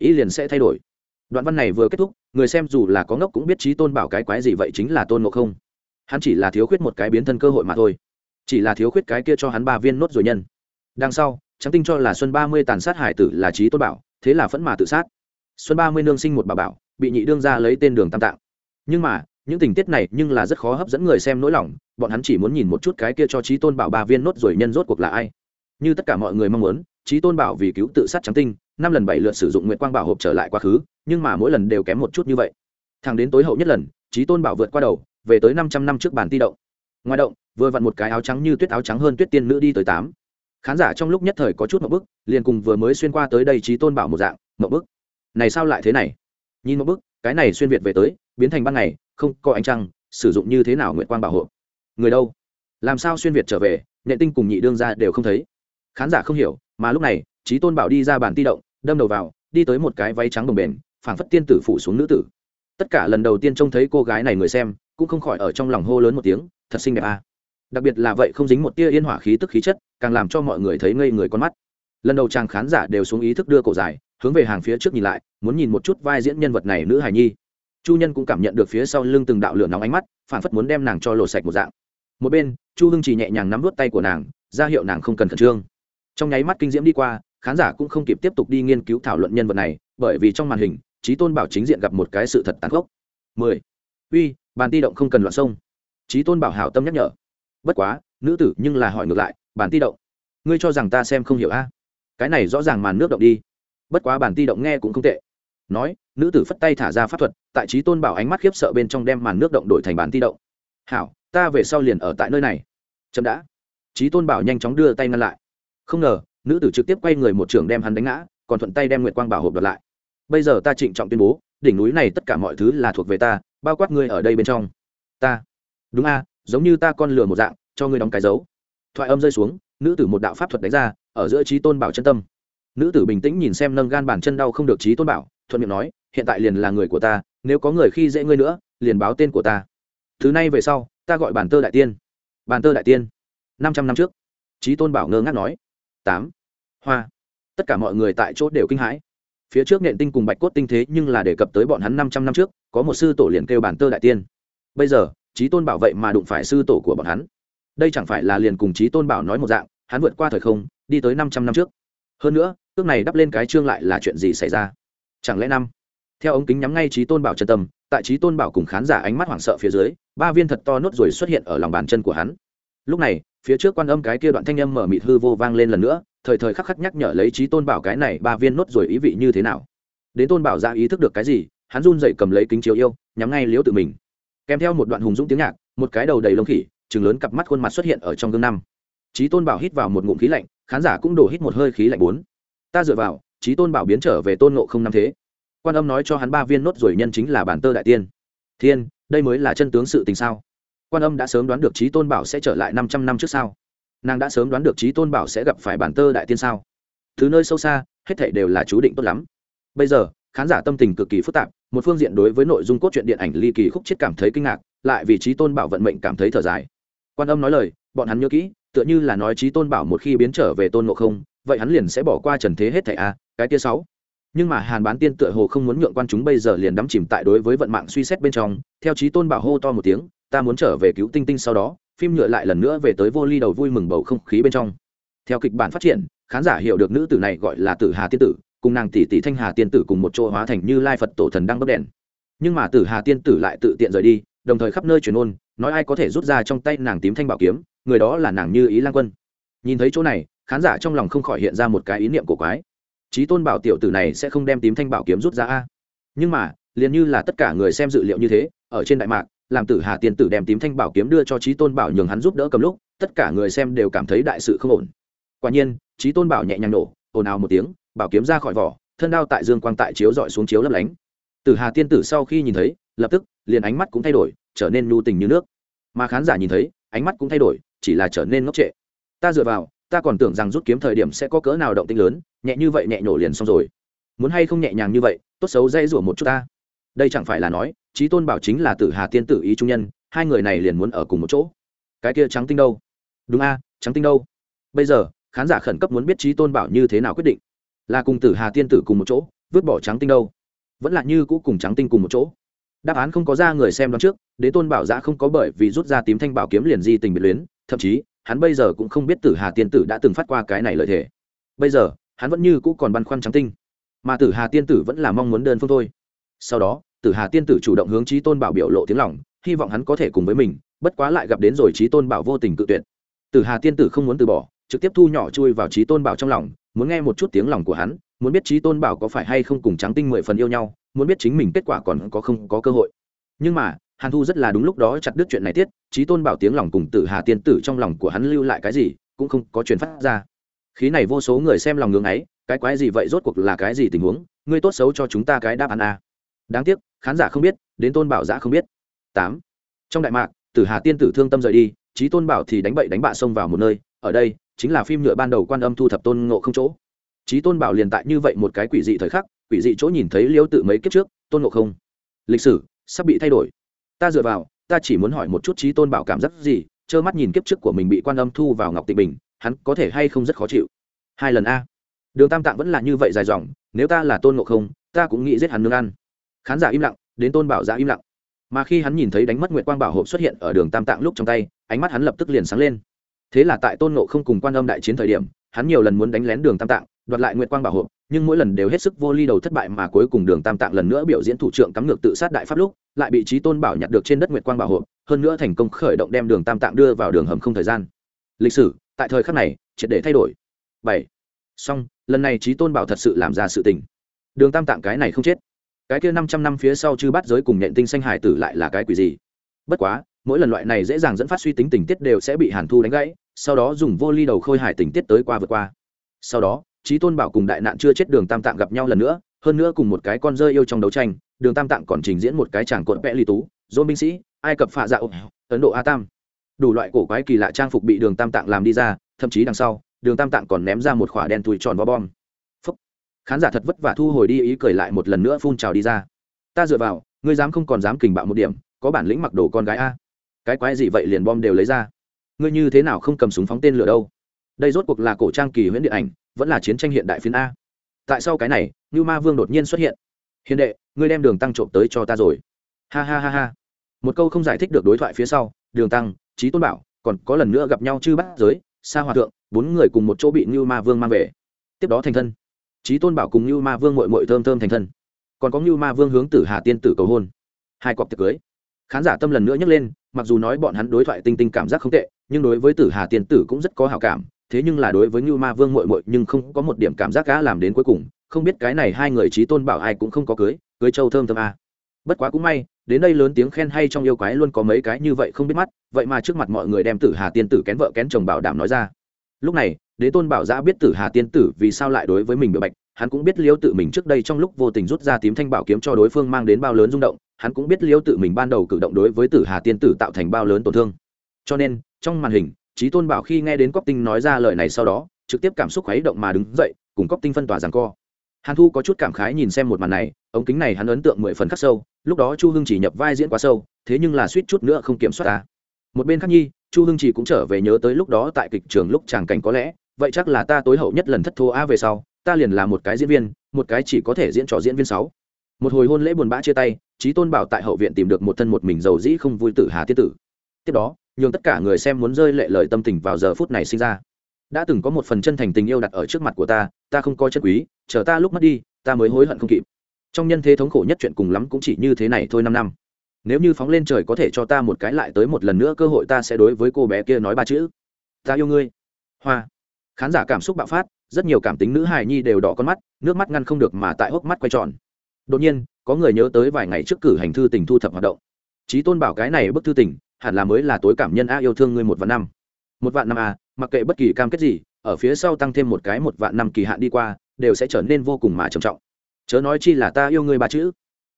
ý liền sẽ thay đổi. Đoạn văn này vừa kết thúc, người xem dù là có ngốc cũng biết trí tôn bảo cái quái gì vậy chính là tôn ngộ không. Hắn chỉ là thiếu khuyết một cái biến thân cơ hội mà thôi. Chỉ là thiếu khuyết cái kia cho hắn ba viên nốt rồi nhân. Đằng sau trắng tinh cho là xuân ba mươi tàn sát hải tử là trí tôn bảo, thế là phẫn mà tự sát. Xuân ba mươi nương sinh một bà bảo, bị nhị đương ra lấy tên đường tam tạng. Nhưng mà, những tình tiết này nhưng là rất khó hấp dẫn người xem nỗi lòng, bọn hắn chỉ muốn nhìn một chút cái kia cho trí tôn bảo ba viên nốt rồi nhân rốt cuộc là ai. Như tất cả mọi người mong muốn, trí tôn bảo vì cứu tự sát trắng tinh năm lần bảy lượt sử dụng nguyện quang bảo hộp trở lại quá khứ, nhưng mà mỗi lần đều kém một chút như vậy. Thẳng đến tối hậu nhất lần trí tôn bảo vượt qua đầu, về tới năm trăm năm trước bàn ti động. Ngoài động, vừa vặn một cái áo trắng như tuyết áo trắng hơn tuyết tiên nữ đi tới tám. Khán giả trong lúc nhất thời có chút một bức, liền cùng vừa mới xuyên qua tới đây trí tôn bảo một dạng một bức. Này sao lại thế này? Nhìn một bức, cái này xuyên việt về tới, biến thành ban ngày, không có ánh trăng, sử dụng như thế nào nguyện quang bảo hộ? Người đâu? Làm sao xuyên việt trở về Nệ tinh cùng nhị đương ra đều không thấy? Khán giả không hiểu, mà lúc này trí tôn bảo đi ra bàn ti động đâm đầu vào, đi tới một cái váy trắng đồng bền, phảng phất tiên tử phủ xuống nữ tử. Tất cả lần đầu tiên trông thấy cô gái này người xem, cũng không khỏi ở trong lòng hô lớn một tiếng, thật xinh đẹp à. đặc biệt là vậy không dính một tia yên hỏa khí tức khí chất, càng làm cho mọi người thấy ngây người con mắt. Lần đầu chàng khán giả đều xuống ý thức đưa cổ dài, hướng về hàng phía trước nhìn lại, muốn nhìn một chút vai diễn nhân vật này nữ hài nhi. Chu nhân cũng cảm nhận được phía sau lưng từng đạo lửa nóng ánh mắt phản phất muốn đem nàng cho lộ sạch một dạng. Một bên, chu hưng chỉ nhẹ nhàng nắm vút tay của nàng, ra hiệu nàng không cần khẩn trương. Trong nháy mắt kinh diễm đi qua khán giả cũng không kịp tiếp tục đi nghiên cứu thảo luận nhân vật này, bởi vì trong màn hình trí tôn bảo chính diện gặp một cái sự thật tàn khốc. Mười. Uy, bàn ti động không cần loạn sông. Trí tôn bảo hảo tâm nhắc nhở. Bất quá, nữ tử nhưng là hỏi ngược lại, bàn ti động. Ngươi cho rằng ta xem không hiểu a? Cái này rõ ràng màn nước động đi. Bất quá bàn ti động nghe cũng không tệ. Nói, nữ tử phất tay thả ra pháp thuật, tại trí tôn bảo ánh mắt khiếp sợ bên trong đem màn nước động đổi thành bàn ti động. Hảo, ta về sau liền ở tại nơi này. Chậm đã. Trí tôn bảo nhanh chóng đưa tay ngăn lại. Không ngờ nữ tử trực tiếp quay người một trưởng đem hắn đánh ngã, còn thuận tay đem nguyệt quang bảo hộp đợt lại. Bây giờ ta trịnh trọng tuyên bố, đỉnh núi này tất cả mọi thứ là thuộc về ta, bao quát ngươi ở đây bên trong. Ta. Đúng a, giống như ta con lừa một dạng, cho ngươi đóng cái dấu. Thoại âm rơi xuống, nữ tử một đạo pháp thuật đánh ra, ở giữa trí tôn bảo chân tâm. Nữ tử bình tĩnh nhìn xem nâng gan bàn chân đau không được trí tôn bảo, thuận miệng nói, hiện tại liền là người của ta, nếu có người khi dễ ngươi nữa, liền báo tên của ta. Thứ này về sau, ta gọi bản tơ đại tiên. Bản tơ đại tiên. Năm trăm năm trước, trí tôn bảo ngơ ngác nói tám. Hoa. Tất cả mọi người tại chỗ đều kinh hãi. Phía trước nện tinh cùng bạch cốt tinh thế nhưng là đề cập tới bọn hắn năm trăm năm trước, có một sư tổ liền kêu bản tơ đại tiên. Bây giờ, trí tôn bảo vậy mà đụng phải sư tổ của bọn hắn. Đây chẳng phải là liền cùng trí tôn bảo nói một dạng, hắn vượt qua thời không, đi tới năm trăm năm trước. Hơn nữa, ước này đắp lên cái chương lại là chuyện gì xảy ra? Chẳng lẽ năm? Theo ống kính nhắm ngay trí tôn bảo chân tâm, tại trí tôn bảo cùng khán giả ánh mắt hoảng sợ phía dưới, ba viên thật to nốt ruồi xuất hiện ở lòng bàn chân của hắn lúc này, phía trước quan âm cái kia đoạn thanh âm mở mịt hư vô vang lên lần nữa, thời thời khắc khắc nhắc nhở lấy trí tôn bảo cái này ba viên nốt rồi ý vị như thế nào. Đến tôn bảo ra ý thức được cái gì, hắn run dậy cầm lấy kính chiếu yêu, nhắm ngay liếu tự mình. Kèm theo một đoạn hùng dũng tiếng nhạc, một cái đầu đầy lông khỉ chừng lớn cặp mắt khuôn mặt xuất hiện ở trong gương năm. Trí tôn bảo hít vào một ngụm khí lạnh, khán giả cũng đổ hít một hơi khí lạnh bốn. Ta dựa vào trí tôn bảo biến trở về tôn nộ không năm thế. Quan âm nói cho hắn ba viên nốt rồi nhân chính là bản tơ đại tiên. Thiên, đây mới là chân tướng sự tình sao? Quan âm đã sớm đoán được trí tôn bảo sẽ trở lại năm trăm năm trước sao? Nàng đã sớm đoán được trí tôn bảo sẽ gặp phải bản tơ đại tiên sao? Thứ nơi sâu xa, hết thảy đều là chú định tốt lắm. Bây giờ, khán giả tâm tình cực kỳ phức tạp, một phương diện đối với nội dung cốt truyện điện ảnh ly kỳ khúc chết cảm thấy kinh ngạc, lại vì trí tôn bảo vận mệnh cảm thấy thở dài. Quan âm nói lời, bọn hắn nhớ kỹ, tựa như là nói trí tôn bảo một khi biến trở về tôn ngộ không, vậy hắn liền sẽ bỏ qua trần thế hết thảy a, cái tia sáu. Nhưng mà hàn bán tiên tựa hồ không muốn nhượng quan chúng bây giờ liền đắm chìm tại đối với vận mạng suy xét bên trong, theo trí tôn bảo hô to một tiếng ta muốn trở về cứu tinh tinh sau đó, phim nhựa lại lần nữa về tới vô ly đầu vui mừng bầu không khí bên trong. Theo kịch bản phát triển, khán giả hiểu được nữ tử này gọi là tử hà tiên tử, cùng nàng tỷ tỷ thanh hà tiên tử cùng một chỗ hóa thành như lai phật tổ thần đang bấc đèn. Nhưng mà tử hà tiên tử lại tự tiện rời đi, đồng thời khắp nơi truyền ôn, nói ai có thể rút ra trong tay nàng tím thanh bảo kiếm, người đó là nàng như ý lang quân. Nhìn thấy chỗ này, khán giả trong lòng không khỏi hiện ra một cái ý niệm của quái. Trí tôn bảo tiểu tử này sẽ không đem tím thanh bảo kiếm rút ra a? Nhưng mà, liền như là tất cả người xem dự liệu như thế, ở trên đại mạc làm tử hà tiên tử đem tím thanh bảo kiếm đưa cho trí tôn bảo nhường hắn giúp đỡ cầm lúc, tất cả người xem đều cảm thấy đại sự không ổn. Quả nhiên trí tôn bảo nhẹ nhàng nổ, ồn ào một tiếng, bảo kiếm ra khỏi vỏ, thân đao tại dương quang tại chiếu dọi xuống chiếu lấp lánh. Tử hà tiên tử sau khi nhìn thấy, lập tức, liền ánh mắt cũng thay đổi, trở nên nhu tình như nước. Mà khán giả nhìn thấy, ánh mắt cũng thay đổi, chỉ là trở nên ngốc trệ. Ta dựa vào, ta còn tưởng rằng rút kiếm thời điểm sẽ có cỡ nào động tinh lớn, nhẹ như vậy nhẹ nhổ liền xong rồi. Muốn hay không nhẹ nhàng như vậy, tốt xấu dây rủa một chút ta. Đây chẳng phải là nói trí tôn bảo chính là tử hà tiên tử ý trung nhân, hai người này liền muốn ở cùng một chỗ. Cái kia trắng tinh đâu? Đúng a trắng tinh đâu? Bây giờ, khán giả khẩn cấp muốn biết trí tôn bảo như thế nào quyết định. Là cùng tử hà tiên tử cùng một chỗ, vứt bỏ trắng tinh đâu? Vẫn là như cũ cùng trắng tinh cùng một chỗ. Đáp án không có ra người xem đoán trước, đế tôn bảo giã không có bởi vì rút ra tím thanh bảo kiếm liền di tình biệt luyến, thậm chí, hắn bây giờ cũng không biết tử hà tiên tử đã từng phát qua cái này lợi thế. Bây giờ, hắn vẫn như cũ còn băn khoăn trắng tinh. Mà tử hà tiên tử vẫn là mong muốn đơn phương thôi. Sau đó tử hà tiên tử chủ động hướng trí tôn bảo biểu lộ tiếng lòng, hy vọng hắn có thể cùng với mình, bất quá lại gặp đến rồi trí tôn bảo vô tình cự tuyệt. Tử hà tiên tử không muốn từ bỏ, trực tiếp thu nhỏ chui vào trí tôn bảo trong lòng, muốn nghe một chút tiếng lòng của hắn, muốn biết trí tôn bảo có phải hay không cùng trắng tinh mười phần yêu nhau, muốn biết chính mình kết quả còn có không có cơ hội. Nhưng mà, hàn thu rất là đúng lúc đó chặt đứt chuyện này tiết trí tôn bảo tiếng lòng cùng tử hà tiên tử trong lòng của hắn lưu lại cái gì, cũng không có truyền phát ra. Khí này vô số người xem lòng ngưng ấy, cái quái gì vậy rốt cuộc là cái gì tình huống, ngươi tốt xấu cho chúng ta cái đáp án a đáng tiếc, khán giả không biết, đến tôn bảo giã không biết. Tám. Trong đại mạc, tử hà tiên tử thương tâm rời đi trí tôn bảo thì đánh bậy đánh bạ xông vào một nơi, ở đây, chính là phim nhựa ban đầu quan âm thu thập tôn ngộ không chỗ. Trí tôn bảo liền tại như vậy một cái quỷ dị thời khắc, quỷ dị chỗ nhìn thấy liêu tự mấy kiếp trước, tôn ngộ không. Lịch sử, sắp bị thay đổi. Ta dựa vào, ta chỉ muốn hỏi một chút trí tôn bảo cảm giác gì, trơ mắt nhìn kiếp trước của mình bị quan âm thu vào ngọc tịnh bình, hắn có thể hay không rất khó chịu? Hai lần a. Đường tam tạng vẫn là như vậy dài dòng, nếu ta là tôn ngộ không, ta cũng nghĩ giết hắn nương ăn khán giả im lặng, đến tôn bảo giả im lặng. Mà khi hắn nhìn thấy đánh mất nguyệt quang bảo hộp xuất hiện ở đường tam tạng lúc trong tay, ánh mắt hắn lập tức liền sáng lên. Thế là tại tôn nộ không cùng quan âm đại chiến thời điểm, hắn nhiều lần muốn đánh lén đường tam tạng, đoạt lại nguyệt quang bảo hộp, nhưng mỗi lần đều hết sức vô ly đầu thất bại mà cuối cùng đường tam tạng lần nữa biểu diễn thủ trưởng cắm ngược tự sát đại pháp lúc, lại bị trí tôn bảo nhặt được trên đất nguyệt quang bảo hộp, hơn nữa thành công khởi động đem đường tam tạng đưa vào đường hầm không thời gian. Lịch sử, tại thời khắc này, triệt để thay đổi. Bảy. Song lần này trí tôn bảo thật sự làm ra sự tình. Đường tam tạng cái này không chết cái kia năm trăm năm phía sau chư bắt giới cùng nhện tinh xanh hải tử lại là cái quỷ gì? Bất quá, mỗi lần loại này dễ dàng dẫn phát suy tính tình tiết đều sẽ bị hàn thu đánh gãy, sau đó dùng vô ly đầu khôi hải tình tiết tới qua vượt qua. Sau đó trí tôn bảo cùng đại nạn chưa chết đường tam tạng gặp nhau lần nữa, hơn nữa cùng một cái con rơi yêu trong đấu tranh, đường tam tạng còn trình diễn một cái chàng cộn vẽ ly tú dôn binh sĩ, ai cập phạ dạo ấn độ a tam. Đủ loại cổ quái kỳ lạ trang phục bị đường tam tạng làm đi ra, thậm chí đằng sau, đường tam tạng còn ném ra một khỏa đen tùi tròn bó bom khán giả thật vất vả thu hồi đi ý cười lại một lần nữa phun trào đi ra. Ta dựa vào, ngươi dám không còn dám kình bạo một điểm, có bản lĩnh mặc đồ con gái a. Cái quái gì vậy liền bom đều lấy ra. Ngươi như thế nào không cầm súng phóng tên lửa đâu? Đây rốt cuộc là cổ trang kỳ huyễn điện ảnh, vẫn là chiến tranh hiện đại phiên a. Tại sao cái này như ma vương đột nhiên xuất hiện. Hiền đệ, ngươi đem đường tăng trộm tới cho ta rồi. Ha ha ha ha. Một câu không giải thích được đối thoại phía sau, đường tăng trí tôn bảo, còn có lần nữa gặp nhau chư bắt giới, sa hòa thượng, bốn người cùng một chỗ bị như ma vương mang về. Tiếp đó thành thân trí tôn bảo cùng như ma vương mội mội thơm thơm thành thân. Còn có như ma vương hướng tử hà tiên tử cầu hôn. Hai cọc tiệc cưới. Khán giả tâm lần nữa nhắc lên, mặc dù nói bọn hắn đối thoại tinh tinh cảm giác không tệ, nhưng đối với tử hà tiên tử cũng rất có hào cảm, thế nhưng là đối với như ma vương mội mội nhưng không có một điểm cảm giác cá làm đến cuối cùng, không biết cái này hai người trí tôn bảo ai cũng không có cưới cưới châu thơm thơm a. Bất quá cũng may, đến đây lớn tiếng khen hay trong yêu quái luôn có mấy cái như vậy không biết mắt, vậy mà trước mặt mọi người đem tử hà tiên tử kén vợ kén chồng bảo đảm nói ra lúc này, đế tôn bảo giã biết tử hà tiên tử vì sao lại đối với mình bị bạch, hắn cũng biết liêu tự mình trước đây trong lúc vô tình rút ra tím thanh bảo kiếm cho đối phương mang đến bao lớn rung động, hắn cũng biết liêu tự mình ban đầu cử động đối với tử hà tiên tử tạo thành bao lớn tổn thương. Cho nên, trong màn hình trí tôn bảo khi nghe đến cóc tinh nói ra lời này sau đó, trực tiếp cảm xúc khuấy động mà đứng dậy, cùng cóc tinh phân tỏa rằng co. Hàn thu có chút cảm khái nhìn xem một màn này, ống kính này hắn ấn tượng mười phần khắc sâu, lúc đó chu hưng chỉ nhập vai diễn quá sâu, thế nhưng là suýt chút nữa không kiểm soát ta. Một bên khắc nhi chu hưng chỉ cũng trở về nhớ tới lúc đó tại kịch trường lúc chàng cảnh có lẽ, vậy chắc là ta tối hậu nhất lần thất thô a về sau, ta liền là một cái diễn viên, một cái chỉ có thể diễn trò diễn viên sáu. Một hồi hôn lễ buồn bã chia tay trí tôn bảo tại hậu viện tìm được một thân một mình giàu dĩ không vui tử hà tiết tử. Tiếp đó, nhường tất cả người xem muốn rơi lệ lời tâm tình vào giờ phút này sinh ra. Đã từng có một phần chân thành tình yêu đặt ở trước mặt của ta ta không coi chất quý, chờ ta lúc mất đi, ta mới hối hận không kịp. Trong nhân thế thống khổ nhất chuyện cùng lắm cũng chỉ như thế này thôi năm năm nếu như phóng lên trời có thể cho ta một cái lại tới một lần nữa cơ hội ta sẽ đối với cô bé kia nói ba chữ. Ta yêu ngươi. Hoa. Khán giả cảm xúc bạo phát, rất nhiều cảm tính nữ hài nhi đều đỏ con mắt, nước mắt ngăn không được mà tại hốc mắt quay tròn. Đột nhiên, có người nhớ tới vài ngày trước cử hành thư tình thu thập hoạt động. Trí tôn bảo cái này bức thư tình, hẳn là mới là tối cảm nhân a yêu thương ngươi một vạn năm. Một vạn năm a mặc kệ bất kỳ cam kết gì, ở phía sau tăng thêm một cái một vạn năm kỳ hạn đi qua, đều sẽ trở nên vô cùng mà trầm trọng. Chớ nói chi là ta yêu ngươi ba chữ.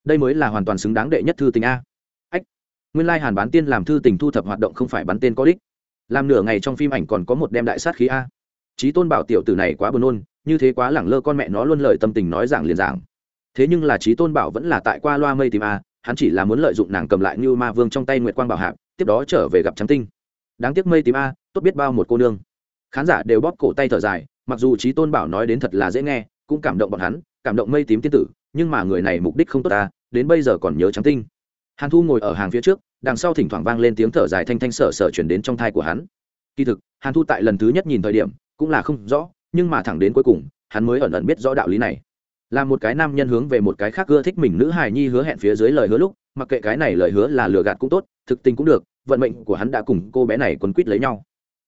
Đây mới là hoàn toàn xứng đáng đệ nhất thư tình a nguyên lai hàn bán tiên làm thư tình thu thập hoạt động không phải bắn tên có đích. Làm nửa ngày trong phim ảnh còn có một đem đại sát khí a. Trí tôn bảo tiểu tử này quá buồn nôn, như thế quá lẳng lơ con mẹ nó luôn lời tâm tình nói giảng liền giảng. Thế nhưng là trí tôn bảo vẫn là tại qua loa mây tìm a, hắn chỉ là muốn lợi dụng nàng cầm lại như ma vương trong tay nguyệt quang bảo hạp, tiếp đó trở về gặp trắng tinh. Đáng tiếc mây tím a, tốt biết bao một cô nương. Khán giả đều bóp cổ tay thở dài, mặc dù trí tôn bảo nói đến thật là dễ nghe, cũng cảm động bọn hắn, cảm động mây tím tiên tử, nhưng mà người này mục đích không tốt ta đến bây giờ còn nhớ trắng tinh hàn thu ngồi ở hàng phía trước, đằng sau thỉnh thoảng vang lên tiếng thở dài thanh thanh sở sở chuyển đến trong thai của hắn. Kỳ thực, hàn thu tại lần thứ nhất nhìn thời điểm, cũng là không rõ, nhưng mà thẳng đến cuối cùng, hắn mới ẩn ẩn biết rõ đạo lý này. Là một cái nam nhân hướng về một cái khác ưa thích mình nữ hài nhi hứa hẹn phía dưới lời hứa lúc, mặc kệ cái này lời hứa là lừa gạt cũng tốt, thực tình cũng được, vận mệnh của hắn đã cùng cô bé này quấn quýt lấy nhau.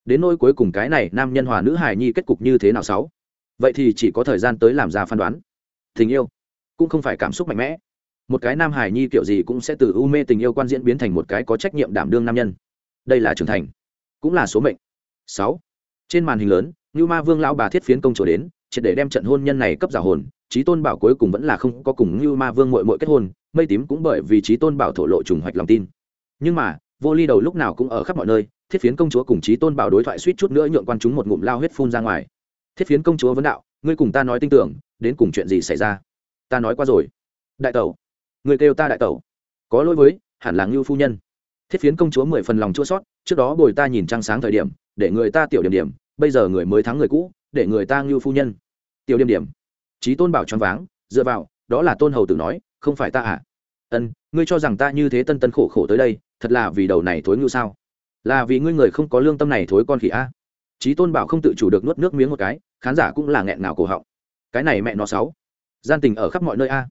Đến nỗi cuối cùng cái này nam nhân hòa nữ hài nhi kết cục như thế nào sáu? Vậy thì chỉ có thời gian tới làm ra phán đoán. Tình yêu cũng không phải cảm xúc mạnh mẽ một cái nam hài nhi kiểu gì cũng sẽ từ u mê tình yêu quan diễn biến thành một cái có trách nhiệm đảm đương nam nhân. Đây là trưởng thành, cũng là số mệnh. Sáu, trên màn hình lớn như ma vương lão bà thiết phiến công chúa đến, triệt để đem trận hôn nhân này cấp giả hồn trí tôn bảo cuối cùng vẫn là không có cùng như ma vương mội mội kết hôn, mây tím cũng bởi vì trí tôn bảo thổ lộ trùng hoạch lòng tin. Nhưng mà, vô ly đầu lúc nào cũng ở khắp mọi nơi, thiết phiến công chúa cùng trí tôn bảo đối thoại suýt chút nữa nhượng quan chúng một ngụm lao huyết phun ra ngoài. Thiết phiến công chúa vấn đạo, ngươi cùng ta nói tin tưởng, đến cùng chuyện gì xảy ra? Ta nói qua rồi. Đại tẩu người kêu ta đại tẩu. Có lỗi với, hẳn là ngưu phu nhân. Thiết phiến công chúa mười phần lòng chua sót trước đó bồi ta nhìn trăng sáng thời điểm, để người ta tiểu điểm điểm, bây giờ người mới thắng người cũ, để người ta ngưu phu nhân. Tiểu điểm điểm. Trí tôn bảo choáng váng, dựa vào, đó là tôn hầu tử nói, không phải ta à? Ân, ngươi cho rằng ta như thế tân tân khổ khổ tới đây, thật là vì đầu này thối ngưu sao? Là vì ngươi người không có lương tâm này thối con khỉ a. Trí tôn bảo không tự chủ được nuốt nước miếng một cái, khán giả cũng là nghẹn ngào cổ họng. Cái này mẹ nó sáu gian tình ở khắp mọi nơi a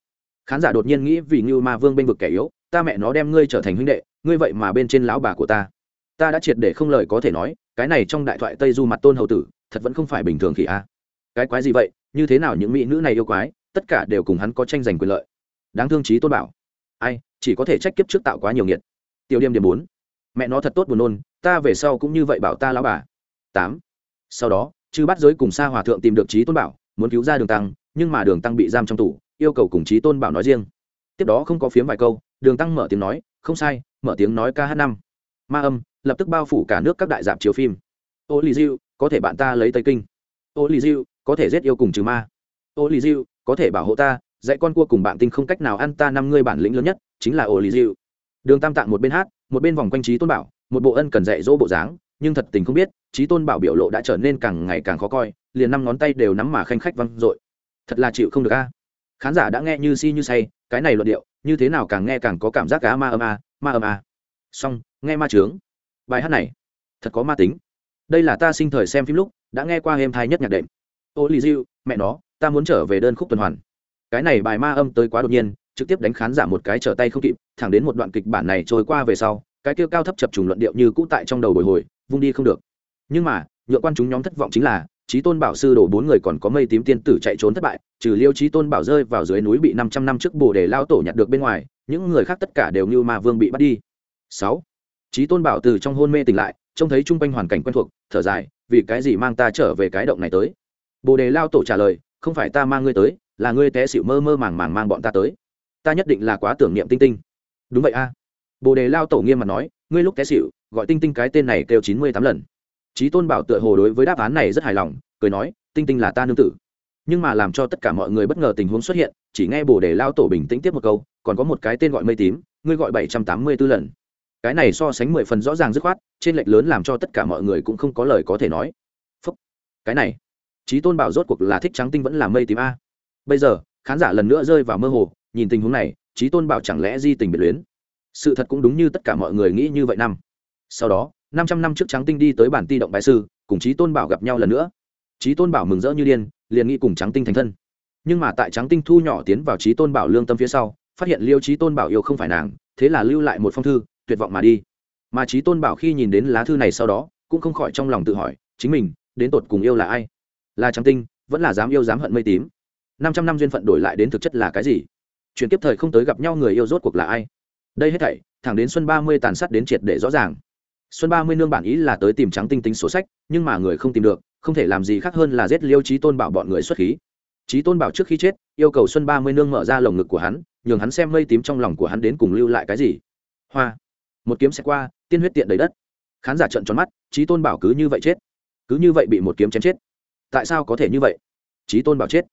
khán giả đột nhiên nghĩ vì như ma vương bên vực kẻ yếu, ta mẹ nó đem ngươi trở thành huynh đệ, ngươi vậy mà bên trên lão bà của ta. Ta đã triệt để không lời có thể nói, cái này trong đại thoại tây du mặt tôn hầu tử, thật vẫn không phải bình thường khỉ a. Cái quái gì vậy? Như thế nào những mỹ nữ này yêu quái, tất cả đều cùng hắn có tranh giành quyền lợi. Đáng thương trí tôn bảo. Ai, chỉ có thể trách kiếp trước tạo quá nhiều nghiệt. Tiêu điểm điểm bốn. Mẹ nó thật tốt buồn nôn, ta về sau cũng như vậy bảo ta lão bà. Tám. Sau đó, chư bắt giới cùng sa hòa thượng tìm được trí tôn bảo, muốn cứu ra đường tăng, nhưng mà đường tăng bị giam trong tủ yêu cầu cùng chí tôn bảo nói riêng. Tiếp đó không có phiếm vài câu, đường tăng mở tiếng nói, không sai, mở tiếng nói ca năm. Ma âm, lập tức bao phủ cả nước các đại dạp chiếu phim. Ô lì diêu có thể bạn ta lấy tây kinh. Ô lì diêu có thể giết yêu cùng trừ ma. Ô lì diêu có thể bảo hộ ta, dạy con cua cùng bạn tinh không cách nào ăn ta năm ngươi bản lĩnh lớn nhất, chính là ô lì diêu đường tam tạng một bên hát, một bên vòng quanh trí tôn bảo, một bộ ân cần dạy dỗ bộ dáng, nhưng thật tình không biết trí tôn bảo biểu lộ đã trở nên càng ngày càng khó coi, liền năm ngón tay đều nắm mà khanh khách văng dội. Thật là chịu không được a khán giả đã nghe như si như say cái này luận điệu như thế nào càng nghe càng có cảm giác cá ma âm a ma âm a. Song, nghe ma trướng bài hát này thật có ma tính. Đây là ta sinh thời xem phim lúc đã nghe qua êm thai nhất nhạc đệm. Ô lì diêu mẹ nó ta muốn trở về đơn khúc tuần hoàn. Cái này bài ma âm tới quá đột nhiên trực tiếp đánh khán giả một cái trở tay không kịp thẳng đến một đoạn kịch bản này trôi qua về sau cái kêu cao thấp chập trùng luận điệu như cũ tại trong đầu bồi hồi vung đi không được. Nhưng mà nhựa quan chúng nhóm thất vọng chính là trí tôn bảo sư đổ bốn người còn có mây tím tiên tử chạy trốn thất bại, trừ liêu trí tôn bảo rơi vào dưới núi bị năm trăm năm trước bồ đề lao tổ nhặt được bên ngoài, những người khác tất cả đều như ma vương bị bắt đi. Sáu. Trí tôn bảo từ trong hôn mê tỉnh lại, trông thấy chung quanh hoàn cảnh quen thuộc, thở dài, vì cái gì mang ta trở về cái động này tới? Bồ đề lao tổ trả lời, không phải ta mang ngươi tới, là ngươi té xịu mơ mơ màng màng mang bọn ta tới. Ta nhất định là quá tưởng niệm tinh tinh. Đúng vậy a. Bồ đề lao tổ nghiêm mặt nói, ngươi lúc té xịu gọi tinh tinh cái tên này kêu chín mươi tám lần trí tôn bảo tựa hồ đối với đáp án này rất hài lòng, cười nói, tinh tinh là ta nương tử. Nhưng mà làm cho tất cả mọi người bất ngờ tình huống xuất hiện, chỉ nghe bồ đề lao tổ bình tĩnh tiếp một câu, còn có một cái tên gọi mây tím, ngươi gọi bảy trăm tám mươi b ố lần. Cái này so sánh mười phần rõ ràng dứt khoát, trên lệch lớn làm cho tất cả mọi người cũng không có lời có thể nói. Phúc. Cái này. Trí tôn bảo rốt cuộc là thích trắng tinh vẫn là mây tím a. Bây giờ, khán giả lần nữa rơi vào mơ hồ, nhìn tình huống này trí tôn bảo chẳng lẽ di tình biệt luyến? Sự thật cũng đúng như tất cả mọi người nghĩ như vậy năm. Sau đó năm trăm năm trước trắng tinh đi tới bản ti động bái sư, cùng Chí tôn bảo gặp nhau lần nữa. Chí tôn bảo mừng rỡ như điên, liền nghĩ cùng trắng tinh thành thân. Nhưng mà tại trắng tinh thu nhỏ tiến vào Chí tôn bảo lương tâm phía sau, phát hiện liêu Chí tôn bảo yêu không phải nàng, thế là lưu lại một phong thư, tuyệt vọng mà đi. Mà Chí tôn bảo khi nhìn đến lá thư này sau đó, cũng không khỏi trong lòng tự hỏi, chính mình, đến tột cùng yêu là ai? Là trắng tinh, vẫn là dám yêu dám hận mây tím? Năm trăm năm duyên phận đổi lại đến thực chất là cái gì? Chuyển tiếp thời không tới gặp nhau người yêu rốt cuộc là ai? Đây hết thảy, thẳng đến xuân ba mươi tàn sát đến triệt để rõ ràng xuân ba mươi nương bản ý là tới tìm trắng tinh tính sổ sách, nhưng mà người không tìm được, không thể làm gì khác hơn là giết liêu trí tôn bảo bọn người xuất khí. Trí tôn bảo trước khi chết, yêu cầu xuân ba mươi nương mở ra lồng ngực của hắn, nhường hắn xem mây tím trong lòng của hắn đến cùng lưu lại cái gì. Hoa. Một kiếm sẽ qua, tiên huyết tiện đầy đất. Khán giả trận tròn mắt trí tôn bảo cứ như vậy chết. Cứ như vậy bị một kiếm chém chết. Tại sao có thể như vậy? Trí tôn bảo chết.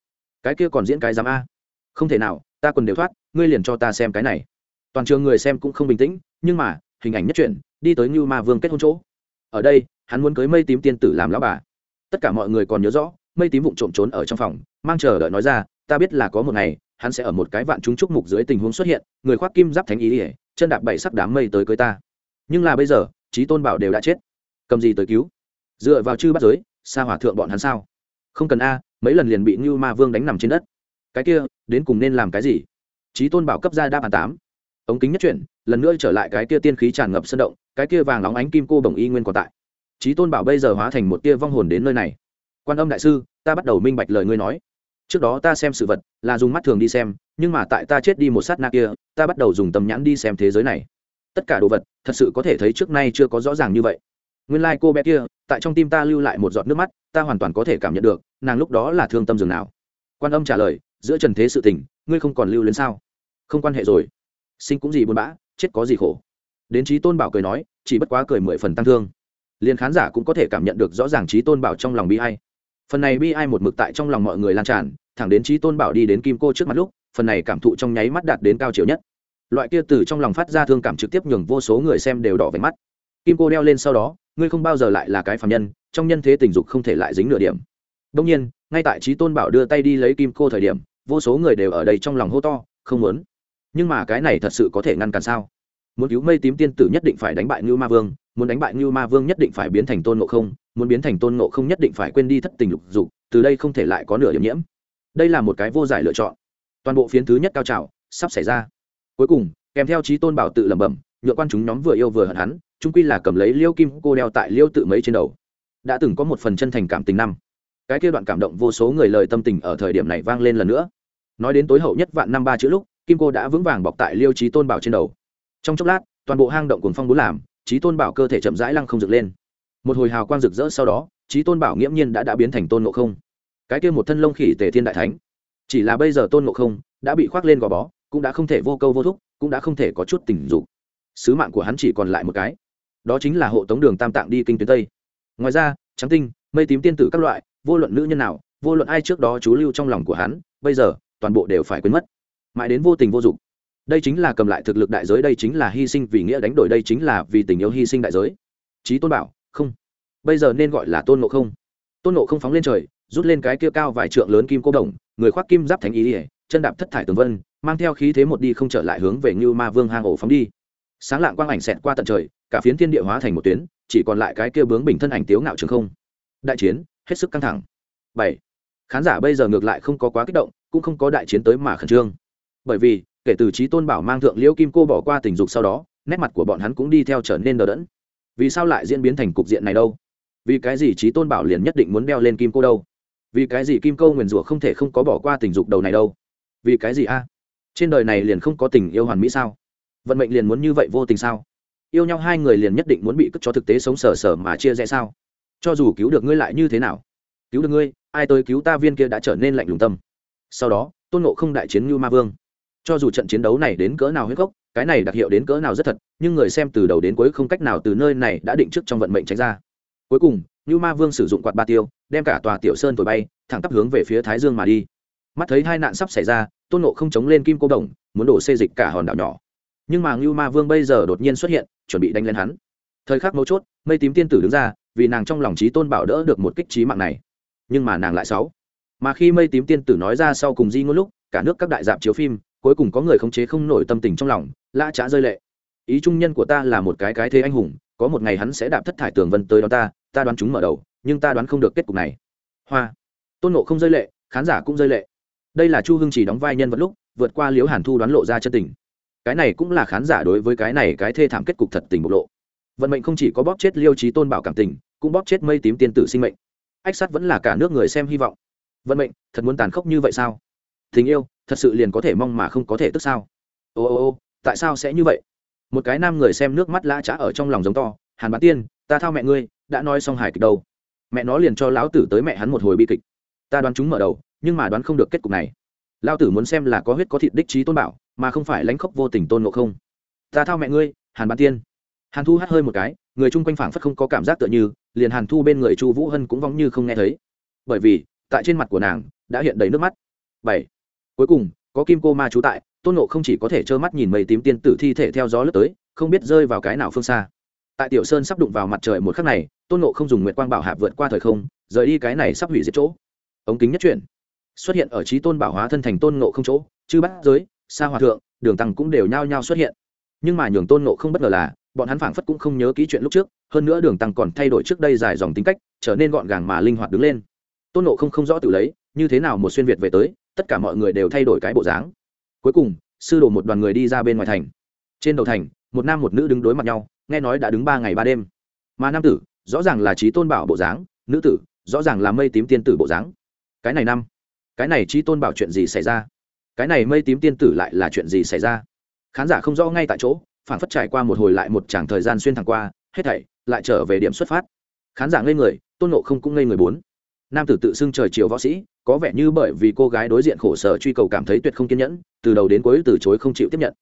Cái kia còn diễn cái giám a. Không thể nào, ta còn đều thoát, ngươi liền cho ta xem cái này. Toàn trường người xem cũng không bình tĩnh, nhưng mà hình ảnh nhất truyện đi tới như ma vương kết hôn chỗ. Ở đây, hắn muốn cưới mây tím tiên tử làm lão bà. Tất cả mọi người còn nhớ rõ, mây tím vụng trộm trốn ở trong phòng, mang chờ đợi nói ra, ta biết là có một ngày, hắn sẽ ở một cái vạn chúng trúc mục dưới tình huống xuất hiện, người khoác kim giáp thánh ý ỉa, chân đạp bảy sắc đám mây tới cưới ta. Nhưng là bây giờ trí tôn bảo đều đã chết. Cầm gì tới cứu? Dựa vào chư bắt giới, xa hỏa thượng bọn hắn sao? Không cần a, mấy lần liền bị như ma vương đánh nằm trên đất. Cái kia, đến cùng nên làm cái gì? Trí tôn bảo cấp ra đáp án tám ống kính nhất chuyển, lần nữa trở lại cái kia tiên khí tràn ngập sân động, cái kia vàng óng ánh kim cô bồng y nguyên còn tại. Trí tôn bảo bây giờ hóa thành một tia vong hồn đến nơi này. Quan âm đại sư, ta bắt đầu minh bạch lời ngươi nói. Trước đó ta xem sự vật, là dùng mắt thường đi xem, nhưng mà tại ta chết đi một sát na kia, ta bắt đầu dùng tầm nhãn đi xem thế giới này. Tất cả đồ vật, thật sự có thể thấy trước nay chưa có rõ ràng như vậy. Nguyên lai、like、cô bé kia, tại trong tim ta lưu lại một giọt nước mắt, ta hoàn toàn có thể cảm nhận được, nàng lúc đó là thương tâm dường nào. Quan âm trả lời, giữa trần thế sự tình, ngươi không còn lưu lên sao? Không quan hệ rồi sinh cũng gì buồn bã, chết có gì khổ. Đến trí tôn bảo cười nói, chỉ bất quá cười mười phần tăng thương. Liền khán giả cũng có thể cảm nhận được rõ ràng trí tôn bảo trong lòng bi ai. Phần này bi ai một mực tại trong lòng mọi người lan tràn, thẳng đến trí tôn bảo đi đến kim cô trước mặt lúc, phần này cảm thụ trong nháy mắt đạt đến cao chiều nhất. Loại kia từ trong lòng phát ra thương cảm trực tiếp nhường vô số người xem đều đỏ về mắt. Kim cô đeo lên sau đó, ngươi không bao giờ lại là cái phạm nhân, trong nhân thế tình dục không thể lại dính nửa điểm. Đông nhiên, ngay tại trí tôn bảo đưa tay đi lấy kim cô thời điểm, vô số người đều ở đây trong lòng hô to, không muốn nhưng mà cái này thật sự có thể ngăn cản sao? Muốn cứu mây tím tiên tử nhất định phải đánh bại ngưu ma vương, muốn đánh bại ngưu ma vương nhất định phải biến thành tôn ngộ không, muốn biến thành tôn ngộ không nhất định phải quên đi thất tình lục dục, từ đây không thể lại có nửa điểm nhiễm. Đây là một cái vô giải lựa chọn. Toàn bộ phiến thứ nhất cao trào sắp xảy ra. Cuối cùng, kèm theo trí tôn bảo tự lẩm bẩm nhựa quan chúng nhóm vừa yêu vừa hận hắn trung quy là cầm lấy liêu kim cô đeo tại liêu tự mấy trên đầu. Đã từng có một phần chân thành cảm tình năm. Cái kia đoạn cảm động vô số người lời tâm tình ở thời điểm này vang lên lần nữa. Nói đến tối hậu nhất vạn năm ba chữ lúc kim cô đã vững vàng bọc tại liêu trí tôn bảo trên đầu. Trong chốc lát, toàn bộ hang động cùng phong bốn làm trí tôn bảo cơ thể chậm rãi lăng không dựng lên. Một hồi hào quang rực rỡ sau đó trí tôn bảo nghiễm nhiên đã đã biến thành tôn ngộ không. Cái kia một thân lông khỉ tề thiên đại thánh. Chỉ là bây giờ tôn ngộ không đã bị khoác lên gò bó, cũng đã không thể vô câu vô thúc, cũng đã không thể có chút tình dục. Sứ mạng của hắn chỉ còn lại một cái. Đó chính là hộ tống đường tam tạng đi kinh tuyến tây. Ngoài ra trắng tinh, mây tím tiên tử các loại, vô luận nữ nhân nào, vô luận ai trước đó chú lưu trong lòng của hắn, bây giờ toàn bộ đều phải quên mất mãi đến vô tình vô dụng. Đây chính là cầm lại thực lực đại giới, đây chính là hy sinh vì nghĩa đánh đổi, đây chính là vì tình yêu hy sinh đại giới. Trí tôn bảo, không. Bây giờ nên gọi là tôn nộ không. Tôn nộ không phóng lên trời, rút lên cái kia cao vài trượng lớn kim cô đồng, người khoác kim giáp thánh ý ỉa chân đạp thất thải tường vân, mang theo khí thế một đi không trở lại hướng về như ma vương hang ổ phóng đi. Sáng lạng quang ảnh xẹt qua tận trời, cả phiến thiên địa hóa thành một tuyến, chỉ còn lại cái kia bướng bình thân ảnh tiếu ngạo trường không. Đại chiến, hết sức căng thẳng. Bảy. Khán giả bây giờ ngược lại không có quá kích động, cũng không có đại chiến tới mà khẩn trương bởi vì, kể từ trí tôn bảo mang thượng liễu kim cô bỏ qua tình dục sau đó, nét mặt của bọn hắn cũng đi theo trở nên đờ đẫn. Vì sao lại diễn biến thành cục diện này đâu? Vì cái gì trí tôn bảo liền nhất định muốn đeo lên kim cô đâu? Vì cái gì kim câu nguyền rủa không thể không có bỏ qua tình dục đầu này đâu? Vì cái gì a? Trên đời này liền không có tình yêu hoàn mỹ sao? Vận mệnh liền muốn như vậy vô tình sao? Yêu nhau hai người liền nhất định muốn bị cất cho thực tế sống sờ sờ mà chia rẽ sao? Cho dù cứu được ngươi lại như thế nào? Cứu được ngươi, ai tới cứu ta viên kia đã trở nên lạnh lùng tâm. Sau đó, tôn nộ không đại chiến như ma vương cho dù trận chiến đấu này đến cỡ nào huyết gốc, cái này đặc hiệu đến cỡ nào rất thật, nhưng người xem từ đầu đến cuối không cách nào từ nơi này đã định trước trong vận mệnh tránh ra. Cuối cùng như ma vương sử dụng quạt ba tiêu, đem cả tòa tiểu sơn thổi bay, thẳng tắp hướng về phía thái dương mà đi. Mắt thấy hai nạn sắp xảy ra, tôn nộ không chống lên kim cô đồng, muốn đổ xê dịch cả hòn đảo nhỏ. Nhưng mà ngưu ma vương bây giờ đột nhiên xuất hiện, chuẩn bị đánh lên hắn. Thời khắc mấu chốt, mây tím tiên tử đứng ra, vì nàng trong lòng trí tôn bảo đỡ được một kích trí mạng này. Nhưng mà nàng lại sáu. Mà khi mây tím tiên tử nói ra sau cùng di ngôn lúc, cả nước các đại dạp chiếu phim cuối cùng có người khống chế không nổi tâm tình trong lòng, lã trá rơi lệ. Ý trung nhân của ta là một cái cái thế anh hùng, có một ngày hắn sẽ đạp thất thải tường vân tới đó ta ta đoán chúng mở đầu, nhưng ta đoán không được kết cục này. Hoa. Tôn nộ không rơi lệ, khán giả cũng rơi lệ. Đây là chu hưng chỉ đóng vai nhân vật lúc, vượt qua liễu hàn thu đoán lộ ra chân tình. Cái này cũng là khán giả đối với cái này cái thê thảm kết cục thật tình bộc lộ. Vận mệnh không chỉ có bóp chết liêu trí tôn bảo cảm tình, cũng bóp chết mây tím tiên tử sinh mệnh. Ách sắt vẫn là cả nước người xem hy vọng. Vận mệnh, thật muốn tàn khốc như vậy sao? Tình yêu, thật sự liền có thể mong mà không có thể tức sao? Ô ô ô, tại sao sẽ như vậy? Một cái nam người xem nước mắt lã trá ở trong lòng giống to, hàn bán tiên, ta thao mẹ ngươi, đã nói xong hài kịch đâu. Mẹ nó liền cho lão tử tới mẹ hắn một hồi bi kịch. Ta đoán chúng mở đầu, nhưng mà đoán không được kết cục này. Lão tử muốn xem là có huyết có thịt đích trí tôn bảo, mà không phải lánh khốc vô tình tôn ngộ không. Ta thao mẹ ngươi, hàn bán tiên. Hàn thu hát hơi một cái, người chung quanh phảng phất không có cảm giác tựa như, liền hàn thu bên người chu vũ hân cũng vong như không nghe thấy. Bởi vì, tại trên mặt của nàng, đã hiện đầy nước mắt. Bảy cuối cùng, có kim cô ma trú tại, tôn nộ không chỉ có thể trơ mắt nhìn mây tím tiên tử thi thể theo gió lướt tới, không biết rơi vào cái nào phương xa. Tại tiểu sơn sắp đụng vào mặt trời một khắc này, tôn nộ không dùng nguyệt quang bảo hạp vượt qua thời không, rời đi cái này sắp hủy diệt chỗ. Ống kính nhất chuyển, xuất hiện ở trí tôn bảo hóa thân thành tôn ngộ không chỗ, chư bắt giới, sa hòa thượng, đường tăng cũng đều nhao nhao xuất hiện. Nhưng mà nhường tôn ngộ không bất ngờ là, bọn hắn phảng phất cũng không nhớ kỹ chuyện lúc trước, hơn nữa đường tăng còn thay đổi trước đây dài dòng tính cách, trở nên gọn gàng mà linh hoạt đứng lên. Tôn ngộ không không rõ tự lấy, như thế nào một xuyên việt về tới tất cả mọi người đều thay đổi cái bộ dáng. Cuối cùng, sư đổ một đoàn người đi ra bên ngoài thành. Trên đầu thành, một nam một nữ đứng đối mặt nhau, nghe nói đã đứng ba ngày ba đêm. Mà nam tử, rõ ràng là trí tôn bảo bộ dáng, nữ tử, rõ ràng là mây tím tiên tử bộ dáng. Cái này năm, cái này trí tôn bảo chuyện gì xảy ra? Cái này mây tím tiên tử lại là chuyện gì xảy ra? Khán giả không rõ ngay tại chỗ phản phất trải qua một hồi lại một chàng thời gian xuyên thẳng qua, hết thảy lại trở về điểm xuất phát. Khán giả ngây người, tôn nộ không cũng ngây người bốn nam tử tự xưng trời chiều võ sĩ, có vẻ như bởi vì cô gái đối diện khổ sở truy cầu cảm thấy tuyệt không kiên nhẫn, từ đầu đến cuối từ chối không chịu tiếp nhận.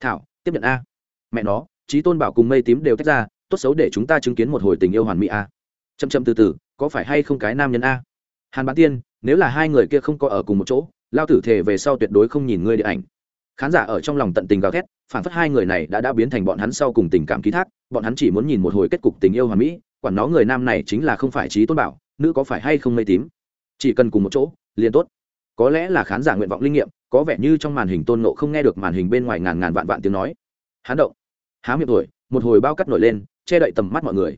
Thảo, tiếp nhận a. Mẹ nó trí tôn bảo cùng mây tím đều tách ra, tốt xấu để chúng ta chứng kiến một hồi tình yêu hoàn mỹ a. Chậm chậm từ từ, có phải hay không cái nam nhân a? Hàn bán tiên, nếu là hai người kia không có ở cùng một chỗ, lao tử thể về sau tuyệt đối không nhìn ngươi điện ảnh. Khán giả ở trong lòng tận tình gào thét, phản phất hai người này đã đã biến thành bọn hắn sau cùng tình cảm ký thác, bọn hắn chỉ muốn nhìn một hồi kết cục tình yêu hoàn mỹ, quản nó người nam này chính là không phải trí tôn bảo nữ có phải hay không mây tím? Chỉ cần cùng một chỗ, liền tốt. Có lẽ là khán giả nguyện vọng linh nghiệm, có vẻ như trong màn hình tôn nộ không nghe được màn hình bên ngoài ngàn ngàn vạn vạn tiếng nói. Hán động. Há miệng tuổi, một hồi bao cắt nổi lên, che đậy tầm mắt mọi người.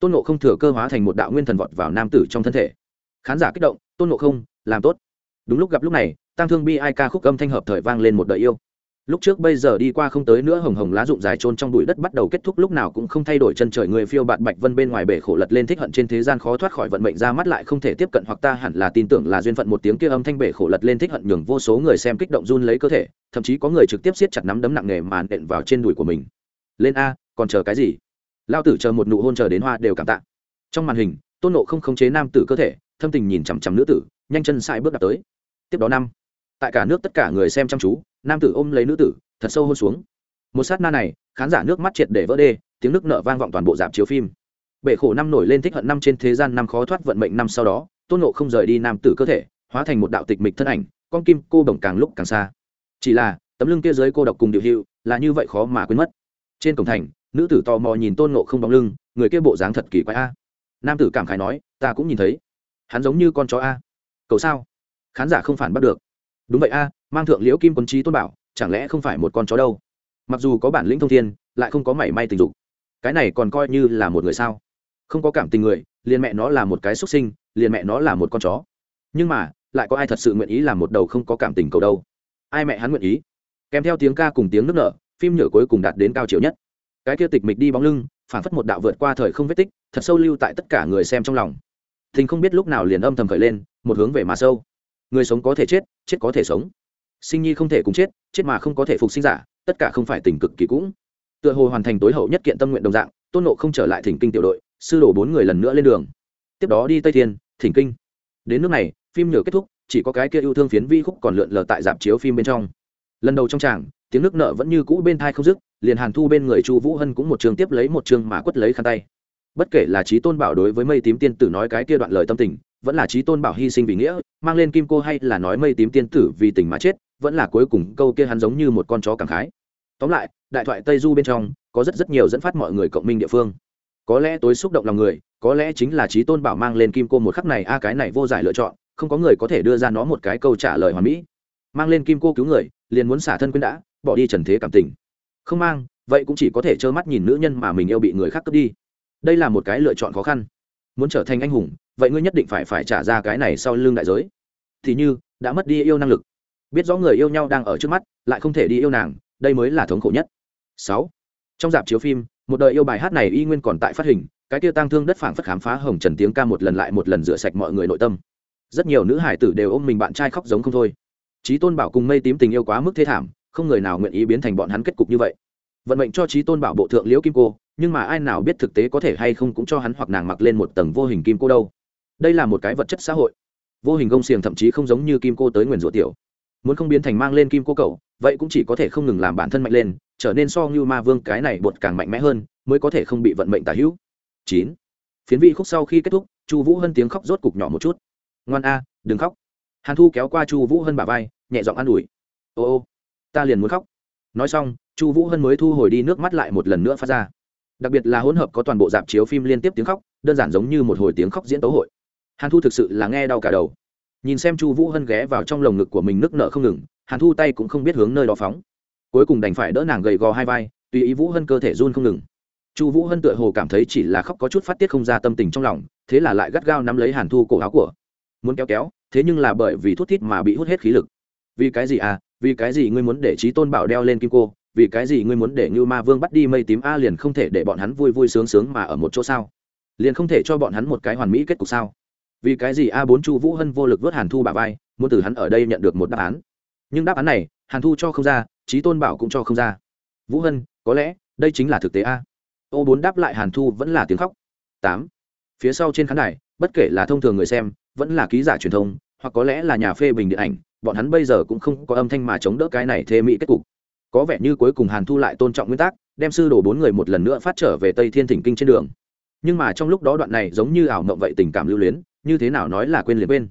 Tôn nộ không thừa cơ hóa thành một đạo nguyên thần vọt vào nam tử trong thân thể. Khán giả kích động, tôn nộ không, làm tốt. Đúng lúc gặp lúc này tăng thương bi ai ca khúc âm thanh hợp thời vang lên một đời yêu lúc trước bây giờ đi qua không tới nữa, hồng hồng lá rụng dài trôn trong bụi đất bắt đầu kết thúc, lúc nào cũng không thay đổi chân trời, người phiêu bạn bạch vân bên ngoài bể khổ lật lên, thích hận trên thế gian khó thoát khỏi vận mệnh, ra mắt lại không thể tiếp cận hoặc ta hẳn là tin tưởng là duyên phận, một tiếng kia âm thanh bể khổ lật lên, thích hận nhường vô số người xem kích động run lấy cơ thể, thậm chí có người trực tiếp siết chặt nắm đấm nặng nề màn đện vào trên đùi của mình. Lên a, còn chờ cái gì? Lao tử chờ một nụ hôn chờ đến hoa đều cảm tạ. Trong màn hình, tôn nộ không khống chế nam tử cơ thể, thâm tình nhìn chằm chằm nữ tử, nhanh chân sai bước đạp tới. Tiếp đó năm tại cả nước tất cả người xem chăm chú, nam tử ôm lấy nữ tử, thật sâu hôn xuống. Một sát na này, khán giả nước mắt triệt để vỡ đê, tiếng nước nợ vang vọng toàn bộ dạp chiếu phim. Bệ khổ năm nổi lên thích hận năm trên thế gian năm khó thoát vận mệnh năm sau đó, tôn nộ không rời đi nam tử cơ thể, hóa thành một đạo tịch mịch thân ảnh, con kim cô bồng càng lúc càng xa. Chỉ là, tấm lưng kia dưới cô độc cùng điều hiệu, là như vậy khó mà quên mất. Trên cổng thành, nữ tử tò mò nhìn tôn nộ không bóng lưng, người kia bộ dáng thật kỳ quái a. Nam tử cảm khải nói, ta cũng nhìn thấy. Hắn giống như con chó a. Cậu sao? Khán giả không phản bắt được đúng vậy a, mang thượng liễu kim quân trí tôn bảo, chẳng lẽ không phải một con chó đâu? Mặc dù có bản lĩnh thông thiên, lại không có mảy may tình dục. Cái này còn coi như là một người sao? Không có cảm tình người, liền mẹ nó là một cái xuất sinh, liền mẹ nó là một con chó. Nhưng mà, lại có ai thật sự nguyện ý làm một đầu không có cảm tình cầu đâu? Ai mẹ hắn nguyện ý? Kèm theo tiếng ca cùng tiếng nước nở, phim nhựa cuối cùng đạt đến cao chiều nhất. Cái kia tịch mịch đi bóng lưng phản phất một đạo vượt qua thời không vết tích, thật sâu lưu tại tất cả người xem trong lòng. Thình không biết lúc nào liền âm thầm khởi lên, một hướng về mà sâu người sống có thể chết chết có thể sống. Sinh nhi không thể cùng chết chết mà không có thể phục sinh giả, tất cả không phải tình cực kỳ cũng. Tựa hồ hoàn thành tối hậu nhất kiện tâm nguyện đồng dạng, tôn nộ không trở lại thỉnh kinh tiểu đội, sư đổ bốn người lần nữa lên đường. Tiếp đó đi tây thiên, thỉnh kinh. Đến nước này, phim nhựa kết thúc, chỉ có cái kia yêu thương phiến vi khúc còn lượn lờ tại dạp chiếu phim bên trong. Lần đầu trong tràng, tiếng nước nợ vẫn như cũ bên thai không dứt, liền hàn thu bên người chu vũ hân cũng một trường tiếp lấy một trường mà quất lấy khăn tay. Bất kể là trí tôn bảo đối với mây tím tiên tử nói cái kia đoạn lời tâm tình vẫn là trí tôn bảo hy sinh vì nghĩa, mang lên kim cô hay là nói mây tím tiên tử vì tình mà chết, vẫn là cuối cùng câu kia hắn giống như một con chó cảm khái. Tóm lại, đại thoại tây du bên trong, có rất rất nhiều dẫn phát mọi người cộng minh địa phương. Có lẽ tối xúc động lòng người, có lẽ chính là trí tôn bảo mang lên kim cô một khắc này, a, cái này vô giải lựa chọn, không có người có thể đưa ra nó một cái câu trả lời hoàn mỹ. Mang lên kim cô cứu người, liền muốn xả thân quyến đã, bỏ đi trần thế cảm tình. Không mang, vậy cũng chỉ có thể trơ mắt nhìn nữ nhân mà mình yêu bị người khác cướp đi. Đây là một cái lựa chọn khó khăn. Muốn trở thành anh hùng vậy ngươi nhất định phải phải trả ra cái này sau lưng đại giới. Thì như, đã mất đi yêu năng lực. Biết rõ người yêu nhau đang ở trước mắt, lại không thể đi yêu nàng, đây mới là thống khổ nhất. Sáu. Trong dạp chiếu phim, một đời yêu bài hát này y nguyên còn tại phát hình, cái tiêu tăng thương đất phảng phất khám phá hồng trần tiếng ca một lần lại một lần rửa sạch mọi người nội tâm. Rất nhiều nữ hải tử đều ôm mình bạn trai khóc giống không thôi. Trí tôn bảo cùng mây tím tình yêu quá mức thế thảm, không người nào nguyện ý biến thành bọn hắn kết cục như vậy. Vận mệnh cho trí tôn bảo bộ thượng liễu kim cô, nhưng mà ai nào biết thực tế có thể hay không cũng cho hắn hoặc nàng mặc lên một tầng vô hình kim cô đâu đây là một cái vật chất xã hội. Vô hình gông xiềng thậm chí không giống như kim cô tới nguyền rủa tiểu. Muốn không biến thành mang lên kim cô cầu vậy cũng chỉ có thể không ngừng làm bản thân mạnh lên, trở nên so như ma vương cái này bột càng mạnh mẽ hơn, mới có thể không bị vận mệnh tả hữu. Chín. Phiến vị khúc sau khi kết thúc, chu vũ hân tiếng khóc rốt cục nhỏ một chút. Ngoan a, đừng khóc. Hàn thu kéo qua chu vũ hân bà vai, nhẹ giọng an ủi. Ô ô, ta liền muốn khóc. Nói xong, chu vũ hân mới thu hồi đi nước mắt lại một lần nữa phát ra. Đặc biệt là hỗn hợp có toàn bộ dạp chiếu phim liên tiếp tiếng khóc, đơn giản giống như một hồi tiếng khóc diễn tấu hội hàn thu thực sự là nghe đau cả đầu. Nhìn xem chu vũ hân ghé vào trong lồng ngực của mình nức nở không ngừng, hàn thu tay cũng không biết hướng nơi đó phóng. Cuối cùng đành phải đỡ nàng gầy gò hai vai, tùy ý vũ hân cơ thể run không ngừng. Chu vũ hân tựa hồ cảm thấy chỉ là khóc có chút phát tiết không ra tâm tình trong lòng, thế là lại gắt gao nắm lấy hàn thu cổ áo của. Muốn kéo kéo, thế nhưng là bởi vì thút thít mà bị hút hết khí lực. Vì cái gì à vì cái gì ngươi muốn để trí tôn bảo đeo lên kim cô, vì cái gì ngươi muốn để như ma vương bắt đi mây tím a liền không thể để bọn hắn vui vui sướng sướng mà ở một chỗ sao? Liền không thể cho bọn hắn một cái hoàn mỹ kết cục sao? Vì cái gì a bốn chu vũ hân vô lực vớt hàn thu bà vai, muốn từ hắn ở đây nhận được một đáp án. Nhưng đáp án này, hàn thu cho không ra trí tôn bảo cũng cho không ra. Vũ hân, có lẽ, đây chính là thực tế a. Ô bốn đáp lại hàn thu vẫn là tiếng khóc. Tám. Phía sau trên khán đài, bất kể là thông thường người xem, vẫn là ký giả truyền thông, hoặc có lẽ là nhà phê bình điện ảnh, bọn hắn bây giờ cũng không có âm thanh mà chống đỡ cái này thê mỹ kết cục. Có vẻ như cuối cùng hàn thu lại tôn trọng nguyên tắc, đem sư đồ bốn người một lần nữa phát trở về tây thiên thỉnh kinh trên đường. Nhưng mà trong lúc đó đoạn này giống như ảo mộng vậy tình cảm lưu luyến như thế nào nói là quên liền quên.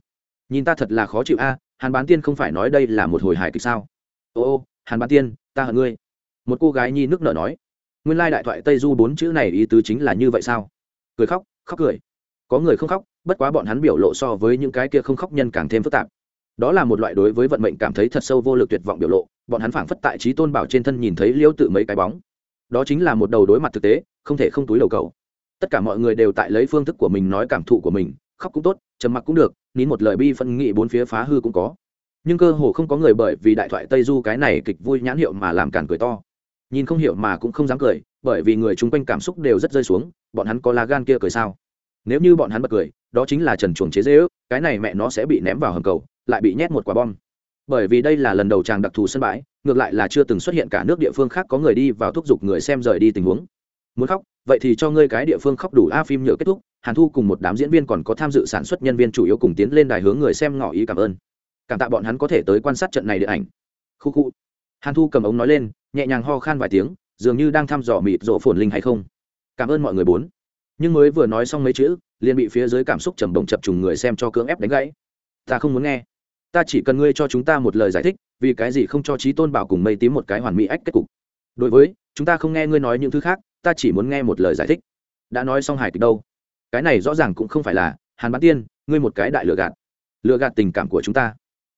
Nhìn ta thật là khó chịu a, hàn bán tiên không phải nói đây là một hồi hài kịch sao? Ô ô, hàn bán tiên, ta hận ngươi. Một cô gái nhi nước nở nói. Nguyên lai đại thoại tây du bốn chữ này ý tứ chính là như vậy sao? Cười khóc khóc cười. Có người không khóc, bất quá bọn hắn biểu lộ so với những cái kia không khóc nhân càng thêm phức tạp. Đó là một loại đối với vận mệnh cảm thấy thật sâu vô lực tuyệt vọng biểu lộ, bọn hắn phảng phất tại trí tôn bảo trên thân nhìn thấy liêu tự mấy cái bóng. Đó chính là một đầu đối mặt thực tế, không thể không túi đầu cầu. Tất cả mọi người đều tại lấy phương thức của mình nói cảm thụ của mình khóc cũng tốt, trầm mặc cũng được, nín một lời bi phân nghị bốn phía phá hư cũng có. Nhưng cơ hồ không có người bởi vì đại thoại tây du cái này kịch vui nhãn hiệu mà làm cản cười to. Nhìn không hiểu mà cũng không dám cười, bởi vì người chung quanh cảm xúc đều rất rơi xuống, bọn hắn có lá gan kia cười sao? Nếu như bọn hắn bật cười, đó chính là trần chuồng chế dễ ước, cái này mẹ nó sẽ bị ném vào hầm cầu, lại bị nhét một quả bom. Bởi vì đây là lần đầu chàng đặc thù sân bãi, ngược lại là chưa từng xuất hiện cả nước địa phương khác có người đi vào thúc giục người xem rời đi tình huống. Muốn khóc, vậy thì cho ngươi cái địa phương khóc đủ a phim nhựa kết thúc hàn thu cùng một đám diễn viên còn có tham dự sản xuất nhân viên chủ yếu cùng tiến lên đài hướng người xem ngỏ ý cảm ơn. Cảm tạ bọn hắn có thể tới quan sát trận này điện ảnh. Khu khu. Hàn thu cầm ống nói lên, nhẹ nhàng ho khan vài tiếng, dường như đang thăm dò mịt rộ phồn linh hay không. Cảm ơn mọi người bốn. Nhưng mới vừa nói xong mấy chữ, liền bị phía dưới cảm xúc trầm động chập trùng người xem cho cưỡng ép đánh gãy. Ta không muốn nghe. Ta chỉ cần ngươi cho chúng ta một lời giải thích, vì cái gì không cho trí tôn bảo cùng mây tím một cái hoàn mỹ ách kết cục. Đối với, chúng ta không nghe ngươi nói những thứ khác, ta chỉ muốn nghe một lời giải thích. Đã nói xong hài kịch đâu? Cái này rõ ràng cũng không phải là, hàn bán tiên, ngươi một cái đại lừa gạt. Lừa gạt tình cảm của chúng ta.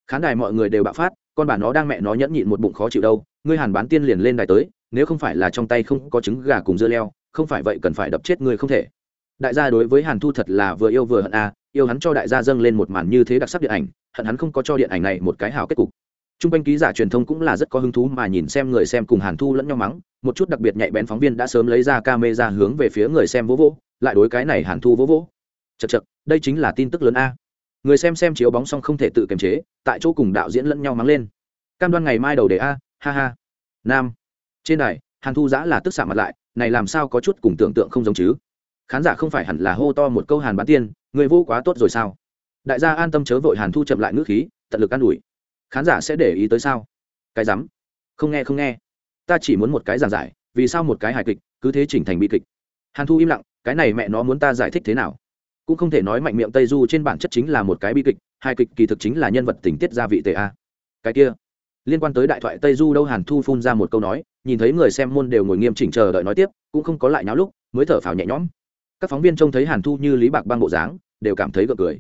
Khán đài mọi người đều bạo phát, con bà nó đang mẹ nó nhẫn nhịn một bụng khó chịu đâu, ngươi hàn bán tiên liền lên đài tới, nếu không phải là trong tay không có trứng gà cùng dưa leo, không phải vậy cần phải đập chết ngươi không thể. Đại gia đối với hàn thu thật là vừa yêu vừa hận a, yêu hắn cho đại gia dâng lên một màn như thế đặc sắc điện ảnh, hận hắn không có cho điện ảnh này một cái hào kết cục. T r u n g quanh ký giả truyền thông cũng là rất có hứng thú mà nhìn xem người xem cùng hàn thu lẫn nhau mắng, một chút đặc biệt nhạy bén phóng viên đã sớm lấy ra ca mê ra hướng về phía người xem vỗ vỗ lại đối cái này hàn thu vỗ vỗ. Chật chật đây chính là tin tức lớn a. Người xem xem chiếu bóng xong không thể tự kiềm chế, tại chỗ cùng đạo diễn lẫn nhau mắng lên. Cam đoan ngày mai đầu đề a, ha ha. Nam. Trên đài, hàn thu giã là tức xạ mặt lại, này làm sao có chút cùng tưởng tượng không giống chứ? Khán giả không phải hẳn là hô to một câu hàn bán tiên, người vô quá tốt rồi sao? Đại gia an tâm chớ vội hàn thu chậm lại ngữ khí, tận lực an ủi. Khán giả sẽ để ý tới sao? Cái rắm. Không nghe không nghe. Ta chỉ muốn một cái giảng giải, vì sao một cái hài kịch, cứ thế chỉnh thành bi kịch. Hàn thu im lặng cái này mẹ nó muốn ta giải thích thế nào? Cũng không thể nói mạnh miệng tây du trên bản chất chính là một cái bi kịch, hai kịch kỳ thực chính là nhân vật tình tiết gia vị tề a. Cái kia, liên quan tới đại thoại tây du đâu hàn thu phun ra một câu nói, nhìn thấy người xem môn đều ngồi nghiêm chỉnh chờ đợi nói tiếp, cũng không có lại nháo lúc, mới thở phào nhẹ nhõm. Các phóng viên trông thấy hàn thu như lý bạc băng bộ dáng, đều cảm thấy gợi cười.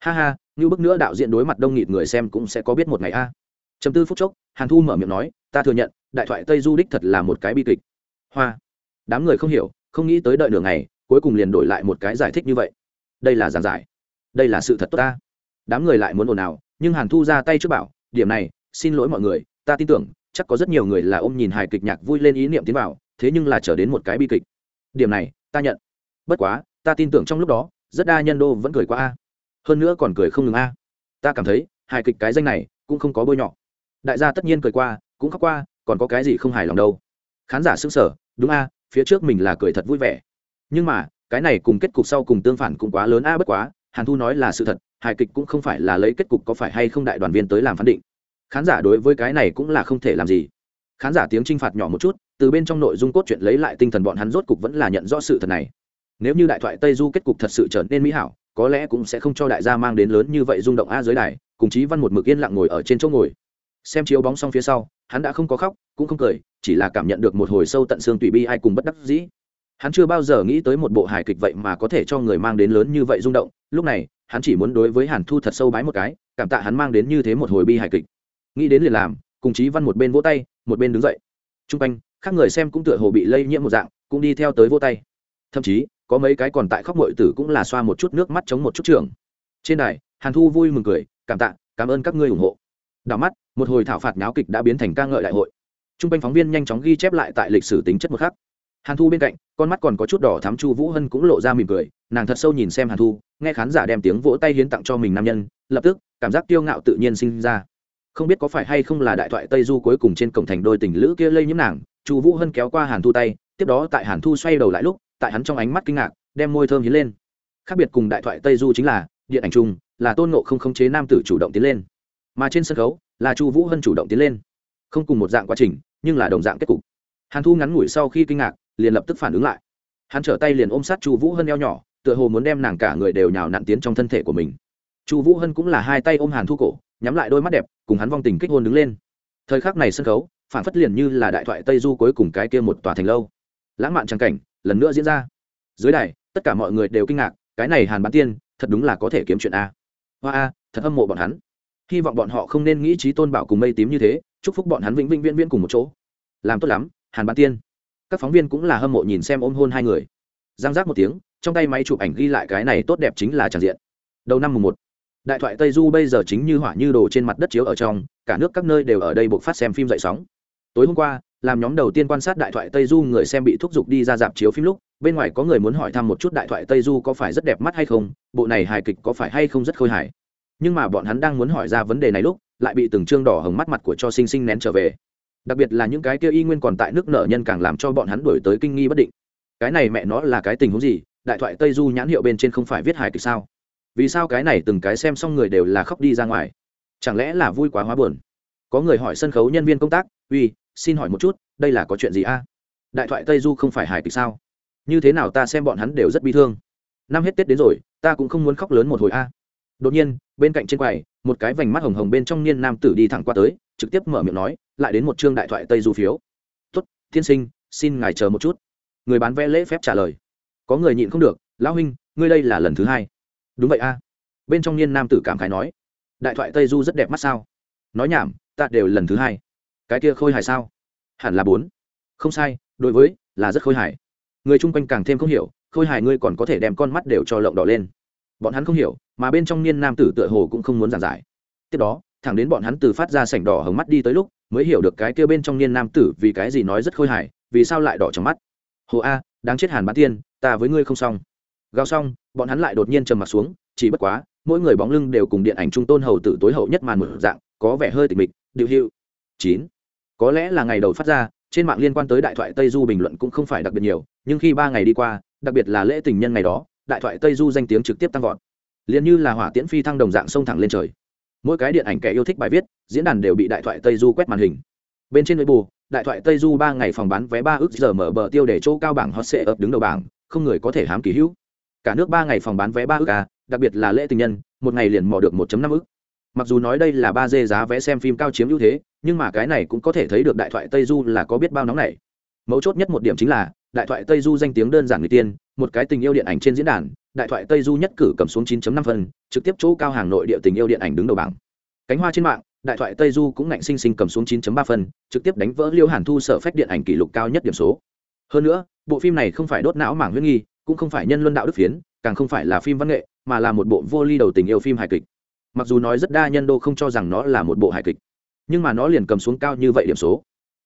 Ha ha, như bức nữa đạo diễn đối mặt đông nghịt người xem cũng sẽ có biết một ngày a. Chấm tư phút chốc, hàn thu mở miệng nói, ta thừa nhận, đại thoại tây du đích thật là một cái bi kịch. Hoa. Đám người không hiểu, không nghĩ tới đợi nửa ngày cuối cùng liền đổi lại một cái giải thích như vậy. Đây là giảng giải. Đây là sự thật tốt ta. Đám người lại muốn ồn ào, nhưng hàn thu ra tay trước bảo, điểm này, xin lỗi mọi người, ta tin tưởng, chắc có rất nhiều người là ôm nhìn hài kịch nhạc vui lên ý niệm tiến vào, thế nhưng là trở đến một cái bi kịch. Điểm này, ta nhận. Bất quá, ta tin tưởng trong lúc đó, rất đa nhân đô vẫn cười qua a. Hơn nữa còn cười không ngừng a. Ta cảm thấy, hài kịch cái danh này, cũng không có bôi nhọ. Đại gia tất nhiên cười qua, cũng khóc qua, còn có cái gì không hài lòng đâu. Khán giả s ư n g sở đúng a, phía trước mình là cười thật vui vẻ nhưng mà, cái này cùng kết cục sau cùng tương phản cũng quá lớn a, bất quá, hàn thu nói là sự thật, hài kịch cũng không phải là lấy kết cục có phải hay không đại đoàn viên tới làm phán định. Khán giả đối với cái này cũng là không thể làm gì. Khán giả tiếng t r i n h phạt nhỏ một chút, từ bên trong nội dung cốt truyện lấy lại tinh thần bọn hắn rốt cục vẫn là nhận rõ sự thật này. Nếu như đại thoại tây du kết cục thật sự trở nên mỹ hảo, có lẽ cũng sẽ không cho đại gia mang đến lớn như vậy rung động a dưới đài, cùng chí văn một mực yên lặng ngồi ở trên chỗ ngồi. Xem chiếu bóng xong phía sau, hắn đã không có khóc, cũng không cười, chỉ là cảm nhận được một hồi sâu tận xương tùy bi ai cùng bất đắc dĩ hắn chưa bao giờ nghĩ tới một bộ hài kịch vậy mà có thể cho người mang đến lớn như vậy rung động, lúc này, hắn chỉ muốn đối với hàn thu thật sâu bái một cái, cảm tạ hắn mang đến như thế một hồi bi hài kịch. Nghĩ đến liền làm, cùng chí văn một bên vỗ tay, một bên đứng dậy. T r u n g quanh, khác người xem cũng tựa hồ bị lây nhiễm một dạng, cũng đi theo tới vỗ tay. Thậm chí, có mấy cái còn tại khóc mội tử cũng là xoa một chút nước mắt chống một chút trường. Trên đài, hàn thu vui mừng cười, cảm tạ, cảm ơn các ngươi ủng hộ. Đảo mắt, một hồi thảo phạt náo kịch đã biến thành ca ngợi đại hội. T r u n g quanh phóng viên nhanh chóng ghi chép lại tại lịch sử tính chất một khắc hàn thu bên cạnh, con mắt còn có chút đỏ thắm, chu vũ hân cũng lộ ra mỉm cười, nàng thật sâu nhìn xem hàn thu, nghe khán giả đem tiếng vỗ tay hiến tặng cho mình nam nhân, lập tức, cảm giác tiêu ngạo tự nhiên sinh ra. Không biết có phải hay không là đại thoại tây du cuối cùng trên cổng thành đôi tình lữ kia lây nhiễm nàng, chu vũ hân kéo qua hàn thu tay, tiếp đó tại hàn thu xoay đầu lại lúc, tại hắn trong ánh mắt kinh ngạc, đem môi thơm hiến lên. Khác biệt cùng đại thoại tây du chính là, điện ảnh chung, là tôn nộ không khống chế nam tử chủ động tiến lên. Mà trên sân khấu, là chu vũ hân chủ động tiến lên. Không cùng một dạng quá trình, nhưng là đồng dạng kết cục. Hàn thu ngắn ngủi sau khi kinh ngạc liền lập tức phản ứng lại. Hắn trở tay liền ôm sát chu vũ hân eo nhỏ, tựa hồ muốn đem nàng cả người đều nhào nặn tiến trong thân thể của mình. Chu vũ hân cũng là hai tay ôm hàn thu cổ, nhắm lại đôi mắt đẹp, cùng hắn vong tình kích hôn đứng lên. Thời khắc này sân khấu, phản phất liền như là đại thoại tây du cuối cùng cái kia một tòa thành lâu. Lãng mạn trang cảnh, lần nữa diễn ra. Dưới đài, tất cả mọi người đều kinh ngạc, cái này hàn bán tiên, thật đúng là có thể kiếm chuyện a. Hoa a, thật hâm mộ bọn hắn. Hy vọng bọn họ không nên nghĩ trí tôn bảo cùng mây tím như thế, chúc phúc bọn hắn vĩnh vĩnh viễn viễn cùng một chỗ. Làm tốt lắm, hàn bán tiên các phóng viên cũng là hâm mộ nhìn xem ôm hôn hai người. Giang giác một tiếng, trong tay máy chụp ảnh ghi lại cái này tốt đẹp chính là tràn diện. Đầu năm mùng một, đại thoại tây du bây giờ chính như hỏa như đồ trên mặt đất chiếu ở trong, cả nước các nơi đều ở đây buộc phát xem phim dậy sóng. Tối hôm qua, làm nhóm đầu tiên quan sát đại thoại tây du người xem bị thúc giục đi ra dạp chiếu phim lúc, bên ngoài có người muốn hỏi thăm một chút đại thoại tây du có phải rất đẹp mắt hay không, bộ này hài kịch có phải hay không rất khôi hài. Nhưng mà bọn hắn đang muốn hỏi ra vấn đề này lúc, lại bị từng trương đỏ hồng mắt mặt của cho sinh sinh nén trở về đặc biệt là những cái kia y nguyên còn tại nước nợ nhân càng làm cho bọn hắn đổi tới kinh nghi bất định. Cái này mẹ nó là cái tình huống gì? Đại thoại tây du nhãn hiệu bên trên không phải viết hài kịch sao? Vì sao cái này từng cái xem xong người đều là khóc đi ra ngoài? Chẳng lẽ là vui quá hóa buồn? Có người hỏi sân khấu nhân viên công tác, uy, xin hỏi một chút, đây là có chuyện gì a? Đại thoại tây du không phải hài kịch sao? Như thế nào ta xem bọn hắn đều rất bi thương. Năm hết tết đến rồi, ta cũng không muốn khóc lớn một hồi a. Đột nhiên, bên cạnh trên quầy, một cái vành mắt hồng hồng bên trong niên nam tử đi thẳng qua tới trực tiếp mở miệng nói, lại đến một chương đại thoại tây du phiếu. Tuất tiên sinh, xin ngài chờ một chút. Người bán vé lễ phép trả lời. Có người nhịn không được, lão huynh, ngươi đây là lần thứ hai. Đúng vậy a. Bên trong niên nam tử cảm khái nói. Đại thoại tây du rất đẹp mắt sao? Nói nhảm, ta đều lần thứ hai. Cái kia khôi hài sao? Hẳn là bốn. Không sai, đối với, là rất khôi hài. Người chung quanh càng thêm không hiểu, khôi hài ngươi còn có thể đem con mắt đều cho lộng đỏ lên. Bọn hắn không hiểu, mà bên trong niên nam tử tựa hồ cũng không muốn giảng giải. Tiếp đó thẳng đến bọn hắn từ phát ra sảnh đỏ hồng mắt đi tới lúc, mới hiểu được cái kia bên trong niên nam tử vì cái gì nói rất khôi hài, vì sao lại đỏ trong mắt. Hồ a, đáng chết hàn bán tiên, ta với ngươi không xong. Gào xong, bọn hắn lại đột nhiên trầm mặt xuống, chỉ bất quá, mỗi người bóng lưng đều cùng điện ảnh trung tôn hầu tử tối hậu nhất màn một dạng, có vẻ hơi tịch mịch, điệu hiệu. Chín. Có lẽ là ngày đầu phát ra, trên mạng liên quan tới đại thoại tây du bình luận cũng không phải đặc biệt nhiều, nhưng khi ba ngày đi qua, đặc biệt là lễ tình nhân ngày đó, đại thoại tây du danh tiếng trực tiếp tăng vọt. Liền như là hỏa tiễn phi thăng đồng dạng sông thẳng lên trời mỗi cái điện ảnh kẻ yêu thích bài viết, diễn đàn đều bị đại thoại tây du quét màn hình. Bên trên nội bù đại thoại tây du ba ngày phòng bán vé ba ước giờ mở bờ tiêu để chỗ cao bảng hot sệ ập đứng đầu bảng, không người có thể hám kỳ hữu. Cả nước ba ngày phòng bán vé ba ước à đặc biệt là lễ tình nhân, một ngày liền mò được 1 năm ước mặc dù nói đây là ba dê giá vé xem phim cao chiếm ưu thế, nhưng mà cái này cũng có thể thấy được đại thoại tây du là có biết bao nóng này mấu chốt nhất một điểm chính là, đại thoại tây du danh tiếng đơn giản người tiên, một cái tình yêu điện ảnh trên diễn đàn đại thoại tây du nhất cử cầm xuống 9.5 phần, trực tiếp chỗ cao hàng nội địa tình yêu điện ảnh đứng đầu bảng. Cánh hoa trên mạng đại thoại tây du cũng ngạnh sinh sinh cầm xuống 9.3 phần, trực tiếp đánh vỡ liêu hàn thu sở phách điện ảnh kỷ lục cao nhất điểm số. Hơn nữa bộ phim này không phải đốt não mảng huyết nghi cũng không phải nhân luân đạo đức phiến càng không phải là phim văn nghệ mà là một bộ vô ly đầu tình yêu phim hài kịch. Mặc dù nói rất đa nhân đô không cho rằng nó là một bộ hài kịch nhưng mà nó liền cầm xuống cao như vậy điểm số.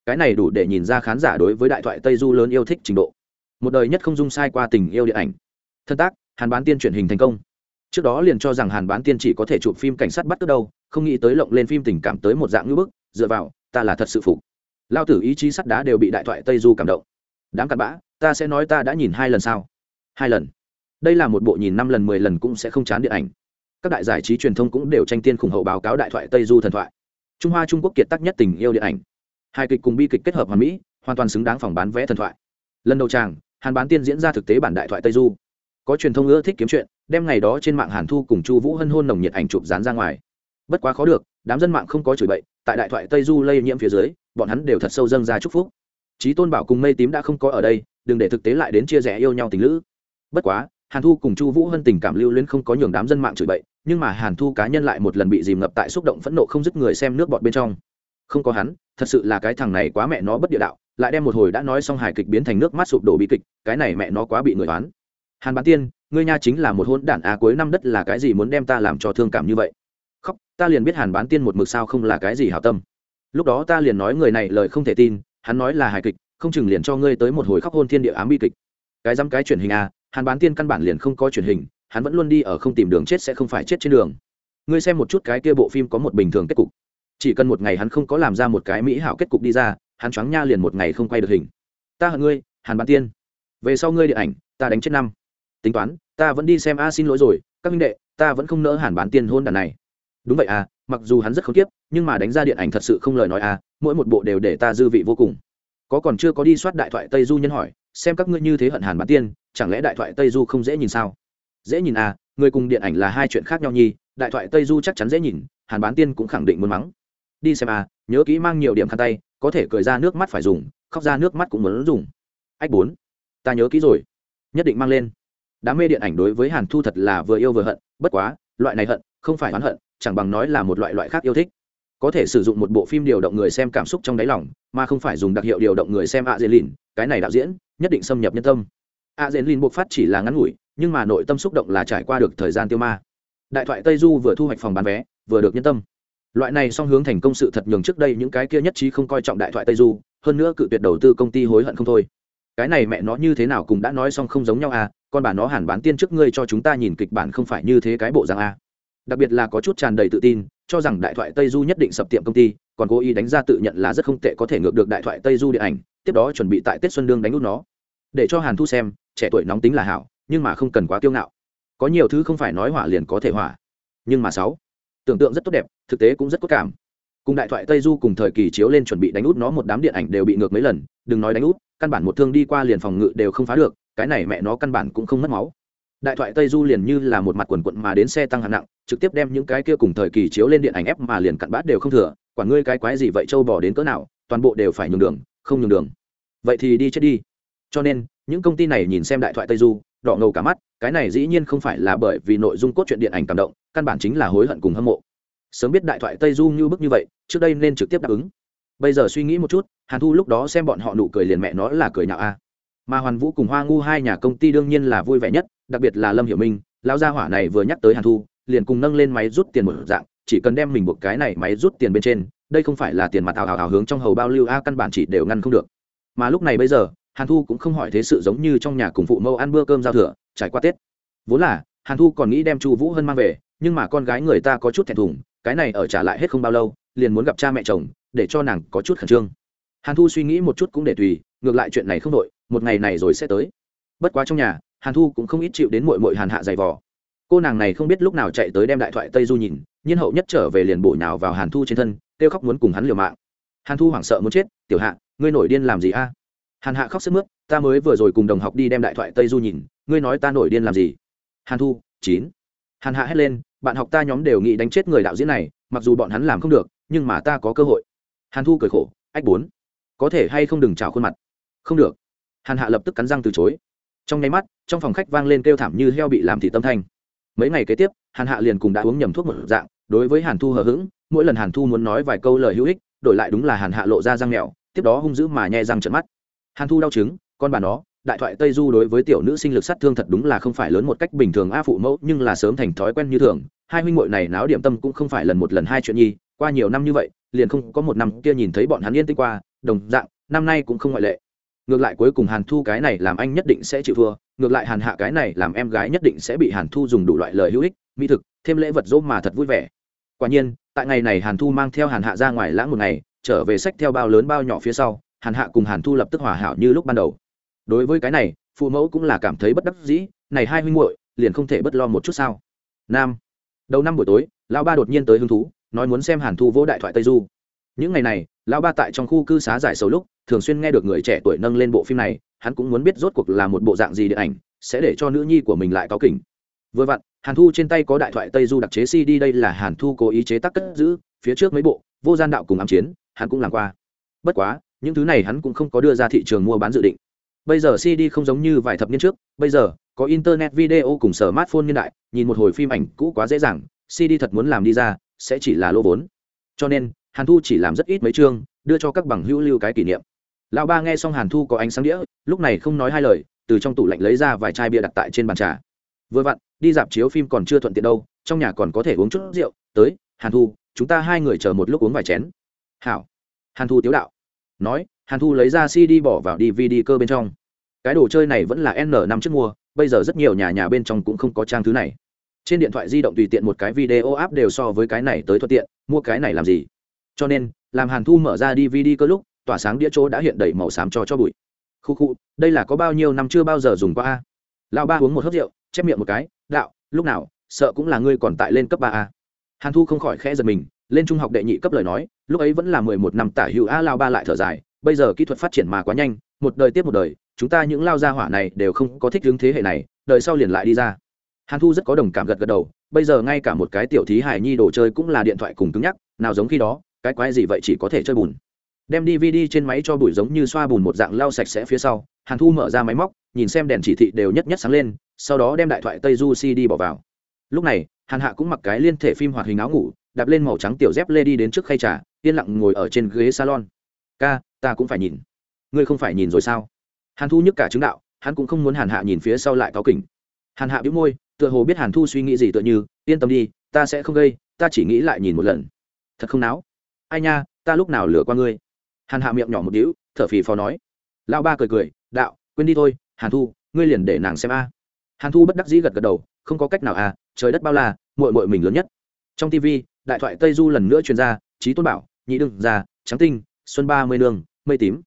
Cái này đủ để nhìn ra khán giả đối với đại thoại tây du lớn yêu thích trình độ. Một đời nhất không dung sai qua tình yêu điện ảnh. Thân tác hàn bán tiên truyền hình thành công. Trước đó liền cho rằng hàn bán tiên chỉ có thể chụp phim cảnh sát bắt cướp đâu, không nghĩ tới lộng lên phim tình cảm tới một dạng ngữ bức, dựa vào, ta là thật sự phục. Lao tử ý chí sắt đá đều bị đại thoại tây du cảm động. Đám cặn bã, ta sẽ nói ta đã nhìn hai lần sao? Hai lần. Đây là một bộ nhìn năm lần, mười lần cũng sẽ không chán điện ảnh. Các đại giải trí truyền thông cũng đều tranh tiên khủng hậu báo cáo đại thoại tây du thần thoại. Trung hoa trung quốc kiệt tác nhất tình yêu điện ảnh. Hai kịch cùng bi kịch kết hợp hoàn mỹ, hoàn toàn xứng đáng phòng bán vé thần thoại. Lần đầu tràng hàn bán tiên diễn ra thực tế bản đại thoại tây du có truyền thông ưa thích kiếm chuyện, đem ngày đó trên mạng hàn thu cùng chu vũ hân hôn nồng nhiệt ảnh chụp dán ra ngoài. Bất quá khó được, đám dân mạng không có chửi bậy, tại đại thoại tây du lây nhiễm phía dưới, bọn hắn đều thật sâu dâng ra chúc phúc. Trí tôn bảo cùng mây tím đã không có ở đây, đừng để thực tế lại đến chia rẽ yêu nhau tình lữ. Bất quá, hàn thu cùng chu vũ hân tình cảm lưu luyến không có nhường đám dân mạng chửi bậy, nhưng mà hàn thu cá nhân lại một lần bị dìm ngập tại xúc động phẫn nộ không dứt người xem nước bọt bên trong. Không có hắn, thật sự là cái thằng này quá mẹ nó bất địa đạo, lại đem một hồi đã nói xong hài kịch biến thành nước mắt sụp đổ bi kịch, cái này mẹ nó quá bị người oán hàn bán tiên, ngươi nha chính là một hôn đản á, cuối năm đất là cái gì muốn đem ta làm cho thương cảm như vậy? Khóc, ta liền biết hàn bán tiên một mực sao không là cái gì hảo tâm. Lúc đó ta liền nói người này lời không thể tin, hắn nói là hài kịch, không chừng liền cho ngươi tới một hồi khóc hôn thiên địa ám bi kịch. Cái dám cái truyền hình à hàn bán tiên căn bản liền không có truyền hình, hắn vẫn luôn đi ở không tìm đường chết sẽ không phải chết trên đường. Ngươi xem một chút cái kia bộ phim có một bình thường kết cục. Chỉ cần một ngày hắn không có làm ra một cái mỹ hảo kết cục đi ra, hắn choáng nha liền một ngày không quay được hình. Ta hận ngươi, hàn bán tiên. Về sau ngươi điện ảnh, ta đánh chết năm tính toán, ta vẫn đi xem a xin lỗi rồi, các minh đệ, ta vẫn không nỡ hàn bán tiên hôn đàn này. Đúng vậy à mặc dù hắn rất không tiếp nhưng mà đánh ra điện ảnh thật sự không lời nói à mỗi một bộ đều để ta dư vị vô cùng. Có còn chưa có đi soát đại thoại tây du nhân hỏi, xem các ngươi như thế hận hàn bán tiên chẳng lẽ đại thoại tây du không dễ nhìn sao? Dễ nhìn à người cùng điện ảnh là hai chuyện khác nhau nhi đại thoại tây du chắc chắn dễ nhìn, hàn bán tiên cũng khẳng định muốn mắng. Đi xem à nhớ kỹ mang nhiều điểm khăn tay, có thể cười ra nước mắt phải dùng, khóc ra nước mắt cũng muốn dùng. Ách bốn, ta nhớ kỹ rồi. Nhất định mang lên đám mê điện ảnh đối với hàn thu thật là vừa yêu vừa hận, bất quá, loại này hận, không phải oán hận, chẳng bằng nói là một loại loại khác yêu thích. Có thể sử dụng một bộ phim điều động người xem cảm xúc trong đáy lòng, mà không phải dùng đặc hiệu điều động người xem ạ dễ lìn, cái này đạo diễn, nhất định xâm nhập nhân tâm. Ạ dễ lìn buộc phát chỉ là ngắn ngủi, nhưng mà nội tâm xúc động là trải qua được thời gian tiêu ma. Đại thoại tây du vừa thu hoạch phòng bán vé, vừa được nhân tâm. Loại này song hướng thành công sự thật nhường trước đây những cái kia nhất trí không coi trọng đại thoại tây du, hơn nữa cự tuyệt đầu tư công ty hối hận không thôi. Cái này mẹ nó như thế nào cũng đã nói xong không giống nhau à con bà nó hàn bán tiên trước ngươi cho chúng ta nhìn kịch bản không phải như thế cái bộ dạng a. Đặc biệt là có chút tràn đầy tự tin, cho rằng đại thoại tây du nhất định sập tiệm công ty, còn cố ý đánh ra tự nhận là rất không tệ có thể ngược được đại thoại tây du điện ảnh, tiếp đó chuẩn bị tại tết xuân đương đánh út nó. Để cho hàn thu xem, trẻ tuổi nóng tính là hảo, nhưng mà không cần quá kiêu ngạo. Có nhiều thứ không phải nói hỏa liền có thể hỏa. Nhưng mà sáu, tưởng tượng rất tốt đẹp, thực tế cũng rất cốt cảm. Cùng đại thoại tây du cùng thời kỳ chiếu lên chuẩn bị đánh út nó một đám điện ảnh đều bị ngược mấy lần, đừng nói đánh út, căn bản một thương đi qua liền phòng ngự đều không phá được cái này mẹ nó căn bản cũng không mất máu. Đại thoại tây du liền như là một mặt quần quận mà đến xe tăng hạng nặng, trực tiếp đem những cái kia cùng thời kỳ chiếu lên điện ảnh ép mà liền cặn bát đều không thừa quản ngươi cái quái gì vậy châu bỏ đến cỡ nào, toàn bộ đều phải nhường đường, không nhường đường. Vậy thì đi chết đi. Cho nên, những công ty này nhìn xem đại thoại tây du, đỏ ngầu cả mắt, cái này dĩ nhiên không phải là bởi vì nội dung cốt truyện điện ảnh cảm động, căn bản chính là hối hận cùng hâm mộ. Sớm biết đại thoại tây du như bức như vậy, trước đây nên trực tiếp đáp ứng. Bây giờ suy nghĩ một chút, hàn thu lúc đó xem bọn họ nụ cười liền mẹ nó là cười nhạo a mà hoàn vũ cùng hoa ngu hai nhà công ty đương nhiên là vui vẻ nhất, đặc biệt là lâm hiểu minh, lão gia hỏa này vừa nhắc tới hàn thu, liền cùng nâng lên máy rút tiền một dạng, chỉ cần đem mình buộc cái này máy rút tiền bên trên, đây không phải là tiền mặt hào hào hào hướng trong hầu bao lưu a, căn bản chỉ đều ngăn không được. Mà lúc này bây giờ, hàn thu cũng không hỏi thế sự giống như trong nhà cùng phụ mẫu ăn bữa cơm giao thừa, trải qua tết. Vốn là, hàn thu còn nghĩ đem chu vũ hân mang về, nhưng mà con gái người ta có chút thẹn thùng, cái này ở trả lại hết không bao lâu, liền muốn gặp cha mẹ chồng, để cho nàng có chút khẩn trương. Hàn thu suy nghĩ một chút cũng để tùy, ngược lại chuyện này không đội một ngày này rồi sẽ tới. Bất quá trong nhà, hàn thu cũng không ít chịu đến mội mội hàn hạ dày vò. Cô nàng này không biết lúc nào chạy tới đem đại thoại tây du nhìn, nhiên hậu nhất trở về liền bổ nhào vào hàn thu trên thân, kêu khóc muốn cùng hắn liều mạng. Hàn thu hoảng sợ muốn chết, tiểu hạ, ngươi nổi điên làm gì a? Hàn hạ khóc sức mướt, ta mới vừa rồi cùng đồng học đi đem đại thoại tây du nhìn, ngươi nói ta nổi điên làm gì? Hàn thu, chín. Hàn hạ hét lên, bạn học ta nhóm đều nghĩ đánh chết người đạo diễn này, mặc dù bọn hắn làm không được, nhưng mà ta có cơ hội. Hàn thu cười khổ, ách bốn, có thể hay không đừng trào khuôn mặt? Không được hàn hạ lập tức cắn răng từ chối. Trong nháy mắt, trong phòng khách vang lên kêu thảm như heo bị làm thị tâm thanh. Mấy ngày kế tiếp, hàn hạ liền cùng đã uống nhầm thuốc một dạng, đối với hàn thu hờ hững, mỗi lần hàn thu muốn nói vài câu lời hữu ích, đổi lại đúng là hàn hạ lộ ra răng mèo, tiếp đó hung dữ mà nhẹ răng trận mắt. Hàn thu đau chứng con bà nó, đại thoại tây du đối với tiểu nữ sinh lực sát thương thật đúng là không phải lớn một cách bình thường a phụ mẫu, nhưng là sớm thành thói quen như thường, hai huynh muội này náo điểm tâm cũng không phải lần một lần hai chuyện nhi, qua nhiều năm như vậy, liền không có một năm kia nhìn thấy bọn hắn yên tĩnh qua, đồng dạng, năm nay cũng không ngoại lệ ngược lại cuối cùng hàn thu cái này làm anh nhất định sẽ chịu thua, ngược lại hàn hạ cái này làm em gái nhất định sẽ bị hàn thu dùng đủ loại lời hữu ích, mỹ thực, thêm lễ vật dỗ mà thật vui vẻ. Quả nhiên, tại ngày này hàn thu mang theo hàn hạ ra ngoài lãng một ngày, trở về sách theo bao lớn bao nhỏ phía sau, hàn hạ cùng hàn thu lập tức hòa hảo như lúc ban đầu. Đối với cái này, phụ mẫu cũng là cảm thấy bất đắc dĩ, này hai huynh muội, liền không thể bất lo một chút sao? Nam, đầu năm buổi tối, lão ba đột nhiên tới hứng thú, nói muốn xem hàn thu vỗ đại thoại tây du những ngày này, lão ba tại trong khu cư xá giải sầu lúc, thường xuyên nghe được người trẻ tuổi nâng lên bộ phim này, hắn cũng muốn biết rốt cuộc là một bộ dạng gì điện ảnh, sẽ để cho nữ nhi của mình lại có kỉnh. Vừa vặn, hàn thu trên tay có đại thoại tây du đặc chế cd đây là hàn thu cố ý chế tác cất giữ, phía trước mấy bộ, vô gian đạo cùng ám chiến, hắn cũng làm qua. Bất quá, những thứ này hắn cũng không có đưa ra thị trường mua bán dự định. Bây giờ cd không giống như vài thập niên trước, bây giờ, có internet video cùng smartphone niên đại, nhìn một hồi phim ảnh cũ quá dễ dàng, cd thật muốn làm đi ra, sẽ chỉ là lỗ vốn. Cho nên hàn thu chỉ làm rất ít mấy chương, đưa cho các bằng hữu lưu cái kỷ niệm. Lão ba nghe xong hàn thu có ánh sáng đĩa, lúc này không nói hai lời, từ trong tủ lạnh lấy ra vài chai bia đặt tại trên bàn trà. Vừa vặn, đi dạp chiếu phim còn chưa thuận tiện đâu, trong nhà còn có thể uống chút rượu. Tới, hàn thu, chúng ta hai người chờ một lúc uống vài chén. Hảo. Hàn thu tiếu đạo. Nói, hàn thu lấy ra cd bỏ vào dvd cơ bên trong. Cái đồ chơi này vẫn là n năm trước mua, bây giờ rất nhiều nhà nhà bên trong cũng không có trang thứ này. Trên điện thoại di động tùy tiện một cái video app đều so với cái này tới thuận tiện, mua cái này làm gì? Cho nên, làm hàn thu mở ra dvd cơ lúc, tỏa sáng đĩa chỗ đã hiện đầy màu xám cho cho bụi. Khu khu, đây là có bao nhiêu năm chưa bao giờ dùng qua a? Lão ba uống một hớp rượu, chép miệng một cái, đạo, lúc nào, sợ cũng là ngươi còn tại lên cấp ba a. Hàn thu không khỏi khẽ giật mình, lên trung học đệ nhị cấp lời nói, lúc ấy vẫn là mười một năm tả hữu a lao ba lại thở dài, bây giờ kỹ thuật phát triển mà quá nhanh, một đời tiếp một đời, chúng ta những lao gia hỏa này đều không có thích hướng thế hệ này, đời sau liền lại đi ra. Hàn thu rất có đồng cảm gật gật đầu, bây giờ ngay cả một cái tiểu thí hài nhi đồ chơi cũng là điện thoại cùng cứng nhắc, nào giống khi đó cái quái gì vậy chỉ có thể chơi bùn. Đem dvd trên máy cho bụi giống như xoa bùn một dạng lau sạch sẽ phía sau, hàn thu mở ra máy móc, nhìn xem đèn chỉ thị đều nhất nhất sáng lên, sau đó đem đại thoại tây du cd bỏ vào. Lúc này, hàn hạ cũng mặc cái liên thể phim hoạt hình áo ngủ, đạp lên màu trắng tiểu dép lê đi đến trước khay trà, yên lặng ngồi ở trên ghế salon. Ca, ta cũng phải nhìn. Ngươi không phải nhìn rồi sao? Hàn thu nhức cả chứng đạo, hắn cũng không muốn hàn hạ nhìn phía sau lại cáo kỉnh. Hàn hạ bĩu môi, tựa hồ biết hàn thu suy nghĩ gì tựa như, yên tâm đi, ta sẽ không gây, ta chỉ nghĩ lại nhìn một lần. Thật không náo? Ai nha, ta lúc nào lừa qua ngươi? Hàn hạ miệng nhỏ một đĩu thở phì phò nói. Lão ba cười cười, đạo, quên đi thôi, hàn thu, ngươi liền để nàng xem a. Hàn thu bất đắc dĩ gật gật đầu, không có cách nào à trời đất bao la, muội muội mình lớn nhất. Trong tv đại thoại tây du lần nữa truyền ra trí tôn bảo, nhị đương già trắng tinh, xuân ba mươi nương, mây tím.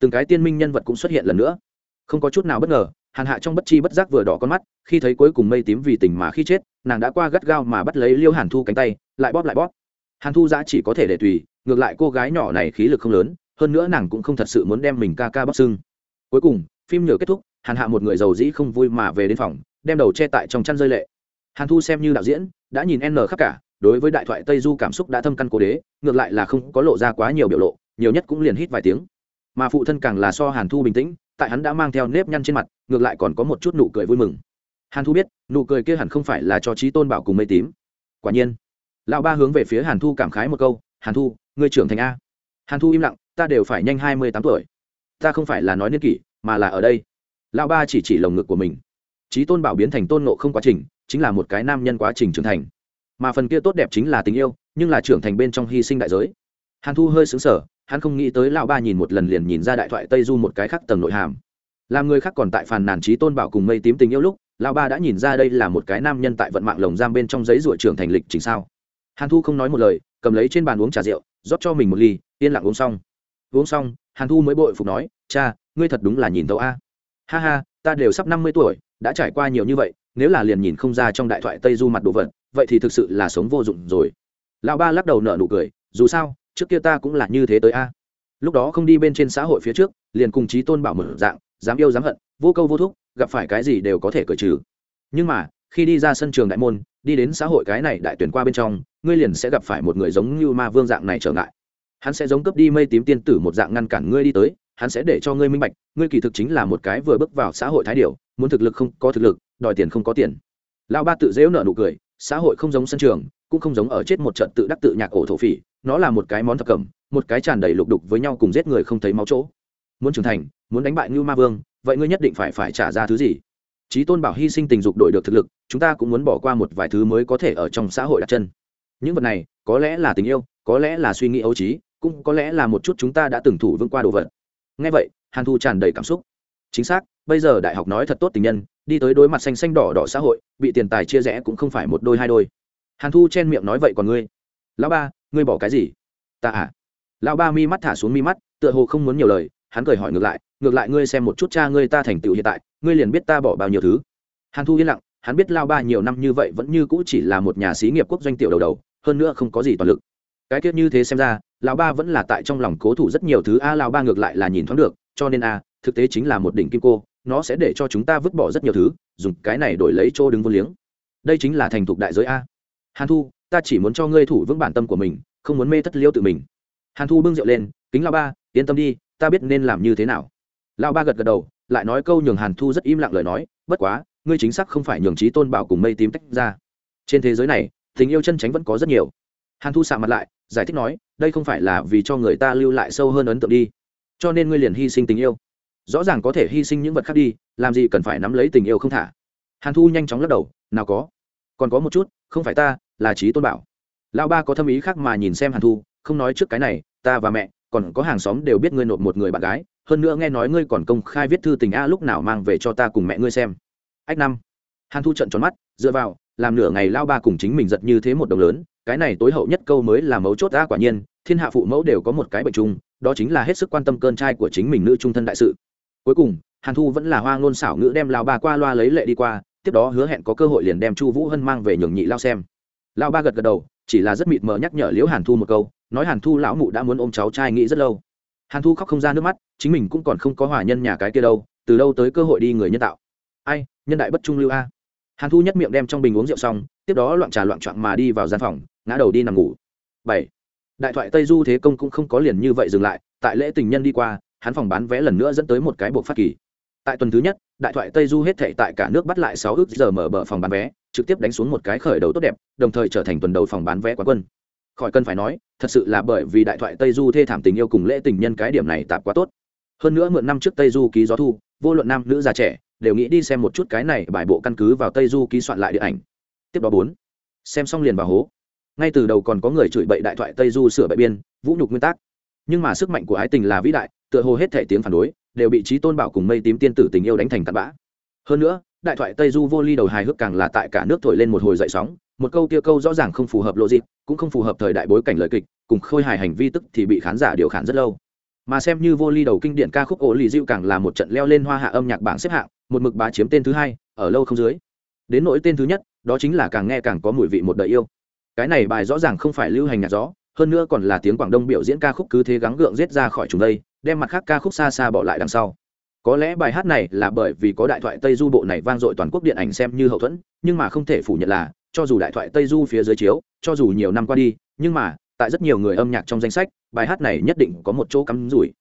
Từng cái tiên minh nhân vật cũng xuất hiện lần nữa. Không có chút nào bất ngờ, hàn hạ trong bất chi bất giác vừa đỏ con mắt, khi thấy cuối cùng mây tím vì tình mà khi chết, nàng đã qua gắt gao mà bắt lấy liêu hàn thu cánh tay, lại bóp lại bóp hàn thu giã chỉ có thể để tùy, ngược lại cô gái nhỏ này khí lực không lớn, hơn nữa nàng cũng không thật sự muốn đem mình ca ca bóc xưng cuối cùng, phim nhựa kết thúc, hàn hạ một người giàu dĩ không vui mà về đến phòng, đem đầu che tại trong chăn rơi lệ. Hàn thu xem như đạo diễn, đã nhìn n khắp cả, đối với đại thoại tây du cảm xúc đã thâm căn cố đế, ngược lại là không có lộ ra quá nhiều biểu lộ, nhiều nhất cũng liền hít vài tiếng. Mà phụ thân càng là so hàn thu bình tĩnh, tại hắn đã mang theo nếp nhăn trên mặt, ngược lại còn có một chút nụ cười vui mừng. Hàn thu biết, nụ cười kia hẳn không phải là cho trí tôn bảo cùng mây tím. Quả nhiên lão ba hướng về phía hàn thu cảm khái một câu, hàn thu, ngươi trưởng thành a. Hàn thu im lặng, ta đều phải nhanh hai mươi tám tuổi. Ta không phải là nói niên kỷ, mà là ở đây. Lão ba chỉ chỉ lồng ngực của mình. Trí tôn bảo biến thành tôn nộ không quá trình, chính là một cái nam nhân quá trình trưởng thành. Mà phần kia tốt đẹp chính là tình yêu, nhưng là trưởng thành bên trong hy sinh đại giới. Hàn thu hơi xứng sở hắn không nghĩ tới lão ba nhìn một lần liền nhìn ra đại thoại tây du một cái khác tầng nội hàm. Làm người khác còn tại phàn nàn trí tôn bảo cùng mây tím tình yêu lúc, lão ba đã nhìn ra đây là một cái nam nhân tại vận mạng lồng giam bên trong giấy ruổi trưởng thành lịch trình sao hàn thu không nói một lời, cầm lấy trên bàn uống trà rượu, rót cho mình một ly, yên lặng uống xong. Uống xong, hàn thu mới bội phục nói, cha, ngươi thật đúng là nhìn tấu a. Ha ha, ta đều sắp năm mươi tuổi, đã trải qua nhiều như vậy, nếu là liền nhìn không ra trong đại thoại tây du mặt đồ vật, vậy thì thực sự là sống vô dụng rồi. Lão ba lắc đầu nở nụ cười, dù sao, trước kia ta cũng là như thế tới a. Lúc đó không đi bên trên xã hội phía trước, liền cùng chí tôn bảo mở dạng, dám yêu dám hận, vô câu vô thúc, gặp phải cái gì đều có thể cởi trừ. Nhưng mà, khi đi ra sân trường đại môn đi đến xã hội cái này đại tuyển qua bên trong, ngươi liền sẽ gặp phải một người giống như ma vương dạng này trở ngại. Hắn sẽ giống cướp đi mây tím tiên tử một dạng ngăn cản ngươi đi tới, hắn sẽ để cho ngươi minh bạch, ngươi kỳ thực chính là một cái vừa bước vào xã hội thái điều muốn thực lực không có thực lực, đòi tiền không có tiền. Lão ba tự dễu nợ nụ cười, xã hội không giống sân trường, cũng không giống ở chết một trận tự đắc tự nhạc ổ thổ phỉ, nó là một cái món thập cẩm, một cái tràn đầy lục đục với nhau cùng giết người không thấy máu chỗ. Muốn trưởng thành, muốn đánh bại như ma vương, vậy ngươi nhất định phải phải trả ra thứ gì? Trí tôn bảo hy sinh tình dục đổi được thực lực, chúng ta cũng muốn bỏ qua một vài thứ mới có thể ở trong xã hội đặt chân. Những vật này, có lẽ là tình yêu, có lẽ là suy nghĩ ấu trí, cũng có lẽ là một chút chúng ta đã từng thủ vững qua đồ vật. Ngay vậy, hàn thu tràn đầy cảm xúc. Chính xác, bây giờ đại học nói thật tốt tình nhân, đi tới đối mặt xanh xanh đỏ đỏ xã hội, bị tiền tài chia rẽ cũng không phải một đôi hai đôi. Hàn thu chen miệng nói vậy còn ngươi? Lão ba, ngươi bỏ cái gì? Ta à? Lão ba mi mắt thả xuống mi mắt, tựa hồ không muốn nhiều lời, hắn cười hỏi ngược lại ngược lại ngươi xem một chút cha ngươi ta thành tựu hiện tại, ngươi liền biết ta bỏ bao nhiêu thứ. Hàn thu yên lặng, hắn biết lao ba nhiều năm như vậy vẫn như cũ chỉ là một nhà xí nghiệp quốc doanh tiểu đầu đầu, hơn nữa không có gì toàn lực. Cái tiết như thế xem ra, lão ba vẫn là tại trong lòng cố thủ rất nhiều thứ, a, lão ba ngược lại là nhìn thoáng được, cho nên a, thực tế chính là một đỉnh kim cô, nó sẽ để cho chúng ta vứt bỏ rất nhiều thứ, dùng cái này đổi lấy chỗ đứng vô liếng. Đây chính là thành thục đại giới a. Hàn thu, ta chỉ muốn cho ngươi thủ vững bản tâm của mình, không muốn mê thất liêu tự mình. Hàn thu bưng rượu lên, kính lao ba, yên tâm đi, ta biết nên làm như thế nào lao ba gật gật đầu, lại nói câu nhường hàn thu rất im lặng lời nói, bất quá, ngươi chính xác không phải nhường trí tôn bảo cùng mây tím tách ra. Trên thế giới này, tình yêu chân tránh vẫn có rất nhiều. Hàn thu sạ mặt lại, giải thích nói, đây không phải là vì cho người ta lưu lại sâu hơn ấn tượng đi, cho nên ngươi liền hy sinh tình yêu. Rõ ràng có thể hy sinh những vật khác đi, làm gì cần phải nắm lấy tình yêu không thả. Hàn thu nhanh chóng lắc đầu, nào có. Còn có một chút, không phải ta, là trí tôn bảo. Lão ba có thâm ý khác mà nhìn xem hàn thu, không nói trước cái này, ta và mẹ còn có hàng xóm đều biết ngươi nộp một người bạn gái, hơn nữa nghe nói ngươi còn công khai viết thư tình a lúc nào mang về cho ta cùng mẹ ngươi xem. Ách năm. Hàn thu trận tròn mắt, dựa vào, làm nửa ngày lao ba cùng chính mình giật như thế một đồng lớn, cái này tối hậu nhất câu mới là mấu chốt Ta quả nhiên, thiên hạ phụ mẫu đều có một cái bệnh chung, đó chính là hết sức quan tâm cơn trai của chính mình nữ trung thân đại sự. Cuối cùng, hàn thu vẫn là hoa ngôn xảo ngữ đem lao ba qua loa lấy lệ đi qua, tiếp đó hứa hẹn có cơ hội liền đem chu vũ hân mang về nhường nhị lao xem. Lao ba gật gật đầu, chỉ là rất mịt mờ nhắc nhở liễu hàn thu một câu nói hàn thu lão mụ đã muốn ôm cháu trai nghĩ rất lâu. Hàn thu khóc không ra nước mắt, chính mình cũng còn không có hòa nhân nhà cái kia đâu, từ đâu tới cơ hội đi người nhân tạo. Ai, nhân đại bất trung lưu a. Hàn thu nhất miệng đem trong bình uống rượu xong, tiếp đó loạn trà loạn trọn mà đi vào gian phòng, ngã đầu đi nằm ngủ. Bảy. Đại thoại tây du thế công cũng không có liền như vậy dừng lại, tại lễ tình nhân đi qua, hắn phòng bán vé lần nữa dẫn tới một cái buộc phát kỳ. Tại tuần thứ nhất, đại thoại tây du hết thể tại cả nước bắt lại sáu ước giờ mở bờ phòng bán vé, trực tiếp đánh xuống một cái khởi đầu tốt đẹp, đồng thời trở thành tuần đầu phòng bán vé quán quân. Khỏi cần phải nói thật sự là bởi vì đại thoại tây du thê thảm tình yêu cùng lễ tình nhân cái điểm này tạp quá tốt. Hơn nữa mượn năm trước tây du ký gió thu, vô luận nam nữ già trẻ, đều nghĩ đi xem một chút cái này bài bộ căn cứ vào tây du ký soạn lại điện ảnh. Tiếp đó bốn, xem xong liền vào hố. Ngay từ đầu còn có người chửi bậy đại thoại tây du sửa bậy biên, vũ nhục nguyên tắc. Nhưng mà sức mạnh của ái tình là vĩ đại, tựa hồ hết thể tiếng phản đối, đều bị trí tôn bảo cùng mây tím tiên tử tình yêu đánh thành tạt bã. Hơn nữa, đại thoại tây du vô ly đầu hài hước càng là tại cả nước thổi lên một hồi dậy sóng một câu kia câu rõ ràng không phù hợp lộ dịp cũng không phù hợp thời đại bối cảnh lời kịch, cùng khôi hài hành vi tức thì bị khán giả điều khán rất lâu. Mà xem như vô ly đầu kinh điển ca khúc ổ lì Dịu càng là một trận leo lên hoa hạ âm nhạc bảng xếp hạng, một mực bá chiếm tên thứ hai, ở lâu không dưới. Đến nỗi tên thứ nhất, đó chính là càng nghe càng có mùi vị một đời yêu. Cái này bài rõ ràng không phải lưu hành nhạc gió, hơn nữa còn là tiếng quảng đông biểu diễn ca khúc cứ thế gắng gượng giết ra khỏi chúng đây, đem mặt khác ca khúc xa xa bỏ lại đằng sau. Có lẽ bài hát này là bởi vì có đại thoại tây du bộ này vang dội toàn quốc điện ảnh xem như hậu thuẫn, nhưng mà không thể phủ nhận là cho dù đại thoại tây du phía dưới chiếu, cho dù nhiều năm qua đi, nhưng mà, tại rất nhiều người âm nhạc trong danh sách, bài hát này nhất định có một chỗ cắm rủi.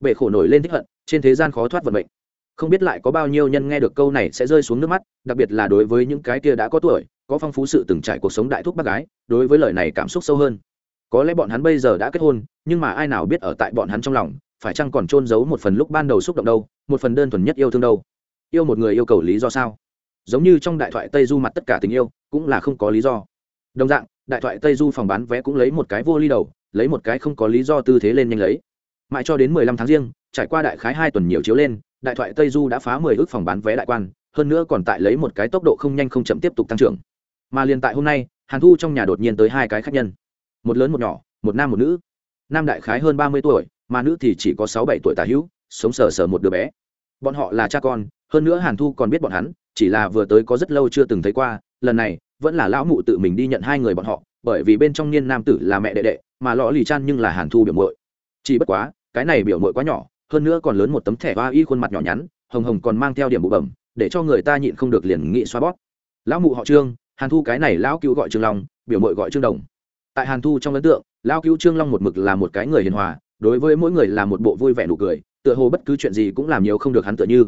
Bệ khổ nổi lên thích hận, trên thế gian khó thoát vận mệnh. Không biết lại có bao nhiêu nhân nghe được câu này sẽ rơi xuống nước mắt, đặc biệt là đối với những cái kia đã có tuổi, có phong phú sự từng trải cuộc sống đại thúc bác gái, đối với lời này cảm xúc sâu hơn. Có lẽ bọn hắn bây giờ đã kết hôn, nhưng mà ai nào biết ở tại bọn hắn trong lòng, phải chăng còn trôn giấu một phần lúc ban đầu xúc động đâu, một phần đơn thuần nhất yêu thương đâu? Yêu một người yêu cầu lý do sao? Giống như trong đại thoại tây du mặt tất cả tình yêu, cũng là không có lý do. Đồng dạng, đại thoại tây du phòng bán vé cũng lấy một cái vô ly đầu, lấy một cái không có lý do tư thế lên nhanh lấy. Mãi cho đến mười lăm tháng riêng, trải qua đại khái hai tuần nhiều chiếu lên, đại thoại tây du đã phá mười ước phòng bán vé đại quan, hơn nữa còn tại lấy một cái tốc độ không nhanh không chậm tiếp tục tăng trưởng. Mà liền tại hôm nay, hàn thu trong nhà đột nhiên tới hai cái khách nhân. Một lớn một nhỏ, một nam một nữ. Nam đại khái hơn ba mươi tuổi, mà nữ thì chỉ có sáu bảy tuổi tà hữu, sống sờ sờ một đứa bé. Bọn họ là cha con, hơn nữa hàn thu còn biết bọn hắn chỉ là vừa tới có rất lâu chưa từng thấy qua, lần này, vẫn là lão mụ tự mình đi nhận hai người bọn họ, bởi vì bên trong niên nam tử là mẹ đệ đệ, mà lọ lì chan nhưng là hàn thu biểu mội chỉ bất quá, cái này biểu mội quá nhỏ, hơn nữa còn lớn một tấm thẻ ba y khuôn mặt nhỏ nhắn, hồng hồng còn mang theo điểm bụ bẩm, để cho người ta nhịn không được liền nghị xoa bót lão mụ họ trương, hàn thu cái này lão cứu gọi trương long, biểu mội gọi trương đồng. Tại hàn thu trong ấn tượng, lão cứu trương long một mực là một cái người hiền hòa, đối với mỗi người là một bộ vui vẻ nụ cười, tựa hồ bất cứ chuyện gì cũng làm nhiều không được hắn tựa như.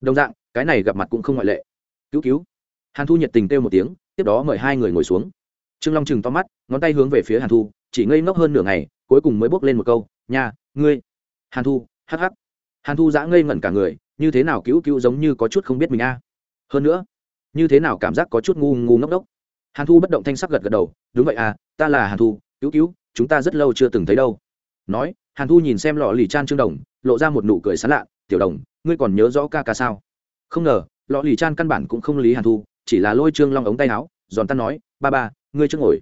Đồng dạng, cái này gặp mặt cũng không ngoại lệ cứu cứu. Hàn thu nhiệt tình kêu một tiếng, tiếp đó mời hai người ngồi xuống. Trương long chừng to mắt, ngón tay hướng về phía hàn thu, chỉ ngây ngốc hơn nửa ngày, cuối cùng mới bốc lên một câu nhà ngươi. Hàn thu, hắc hắc. Hàn thu giã ngây ngẩn cả người, như thế nào cứu cứu giống như có chút không biết mình a? Hơn nữa, như thế nào cảm giác có chút ngu ngu ngốc đốc hàn thu bất động thanh sắc gật gật đầu, đúng vậy à ta là hàn thu, cứu cứu, chúng ta rất lâu chưa từng thấy đâu. Nói, hàn thu nhìn xem lọ lì chan trương đồng, lộ ra một nụ cười sán lạ, tiểu đồng, ngươi còn nhớ rõ ca ca sao? Không ngờ lọ lì chan căn bản cũng không lý hàn thu, chỉ là lôi trương long ống tay áo, giòn tan nói, ba ba, ngươi chưa ngồi.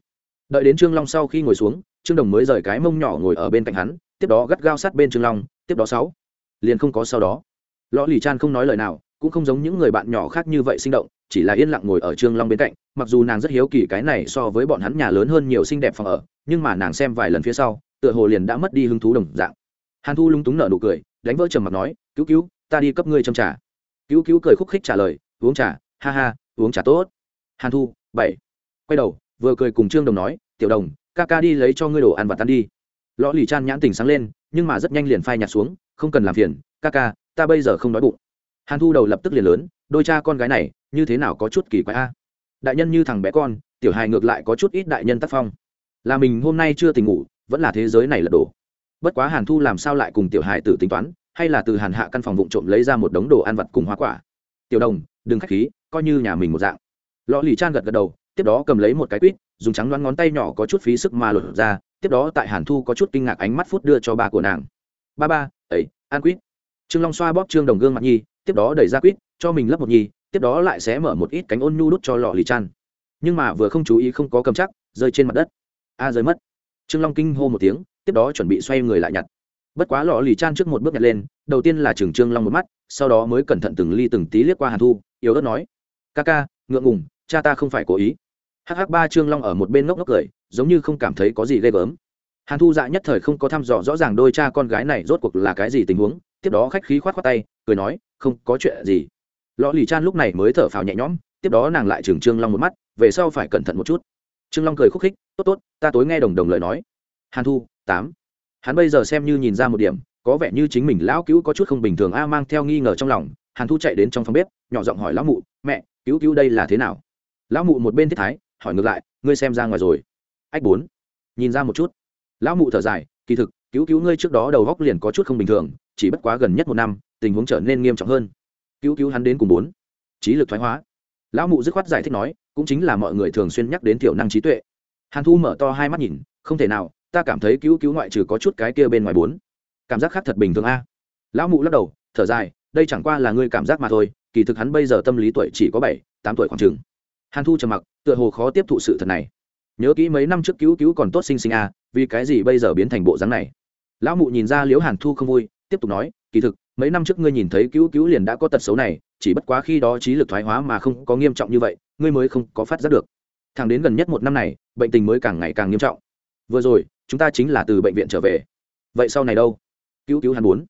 Đợi đến trương long sau khi ngồi xuống, trương đồng mới rời cái mông nhỏ ngồi ở bên cạnh hắn, tiếp đó gắt gao sát bên trương long, tiếp đó sáu. Liền không có sau đó. Lọ lì chan không nói lời nào, cũng không giống những người bạn nhỏ khác như vậy sinh động, chỉ là yên lặng ngồi ở trương long bên cạnh, mặc dù nàng rất hiếu kỳ cái này so với bọn hắn nhà lớn hơn nhiều xinh đẹp phòng ở, nhưng mà nàng xem vài lần phía sau, tựa hồ liền đã mất đi hứng thú đồng dạng. Hàn thu lung túng nở nụ cười, đánh vỡ trầm mặt nói, cứu cứu, ta đi cấp ngươi châm trà cứu cứu cười khúc khích trả lời, uống trà, ha ha, uống trà tốt. Hàn thu, bảy. Quay đầu, vừa cười cùng trương đồng nói, tiểu đồng, ca ca đi lấy cho ngươi đồ ăn và tan đi. Lõ lì chan nhãn tình sáng lên, nhưng mà rất nhanh liền phai nhạt xuống, không cần làm phiền, ca ca, ta bây giờ không đói bụng. Hàn thu đầu lập tức liền lớn, đôi cha con gái này, như thế nào có chút kỳ quái a? Đại nhân như thằng bé con, tiểu hài ngược lại có chút ít đại nhân tác phong. Là mình hôm nay chưa tỉnh ngủ, vẫn là thế giới này là đổ. Bất quá hàn thu làm sao lại cùng tiểu hài tử tính toán hay là từ hàn hạ căn phòng vụ trộm lấy ra một đống đồ ăn vặt cùng hoa quả. Tiểu đồng, đừng k h á c h khí, coi như nhà mình một dạng. Lò lì chan gật gật đầu, tiếp đó cầm lấy một cái quýt, dùng trắng đoán ngón tay nhỏ có chút phí sức mà lột ra, tiếp đó tại hàn thu có chút kinh ngạc ánh mắt phút đưa cho ba của nàng. Ba ba, ấy an quýt. Trương long xoa bóp trương đồng gương mặt nhi, tiếp đó đẩy ra quýt, cho mình lấp một nhi tiếp đó lại sẽ mở một ít cánh ôn nhu đút cho lò lì chan. Nhưng mà vừa không chú ý không có cầm chắc, rơi trên mặt đất. A, rơi mất. Trương long kinh hô một tiếng, tiếp đó chuẩn bị xoay người lại nhặt bất quá lò lì chan trước một bước nhặt lên, đầu tiên là trường trương long một mắt, sau đó mới cẩn thận từng ly từng tí liếc qua hàn thu, yếu ớt nói, ca ca, ngượng ngùng, cha ta không phải cố ý. Hh ba trương long ở một bên ngốc ngốc cười, giống như không cảm thấy có gì ghê gớm. Hàn thu dạ nhất thời không có thăm dò rõ ràng đôi cha con gái này rốt cuộc là cái gì tình huống, tiếp đó khách khí khoát khoát tay, cười nói, không có chuyện gì. Lò lì chan lúc này mới thở phào nhẹ nhõm, tiếp đó nàng lại trường trương long một mắt, về sau phải cẩn thận một chút. Trương long cười khúc khích, tốt tốt, ta tối nghe đồng đồng lời nói. Hàn thu, tám hắn bây giờ xem như nhìn ra một điểm, có vẻ như chính mình lão cứu có chút không bình thường a mang theo nghi ngờ trong lòng, hàn thu chạy đến trong phòng bếp, nhỏ giọng hỏi lão mụ, mẹ, cứu cứu đây là thế nào? Lão mụ một bên thiết thái, hỏi ngược lại, ngươi xem ra ngoài rồi. Ách bốn, nhìn ra một chút. Lão mụ thở dài, kỳ thực, cứu cứu ngươi trước đó đầu góc liền có chút không bình thường, chỉ bất quá gần nhất một năm, tình huống trở nên nghiêm trọng hơn. Cứu cứu hắn đến cùng bốn, trí lực thoái hóa. Lão mụ dứt khoát giải thích nói, cũng chính là mọi người thường xuyên nhắc đến thiểu năng trí tuệ. Hàn thu mở to hai mắt nhìn, không thể nào ta cảm thấy cứu cứu ngoại trừ có chút cái kia bên ngoài bốn. Cảm giác khác thật bình thường a. Lão mụ lắc đầu, thở dài, đây chẳng qua là ngươi cảm giác mà thôi, kỳ thực hắn bây giờ tâm lý tuổi chỉ có bảy, tám tuổi khoảng chừng. Hàn thu trầm mặc, tựa hồ khó tiếp thụ sự thật này. Nhớ kỹ mấy năm trước cứu cứu còn tốt sinh sinh a, vì cái gì bây giờ biến thành bộ dáng này? Lão mụ nhìn ra liễu hàn thu không vui, tiếp tục nói, kỳ thực, mấy năm trước ngươi nhìn thấy cứu cứu liền đã có tật xấu này, chỉ bất quá khi đó trí lực thoái hóa mà không có nghiêm trọng như vậy, ngươi mới không có phát giác được. Thẳng đến gần nhất một năm này, bệnh tình mới càng ngày càng nghiêm trọng. Vừa rồi chúng ta chính là từ bệnh viện trở về. Vậy sau này đâu? Cứu cứu hắn muốn.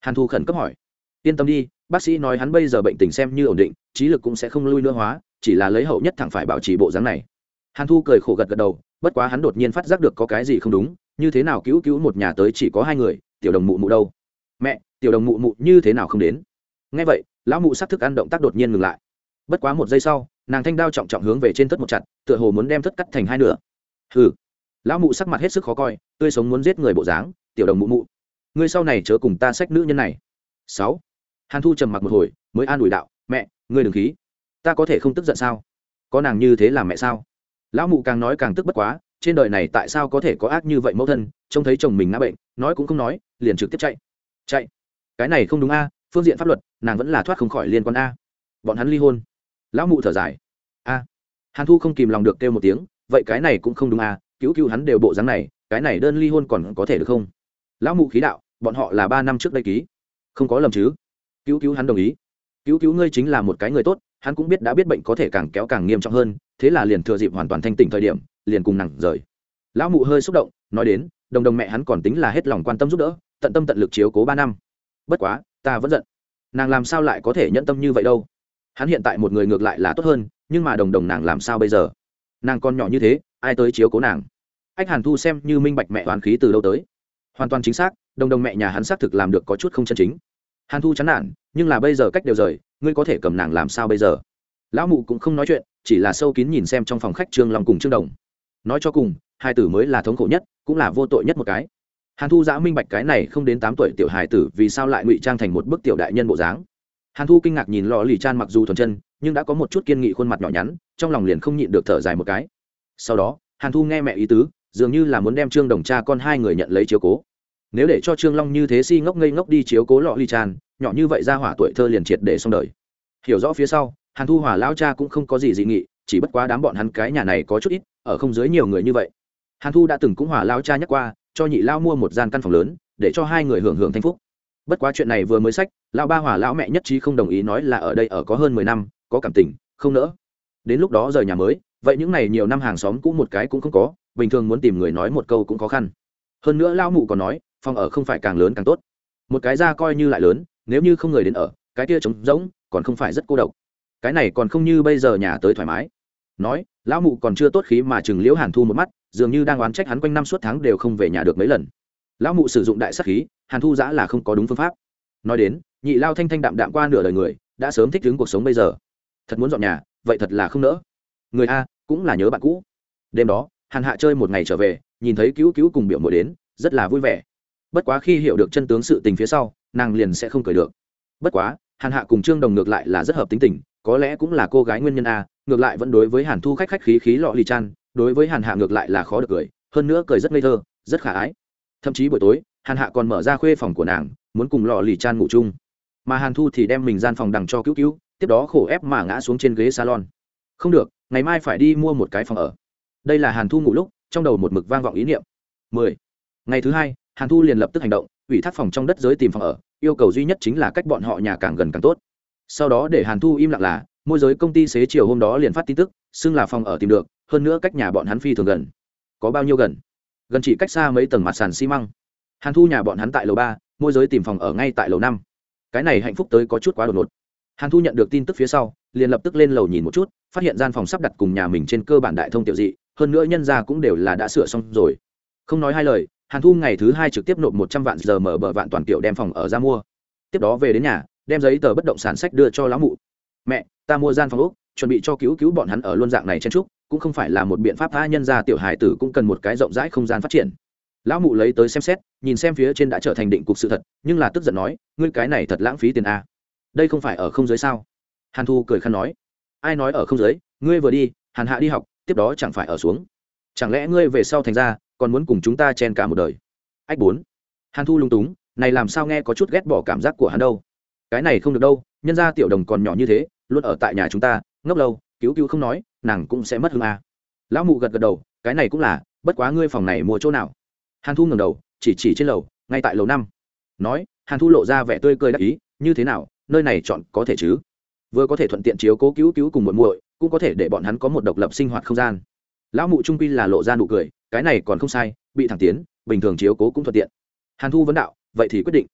Hàn thu khẩn cấp hỏi. Yên tâm đi, bác sĩ nói hắn bây giờ bệnh tình xem như ổn định, trí lực cũng sẽ không lui nữa hóa, chỉ là lấy hậu nhất thẳng phải bảo trì bộ dáng này. Hàn thu cười khổ gật gật đầu, bất quá hắn đột nhiên phát giác được có cái gì không đúng, như thế nào cứu cứu một nhà tới chỉ có hai người, tiểu đồng mụ mụ đâu? Mẹ, tiểu đồng mụ mụ như thế nào không đến? Ngay vậy, lão mụ s ắ c thức ăn động tác đột nhiên ngừng lại. Bất quá một giây sau, nàng thanh đao trọng trọng hướng về trên thất một chặt, tựa hồ muốn đem thất cắt thành hai nửa. Hừ lão mụ sắc mặt hết sức khó coi, tươi sống muốn giết người bộ dáng, tiểu đồng mụ mụ. Ngươi sau này chớ cùng ta sách nữ nhân này. Sáu. Hàn thu trầm mặc một hồi, mới an ủi đạo, mẹ, ngươi đừng khí. Ta có thể không tức giận sao? Có nàng như thế làm mẹ sao? Lão mụ càng nói càng tức bất quá, trên đời này tại sao có thể có ác như vậy mẫu thân? Trông thấy chồng mình ngã bệnh, nói cũng không nói, liền trực tiếp chạy. Chạy. Cái này không đúng a, phương diện pháp luật, nàng vẫn là thoát không khỏi liên quan a. Bọn hắn ly hôn. Lão mụ thở dài. A. Hàn thu không kìm lòng được kêu một tiếng, vậy cái này cũng không đúng a cứu cứu hắn đều bộ dáng này, cái này đơn ly hôn còn có thể được không? Lão mụ khí đạo, bọn họ là ba năm trước đây ký. Không có lầm chứ. Cứu cứu hắn đồng ý. Cứu cứu ngươi chính là một cái người tốt, hắn cũng biết đã biết bệnh có thể càng kéo càng nghiêm trọng hơn, thế là liền thừa dịp hoàn toàn thanh tỉnh thời điểm, liền cùng nặng rời. Lão mụ hơi xúc động, nói đến, đồng đồng mẹ hắn còn tính là hết lòng quan tâm giúp đỡ, tận tâm tận lực chiếu cố ba năm. Bất quá, ta vẫn giận. Nàng làm sao lại có thể nhẫn tâm như vậy đâu? Hắn hiện tại một người ngược lại là tốt hơn, nhưng mà đồng đồng nàng làm sao bây giờ? Nàng còn nhỏ như thế, ai tới chiếu cố nàng? Anh hàn thu xem như minh bạch mẹ hoàn khí từ đâu tới. Hoàn toàn chính xác, đồng đồng mẹ nhà hắn xác thực làm được có chút không chân chính. Hàn thu chán nản, nhưng là bây giờ cách đều rời, ngươi có thể cầm nàng làm sao bây giờ? Lão mụ cũng không nói chuyện, chỉ là sâu kín nhìn xem trong phòng khách trương long cùng trương đồng. Nói cho cùng, hai tử mới là thống khổ nhất, cũng là vô tội nhất một cái. Hàn thu giã minh bạch cái này không đến tám tuổi tiểu hài tử vì sao lại ngụy trang thành một bức tiểu đại nhân bộ dáng. Hàn thu kinh ngạc nhìn lò lì chan mặc dù thuần chân, nhưng đã có một chút kiên nghị khuôn mặt nhỏ nhắn trong lòng liền không nhịn được thở dài một cái. Sau đó, hàn thu nghe mẹ ý tứ, dường như là muốn đem trương đồng cha con hai người nhận lấy chiếu cố. Nếu để cho trương long như thế si ngốc ngây ngốc đi chiếu cố lọ ly tràn, nhỏ như vậy ra hỏa tuổi thơ liền triệt để xong đời. Hiểu rõ phía sau, hàn thu hỏa lao cha cũng không có gì dị nghị, chỉ bất quá đám bọn hắn cái nhà này có chút ít, ở không dưới nhiều người như vậy. Hàn thu đã từng cũng hỏa lao cha nhắc qua, cho nhị lao mua một gian căn phòng lớn, để cho hai người hưởng hưởng thanh phúc. Bất quá chuyện này vừa mới sách, lão ba hỏa lão mẹ nhất trí không đồng ý nói là ở đây ở có hơn mười năm, có cảm tình, không nỡ đến lúc đó rời nhà mới, vậy những này nhiều năm hàng xóm cũng một cái cũng không có, bình thường muốn tìm người nói một câu cũng khó khăn. Hơn nữa lão mụ còn nói, phòng ở không phải càng lớn càng tốt. Một cái ra coi như lại lớn, nếu như không người đến ở, cái kia trống rỗng, còn không phải rất cô độc. Cái này còn không như bây giờ nhà tới thoải mái. Nói, lão mụ còn chưa tốt khí mà chừng liễu hàn thu một mắt, dường như đang oán trách hắn quanh năm suốt tháng đều không về nhà được mấy lần. Lão mụ sử dụng đại sắc khí, hàn thu giã là không có đúng phương pháp. Nói đến, nhị lao thanh thanh đạm đạm qua nửa đời người, đã sớm thích ứng cuộc sống bây giờ. Thật muốn dọn nhà vậy thật là không nỡ. Người a cũng là nhớ bạn cũ. Đêm đó, hàn hạ chơi một ngày trở về, nhìn thấy cứu cứu cùng biểu mội đến, rất là vui vẻ. Bất quá khi hiểu được chân tướng sự tình phía sau, nàng liền sẽ không cười được. Bất quá, hàn hạ cùng trương đồng ngược lại là rất hợp tính tình, có lẽ cũng là cô gái nguyên nhân a, ngược lại vẫn đối với hàn thu khách khách khí khí lọ lì chan, đối với hàn hạ ngược lại là khó được cười, hơn nữa cười rất ngây thơ, rất khả ái. Thậm chí buổi tối, hàn hạ còn mở ra khuê phòng của nàng, muốn cùng lọ lì chan ngủ chung. Mà hàn thu thì đem mình gian phòng đằng cho cứu cứu tiếp đó khổ ép mà ngã xuống trên ghế salon. Không được, ngày mai phải đi mua một cái phòng ở. Đây là hàn thu ngủ lúc, trong đầu một mực vang vọng ý niệm. 10. ngày thứ hai, hàn thu liền lập tức hành động, ủy thác phòng trong đất giới tìm phòng ở, yêu cầu duy nhất chính là cách bọn họ nhà càng gần càng tốt. Sau đó để hàn thu im lặng là, môi giới công ty xế chiều hôm đó liền phát tin tức, xưng là phòng ở tìm được, hơn nữa cách nhà bọn hắn phi thường gần. Có bao nhiêu gần? Gần chỉ cách xa mấy tầng mặt sàn xi măng. Hàn thu nhà bọn hắn tại lầu ba, môi giới tìm phòng ở ngay tại lầu năm. Cái này hạnh phúc tới có chút quá đột ngột hàn thu nhận được tin tức phía sau, liền lập tức lên lầu nhìn một chút, phát hiện gian phòng sắp đặt cùng nhà mình trên cơ bản đại thông tiểu dị, hơn nữa nhân ra cũng đều là đã sửa xong rồi. Không nói hai lời, hàn thu ngày thứ hai trực tiếp nộp một trăm vạn giờ mở bờ vạn toàn kiểu đem phòng ở ra mua. Tiếp đó về đến nhà, đem giấy tờ bất động sản sách đưa cho lão mụ. Mẹ, ta mua gian phòng úc chuẩn bị cho cứu cứu bọn hắn ở luôn dạng này chen trúc, cũng không phải là một biện pháp tha nhân ra tiểu hài tử cũng cần một cái rộng rãi không gian phát triển. Lão mụ lấy tới xem xét, nhìn xem phía trên đã trở thành định cục sự thật, nhưng là tức giận nói, ngươi cái này thật lãng phí tiền a đây không phải ở không giới sao? Hàn thu cười khăn nói, ai nói ở không giới, ngươi vừa đi, hàn hạ đi học, tiếp đó chẳng phải ở xuống. Chẳng lẽ ngươi về sau thành ra, còn muốn cùng chúng ta chen cả một đời? Ách bốn. Hàn thu lung túng, này làm sao nghe có chút ghét bỏ cảm giác của hắn đâu. Cái này không được đâu, nhân ra tiểu đồng còn nhỏ như thế, luôn ở tại nhà chúng ta, ngốc lâu, cứu cứu không nói, nàng cũng sẽ mất hương à. lão mụ gật gật đầu, cái này cũng là, bất quá ngươi phòng này mua chỗ nào? Hàn thu ngẩng đầu, chỉ chỉ trên lầu, ngay tại lầu năm. Nói, hàn thu lộ ra vẻ tươi cười đắc ý, như thế nào nơi này chọn có thể chứ? Vừa có thể thuận tiện chiếu cố cứu cứu cùng muội muội, cũng có thể để bọn hắn có một độc lập sinh hoạt không gian. Lão mụ trung quy là lộ ra nụ cười, cái này còn không sai, bị thẳng tiến, bình thường chiếu cố cũng thuận tiện. Hàn thu vấn đạo, vậy thì quyết định.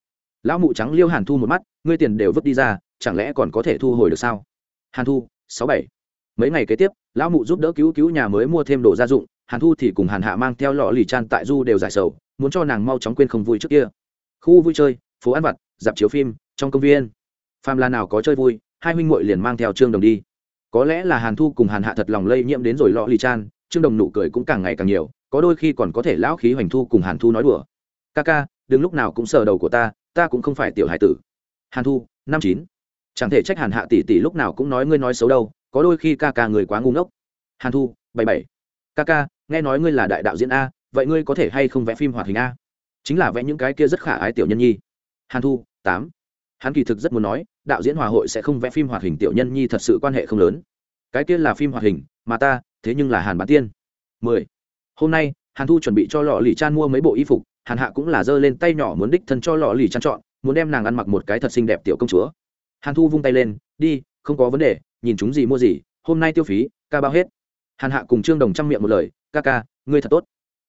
Lão mụ trắng liêu hàn thu một mắt, ngươi tiền đều vứt đi ra, chẳng lẽ còn có thể thu hồi được sao? Hàn thu, sáu bảy. Mấy ngày kế tiếp, lão mụ giúp đỡ cứu cứu nhà mới mua thêm đồ gia dụng, hàn thu thì cùng hàn hạ mang theo lọ lì chan tại du đều giải sầu, muốn cho nàng mau chóng quên không vui trước kia. Khu vui chơi, phố ăn vặt, dạp chiếu phim, trong công viên phàm là nào có chơi vui, hai huynh muội liền mang theo trương đồng đi. Có lẽ là hàn thu cùng hàn hạ thật lòng lây nhiễm đến rồi lọ lì chan, trương đồng nụ cười cũng càng ngày càng nhiều, có đôi khi còn có thể lão khí hoành thu cùng hàn thu nói đùa. Ca ca, đừng lúc nào cũng sờ đầu của ta ta cũng không phải tiểu hải tử. Hàn thu, năm chín. Chẳng thể trách hàn hạ tỷ tỷ lúc nào cũng nói ngươi nói xấu đâu, có đôi khi ca ca người quá ngu ngốc. Hàn thu, bảy bảy. Ca ca, nghe nói ngươi là đại đạo diễn a, vậy ngươi có thể hay không vẽ phim hoạt hình a? Chính là vẽ những cái kia rất khả ái tiểu nhân nhi. Hàn thu, tám hắn kỳ thực rất muốn nói, đạo diễn hòa hội sẽ không vẽ phim hoạt hình tiểu nhân nhi thật sự quan hệ không lớn. Cái kia là phim hoạt hình, mà ta, thế nhưng là hàn bán tiên. Mười. Hôm nay, hàn thu chuẩn bị cho lọ lì chan mua mấy bộ y phục, hàn hạ cũng là giơ lên tay nhỏ muốn đích thân cho lọ lì chan chọn, muốn đem nàng ăn mặc một cái thật xinh đẹp tiểu công chúa. Hàn thu vung tay lên, đi, không có vấn đề, nhìn chúng gì mua gì, hôm nay tiêu phí, ca bao hết. Hàn hạ cùng trương đồng trang miệng một lời, ca ca, ngươi thật tốt.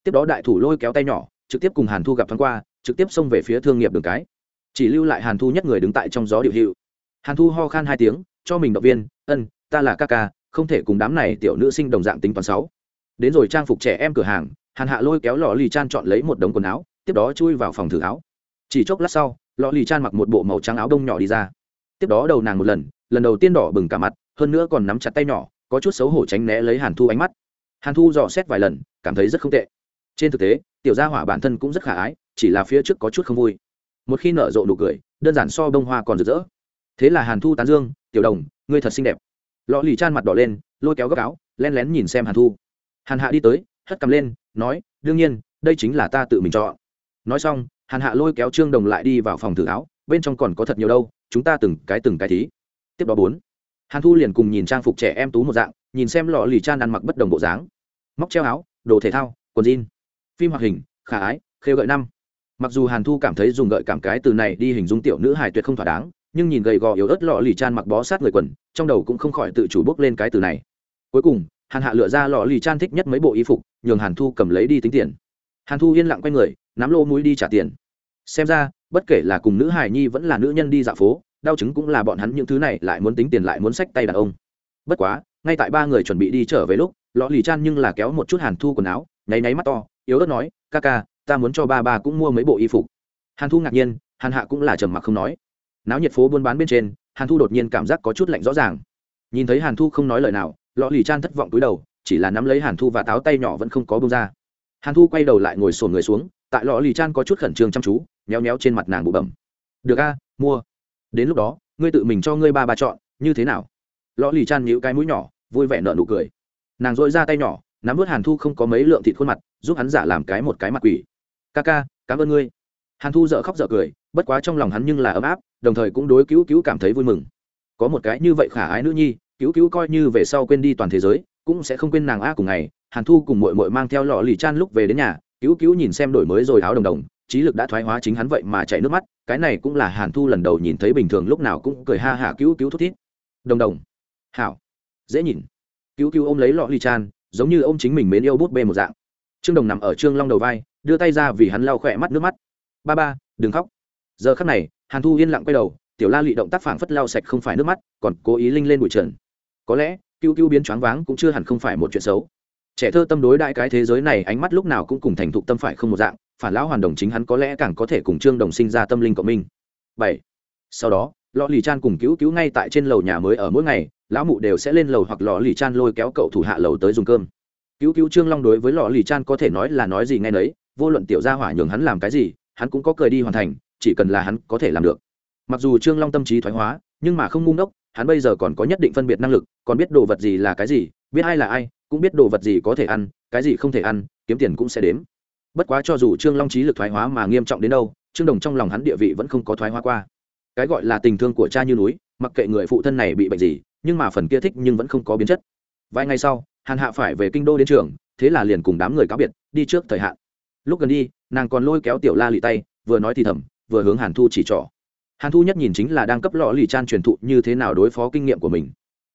Tiếp đó đại thủ lôi kéo tay nhỏ, trực tiếp cùng hàn thu gặp thoáng qua, trực tiếp xông về phía thương nghiệp đường cái chỉ lưu lại hàn thu nhất người đứng tại trong gió điệu hiệu. Hàn thu ho khan hai tiếng, cho mình động viên, ân, ta là ca ca, không thể cùng đám này tiểu nữ sinh đồng dạng tính toán sáu. Đến rồi trang phục trẻ em cửa hàng, hàn hạ lôi kéo lò lì chan chọn lấy một đống quần áo, tiếp đó chui vào phòng thử áo. Chỉ chốc lát sau lò lì chan mặc một bộ màu trắng áo đông nhỏ đi ra. Tiếp đó đầu nàng một lần lần đầu tiên đỏ bừng cả mặt, hơn nữa còn nắm chặt tay nhỏ, có chút xấu hổ tránh né lấy hàn thu ánh mắt. Hàn thu dò xét vài lần, cảm thấy rất không tệ. Trên thực tế, tiểu gia hỏa bản thân cũng rất khả ái, chỉ là phía trước có chút không vui một khi nở rộ nụ cười, đơn giản so bông hoa còn rực rỡ. Thế là hàn thu tán dương, tiểu đồng, ngươi thật xinh đẹp. Lọ lì chan mặt đỏ lên, lôi kéo góc áo len lén nhìn xem hàn thu. Hàn hạ đi tới, hất cầm lên, nói, đương nhiên, đây chính là ta tự mình chọn. Nói xong, hàn hạ lôi kéo trương đồng lại đi vào phòng thử áo, bên trong còn có thật nhiều đâu, chúng ta từng cái từng cái thí. Tiếp đó bốn, hàn thu liền cùng nhìn trang phục trẻ em tú một dạng, nhìn xem lọ lì chan ăn mặc bất đồng bộ dáng. Móc treo áo, đồ thể thao, quần jean. Phim hoạt hình, khả ái, khêu gợi năm mặc dù hàn thu cảm thấy dùng gợi cảm cái từ này đi hình dung tiểu nữ hài tuyệt không thỏa đáng, nhưng nhìn gầy gò yếu ớt lọ lì chan mặc bó sát người quần, trong đầu cũng không khỏi tự chủ bốc lên cái từ này. Cuối cùng, hàn hạ lựa ra lọ lì chan thích nhất mấy bộ y phục, nhường hàn thu cầm lấy đi tính tiền. Hàn thu yên lặng quay người, nắm lô mũi đi trả tiền. Xem ra, bất kể là cùng nữ hài nhi vẫn là nữ nhân đi dạo phố, đau chứng cũng là bọn hắn những thứ này lại muốn tính tiền lại muốn sách tay đàn ông. Bất quá, ngay tại ba người chuẩn bị đi trở về lúc, lọ lì chan nhưng là kéo một chút hàn thu quần áo, nháy nháy mắt to, yếu ớt nói, ca ca ta muốn cho ba ba cũng mua mấy bộ y phục. Hàn thu ngạc nhiên, hàn hạ cũng là trầm mặc không nói. Náo nhiệt phố buôn bán bên trên, hàn thu đột nhiên cảm giác có chút lạnh rõ ràng. Nhìn thấy hàn thu không nói lời nào, lọ lì chan thất vọng túi đầu, chỉ là nắm lấy hàn thu và táo tay nhỏ vẫn không có bông ra. Hàn thu quay đầu lại ngồi sổn người xuống, tại lọ lì chan có chút khẩn trương chăm chú, méo méo trên mặt nàng bụ bẩm. Được a, mua. Đến lúc đó, ngươi tự mình cho ngươi ba ba chọn, như thế nào? Lọ lì chan nhíu cái mũi nhỏ, vui vẻ nợ nụ cười. Nàng dội ra tay nhỏ, nắm vớt hàn thu không có mấy lượng thịt khuôn mặt, giúp hắn giả làm cái một cái mặt quỷ ca ca, cảm ơn ngươi. Hàn thu dợ khóc dợ cười, bất quá trong lòng hắn nhưng là ấm áp, đồng thời cũng đối cứu cứu cảm thấy vui mừng. Có một cái như vậy khả ái nữ nhi, cứu cứu coi như về sau quên đi toàn thế giới, cũng sẽ không quên nàng a cùng ngày, hàn thu cùng mội mội mang theo lọ lì chan lúc về đến nhà, cứu cứu nhìn xem đổi mới rồi áo đồng đồng, trí lực đã thoái hóa chính hắn vậy mà chảy nước mắt, cái này cũng là hàn thu lần đầu nhìn thấy bình thường lúc nào cũng cười ha hả cứu cứu thút thít. Đồng đồng. Hảo. Dễ nhìn. Cứu cứu ôm lấy lọ lì chan, giống như ô m chính mình mến yêu bút bê một dạng. Trương đồng nằm ở trương long đầu vai đưa tay ra vì hắn lau khỏe mắt nước mắt. Ba ba, đừng khóc. Giờ khắc này, hàn thu yên lặng quay đầu, tiểu la lị động tác phảng phất lau sạch không phải nước mắt, còn cố ý linh lên bụi trần. Có lẽ cứu cứu biến choáng váng cũng chưa hẳn không phải một chuyện xấu. Trẻ thơ tâm đối đại cái thế giới này ánh mắt lúc nào cũng cùng thành thục tâm phải không một dạng, phản lão hoàn đồng chính hắn có lẽ càng có thể cùng trương đồng sinh ra tâm linh cộng minh. Bảy, sau đó lò lì chan cùng cứu cứu ngay tại trên lầu nhà mới ở mỗi ngày, lão mụ đều sẽ lên lầu hoặc lò lì chan lôi kéo cậu thủ hạ lầu tới dùng cơm. Cứu cứu trương long đối với lò lì chan có thể nói là nói gì ngay nấy vô luận tiểu gia hỏa nhường hắn làm cái gì, hắn cũng có cười đi hoàn thành, chỉ cần là hắn có thể làm được. Mặc dù trương long tâm trí thoái hóa, nhưng mà không ngu ngốc, hắn bây giờ còn có nhất định phân biệt năng lực, còn biết đồ vật gì là cái gì, biết ai là ai, cũng biết đồ vật gì có thể ăn, cái gì không thể ăn, kiếm tiền cũng sẽ đếm. Bất quá cho dù trương long trí lực thoái hóa mà nghiêm trọng đến đâu, trương đồng trong lòng hắn địa vị vẫn không có thoái hóa qua. Cái gọi là tình thương của cha như núi, mặc kệ người phụ thân này bị bệnh gì, nhưng mà phần kia thích nhưng vẫn không có biến chất. Vài ngày sau, hàn hạ phải về kinh đô đến trường, thế là liền cùng đám người cáo biệt, đi trước thời hạn lúc gần đi, nàng còn lôi kéo tiểu la lì tay, vừa nói thì thầm, vừa hướng hàn thu chỉ trỏ. Hàn thu nhất nhìn chính là đang cấp lọ lì chan truyền thụ như thế nào đối phó kinh nghiệm của mình.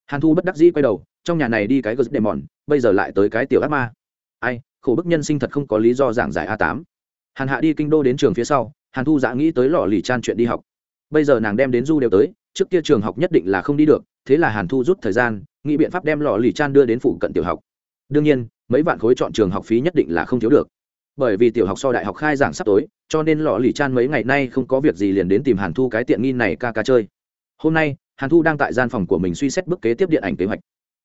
Hàn thu bất đắc dĩ quay đầu, trong nhà này đi cái gớt đệ mòn bây giờ lại tới cái tiểu ác ma. Ai, khổ bức nhân sinh thật không có lý do giảng giải a tám. Hàn hạ đi kinh đô đến trường phía sau, hàn thu dạ nghĩ tới lọ lì chan chuyện đi học. Bây giờ nàng đem đến du đều tới, trước kia trường học nhất định là không đi được, thế là hàn thu rút thời gian, nghĩ biện pháp đem lọ lì chan đưa đến phụ cận tiểu học. Đương nhiên, mấy vạn khối chọn trường học phí nhất định là không thiếu được bởi vì tiểu học so đại học khai giảng sắp tối, cho nên lọ lì chan mấy ngày nay không có việc gì liền đến tìm hàn thu cái tiện nghi này ca ca chơi. Hôm nay, hàn thu đang tại gian phòng của mình suy xét bước kế tiếp điện ảnh kế hoạch.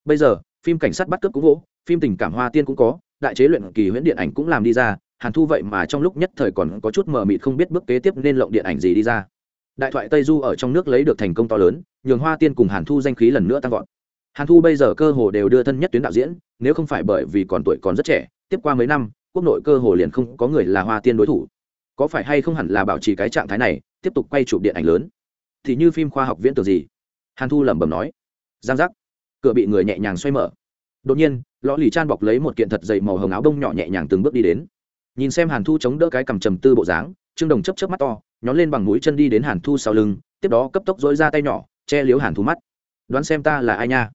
Bây giờ, phim cảnh sát bắt cướp cũng vỗ, phim tình cảm hoa tiên cũng có, đại chế luyện kỳ huyễn điện ảnh cũng làm đi ra, hàn thu vậy mà trong lúc nhất thời còn có chút mờ mịt không biết bước kế tiếp nên lộng điện ảnh gì đi ra. Đại thoại tây du ở trong nước lấy được thành công to lớn, nhường hoa tiên cùng hàn thu danh khí lần nữa tăng vọt. Hàn thu bây giờ cơ hồ đều đưa thân nhất tuyến đạo diễn, nếu không phải bởi vì còn tuổi còn rất trẻ, tiếp qua mấy năm quốc nội cơ hồ liền không có người là hoa tiên đối thủ. Có phải hay không hẳn là bảo trì cái trạng thái này, tiếp tục quay chụp điện ảnh lớn? Thì như phim khoa học viễn tưởng gì? Hàn thu lẩm bẩm nói. Giang giác. Cửa bị người nhẹ nhàng xoay mở. Đột nhiên, lõ lì chan bọc lấy một kiện thật dày màu hồng áo đông nhỏ nhẹ nhàng từng bước đi đến. Nhìn xem hàn thu chống đỡ cái cầm trầm tư bộ dáng, trương đồng chấp chấp mắt to, nhón lên bằng mũi chân đi đến hàn thu sau lưng, tiếp đó cấp tốc dối ra tay nhỏ, che liếu hàn thu mắt. Đoán xem ta là ai nha?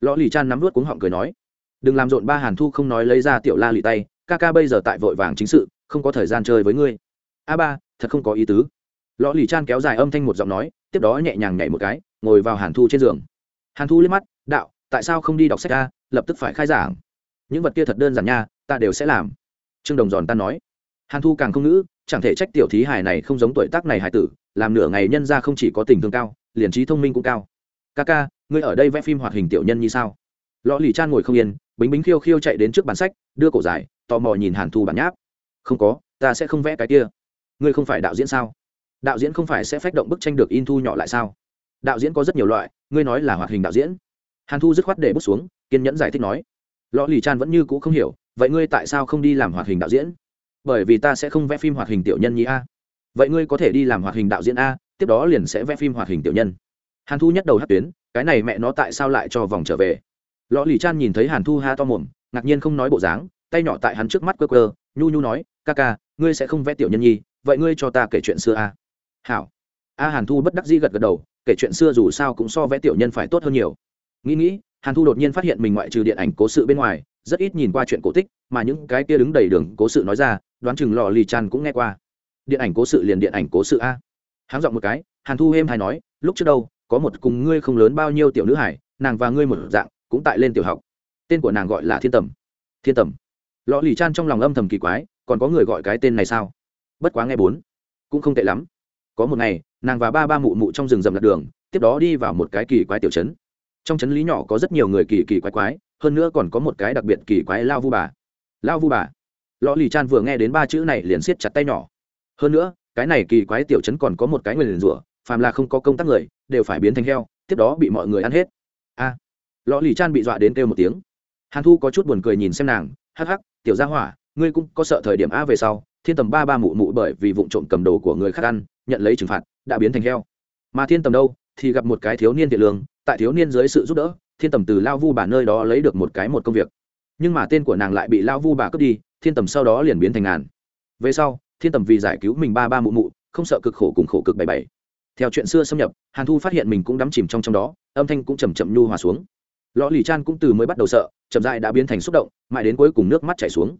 Lõ lì chan nắm vút cuống họng cười nói. Đừng làm rộn ba hàn thu không nói lấy ra tiểu la lì tay ca ca bây giờ tại vội vàng chính sự, không có thời gian chơi với ngươi. A ba, thật không có ý tứ. Lõ lì chan kéo dài âm thanh một giọng nói, tiếp đó nhẹ nhàng nhảy một cái, ngồi vào hàn thu trên giường. Hàn thu liếc mắt, đạo, tại sao không đi đọc sách a lập tức phải khai giảng. Những vật kia thật đơn giản nha, ta đều sẽ làm. Trương đồng giòn ta nói. Hàn thu càng không ngữ, chẳng thể trách tiểu thí hài này không giống tuổi tác này hài tử, làm nửa ngày nhân ra không chỉ có tình thương cao, liền trí thông minh cũng cao. Ca ca, ngươi ở đây vẽ phim hoạt hình tiểu nhân như sao? Lõ lì chan ngồi không yên, bính bính khiêu khiêu chạy đến trước bàn sách, đưa cổ dài tò mò nhìn hàn thu bản nháp. Không có, ta sẽ không vẽ cái kia. Ngươi không phải đạo diễn sao? Đạo diễn không phải sẽ phách động bức tranh được in thu nhỏ lại sao? Đạo diễn có rất nhiều loại, ngươi nói là hoạt hình đạo diễn. Hàn thu dứt khoát để bút xuống, kiên nhẫn giải thích nói. Lò lì chan vẫn như c ũ không hiểu, vậy ngươi tại sao không đi làm hoạt hình đạo diễn? Bởi vì ta sẽ không vẽ phim hoạt hình tiểu nhân nhí a. Vậy ngươi có thể đi làm hoạt hình đạo diễn a, tiếp đó liền sẽ vẽ phim hoạt hình tiểu nhân. Hàn thu nhắc đầu hát tuyến, cái này mẹ nó tại sao lại cho vòng trở về? Lò lì chan nhìn thấy hàn thu ha to mồm, ngạc nhiên không nói bộ dáng tay nhỏ tại hắn trước mắt cơ cơ nhu nhu nói, ca ca, ngươi sẽ không vẽ tiểu nhân nhi, vậy ngươi cho ta kể chuyện xưa a hảo. A hàn thu bất đắc dĩ gật gật đầu, kể chuyện xưa dù sao cũng so vẽ tiểu nhân phải tốt hơn nhiều. Nghĩ nghĩ, hàn thu đột nhiên phát hiện mình ngoại trừ điện ảnh cố sự bên ngoài, rất ít nhìn qua chuyện cổ tích, mà những cái kia đứng đầy đường cố sự nói ra, đoán chừng lò lì tràn cũng nghe qua. Điện ảnh cố sự liền điện ảnh cố sự a. Háng giọng một cái, hàn thu êm hay nói, lúc trước đâu, có một cùng ngươi không lớn bao nhiêu tiểu nữ hải, nàng và ngươi một dạng, cũng tại lên tiểu học. Tên của nàng gọi là thiên tầm. Thiên tầm? Lọ lì chan trong lòng âm thầm kỳ quái còn có người gọi cái tên này sao? Bất quá nghe bốn cũng không tệ lắm. Có một ngày nàng và ba ba mụ mụ trong rừng rầm lạc đường tiếp đó đi vào một cái kỳ quái tiểu trấn. Trong trấn lý nhỏ có rất nhiều người kỳ kỳ quái quái hơn nữa còn có một cái đặc biệt kỳ quái lao vu bà. Lao vu bà. Lọ lì chan vừa nghe đến ba chữ này liền siết chặt tay nhỏ. Hơn nữa cái này kỳ quái tiểu trấn còn có một cái người liền rủa phàm là không có công tác người đều phải biến thành heo tiếp đó bị mọi người ăn hết. A. À, lì chan bị dọa đến kêu một tiếng. Hàn thu có chút buồn cười nhìn xem nàng hắc hắc tiểu gia hỏa, ngươi cũng có sợ thời điểm a về sau, thiên tầm ba ba mụ mụ bởi vì vụ trộm cầm đồ của người khác ăn, nhận lấy trừng phạt, đã biến thành heo. Mà thiên tầm đâu, thì gặp một cái thiếu niên thiện lương, tại thiếu niên dưới sự giúp đỡ, thiên tầm từ lao vu bà nơi đó lấy được một cái một công việc. Nhưng mà tên của nàng lại bị lao vu bà cướp đi, thiên tầm sau đó liền biến thành ngàn. Về sau, thiên tầm vì giải cứu mình ba ba mụ mụ, không sợ cực khổ cùng khổ cực bảy bảy theo chuyện xưa xâm nhập, hàn thu phát hiện mình cũng đắm chìm trong trong đó, âm thanh cũng chầm chậm nhu hòa xuống. Lõ lì chan cũng từ mới bắt đầu sợ chậm dại đã biến thành xúc động, mãi đến cuối cùng nước mắt chảy xuống.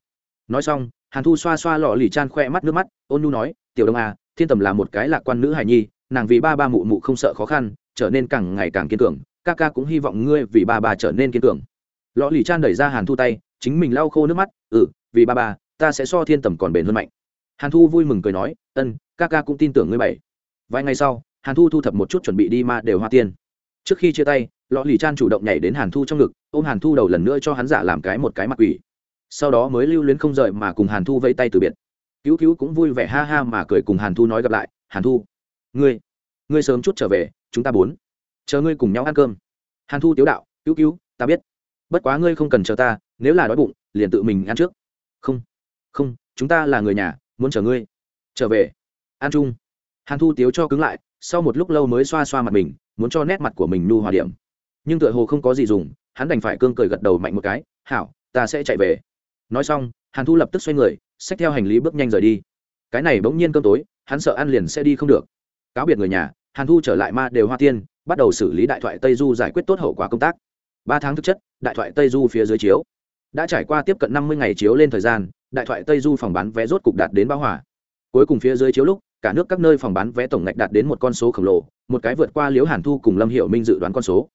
Nói xong, hàn thu xoa xoa lò lì chan khoe mắt nước mắt, ôn nhu nói, tiểu đông à thiên tầm là một cái lạc quan nữ hài nhi, nàng vì ba ba mụ mụ không sợ khó khăn, trở nên càng ngày càng kiên cường, ca ca cũng hy vọng ngươi vì ba ba trở nên kiên cường. Lò lì chan đẩy ra hàn thu tay, chính mình lau khô nước mắt ừ vì ba ba, ta sẽ so thiên tầm còn bền hơn mạnh. Hàn thu vui mừng cười nói, ân, ca ca cũng tin tưởng ngươi bảy. Vài ngày sau, hàn thu thu thập một chút chuẩn bị đi ma đều hoa tiên. Trước khi chia tay Lọ lì chan chủ động nhảy đến hàn thu trong ngực, ôm hàn thu đầu lần nữa cho hắn giả làm cái một cái mặt quỷ. Sau đó mới lưu luyến không rời mà cùng hàn thu vây tay từ biệt. Cứu cứu cũng vui vẻ ha ha mà cười cùng hàn thu nói gặp lại, hàn thu, ngươi ngươi sớm chút trở về, chúng ta bốn, chờ ngươi cùng nhau ăn cơm. Hàn thu tiếu đạo, cứu cứu, ta biết. Bất quá ngươi không cần chờ ta, nếu là đói bụng, liền tự mình ăn trước. Không không, chúng ta là người nhà, muốn chờ ngươi. Trở về, ăn chung. Hàn thu tiếu cho cứng lại, sau một lúc lâu mới xoa xoa mặt mình, muốn cho nét mặt của mình nu hòa điểm nhưng tựa hồ không có gì dùng, hắn đành phải cương cười gật đầu mạnh một cái, hảo, ta sẽ chạy về. Nói xong, hàn thu lập tức xoay người, xách theo hành lý bước nhanh rời đi. Cái này bỗng nhiên cơm tối, hắn sợ ăn liền sẽ đi không được. Cáo biệt người nhà, hàn thu trở lại ma đều hoa tiên, bắt đầu xử lý đại thoại tây du giải quyết tốt hậu quả công tác. Ba tháng thực chất, đại thoại tây du phía dưới chiếu. Đã trải qua tiếp cận năm mươi ngày chiếu lên thời gian, đại thoại tây du phòng bán vé rốt cục đạt đến báo hỏa cuối cùng phía dưới chiếu lúc, cả nước các nơi phòng bán vé tổng ngạch đạt đến một con số khổng lồ, một cái vượt qua liễu hàn thu cùng lâm hiệu minh dự đoán con số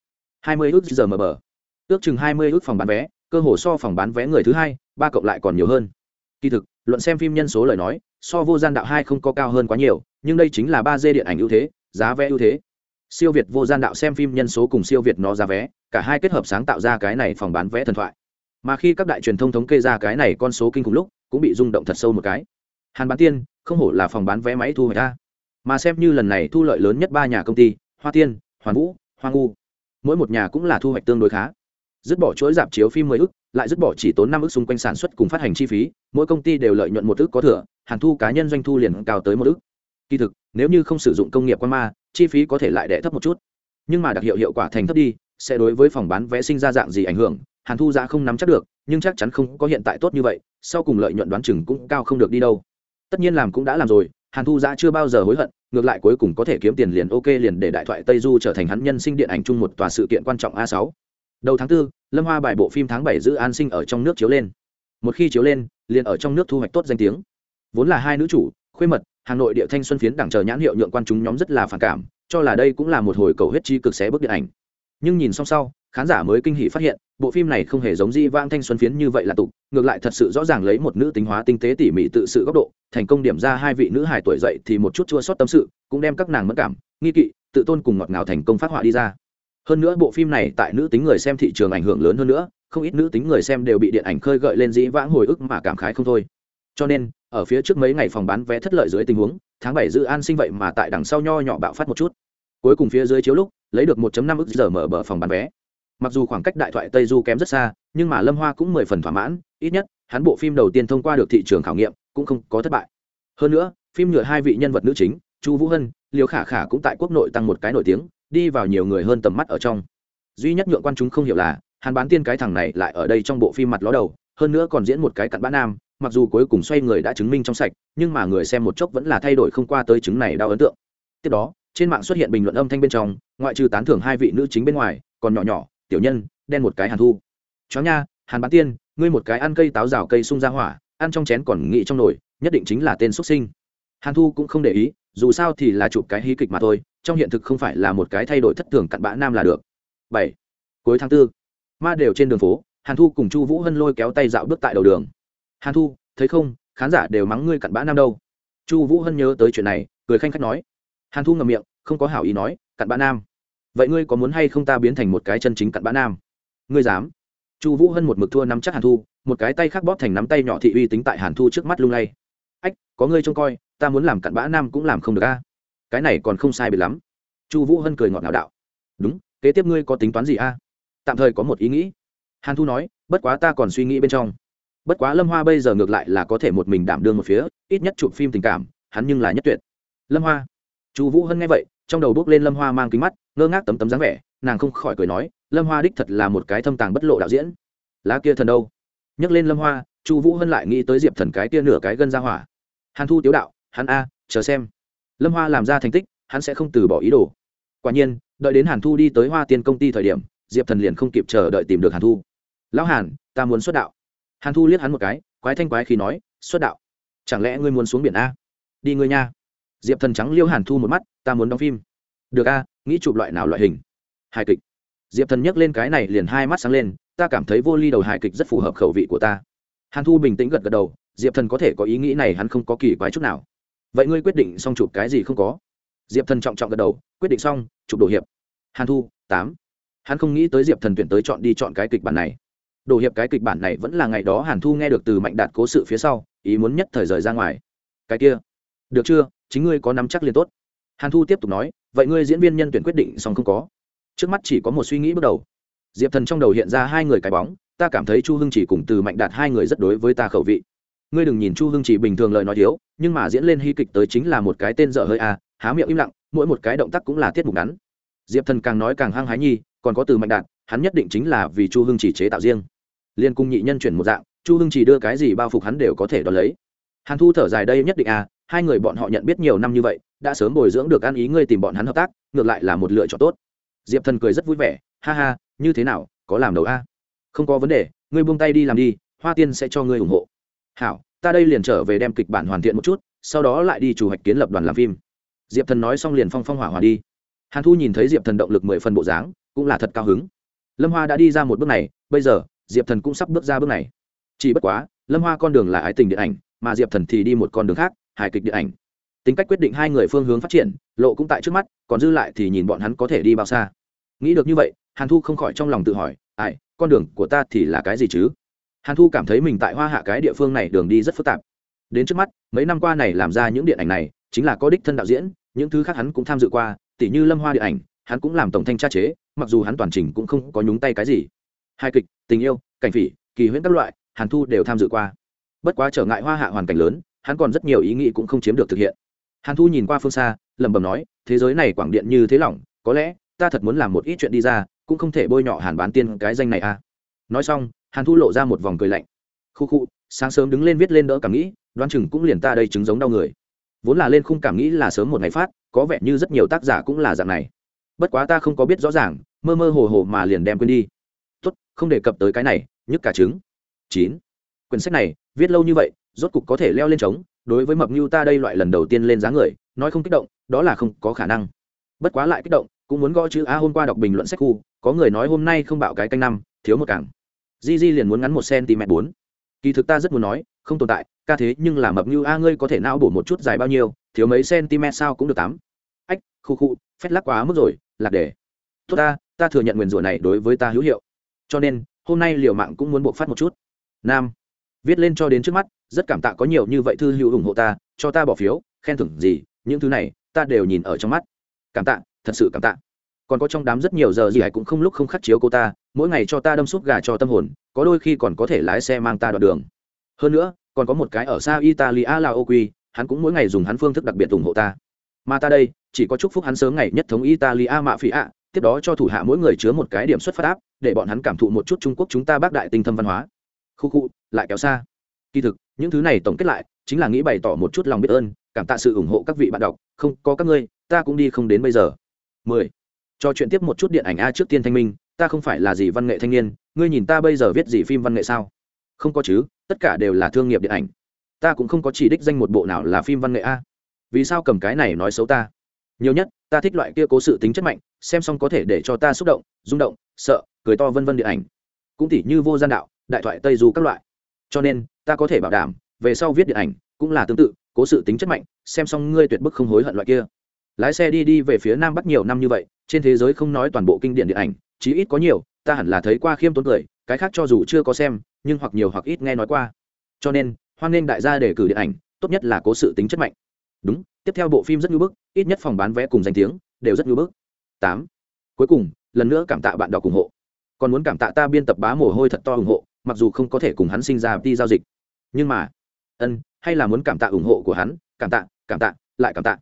hai mươi ước giờ mờ bờ. Ước chừng hai mươi ước phòng bán vé, cơ hồ so phòng bán vé người thứ hai, ba cộng lại còn nhiều hơn. Kỳ thực, luận xem phim nhân số lời nói, so vô gian đạo hai không có cao hơn quá nhiều, nhưng đây chính là ba d điện ảnh ưu thế, giá vé ưu thế. Siêu việt vô gian đạo xem phim nhân số cùng siêu việt nó giá vé, cả hai kết hợp sáng tạo ra cái này phòng bán vé thần thoại. Mà khi các đại truyền thông thống kê ra cái này con số kinh khủng lúc, cũng bị rung động thật sâu một cái. Hàn bán tiên, không hổ là phòng bán vé máy thu hoạch ta. Mà xem như lần này thu lợi lớn nhất ba nhà công ty, hoa tiên, hoàn vũ, hoa ngu mỗi một nhà cũng là thu hoạch tương đối khá. Dứt bỏ chuỗi dạp chiếu phim mười ức, lại dứt bỏ chỉ tốn năm ức xung quanh sản xuất cùng phát hành chi phí, mỗi công ty đều lợi nhuận một ức có thừa hàng thu cá nhân doanh thu liền cao tới một ức. Kỳ thực, nếu như không sử dụng công nghiệp quan ma, chi phí có thể lại đẻ thấp một chút. Nhưng mà đặc hiệu hiệu quả thành thấp đi, sẽ đối với phòng bán vé sinh ra dạng gì ảnh hưởng, hàn thu giá không nắm chắc được, nhưng chắc chắn không có hiện tại tốt như vậy, sau cùng lợi nhuận đoán chừng cũng cao không được đi đâu. Tất nhiên làm cũng đã làm rồi, hàn thu giá chưa bao giờ hối hận ngược lại cuối cùng có thể kiếm tiền liền ok liền để đại thoại tây du trở thành hắn nhân sinh điện ảnh chung một tòa sự kiện quan trọng a sáu. Đầu tháng 4, lâm hoa bài bộ phim tháng bảy giữ an sinh ở trong nước chiếu lên. Một khi chiếu lên liền ở trong nước thu hoạch tốt danh tiếng. Vốn là hai nữ chủ khuê mật hà nội địa thanh xuân phiến đảng chờ nhãn hiệu nhượng quan chúng nhóm rất là phản cảm cho là đây cũng là một hồi cầu huyết chi cực xé bước điện ảnh. Nhưng nhìn xong sau khán giả mới kinh hỉ phát hiện, bộ phim này không hề giống di vang thanh xuân phiến như vậy là tục, ngược lại thật sự rõ ràng lấy một nữ tính hóa tinh tế tỉ mỉ tự sự góc độ, thành công điểm ra hai vị nữ hài tuổi dậy thì một chút chua sót tâm sự, cũng đem các nàng mất cảm, nghi kỵ, tự tôn cùng ngọt ngào thành công phát họa đi ra. Hơn nữa bộ phim này tại nữ tính người xem thị trường ảnh hưởng lớn hơn nữa, không ít nữ tính người xem đều bị điện ảnh khơi gợi lên dĩ vãng hồi ức mà cảm khái không thôi. Cho nên, ở phía trước mấy ngày phòng bán vé thất lợi dưới tình huống, tháng bảy dự an sinh vậy mà tại đằng sau nho nhỏ bạo phát một chút. Cuối cùng phía dưới chiếu lúc, lấy được 1 năm ức giờ mở bờ phòng bán vé mặc dù khoảng cách đại thoại tây du kém rất xa, nhưng mà lâm hoa cũng mười phần thỏa mãn, ít nhất, hắn bộ phim đầu tiên thông qua được thị trường khảo nghiệm cũng không có thất bại. Hơn nữa, phim nhựa hai vị nhân vật nữ chính, chu vũ hân liều khả khả cũng tại quốc nội tăng một cái nổi tiếng, đi vào nhiều người hơn tầm mắt ở trong. Duy nhất nhượng quan chúng không hiểu là, hắn bán tiên cái thằng này lại ở đây trong bộ phim mặt ló đầu, hơn nữa còn diễn một cái cặn bã nam, mặc dù cuối cùng xoay người đã chứng minh trong sạch, nhưng mà người xem một chốc vẫn là thay đổi không qua tới chứng này đau ấn tượng. Tiếp đó, trên mạng xuất hiện bình luận âm thanh bên trong, ngoại trừ tán thưởng hai vị nữ chính bên ngoài, còn nhỏ nhỏ tiểu nhân, đen một cái hàn thu. Chó nha, hàn bán tiên, ngươi một cái ăn cây táo rào cây sung ra hỏa, ăn trong chén còn nghĩ trong nồi, nhất định chính là tên xuất sinh. Hàn thu cũng không để ý, dù sao thì là chụp cái hí kịch mà thôi, trong hiện thực không phải là một cái thay đổi thất thường cặn bã nam là được. Bảy, cuối tháng tư, ma đều trên đường phố, hàn thu cùng chu vũ hân lôi kéo tay dạo bước tại đầu đường. Hàn thu, thấy không, khán giả đều mắng ngươi cặn bã nam đâu. Chu vũ hân nhớ tới chuyện này, cười khanh khách nói. Hàn thu ngậm miệng, không có hảo ý nói, cặn bã nam vậy ngươi có muốn hay không ta biến thành một cái chân chính cặn bã nam? Ngươi dám? Chu vũ hân một mực thua nắm chắc hàn thu, một cái tay khác bóp thành nắm tay nhỏ thị uy tính tại hàn thu trước mắt lung lay. Ách, có ngươi trông coi, ta muốn làm cặn bã nam cũng làm không được a. Cái này còn không sai biệt lắm. Chu vũ hân cười ngọt ngào đạo. Đúng, kế tiếp ngươi có tính toán gì a? Tạm thời có một ý nghĩ. Hàn thu nói, bất quá ta còn suy nghĩ bên trong. Bất quá lâm hoa bây giờ ngược lại là có thể một mình đảm đương một phía, ít nhất chụp phim tình cảm, hắn nhưng là nhất tuyệt. Lâm hoa. Chu vũ hân nghe vậy trong đầu bước lên lâm hoa mang kính mắt, ngơ ngác tấm tấm dáng vẻ, nàng không khỏi cười nói, lâm hoa đích thật là một cái thâm tàng bất lộ đạo diễn. Lá kia thần đâu? Nhắc lên lâm hoa, chu vũ hân lại nghĩ tới diệp thần cái kia nửa cái gân ra hỏa. Hàn thu tiếu đạo, hắn a, chờ xem. Lâm hoa làm ra thành tích, hắn sẽ không từ bỏ ý đồ. Quả nhiên, đợi đến hàn thu đi tới hoa tiên công ty thời điểm, diệp thần liền không kịp chờ đợi tìm được hàn thu. Lão hàn, ta muốn xuất đạo. Hàn thu liếc hắn một cái, quái thanh quái khi nói, xuất đạo? Chẳng lẽ ngươi muốn xuống biển a? Đi ngươi nha diệp thần trắng liêu hàn thu một mắt, ta muốn đóng phim. Được a, nghĩ chụp loại nào loại hình? Hài kịch. Diệp thần nhắc lên cái này liền hai mắt sáng lên, ta cảm thấy vô ly đầu hài kịch rất phù hợp khẩu vị của ta. Hàn thu bình tĩnh gật gật đầu, diệp thần có thể có ý nghĩ này hắn không có kỳ quái chút nào. Vậy ngươi quyết định xong chụp cái gì không có? Diệp thần trọng trọng gật đầu, quyết định xong, chụp đồ hiệp. Hàn thu, tám. Hắn không nghĩ tới diệp thần tuyển tới chọn đi chọn cái kịch bản này. Đồ hiệp cái kịch bản này vẫn là ngày đó hàn thu nghe được từ mạnh đạt cố sự phía sau, ý muốn nhất thời rời ra ngoài. Cái kia, được chưa? Chính ngươi có nắm chắc liền tốt. Hàn thu tiếp tục nói, vậy ngươi diễn viên nhân tuyển quyết định xong không có? Trước mắt chỉ có một suy nghĩ bước đầu. Diệp thần trong đầu hiện ra hai người cái bóng, ta cảm thấy chu hưng chỉ cùng từ mạnh đạt hai người rất đối với ta khẩu vị. Ngươi đừng nhìn chu hưng chỉ bình thường lời nói thiếu, nhưng mà diễn lên hy kịch tới chính là một cái tên dở hơi a há miệng im lặng, mỗi một cái động tác cũng là tiết mục ngắn. Diệp thần càng nói càng hăng hái nhi, còn có từ mạnh đạt, hắn nhất định chính là vì chu hưng chỉ chế tạo riêng. Liên cung nhị nhân chuyển một dạng, chu hưng chỉ đưa cái gì bao phục hắn đều có thể đo lấy. Hàn thu thở dài, đây nhất định à hai người bọn họ nhận biết nhiều năm như vậy, đã sớm bồi dưỡng được ăn ý ngươi tìm bọn hắn hợp tác, ngược lại là một lựa chọn tốt. Diệp thần cười rất vui vẻ, ha ha, như thế nào, có làm đầu a? Không có vấn đề, ngươi buông tay đi làm đi, hoa tiên sẽ cho ngươi ủng hộ. Hảo, ta đây liền trở về đem kịch bản hoàn thiện một chút, sau đó lại đi chủ hoạch kiến lập đoàn làm phim. Diệp thần nói xong liền phong phong hỏa hòa đi. Hàn thu nhìn thấy diệp thần động lực mười phần bộ dáng, cũng là thật cao hứng. Lâm hoa đã đi ra một bước này, bây giờ, diệp thần cũng sắp bước ra bước này. Chỉ bất quá, lâm hoa con đường là ái tình điện ảnh, mà diệp thần thì đi một con đường khác hài kịch điện ảnh. Tính cách quyết định hai người phương hướng phát triển, lộ cũng tại trước mắt, còn dư lại thì nhìn bọn hắn có thể đi bao xa. Nghĩ được như vậy, hàn thu không khỏi trong lòng tự hỏi, ai, con đường của ta thì là cái gì chứ? Hàn thu cảm thấy mình tại hoa hạ cái địa phương này đường đi rất phức tạp. Đến trước mắt, mấy năm qua này làm ra những điện ảnh này, chính là có đích thân đạo diễn, những thứ khác hắn cũng tham dự qua, tỉ như lâm hoa điện ảnh, hắn cũng làm tổng thanh tra chế, mặc dù hắn toàn trình cũng không có nhúng tay cái gì. Hai kịch, tình yêu, cảnh phỉ, kỳ huyễn các loại, hàn thu đều tham dự qua. Bất quá trở ngại hoa hạ hoàn cảnh lớn hắn còn rất nhiều ý nghĩ cũng không chiếm được thực hiện. Hàn thu nhìn qua phương xa, lẩm bẩm nói, thế giới này quảng điện như thế lỏng, có lẽ ta thật muốn làm một ít chuyện đi ra, cũng không thể bôi nhọ hàn bán tiên cái danh này à. Nói xong, hàn thu lộ ra một vòng cười lạnh. Khu khu, sáng sớm đứng lên viết lên đỡ cảm nghĩ, đoán chừng cũng liền ta đây chứng giống đau người. Vốn là lên khung cảm nghĩ là sớm một ngày phát, có vẻ như rất nhiều tác giả cũng là dạng này. Bất quá ta không có biết rõ ràng, mơ mơ hồ hồ mà liền đem quên đi. Tốt, không đề cập tới cái này, nhức cả trứng. Chín. Quyển sách này, viết lâu như vậy rốt cục có thể leo lên trống, đối với mập như ta đây loại lần đầu tiên lên giá người, nói không kích động, đó là không có khả năng. Bất quá lại kích động, cũng muốn gõ chữ a hôm qua đọc bình luận sách khu, có người nói hôm nay không bạo cái canh năm, thiếu một cảng. Di di liền muốn ngắn một cm bốn. Kỳ thực ta rất muốn nói, không tồn tại, ca thế nhưng là mập như a ngươi có thể não bổ một chút dài bao nhiêu, thiếu mấy cm sao cũng được tám. Ách, khu khu, phét lắc quá mức rồi, lạc đề. Tốt ta ta thừa nhận nguyền rủa này đối với ta hữu hiệu. Cho nên, hôm nay liều mạng cũng muốn buộc phát một chút. Nam viết lên cho đến trước mắt, rất cảm tạ có nhiều như vậy thư hữu ủng hộ ta, cho ta bỏ phiếu, khen thưởng gì, những thứ này, ta đều nhìn ở trong mắt. Cảm tạ, thật sự cảm tạ. Còn có trong đám rất nhiều giờ gì hải cũng không lúc không khắc chiếu cô ta, mỗi ngày cho ta đâm sút gà cho tâm hồn, có đôi khi còn có thể lái xe mang ta đoạn đường. Hơn nữa, còn có một cái ở xa italia là ô quy hắn cũng mỗi ngày dùng hắn phương thức đặc biệt ủng hộ ta. Mà ta đây, chỉ có chúc phúc hắn sớm ngày nhất thống italia mạ phỉ ạ, tiếp đó cho thủ hạ mỗi người chứa một cái điểm xuất phát áp, để bọn hắn cảm thụ một chút trung quốc chúng ta bác đại tinh thâm văn hóa khu khu, lại kéo xa. Kỳ thực, những thứ này tổng kết lại, chính là nghĩ bày tỏ một chút lòng biết ơn, cảm tạ sự ủng hộ các vị bạn đọc, không có các ngươi, ta cũng đi không đến bây giờ. 10. cho chuyện tiếp một chút điện ảnh a trước tiên thanh minh, ta không phải là gì văn nghệ thanh niên, ngươi nhìn ta bây giờ viết gì phim văn nghệ sao? Không có chứ, tất cả đều là thương nghiệp điện ảnh. Ta cũng không có chỉ đích danh một bộ nào là phim văn nghệ a. Vì sao cầm cái này nói xấu ta? Nhiều nhất, ta thích loại kia cố sự tính chất mạnh, xem xong có thể để cho ta xúc động, rung động, sợ, cười to vân vân điện ảnh. Cũng tỉ như vô gian đạo đại thoại tây du các loại. Cho nên, ta có thể bảo đảm, về sau viết điện ảnh cũng là tương tự, cố sự tính chất mạnh, xem xong ngươi tuyệt bức không hối hận loại kia. Lái xe đi đi về phía nam bắc nhiều năm như vậy, trên thế giới không nói toàn bộ kinh điển điện ảnh, chí ít có nhiều, ta hẳn là thấy qua khiêm tốn cười, cái khác cho dù chưa có xem, nhưng hoặc nhiều hoặc ít nghe nói qua. Cho nên, hoan nghênh đại gia để cử điện ảnh, tốt nhất là cố sự tính chất mạnh. Đúng, tiếp theo bộ phim rất ngưỡng bức, ít nhất phòng bán vé cùng danh tiếng đều rất ngưỡng bức. Tám, cuối cùng, lần nữa cảm tạ bạn đọc ủng hộ. Còn muốn cảm tạ ta biên tập bá mồ hôi thật to ủng hộ mặc dù không có thể cùng hắn sinh ra đi giao dịch. Nhưng mà, ân, hay là muốn cảm tạ ủng hộ của hắn, cảm tạ cảm tạ, lại cảm tạ.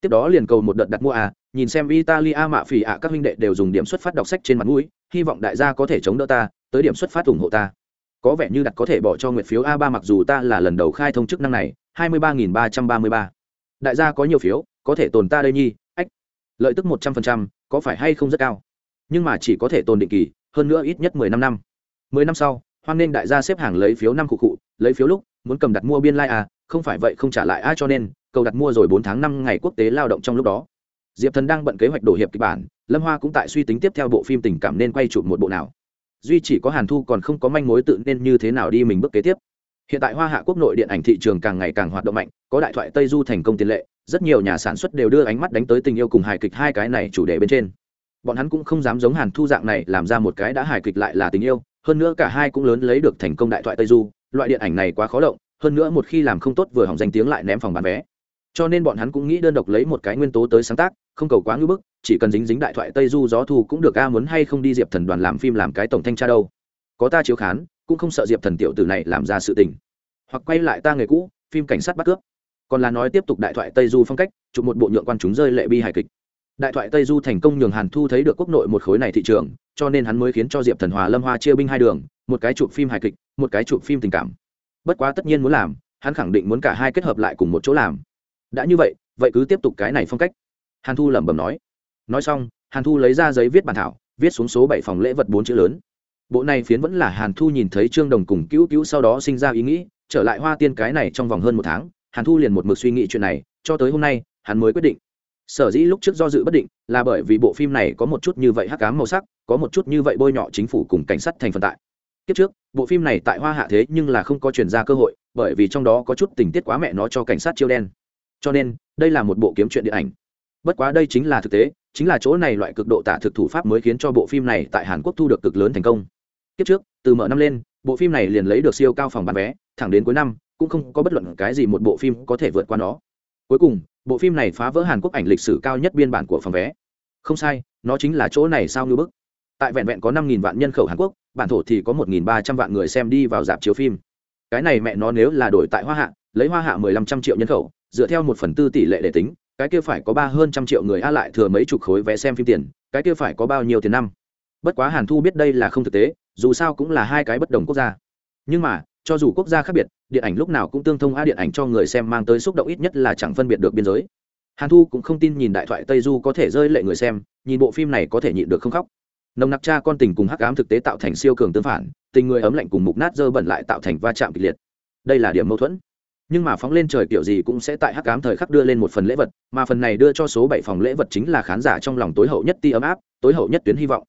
Tiếp đó liền cầu một đợt đặt mua à nhìn xem italia mạ phỉ ạ, các huynh đệ đều dùng điểm xuất phát đọc sách trên mặt mũi, hy vọng đại gia có thể chống đỡ ta, tới điểm xuất phát ủng hộ ta. Có vẻ như đặt có thể bỏ cho nguyện phiếu a ba mặc dù ta là lần đầu khai thông chức năng này, hai mươi ba nghìn ba trăm ba mươi ba. Đại gia có nhiều phiếu, có thể tồn ta đây nhi, ách. Lợi tức một trăm phần trăm, có phải hay không rất cao? Nhưng mà chỉ có thể tồn định kỳ, hơn nữa ít nhất mười năm năm. Mười năm sau hoan nên đại gia xếp hàng lấy phiếu năm cụ cụ lấy phiếu lúc, muốn cầm đặt mua biên lai、like、à không phải vậy không trả lại ai cho nên, cầu đặt mua rồi bốn tháng năm ngày quốc tế lao động trong lúc đó. Diệp thần đang bận kế hoạch đổ hiệp kịch bản, lâm hoa cũng tại suy tính tiếp theo bộ phim tình cảm nên quay chụp một bộ nào. Duy chỉ có hàn thu còn không có manh mối tự nên như thế nào đi mình bước kế tiếp. Hiện tại hoa hạ quốc nội điện ảnh thị trường càng ngày càng hoạt động mạnh, có đại thoại tây du thành công tiền lệ, rất nhiều nhà sản xuất đều đưa ánh mắt đánh tới tình yêu cùng hài kịch hai cái này chủ đề bên trên. Bọn hắn cũng không dám giống hàn thu dạng này làm ra một cái đã hài kịch lại là tình yêu hơn nữa cả hai cũng lớn lấy được thành công đại thoại tây du, loại điện ảnh này quá khó động, hơn nữa một khi làm không tốt vừa hỏng danh tiếng lại ném phòng bán vé. Cho nên bọn hắn cũng nghĩ đơn độc lấy một cái nguyên tố tới sáng tác, không cầu quá ngưỡng bức, chỉ cần dính dính đại thoại tây du gió thu cũng được, a muốn hay không đi diệp thần đoàn làm phim làm cái tổng thanh tra đâu. Có ta chiếu khán, cũng không sợ diệp thần tiểu tử này làm ra sự tình. Hoặc quay lại ta người cũ, phim cảnh sát bắt cướp. Còn là nói tiếp tục đại thoại tây du phong cách, chụp một bộ nhượng quan chúng rơi lệ bi hài kịch đại thoại tây du thành công nhường hàn thu thấy được quốc nội một khối này thị trường, cho nên hắn mới khiến cho diệp thần hòa lâm hoa chia binh hai đường, một cái chụp phim hài kịch, một cái chụp phim tình cảm. Bất quá tất nhiên muốn làm, hắn khẳng định muốn cả hai kết hợp lại cùng một chỗ làm. Đã như vậy vậy cứ tiếp tục cái này phong cách. Hàn thu lẩm bẩm nói. Nói xong, hàn thu lấy ra giấy viết bản thảo, viết xuống số bảy phòng lễ vật bốn chữ lớn. Bộ này phiến vẫn là hàn thu nhìn thấy trương đồng cùng cứu cứu sau đó sinh ra ý nghĩ, trở lại hoa tiên cái này trong vòng hơn một tháng, hàn thu liền một mực suy nghĩ chuyện này, cho tới hôm nay, hắn mới quyết định sở dĩ lúc trước do dự bất định là bởi vì bộ phim này có một chút như vậy hắc cám màu sắc, có một chút như vậy bôi nhọ chính phủ cùng cảnh sát thành phần tại. Kiếp trước, bộ phim này tại hoa hạ thế nhưng là không có chuyển ra cơ hội, bởi vì trong đó có chút tình tiết quá mẹ nó cho cảnh sát chiêu đen. Cho nên, đây là một bộ kiếm chuyện điện ảnh. Bất quá đây chính là thực tế, chính là chỗ này loại cực độ tả thực thủ pháp mới khiến cho bộ phim này tại hàn quốc thu được cực lớn thành công. Kiếp trước, từ mở năm lên, bộ phim này liền lấy được siêu cao phòng bán vé, thẳng đến cuối năm, cũng không có bất luận cái gì một bộ phim có thể vượt qua nó. Cuối cùng bộ phim này phá vỡ hàn quốc ảnh lịch sử cao nhất biên bản của phòng vé. Không sai, nó chính là chỗ này sao như bức. Tại vẹn vẹn có năm nghìn vạn nhân khẩu hàn quốc, bản thổ thì có một nghìn ba trăm vạn người xem đi vào dạp chiếu phim. Cái này mẹ nó nếu là đổi tại hoa hạ, lấy hoa hạ mười lăm trăm triệu nhân khẩu, dựa theo một phần tư tỷ lệ để tính, cái kia phải có ba hơn trăm triệu người a lại thừa mấy chục khối vé xem phim tiền, cái kia phải có bao nhiêu tiền năm. Bất quá hàn thu biết đây là không thực tế, dù sao cũng là hai cái bất đồng quốc gia. Nhưng mà cho dù quốc gia khác biệt, điện ảnh lúc nào cũng tương thông, a, điện ảnh cho người xem mang tới xúc động ít nhất là chẳng phân biệt được biên giới. Hàn thu cũng không tin nhìn đại thoại tây du có thể rơi lệ người xem, nhìn bộ phim này có thể nhịn được không khóc. Nồng nặc cha con tình cùng hắc ám thực tế tạo thành siêu cường tương phản, tình người ấm lạnh cùng mục nát dơ bẩn lại tạo thành va chạm kịch liệt. Đây là điểm mâu thuẫn. Nhưng mà phóng lên trời kiểu gì cũng sẽ tại hắc ám thời khắc đưa lên một phần lễ vật, mà phần này đưa cho số bảy phòng lễ vật chính là khán giả trong lòng tối hậu nhất ti ấm áp, tối hậu nhất tuyến hy vọng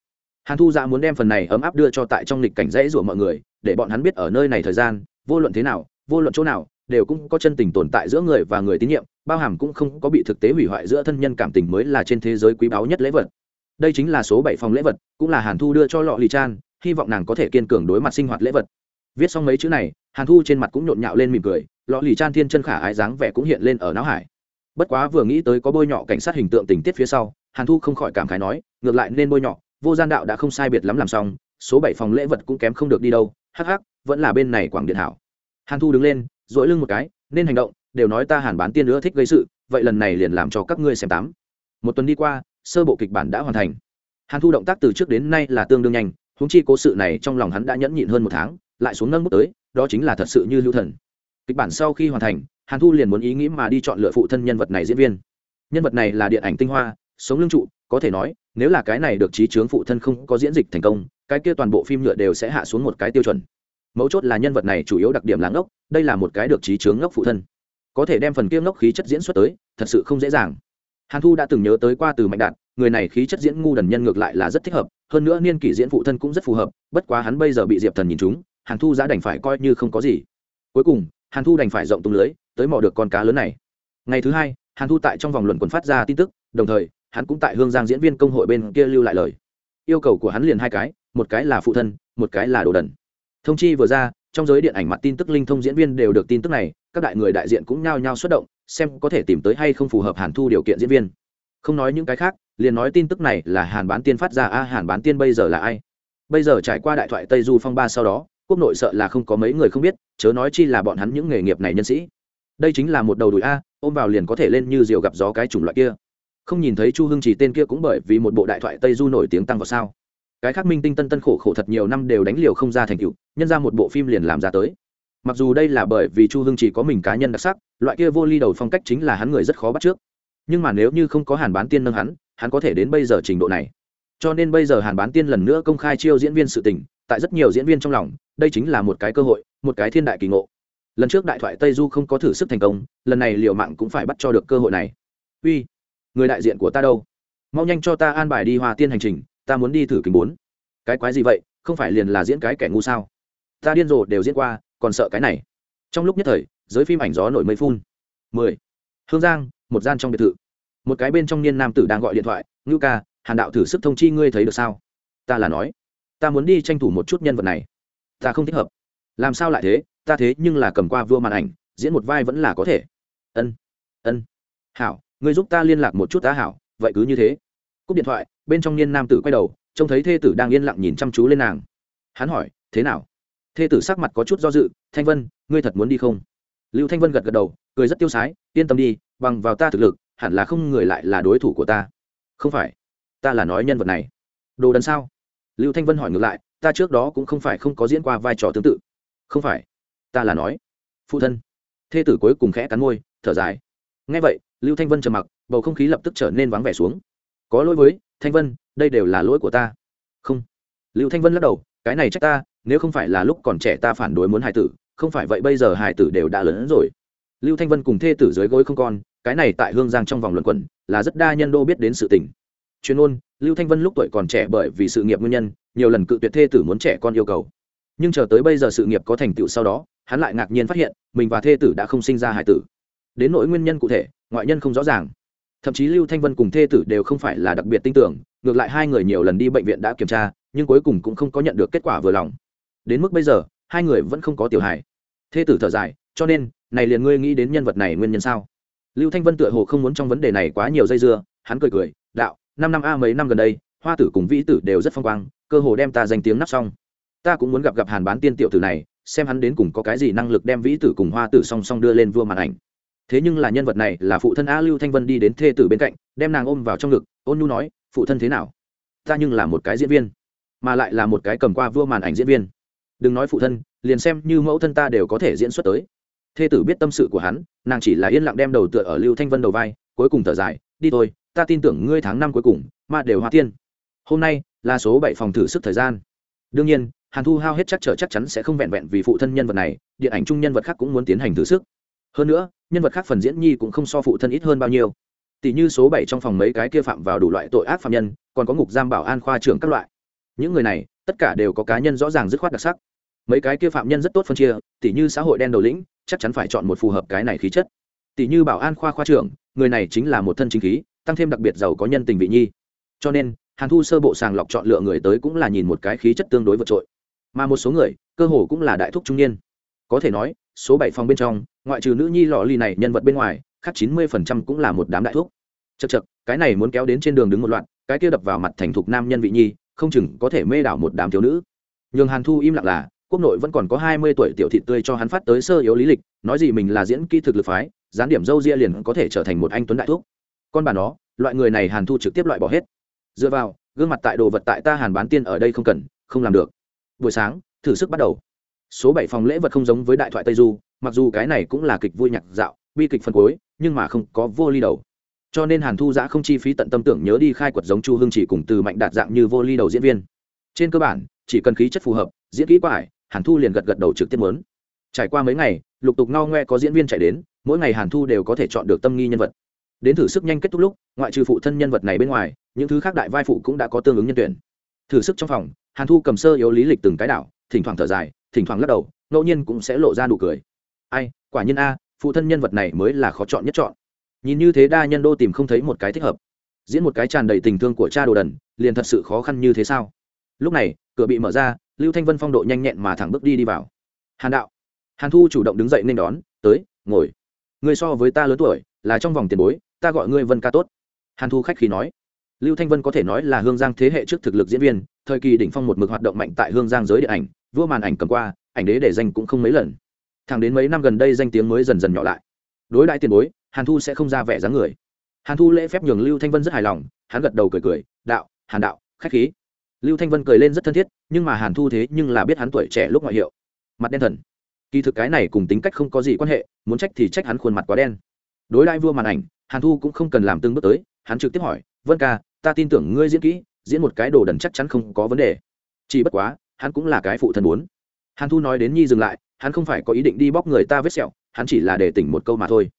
hàn thu dạ muốn đem phần này ấm áp đưa cho tại trong lịch cảnh dãy rủa mọi người, để bọn hắn biết ở nơi này thời gian, vô luận thế nào, vô luận chỗ nào, đều cũng có chân tình tồn tại giữa người và người tín nhiệm, bao hàm cũng không có bị thực tế hủy hoại giữa thân nhân cảm tình mới là trên thế giới quý báu nhất lễ vật. Đây chính là số bảy phòng lễ vật, cũng là hàn thu đưa cho lọ lì chan, hy vọng nàng có thể kiên cường đối mặt sinh hoạt lễ vật. Viết xong mấy chữ này, hàn thu trên mặt cũng nhộn nhạo lên mỉm cười, lọ lì chan thiên chân khả ái dáng vẻ cũng hiện lên ở não hải. Bất quá vừa nghĩ tới có bôi nhọ cảnh sát hình tượng tình tiết phía sau, hàn thu không khỏi cảm khái nói, ngược lại nên bôi nhọ vô gian đạo đã không sai biệt lắm làm xong, số bảy phòng lễ vật cũng kém không được đi đâu. Hắc hắc, vẫn là bên này quảng điện hảo. Hàn thu đứng lên dỗi lưng một cái, nên hành động, đều nói ta hàn bán tiên nữa thích gây sự, vậy lần này liền làm cho các ngươi xem tám một tuần đi qua, sơ bộ kịch bản đã hoàn thành. Hàn thu động tác từ trước đến nay là tương đương nhanh húng chi cố sự này trong lòng hắn đã nhẫn nhịn hơn một tháng, lại xuống nâng bước tới, đó chính là thật sự như lưu thần. Kịch bản sau khi hoàn thành, hàn thu liền muốn ý nghĩ mà đi chọn lựa phụ thân nhân vật này diễn viên. Nhân vật này là điện ảnh tinh hoa, sống lương trụ có thể nói, nếu là cái này được trí chướng phụ thân không có diễn dịch thành công, cái kia toàn bộ phim nhựa đều sẽ hạ xuống một cái tiêu chuẩn. Mấu chốt là nhân vật này chủ yếu đặc điểm là ngốc, đây là một cái được trí chướng ngốc phụ thân. Có thể đem phần kia ngốc khí chất diễn xuất tới, thật sự không dễ dàng. Hàn thu đã từng nhớ tới qua từ mạnh đạt, người này khí chất diễn ngu đần nhân ngược lại là rất thích hợp, hơn nữa niên kỷ diễn phụ thân cũng rất phù hợp, bất quá hắn bây giờ bị diệp thần nhìn chúng hàn thu giá đành phải coi như không có gì. Cuối cùng, hàn thu đành phải rộng tung lưới, tới mò được con cá lớn này. Ngày thứ hai, hàn thu tại trong vòng luận quần phát ra tin tức, đồng thời hắn cũng tại hương giang diễn viên công hội bên kia lưu lại lời. Yêu cầu của hắn liền hai cái, một cái là phụ thân, một cái là đồ đần. Thông chi vừa ra, trong giới điện ảnh mặt tin tức linh thông diễn viên đều được tin tức này, các đại người đại diện cũng nhao nhao xuất động, xem có thể tìm tới hay không phù hợp hàn thu điều kiện diễn viên. Không nói những cái khác, liền nói tin tức này là hàn bán tiên phát ra, a, hàn bán tiên bây giờ là ai? Bây giờ trải qua đại thoại tây du phong ba sau đó, quốc nội sợ là không có mấy người không biết, chớ nói chi là bọn hắn những nghề nghiệp này nhân sĩ. Đây chính là một đầu đùi a, ôm vào liền có thể lên như diều gặp gió cái chủng loại kia không nhìn thấy chu hưng chỉ tên kia cũng bởi vì một bộ đại thoại tây du nổi tiếng tăng vào sao. Cái khác minh tinh tân tân khổ khổ thật nhiều năm đều đánh liều không ra thành tựu, nhân ra một bộ phim liền làm ra tới. Mặc dù đây là bởi vì chu hưng chỉ có mình cá nhân đặc sắc, loại kia vô ly đầu phong cách chính là hắn người rất khó bắt trước. Nhưng mà nếu như không có hàn bán tiên nâng hắn hắn có thể đến bây giờ trình độ này. Cho nên bây giờ hàn bán tiên lần nữa công khai chiêu diễn viên sự tình, tại rất nhiều diễn viên trong lòng, đây chính là một cái cơ hội, một cái thiên đại kỳ ngộ. Lần trước đại thoại tây du không có thử sức thành công, lần này liệu mạng cũng phải bắt cho được cơ hội này. Uy người đại diện của ta đâu? Mau nhanh cho ta an bài đi hòa tiên hành trình, ta muốn đi thử kính bốn. Cái quái gì vậy? Không phải liền là diễn cái kẻ ngu sao? Ta điên rồ đều diễn qua, còn sợ cái này. Trong lúc nhất thời, giới phim ảnh gió nổi mây phun. Mười. Hương giang, một gian trong biệt thự. Một cái bên trong niên nam tử đang gọi điện thoại, ngưu ca, hàn đạo thử sức thông chi ngươi thấy được sao? Ta là nói, ta muốn đi tranh thủ một chút nhân vật này. Ta không thích hợp. Làm sao lại thế? Ta thế nhưng là cầm qua vua màn ảnh, diễn một vai vẫn là có thể. Ân ân. Hảo ngươi giúp ta liên lạc một chút ta hảo, vậy cứ như thế. Cúp điện thoại, bên trong niên nam tử quay đầu, trông thấy thê tử đang yên lặng nhìn chăm chú lên nàng. Hắn hỏi, thế nào? Thê tử sắc mặt có chút do dự, thanh vân, ngươi thật muốn đi không? Lưu thanh vân gật gật đầu, cười rất tiêu sái, yên tâm đi, bằng vào ta thực lực, hẳn là không người lại là đối thủ của ta. Không phải, ta là nói nhân vật này. Đồ đần sao? Lưu thanh vân hỏi ngược lại, ta trước đó cũng không phải không có diễn qua vai trò tương tự. Không phải, ta là nói, phụ thân. Thê tử cuối cùng khẽ cắn môi, thở dài. Ngay vậy lưu thanh vân trầm mặc, bầu không khí lập tức trở nên vắng vẻ xuống. Có lỗi với, thanh vân, đây đều là lỗi của ta. Không. Lưu thanh vân lắc đầu, cái này trách ta, nếu không phải là lúc còn trẻ ta phản đối muốn hải tử, không phải vậy bây giờ hải tử đều đã lớn hơn rồi. Lưu thanh vân cùng thê tử dưới gối không con, cái này tại hương giang trong vòng luận quẩn, là rất đa nhân đô biết đến sự tình. Chuyên ôn lưu thanh vân lúc tuổi còn trẻ bởi vì sự nghiệp nguyên nhân, nhiều lần cự tuyệt thê tử muốn trẻ con yêu cầu. Nhưng chờ tới bây giờ sự nghiệp có thành tựu sau đó, hắn lại ngạc nhiên phát hiện, mình và thê tử đã không sinh ra hải tử. Đến nỗi nguyên nhân cụ thể ngoại nhân không rõ ràng. Thậm chí lưu thanh vân cùng thê tử đều không phải là đặc biệt tin tưởng, ngược lại hai người nhiều lần đi bệnh viện đã kiểm tra, nhưng cuối cùng cũng không có nhận được kết quả vừa lòng. Đến mức bây giờ, hai người vẫn không có tiểu hài. Thê tử thở dài, cho nên, này liền ngươi nghĩ đến nhân vật này nguyên nhân sao? Lưu thanh vân tựa hồ không muốn trong vấn đề này quá nhiều dây dưa, hắn cười cười, đạo, năm năm a mấy năm gần đây, hoa tử cùng vĩ tử đều rất phong quang, cơ hồ đem ta danh tiếng nắp xong. Ta cũng muốn gặp gặp hàn bán tiên tiểu tử này, xem hắn đến cùng có cái gì năng lực đem vĩ tử cùng hoa tử song song đưa lên vua màn ảnh thế nhưng là nhân vật này là phụ thân a lưu thanh vân đi đến thê tử bên cạnh, đem nàng ôm vào trong ngực, ôn nhu nói, phụ thân thế nào? Ta nhưng là một cái diễn viên, mà lại là một cái cầm qua vua màn ảnh diễn viên. Đừng nói phụ thân, liền xem như mẫu thân ta đều có thể diễn xuất tới. Thê tử biết tâm sự của hắn, nàng chỉ là yên lặng đem đầu tựa ở lưu thanh vân đầu vai, cuối cùng thở dài, đi thôi, ta tin tưởng ngươi tháng năm cuối cùng mà đều hoa tiên. Hôm nay là số bảy phòng thử sức thời gian. Đương nhiên, hàn thu hao hết chắc trở chắc chắn sẽ không vẹn vẹn vì phụ thân nhân vật này, điện ảnh chung nhân vật khác cũng muốn tiến hành thử sức hơn nữa, nhân vật khác phần diễn nhi cũng không so phụ thân ít hơn bao nhiêu. Tỷ như số bảy trong phòng mấy cái kia phạm vào đủ loại tội ác phạm nhân, còn có ngục giam bảo an khoa trưởng các loại. Những người này, tất cả đều có cá nhân rõ ràng dứt khoát đặc sắc. Mấy cái kia phạm nhân rất tốt phân chia, tỷ như xã hội đen đầu lĩnh, chắc chắn phải chọn một phù hợp cái này khí chất. Tỷ như bảo an khoa khoa trưởng, người này chính là một thân chính khí, tăng thêm đặc biệt giàu có nhân tình vị nhi. Cho nên, hàn thu sơ bộ sàng lọc chọn lựa người tới cũng là nhìn một cái khí chất tương đối vượt trội. Mà một số người, cơ hồ cũng là đại thúc trung niên có thể nói, số bảy phòng bên trong, ngoại trừ nữ nhi lọ ly này nhân vật bên ngoài, khác chín mươi phần trăm cũng là một đám đại thuốc chật chật cái này muốn kéo đến trên đường đứng một loạt, cái kia đập vào mặt thành thục nam nhân vị nhi, không chừng có thể mê đảo một đám thiếu nữ. Nhường hàn thu im lặng là, quốc nội vẫn còn có hai mươi tuổi tiểu thị tươi cho hắn phát tới sơ yếu lý lịch, nói gì mình là diễn kỹ thực lực phái, gián điểm dâu ria liền có thể trở thành một anh tuấn đại thuốc con bà nó, loại người này hàn thu trực tiếp loại bỏ hết. Dựa vào, gương mặt tại đồ vật tại ta hàn bán tiên ở đây không cần, không làm được. Buổi sáng, thử sức bắt đầu số bảy phòng lễ vật không giống với đại thoại tây du, mặc dù cái này cũng là kịch vui nhạc dạo, bi kịch phần cuối, nhưng mà không có vô ly đầu. Cho nên hàn thu giã không chi phí tận tâm tưởng nhớ đi khai quật giống chu hương chỉ cùng từ mạnh đạt dạng như vô ly đầu diễn viên. Trên cơ bản, chỉ cần khí chất phù hợp, diễn kỹ quải, hàn thu liền gật gật đầu trực tiếp muốn. Trải qua mấy ngày, lục tục ngao ngoe có diễn viên chạy đến, mỗi ngày hàn thu đều có thể chọn được tâm nghi nhân vật. Đến thử sức nhanh kết thúc lúc, ngoại trừ phụ thân nhân vật này bên ngoài, những thứ khác đại vai phụ cũng đã có tương ứng nhân tuyển. Thử sức trong phòng, hàn thu cầm sơ yếu lý lịch từng cái đảo, thỉnh thoảng thở dài thỉnh thoảng lắc đầu, ngẫu nhiên cũng sẽ lộ ra nụ cười. Ai, quả nhiên a, phụ thân nhân vật này mới là khó chọn nhất chọn. Nhìn như thế đa nhân đô tìm không thấy một cái thích hợp. Diễn một cái tràn đầy tình thương của cha đồ đần, liền thật sự khó khăn như thế sao? Lúc này, cửa bị mở ra, lưu thanh vân phong độ nhanh nhẹn mà thẳng bước đi đi vào. Hàn đạo. Hàn thu chủ động đứng dậy nên đón, tới, ngồi. Người so với ta lớn tuổi, là trong vòng tiền bối, ta gọi ngươi vân ca tốt. Hàn thu khách khí nói. Lưu thanh vân có thể nói là hương giang thế hệ trước thực lực diễn viên, thời kỳ đỉnh phong một mực hoạt động mạnh tại hương giang giới điện ảnh vua màn ảnh cầm qua, ảnh đế để danh cũng không mấy lần. Thẳng đến mấy năm gần đây danh tiếng mới dần dần nhỏ lại. Đối đại tiền bối, hàn thu sẽ không ra vẻ dáng người. Hàn thu lễ phép nhường lưu thanh vân rất hài lòng, hắn gật đầu cười cười, đạo, hàn đạo, khách khí. Lưu thanh vân cười lên rất thân thiết, nhưng mà hàn thu thế nhưng là biết hắn tuổi trẻ lúc ngoại hiệu. Mặt đen thần. Kỳ thực cái này cùng tính cách không có gì quan hệ, muốn trách thì trách hắn khuôn mặt quá đen. Đối đại vua màn ảnh, hàn thu cũng không cần làm tương bước tới, hắn trực tiếp hỏi, vân ca, ta tin tưởng ngươi diễn kỹ, diễn một cái đồ đần chắc chắn không có vấn đề. Chỉ bất quá hắn cũng là cái phụ thân muốn. Hàn thu nói đến nhi dừng lại, hắn không phải có ý định đi bóc người ta vết sẹo, hắn chỉ là để tỉnh một câu mà thôi.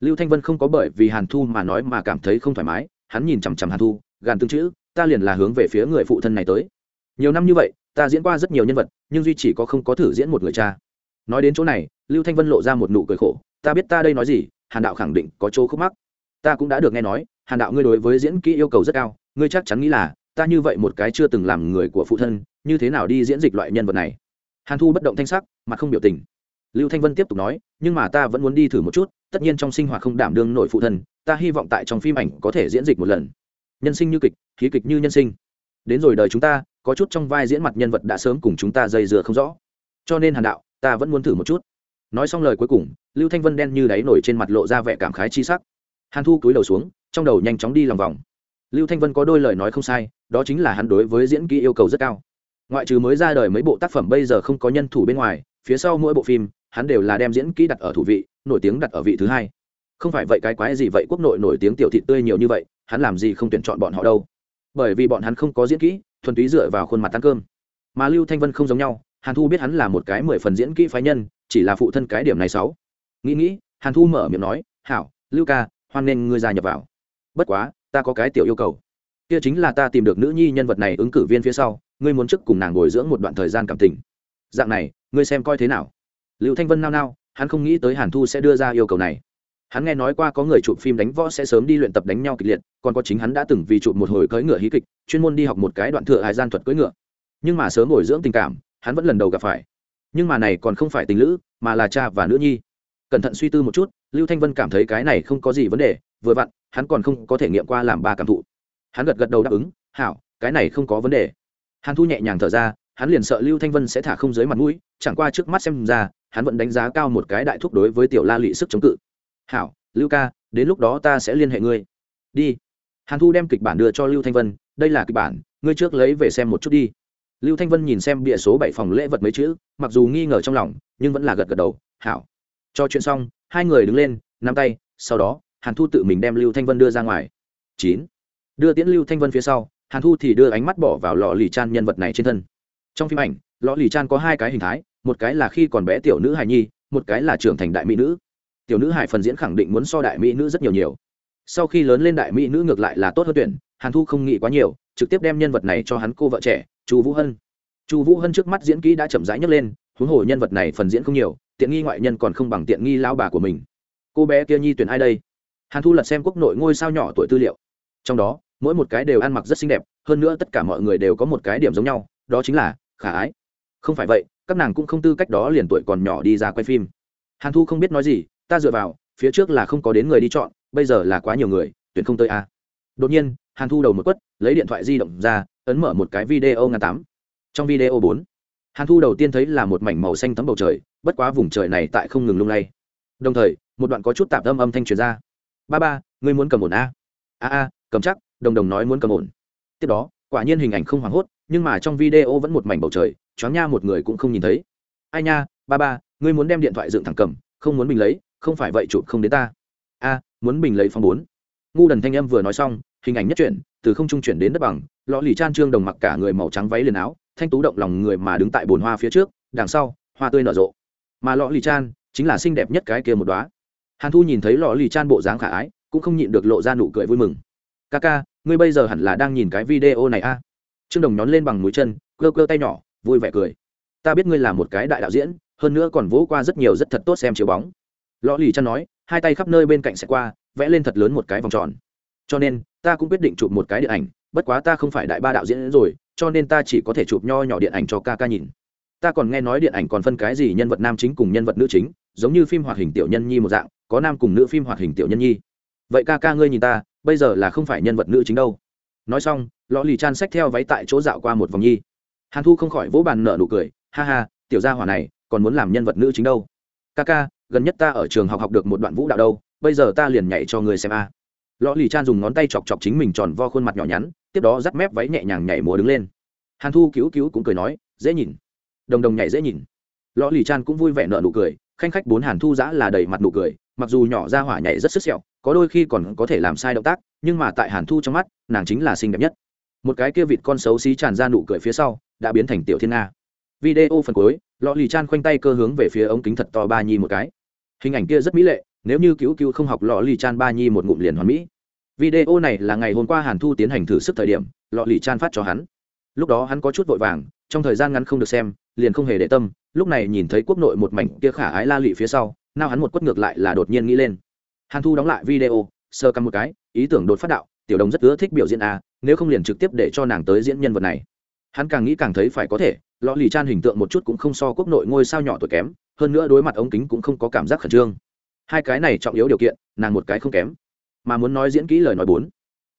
Lưu thanh vân không có bởi vì hàn thu mà nói mà cảm thấy không thoải mái, hắn nhìn chằm chằm hàn thu, gàn tương chữ, ta liền là hướng về phía người phụ thân này tới. Nhiều năm như vậy, ta diễn qua rất nhiều nhân vật, nhưng duy chỉ có không có thử diễn một người cha. Nói đến chỗ này, lưu thanh vân lộ ra một nụ cười khổ, ta biết ta đây nói gì, hàn đạo khẳng định có chỗ khúc mắc. Ta cũng đã được nghe nói, hàn đạo ngươi đối với diễn kỹ yêu cầu rất cao, ngươi chắc chắn nghĩ là ta như vậy một cái chưa từng làm người của phụ thân, như thế nào đi diễn dịch loại nhân vật này? Hàn thu bất động thanh sắc, mà không biểu tình. Lưu thanh vân tiếp tục nói, nhưng mà ta vẫn muốn đi thử một chút, tất nhiên trong sinh hoạt không đảm đương nổi phụ thân, ta hy vọng tại trong phim ảnh có thể diễn dịch một lần. Nhân sinh như kịch, khí kịch như nhân sinh. Đến rồi đời chúng ta, có chút trong vai diễn mặt nhân vật đã sớm cùng chúng ta dây dừa không rõ. Cho nên hàn đạo, ta vẫn muốn thử một chút. Nói xong lời cuối cùng, lưu thanh vân đen như đáy nổi trên mặt lộ ra vẻ cảm khái chi sắc. Hàn thu cúi đầu xuống, trong đầu nhanh chóng đi lòng vòng lưu thanh vân có đôi lời nói không sai, đó chính là hắn đối với diễn kỹ yêu cầu rất cao. Ngoại trừ mới ra đời mấy bộ tác phẩm bây giờ không có nhân thủ bên ngoài, phía sau mỗi bộ phim, hắn đều là đem diễn kỹ đặt ở thủ vị, nổi tiếng đặt ở vị thứ hai. Không phải vậy cái quái gì vậy, quốc nội nổi tiếng tiểu thị tươi nhiều như vậy, hắn làm gì không tuyển chọn bọn họ đâu. Bởi vì bọn hắn không có diễn kỹ, thuần túy dựa vào khuôn mặt ăn cơm. Mà lưu thanh vân không giống nhau, hàn thu biết hắn là một cái mười phần diễn kỹ phái nhân, chỉ là phụ thân cái điểm này sáu nghĩ nghĩ, hàn thu mở miệng nói, hảo, lưu ca, hoan nghênh ngươi gia nhập vào. Bất quá ta có cái tiểu yêu cầu. Kia chính là ta tìm được nữ nhi nhân vật này ứng cử viên phía sau, ngươi muốn trước cùng nàng bồi dưỡng một đoạn thời gian cảm tình. Dạng này, ngươi xem coi thế nào. Lưu thanh vân nao nao, hắn không nghĩ tới hàn thu sẽ đưa ra yêu cầu này. Hắn nghe nói qua có người chụp phim đánh võ sẽ sớm đi luyện tập đánh nhau kịch liệt, còn có chính hắn đã từng vì chụp một hồi cưỡi ngựa hí kịch, chuyên môn đi học một cái đoạn thừa hài gian thuật cưỡi ngựa. Nhưng mà sớm bồi dưỡng tình cảm, hắn vẫn lần đầu gặp phải. Nhưng mà này còn không phải tình lữ, mà là cha và nữ nhi cẩn thận suy tư một chút, lưu thanh vân cảm thấy cái này không có gì vấn đề, vừa vặn, hắn còn không có thể nghiệm qua làm ba cảm thụ. Hắn gật gật đầu đáp ứng, hảo, cái này không có vấn đề. Hàn thu nhẹ nhàng thở ra, hắn liền sợ lưu thanh vân sẽ thả không dưới mặt mũi, chẳng qua trước mắt xem ra, hắn vẫn đánh giá cao một cái đại thúc đối với tiểu la lụy sức chống cự. Hảo, lưu ca, đến lúc đó ta sẽ liên hệ ngươi. Đi. Hàn thu đem kịch bản đưa cho lưu thanh vân, đây là kịch bản, ngươi trước lấy về xem một chút đi. Lưu thanh vân nhìn xem bịa số bảy phòng lễ vật mấy chữ, mặc dù nghi ngờ trong lòng, nhưng vẫn là gật gật đầu, hảo cho chuyện xong, hai người đứng lên, nắm tay, sau đó, hàn thu tự mình đem lưu thanh vân đưa ra ngoài. Chín. Đưa tiễn lưu thanh vân phía sau, hàn thu thì đưa ánh mắt bỏ vào lò lì chan nhân vật này trên thân. Trong phim ảnh lò lì chan có hai cái hình thái, một cái là khi còn bé tiểu nữ hài nhi, một cái là trưởng thành đại mỹ nữ. Tiểu nữ hài phần diễn khẳng định muốn so đại mỹ nữ rất nhiều nhiều. Sau khi lớn lên đại mỹ nữ ngược lại là tốt hơn tuyển, hàn thu không nghĩ quá nhiều, trực tiếp đem nhân vật này cho hắn cô vợ trẻ, chu vũ hân. Chu vũ hân trước mắt diễn kỹ đã chậm rãi nhấc lên, huống hồ nhân vật này phần diễn không nhiều tiện nghi ngoại nhân còn không bằng tiện nghi lao bà của mình. Cô bé kia nhi tuyển ai đây? Hàn thu lật xem quốc nội ngôi sao nhỏ tuổi tư liệu. Trong đó, mỗi một cái đều ăn mặc rất xinh đẹp, hơn nữa tất cả mọi người đều có một cái điểm giống nhau, đó chính là khả ái. Không phải vậy, các nàng cũng không tư cách đó liền tuổi còn nhỏ đi ra quay phim. Hàn thu không biết nói gì, ta dựa vào, phía trước là không có đến người đi chọn, bây giờ là quá nhiều người, tuyển không tới a đột nhiên, hàn thu đầu một quất, lấy điện thoại di động ra, ấn mở một cái video ngàn tám. Trong video bốn, hàn thu đầu tiên thấy là một mảnh màu xanh tấm bầu trời bất quá vùng trời này tại không ngừng lung lay. Đồng thời, một đoạn có chút tạp âm âm thanh truyền ra. Ba ba, ngươi muốn cầm ổn a a a, cầm chắc, đồng đồng nói muốn cầm ổn. Tiếp đó, quả nhiên hình ảnh không hoảng hốt, nhưng mà trong video vẫn một mảnh bầu trời, choáng nha một người cũng không nhìn thấy. Ai nha, ba ba, ngươi muốn đem điện thoại dựng thẳng cầm, không muốn mình lấy, không phải vậy chụp không đến ta. A, muốn mình lấy phong bốn. Ngu đần thanh âm vừa nói xong, hình ảnh nhất chuyển, từ không trung chuyển đến đất bằng, lọ lì chan trương đồng mặc cả người màu trắng váy liền áo, thanh tú động lòng người mà đứng tại bồn hoa phía trước, đằng sau, hoa tươi nở rộ mà lọ lì chan chính là xinh đẹp nhất cái kia một đoá hàn thu nhìn thấy lọ lì chan bộ dáng khả ái, cũng không nhịn được lộ ra nụ cười vui mừng. Ca ca, ngươi bây giờ hẳn là đang nhìn cái video này a. Trương đồng nhón lên bằng mũi chân, cơ cơ tay nhỏ, vui vẻ cười. Ta biết ngươi là một cái đại đạo diễn, hơn nữa còn vỗ qua rất nhiều rất thật tốt xem chiếu bóng. Lọ lì chan nói, hai tay khắp nơi bên cạnh sẽ qua, vẽ lên thật lớn một cái vòng tròn. Cho nên, ta cũng quyết định chụp một cái điện ảnh, bất quá ta không phải đại ba đạo diễn rồi, cho nên ta chỉ có thể chụp nho nhỏ điện ảnh cho ca ca nhìn ta còn nghe nói điện ảnh còn phân cái gì nhân vật nam chính cùng nhân vật nữ chính, giống như phim hoạt hình tiểu nhân nhi một dạng, có nam cùng nữ phim hoạt hình tiểu nhân nhi. Vậy ca ca ngươi nhìn ta, bây giờ là không phải nhân vật nữ chính đâu. Nói xong lò lì chan xách theo váy tại chỗ dạo qua một vòng nhi. Hàn thu không khỏi vỗ bàn nợ nụ cười, ha ha, tiểu gia hỏa này, còn muốn làm nhân vật nữ chính đâu. Ca ca, gần nhất ta ở trường học học được một đoạn vũ đạo đâu, bây giờ ta liền nhảy cho người xem a. À. lò lì chan dùng ngón tay chọc chọc chính mình tròn vo khuôn mặt nhỏ nhắn, tiếp đó dắt mép váy nhẹ nhàng nhảy múa đứng lên. Hàn thu cứu cứu cũng cười nói, dễ nhìn đồng đồng nhảy dễ nhìn. Lò lì chan cũng vui vẻ nợ nụ cười, khanh khách bốn hàn thu giã là đầy mặt nụ cười, mặc dù nhỏ ra hỏa nhảy rất sức sẹo, có đôi khi còn có thể làm sai động tác, nhưng mà tại hàn thu trong mắt, nàng chính là xinh đẹp nhất. Một cái kia vịt con xấu xí tràn ra nụ cười phía sau, đã biến thành tiểu thiên nga. Video phần cuối lò lì chan khoanh tay cơ hướng về phía ống kính thật to ba nhi một cái. Hình ảnh kia rất mỹ lệ, nếu như cứu cứu không học lò lì chan ba nhi một ngụm liền hoàn mỹ. Video này là ngày hôm qua hàn thu tiến hành thử sức thời điểm lò lì chan phát cho hắn. Lúc đó hắn có chút vội vàng, trong thời gian ngắn không được xem liền không hề để tâm, lúc này nhìn thấy quốc nội một mảnh kia khả ái la lị phía sau, nào hắn một quất ngược lại là đột nhiên nghĩ lên. Hàn thu đóng lại video, sơ căm một cái, ý tưởng đột phát đạo, tiểu đồng rất ưa thích biểu diễn a nếu không liền trực tiếp để cho nàng tới diễn nhân vật này. Hắn càng nghĩ càng thấy phải có thể, lọ lì chan hình tượng một chút cũng không so quốc nội ngôi sao nhỏ tuổi kém, hơn nữa đối mặt ống kính cũng không có cảm giác khẩn trương. Hai cái này trọng yếu điều kiện, nàng một cái không kém. Mà muốn nói diễn kỹ lời nói bốn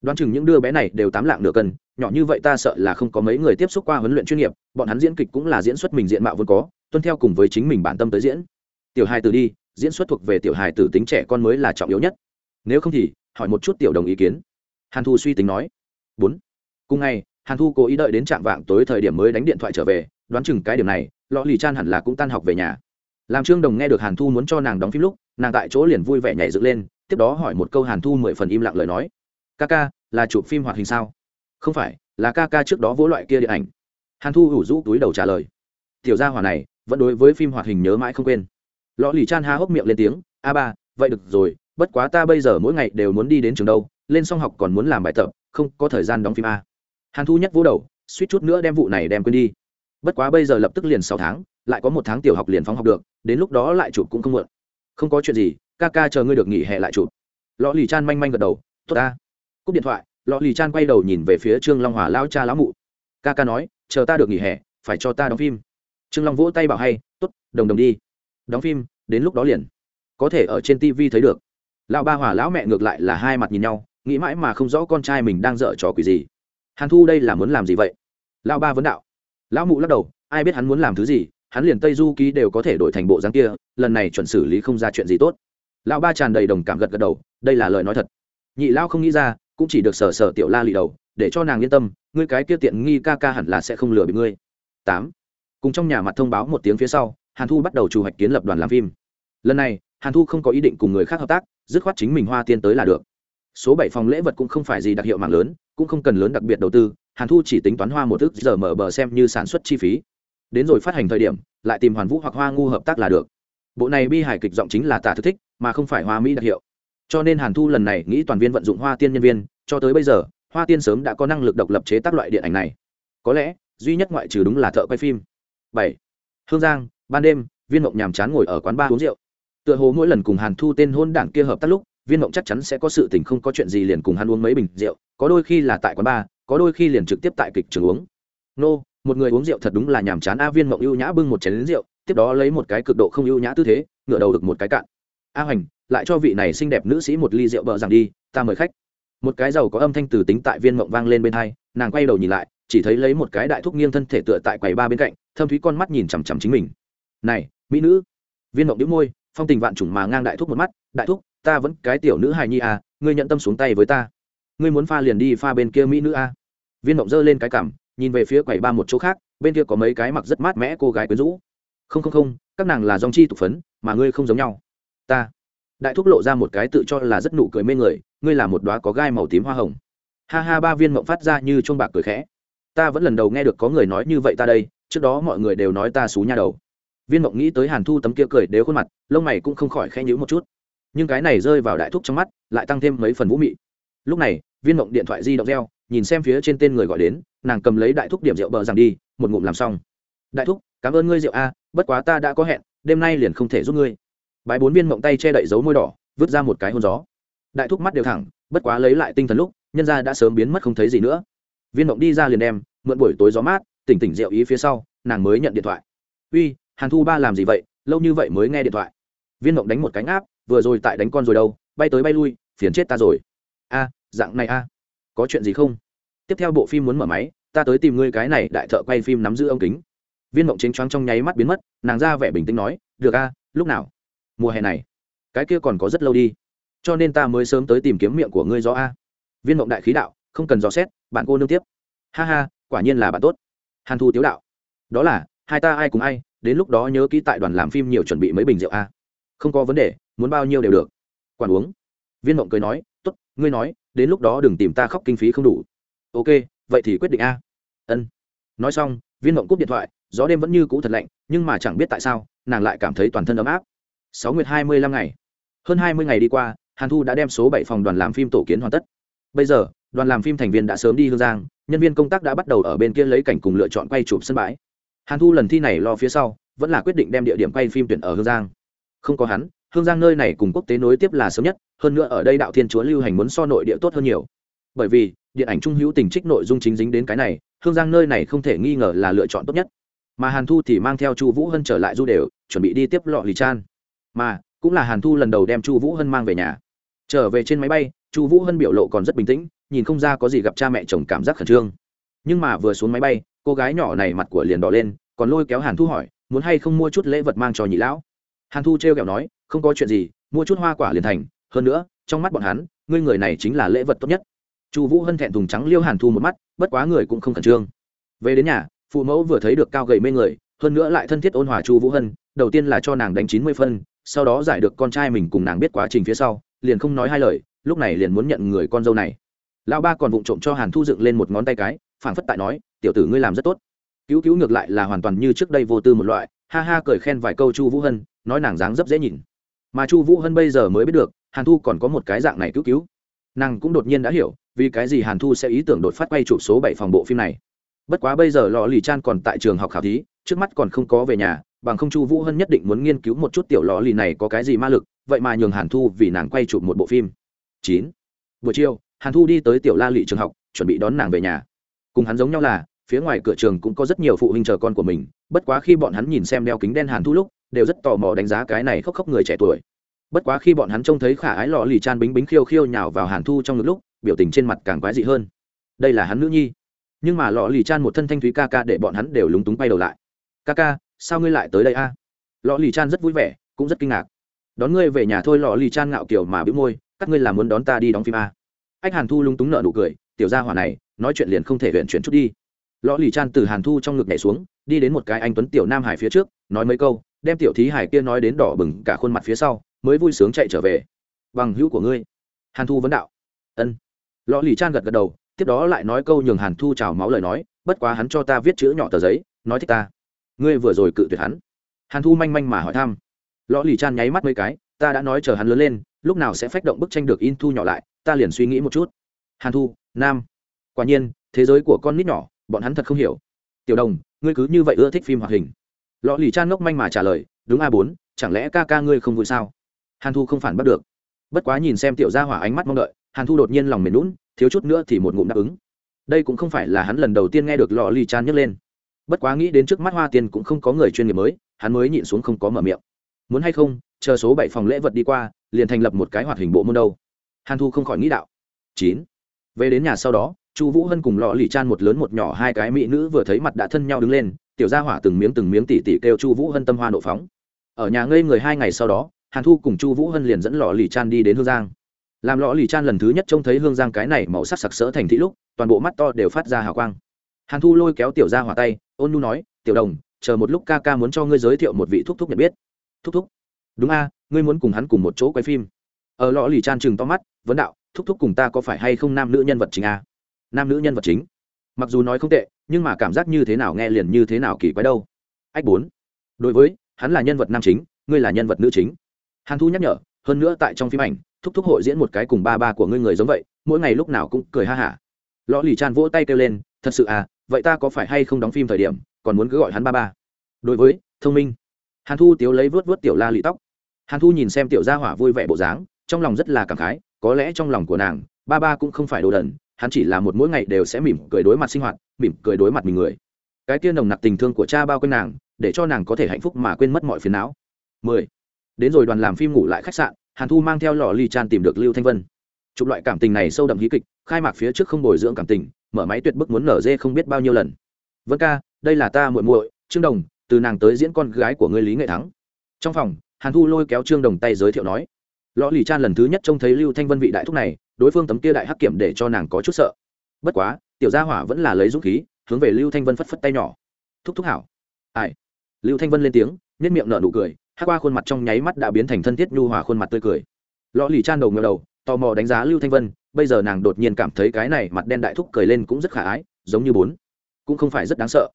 đoán chừng những đứa bé này đều tám lạng nửa cân, nhỏ như vậy ta sợ là không có mấy người tiếp xúc qua huấn luyện chuyên nghiệp, bọn hắn diễn kịch cũng là diễn xuất mình diện mạo vốn có, tuân theo cùng với chính mình bản tâm tới diễn. Tiểu hài tử đi, diễn xuất thuộc về tiểu hài tử tính trẻ con mới là trọng yếu nhất. Nếu không thì, hỏi một chút tiểu đồng ý kiến. Hàn thu suy tính nói. Bốn. Cùng ngày, hàn thu cố ý đợi đến trạm vạng tối thời điểm mới đánh điện thoại trở về, đoán chừng cái điểm này, lọ lì chan hẳn là cũng tan học về nhà. Làm trương đồng nghe được hàn thu muốn cho nàng đóng phim lúc, nàng tại chỗ liền vui vẻ nhảy dựng lên, tiếp đó hỏi một câu hàn thu mười phần im lặng lời nói ca ca, là chụp phim hoạt hình sao? Không phải, là ca ca trước đó vỗ loại kia điện ảnh. Hàn thu ủ rũ túi đầu trả lời. Tiểu gia hỏa này, vẫn đối với phim hoạt hình nhớ mãi không quên. Lọ lì chan há hốc miệng lên tiếng, a ba, vậy được rồi, bất quá ta bây giờ mỗi ngày đều muốn đi đến trường đâu, lên xong học còn muốn làm bài tập, không có thời gian đóng phim a. Hàn thu nhất vỗ đầu, suýt chút nữa đem vụ này đem quên đi. Bất quá bây giờ lập tức liền sáu tháng, lại có một tháng tiểu học liền phóng học được, đến lúc đó lại chụp cũng không muộn. Không có chuyện gì, ca ca chờ ngươi được nghỉ hè lại chụp. Lọ lì chan manh manh gật đầu, tốt ta cúp điện thoại lò lì chan quay đầu nhìn về phía trương long hòa lao cha lão mụ. Ca ca nói, chờ ta được nghỉ hè, phải cho ta đóng phim. Trương long vỗ tay bảo hay t ố t đồng đồng đi. Đóng phim, đến lúc đó liền. Có thể ở trên tv thấy được. Lão ba hòa lão mẹ ngược lại là hai mặt nhìn nhau, nghĩ mãi mà không rõ con trai mình đang dở trò quỷ gì. Hàn thu đây là muốn làm gì vậy? Lão ba vấn đạo. Lão mụ lắc đầu, ai biết hắn muốn làm thứ gì, hắn liền tây du ký đều có thể đổi thành bộ dáng kia, lần này chuẩn xử lý không ra chuyện gì tốt. Lão ba tràn đầy đồng cảm gật gật đầu, đây là lời nói thật. Nhị lão không nghĩ ra cũng chỉ được sở sở tiểu la lì đầu, để cho nàng yên tâm, ngươi cái kia tiện nghi ca ca hẳn là sẽ không lừa bị ngươi. Tám. Cùng trong nhà mặt thông báo một tiếng phía sau, hàn thu bắt đầu chủ hoạch kiến lập đoàn làm phim. Lần này, hàn thu không có ý định cùng người khác hợp tác, dứt khoát chính mình hoa tiên tới là được. Số bảy phòng lễ vật cũng không phải gì đặc hiệu mạng lớn, cũng không cần lớn đặc biệt đầu tư, hàn thu chỉ tính toán hoa một ước giờ mở bờ xem như sản xuất chi phí. Đến rồi phát hành thời điểm, lại tìm hoàn vũ hoặc hoa ngu hợp tác là được. Bộ này bi hài kịch giọng chính là tả thực thích, mà không phải hoa mỹ đặc hiệu cho nên hàn thu lần này nghĩ toàn viên vận dụng hoa tiên nhân viên, cho tới bây giờ, hoa tiên sớm đã có năng lực độc lập chế tác loại điện ảnh này. Có lẽ, duy nhất ngoại trừ đúng là thợ quay phim. Bảy. Hương giang, ban đêm, viên mộng nhàm chán ngồi ở quán bar uống rượu. Tựa hồ mỗi lần cùng hàn thu tên hôn đảng kia hợp tác lúc, viên mộng chắc chắn sẽ có sự tình không có chuyện gì liền cùng hắn uống mấy bình rượu, có đôi khi là tại quán bar, có đôi khi liền trực tiếp tại kịch trường uống. Nô, một người uống rượu thật đúng là nhàm chán a, viên mộng ưu nhã bưng một chén lính rượu, tiếp đó lấy một cái cực độ không ưu nhã tư thế ngựa đầu được một cái cạn. A hoành lại cho vị này xinh đẹp nữ sĩ một ly rượu bợ rằng đi, ta mời khách. Một cái giàu có âm thanh từ tính tại viên mộng vang lên bên hai, nàng quay đầu nhìn lại, chỉ thấy lấy một cái đại thúc nghiêng thân thể tựa tại quầy ba bên cạnh, thâm thúy con mắt nhìn chằm chằm chính mình. Này, mỹ nữ. Viên mộng đĩu môi, phong tình vạn trùng mà ngang đại thúc một mắt, đại thúc, ta vẫn cái tiểu nữ hài nhi à ngươi nhận tâm xuống tay với ta. Ngươi muốn pha liền đi pha bên kia mỹ nữ a viên mộng giơ lên cái cảm nhìn về phía quầy ba một chỗ khác, bên kia có mấy cái mặc rất mát mẻ cô gái quyến rũ. Không không không, các nàng là dòng chi tục phấn, mà ngươi không giống nhau. Ta đại thúc lộ ra một cái tự cho là rất nụ cười mê người, ngươi là một đoá có gai màu tím hoa hồng. Ha ha, ba viên mộng phát ra như chuông bạc cười khẽ. Ta vẫn lần đầu nghe được có người nói như vậy ta đây, trước đó mọi người đều nói ta xú nha đầu. Viên mộng nghĩ tới hàn thu tấm kia cười đều khuôn mặt, lông mày cũng không khỏi khẽ nhữ một chút. Nhưng cái này rơi vào đại thúc trong mắt, lại tăng thêm mấy phần vũ mị. Lúc này, viên mộng điện thoại di động reo, nhìn xem phía trên tên người gọi đến, nàng cầm lấy đại thúc điểm rượu bờ rằng đi, một ngụm làm xong. Đại thúc, cảm ơn ngươi rượu a, bất quá ta đã có hẹn, đêm nay liền không thể giúp ngươi bãi bốn viên mộng tay che đậy dấu môi đỏ, vứt ra một cái hôn gió. Đại thúc mắt đều thẳng, bất quá lấy lại tinh thần lúc, nhân ra đã sớm biến mất không thấy gì nữa. Viên mộng đi ra liền đem, mượn buổi tối gió mát, tỉnh tỉnh rượu ý phía sau, nàng mới nhận điện thoại. Uy, hàn thu ba làm gì vậy? Lâu như vậy mới nghe điện thoại. Viên mộng đánh một cánh áp vừa rồi tại đánh con rồi đâu, bay tới bay lui, phiền chết ta rồi. A, dạng này a, có chuyện gì không? Tiếp theo bộ phim muốn mở máy, ta tới tìm ngươi cái này đại thợ quay phim nắm giữ ống kính. Viên mộng chính choáng trong nháy mắt biến mất, nàng ra vẻ bình tĩnh nói, được a, lúc nào? Mùa hè này. Cái kia còn có rất lâu đi. Cho nên ta mới sớm tới tìm kiếm miệng của ngươi do a. Viên mộng đại khí đạo, không cần dò xét, bạn cô nương tiếp. Ha ha, quả nhiên là bạn tốt. Hàn thu tiếu đạo. Đó là, hai ta ai cùng ai, đến lúc đó nhớ kỹ tại đoàn làm phim nhiều chuẩn bị mấy bình rượu a. Không có vấn đề, muốn bao nhiêu đều được. Quản uống. Viên mộng cười nói t ố t ngươi nói, đến lúc đó đừng tìm ta khóc kinh phí không đủ. Ok, vậy thì quyết định a. Ân. Nói xong, viên mộng cúp điện thoại, gió đêm vẫn như cũ thật lạnh, nhưng mà chẳng biết tại sao, nàng lại cảm thấy toàn thân ấm áp sáu nguyệt hai mươi lăm ngày. Hơn hai mươi ngày đi qua, hàn thu đã đem số bảy phòng đoàn làm phim tổ kiến hoàn tất. Bây giờ, đoàn làm phim thành viên đã sớm đi hương giang, nhân viên công tác đã bắt đầu ở bên kia lấy cảnh cùng lựa chọn quay chụp sân bãi. Hàn thu lần thi này lo phía sau, vẫn là quyết định đem địa điểm quay phim tuyển ở hương giang. Không có hắn, hương giang nơi này cùng quốc tế nối tiếp là sớm nhất, hơn nữa ở đây đạo thiên chúa lưu hành muốn so nội địa tốt hơn nhiều. Bởi vì, điện ảnh trung hữu tình trích nội dung chính dính đến cái này, hương giang nơi này không thể nghi ngờ là lựa chọn tốt nhất. Mà hàn thu thì mang theo chu vũ hân trở lại du đều, chuẩn bị đi tiếp lọ lì chan mà cũng là hàn thu lần đầu đem chu vũ hân mang về nhà trở về trên máy bay chu vũ hân biểu lộ còn rất bình tĩnh nhìn không ra có gì gặp cha mẹ chồng cảm giác khẩn trương nhưng mà vừa xuống máy bay cô gái nhỏ này mặt của liền đỏ lên còn lôi kéo hàn thu hỏi muốn hay không mua chút lễ vật mang cho nhị lão hàn thu t r e o kẹo nói không có chuyện gì mua chút hoa quả liền thành hơn nữa trong mắt bọn hắn ngươi người này chính là lễ vật tốt nhất chu vũ hân thẹn thùng trắng liêu hàn thu một mắt bất quá người cũng không khẩn trương về đến nhà phụ mẫu vừa thấy được cao gầy mê người hơn nữa lại thân thiết ôn hòa chu vũ hân đầu tiên là cho nàng đánh chín mươi phân sau đó giải được con trai mình cùng nàng biết quá trình phía sau, liền không nói hai lời, lúc này liền muốn nhận người con dâu này. Lão ba còn vụng trộm cho hàn thu dựng lên một ngón tay cái, phảng phất tại nói, tiểu tử ngươi làm rất tốt. Cứu cứu ngược lại là hoàn toàn như trước đây vô tư một loại, ha ha cười khen vài câu chu vũ hân, nói nàng dáng dấp dễ nhìn. Mà chu vũ hân bây giờ mới biết được, hàn thu còn có một cái dạng này cứu cứu. Nàng cũng đột nhiên đã hiểu, vì cái gì hàn thu sẽ ý tưởng đột phát quay chụp số bảy phòng bộ phim này. Bất quá bây giờ lò lì chan còn tại trường học khảo thí, trước mắt còn không có về nhà bằng không chu vũ hân nhất định muốn nghiên cứu một chút tiểu lò lì này có cái gì ma lực, vậy mà nhường hàn thu vì nàng quay chụp một bộ phim. Chín. Buổi chiều, hàn thu đi tới tiểu la lị trường học, chuẩn bị đón nàng về nhà. Cùng hắn giống nhau là, phía ngoài cửa trường cũng có rất nhiều phụ huynh chờ con của mình, bất quá khi bọn hắn nhìn xem đeo kính đen hàn thu lúc, đều rất tò mò đánh giá cái này khóc khóc người trẻ tuổi. Bất quá khi bọn hắn trông thấy khả ái lọ lì chan bính bính khiêu khiêu nhào vào hàn thu trong ngực lúc, biểu tình trên mặt càng quái dị hơn. Đây là hắn nữ nhi. Nhưng mà lọ lì chan một thân thanh thúy ca ca để bọn hắn đều lúng túng bay đầu lại. Ca ca sao ngươi lại tới đây a? À? lọ lì chan rất vui vẻ, cũng rất kinh ngạc. Đón ngươi về nhà thôi, lọ lì chan ngạo kiểu mà bĩu môi, các ngươi làm muốn đón ta đi đóng phim a? Anh hàn thu lung túng nợ nụ cười, tiểu gia hỏa này, nói chuyện liền không thể huyện chuyển chút đi. Lọ lì chan từ hàn thu trong ngực nhảy xuống, đi đến một cái anh tuấn tiểu nam hải phía trước, nói mấy câu, đem tiểu thí hải kia nói đến đỏ bừng cả khuôn mặt phía sau, mới vui sướng chạy trở về. Bằng hữu của ngươi. Hàn thu vấn đạo. Ân. Lọ lì chan gật gật đầu, tiếp đó lại nói câu nhường hàn thu trào máu lời nói, bất quá hắn cho ta viết chữ nhỏ tờ giấy, nói thích ta ngươi vừa rồi cự tuyệt hắn. Hàn thu manh manh mà hỏi thăm. Lọ lì chan nháy mắt mấy cái, ta đã nói chờ hắn lớn lên, lúc nào sẽ phách động bức tranh được in thu nhỏ lại, ta liền suy nghĩ một chút. Hàn thu, nam. Quả nhiên, thế giới của con nít nhỏ, bọn hắn thật không hiểu. Tiểu đồng, ngươi cứ như vậy ưa thích phim hoạt hình. Lọ lì chan ngốc manh mà trả lời, đúng a bốn, chẳng lẽ ca ca ngươi không vui sao? Hàn thu không phản bắt được. Bất quá nhìn xem tiểu gia hỏa ánh mắt mong đợi, hàn thu đột nhiên lòng mềm lún thiếu chút nữa thì một ngụm đáp ứng. Đây cũng không phải là hắn lần đầu tiên nghe được lọ lì chan nhấc lên bất quá nghĩ đến trước mắt hoa tiên cũng không có người chuyên nghiệp mới, hắn mới nhịn xuống không có mở miệng. Muốn hay không, chờ số bảy phòng lễ vật đi qua, liền thành lập một cái hoạt hình bộ môn đâu. Hàn thu không khỏi nghĩ đạo. Chín. Về đến nhà sau đó, chu vũ hân cùng lọ lì chan một lớn một nhỏ hai cái mỹ nữ vừa thấy mặt đã thân nhau đứng lên, tiểu gia hỏa từng miếng từng miếng tỉ tỉ kêu chu vũ hân tâm hoa nộ phóng. Ở nhà ngây người hai ngày sau đó, hàn thu cùng chu vũ hân liền dẫn lọ lì chan đi đến hương giang. Làm lọ lì chan lần thứ nhất trông thấy hương giang cái này màu sắc sặc sỡ thành thị lúc, toàn bộ mắt to đều phát ra hào quang hàn thu lôi kéo tiểu gia hỏa tay, ôn nu nói, tiểu đồng, chờ một lúc ca ca muốn cho ngươi giới thiệu một vị thúc thúc nhận biết. Thúc thúc? Đúng a, ngươi muốn cùng hắn cùng một chỗ quay phim. Ở lò lì chan chừng to mắt, vấn đạo, thúc thúc cùng ta có phải hay không nam nữ nhân vật chính a? Nam nữ nhân vật chính? Mặc dù nói không tệ, nhưng mà cảm giác như thế nào nghe liền như thế nào kỳ quái đâu. Ách bốn, đối với, hắn là nhân vật nam chính, ngươi là nhân vật nữ chính. Hàn thu nhắc nhở, hơn nữa tại trong phim ảnh, thúc thúc hội diễn một cái cùng ba ba của ngươi người giống vậy, mỗi ngày lúc nào cũng cười ha hả. Lò lì chan vỗ tay kêu lên, thật sự à vậy ta có phải hay không đóng phim thời điểm, còn muốn cứ gọi hắn ba ba? Đối với, thông minh. Hàn thu tiếu lấy vớt vớt tiểu la lị tóc. Hàn thu nhìn xem tiểu gia hỏa vui vẻ bộ dáng, trong lòng rất là cảm khái, có lẽ trong lòng của nàng, ba ba cũng không phải đồ đần, hắn chỉ là một mỗi ngày đều sẽ mỉm cười đối mặt sinh hoạt, mỉm cười đối mặt mình người. Cái tiên nồng nặc tình thương của cha bao quanh nàng, để cho nàng có thể hạnh phúc mà quên mất mọi phiền não. Mười. Đến rồi đoàn làm phim ngủ lại khách sạn, hàn thu mang theo lò ly chan tìm được lưu thanh vân. Chụp loại cảm tình này sâu đậm hí kịch, khai mạc phía trước không bồi dưỡng cảm tình mở máy tuyệt bức muốn nở dê không biết bao nhiêu lần. Vân ca, đây là ta muội muội, trương đồng, từ nàng tới diễn con gái của ngươi lý nghệ thắng. Trong phòng, hàn thu lôi kéo trương đồng tay giới thiệu nói, lọ lì chan lần thứ nhất trông thấy lưu thanh vân vị đại thúc này, đối phương tấm kia đại hắc kiểm để cho nàng có chút sợ. Bất quá, tiểu gia hỏa vẫn là lấy dũng khí, hướng về lưu thanh vân phất phất tay nhỏ. Thúc thúc hảo. Ai? Lưu thanh vân lên tiếng nếp miệng nở nụ cười hát qua khuôn mặt trong nháy mắt đã biến thành thân thiết nhu hòa khuôn mặt tươi cười. Lọ lì chan đầu ngờ đầu tò mò đánh giá lưu thanh vân, bây giờ nàng đột nhiên cảm thấy cái này mặt đen đại thúc cười lên cũng rất khả ái, giống như bốn. Cũng không phải rất đáng sợ.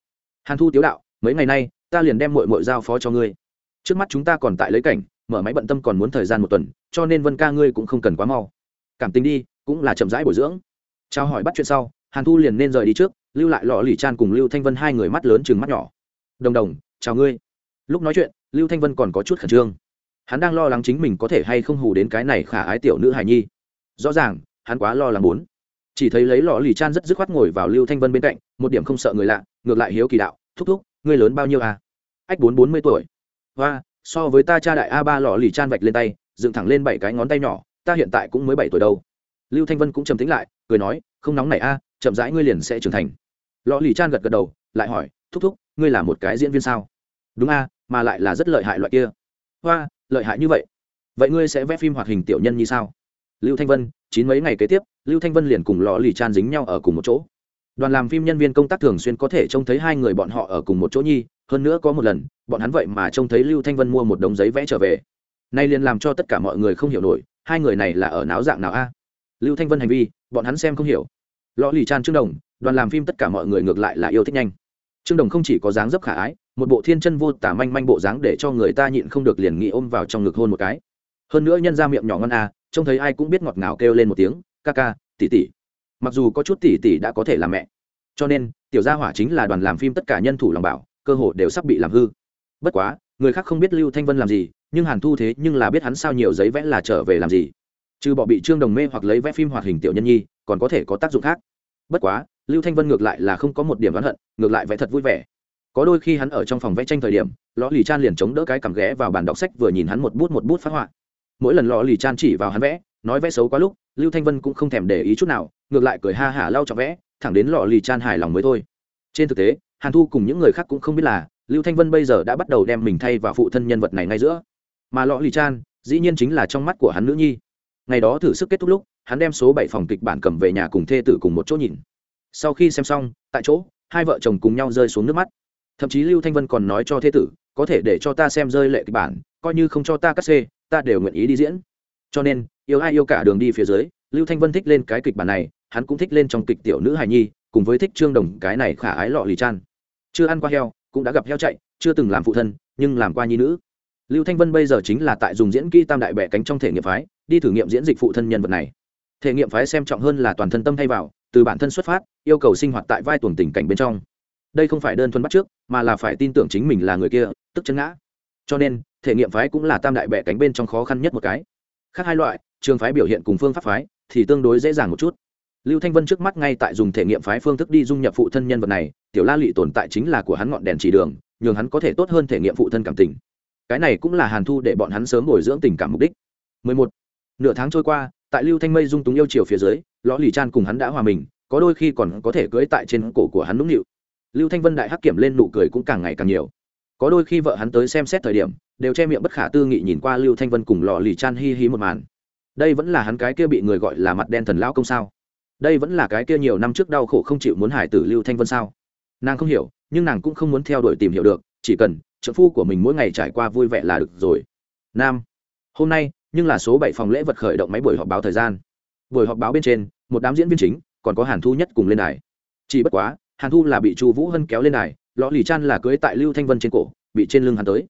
Hàn thu tiếu đạo, mấy ngày nay, ta liền đem mội mội giao phó cho ngươi. Trước mắt chúng ta còn tại lấy cảnh, mở máy bận tâm còn muốn thời gian một tuần, cho nên vân ca ngươi cũng không cần quá mau. Cảm tình đi, cũng là chậm rãi bồi dưỡng. Trao hỏi bắt chuyện sau, hàn thu liền nên rời đi trước, lưu lại lọ lì chan cùng lưu thanh vân hai người mắt lớn chừng mắt nhỏ. Đồng đồng, chào ngươi. Lúc nói chuyện, lưu thanh vân còn có chút khẩn trương hắn đang lo lắng chính mình có thể hay không hù đến cái này khả ái tiểu nữ hài nhi. Rõ ràng, hắn quá lo lắng bốn chỉ thấy lấy lọ lì chan rất dứt khoát ngồi vào lưu thanh vân bên cạnh, một điểm không sợ người lạ, ngược lại hiếu kỳ đạo, thúc thúc, ngươi lớn bao nhiêu à? Ách, bốn bốn mươi tuổi. Và so với ta cha đại a ba lọ lì chan vạch lên tay, dựng thẳng lên bảy cái ngón tay nhỏ, ta hiện tại cũng mới bảy tuổi đâu. Lưu thanh vân cũng trầm tính lại, cười nói, không nóng này a, chậm rãi ngươi liền sẽ trưởng thành. Lọ lì chan gật gật đầu, lại hỏi, thúc thúc, ngươi là một cái diễn viên sao? Đúng a, mà lại là rất lợi hại loại kia. Hoa lợi hại như vậy. Vậy ngươi sẽ vẽ phim hoạt hình tiểu nhân như sao? Lưu thanh vân, chín mấy ngày kế tiếp, lưu thanh vân liền cùng lò lì chan dính nhau ở cùng một chỗ. Đoàn làm phim nhân viên công tác thường xuyên có thể trông thấy hai người bọn họ ở cùng một chỗ nhi, hơn nữa có một lần, bọn hắn vậy mà trông thấy lưu thanh vân mua một đống giấy vẽ trở về. Nay liền làm cho tất cả mọi người không hiểu nổi, hai người này là ở náo dạng nào a? Lưu thanh vân hành vi, bọn hắn xem không hiểu. Lò lì chan trương đồng, đoàn làm phim tất cả mọi người ngược lại là yêu thích nhanh. Trương đồng không chỉ có dáng dấp khả ái một bộ thiên chân vô tả manh manh bộ dáng để cho người ta nhịn không được liền nghĩ ôm vào trong ngực hôn một cái. Hơn nữa nhân ra miệng nhỏ ngon à trông thấy ai cũng biết ngọt ngào kêu lên một tiếng, ca ca tỉ tỉ mặc dù có chút tỉ tỉ đã có thể làm mẹ, cho nên tiểu gia hỏa chính là đoàn làm phim tất cả nhân thủ lòng bảo, cơ hội đều sắp bị làm hư. Bất quá, người khác không biết lưu thanh vân làm gì, nhưng hàn thu thế nhưng là biết hắn sao nhiều giấy vẽ là trở về làm gì. Trừ bỏ bị trương đồng mê hoặc lấy vẽ phim hoạt hình tiểu nhân nhi, còn có thể có tác dụng khác. Bất quá, lưu thanh vân ngược lại là không có một điểm oán hận, ngược lại vẽ thật vui vẻ có đôi khi hắn ở trong phòng vẽ tranh thời điểm lò lì chan liền chống đỡ cái cằm ghé vào bàn đọc sách vừa nhìn hắn một bút một bút phát họa. Mỗi lần lò lì chan chỉ vào hắn vẽ, nói vẽ xấu quá lúc, lưu thanh vân cũng không thèm để ý chút nào, ngược lại cười ha hả lau cho vẽ, thẳng đến lò lì chan hài lòng mới thôi. Trên thực tế, hàn thu cùng những người khác cũng không biết là, lưu thanh vân bây giờ đã bắt đầu đem mình thay vào phụ thân nhân vật này ngay giữa. Mà lò lì chan, dĩ nhiên chính là trong mắt của hắn nữ nhi. Ngày đó thử sức kết thúc lúc, hắn đem số bảy phòng kịch bản cầm về nhà cùng thê tử cùng một chỗ nhìn. Sau khi xem xong, tại chỗ, hai vợ chồng cùng nhau rơi xuống nước mắt thậm chí lưu thanh vân còn nói cho Thế tử, có thể để cho ta xem rơi lệ kịch bản, coi như không cho ta cắt xê, ta đều nguyện ý đi diễn. Cho nên, yêu ai yêu cả đường đi phía dưới, lưu thanh vân thích lên cái kịch bản này, hắn cũng thích lên trong kịch tiểu nữ hài nhi, cùng với thích trương đồng, cái này khả ái lọ lì chan. Chưa ăn qua heo, cũng đã gặp heo chạy, chưa từng làm phụ thân, nhưng làm qua nhi nữ. Lưu thanh vân bây giờ chính là tại dùng diễn kỹ tam đại bẻ cánh trong thể nghiệm phái, đi thử nghiệm diễn dịch phụ thân nhân vật này. Thể nghiệm phái xem trọng hơn là toàn thân tâm thay vào, từ bản thân xuất phát, yêu cầu sinh hoạt tại vai tuồng tình cảnh bên trong đây không phải đơn thuần bắt trước, mà là phải tin tưởng chính mình là người kia, tức chân ngã. Cho nên, thể nghiệm phái cũng là tam đại bệ cánh bên trong khó khăn nhất một cái. Khác hai loại, trường phái biểu hiện cùng phương pháp phái, thì tương đối dễ dàng một chút. Lưu thanh vân trước mắt ngay tại dùng thể nghiệm phái phương thức đi dung nhập phụ thân nhân vật này, tiểu la lị tồn tại chính là của hắn ngọn đèn chỉ đường, nhường hắn có thể tốt hơn thể nghiệm phụ thân cảm tình. Cái này cũng là hàn thu để bọn hắn sớm bồi dưỡng tình cảm mục đích. 11. nửa tháng trôi qua, tại lưu thanh mây dung túng yêu chiều phía dưới, lõ lì chan cùng hắn đã hòa mình, có đôi khi còn có thể cưỡi tại trên cổ của hắn nũng nịu lưu thanh vân đại hắc kiểm lên nụ cười cũng càng ngày càng nhiều. Có đôi khi vợ hắn tới xem xét thời điểm, đều che miệng bất khả tư nghị nhìn qua lưu thanh vân cùng lò lì chan hi hi một màn. Đây vẫn là hắn cái kia bị người gọi là mặt đen thần lão công sao? Đây vẫn là cái kia nhiều năm trước đau khổ không chịu muốn hải tử lưu thanh vân sao? Nàng không hiểu, nhưng nàng cũng không muốn theo đuổi tìm hiểu được, chỉ cần trợ phu của mình mỗi ngày trải qua vui vẻ là được rồi. Nam, hôm nay, nhưng là số bảy phòng lễ vật khởi động máy buổi họp báo thời gian. Buổi họp báo bên trên, một đám diễn viên chính, còn có hàn thu nhất cùng lên đài. Chỉ bất quá hàn thu là bị chu vũ hân kéo lên đài lõ lì chan là cưới tại lưu thanh vân trên cổ, bị trên lưng hắn tới.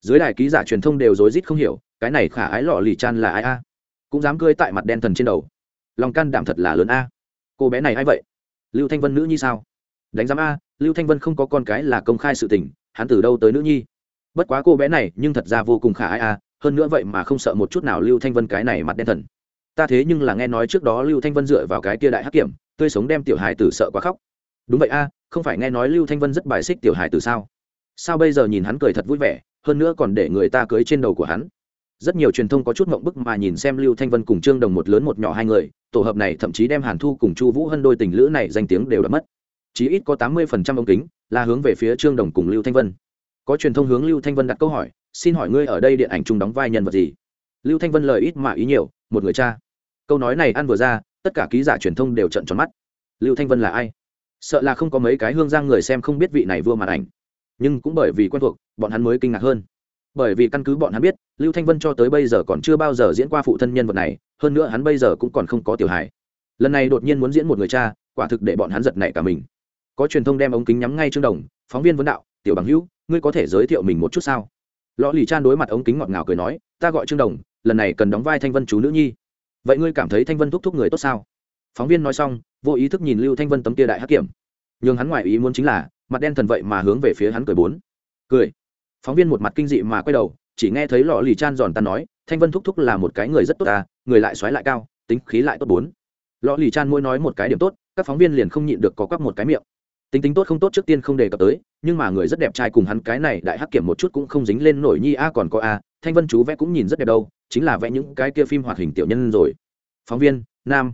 Dưới đài ký giả truyền thông đều rối rít không hiểu, cái này khả ái lọ lì chan là ai a? Cũng dám cưới tại mặt đen thần trên đầu. Lòng can đảm thật là lớn a. Cô bé này a i vậy? Lưu thanh vân nữ nhi sao? Đánh giám a, lưu thanh vân không có con cái là công khai sự tình, hắn từ đâu tới nữ nhi? Bất quá cô bé này, nhưng thật ra vô cùng khả ai a, hơn nữa vậy mà không sợ một chút nào lưu thanh vân cái này mặt đen thần. Ta thế nhưng là nghe nói trước đó lưu thanh vân dựa vào cái kia đại hắc kiểm, tươi sống đem tiểu hài tử sợ quá khóc đúng vậy a, không phải nghe nói lưu thanh vân rất bài xích tiểu hài từ sao? Sao bây giờ nhìn hắn cười thật vui vẻ, hơn nữa còn để người ta cưới trên đầu của hắn? Rất nhiều truyền thông có chút mộng bức mà nhìn xem lưu thanh vân cùng trương đồng một lớn một nhỏ hai người, tổ hợp này thậm chí đem hàn thu cùng chu vũ hân đôi tình lữ này danh tiếng đều đã mất. Chí ít có tám mươi phần trăm ống kính là hướng về phía trương đồng cùng lưu thanh vân. Có truyền thông hướng lưu thanh vân đặt câu hỏi, xin hỏi ngươi ở đây điện ảnh chung đóng vai nhân vật gì? Lưu thanh vân lời ít mà ý nhiều, một người cha. Câu nói này ăn vừa ra, tất cả ký giả truyền thông đều trận tròn mắt. Lưu thanh vân là ai? Sợ là không có mấy cái hương giang người xem không biết vị này vua màn ảnh. Nhưng cũng bởi vì quen thuộc, bọn hắn mới kinh ngạc hơn. Bởi vì căn cứ bọn hắn biết, lưu thanh vân cho tới bây giờ còn chưa bao giờ diễn qua phụ thân nhân vật này, hơn nữa hắn bây giờ cũng còn không có tiểu hài. Lần này đột nhiên muốn diễn một người cha, quả thực để bọn hắn giật nảy cả mình. Có truyền thông đem ống kính nhắm ngay trương đồng, phóng viên vấn đạo, tiểu bằng hữu, ngươi có thể giới thiệu mình một chút sao? Lõ lì chan đối mặt ống kính ngọt ngào cười nói, ta gọi trương đồng, lần này cần đóng vai thanh vân chú nữ nhi. Vậy ngươi cảm thấy thanh vân thúc thúc người tốt sao? Phóng viên nói xong, vô ý thức nhìn lưu thanh vân tấm kia đại hắc kiểm. Nhưng hắn ngoại ý muốn chính là, mặt đen thần vậy mà hướng về phía hắn cười bốn. Cười. Phóng viên một mặt kinh dị mà quay đầu, chỉ nghe thấy lọ lì chan giòn tan nói, thanh vân thúc thúc là một cái người rất tốt ta, người lại xoáy lại cao, tính khí lại tốt bốn. Lọ lì chan mỗi nói một cái điểm tốt, các phóng viên liền không nhịn được có quắp một cái miệng. Tính tính tốt không tốt trước tiên không đề cập tới, nhưng mà người rất đẹp trai cùng hắn cái này đại hắc kiểm một chút cũng không dính lên nổi nhi a còn có a, thanh vân chú vẽ cũng nhìn rất đẹp đâu, chính là vẽ những cái kia phim hoạt hình tiểu nhân rồi. Phóng viên, nam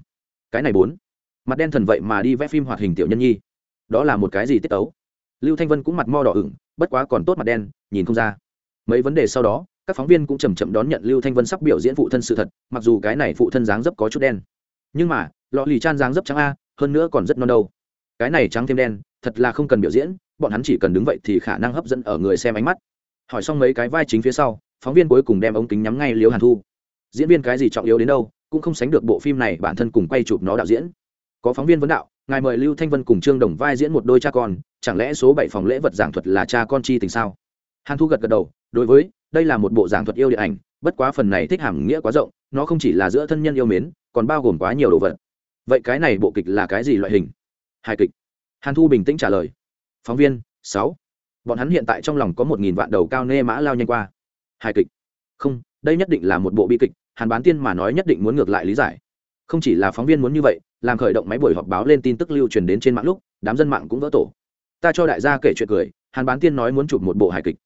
cái này bốn. Mặt đen thần vậy mà đi vẽ phim hoạt hình tiểu nhân nhi. Đó là một cái gì tiết tấu? Lưu thanh vân cũng mặt mo đỏ ửng, bất quá còn tốt mặt đen, nhìn không ra. Mấy vấn đề sau đó, các phóng viên cũng chầm chậm đón nhận lưu thanh vân sắp biểu diễn phụ thân sự thật, mặc dù cái này phụ thân dáng dấp có chút đen. Nhưng mà, lọ lì chan dáng dấp trắng a, hơn nữa còn rất non đâu. Cái này trắng thêm đen, thật là không cần biểu diễn, bọn hắn chỉ cần đứng vậy thì khả năng hấp dẫn ở người xem ánh mắt. Hỏi xong mấy cái vai chính phía sau, phóng viên cuối cùng đem ống kính nhắm ngay liếu hàn thu. Diễn viên cái gì trọng yếu đến đâu? Cũng không sánh được bộ phim này bản thân cùng quay chụp nó đạo diễn. Có phóng viên vấn đạo, ngài mời lưu thanh vân cùng trương đồng vai diễn một đôi cha con, chẳng lẽ số bảy phòng lễ vật giảng thuật là cha con chi tình sao? Hàn thu gật gật đầu, đối với, đây là một bộ giảng thuật yêu điện ảnh, bất quá phần này thích hàm nghĩa quá rộng, nó không chỉ là giữa thân nhân yêu mến, còn bao gồm quá nhiều đồ vật. Vậy cái này bộ kịch là cái gì loại hình? Hài kịch. Hàn thu bình tĩnh trả lời. Phóng viên, sáu. Bọn hắn hiện tại trong lòng có một nghìn vạn đầu cao nê mã lao nhanh qua. Hài kịch. Không đây nhất định là một bộ bi kịch, hàn bán tiên mà nói nhất định muốn ngược lại lý giải. Không chỉ là phóng viên muốn như vậy, làm khởi động máy buổi họp báo lên tin tức lưu truyền đến trên mạng lúc, đám dân mạng cũng vỡ tổ. Ta cho đại gia kể chuyện cười, hàn bán tiên nói muốn chụp một bộ hài kịch.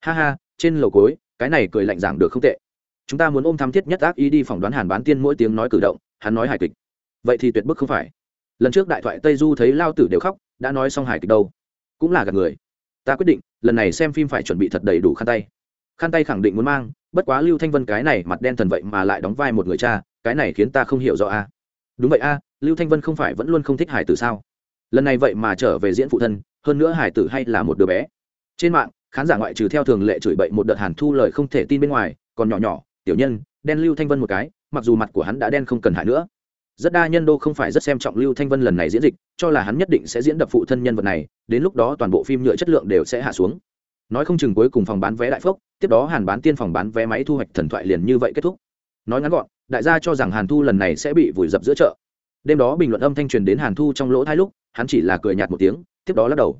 Ha ha, trên lầu cối cái này cười lạnh giảng được không tệ. Chúng ta muốn ôm tham thiết nhất ác ý đi phỏng đoán hàn bán tiên mỗi tiếng nói cử động, hắn nói hài kịch. Vậy thì tuyệt bức không phải. Lần trước đại thoại tây du thấy lao tử đều khóc, đã nói xong hài kịch đâu. Cũng là gạt người. Ta quyết định, lần này xem phim phải chuẩn bị thật đầy đủ khăn tay khăn tay khẳng định muốn mang, bất quá lưu thanh vân cái này mặt đen thần vậy mà lại đóng vai một người cha, cái này khiến ta không hiểu rõ a. Đúng vậy a, lưu thanh vân không phải vẫn luôn không thích hải tử sao? Lần này vậy mà trở về diễn phụ thân, hơn nữa hải tử hay là một đứa bé. Trên mạng, khán giả ngoại trừ theo thường lệ chửi bậy một đợt hàn thu lời không thể tin bên ngoài, còn nhỏ nhỏ, tiểu nhân, đen lưu thanh vân một cái, mặc dù mặt của hắn đã đen không cần hại nữa. Rất đa nhân đô không phải rất xem trọng lưu thanh vân lần này diễn dịch, cho là hắn nhất định sẽ diễn đập phụ thân nhân vật này, đến lúc đó toàn bộ phim nhựa chất lượng đều sẽ hạ xuống nói không chừng cuối cùng phòng bán vé đại phốc tiếp đó hàn bán tiên phòng bán vé máy thu hoạch thần thoại liền như vậy kết thúc. Nói ngắn gọn, đại gia cho rằng hàn thu lần này sẽ bị vùi dập giữa chợ. Đêm đó bình luận âm thanh truyền đến hàn thu trong lỗ hai lúc, hắn chỉ là cười nhạt một tiếng, tiếp đó lắc đầu.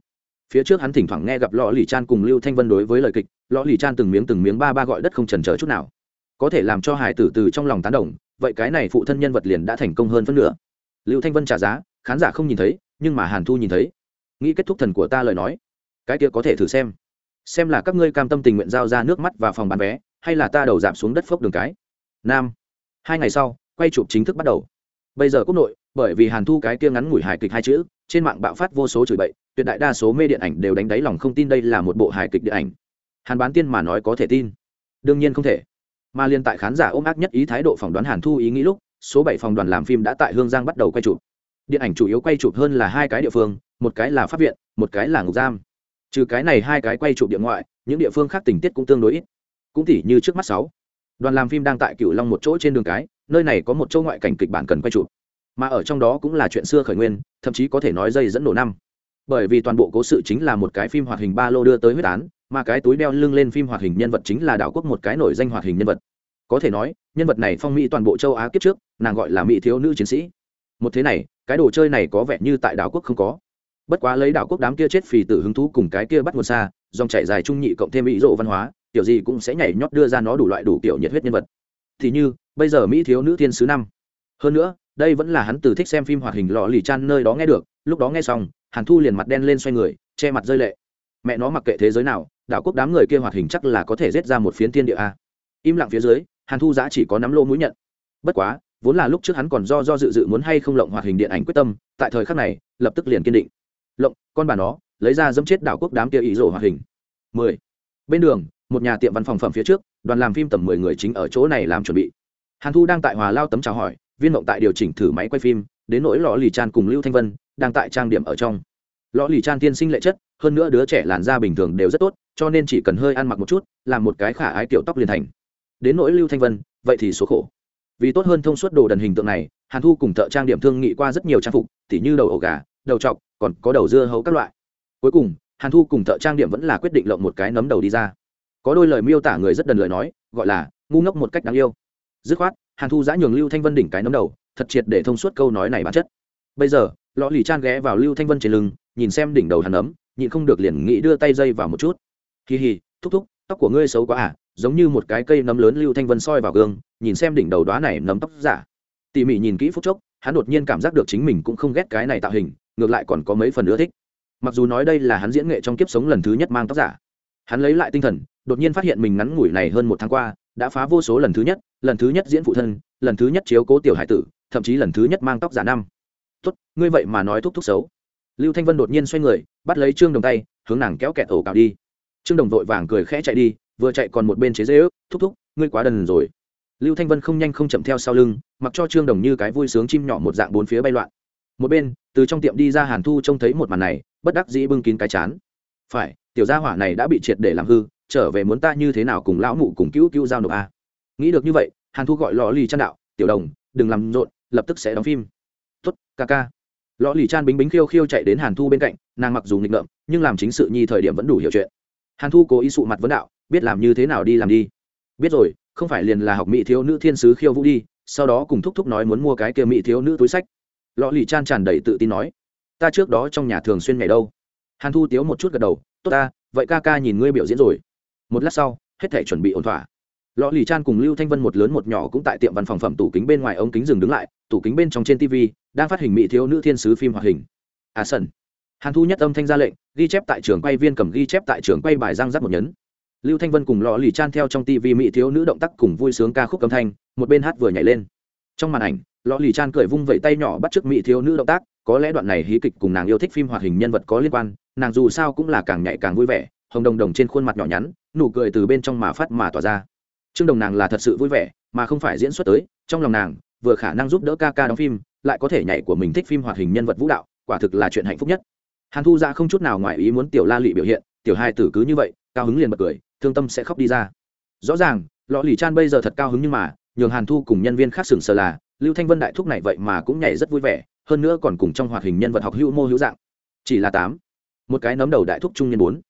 Phía trước hắn thỉnh thoảng nghe gặp lò lì chan cùng lưu thanh vân đối với lời kịch lò lì chan từng miếng từng miếng ba ba gọi đất không trần trờ chút nào. Có thể làm cho hải tử từ trong lòng tán đồng, vậy cái này phụ thân nhân vật liền đã thành công hơn phân nửa. Lưu thanh vân trả giá, khán giả không nhìn thấy, nhưng mà hàn thu nhìn thấy. Nghĩ kết thúc thần của ta lời nói, cái kia có thể thử xem xem là các ngươi cam tâm tình nguyện giao ra nước mắt và phòng bán vé, hay là ta đầu giảm xuống đất phốc đường cái? Nam. Hai ngày sau, quay chụp chính thức bắt đầu. Bây giờ quốc nội, bởi vì hàn thu cái kia ngắn ngủi hài kịch hai chữ, trên mạng bạo phát vô số chửi bậy, tuyệt đại đa số mê điện ảnh đều đánh đáy lòng không tin đây là một bộ hài kịch điện ảnh. Hàn bán tiên mà nói có thể tin. Đương nhiên không thể. Mà liên tại khán giả ôm ác nhất ý thái độ phỏng đoán hàn thu ý nghĩ lúc, số bảy phòng đoàn làm phim đã tại hương giang bắt đầu quay chụp. Điện ảnh chủ yếu quay chụp hơn là hai cái địa phương, một cái là pháp viện, một cái là ngục giam trừ cái này hai cái quay chụp điện ngoại, những địa phương khác tình tiết cũng tương đối ít. Cũng tỉ như trước mắt sáu, đoàn làm phim đang tại cửu long một chỗ trên đường cái, nơi này có một chỗ ngoại cảnh kịch bản cần quay chụp. Mà ở trong đó cũng là chuyện xưa khởi nguyên, thậm chí có thể nói dây dẫn nổ năm. Bởi vì toàn bộ cố sự chính là một cái phim hoạt hình ba lô đưa tới huyết án, mà cái túi đeo lưng lên phim hoạt hình nhân vật chính là đảo quốc một cái nổi danh hoạt hình nhân vật. Có thể nói, nhân vật này phong mỹ toàn bộ châu á kiếp trước, nàng gọi là mỹ thiếu nữ chiến sĩ. Một thế này, cái đồ chơi này có vẻ như tại đảo quốc không có bất quá lấy đảo quốc đám kia chết phì tử hứng thú cùng cái kia bắt nguồn xa, dòng chảy dài trung nhị cộng thêm ý rộ văn hóa kiểu gì cũng sẽ nhảy nhót đưa ra nó đủ loại đủ kiểu nhiệt huyết nhân vật. Thì như, bây giờ mỹ thiếu nữ thiên sứ năm. Hơn nữa, đây vẫn là hắn từ thích xem phim hoạt hình lọ lì chan nơi đó nghe được, lúc đó nghe xong, hàn thu liền mặt đen lên xoay người, che mặt rơi lệ. Mẹ nó mặc kệ thế giới nào đạo quốc đám người kia hoạt hình chắc là có thể giết ra một phiến tiên địa a. Im lặng phía dưới, hàn thu giã chỉ có nắm lô mũi nhận. Bất quá, vốn là lúc trước hắn còn do do dự dự muốn hay không lộng hoạt hình điện ảnh quyết tâm, tại thời khắc này, lập tức liền kiên định lộng, con bà nó, lấy ra dẫm chết đảo quốc đám kia ý rổ hoạt hình. Mười. Bên đường, một nhà tiệm văn phòng phẩm phía trước, đoàn làm phim tầm mười người chính ở chỗ này làm chuẩn bị. Hàn thu đang tại hòa lao tấm chào hỏi, viên mộng tại điều chỉnh thử máy quay phim, đến nỗi lò lì Tràn cùng lưu thanh vân đang tại trang điểm ở trong. Lò lì Tràn tiên sinh lệ chất, hơn nữa đứa trẻ làn da bình thường đều rất tốt, cho nên chỉ cần hơi ăn mặc một chút, làm một cái khả ái kiểu tóc liền thành. Đến nỗi lưu thanh vân, vậy thì số khổ. Vì tốt hơn thông suốt đồ đần hình tượng này, hàn thu cùng thợ trang điểm thương nghị qua rất nhiều trang phục, tỉ như đầu ổ gà đầu t còn có đầu dưa hấu các loại. Cuối cùng, hàn thu cùng thợ trang điểm vẫn là quyết định lộng một cái nấm đầu đi ra. Có đôi lời miêu tả người rất đần lời nói, gọi là ngu ngốc một cách đáng yêu. Dứt khoát, hàn thu giã nhường lưu thanh vân đỉnh cái nấm đầu, thật triệt để thông suốt câu nói này bản chất. Bây giờ, lọ lì chan ghé vào lưu thanh vân trên lưng, nhìn xem đỉnh đầu hàn ấm nhịn không được liền nghĩ đưa tay dây vào một chút. Kỳ hì thúc thúc, tóc của ngươi xấu quá à giống như một cái cây nấm lớn lưu thanh vân soi vào gương, nhìn xem đỉnh đầu đoá này nấm tóc giả. Tỉ mỉ nhìn kỹ phút chốc, hắn đột nhiên cảm giác được chính mình cũng không ghét cái này tạo hình ngược lại còn có mấy phần ưa thích. Mặc dù nói đây là hắn diễn nghệ trong kiếp sống lần thứ nhất mang tóc giả, hắn lấy lại tinh thần, đột nhiên phát hiện mình ngắn ngủi này hơn một tháng qua, đã phá vô số lần thứ nhất, lần thứ nhất diễn phụ thân, lần thứ nhất chiếu cố tiểu hải tử, thậm chí lần thứ nhất mang tóc giả năm. Tốt, ngươi vậy mà nói thúc thúc xấu. Lưu thanh vân đột nhiên xoay người, bắt lấy trương đồng tay, hướng nàng kéo kẹt ổ cào đi. Trương đồng vội vàng cười khẽ chạy đi, vừa chạy còn một bên chế dễ ước, thúc thúc, ngươi quá đần rồi. Lưu thanh vân không nhanh không chậm theo sau lưng, mặc cho trương đồng như cái vui sướng chim nhỏ một dạng bốn phía bay loạn một bên, từ trong tiệm đi ra hàn thu trông thấy một màn này, bất đắc dĩ bưng kín cái chán. Phải, tiểu gia hỏa này đã bị triệt để làm hư, trở về muốn ta như thế nào cùng lão mụ cùng cứu cứu giao nộp a? Nghĩ được như vậy, hàn thu gọi lò lì chăn đạo, tiểu đồng, đừng làm rộn, lập tức sẽ đóng phim. Tuất ca ca. Lò lì chan bính bính khiêu khiêu chạy đến hàn thu bên cạnh, nàng mặc dù nghịch ngợm, nhưng làm chính sự nhi thời điểm vẫn đủ hiểu chuyện. Hàn thu cố ý sụ mặt vấn đạo, biết làm như thế nào đi làm đi. Biết rồi, không phải liền là học mỹ thiếu nữ thiên sứ khiêu vũ đi, sau đó cùng thúc thúc nói muốn mua cái kia mỹ thiếu nữ túi sách. Lọ lì chan tràn đầy tự tin nói, ta trước đó trong nhà thường xuyên ngày đâu. Hàn thu tiếu một chút gật đầu, tốt ta, vậy ca ca nhìn ngươi biểu diễn rồi. Một lát sau, hết thể chuẩn bị ổn thỏa. Lọ lì chan cùng lưu thanh vân một lớn một nhỏ cũng tại tiệm văn phòng phẩm tủ kính bên ngoài ống kính dừng đứng lại, tủ kính bên trong trên tv đang phát hình mỹ thiếu nữ thiên sứ phim hoạt hình. À sân hàn thu nhất âm thanh ra lệnh, ghi chép tại trường quay viên cầm ghi chép tại trường quay bài giang giáp một nhấn. Lưu thanh vân cùng Lọ lì chan theo trong tv mỹ thiếu nữ động tác cùng vui sướng ca khúc âm thanh, một bên hát vừa nhảy lên. Trong màn ảnh lò lì chan cười vung vẩy tay nhỏ bắt chước mỹ thiếu nữ động tác, có lẽ đoạn này hí kịch cùng nàng yêu thích phim hoạt hình nhân vật có liên quan, nàng dù sao cũng là càng nhạy càng vui vẻ, hồng đồng đồng trên khuôn mặt nhỏ nhắn, nụ cười từ bên trong mà phát mà tỏa ra. Trương đồng nàng là thật sự vui vẻ, mà không phải diễn xuất tới, trong lòng nàng, vừa khả năng giúp đỡ ca ca đóng phim, lại có thể nhảy của mình thích phim hoạt hình nhân vật vũ đạo, quả thực là chuyện hạnh phúc nhất. Hàn thu ra không chút nào ngoài ý muốn tiểu la lị biểu hiện, tiểu hai tử cứ như vậy, cao hứng liền bật cười, thương tâm sẽ khóc đi ra. Rõ ràng, lọ lì chan bây giờ thật cao hứng nhưng mà, nhường hàn thu cùng nhân viên khác sừng sờ là lưu thanh vân đại thúc này vậy mà cũng nhảy rất vui vẻ, hơn nữa còn cùng trong hoạt hình nhân vật học hữu mô hữu dạng. Chỉ là tám. Một cái nấm đầu đại thúc trung niên bốn.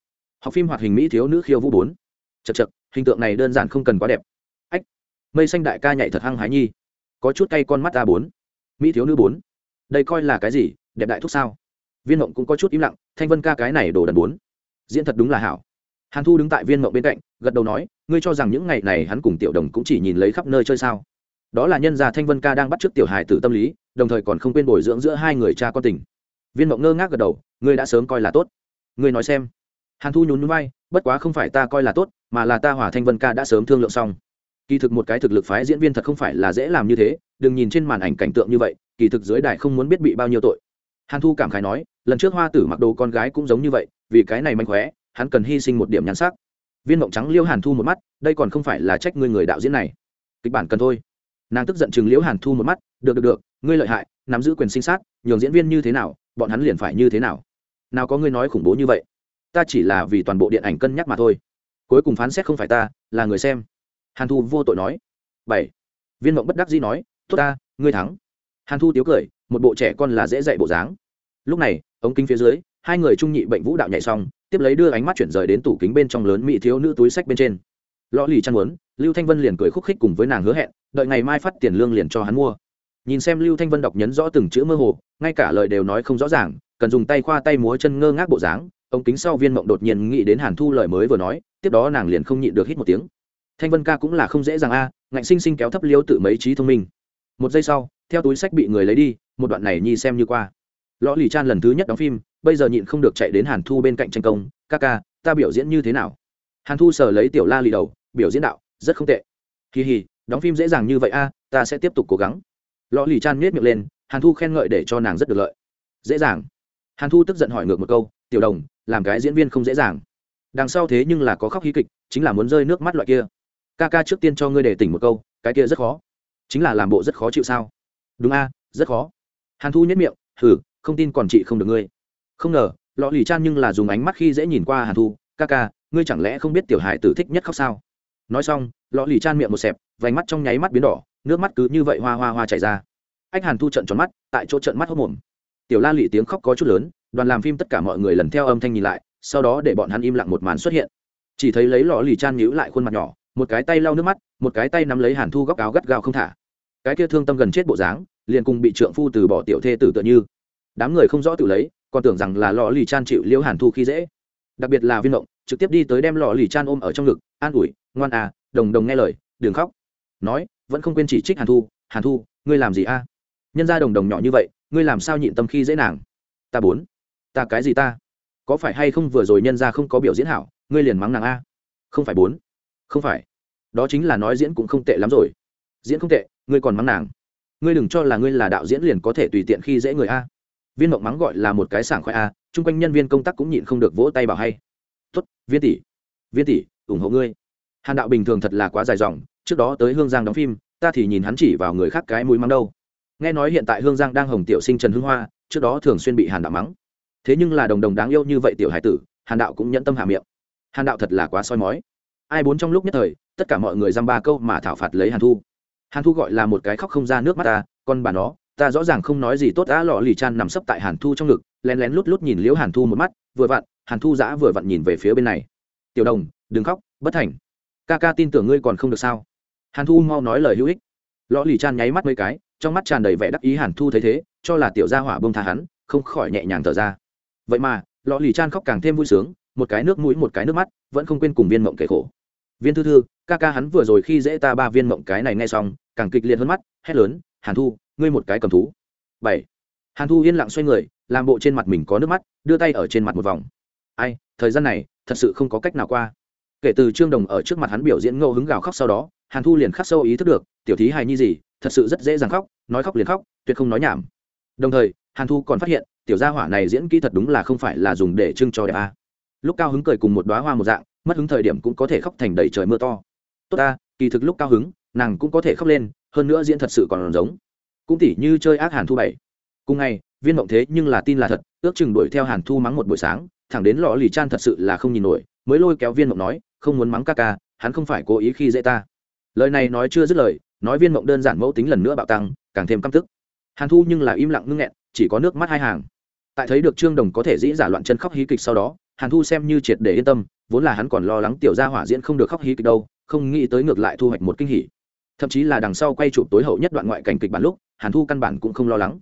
Học phim hoạt hình mỹ thiếu nữ khiêu vũ bốn. Chật chật hình tượng này đơn giản không cần quá đẹp. Ách, mây xanh đại ca nhảy thật hăng hái nhi. Có chút cay con mắt ta bốn. Mỹ thiếu nữ bốn. Đây coi là cái gì, đẹp đại thúc sao? Viên mộng cũng có chút im lặng, thanh vân ca cái này đồ đần bốn. Diễn thật đúng là hảo. Hàn thu đứng tại viên mộng bên cạnh, gật đầu nói, ngươi cho rằng những ngày này hắn cùng tiểu đồng cũng chỉ nhìn lấy khắp nơi chơi sao? Đó là nhân gia thanh vân ca đang bắt t r ư ớ c tiểu hài tử tâm lý, đồng thời còn không quên bồi dưỡng giữa hai người cha con tình. Viên mộng ngơ ngác gật đầu, ngươi đã sớm coi là tốt. Ngươi nói xem. Hàn thu nhún núi bay bất quá không phải ta coi là tốt, mà là ta hỏa thanh vân ca đã sớm thương lượng xong. Kỳ thực một cái thực lực phái diễn viên thật không phải là dễ làm như thế, đừng nhìn trên màn ảnh cảnh tượng như vậy, kỳ thực dưới đài không muốn biết bị bao nhiêu tội. Hàn thu cảm khái nói, lần trước hoa tử mặc đồ con gái cũng giống như vậy, vì cái này manh khóe, hắn cần hy sinh một điểm nhắn sắc. Viên mộng trắng liêu hàn thu một mắt, đây còn không phải là trách ngươi người đạo diễn này. Kịch bản cần thôi nàng tức giận chừng liễu hàn thu một mắt, được được được, ngươi lợi hại, nắm giữ quyền sinh sát, nhường diễn viên như thế nào, bọn hắn liền phải như thế nào. Nào có ngươi nói khủng bố như vậy, ta chỉ là vì toàn bộ điện ảnh cân nhắc mà thôi. Cuối cùng phán xét không phải ta, là người xem. Hàn thu vô tội nói. Bảy. Viên mộng bất đắc dĩ nói, tốt ta, ngươi thắng. Hàn thu tiếu cười, một bộ trẻ con là dễ dạy bộ dáng. Lúc này, ống kính phía dưới, hai người trung nhị bệnh vũ đạo nhảy xong, tiếp lấy đưa ánh mắt chuyển rời đến tủ kính bên trong lớn mỹ thiếu nữ túi sách bên trên lõ lì chăn muốn, lưu thanh vân liền cười khúc khích cùng với nàng hứa hẹn, đợi ngày mai phát tiền lương liền cho hắn mua. Nhìn xem lưu thanh vân đọc nhấn rõ từng chữ mơ hồ, ngay cả lời đều nói không rõ ràng, cần dùng tay khoa tay múa chân ngơ ngác bộ dáng ống kính sau viên mộng đột nhiên nghĩ đến hàn thu lời mới vừa nói, tiếp đó nàng liền không nhịn được hít một tiếng. Thanh vân ca cũng là không dễ dàng a à, ngạnh sinh sinh kéo thấp liêu tự mấy trí thông minh. Một giây sau, theo túi sách bị người lấy đi, một đoạn này nhi xem như qua. Lõ lì chan lần thứ nhất đóng phim, bây giờ nhịn không được chạy đến hàn thu bên cạnh tranh công, ca ca, ta biểu diễn như thế nào? Hàn thu sờ lấy tiểu la lì đầu biểu diễn đạo, rất không tệ. Kỳ hì, đóng phim dễ dàng như vậy a, ta sẽ tiếp tục cố gắng. Lò lì chan nhét miệng lên, hàn thu khen ngợi để cho nàng rất được lợi. Dễ dàng. Hàn thu tức giận hỏi ngược một câu, tiểu đồng, làm cái diễn viên không dễ dàng. Đằng sau thế nhưng là có khóc hí kịch, chính là muốn rơi nước mắt loại kia. Ca ca trước tiên cho ngươi để tỉnh một câu, cái kia rất khó. Chính là làm bộ rất khó chịu sao? Đúng a, rất khó. Hàn thu nhất miệng thử không tin còn chị không được ngươi. Không ngờ, lọ lì chan nhưng là dùng ánh mắt khi dễ nhìn qua hàn thu, ca ca, ngươi chẳng lẽ không biết tiểu hải tử thích nhất khóc sao? Nói xong, lọ lì chan miệng một xẹp, vành mắt trong nháy mắt biến đỏ, nước mắt cứ như vậy hoa hoa hoa chảy ra. Ách hàn thu trận tròn mắt, tại chỗ trận mắt hốc mồm. Tiểu la lị tiếng khóc có chút lớn, đoàn làm phim tất cả mọi người lần theo âm thanh nhìn lại, sau đó để bọn hắn im lặng một màn xuất hiện. Chỉ thấy lấy lọ lì chan nhíu lại khuôn mặt nhỏ, một cái tay lau nước mắt, một cái tay nắm lấy hàn thu góc áo gắt gao không thả. Cái kia thương tâm gần chết bộ dáng, liền cùng bị trượng phu từ bỏ tiểu thê tử tựa như. Đám người không rõ tự lấy, còn tưởng rằng là lọ lì chan chịu liễu hàn thu khi dễ. Đặc biệt là viên động trực tiếp đi tới đem lọ lì chan ôm ở trong ngực an ủi, ngoan à đồng đồng nghe lời, đừng khóc. Nói, vẫn không quên chỉ trích hàn thu hàn thu, ngươi làm gì a? Nhân ra đồng đồng nhỏ như vậy, ngươi làm sao nhịn tâm khi dễ nàng? Ta bốn, ta cái gì ta? Có phải hay không vừa rồi nhân ra không có biểu diễn hảo, ngươi liền mắng nàng a? Không phải bốn, không phải. Đó chính là nói diễn cũng không tệ lắm rồi. Diễn không tệ, ngươi còn mắng nàng. Ngươi đừng cho là ngươi là đạo diễn liền có thể tùy tiện khi dễ người a. Viên mộng mắng gọi là một cái sảng khoai a, chung quanh nhân viên công tác cũng nhịn không được vỗ tay bảo hay. Tốt, viên tỷ viên tỷ ủng hộ ngươi. Hàn đạo bình thường thật là quá dài dòng, trước đó tới hương giang đóng phim, ta thì nhìn hắn chỉ vào người khác cái mũi mắng đâu. Nghe nói hiện tại hương giang đang hồng tiểu sinh trần hưng hoa, trước đó thường xuyên bị hàn đạo mắng. Thế nhưng là đồng đồng đáng yêu như vậy tiểu hải tử, hàn đạo cũng nhẫn tâm hạ miệng. Hàn đạo thật là quá soi mói. Ai bốn trong lúc nhất thời, tất cả mọi người dăm ba câu mà thảo phạt lấy hàn thu. Hàn thu gọi là một cái khóc không ra nước mắt ta, con bà nó, ta rõ ràng không nói gì tốt đã lọ lì chan nằm sấp tại hàn thu trong ngực, lén lén lút lút nhìn liễu hàn thu một mắt, vừa vặn, hàn thu giã vừa vặn nhìn về phía bên này. Tiểu đồng đừng khóc, bất thành. Ca ca tin tưởng ngươi còn không được sao? Hàn thu mau nói lời hữu ích. Lọ lì chan nháy mắt mấy cái, trong mắt tràn đầy vẻ đắc ý hàn thu thấy thế, cho là tiểu gia hỏa bông tha hắn, không khỏi nhẹ nhàng thở ra. Vậy mà, lọ lì chan khóc càng thêm vui sướng, một cái nước mũi, một cái nước mắt, vẫn không quên cùng viên mộng kể khổ. Viên thư thư, ca ca hắn vừa rồi khi dễ ta ba viên mộng cái này nghe xong, càng kịch liệt hơn mắt, hét lớn, hàn thu, ngươi một cái cầm thú. Bảy. Hàn thu yên lặng xoay người, làm bộ trên mặt mình có nước mắt, đưa tay ở trên mặt một vòng. Ai, thời gian này, thật sự không có cách nào qua kể từ trương đồng ở trước mặt hắn biểu diễn ngẫu hứng gào khóc sau đó, hàn thu liền khắc sâu ý thức được, tiểu thí hài nhi gì, thật sự rất dễ dàng khóc, nói khóc liền khóc, tuyệt không nói nhảm. Đồng thời, hàn thu còn phát hiện, tiểu gia hỏa này diễn kỹ thật đúng là không phải là dùng để trưng cho đẹp a. Lúc cao hứng cười cùng một đoá hoa một dạng, mất hứng thời điểm cũng có thể khóc thành đầy trời mưa to. Tốt ta, kỳ thực lúc cao hứng, nàng cũng có thể khóc lên, hơn nữa diễn thật sự còn giống. Cũng tỉ như chơi ác hàn thu bảy. Cùng ngày, viên mộng thế nhưng là tin là thật, ước chừng đuổi theo hàn thu mắng một buổi sáng, thẳng đến lò lì chan thật sự là không nhìn nổi, mới lôi kéo viên mộng nói không muốn mắng ca ca, hắn không phải cố ý khi dễ ta. Lời này nói chưa dứt lời, nói viên mộng đơn giản mẫu tính lần nữa bạo tăng, càng thêm căm tức. Hàn thu nhưng là im lặng ngưng nghẹn, chỉ có nước mắt hai hàng. Tại thấy được trương đồng có thể dĩ giả loạn chân khóc hí kịch sau đó, hàn thu xem như triệt để yên tâm, vốn là hắn còn lo lắng tiểu gia hỏa diễn không được khóc hí kịch đâu, không nghĩ tới ngược lại thu hoạch một kinh hỉ. Thậm chí là đằng sau quay chụp tối hậu nhất đoạn ngoại cảnh kịch bản lúc, hàn thu căn bản cũng không lo lắng.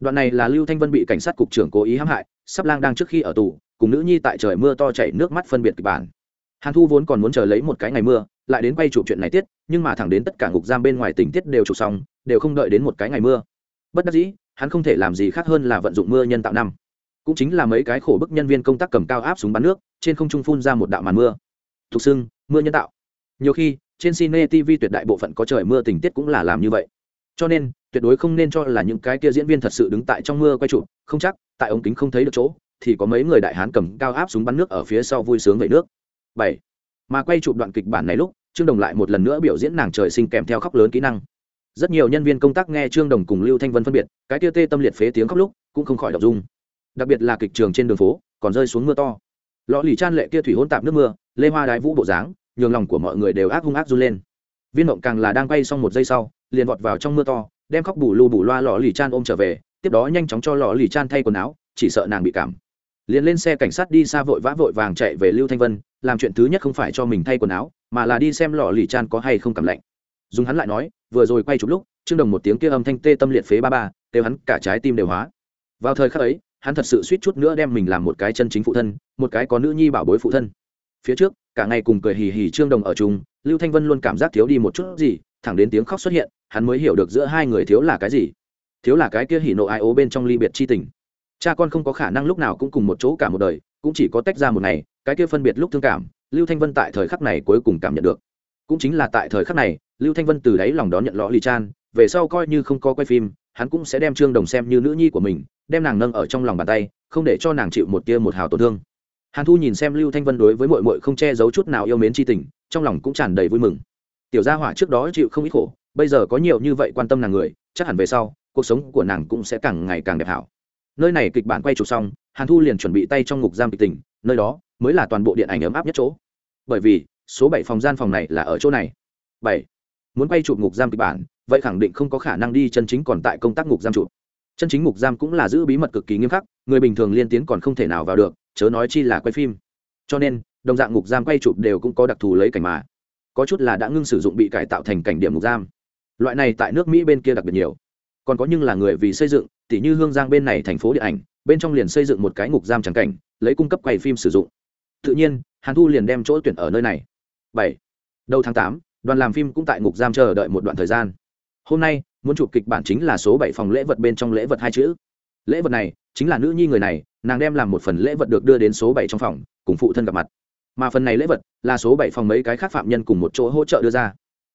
Đoạn này là lưu thanh vân bị cảnh sát cục trưởng cố ý hãm hại, sắp lang đang trước khi ở tù, cùng nữ nhi tại trời mưa to chảy nước mắt phân biệt kịch bản hàn thu vốn còn muốn chờ lấy một cái ngày mưa, lại đến quay chụp chuyện này tiết, nhưng mà thẳng đến tất cả ngục giam bên ngoài tình tiết đều chụp xong, đều không đợi đến một cái ngày mưa. Bất đắc dĩ, hắn không thể làm gì khác hơn là vận dụng mưa nhân tạo năm. Cũng chính là mấy cái khổ bức nhân viên công tác cầm cao áp súng bắn nước, trên không trung phun ra một đạo màn mưa. Thục xưng mưa nhân tạo. Nhiều khi, trên cine tv tuyệt đại bộ phận có trời mưa tình tiết cũng là làm như vậy. Cho nên, tuyệt đối không nên cho là những cái kia diễn viên thật sự đứng tại trong mưa quay chụp, không chắc, tại ống kính không thấy được chỗ, thì có mấy người đại hán cầm cao áp súng bắn nước ở phía sau vui sướng vậy nước bảy. Mà quay chụp đoạn kịch bản này lúc, trương đồng lại một lần nữa biểu diễn nàng trời sinh kèm theo khóc lớn kỹ năng. Rất nhiều nhân viên công tác nghe trương đồng cùng lưu thanh vân phân biệt, cái tia tê tâm liệt phế tiếng khóc lúc, cũng không khỏi đọc dung đặc biệt là kịch trường trên đường phố, còn rơi xuống mưa to. Lọ lì chan lệ kia thủy hỗn tạp nước mưa, lê hoa đái vũ bộ dáng, nhường lòng của mọi người đều ác hung ác run lên. Viên mộng càng là đang quay xong một giây sau, liền vọt vào trong mưa to, đem khóc bù lù bù loa lọ lì chan ôm trở về, tiếp đó nhanh chóng cho lọ lì chan thay quần áo, chỉ sợ nàng bị cảm liền lên xe cảnh sát đi xa vội vã vội vàng chạy về lưu thanh vân, làm chuyện thứ nhất không phải cho mình thay quần áo, mà là đi xem lọ lì chan có hay không cảm lạnh. Dùng hắn lại nói, vừa rồi quay chụp lúc, trương đồng một tiếng kia âm thanh tê tâm liệt phế ba ba, kêu hắn cả trái tim đều hóa. Vào thời khắc ấy, hắn thật sự suýt chút nữa đem mình làm một cái chân chính phụ thân, một cái có nữ nhi bảo bối phụ thân. Phía trước, cả ngày cùng cười hì hì trương đồng ở chung, lưu thanh vân luôn cảm giác thiếu đi một chút gì, thẳng đến tiếng khóc xuất hiện, hắn mới hiểu được giữa hai người thiếu là cái gì. Thiếu là cái kia hỉ nộ ai ố bên trong ly biệt chi tình cha con không có khả năng lúc nào cũng cùng một chỗ cả một đời, cũng chỉ có tách ra một ngày, cái kia phân biệt lúc thương cảm, lưu thanh vân tại thời khắc này cuối cùng cảm nhận được. Cũng chính là tại thời khắc này, lưu thanh vân từ đáy lòng đón nhận lõ lì chan, về sau coi như không có quay phim, hắn cũng sẽ đem trương đồng xem như nữ nhi của mình, đem nàng nâng ở trong lòng bàn tay, không để cho nàng chịu một tia một hào tổn thương. Hàn thu nhìn xem lưu thanh vân đối với mội mội không che giấu chút nào yêu mến c h i tình, trong lòng cũng tràn đầy vui mừng. Tiểu gia hỏa trước đó chịu không ít khổ, bây giờ có nhiều như vậy quan tâm nàng người, chắc hẳn về sau, cuộc sống của nàng cũng sẽ càng ngày càng đẹp hảo nơi này kịch bản quay chụp xong, hàn thu liền chuẩn bị tay trong ngục giam kịch tình, nơi đó mới là toàn bộ điện ảnh ấm áp nhất chỗ. Bởi vì, số bảy phòng gian phòng này là ở chỗ này. Bảy. Muốn quay chụp ngục giam kịch bản, vậy khẳng định không có khả năng đi chân chính còn tại công tác ngục giam chụp. Chân chính ngục giam cũng là giữ bí mật cực kỳ nghiêm khắc, người bình thường liên tiến còn không thể nào vào được, chớ nói chi là quay phim. Cho nên, đồng dạng ngục giam quay chụp đều cũng có đặc thù lấy cảnh mà. Có chút là đã ngưng sử dụng bị cải tạo thành cảnh điểm ngục giam. Loại này tại nước mỹ bên kia đặc biệt nhiều. Còn có nhưng là người vì xây dựng tỉ như hương giang bên này thành phố điện ảnh, bên trong liền xây dựng một cái ngục giam trắng cảnh, lấy cung cấp quay phim sử dụng. Tự nhiên, hàn thu liền đem chỗ tuyển ở nơi này. Bảy, đầu tháng tám, đoàn làm phim cũng tại ngục giam chờ đợi một đoạn thời gian. Hôm nay, muốn chụp kịch bản chính là số bảy phòng lễ vật bên trong lễ vật hai chữ. Lễ vật này, chính là nữ nhi người này, nàng đem làm một phần lễ vật được đưa đến số bảy trong phòng, cùng phụ thân gặp mặt. Mà phần này lễ vật, là số bảy phòng mấy cái khác phạm nhân cùng một chỗ hỗ trợ đưa ra.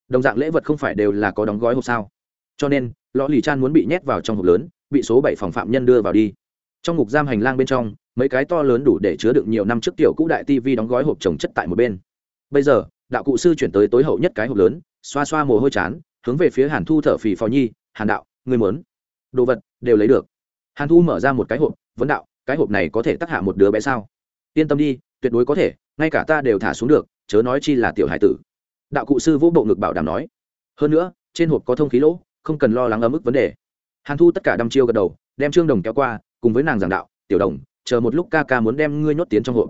Đồng dạng lễ vật không phải đều là có đóng gói hộp sao. Cho nên lò lì chan muốn bị nhét vào trong hộp lớn bị số bảy phòng phạm nhân đưa vào đi. Trong ngục giam hành lang bên trong, mấy cái to lớn đủ để chứa đựng nhiều năm trước tiểu cũ đại tivi đóng gói hộp trồng chất tại một bên. Bây giờ, đạo cụ sư chuyển tới tối hậu nhất cái hộp lớn, xoa xoa mồ hôi chán, hướng về phía hàn thu thở phì phò nhi, hàn đạo người muốn đồ vật đều lấy được. Hàn thu mở ra một cái hộp, vấn đạo, cái hộp này có thể tác hạ một đứa bé sao? Yên tâm đi, tuyệt đối có thể, ngay cả ta đều thả xuống được, chớ nói chi là tiểu hải tử. Đạo cụ sư vũ bộ ngực bảo đảm nói. Hơn nữa, trên hộp có thông khí lỗ, không cần lo lắng ấm ức vấn đề hàn thu tất cả đăm chiêu gật đầu, đem trương đồng kéo qua, cùng với nàng giảng đạo, tiểu đồng, chờ một lúc ca ca muốn đem ngươi nhốt tiến trong hộp.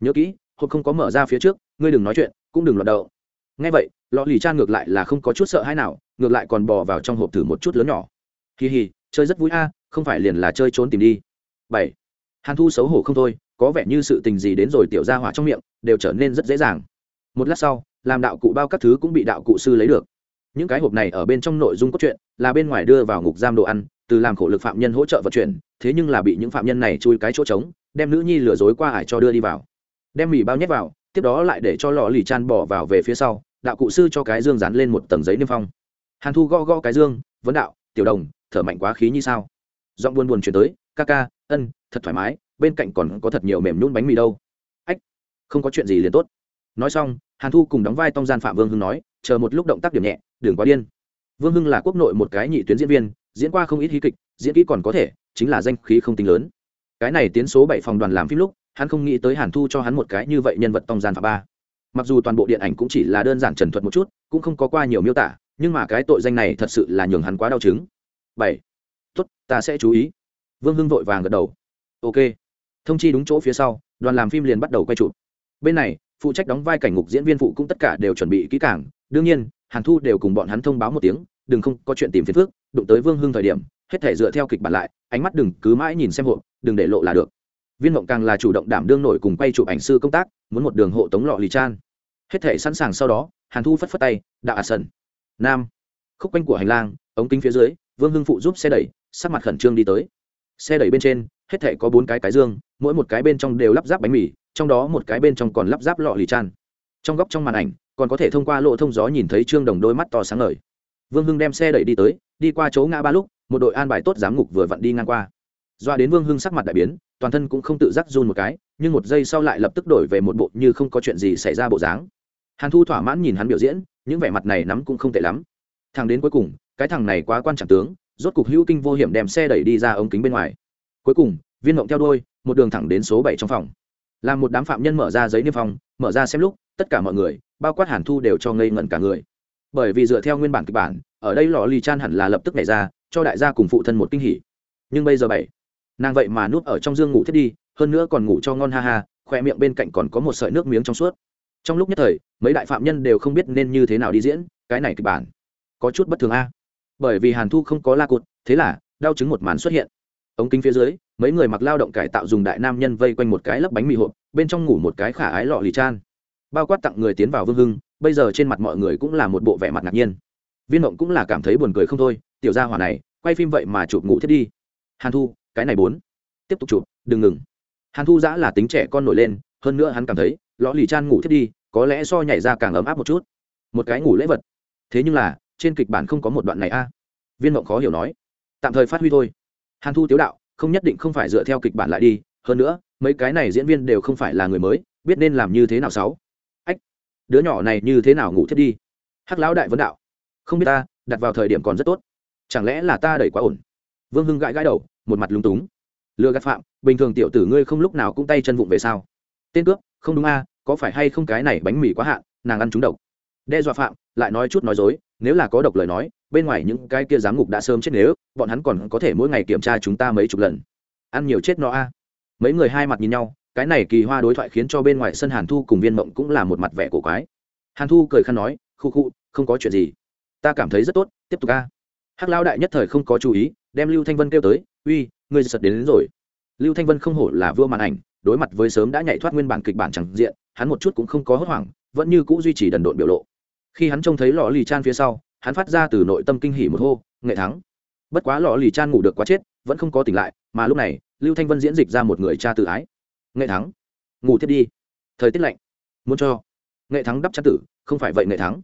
Nhớ kỹ, hộp không có mở ra phía trước, ngươi đừng nói chuyện, cũng đừng loạt đậu. Ngay vậy, lọ lì chan ngược lại là không có chút sợ hãi nào, ngược lại còn bò vào trong hộp thử một chút lớn nhỏ. Kỳ hì chơi rất vui a, không phải liền là chơi trốn tìm đi. Bảy. Hàn thu xấu hổ không thôi, có vẻ như sự tình gì đến rồi tiểu ra hỏa trong miệng, đều trở nên rất dễ dàng. Một lát sau, làm đạo cụ bao các thứ cũng bị đạo cụ sư lấy được những cái hộp này ở bên trong nội dung cốt truyện là bên ngoài đưa vào ngục giam đồ ăn, từ làm khổ lực phạm nhân hỗ trợ vận chuyển, thế nhưng là bị những phạm nhân này chui cái chỗ trống, đem nữ nhi lừa dối qua ải cho đưa đi vào. Đem mì bao nhét vào, tiếp đó lại để cho lò lì chan bỏ vào về phía sau, đạo cụ sư cho cái dương dán lên một tầng giấy niêm phong. Hàn thu go go cái dương, vấn đạo, tiểu đồng, thở mạnh quá khí như sao? Giọng buồn buồn chuyển tới, ca ca, ân, thật thoải mái, bên cạnh còn có thật nhiều mềm nhún bánh mì đâu. Ách, không có chuyện gì liền tốt. Nói xong, hàn thu cùng đóng vai tông gian phạm vương hưng nói, chờ một lúc động tác điểm nhẹ đừng quá điên. Vương hưng là quốc nội một cái nhị tuyến diễn viên, diễn qua không ít hí kịch, diễn kỹ còn có thể, chính là danh khí không tính lớn. Cái này tiến số bảy phòng đoàn làm phim lúc, hắn không nghĩ tới hàn thu cho hắn một cái như vậy nhân vật tông gian phạm ba. Mặc dù toàn bộ điện ảnh cũng chỉ là đơn giản trần thuật một chút, cũng không có qua nhiều miêu tả, nhưng mà cái tội danh này thật sự là nhường hắn quá đau chứng. Bảy. Tốt, ta sẽ chú ý. Vương hưng vội vàng gật đầu. Ok. Thông chi đúng chỗ phía sau, đoàn làm phim liền bắt đầu quay chụp. Bên này, phụ trách đóng vai cảnh ngục diễn viên phụ cũng tất cả đều chuẩn bị kỹ cảng đương nhiên hàn thu đều cùng bọn hắn thông báo một tiếng, đừng không có chuyện tìm phiền phước đụng tới vương hưng thời điểm, hết thể dựa theo kịch bản lại, ánh mắt đừng cứ mãi nhìn xem hộ đừng để lộ là được. Viên mộng càng là chủ động đảm đương nổi cùng quay chụp ảnh sư công tác, muốn một đường hộ tống lọ lì chan. Hết thể sẵn sàng sau đó, hàn thu phất phất tay đạo à sần nam. Khúc quanh của hành lang, ống kính phía dưới, vương hưng phụ giúp xe đẩy, sắc mặt khẩn trương đi tới. Xe đẩy bên trên, hết thể có bốn cái cái dương, mỗi một cái bên trong đều lắp ráp bánh mì, trong đó một cái bên trong còn lắp ráp lọ lì chan. Trong góc trong màn ảnh còn có thể thông qua lỗ thông gió nhìn thấy trương đồng đôi mắt to sáng ngời. Vương hưng đem xe đẩy đi tới, đi qua chỗ ngã ba lúc, một đội an bài tốt giám ngục vừa vặn đi ngang qua. Doa đến vương hưng sắc mặt đại biến, toàn thân cũng không tự giác run một cái, nhưng một giây sau lại lập tức đổi về một bộ như không có chuyện gì xảy ra bộ dáng. Hàn thu thỏa mãn nhìn hắn biểu diễn, những vẻ mặt này nắm cũng không tệ lắm. Thằng đến cuối cùng, cái thằng này quá quan trọng tướng, rốt cục hữu kinh vô hiểm đem xe đẩy đi ra ống kính bên ngoài. Cuối cùng, viên mộng theo đôi một đường thẳng đến số bảy trong phòng. Làm một đám phạm nhân mở ra giấy niêm phong, mở ra xem lúc, tất cả mọi người bao quát hàn thu đều cho ngây ngẩn cả người. Bởi vì dựa theo nguyên bản kịch bản, ở đây lò lì chan hẳn là lập tức nhảy ra, cho đại gia cùng phụ thân một kinh hỉ. Nhưng bây giờ bảy, nàng vậy mà nuốt ở trong dương ngủ thiết đi, hơn nữa còn ngủ cho ngon ha ha, khoe miệng bên cạnh còn có một sợi nước miếng trong suốt. Trong lúc nhất thời, mấy đại phạm nhân đều không biết nên như thế nào đi diễn cái này kịch bản. Có chút bất thường a. Bởi vì hàn thu không có la cụt, thế là, đau chứng một màn xuất hiện. Ống kính phía dưới, mấy người mặc lao động cải tạo dùng đại nam nhân vây quanh một cái lấp bánh mì hộp, bên trong ngủ một cái khả ái lọ lì chan bao quát tặng người tiến vào vương hưng, bây giờ trên mặt mọi người cũng là một bộ vẻ mặt ngạc nhiên. Viên mộng cũng là cảm thấy buồn cười không thôi, tiểu gia hỏa này, quay phim vậy mà chụp ngủ thiết đi. Hàn thu, cái này bốn. Tiếp tục chụp, đừng ngừng. Hàn thu giã là tính trẻ con nổi lên, hơn nữa hắn cảm thấy, lõ lì chan ngủ thiết đi, có lẽ so nhảy ra càng ấm áp một chút. Một cái ngủ lễ vật. Thế nhưng là, trên kịch bản không có một đoạn này a. Viên mộng khó hiểu nói. Tạm thời phát huy thôi. Hàn thu tiếu đạo, không nhất định không phải dựa theo kịch bản lại đi, hơn nữa, mấy cái này diễn viên đều không phải là người mới, biết nên làm như thế nào sáu đứa nhỏ này như thế nào ngủ thiết đi? Hắc lão đại vấn đạo. Không biết ta, đặt vào thời điểm còn rất tốt. Chẳng lẽ là ta đẩy quá ổn? Vương hưng gãi gãi đầu, một mặt lúng túng. Lừa gạt phạm, bình thường tiểu tử ngươi không lúc nào cũng tay chân vụng về sao? Tên cướp, không đúng a, có phải hay không cái này bánh mì quá hạn, nàng ăn trúng độc. Đe dọa phạm, lại nói chút nói dối, nếu là có độc lời nói, bên ngoài những cái kia giám ngục đã sớm chết nếu, bọn hắn còn có thể mỗi ngày kiểm tra chúng ta mấy chục lần. Ăn nhiều chết nó a. Mấy người hai mặt nhìn nhau cái này kỳ hoa đối thoại khiến cho bên ngoài sân hàn thu cùng viên mộng cũng là một mặt vẻ cổ quái. Hàn thu cười khăn nói khu khu không có chuyện gì. Ta cảm thấy rất tốt tiếp tục ca hắc lao đại nhất thời không có chú ý đem lưu thanh vân kêu tới uy người giật đến, đến rồi. Lưu thanh vân không hổ là vua màn ảnh đối mặt với sớm đã nhảy thoát nguyên bản kịch bản chẳng diện hắn một chút cũng không có hốt hoảng vẫn như c ũ duy trì đần độn biểu lộ. Khi hắn trông thấy lò lì chan phía sau hắn phát ra từ nội tâm kinh hỉ một hô nghệ thắng. Bất quá lò lì chan ngủ được quá chết vẫn không có tỉnh lại mà lúc này lưu thanh vân diễn dịch ra một người cha tự ái nghệ thắng. Ngủ thiết đi. Thời tiết lạnh. Muốn cho. Nghệ thắng đắp chăn tử, không phải vậy nghệ thắng.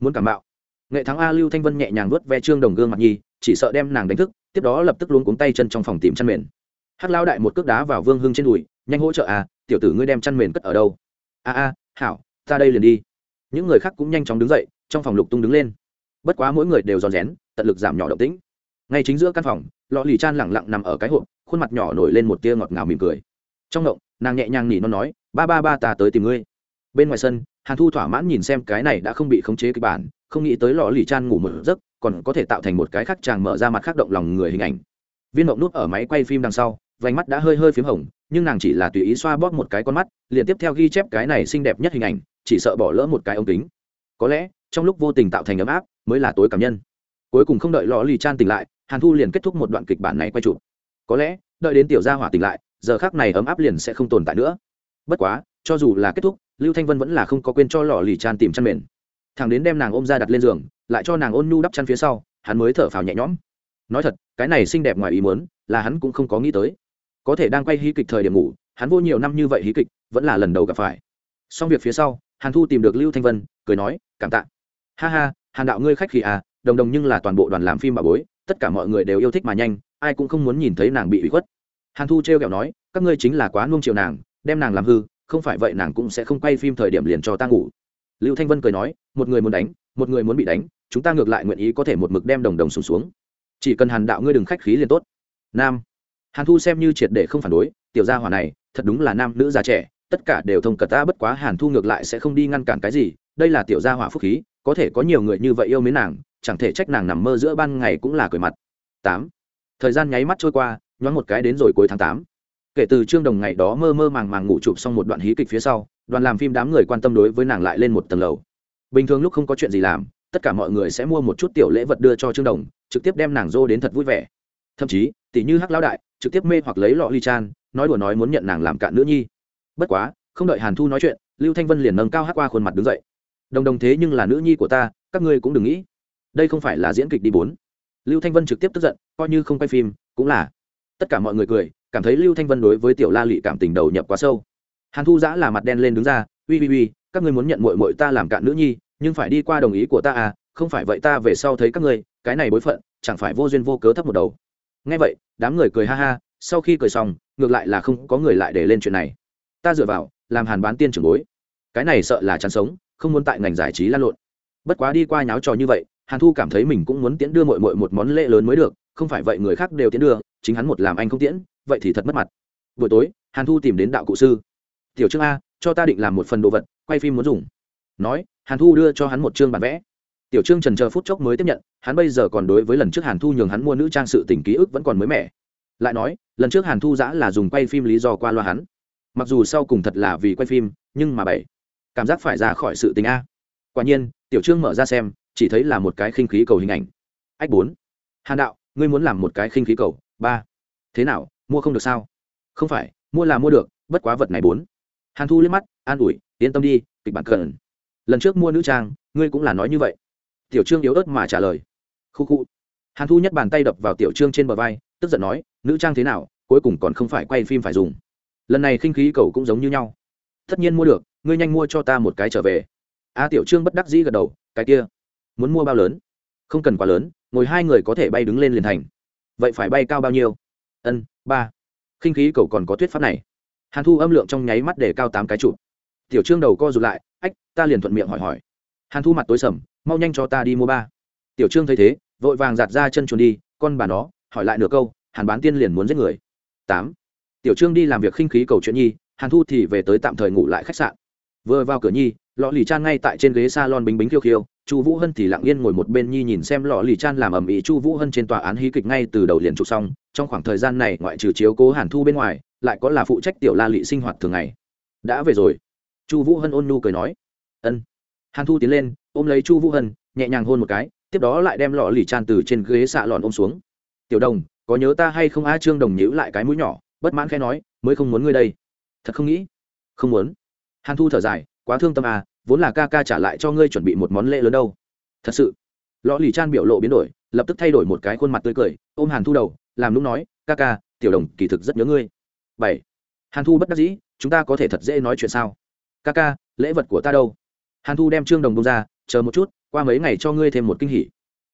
Muốn cảm bạo. Nghệ thắng a lưu thanh vân nhẹ nhàng vuốt ve trương đồng gương mặt nhi, chỉ sợ đem nàng đánh thức, tiếp đó lập tức luôn cuống tay chân trong phòng tìm chăn mền. Hắc lao đại một cước đá vào vương hưng trên đùi, nhanh hỗ trợ a tiểu tử ngươi đem chăn mền cất ở đâu? A a, hảo, ta đây liền đi. Những người khác cũng nhanh chóng đứng dậy, trong phòng lục tung đứng lên. Bất quá mỗi người đều rón rén, tận lực giảm nhỏ động tĩnh. Ngay chính giữa căn phòng, lọ lì chan lẳng lặng nằm ở cái hộp, khuôn mặt nhỏ nổi lên một tia ngọt ngào mỉm cười trong ngộng, nàng nhẹ nhàng nhỉ nó nói, ba ba ba, ta tới tìm ngươi. Bên ngoài sân, hàn thu thỏa mãn nhìn xem cái này đã không bị khống chế kịch bản, không nghĩ tới lọ lì chan ngủ một giấc, còn có thể tạo thành một cái khác chàng mở ra mặt khác động lòng người hình ảnh. Viên mộng nút ở máy quay phim đằng sau, vành mắt đã hơi hơi p h í m hồng, nhưng nàng chỉ là tùy ý xoa bóp một cái con mắt, liền tiếp theo ghi chép cái này xinh đẹp nhất hình ảnh, chỉ sợ bỏ lỡ một cái ống kính. Có lẽ, trong lúc vô tình tạo thành ấm áp, mới là tối cảm nhân. Cuối cùng không đợi lò lì chan tỉnh lại, hàn thu liền kết thúc một đoạn kịch bản này quay chụp. Có lẽ, đợi đến tiểu gia hỏa tỉnh lại giờ khác này ấm áp liền sẽ không tồn tại nữa. Bất quá, cho dù là kết thúc, lưu thanh vân vẫn là không có quên cho lò lì tràn tìm chăn mền. Thằng đến đem nàng ôm ra đặt lên giường, lại cho nàng ôn nhu đắp chăn phía sau, hắn mới thở phào nhẹ nhõm. Nói thật, cái này xinh đẹp ngoài ý muốn, là hắn cũng không có nghĩ tới. Có thể đang quay hí kịch thời điểm ngủ, hắn vô nhiều năm như vậy hí kịch, vẫn là lần đầu gặp phải. Xong việc phía sau, hàn thu tìm được lưu thanh vân, cười nói, cảm tạ. Ha ha, hàn đạo ngươi khách khí à đồng đồng nhưng là toàn bộ đoàn làm phim bà bối, tất cả mọi người đều yêu thích mà nhanh, ai cũng không muốn nhìn thấy nàng bị ủy khuất hàn thu t r kẹo nói, các ngươi chính là quá nuông chiều nàng, đem nàng làm hư, không phải vậy nàng cũng sẽ không quay phim thời điểm liền cho ta ngủ. Lưu thanh vân cười nói, một người muốn đánh, một người muốn bị đánh, chúng ta ngược lại nguyện ý có thể một mực đem đồng đồng xuống xuống. Chỉ cần hàn đạo ngươi đừng khách khí liền tốt. Nam. Hàn thu xem như triệt để không phản đối, tiểu gia hỏa này, thật đúng là nam nữ già trẻ, tất cả đều thông cật ta, bất quá hàn thu ngược lại sẽ không đi ngăn cản cái gì, đây là tiểu gia hỏa phúc khí, có thể có nhiều người như vậy yêu mến nàng, chẳng thể trách nàng nằm mơ giữa ban ngày cũng là cười mặt. Tám. Thời gian nháy mắt trôi qua nhoáng một cái đến rồi cuối tháng tám. Kể từ trương đồng ngày đó mơ mơ màng màng ngủ chụp xong một đoạn hí kịch phía sau, đoàn làm phim đám người quan tâm đối với nàng lại lên một tầng lầu. Bình thường lúc không có chuyện gì làm, tất cả mọi người sẽ mua một chút tiểu lễ vật đưa cho trương đồng, trực tiếp đem nàng dô đến thật vui vẻ. Thậm chí, tỷ như hắc lão đại, trực tiếp mê hoặc lấy lọ ly chan, nói đùa nói muốn nhận nàng làm cạn nữ nhi. Bất quá, không đợi hàn thu nói chuyện, lưu thanh vân liền nâng cao hắc qua khuôn mặt đứng dậy. Đồng đồng thế nhưng là nữ nhi của ta, các ngươi cũng đừng nghĩ. Đây không phải là diễn kịch đi bốn. Lưu thanh vân trực tiếp tức giận, coi như không quay phim, cũng là tất cả mọi người cười, cảm thấy lưu thanh vân đối với tiểu la lị cảm tình đầu nhập quá sâu. Hàn thu giã là mặt đen lên đứng ra, uy uy uy, các ngươi muốn nhận mội mội ta làm cạn nữ nhi, nhưng phải đi qua đồng ý của ta à không phải vậy ta về sau thấy các ngươi, cái này bối phận, chẳng phải vô duyên vô cớ thấp một đầu. Ngay vậy, đám người cười ha ha, sau khi cười xong, ngược lại là không có người lại để lên chuyện này. Ta dựa vào, làm hàn bán tiên trưởng bối. Cái này sợ là chán sống, không muốn tại ngành giải trí lan lộn. Bất quá đi qua nháo trò như vậy, hàn thu cảm thấy mình cũng muốn tiễn đưa mội mội một món lễ lớn mới được không phải vậy người khác đều tiến đưa, chính hắn một làm anh không tiễn, vậy thì thật mất mặt. Buổi tối, hàn thu tìm đến đạo cụ sư. Tiểu trương a, cho ta định làm một phần đồ vật, quay phim muốn dùng. Nói, hàn thu đưa cho hắn một chương bản vẽ. Tiểu trương trần chờ phút chốc mới tiếp nhận, hắn bây giờ còn đối với lần trước hàn thu nhường hắn mua nữ trang sự tình ký ức vẫn còn mới mẻ. Lại nói, lần trước hàn thu giã là dùng quay phim lý do qua loa hắn. Mặc dù sau cùng thật là vì quay phim, nhưng mà bảy, cảm giác phải ra khỏi sự tình a. Quả nhiên, tiểu trương mở ra xem, chỉ thấy là một cái khinh khí cầu hình ảnh. Ách bốn. Hàn đạo ngươi muốn làm một cái khinh khí cầu, ba. Thế nào, mua không được sao? Không phải, mua là mua được, bất quá vật này bốn. Hàn thu liếc mắt, an ủi, yên tâm đi, kịch bản cần. Lần trước mua nữ trang, ngươi cũng là nói như vậy. Tiểu trương yếu ớt mà trả lời. Khu khu. Hàn thu nhất bàn tay đập vào tiểu trương trên bờ vai, tức giận nói, nữ trang thế nào, cuối cùng còn không phải quay phim phải dùng. Lần này khinh khí cầu cũng giống như nhau. Tất nhiên mua được, ngươi nhanh mua cho ta một cái trở về. A tiểu trương bất đắc dĩ gật đầu, cái kia, muốn mua bao lớn? Không cần quá lớn ngồi hai người có thể bay đứng lên liền thành. Vậy phải bay cao bao nhiêu? Ân, ba. Khinh khí cầu còn có thuyết pháp này. Hàn thu âm lượng trong nháy mắt để cao tám cái chụp. Tiểu trương đầu co rụt lại, ách, ta liền thuận miệng hỏi hỏi. Hàn thu mặt tối sầm, mau nhanh cho ta đi mua ba. Tiểu trương thấy thế, vội vàng giạt ra chân chuồn đi, con bà nó, hỏi lại nửa câu, hàn bán tiên liền muốn giết người. Tám. Tiểu trương đi làm việc khinh khí cầu chuyện nhi, hàn thu thì về tới tạm thời ngủ lại khách sạn. Vừa vào cửa nhi, lọ lì chan ngay tại trên ghế s a lon bính bính khiêu khiêu chu vũ hân thì lặng yên ngồi một bên nhi nhìn xem lọ lì chan làm ầm ĩ chu vũ hân trên tòa án hí kịch ngay từ đầu liền chụp xong, trong khoảng thời gian này ngoại trừ chiếu cố hàn thu bên ngoài, lại có là phụ trách tiểu la lị sinh hoạt thường ngày. Đã về rồi. Chu vũ hân ôn nu cười nói. Ân. Hàn thu tiến lên, ôm lấy chu vũ hân, nhẹ nhàng hôn một cái, tiếp đó lại đem lọ lì chan từ trên ghế xạ lòn ôm xuống. Tiểu đồng, có nhớ ta hay không? A trương đồng nhữ lại cái mũi nhỏ, bất mãn khẽ nói, mới không muốn ngươi đây. Thật không nghĩ. Không muốn. Hàn thu thở dài, quá thương tâm à vốn là ca ca trả lại cho ngươi chuẩn bị một món lễ lớn đâu. Thật sự. Lõ lì chan biểu lộ biến đổi, lập tức thay đổi một cái khuôn mặt tươi cười, ôm hàn thu đầu, làm lúc nói, ca ca, tiểu đồng, kỳ thực rất nhớ ngươi. Bảy. Hàn thu bất đắc dĩ, chúng ta có thể thật dễ nói chuyện sao? Ca ca, lễ vật của ta đâu? Hàn thu đem trương đồng bông ra, chờ một chút, qua mấy ngày cho ngươi thêm một kinh hỉ.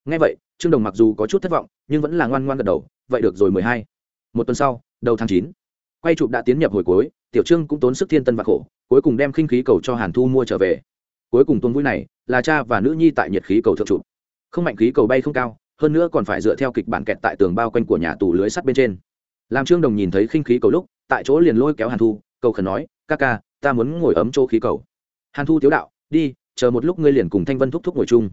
Ngay vậy, trương đồng mặc dù có chút thất vọng, nhưng vẫn là ngoan ngoan gật đầu, vậy được rồi, mười hai. Một tuần sau, đầu tháng chín quay chụp đã tiến nhập hồi cuối, tiểu trương cũng tốn sức thiên tân và khổ, cuối cùng đem khinh khí cầu cho hàn thu mua trở về. Cuối cùng tuần vui này là cha và nữ nhi tại nhiệt khí cầu thượng chụp. Không mạnh khí cầu bay không cao, hơn nữa còn phải dựa theo kịch bản kẹt tại tường bao quanh của nhà tù lưới sắt bên trên. Làm trương đồng nhìn thấy khinh khí cầu lúc, tại chỗ liền lôi kéo hàn thu, cầu khẩn nói, ca ca, ta muốn ngồi ấm chỗ khí cầu. Hàn thu tiếu đạo, đi, chờ một lúc ngươi liền cùng thanh vân thúc thúc ngồi chung.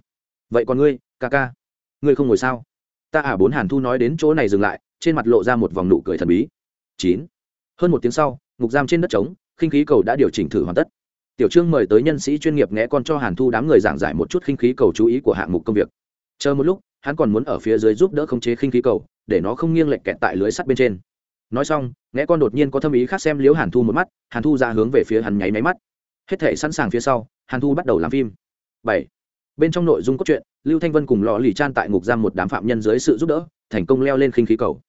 Vậy còn ngươi, ca ca, ngươi không ngồi sao? Ta à bốn hàn thu nói đến chỗ này dừng lại, trên mặt lộ ra một vòng nụ cười thần bí. Chín hơn một tiếng sau, ngục giam trên đất trống, khinh khí cầu đã điều chỉnh thử hoàn tất. Tiểu trương mời tới nhân sĩ chuyên nghiệp nghe con cho hàn thu đám người giảng giải một chút khinh khí cầu chú ý của hạng mục công việc. Chờ một lúc, hắn còn muốn ở phía dưới giúp đỡ khống chế khinh khí cầu, để nó không nghiêng lệch kẹt tại lưới sắt bên trên. Nói xong nghe con đột nhiên có thâm ý khác xem liếu hàn thu một mắt, hàn thu ra hướng về phía hắn nháy máy mắt. Hết thể sẵn sàng phía sau, hàn thu bắt đầu làm phim. Bảy. Bên trong nội dung cốt truyện, lưu thanh vân cùng lò lì chan tại ngục giam một đám phạm nhân dưới sự giúp đỡ, thành công leo lên khinh khí cầu.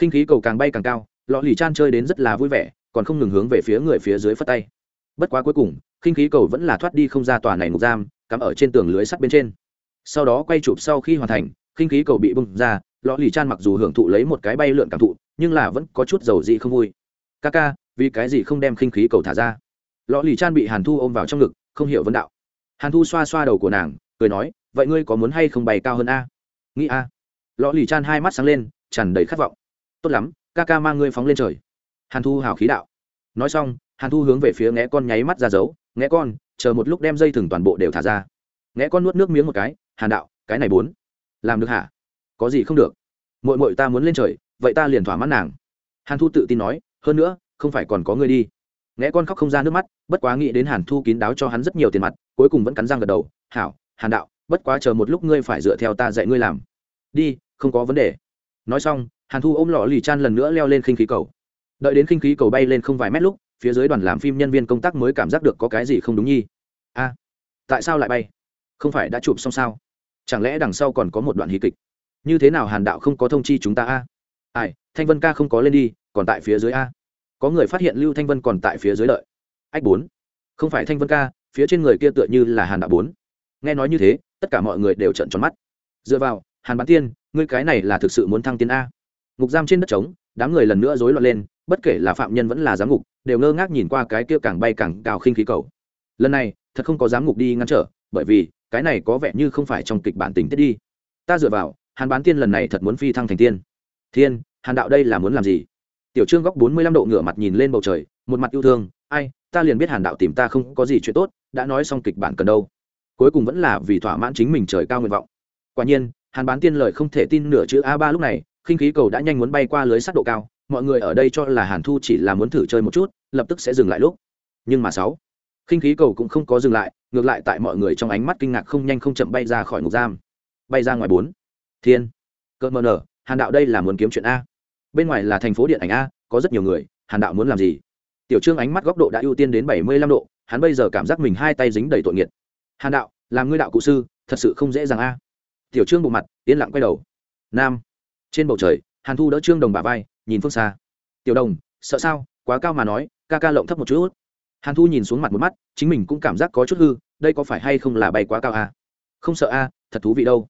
Khinh khí cầu càng bay càng cao Lọ lì chan chơi đến rất là vui vẻ, còn không ngừng hướng về phía người phía dưới phất tay. Bất quá cuối cùng, khinh khí cầu vẫn là thoát đi không ra tòa này ngục giam, cắm ở trên tường lưới sắt bên trên. Sau đó quay chụp sau khi hoàn thành, khinh khí cầu bị bung ra, lọ lì chan mặc dù hưởng thụ lấy một cái bay lượn cảm thụ, nhưng là vẫn có chút dầu dị không vui. Ca ca, vì cái gì không đem khinh khí cầu thả ra? Lọ lì chan bị hàn thu ôm vào trong ngực, không hiểu vấn đạo. Hàn thu xoa xoa đầu của nàng, cười nói, vậy ngươi có muốn hay không bay cao hơn a? Nghĩ a. Lọ lì chan hai mắt sáng lên, tràn đầy khát vọng. Tốt lắm ca ca mang ngươi phóng lên trời. Hàn thu hào khí đạo. Nói xong, hàn thu hướng về phía ngẽ con nháy mắt ra dấu. Ngẽ con, chờ một lúc đem dây thừng toàn bộ đều thả ra. Ngẽ con nuốt nước miếng một cái, hàn đạo, cái này bốn làm được hả? Có gì không được? Mội mội ta muốn lên trời, vậy ta liền thỏa mãn nàng. Hàn thu tự tin nói, hơn nữa, không phải còn có người đi. Nghe con khóc không ra nước mắt, bất quá nghĩ đến hàn thu kín đáo cho hắn rất nhiều tiền mặt, cuối cùng vẫn cắn răng gật đầu, hảo, hàn đạo, bất quá chờ một lúc ngươi phải dựa theo ta dạy ngươi làm. Đi, không có vấn đề. Nói xong hàn thu ôm lọ lì chan lần nữa leo lên khinh khí cầu. Đợi đến khinh khí cầu bay lên không vài mét lúc phía dưới đoàn làm phim nhân viên công tác mới cảm giác được có cái gì không đúng nhi. A à, tại sao lại bay? Không phải đã chụp xong sao? Chẳng lẽ đằng sau còn có một đoạn hí kịch? Như thế nào hàn đạo không có thông chi chúng ta a? Ai thanh vân ca không có lên đi còn tại phía dưới a. Có người phát hiện lưu thanh vân còn tại phía dưới lợi, ách bốn. Không phải thanh vân ca phía trên người kia tựa như là hàn đạo bốn. Nghe nói như thế tất cả mọi người đều trận tròn mắt. Dựa vào hàn bán tiên ngươi cái này là thực sự muốn thăng tiến a? Ngục giam trên đất trống, đám người lần nữa rối loạn lên, bất kể là phạm nhân vẫn là giám ngục, đều ngơ ngác nhìn qua cái kia càng bay càng cao khinh khí cầu. Lần này, thật không có giám ngục đi ngăn trở, bởi vì, cái này có vẻ như không phải trong kịch bản tình tiết đi. Ta dựa vào, hàn bán tiên lần này thật muốn phi thăng thành tiên. Thiên, hàn đạo đây là muốn làm gì? Tiểu trương góc bốn mươi lăm độ ngửa mặt nhìn lên bầu trời, một mặt yêu thương, ai, ta liền biết hàn đạo tìm ta không có gì chuyện tốt, đã nói xong kịch bản cần đâu. Cuối cùng vẫn là vì thỏa mãn chính mình trời cao nguyện vọng. Quả nhiên, hàn bán tiên lời không thể tin nửa chữ a ba lúc này khinh khí cầu đã nhanh muốn bay qua lưới sắt độ cao, mọi người ở đây cho là hàn thu chỉ là muốn thử chơi một chút, lập tức sẽ dừng lại lúc. Nhưng mà sáu, khinh khí cầu cũng không có dừng lại, ngược lại tại mọi người trong ánh mắt kinh ngạc không nhanh không chậm bay ra khỏi ngục giam. Bay ra ngoài bốn. Thiên. Cơn mờ nở, hàn đạo đây là muốn kiếm chuyện a. Bên ngoài là thành phố điện ảnh a, có rất nhiều người, hàn đạo muốn làm gì? Tiểu trương ánh mắt góc độ đã ưu tiên đến bảy mươi lăm độ, hắn bây giờ cảm giác mình hai tay dính đầy tội nghiệt. Hàn đạo, làm ngươi đạo cụ sư, thật sự không dễ dàng a. Tiểu trương bộ mặt, yên lặng quay đầu. Nam trên bầu trời hàn thu đỡ trương đồng bà vai nhìn phương xa. Tiểu đồng sợ sao? Quá cao mà nói ca ca lộng thấp một chút. Hàn thu nhìn xuống mặt một mắt chính mình cũng cảm giác có chút hư đây có phải hay không là bay quá cao à? không sợ a à, thật thú vị đâu.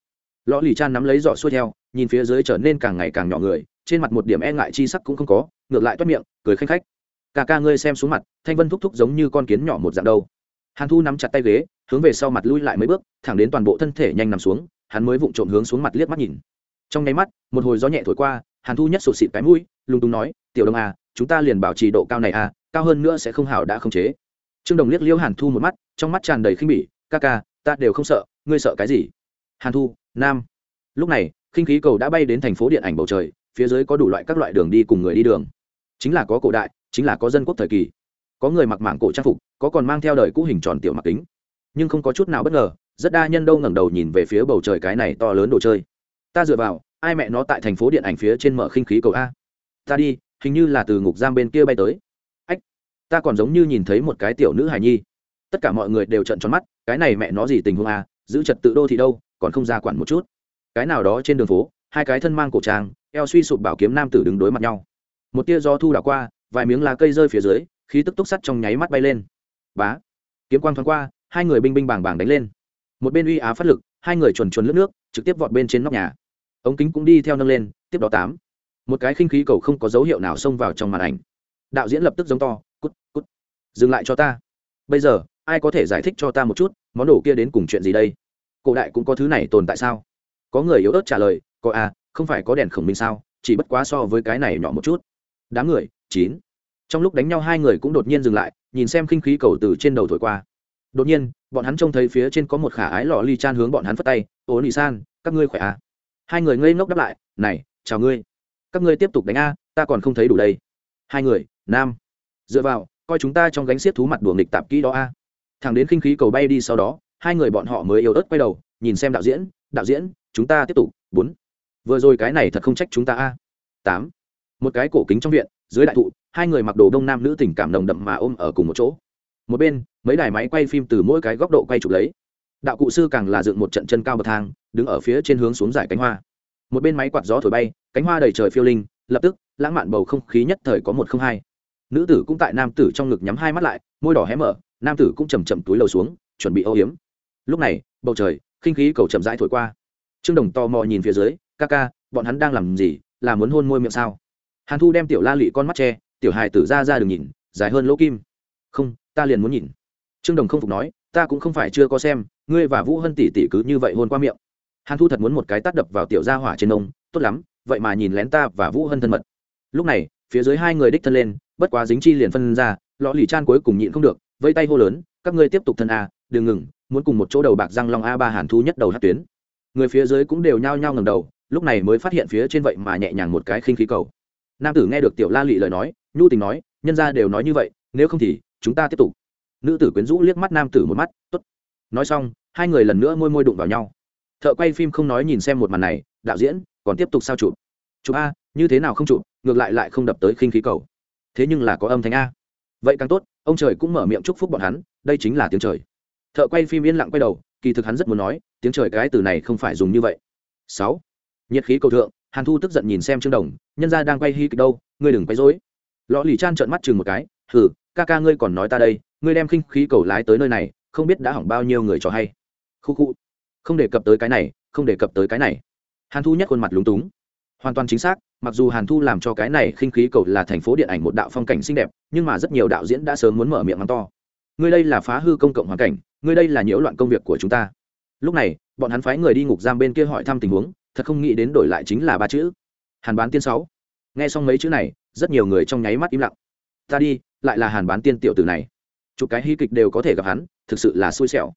Lõ lì chan nắm lấy giỏ xuôi theo nhìn phía dưới trở nên càng ngày càng nhỏ người trên mặt một điểm e ngại chi sắc cũng không có ngược lại toát miệng cười khanh khách. Ca ca ngươi xem xuống mặt thanh vân thúc thúc giống như con kiến nhỏ một dạng đâu. Hàn thu nắm chặt tay ghế hướng về sau mặt lui lại mấy bước thẳng đến toàn bộ thân thể nhanh nằm xuống hắn mới vụng trộm hướng xuống mặt liếc mắt nhìn trong nháy mắt, một hồi gió nhẹ thổi qua, hàn thu nhất sụt xịt cái mũi lung tung nói, tiểu đông à chúng ta liền bảo trì độ cao này à cao hơn nữa sẽ không hảo đã không chế. Trương đồng liếc liêu hàn thu một mắt, trong mắt tràn đầy khinh bỉ, ca ca, ta đều không sợ, ngươi sợ cái gì? Hàn thu, nam. Lúc này, khinh khí cầu đã bay đến thành phố điện ảnh bầu trời, phía dưới có đủ loại các loại đường đi cùng người đi đường. Chính là có cổ đại, chính là có dân quốc thời kỳ. Có người mặc mảng cổ trang phục, có còn mang theo đời cũ hình tròn tiểu mặc kính. Nhưng không có chút nào bất ngờ, rất đa nhân đâu ngẩng đầu nhìn về phía bầu trời cái này to lớn đồ chơi ta dựa vào, ai mẹ nó tại thành phố điện ảnh phía trên mở khinh khí cầu a. Ta đi, hình như là từ ngục giam bên kia bay tới. Ách, ta còn giống như nhìn thấy một cái tiểu nữ hài nhi. Tất cả mọi người đều trận tròn mắt, cái này mẹ nó gì tình huống a, giữ trật tự đô thị đâu, còn không ra quản một chút. Cái nào đó trên đường phố, hai cái thân mang cổ trang, eo suy sụp bảo kiếm nam tử đứng đối mặt nhau. Một tia gió thu đảo qua, vài miếng lá cây rơi phía dưới, khí tức túc sắt trong nháy mắt bay lên. Bá, kiếm quang thoáng qua, hai người binh binh bàng bàng đánh lên. Một bên uy á phát lực, hai người chuồn chuồn lướt nước, trực tiếp vọt bên trên nóc nhà ống kính cũng đi theo nâng lên, tiếp đó tám. Một cái khinh khí cầu không có dấu hiệu nào xông vào trong màn ảnh. Đạo diễn lập tức giống to, cút cút. Dừng lại cho ta. Bây giờ, ai có thể giải thích cho ta một chút, món đồ kia đến cùng chuyện gì đây? Cổ đại cũng có thứ này tồn tại sao? Có người yếu ớt trả lời, có à không phải có đèn khổng minh sao, chỉ bất quá so với cái này nhỏ một chút. Đám người, chín. Trong lúc đánh nhau hai người cũng đột nhiên dừng lại, nhìn xem khinh khí cầu từ trên đầu thổi qua. Đột nhiên, bọn hắn trông thấy phía trên có một khả ái lò ly chan hướng bọn hắn phất tay ố nị san, các ngươi khỏe à? Hai người ngây ngốc đáp lại, này, chào ngươi. Các ngươi tiếp tục đánh a, ta còn không thấy đủ đây. Hai người, nam, dựa vào, coi chúng ta trong gánh xiết thú mặt đùa nghịch tạp kỹ đó a. Thằng đến khinh khí cầu bay đi sau đó, hai người bọn họ mới yếu ớt quay đầu, nhìn xem đạo diễn đạo diễn, chúng ta tiếp tục, bốn. Vừa rồi cái này thật không trách chúng ta a. Tám. Một cái cổ kính trong viện, dưới đại thụ, hai người mặc đồ đông nam nữ tình cảm nồng đậm mà ôm ở cùng một chỗ. Một bên, mấy đài máy quay phim từ mỗi cái góc độ quay chụp lấy. Đạo cụ sư càng là dựng một trận chân cao bậc thang đứng ở phía trên hướng xuống giải cánh hoa. Một bên máy quạt gió thổi bay, cánh hoa đầy trời phiêu linh, lập tức, lãng mạn bầu không khí nhất thời có một không hai. Nữ tử cũng tại nam tử trong ngực nhắm hai mắt lại, môi đỏ hé mở, nam tử cũng chầm chậm túi lầu xuống, chuẩn bị âu hiếm lúc này, bầu trời, khinh khí cầu chậm rãi thổi qua. Trương đồng tò mò nhìn phía dưới, ca ca, bọn hắn đang làm gì? Là muốn hôn môi miệng sao? Hàn thu đem tiểu la lị con mắt che, tiểu hài tử ra ra đường nhìn, dài hơn lỗ kim. Không, ta liền muốn nhìn. Trương đồng không phục nói, ta cũng không phải chưa có xem, ngươi và vũ hân tỷ tỷ cứ như vậy hôn qua miệng hàn thu thật muốn một cái tắt đập vào tiểu gia hỏa trên ông tốt lắm, vậy mà nhìn lén ta và vũ hân thân mật. Lúc này, phía dưới hai người đích thân lên, bất quá dính chi liền phân ra, lọ lì chan cuối cùng nhịn không được vây tay hô lớn, các ngươi tiếp tục thân a, đừng ngừng, muốn cùng một chỗ đầu bạc răng long a ba hàn thu nhất đầu hát tuyến. Người phía dưới cũng đều nhao nhao ngầm đầu, lúc này mới phát hiện phía trên vậy mà nhẹ nhàng một cái khinh khí cầu. Nam tử nghe được tiểu la lị lời nói, nhu tình nói, nhân ra đều nói như vậy, nếu không thì, chúng ta tiếp tục. Nữ tử quyến rũ liếc mắt nam tử một mắt t ố t nói xong, hai người lần nữa môi môi đụng vào nhau thợ quay phim không nói nhìn xem một màn này, đạo diễn, còn tiếp tục sao chụp? Chụp a, như thế nào không chụp, ngược lại lại không đập tới khinh khí cầu. Thế nhưng là có âm thanh a. Vậy càng tốt, ông trời cũng mở miệng chúc phúc bọn hắn, đây chính là tiếng trời. Thợ quay phim yên lặng quay đầu, kỳ thực hắn rất muốn nói, tiếng trời cái từ này không phải dùng như vậy. Sáu, nhiệt khí cầu thượng, hàn thu tức giận nhìn xem trương đồng, nhân gia đang quay hí kịch đâu, ngươi đừng quay dối lọ lì chan trợn mắt chừng một cái, hừ, ca ca ngươi còn nói ta đây, ngươi đem khinh khí cầu lái tới nơi này, không biết đã hỏng bao nhiêu người cho hay. Khu khu không đề cập tới cái này, không đề cập tới cái này. Hàn thu nhất khuôn mặt lúng túng. Hoàn toàn chính xác, mặc dù hàn thu làm cho cái này khinh khí cầu là thành phố điện ảnh một đạo phong cảnh xinh đẹp, nhưng mà rất nhiều đạo diễn đã sớm muốn mở miệng mắng to. Ngươi đây là phá hư công cộng hoàn cảnh, ngươi đây là nhiễu loạn công việc của chúng ta. Lúc này, bọn hắn phái người đi ngục giam bên kia hỏi thăm tình huống, thật không nghĩ đến đổi lại chính là ba chữ. Hàn bán tiên sáu. Nghe xong mấy chữ này, rất nhiều người trong nháy mắt im lặng. Ta đi, lại là hàn bán tiên tiểu tử này. Chụp cái hy kịch đều có thể gặp hắn, thực sự là xui xẻo.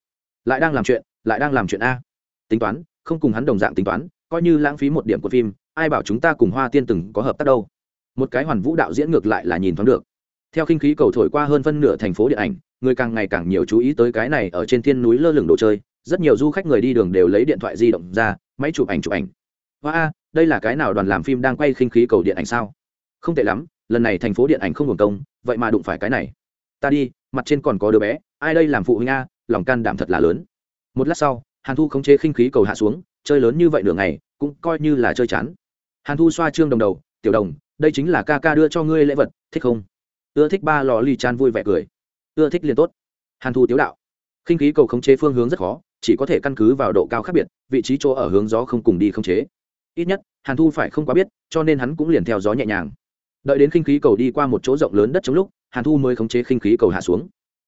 Lại đang làm chuyện lại đang làm chuyện a. Tính toán, không cùng hắn đồng dạng tính toán, coi như lãng phí một điểm của phim, ai bảo chúng ta cùng hoa tiên từng có hợp tác đâu? Một cái hoàn vũ đạo diễn ngược lại là nhìn thoáng được. Theo khinh khí cầu thổi qua hơn phân nửa thành phố điện ảnh, người càng ngày càng nhiều chú ý tới cái này ở trên thiên núi lơ lửng đồ chơi, rất nhiều du khách người đi đường đều lấy điện thoại di động ra, máy chụp ảnh chụp ảnh. Hoa a, đây là cái nào đoàn làm phim đang quay khinh khí cầu điện ảnh sao? Không tệ lắm, lần này thành phố điện ảnh không hưởng công, vậy mà đụng phải cái này. Ta đi, mặt trên còn có đứa bé, ai đây làm phụ huynh a, lòng can đảm thật là lớn một lát sau, hàn thu khống chế khinh khí cầu hạ xuống, chơi lớn như vậy nửa ngày, cũng coi như là chơi chán. Hàn thu xoa trương đồng đầu, tiểu đồng, đây chính là ca ca đưa cho ngươi lễ vật, thích không? Ưa thích ba lò ly chan vui vẻ cười. Ưa thích liền tốt. Hàn thu tiếu đạo. Khinh khí cầu khống chế phương hướng rất khó, chỉ có thể căn cứ vào độ cao khác biệt, vị trí chỗ ở hướng gió không cùng đi khống chế. Ít nhất, hàn thu phải không quá biết, cho nên hắn cũng liền theo gió nhẹ nhàng. Đợi đến khinh khí cầu đi qua một chỗ rộng lớn đất trong lúc, hàn thu mới khống chế khinh khí cầu hạ xuống.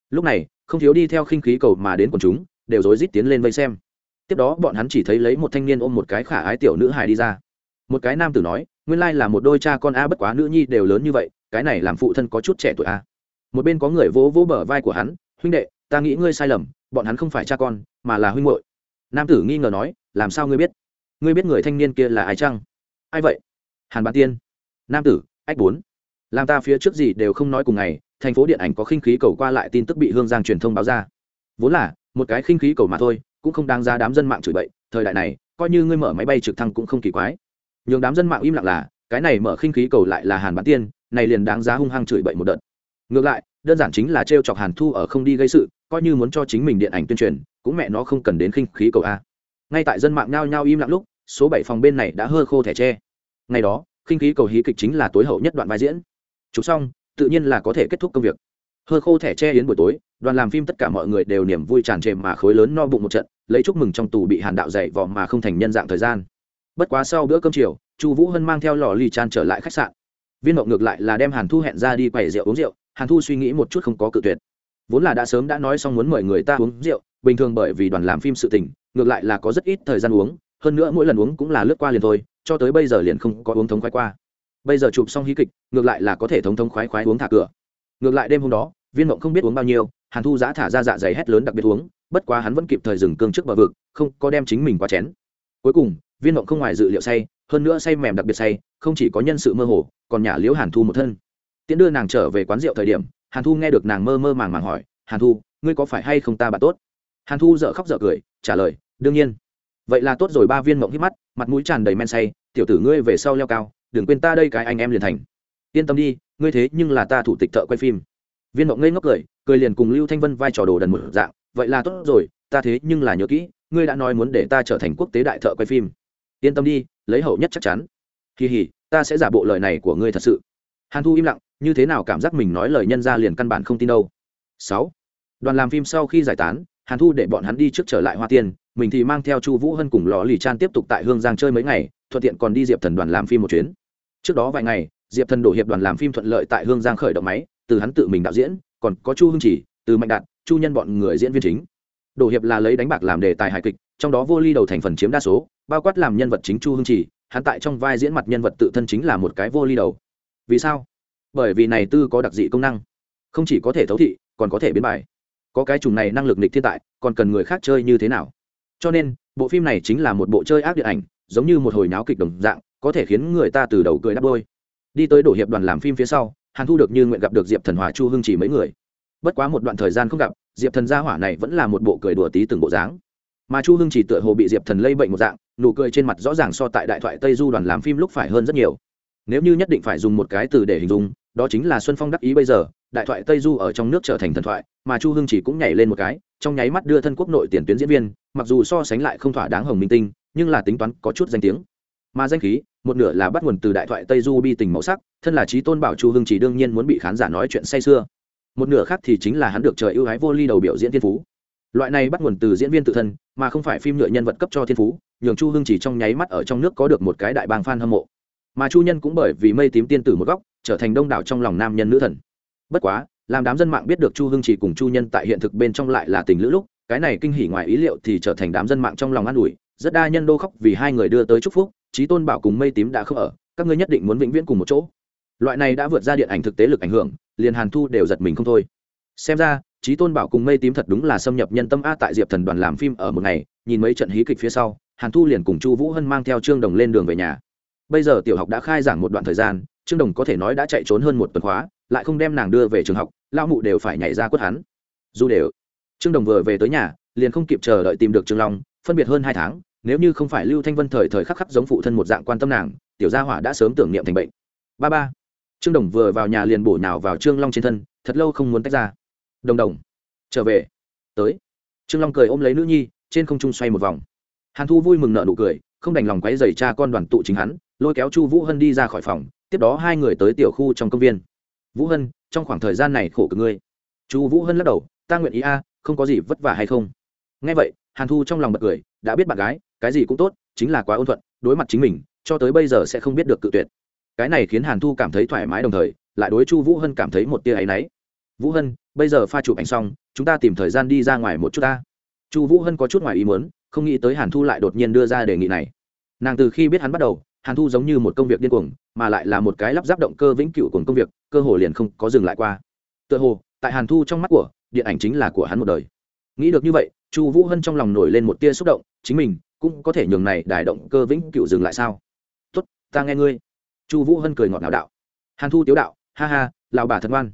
Lúc này, không thiếu đi theo khinh khí cầu mà đến quần chúng đều rối rít tiến lên vây xem. Tiếp đó bọn hắn chỉ thấy lấy một thanh niên ôm một cái khả ái tiểu nữ hài đi ra. Một cái nam tử nói, nguyên lai là một đôi cha con a, bất quá nữ nhi đều lớn như vậy, cái này làm phụ thân có chút trẻ tuổi a. Một bên có người vỗ vỗ bờ vai của hắn, huynh đệ, ta nghĩ ngươi sai lầm, bọn hắn không phải cha con, mà là huynh hội nam tử nghi ngờ nói, làm sao ngươi biết? Ngươi biết người thanh niên kia là ai chăng? Ai vậy? Hàn bán tiên. Nam tử, ách bốn, làm ta phía trước gì đều không nói cùng ngày, thành phố điện ảnh có khinh khí cầu qua lại tin tức bị hương giang truyền thông báo ra. Vốn là một cái khinh khí cầu mà thôi, cũng không đáng ra đám dân mạng chửi bậy, thời đại này, coi như ngươi mở máy bay trực thăng cũng không kỳ quái. Nhường đám dân mạng im lặng là, cái này mở khinh khí cầu lại là hàn bán tiên, này liền đáng giá hung hăng chửi bậy một đợt. Ngược lại, đơn giản chính là t chọc hàn thu ở không đi gây sự, coi như muốn cho chính mình điện ảnh tuyên truyền, cũng mẹ nó không cần đến khinh khí cầu a. Ngay tại dân mạng nhao nhao im lặng lúc, số bảy phòng bên này đã hơ khô thẻ tre. Ngày đó, khinh khí cầu hí kịch chính là tối hậu nhất đoạn vai diễn. Chụp xong, tự nhiên là có thể kết thúc công việc hơ khô thẻ che yến buổi tối, đoàn làm phim tất cả mọi người đều niềm vui tràn trề mà khối lớn no bụng một trận, lấy chúc mừng trong tù bị hàn đạo dạy vò mà không thành nhân dạng thời gian. Bất quá sau bữa cơm chiều, chu vũ hân mang theo lò ly tràn trở lại khách sạn. Viên mộng ngược lại là đem hàn thu hẹn ra đi quầy rượu uống rượu, hàn thu suy nghĩ một chút không có cự tuyệt. Vốn là đã sớm đã nói xong muốn mời người ta uống rượu, bình thường bởi vì đoàn làm phim sự tình, ngược lại là có rất ít thời gian uống, hơn nữa mỗi lần uống cũng là lướt qua liền thôi, cho tới bây giờ liền không có uống thống khoái qua. Bây giờ chụp xong hí kịch, ngược lại là có thể thống thống khoái khoái uống thả cửa. Ngược lại đêm hôm đó viên mộng không biết uống bao nhiêu, hàn thu giã thả ra dạ dày hét lớn đặc biệt uống, bất quá hắn vẫn kịp thời dừng cương trước bờ vực, không có đem chính mình qua chén. Cuối cùng, viên mộng không ngoài dự liệu say, hơn nữa say mềm đặc biệt say, không chỉ có nhân sự mơ hồ, còn nhả liếu hàn thu một thân. Tiễn đưa nàng trở về quán rượu thời điểm, hàn thu nghe được nàng mơ mơ màng màng hỏi, hàn thu, ngươi có phải hay không ta bạn tốt? Hàn thu dợ khóc dợ cười, trả lời, đương nhiên. Vậy là tốt rồi. Ba viên mộng hít mắt, mặt mũi tràn đầy men say, tiểu tử ngươi về sau leo cao, đừng quên ta đây cái anh em liền thành. Yên tâm đi, ngươi thế nhưng là ta thủ tịch thợ quay phim viên mộng ngây ngốc cười cười liền cùng lưu thanh vân vai trò đồ đần một dạng, vậy là tốt rồi, ta thế nhưng là nhớ kỹ, ngươi đã nói muốn để ta trở thành quốc tế đại thợ quay phim. Yên tâm đi, lấy hậu nhất chắc chắn. Kỳ hỉ, ta sẽ giả bộ lời này của ngươi thật sự. Hàn thu im lặng, như thế nào cảm giác mình nói lời nhân ra liền căn bản không tin đâu. Sáu. Đoàn làm phim sau khi giải tán, hàn thu để bọn hắn đi trước trở lại hoa tiên, mình thì mang theo chu vũ hân cùng lò lì chan tiếp tục tại hương giang chơi mấy ngày, thuận tiện còn đi diệp thần đoàn làm phim một chuyến. Trước đó vài ngày, diệp thần đổ hiệp đoàn làm phim thuận lợi tại hương giang khởi động máy từ hắn tự mình đạo diễn, còn có chu hưng chỉ, từ mạnh đạt, chu nhân bọn người diễn viên chính. Đổ hiệp là lấy đánh bạc làm đề tài hài kịch, trong đó vô ly đầu thành phần chiếm đa số, bao quát làm nhân vật chính chu hưng chỉ, hắn tại trong vai diễn mặt nhân vật tự thân chính là một cái vô ly đầu. Vì sao? Bởi vì này tư có đặc dị công năng. Không chỉ có thể thấu thị, còn có thể biến bài. Có cái chủng này năng lực nịch thiên tại, còn cần người khác chơi như thế nào? Cho nên, bộ phim này chính là một bộ chơi ác điện ảnh, giống như một hồi náo kịch đồng dạng, có thể khiến người ta từ đầu cười đắp đôi. Đi tới đổ hiệp đoàn làm phim phía sau hàn thu được như nguyện gặp được diệp thần hòa chu hưng chỉ mấy người. Bất quá một đoạn thời gian không gặp, diệp thần gia hỏa này vẫn là một bộ cười đùa tí từng bộ dáng. Mà chu hưng chỉ tựa hồ bị diệp thần lây bệnh một dạng, nụ cười trên mặt rõ ràng so tại đại thoại tây du đoàn làm phim lúc phải hơn rất nhiều. Nếu như nhất định phải dùng một cái từ để hình dung, đó chính là xuân phong đắc ý bây giờ, đại thoại tây du ở trong nước trở thành thần thoại, mà chu hưng chỉ cũng nhảy lên một cái, trong nháy mắt đưa thân quốc nội tiền tuyến diễn viên, mặc dù so sánh lại không thỏa đáng hồng minh tinh, nhưng là tính toán có chút danh tiếng mà danh khí, một nửa là bắt nguồn từ đại thoại tây du bi tình màu sắc, thân là trí tôn bảo chu hưng chỉ đương nhiên muốn bị khán giả nói chuyện say sưa. Một nửa khác thì chính là hắn được trời ưu ái vô ly đầu biểu diễn thiên phú. Loại này bắt nguồn từ diễn viên tự thân, mà không phải phim nhựa nhân vật cấp cho thiên phú, nhường chu hưng chỉ trong nháy mắt ở trong nước có được một cái đại bang fan hâm mộ. Mà chu nhân cũng bởi vì mây tím tiên tử một góc, trở thành đông đảo trong lòng nam nhân nữ thần. Bất quá, làm đám dân mạng biết được chu hưng chỉ cùng chu nhân tại hiện thực bên trong lại là tình lữ lúc, cái này kinh hỉ ngoài ý liệu thì trở thành đám dân mạng trong lòng an ủi, rất đa nhân đô khóc vì hai người đưa tới chúc phúc trí tôn bảo cùng mây tím đã không ở, các ngươi nhất định muốn vĩnh viễn cùng một chỗ. Loại này đã vượt ra điện ảnh thực tế lực ảnh hưởng, liền hàn thu đều giật mình không thôi. Xem ra, trí tôn bảo cùng mây tím thật đúng là xâm nhập nhân tâm a tại diệp thần đoàn làm phim ở một ngày, nhìn mấy trận hí kịch phía sau, hàn thu liền cùng chu vũ hân mang theo trương đồng lên đường về nhà. Bây giờ tiểu học đã khai giảng một đoạn thời gian, trương đồng có thể nói đã chạy trốn hơn một tuần khóa, lại không đem nàng đưa về trường học lao mụ đều phải nhảy ra quất hắn. Dù đều, trương đồng vừa về tới nhà, liền không kịp chờ đợi tìm được trương long, phân biệt hơn hai tháng nếu như không phải lưu thanh vân thời thời khắc khắc giống phụ thân một dạng quan tâm nàng, tiểu gia hỏa đã sớm tưởng niệm thành bệnh. Ba ba. Trương đồng vừa vào nhà liền bổ nhào vào trương long trên thân, thật lâu không muốn tách ra. Đồng đồng. Trở về. Tới. Trương long cười ôm lấy nữ nhi, trên không trung xoay một vòng. Hàn thu vui mừng nợ nụ cười, không đành lòng quấy dày cha con đoàn tụ chính hắn, lôi kéo chu vũ hân đi ra khỏi phòng, tiếp đó hai người tới tiểu khu trong công viên. Vũ hân, trong khoảng thời gian này khổ cực ngươi. Chu vũ hân lắc đầu, ta nguyện ý a, không có gì vất vả hay không? Nghe vậy, hàn thu trong lòng bật cười, đã biết bạn gái cái gì cũng tốt, chính là quá ôn thuận, đối mặt chính mình, cho tới bây giờ sẽ không biết được cự tuyệt. Cái này khiến hàn thu cảm thấy thoải mái đồng thời, lại đối chu vũ hân cảm thấy một tia áy náy. Vũ hân, bây giờ pha chụp ảnh xong, chúng ta tìm thời gian đi ra ngoài một chút ta. Chu vũ hân có chút ngoài ý muốn, không nghĩ tới hàn thu lại đột nhiên đưa ra đề nghị này. Nàng từ khi biết hắn bắt đầu, hàn thu giống như một công việc điên cuồng, mà lại là một cái lắp ráp động cơ vĩnh cửu cùng công việc, cơ hồ liền không có dừng lại qua. Tựa hồ, tại hàn thu trong mắt của, điện ảnh chính là của hắn một đời. Nghĩ được như vậy, chu vũ hân trong lòng nổi lên một tia xúc động, chính mình cũng có thể nhường này đài động cơ vĩnh cửu dừng lại sao? Tốt, ta nghe ngươi. Chu vũ hân cười ngọt ngào đạo. Hàn thu tiếu đạo, ha ha lào bà thật ngoan.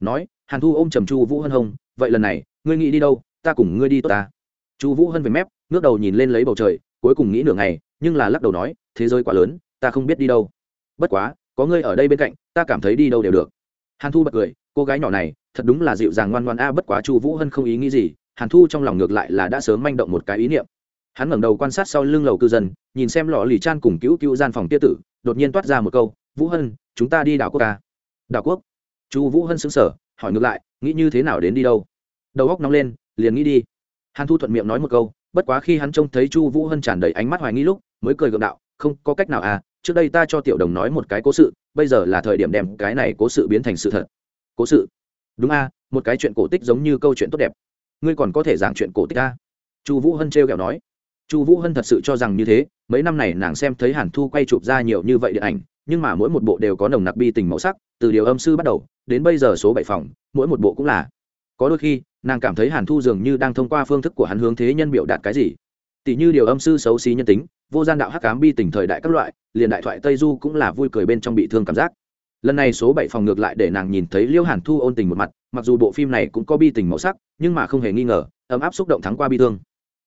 Nói, hàn thu ôm trầm chu vũ hân hông vậy lần này, ngươi nghĩ đi đâu, ta cùng ngươi đi tốt ta. Chu vũ hân về mép, ngước đầu nhìn lên lấy bầu trời, cuối cùng nghĩ nửa ngày, nhưng là lắc đầu nói, thế giới quá lớn, ta không biết đi đâu. Bất quá, có ngươi ở đây bên cạnh, ta cảm thấy đi đâu đều được. Hàn thu bật cười, cô gái nhỏ này, thật đúng là dịu dàng ngoan ngoan a, bất quá chu vũ hân không ý nghĩ gì, hàn thu trong lòng ngược lại là đã sớm manh động một cái ý niệm hắn ngẩng đầu quan sát sau lưng lầu cư dân, nhìn xem lò lì chan cùng cứu cứu gian phòng tiết tử, đột nhiên toát ra một câu, vũ hân, chúng ta đi đảo quốc ca. Đảo quốc? Chu vũ hân xứng sở hỏi ngược lại, nghĩ như thế nào đến đi đâu? Đầu góc nóng lên, liền nghĩ đi. Hàn thu thuận miệng nói một câu, bất quá khi hắn trông thấy chu vũ hân tràn đầy ánh mắt hoài nghi lúc, mới cười gượng đạo, không, có cách nào à trước đây ta cho tiểu đồng nói một cái cố sự, bây giờ là thời điểm đem cái này cố sự biến thành sự thật. Cố sự? Đúng a một cái chuyện cổ tích giống như câu chuyện tốt đẹp. Ngươi còn có thể giảng chuyện cổ tích a chu vũ hân trêu ghẹo nói chu vũ hân thật sự cho rằng như thế, mấy năm này nàng xem thấy hàn thu quay chụp ra nhiều như vậy điện ảnh, nhưng mà mỗi một bộ đều có nồng nặc bi tình màu sắc, từ điều âm sư bắt đầu, đến bây giờ số bảy phòng, mỗi một bộ cũng là. Có đôi khi, nàng cảm thấy hàn thu dường như đang thông qua phương thức của hắn hướng thế nhân biểu đạt cái gì. Tỷ như điều âm sư xấu xí nhân tính, vô gian đạo hắc cám bi tình thời đại các loại, liền đại thoại tây du cũng là vui cười bên trong bị thương cảm giác. Lần này số bảy phòng ngược lại để nàng nhìn thấy liêu hàn thu ôn tình một mặt, mặc dù bộ phim này cũng có bi tình màu sắc, nhưng mà không hề nghi ngờ, ấm áp xúc động thắng qua bi thương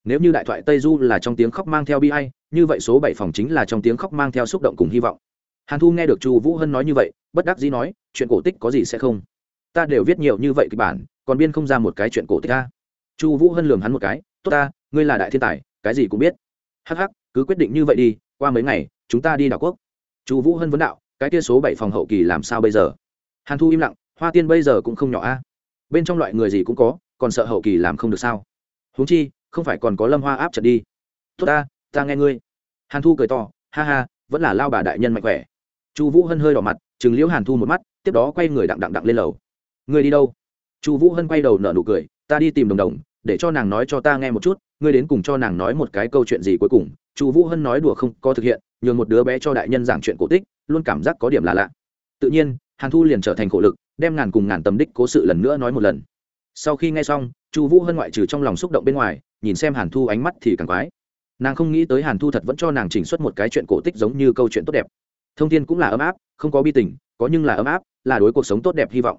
nếu như đại thoại tây du là trong tiếng khóc mang theo bi hay như vậy số bảy phòng chính là trong tiếng khóc mang theo xúc động cùng hy vọng. Hàn thu nghe được chu vũ hân nói như vậy, bất đắc dĩ nói, chuyện cổ tích có gì sẽ không? Ta đều viết nhiều như vậy kịch bản, còn biên không ra một cái chuyện cổ tích ta chu vũ hân lường hắn một cái, tốt ta, ngươi là đại thiên tài, cái gì cũng biết. Hắc hắc, cứ quyết định như vậy đi, qua mấy ngày, chúng ta đi đảo quốc. Chu vũ hân vấn đạo, cái kia số bảy phòng hậu kỳ làm sao bây giờ? Hàn thu im lặng, hoa tiên bây giờ cũng không nhỏ a. Bên trong loại người gì cũng có, còn sợ hậu kỳ làm không được sao? Huống chi không phải còn có lâm hoa áp trận đi. Tốt ta ta nghe ngươi. Hàn thu cười to, ha ha, vẫn là lao bà đại nhân mạnh khỏe. Chu vũ hân hơi đỏ mặt chừng liễu hàn thu một mắt, tiếp đó quay người đặng đặng đặng lên lầu. Ngươi đi đâu? Chu vũ hân quay đầu nở nụ cười, ta đi tìm đồng đồng, để cho nàng nói cho ta nghe một chút, ngươi đến cùng cho nàng nói một cái câu chuyện gì cuối cùng. Chu vũ hân nói đùa không có thực hiện, nhường một đứa bé cho đại nhân giảng chuyện cổ tích, luôn cảm giác có điểm là lạ. Tự nhiên, hàn thu liền trở thành khổ lực, đem ngàn cùng ngàn tầm đích cố sự lần nữa nói một lần. Sau khi nghe xong, chu vũ hân ngoại trừ trong lòng xúc động bên ngoài nhìn xem hàn thu ánh mắt thì càng quái. Nàng không nghĩ tới hàn thu thật vẫn cho nàng chỉnh xuất một cái chuyện cổ tích giống như câu chuyện tốt đẹp. Thông tin cũng là ấm áp, không có bi tình, có nhưng là ấm áp, là đối cuộc sống tốt đẹp hy vọng.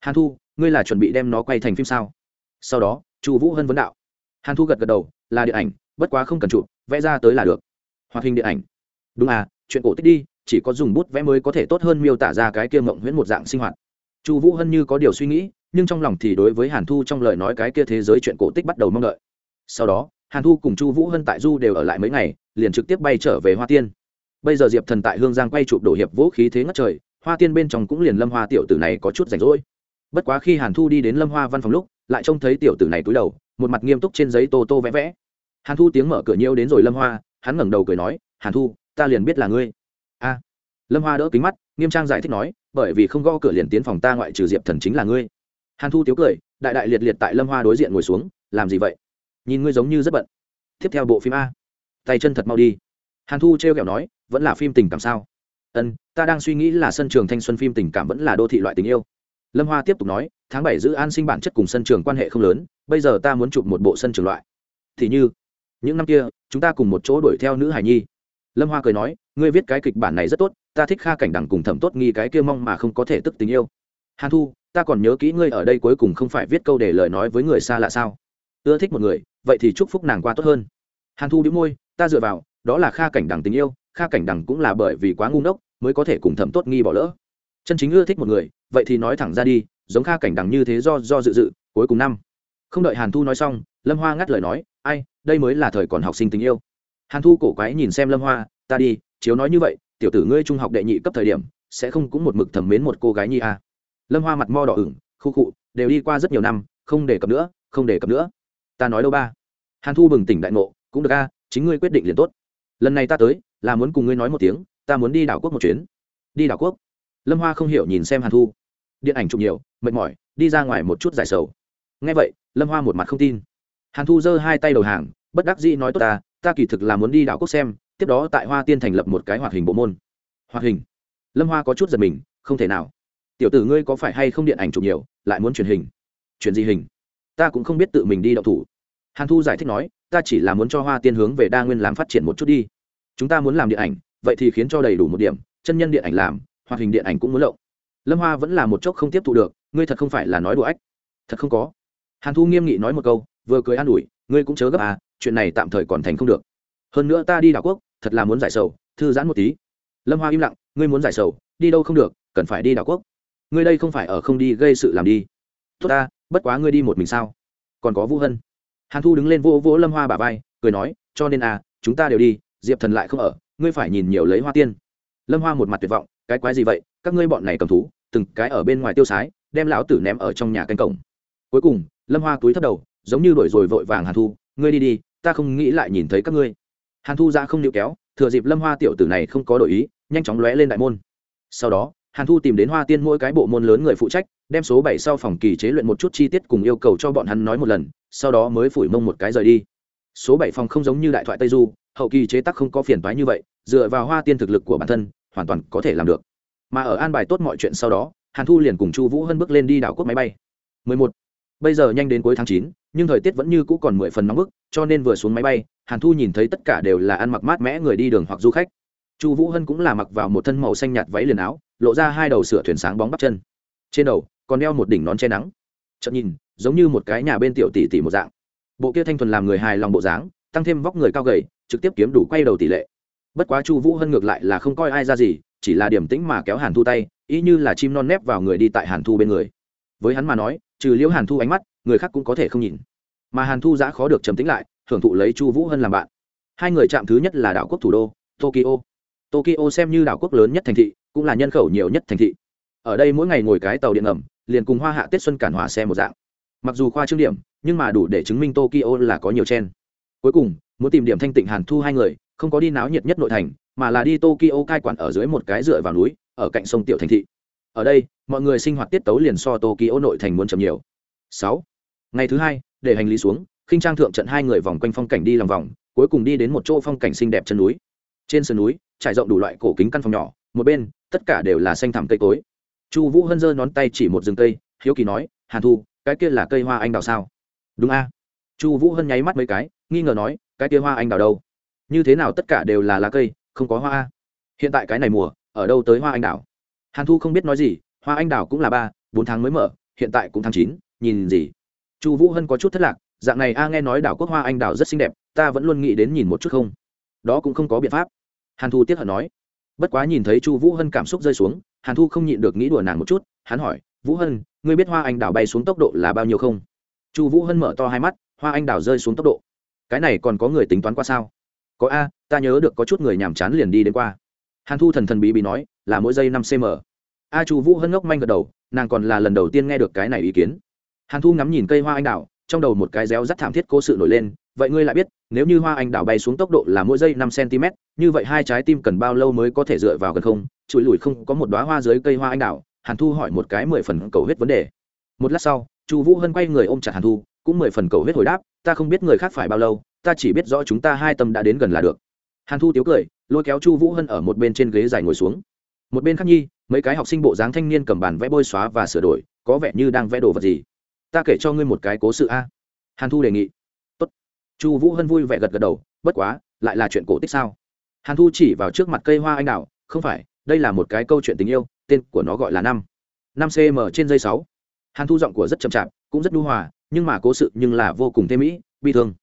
Hàn thu, ngươi là chuẩn bị đem nó quay thành phim sao? Sau đó, chu vũ hân vấn đạo. Hàn thu gật gật đầu, là điện ảnh, bất quá không cần chụp, vẽ ra tới là được. Hoạt hình điện ảnh. Đúng à chuyện cổ tích đi, chỉ có dùng bút vẽ mới có thể tốt hơn miêu tả ra cái kia mộng huyễn một dạng sinh hoạt. Chu vũ hân như có điều suy nghĩ, nhưng trong lòng thì đối với hàn thu trong lời nói cái kia thế giới chuyện cổ tích bắt đầu mong đợi sau đó, hàn thu cùng chu vũ hân tại du đều ở lại mấy ngày, liền trực tiếp bay trở về hoa tiên. Bây giờ diệp thần tại hương giang quay chụp đổ hiệp vũ khí thế ngất trời, hoa tiên bên trong cũng liền lâm hoa tiểu tử này có chút rảnh rỗi. Bất quá khi hàn thu đi đến lâm hoa văn phòng lúc, lại trông thấy tiểu tử này cúi đầu, một mặt nghiêm túc trên giấy tô tô vẽ vẽ. Hàn thu tiếng mở cửa nhiêu đến rồi lâm hoa, hắn ngẩng đầu cười nói, hàn thu, ta liền biết là ngươi. A. Lâm hoa đỡ kính mắt, nghiêm trang giải thích nói, bởi vì không gõ cửa liền tiến phòng ta ngoại trừ diệp thần chính là ngươi. Hàn thu tiếu cười, đại đại liệt liệt tại lâm hoa đối diện ngồi xuống, làm gì vậy? Nhìn ngươi giống như rất bận. Tiếp theo bộ phim a. Tay chân thật mau đi. Hàn thu t r e o kẹo nói, vẫn là phim tình cảm sao? Ân, ta đang suy nghĩ là sân trường thanh xuân phim tình cảm vẫn là đô thị loại tình yêu. Lâm hoa tiếp tục nói, tháng bảy giữ an sinh bản chất cùng sân trường quan hệ không lớn, bây giờ ta muốn chụp một bộ sân trường loại. Thì như, những năm kia, chúng ta cùng một chỗ đuổi theo nữ hải nhi. Lâm hoa cười nói, ngươi viết cái kịch bản này rất tốt, ta thích kha cảnh đằng cùng thẩm tốt nghi cái kia mong mà không có thể tức tình yêu. Hàn thu, ta còn nhớ kỹ ngươi ở đây cuối cùng không phải viết câu để lời nói với người xa lạ sao? Ưa thích một người vậy thì chúc phúc nàng qua tốt hơn. Hàn thu đĩu môi, ta dựa vào, đó là kha cảnh đằng tình yêu, kha cảnh đằng cũng là bởi vì quá ngu ngốc mới có thể cùng thẩm tốt nghi bỏ lỡ. Chân chính ưa thích một người, vậy thì nói thẳng ra đi, giống kha cảnh đằng như thế do do dự dự, cuối cùng năm. Không đợi hàn thu nói xong, lâm hoa ngắt lời nói, ai, đây mới là thời còn học sinh tình yêu. Hàn thu cổ quái nhìn xem lâm hoa, ta đi, chiếu nói như vậy, tiểu tử ngươi trung học đệ nhị cấp thời điểm, sẽ không cũng một mực thẩm mến một cô gái nhi à. lâm hoa mặt mo đỏ ửng, khu khụ đều đi qua rất nhiều năm, không để cập nữa, không để cập nữa ta nói đâu ba? Hàn thu bừng tỉnh đại ngộ, cũng được a, chính ngươi quyết định liền tốt. Lần này ta tới, là muốn cùng ngươi nói một tiếng, ta muốn đi đảo quốc một chuyến. Đi đảo quốc? Lâm hoa không hiểu nhìn xem hàn thu. Điện ảnh chụp nhiều, mệt mỏi, đi ra ngoài một chút giải sầu. Ngay vậy, lâm hoa một mặt không tin. Hàn thu giơ hai tay đầu hàng, bất đắc dĩ nói tốt ta ta kỳ thực là muốn đi đảo quốc xem, tiếp đó tại hoa tiên thành lập một cái hoạt hình bộ môn. Hoạt hình? Lâm hoa có chút giật mình, không thể nào. Tiểu tử ngươi có phải hay không điện ảnh chụp nhiều, lại muốn truyền hình? Chuyện gì hình? Ta cũng không biết tự mình đi đậu thủ. Hàn thu giải thích nói, ta chỉ là muốn cho hoa tiên hướng về đa nguyên làm phát triển một chút đi. Chúng ta muốn làm điện ảnh, vậy thì khiến cho đầy đủ một điểm, chân nhân điện ảnh làm, hoạt hình điện ảnh cũng muốn lộng. Lâm hoa vẫn là một chốc không tiếp thu được, ngươi thật không phải là nói đùa ách. Thật không có. Hàn thu nghiêm nghị nói một câu, vừa cười an ủi, ngươi cũng chớ gấp à chuyện này tạm thời còn thành không được. Hơn nữa ta đi đảo quốc, thật là muốn giải sầu, thư giãn một tí. Lâm hoa im lặng, ngươi muốn giải sầu, đi đâu không được, cần phải đi đảo quốc. Ngươi đây không phải ở không đi gây sự làm đi. Tốt ta bất quá ngươi đi một mình sao? Còn có vũ hân. Hàn thu đứng lên vỗ vỗ lâm hoa bà vai, cười nói, cho nên à chúng ta đều đi, diệp thần lại không ở, ngươi phải nhìn nhiều lấy hoa tiên. Lâm hoa một mặt tuyệt vọng, cái quái gì vậy? Các ngươi bọn này cầm thú, từng cái ở bên ngoài tiêu sái, đem lão tử ném ở trong nhà canh cổng. Cuối cùng, lâm hoa túi thấp đầu, giống như đổi rồi vội vàng hàn thu, ngươi đi đi, ta không nghĩ lại nhìn thấy các ngươi. Hàn thu ra không níu kéo, thừa dịp lâm hoa tiểu tử này không có đổi ý, nhanh chóng lóe lên đại môn. Sau đó hàn thu tìm đến hoa tiên mỗi cái bộ môn lớn người phụ trách đem số bảy sau phòng kỳ chế luyện một chút chi tiết cùng yêu cầu cho bọn hắn nói một lần sau đó mới phủi mông một cái rời đi. Số bảy phòng không giống như đại thoại tây du hậu kỳ chế tác không có phiền toái như vậy dựa vào hoa tiên thực lực của bản thân hoàn toàn có thể làm được. Mà ở an bài tốt mọi chuyện sau đó hàn thu liền cùng chu vũ hân bước lên đi đảo quốc máy bay. 11. bây giờ nhanh đến cuối tháng 9, nhưng thời tiết vẫn như cũ còn mười phần nóng bức cho nên vừa xuống máy bay hàn thu nhìn thấy tất cả đều là ăn mặc mát mẽ người đi đường hoặc du khách. Chu vũ hân cũng là mặc vào một thân màu xanh nhạt váy liền áo lộ ra hai đầu sửa thuyền sáng bóng bắp chân. Trên đầu, còn đeo một đỉnh nón che nắng. Chậm nhìn, giống như một cái nhà bên tiểu tỷ tỷ một dạng. Bộ kia thanh thuần làm người hài lòng bộ dáng, tăng thêm vóc người cao gầy, trực tiếp kiếm đủ quay đầu tỷ lệ. Bất quá chu vũ hân ngược lại là không coi ai ra gì, chỉ là điểm tĩnh mà kéo hàn thu tay, ý như là chim non nép vào người đi tại hàn thu bên người. Với hắn mà nói, trừ liễu hàn thu ánh mắt, người khác cũng có thể không nhìn. Mà hàn thu giã khó được trầm tĩnh lại, hưởng thụ lấy chu vũ hân làm bạn. Hai người chạm thứ nhất là đảo quốc thủ đô, tokyo. Tokyo xem như đảo quốc lớn nhất thành thị cũng là nhân khẩu nhiều nhất thành thị. Ở đây mỗi ngày ngồi cái tàu điện ngầm, liền cùng hoa hạ tết xuân cản hòa xe một dạng. Mặc dù khoa trương điểm, nhưng mà đủ để chứng minh tokyo là có nhiều chen cuối cùng, muốn tìm điểm thanh tịnh hàn thu hai người, không có đi náo nhiệt nhất nội thành, mà là đi tokyo cai quản ở dưới một cái dựa vào núi, ở cạnh sông tiểu thành thị. Ở đây, mọi người sinh hoạt tiết tấu liền so tokyo nội thành muốn chậm nhiều. Sáu. Ngày thứ hai, để hành lý xuống, khinh trang thượng trận hai người vòng quanh phong cảnh đi lòng vòng, cuối cùng đi đến một chỗ phong cảnh xinh đẹp chân núi. Trên sườn núi, trải rộng đủ loại cổ kính căn phòng nhỏ một bên, tất cả đều là xanh thẳm cây cối. Chu vũ hân giơ ngón tay chỉ một rừng cây, hiếu kỳ nói, hàn thu, cái kia là cây hoa anh đào sao? Đúng a. Chu vũ hân nháy mắt mấy cái, nghi ngờ nói, cái kia hoa anh đào đâu? Như thế nào tất cả đều là lá cây, không có hoa a? Hiện tại cái này mùa, ở đâu tới hoa anh đào? Hàn thu không biết nói gì, hoa anh đào cũng là ba, bốn tháng mới mở, hiện tại cũng tháng chín, nhìn gì? Chu vũ hân có chút thất lạc, dạng này a, nghe nói đảo quốc hoa anh đào rất xinh đẹp, ta vẫn luôn nghĩ đến nhìn một chút không? Đó cũng không có biện pháp. Hàn thu tiếc hận nói bất quá nhìn thấy chu vũ hân cảm xúc rơi xuống, hàn thu không nhịn được nghĩ đùa nàng một chút, hắn hỏi, vũ hân, ngươi biết hoa anh đào bay xuống tốc độ là bao nhiêu không? Chu vũ hân mở to hai mắt, hoa anh đào rơi xuống tốc độ? Cái này còn có người tính toán qua sao? Có a, ta nhớ được có chút người nhàm chán liền đi đến qua. Hàn thu thần thần bí bí nói, là mỗi giây năm cm a chu vũ hân ngốc manh gật đầu, nàng còn là lần đầu tiên nghe được cái này ý kiến. Hàn thu ngắm nhìn cây hoa anh đào, trong đầu một cái réo rắt thảm thiết cố sự nổi lên vậy ngươi lại biết, nếu như hoa anh đào bay xuống tốc độ là mỗi giây năm cm như vậy hai trái tim cần bao lâu mới có thể dựa vào gần không? Chùi lùi không có một đoá hoa dưới cây hoa anh đào, hàn thu hỏi một cái mười phần cầu hết vấn đề. Một lát sau, chu vũ hân quay người ôm chặt hàn thu, cũng mười phần cầu hết hồi đáp, ta không biết người khác phải bao lâu, ta chỉ biết rõ chúng ta hai tâm đã đến gần là được. Hàn thu tiếu cười, lôi kéo chu vũ hân ở một bên trên ghế dài ngồi xuống. Một bên khác nhi, mấy cái học sinh bộ dáng thanh niên cầm bàn vẽ bôi xóa và sửa đổi, có vẻ như đang vẽ đồ vật gì? Ta kể cho ngươi một cái cố sự a. Hàn thu đề nghị chu vũ hân vui vẻ gật gật đầu, bất quá, lại là chuyện cổ tích sao? Hàn thu chỉ vào trước mặt cây hoa anh đào, không phải, đây là một cái câu chuyện tình yêu, tên của nó gọi là năm. Năm cm trên dây sáu. Hàn thu giọng của rất chậm chạp, cũng rất đu hòa, nhưng mà cố sự nhưng là vô cùng thêm mỹ, bi thương.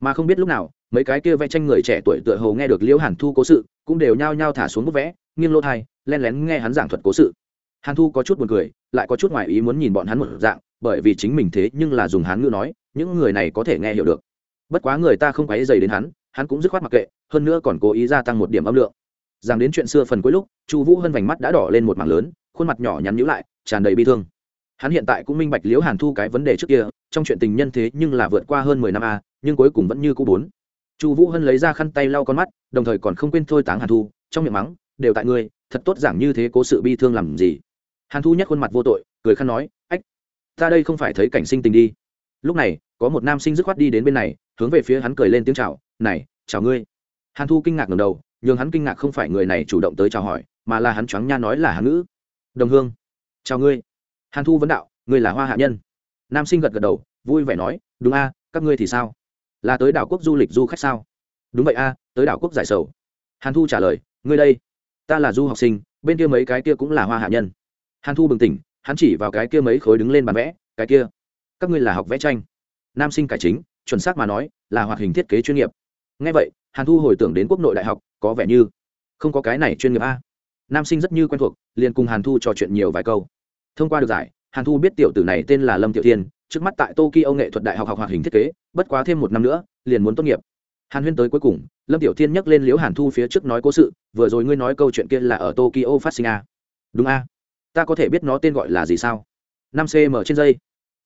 Mà không biết lúc nào, mấy cái kia vẽ tranh người trẻ tuổi tựa hồ nghe được liễu hàn thu cố sự, cũng đều nhao nhao thả xuống bức vẽ, nghiêng lô thai len lén nghe hắn giảng thuật cố sự. Hàn thu có chút buồn cười, lại có chút ngoài ý muốn nhìn bọn hắn một dạng, bởi vì chính mình thế nhưng là dùng hán ngữ nói, những người này có thể nghe hiểu được bất quá người ta không quấy dày đến hắn hắn cũng dứt khoát mặc kệ, hơn nữa còn cố ý gia tăng một điểm âm lượng. Rằng đến chuyện xưa phần cuối lúc, chu vũ hân vành mắt đã đỏ lên một mảng lớn, khuôn mặt nhỏ nhắn nhữ lại, tràn đầy bi thương. Hắn hiện tại cũng minh bạch liễu hàn thu cái vấn đề trước kia, trong chuyện tình nhân thế nhưng là vượt qua hơn mười năm a, nhưng cuối cùng vẫn như cũ bốn. Chu vũ hân lấy ra khăn tay lau con mắt, đồng thời còn không quên thôi táng hàn thu, trong miệng mắng, đều tại ngươi, thật tốt giảng như thế cố sự bi thương làm gì? Hàn thu nhắc khuôn mặt vô tội, cười khăn nói, ách, ta đây không phải thấy cảnh sinh tình đi lúc này, có một nam sinh dứt khoát đi đến bên này, hướng về phía hắn cười lên tiếng chào, này, chào ngươi. Hàn thu kinh ngạc ngầm đầu, nhường hắn kinh ngạc không phải người này chủ động tới chào hỏi, mà là hắn choáng nha nói là hán ngữ. Đồng hương, chào ngươi. Hàn thu vấn đạo, ngươi là hoa hạ nhân? Nam sinh gật gật đầu, vui vẻ nói, đúng a, các ngươi thì sao? Là tới đảo quốc du lịch du khách sao? Đúng vậy a, tới đảo quốc giải sầu. Hàn thu trả lời, ngươi đây, ta là du học sinh, bên kia mấy cái kia cũng là hoa hạ nhân. Hàn thu bừng tỉnh, hắn chỉ vào cái kia mấy khối đứng lên bàn vẽ, cái kia các ngươi là học vẽ tranh. Nam sinh cải chính, chuẩn xác mà nói, là hoạt hình thiết kế chuyên nghiệp. Ngay vậy, hàn thu hồi tưởng đến quốc nội đại học, có vẻ như không có cái này chuyên nghiệp a. Nam sinh rất như quen thuộc, liền cùng hàn thu trò chuyện nhiều vài câu. Thông qua được giải, hàn thu biết tiểu tử này tên là lâm tiểu thiên, trước mắt tại tokyo nghệ thuật đại học học hoạt hình thiết kế, bất quá thêm một năm nữa, liền muốn tốt nghiệp. Hàn huyên tới cuối cùng, lâm tiểu thiên nhắc lên liễu hàn thu phía trước nói cố sự, vừa rồi ngươi nói câu chuyện kia là ở tokyo phát sinh a. Đúng a. Ta có thể biết nó tên gọi là gì sao? Năm cm trên dây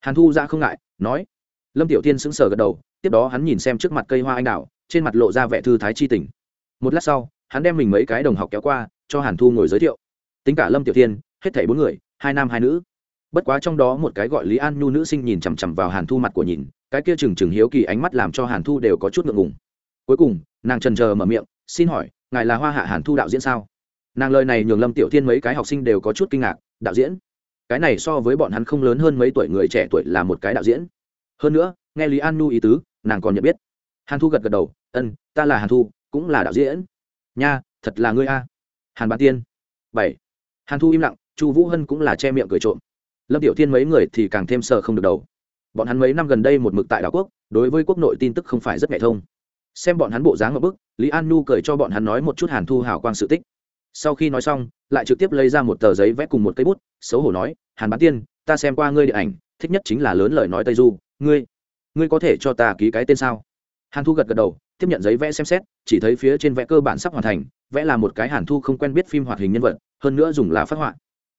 hàn thu ra không ngại, nói, lâm tiểu thiên sững sờ gật đầu, tiếp đó hắn nhìn xem trước mặt cây hoa anh đào, trên mặt lộ ra vẻ thư thái chi tình. Một lát sau, hắn đem mình mấy cái đồng học kéo qua, cho hàn thu ngồi giới thiệu. Tính cả lâm tiểu thiên, hết thảy bốn người, hai nam hai nữ. Bất quá trong đó một cái gọi lý an nhu nữ sinh nhìn chằm chằm vào hàn thu mặt của nhìn, cái kia chừng chừng hiếu kỳ ánh mắt làm cho hàn thu đều có chút ngượng ngùng. Cuối cùng, nàng trần chờ mở miệng, xin hỏi, ngài là hoa hạ hàn thu đạo diễn sao? Nàng lời này nhường lâm tiểu thiên mấy cái học sinh đều có chút kinh ngạc, đạo diễn? Cái này so với bọn hắn không lớn hơn mấy tuổi người trẻ tuổi là một cái đạo diễn. Hơn nữa, nghe lý an nu ý tứ, nàng còn nhận biết. Hàn thu gật gật đầu, ân, ta là hàn thu, cũng là đạo diễn. Nha, thật là ngươi a. Hàn bán tiên. Bảy. Hàn thu im lặng, chu vũ hân cũng là che miệng cười trộm. Lâm tiểu thiên mấy người thì càng thêm sợ không được đầu. Bọn hắn mấy năm gần đây một mực tại đảo quốc, đối với quốc nội tin tức không phải rất nhẹ thông. Xem bọn hắn bộ dáng ở bức, lý an nu cười cho bọn hắn nói một chút hàn thu hào quang sự tích sau khi nói xong, lại trực tiếp lấy ra một tờ giấy vẽ cùng một cây bút, xấu hổ nói, hàn bán tiên, ta xem qua ngươi điện ảnh, thích nhất chính là lớn lời nói tây du. Ngươi ngươi có thể cho ta ký cái tên sao? Hàn thu gật gật đầu, tiếp nhận giấy vẽ xem xét, chỉ thấy phía trên vẽ cơ bản sắp hoàn thành, vẽ là một cái hàn thu không quen biết phim hoạt hình nhân vật, hơn nữa dùng là phát họa.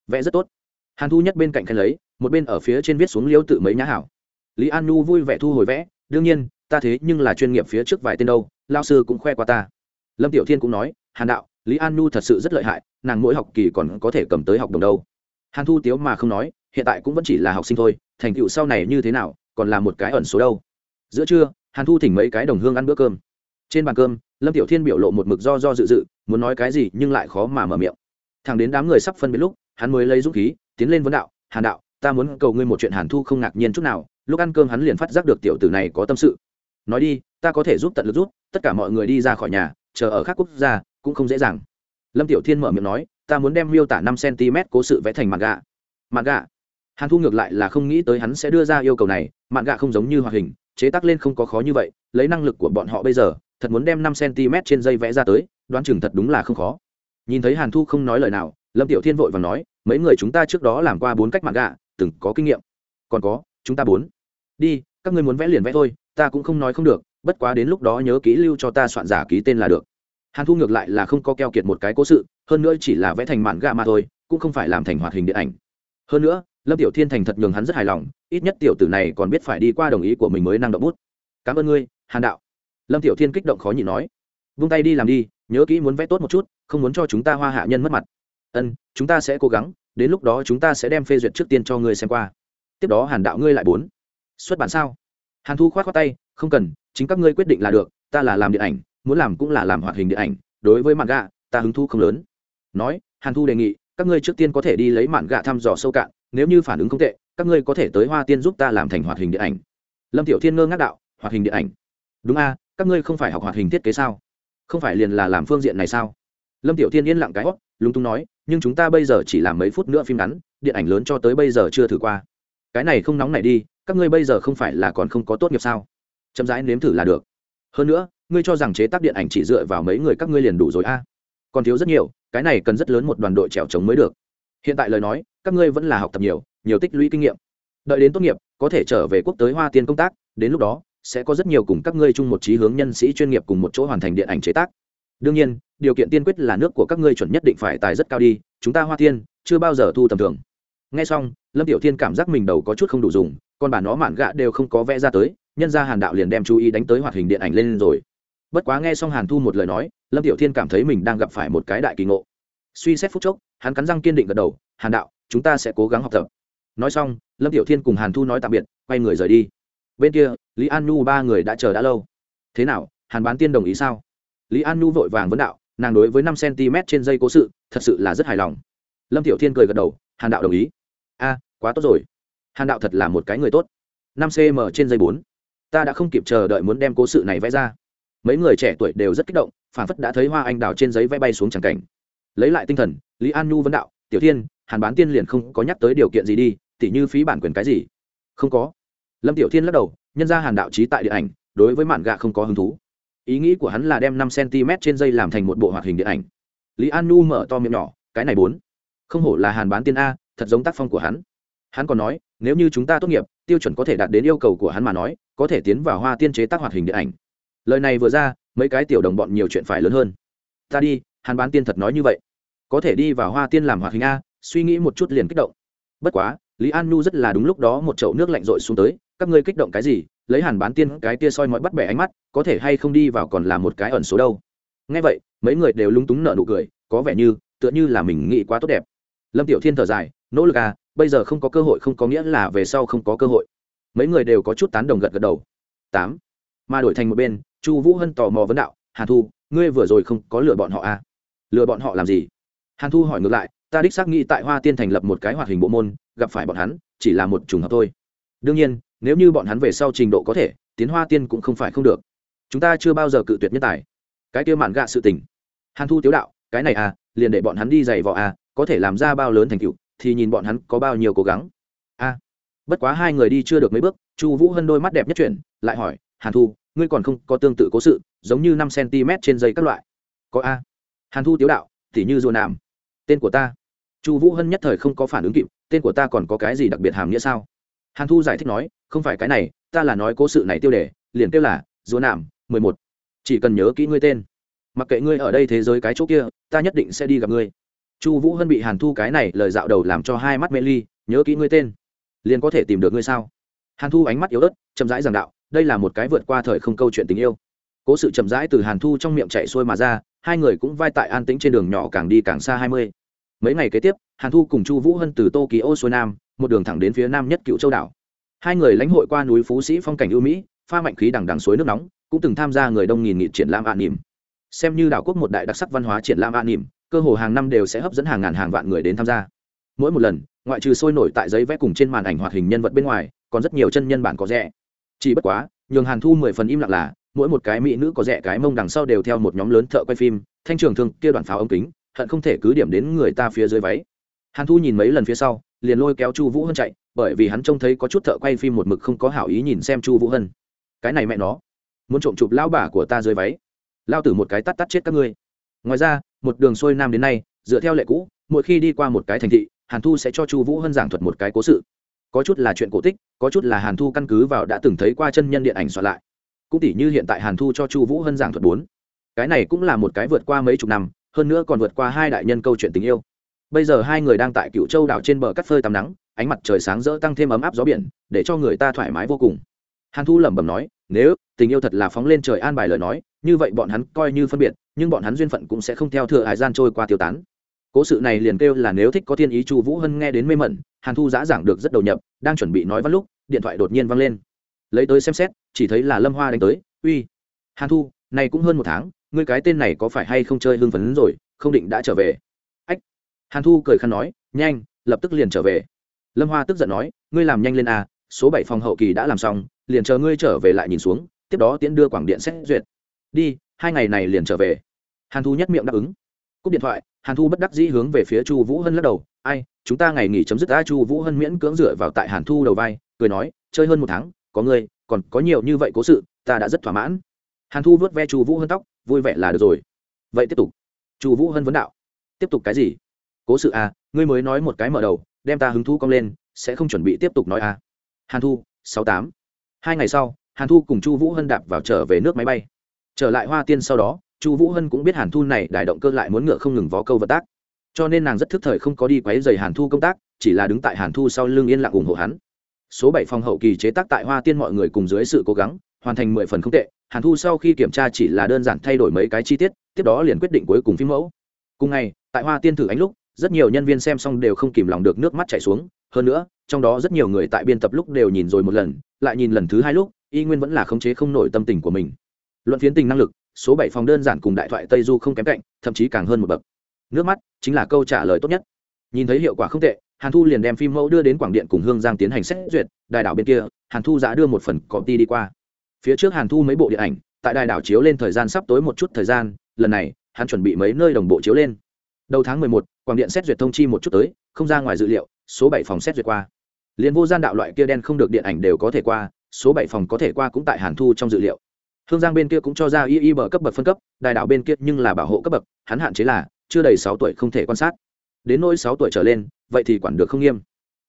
Vẽ rất tốt. Hàn thu nhất bên cạnh khen lấy, một bên ở phía trên viết xuống liêu tự mấy nhã hảo. Lý an Nu vui vẻ thu hồi vẽ, đương nhiên, ta thế nhưng là chuyên nghiệp phía trước vài tên đâu lao sư cũng khoe qua ta. Lâm tiểu thiên cũng nói, hàn đạo lý an nhu thật sự rất lợi hại, nàng mỗi học kỳ còn có thể cầm tới học đồng đâu. Hàn thu tiếu mà không nói, hiện tại cũng vẫn chỉ là học sinh thôi, thành tựu sau này như thế nào, còn là một cái ẩn số đâu. Giữa trưa, hàn thu thỉnh mấy cái đồng hương ăn bữa cơm. Trên bàn cơm, lâm tiểu thiên biểu lộ một mực do do dự dự, muốn nói cái gì nhưng lại khó mà mở miệng. Thằng đến đám người sắp phân biệt lúc, hắn mới lấy dũng khí, tiến lên vấn đạo, hàn đạo, ta muốn cầu ngươi một chuyện. Hàn thu không ngạc nhiên chút nào, lúc ăn cơm hắn liền phát giác được tiểu tử này có tâm sự. Nói đi, ta có thể giúp tận lực giúp, tất cả mọi người đi ra khỏi nhà, chờ ở các quốc gia cũng không dễ dàng. Lâm tiểu thiên mở miệng nói, ta muốn đem miêu tả năm cm cố sự vẽ thành mặt gạ mặt gạ hàn thu ngược lại là không nghĩ tới hắn sẽ đưa ra yêu cầu này mặt gạ không giống như hoạt hình, chế tác lên không có khó như vậy, lấy năng lực của bọn họ bây giờ, thật muốn đem năm cm trên dây vẽ ra tới, đoán chừng thật đúng là không khó. Nhìn thấy hàn thu không nói lời nào, lâm tiểu thiên vội và nói, mấy người chúng ta trước đó làm qua bốn cách mặt gạ từng có kinh nghiệm. Còn có, chúng ta bốn. Đi, các ngươi muốn vẽ liền vẽ thôi, ta cũng không nói không được, bất quá đến lúc đó nhớ kỹ lưu cho ta soạn giả ký tên là được hàn thu ngược lại là không có keo kiệt một cái cố sự, hơn nữa chỉ là vẽ thành mạn gà mà thôi, cũng không phải làm thành hoạt hình điện ảnh. Hơn nữa, lâm tiểu thiên thành thật nhường hắn rất hài lòng, ít nhất tiểu tử này còn biết phải đi qua đồng ý của mình mới năng động bút. Cảm ơn ngươi, hàn đạo. Lâm tiểu thiên kích động khó nhịn nói. Vung tay đi làm đi, nhớ kỹ muốn vẽ tốt một chút, không muốn cho chúng ta hoa hạ nhân mất mặt. Ân, chúng ta sẽ cố gắng, đến lúc đó chúng ta sẽ đem phê duyệt trước tiên cho ngươi xem qua. Tiếp đó hàn đạo ngươi lại bốn. Xuất bản sao? Hàn thu k h o á t khoác tay, không cần, chính các ngươi quyết định là được, ta là làm điện ảnh muốn làm cũng là làm hoạt hình điện ảnh, đối với mạn gạ, ta hứng thu không lớn. Nói, hàn thu đề nghị, các ngươi trước tiên có thể đi lấy mạn gạ thăm dò sâu cạn, nếu như phản ứng không tệ, các ngươi có thể tới hoa tiên giúp ta làm thành hoạt hình điện ảnh. Lâm tiểu thiên ngơ ngác đạo, hoạt hình điện ảnh? Đúng a, các ngươi không phải học hoạt hình thiết kế sao? Không phải liền là làm phương diện này sao? Lâm tiểu thiên yên lặng cái hót lúng túng nói, nhưng chúng ta bây giờ chỉ làm mấy phút nữa phim ngắn, điện ảnh lớn cho tới bây giờ chưa thử qua. Cái này không nóng này đi, các ngươi bây giờ không phải là còn không có tốt nghiệp sao? Chậm rãi nếm thử là được. Hơn nữa ngươi cho rằng chế tác điện ảnh chỉ dựa vào mấy người các ngươi liền đủ rồi a? Còn thiếu rất nhiều, cái này cần rất lớn một đoàn đội trèo trống mới được. Hiện tại lời nói, các ngươi vẫn là học tập nhiều nhiều tích lũy kinh nghiệm. Đợi đến tốt nghiệp, có thể trở về quốc tới hoa tiên công tác, đến lúc đó, sẽ có rất nhiều cùng các ngươi chung một trí hướng nhân sĩ chuyên nghiệp cùng một chỗ hoàn thành điện ảnh chế tác. Đương nhiên, điều kiện tiên quyết là nước của các ngươi chuẩn nhất định phải tài rất cao đi, chúng ta hoa tiên, chưa bao giờ thu tầm thường. Nghe xong, lâm tiểu thiên cảm giác mình đầu có chút không đủ dùng còn bà nó mạn gạ đều không có vẽ ra tới, nhân ra hàn đạo liền đem chú ý đánh tới hoạt hình điện ảnh lên rồi bất quá nghe xong hàn thu một lời nói, lâm tiểu thiên cảm thấy mình đang gặp phải một cái đại kỳ ngộ. Suy xét phút chốc, hắn cắn răng kiên định gật đầu, hàn đạo, chúng ta sẽ cố gắng học tập. Nói xong, lâm tiểu thiên cùng hàn thu nói tạm biệt, quay người rời đi. Bên kia, lý an nhu ba người đã chờ đã lâu. Thế nào, hàn bán tiên đồng ý sao? Lý an nhu vội vàng vấn đạo, nàng đối với năm cm trên dây cố sự, thật sự là rất hài lòng. Lâm tiểu thiên cười gật đầu, hàn đạo đồng ý. A, quá tốt rồi. Hàn đạo thật là một cái người tốt. năm cm trên dây bốn. Ta đã không kịp chờ đợi muốn đem cố sự này vẽ ra mấy người trẻ tuổi đều rất kích động phản phất đã thấy hoa anh đào trên giấy vẽ bay xuống tràng cảnh. Lấy lại tinh thần, lý an nhu vấn đạo, tiểu thiên, hàn bán tiên liền không có nhắc tới điều kiện gì đi, tỉ như phí bản quyền cái gì? Không có. Lâm tiểu thiên lắc đầu, nhân ra hàn đạo trí tại điện ảnh, đối với mạn gạ không có hứng thú. Ý nghĩ của hắn là đem năm cm trên dây làm thành một bộ hoạt hình điện ảnh. Lý an nhu mở to miệng nhỏ, cái này bốn. Không hổ là hàn bán tiên a, thật giống tác phong của hắn. Hắn còn nói, nếu như chúng ta tốt nghiệp, tiêu chuẩn có thể đạt đến yêu cầu của hắn mà nói, có thể tiến vào hoa tiên chế tác hoạt hình điện ảnh lời này vừa ra, mấy cái tiểu đồng bọn nhiều chuyện phải lớn hơn. Ta đi, hàn bán tiên thật nói như vậy. Có thể đi vào hoa tiên làm hoạt hình a, suy nghĩ một chút liền kích động. Bất quá, lý an nhu rất là đúng lúc đó một chậu nước lạnh rội xuống tới, các ngươi kích động cái gì? Lấy hàn bán tiên cái tia soi mọi bắt bẻ ánh mắt, có thể hay không đi vào còn là một cái ẩn số đâu? Ngay vậy, mấy người đều lúng túng nợ nụ cười, có vẻ như, tựa như là mình nghĩ quá tốt đẹp. Lâm tiểu thiên thở dài, nỗ lực à bây giờ không có cơ hội không có nghĩa là về sau không có cơ hội. Mấy người đều có chút tán đồng gật gật đầu. Tám. Mà đổi thành một bên chu vũ hân tò mò vấn đạo, hàn thu, ngươi vừa rồi không có lừa bọn họ à? Lừa bọn họ làm gì? Hàn thu hỏi ngược lại, ta đích xác nghĩ tại hoa tiên thành lập một cái hoạt hình bộ môn, gặp phải bọn hắn, chỉ là một trùng hợp thôi. Đương nhiên, nếu như bọn hắn về sau trình độ có thể, tiến hoa tiên cũng không phải không được. Chúng ta chưa bao giờ cự tuyệt nhân tài. Cái kia mạn gạ sự tình. Hàn thu tiếu đạo, cái này à liền để bọn hắn đi giày vò à có thể làm ra bao lớn thành tựu, thì nhìn bọn hắn có bao nhiêu cố gắng. A. Bất quá hai người đi chưa được mấy bước, chu vũ hân đôi mắt đẹp nhất chuyển, lại hỏi, hàn thu ngươi còn không có tương tự cố sự, giống như năm cm trên dây các loại. Có a. Hàn thu tiếu đạo, thì như rùa nàm tên của ta. Chu vũ hân nhất thời không có phản ứng kịp, tên của ta còn có cái gì đặc biệt hàm nghĩa sao? Hàn thu giải thích nói, không phải cái này, ta là nói cố sự này tiêu đề, liền kêu là rùa nàm mười một. Chỉ cần nhớ kỹ ngươi tên. Mặc kệ ngươi ở đây thế giới cái chỗ kia, ta nhất định sẽ đi gặp ngươi. Chu vũ hân bị hàn thu cái này lời dạo đầu làm cho hai mắt mê ly, nhớ kỹ ngươi tên. Liền có thể tìm được ngươi sao? Hàn thu ánh mắt yếu ớt, chậm rãi giảng đạo đây là một cái vượt qua thời không câu chuyện tình yêu. Cố sự chậm rãi từ hàn thu trong miệng chạy xuôi mà ra, hai người cũng vai tại an tĩnh trên đường nhỏ càng đi càng xa hai mươi. Mấy ngày kế tiếp, hàn thu cùng chu vũ hân từ tokyo xuôi nam, một đường thẳng đến phía nam nhất cựu châu đảo. Hai người lãnh hội qua núi phú sĩ phong cảnh ưu mỹ, pha mạnh khí đằng đằng suối nước nóng, cũng từng tham gia người đông nghìn nghị triển lãm an nỉm xem như đảo quốc một đại đặc sắc văn hóa triển lãm an nỉm cơ hồ hàng năm đều sẽ hấp dẫn hàng ngàn hàng vạn người đến tham gia. Mỗi một lần, ngoại trừ sôi nổi tại giấy vẽ cùng trên màn ảnh hoạt hình nhân vật bên ngoài, còn rất nhiều chân nhân bản có rẻ chỉ bất quá, nhường hàn thu mười phần im lặng là, mỗi một cái mỹ nữ có rẻ cái mông đằng sau đều theo một nhóm lớn thợ quay phim, thanh trường thương kia đoàn pháo ống kính, hận không thể cứ điểm đến người ta phía dưới váy. Hàn thu nhìn mấy lần phía sau, liền lôi kéo chu vũ hân chạy, bởi vì hắn trông thấy có chút thợ quay phim một mực không có hảo ý nhìn xem chu vũ hân. Cái này mẹ nó, muốn trộm chụp lao bà của ta dưới váy. Lao tử một cái tắt tắt chết các ngươi. Ngoài ra, một đường xuôi nam đến nay, dựa theo lệ cũ, mỗi khi đi qua một cái thành thị, hàn thu sẽ cho chu vũ hân giảng thuật một cái cố sự có chút là chuyện cổ tích, có chút là hàn thu căn cứ vào đã từng thấy qua chân nhân điện ảnh soạn lại. Cũng tỷ như hiện tại hàn thu cho chu vũ hân giảng thuật bốn. Cái này cũng là một cái vượt qua mấy chục năm, hơn nữa còn vượt qua hai đại nhân câu chuyện tình yêu. Bây giờ hai người đang tại cựu châu đảo trên bờ cắt phơi tắm nắng, ánh mặt trời sáng rỡ tăng thêm ấm áp gió biển, để cho người ta thoải mái vô cùng. Hàn thu lẩm bẩm nói, nếu tình yêu thật là phóng lên trời an bài lời nói, như vậy bọn hắn coi như phân biệt, nhưng bọn hắn duyên phận cũng sẽ không theo thừa hải gian trôi qua tiêu tán cố sự này liền kêu là nếu thích có thiên ý chu vũ hân nghe đến mê mẩn, hàn thu giã giảng được rất đầu nhập, đang chuẩn bị nói văn lúc, điện thoại đột nhiên văng lên. Lấy tới xem xét, chỉ thấy là lâm hoa đánh tới, uy, hàn thu, này cũng hơn một tháng, ngươi cái tên này có phải hay không chơi hưng phấn rồi, không định đã trở về? Ách. Hàn thu cười khăn nói, nhanh, lập tức liền trở về. Lâm hoa tức giận nói, ngươi làm nhanh lên a số bảy phòng hậu kỳ đã làm xong, liền chờ ngươi trở về lại nhìn xuống, tiếp đó tiễn đưa quảng điện xét duyệt. Đi, hai ngày này liền trở về. Hàn thu nhất miệng đáp ứng cúp điện thoại hàn thu bất đắc dĩ hướng về phía chu vũ hân lắc đầu ai chúng ta ngày nghỉ chấm dứt a chu vũ hân miễn cưỡng dựa vào tại hàn thu đầu vai cười nói chơi hơn một tháng có ngươi còn có nhiều như vậy cố sự ta đã rất thỏa mãn. Hàn thu vớt ve chu vũ hân tóc vui vẻ là được rồi. Vậy tiếp tục. Chu vũ hân vấn đạo tiếp tục cái gì? Cố sự à, ngươi mới nói một cái mở đầu đem ta hứng thu cong lên sẽ không chuẩn bị tiếp tục nói à. hàn thu sáu tám. Hai ngày sau hàn thu cùng chu vũ hân đạp vào trở về nước máy bay. Trở lại hoa tiên sau đó chu vũ hân cũng biết hàn thu này đài động cơ lại muốn ngựa không ngừng vó câu vật tác. Cho nên nàng rất thức thời không có đi quấy dày hàn thu công tác, chỉ là đứng tại hàn thu sau lưng yên lặng ủng hộ hắn. Số bảy phòng hậu kỳ chế tác tại hoa tiên mọi người cùng dưới sự cố gắng, hoàn thành mười phần không tệ, hàn thu sau khi kiểm tra chỉ là đơn giản thay đổi mấy cái chi tiết, tiếp đó liền quyết định cuối cùng phim mẫu. Cùng ngày, tại hoa tiên thử ánh lúc, rất nhiều nhân viên xem xong đều không kìm lòng được nước mắt chảy xuống, hơn nữa, trong đó rất nhiều người tại biên tập lúc đều nhìn rồi một lần, lại nhìn lần thứ hai lúc, y nguyên vẫn là khống chế không nổi tâm tình của mình. Luận phiến tình năng lực số bảy phòng đơn giản cùng đại thoại tây du không kém cạnh, thậm chí càng hơn một bậc. Nước mắt chính là câu trả lời tốt nhất. Nhìn thấy hiệu quả không tệ, hàn thu liền đem phim mẫu đưa đến quảng điện cùng hương giang tiến hành xét duyệt, đài đảo bên kia, hàn thu giã đưa một phần copy đi qua. Phía trước hàn thu mấy bộ điện ảnh, tại đài đảo chiếu lên thời gian sắp tối một chút thời gian, lần này, hắn chuẩn bị mấy nơi đồng bộ chiếu lên. Đầu tháng mười một, quảng điện xét duyệt thông chi một chút tới, không ra ngoài dự liệu, số bảy phòng xét duyệt qua. Liền vô gian đạo loại kia đen không được điện ảnh đều có thể qua, số bảy phòng có thể qua cũng tại hàn thu trong dự liệu. Thương giang bên kia cũng cho ra y y bờ cấp bậc phân cấp, đài đảo bên kia nhưng là bảo hộ cấp bậc, hắn hạn chế là chưa đầy sáu tuổi không thể quan sát. Đến nỗi sáu tuổi trở lên, vậy thì quản được không nghiêm.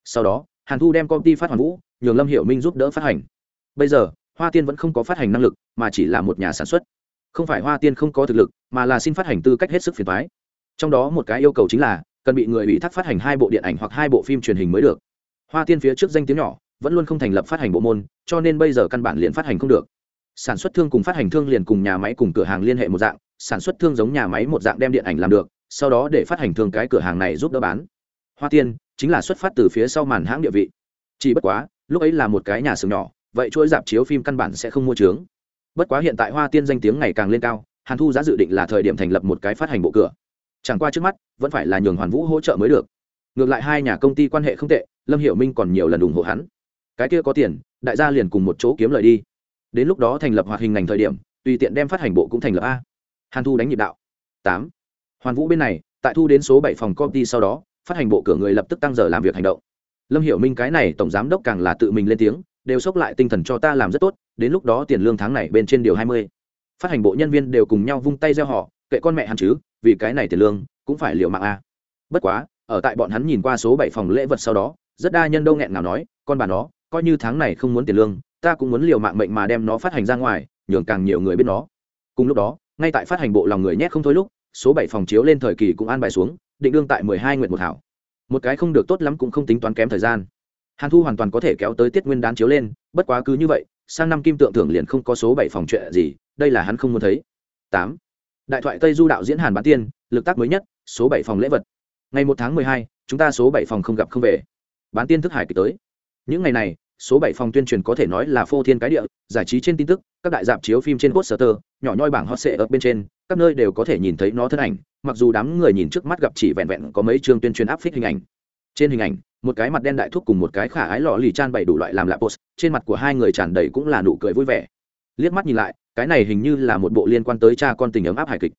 Sau đó, hàn thu đem công ty phát hoàn vũ, nhường lâm hiểu minh giúp đỡ phát hành. Bây giờ, hoa tiên vẫn không có phát hành năng lực, mà chỉ là một nhà sản xuất. Không phải hoa tiên không có thực lực, mà là xin phát hành tư cách hết sức phiền thoái trong đó một cái yêu cầu chính là, cần bị người ủy thác phát hành hai bộ điện ảnh hoặc hai bộ phim truyền hình mới được. Hoa tiên phía trước danh tiếng nhỏ, vẫn luôn không thành lập phát hành bộ môn, cho nên bây giờ căn bản liền phát hành không được sản xuất thương cùng phát hành thương liền cùng nhà máy cùng cửa hàng liên hệ một dạng, sản xuất thương giống nhà máy một dạng đem điện ảnh làm được, sau đó để phát hành thương cái cửa hàng này giúp đỡ bán. Hoa tiên chính là xuất phát từ phía sau màn hãng địa vị. Chỉ bất quá, lúc ấy là một cái nhà xưởng nhỏ, vậy chuỗi dạp chiếu phim căn bản sẽ không mua trướng. Bất quá hiện tại hoa tiên danh tiếng ngày càng lên cao, hàn thu giá dự định là thời điểm thành lập một cái phát hành bộ cửa. Chẳng qua trước mắt, vẫn phải là nhường hoàn vũ hỗ trợ mới được. Ngược lại hai nhà công ty quan hệ không tệ, lâm hiểu minh còn nhiều lần ủng hộ hắn. Cái kia có tiền, đại gia liền cùng một chỗ kiếm lời đi đến lúc đó thành lập hoạt hình ngành thời điểm, tùy tiện đem phát hành bộ cũng thành lập a. Hàn thu đánh nhịp đạo. Tám. Hoàn vũ bên này, tại thu đến số bảy phòng công ty sau đó, phát hành bộ cửa người lập tức tăng giờ làm việc hành động. Lâm hiểu minh cái này tổng giám đốc càng là tự mình lên tiếng, đều xốc lại tinh thần cho ta làm rất tốt, đến lúc đó tiền lương tháng này bên trên điều hai mươi. Phát hành bộ nhân viên đều cùng nhau vung tay gieo họ, kệ con mẹ hắn chứ, vì cái này tiền lương, cũng phải liệu mạng a. Bất quá, ở tại bọn hắn nhìn qua số bảy phòng lễ vật sau đó, rất đa nhân đâu nghẹn nào nói, con bà nó, coi như tháng này không muốn tiền lương ta cũng muốn liều mạng mệnh mà đem nó phát hành ra ngoài, nhường càng nhiều người biết nó. Cùng lúc đó, ngay tại phát hành bộ lòng người nhét không thôi lúc, số bảy phòng chiếu lên thời kỳ cũng an bài xuống, định đương tại mười hai nguyện một hảo. Một cái không được tốt lắm cũng không tính toán kém thời gian. Hàn thu hoàn toàn có thể kéo tới tiết nguyên đán chiếu lên, bất quá cứ như vậy, sang năm kim tượng thưởng liền không có số bảy phòng chuyện gì, đây là hắn không muốn thấy. Tám. Đại thoại tây du đạo diễn hàn bán tiên, lực tác mới nhất, số bảy phòng lễ vật. Ngày một tháng mười hai, chúng ta số bảy phòng không gặp không về. Bán tiên thức hải kịch tới. Những ngày này số bảy phòng tuyên truyền có thể nói là phô thiên cái địa, giải trí trên tin tức, các đại dạp chiếu phim trên poster, nhỏ nhoi bảng hot sẽ ở bên trên, các nơi đều có thể nhìn thấy nó thân ảnh, mặc dù đám người nhìn trước mắt gặp chỉ vẹn vẹn có mấy chương tuyên truyền áp phích hình ảnh. Trên hình ảnh, một cái mặt đen đại thuốc cùng một cái khả ái lọ lì chan bày đủ loại làm lạ post, trên mặt của hai người tràn đầy cũng là nụ cười vui vẻ. Liếc mắt nhìn lại, cái này hình như là một bộ liên quan tới cha con tình ấm áp hài kịch.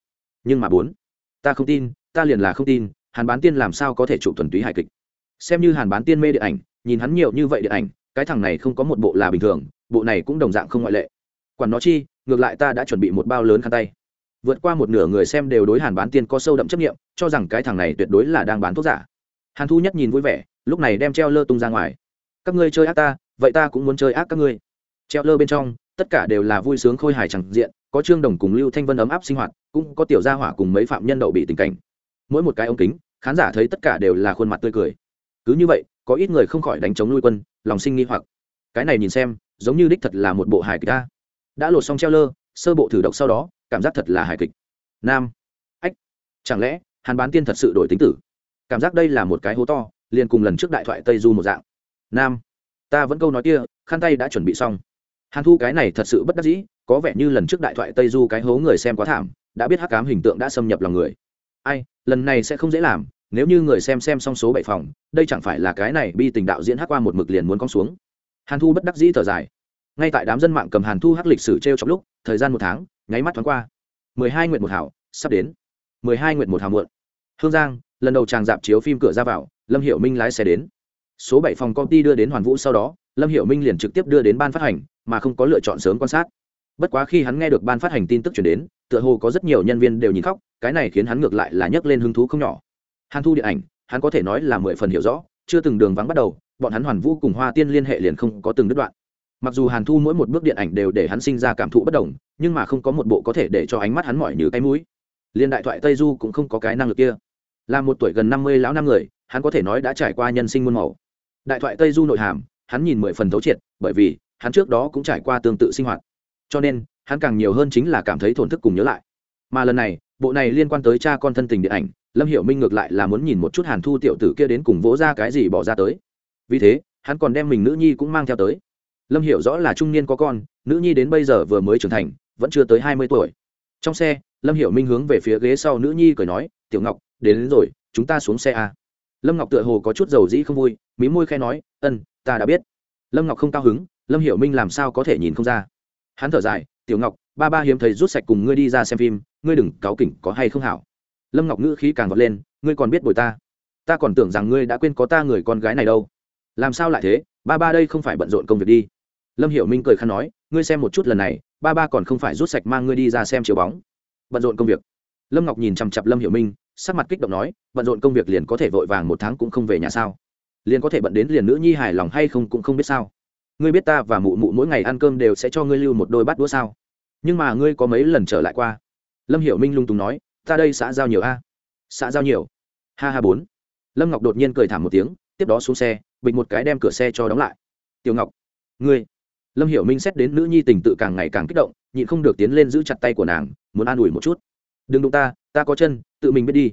Nhưng mà bốn, ta không tin, ta liền là không tin, hàn bán tiên làm sao có thể chụp thuần túy hài kịch? Xem như hàn bán tiên mê điện ảnh, nhìn hắn nhiều như vậy điện ảnh cái thằng này không có một bộ là bình thường, bộ này cũng đồng dạng không ngoại lệ. Quản nó chi, ngược lại ta đã chuẩn bị một bao lớn khăn tay. Vượt qua một nửa người xem đều đối hàn bán tiên có sâu đậm chấp nghiệm cho rằng cái thằng này tuyệt đối là đang bán thuốc giả. Hàn thu nhất nhìn vui vẻ, lúc này đem treo lơ tung ra ngoài. Các ngươi chơi ác ta, vậy ta cũng muốn chơi ác các ngươi. Treo lơ bên trong, tất cả đều là vui sướng khôi hài chẳng diện, có trương đồng cùng lưu thanh vân ấm áp sinh hoạt, cũng có tiểu gia hỏa cùng mấy phạm nhân đậu bị tình cảnh. Mỗi một cái ống kính, khán giả thấy tất cả đều là khuôn mặt tươi cười. Cứ như vậy, có ít người không khỏi đánh chống nuôi quân lòng sinh nghi hoặc. Cái này nhìn xem, giống như đích thật là một bộ hài kịch ta. Đã lột xong treo lơ, sơ bộ thử độc sau đó, cảm giác thật là hài kịch. Nam. Ách. Chẳng lẽ, hàn bán tiên thật sự đổi tính tử? Cảm giác đây là một cái hố to, liền cùng lần trước đại thoại tây du một dạng. Nam. Ta vẫn câu nói kia, khăn tay đã chuẩn bị xong. Hàn thu cái này thật sự bất đắc dĩ, có vẻ như lần trước đại thoại tây du cái hố người xem quá thảm, đã biết hắc cám hình tượng đã xâm nhập lòng người. Ai, lần này sẽ không dễ làm nếu như người xem xem xong số bảy phòng, đây chẳng phải là cái này bi tình đạo diễn hắc qua một mực liền muốn cong xuống. Hàn thu bất đắc dĩ thở dài. Ngay tại đám dân mạng cầm hàn thu hát lịch sử t r e o trong lúc, thời gian một tháng, nháy mắt thoáng qua. Mười hai nguyện một hảo, sắp đến. Mười hai nguyện một hảo muộn. Hương giang, lần đầu tràng dạp chiếu phim cửa ra vào, lâm hiểu minh lái xe đến. Số bảy phòng công ty đưa đến hoàn vũ sau đó, lâm hiểu minh liền trực tiếp đưa đến ban phát hành, mà không có lựa chọn sớm quan sát. Bất quá khi hắn nghe được ban phát hành tin tức chuyển đến, tựa hồ có rất nhiều nhân viên đều nhìn khóc, cái này khiến hắn ngược lại là nhấc lên hứng thú không nhỏ hàn thu điện ảnh, hắn có thể nói là mười phần hiểu rõ, chưa từng đường vắng bắt đầu, bọn hắn hoàn vũ cùng hoa tiên liên hệ liền không có từng đứt đoạn. Mặc dù hàn thu mỗi một bước điện ảnh đều để hắn sinh ra cảm thụ bất đồng, nhưng mà không có một bộ có thể để cho ánh mắt hắn mỏi như cái mũi. Liên đại thoại tây du cũng không có cái năng lực kia. Là một tuổi gần năm mươi lão năm người, hắn có thể nói đã trải qua nhân sinh muôn màu. Đại thoại tây du nội hàm, hắn nhìn mười phần thấu triệt, bởi vì, hắn trước đó cũng trải qua tương tự sinh hoạt. Cho nên, hắn càng nhiều hơn chính là cảm thấy thổn thức cùng nhớ lại. Mà lần này, bộ này liên quan tới cha con thân tình điện ảnh lâm hiểu minh ngược lại là muốn nhìn một chút hàn thu tiểu tử kia đến cùng vỗ ra cái gì bỏ ra tới. Vì thế hắn còn đem mình nữ nhi cũng mang theo tới. Lâm hiểu rõ là trung niên có con nữ nhi đến bây giờ vừa mới trưởng thành vẫn chưa tới hai mươi tuổi. Trong xe lâm hiểu minh hướng về phía ghế sau nữ nhi cười nói tiểu ngọc đến, đến rồi chúng ta xuống xe à. lâm ngọc tựa hồ có chút dầu dĩ không vui mí môi khe nói ân ta đã biết. Lâm ngọc không cao hứng lâm hiểu minh làm sao có thể nhìn không ra. Hắn thở dài tiểu ngọc ba ba hiếm thấy rút sạch cùng ngươi đi ra xem phim ngươi đừng cáu kỉnh có hay không hảo lâm ngọc ngữ khí càng vọt lên ngươi còn biết bồi ta ta còn tưởng rằng ngươi đã quên có ta người con gái này đâu làm sao lại thế ba ba đây không phải bận rộn công việc đi lâm hiểu minh cười khăn nói ngươi xem một chút lần này ba ba còn không phải rút sạch mang ngươi đi ra xem chiều bóng bận rộn công việc lâm ngọc nhìn chằm chặp lâm hiểu minh sắc mặt kích động nói bận rộn công việc liền có thể vội vàng một tháng cũng không về nhà sao liền có thể bận đến liền nữ nhi hài lòng hay không cũng không biết sao ngươi biết ta và mụ mụ mỗi ngày ăn cơm đều sẽ cho ngươi lưu một đôi bát đũa sao nhưng mà ngươi có mấy lần trở lại qua lâm hiểu minh lung tùng nói ta đây xã giao nhiều a. Xã giao nhiều. Ha ha bốn. Lâm ngọc đột nhiên cười thảm một tiếng, tiếp đó xuống xe, bịch một cái đem cửa xe cho đóng lại. Tiểu ngọc, ngươi. Lâm hiểu minh xét đến nữ nhi tình tự càng ngày càng kích động, nhịn không được tiến lên giữ chặt tay của nàng, muốn an ủi một chút. Đừng đụng ta ta có chân, tự mình biết đi.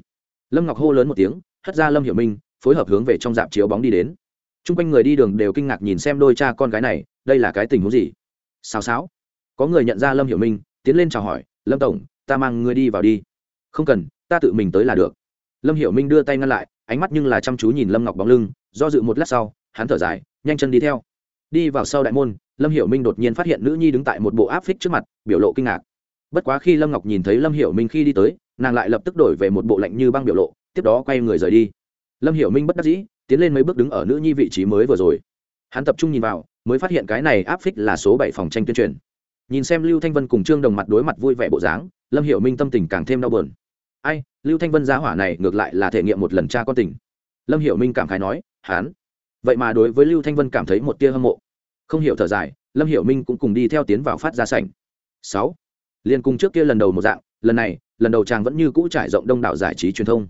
Lâm ngọc hô lớn một tiếng, hất ra lâm hiểu minh, phối hợp hướng về trong dạp chiếu bóng đi đến. T r u n g quanh người đi đường đều kinh ngạc nhìn xem đôi cha con gái này, đây là cái tình huống gì? Xào xáo. Có người nhận ra lâm hiểu minh, tiến lên chào hỏi, lâm tổng, ta mang người đi vào đi không cần, ta tự mình tới là được. Lâm hiểu minh đưa tay ngăn lại, ánh mắt nhưng là chăm chú nhìn lâm ngọc bóng lưng, do dự một lát sau, hắn thở dài, nhanh chân đi theo. Đi vào sau đại môn, lâm hiểu minh đột nhiên phát hiện nữ nhi đứng tại một bộ áp phích trước mặt, biểu lộ kinh ngạc. Bất quá khi lâm ngọc nhìn thấy lâm hiểu minh khi đi tới, nàng lại lập tức đổi về một bộ lạnh như băng biểu lộ, tiếp đó quay người rời đi. Lâm hiểu minh bất đắc dĩ, tiến lên mấy bước đứng ở nữ nhi vị trí mới vừa rồi. Hắn tập trung nhìn vào, mới phát hiện cái này áp phích là số bảy phòng tranh tuyên truyền. Nhìn xem lưu thanh vân cùng trương đồng mặt đối mặt vui vẻ bộ dáng, lâm hiểu minh tâm tình càng thêm đau buồn ai, lưu thanh vân giá hỏa này ngược lại là thể nghiệm một lần cha con tình. Lâm hiểu minh cảm khái nói hắn vậy mà đối với lưu thanh vân cảm thấy một tia hâm mộ. Không hiểu thở dài, lâm hiểu minh cũng cùng đi theo tiến vào phát ra sảnh. Sáu. Liên cùng trước kia lần đầu một dạng, lần này, lần đầu chàng vẫn như cũ trải rộng đông đảo giải trí truyền thông.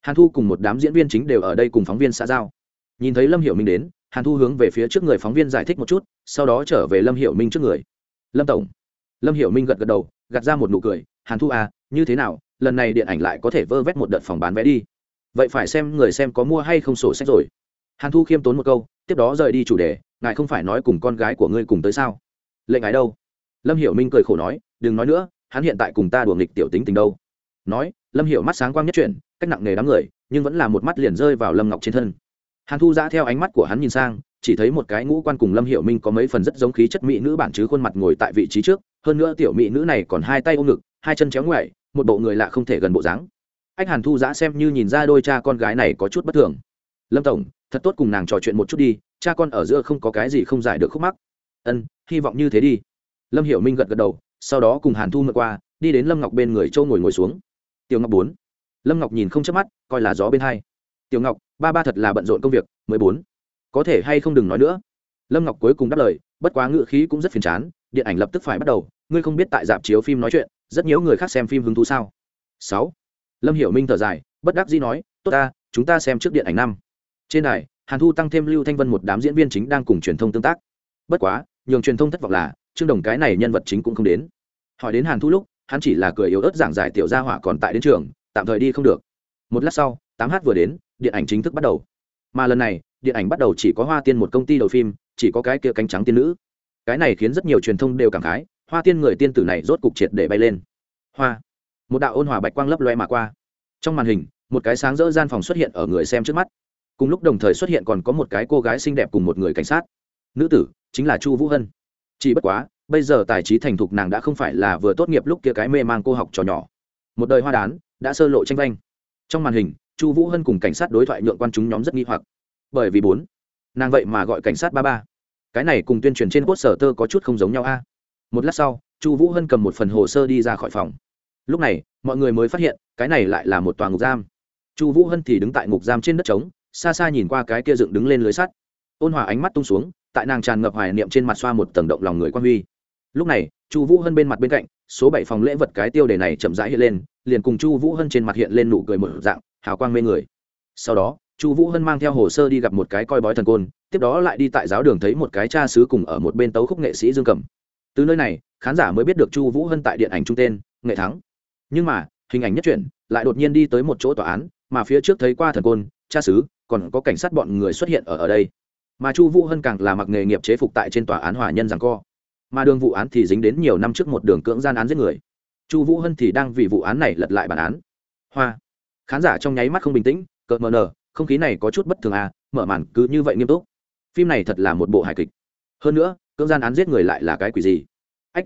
Hàn thu cùng một đám diễn viên chính đều ở đây cùng phóng viên xã giao. Nhìn thấy lâm hiểu minh đến, hàn thu hướng về phía trước người phóng viên giải thích một chút, sau đó trở về lâm hiểu minh trước người. Lâm tổng. Lâm hiểu minh gật gật đầu, gạt ra một nụ cười, hàn thu à như thế nào? Lần này điện ảnh lại có thể vơ vét một đợt phòng bán vé đi. Vậy phải xem người xem có mua hay không sổ sách rồi. Hàn thu khiêm tốn một câu, tiếp đó rời đi chủ đề, ngài không phải nói cùng con gái của ngươi cùng tới sao? Lệnh ngài đâu? Lâm hiểu minh cười khổ nói, đừng nói nữa, hắn hiện tại cùng ta đùa nghịch tiểu tính tình đâu. Nói, lâm hiểu mắt sáng quang nhất chuyển, cách nặng nề đám người, nhưng vẫn là một mắt liền rơi vào lâm ngọc trên thân. Hàn thu giã theo ánh mắt của hắn nhìn sang, chỉ thấy một cái ngũ quan cùng lâm hiểu minh có mấy phần rất giống khí chất mỹ nữ bản chứ khuôn mặt ngồi tại vị trí trước, hơn nữa tiểu mỹ nữ này còn hai tay ôm ngực hai chân chéo ngoại một bộ người lạ không thể gần bộ dáng. Ách hàn thu giã xem như nhìn ra đôi cha con gái này có chút bất thường. Lâm tổng, thật tốt cùng nàng trò chuyện một chút đi, cha con ở giữa không có cái gì không giải được khúc mắc. Ân, hy vọng như thế đi. Lâm hiểu minh gật gật đầu, sau đó cùng hàn thu mượn qua, đi đến lâm ngọc bên người châu ngồi ngồi xuống. Tiểu ngọc bốn. Lâm ngọc nhìn không chớp mắt, coi là gió bên hai. Tiểu ngọc, ba ba thật là bận rộn công việc, mới bốn. Có thể hay không đừng nói nữa? Lâm ngọc cuối cùng đáp lời, bất quá ngự khí cũng rất phiền chán, điện ảnh lập tức phải bắt đầu, ngươi không biết tại dạp chiếu phim nói chuyện rất nhiều người khác xem phim hứng thú sao? Sáu. Lâm hiểu minh thở dài, bất đắc dĩ nói, tốt ta, chúng ta xem trước điện ảnh năm. Trên đài, hàn thu tăng thêm lưu thanh vân một đám diễn viên chính đang cùng truyền thông tương tác. Bất quá, nhường truyền thông thất vọng là, trương đồng cái này nhân vật chính cũng không đến. Hỏi đến hàn thu lúc, hắn chỉ là cười yếu ớt giảng giải tiểu gia hỏa còn tại đến trường, tạm thời đi không được. Một lát sau, tám h vừa đến, điện ảnh chính thức bắt đầu. Mà lần này, điện ảnh bắt đầu chỉ có hoa tiên một công ty đầu phim, chỉ có cái kia cánh trắng tiên nữ. Cái này khiến rất nhiều truyền thông đều cảm khái hoa tiên người tiên tử này rốt cục triệt để bay lên. Hoa. Một đạo ôn hòa bạch quang lấp loe mà qua. Trong màn hình, một cái sáng rỡ gian phòng xuất hiện ở người xem trước mắt. Cùng lúc đồng thời xuất hiện còn có một cái cô gái xinh đẹp cùng một người cảnh sát. Nữ tử, chính là chu vũ hân. Chỉ bất quá, bây giờ tài trí thành thục nàng đã không phải là vừa tốt nghiệp lúc kia cái mê mang cô học trò nhỏ. Một đời hoa đán, đã sơ lộ tranh vanh. Trong màn hình, chu vũ hân cùng cảnh sát đối thoại nhượng quan chúng nhóm rất nghi hoặc. Bởi vì bốn, nàng vậy mà gọi cảnh sát ba ba. Cái này cùng tuyên truyền trên quốc sở tơ có chút không giống nhau a một lát sau, chu vũ hân cầm một phần hồ sơ đi ra khỏi phòng. Lúc này, mọi người mới phát hiện, cái này lại là một tòa ngục giam. Chu vũ hân thì đứng tại ngục giam trên đất trống, xa xa nhìn qua cái kia dựng đứng lên lưới sắt. Ôn hòa ánh mắt tung xuống, tại nàng tràn ngập hoài niệm trên mặt xoa một tầng động lòng người quan huy. Lúc này, chu vũ hân bên mặt bên cạnh, số bảy phòng lễ vật cái tiêu đề này chậm rãi hiện lên, liền cùng chu vũ hân trên mặt hiện lên nụ cười một dạng, hào quang mê người. Sau đó, chu vũ hân mang theo hồ sơ đi gặp một cái coi bói thần côn, tiếp đó lại đi tại giáo đường thấy một cái cha xứ cùng ở một bên tấu khúc nghệ sĩ dương cầm từ nơi này khán giả mới biết được chu vũ hân tại điện ảnh trung tên nghệ thắng. Nhưng mà hình ảnh nhất truyện lại đột nhiên đi tới một chỗ tòa án mà phía trước thấy qua thần côn cha xứ còn có cảnh sát bọn người xuất hiện ở ở đây. Mà chu vũ hân càng là mặc nghề nghiệp chế phục tại trên tòa án hòa nhân rằng co. Mà đường vụ án thì dính đến nhiều năm trước một đường cưỡng gian án giết người. Chu vũ hân thì đang vì vụ án này lật lại bản án. Hoa. Khán giả trong nháy mắt không bình tĩnh cợt mờ nở, không khí này có chút bất thường à mở màn cứ như vậy nghiêm túc. Phim này thật là một bộ hài kịch. Hơn nữa cưỡng gian án giết người lại là cái quỷ gì? Ách,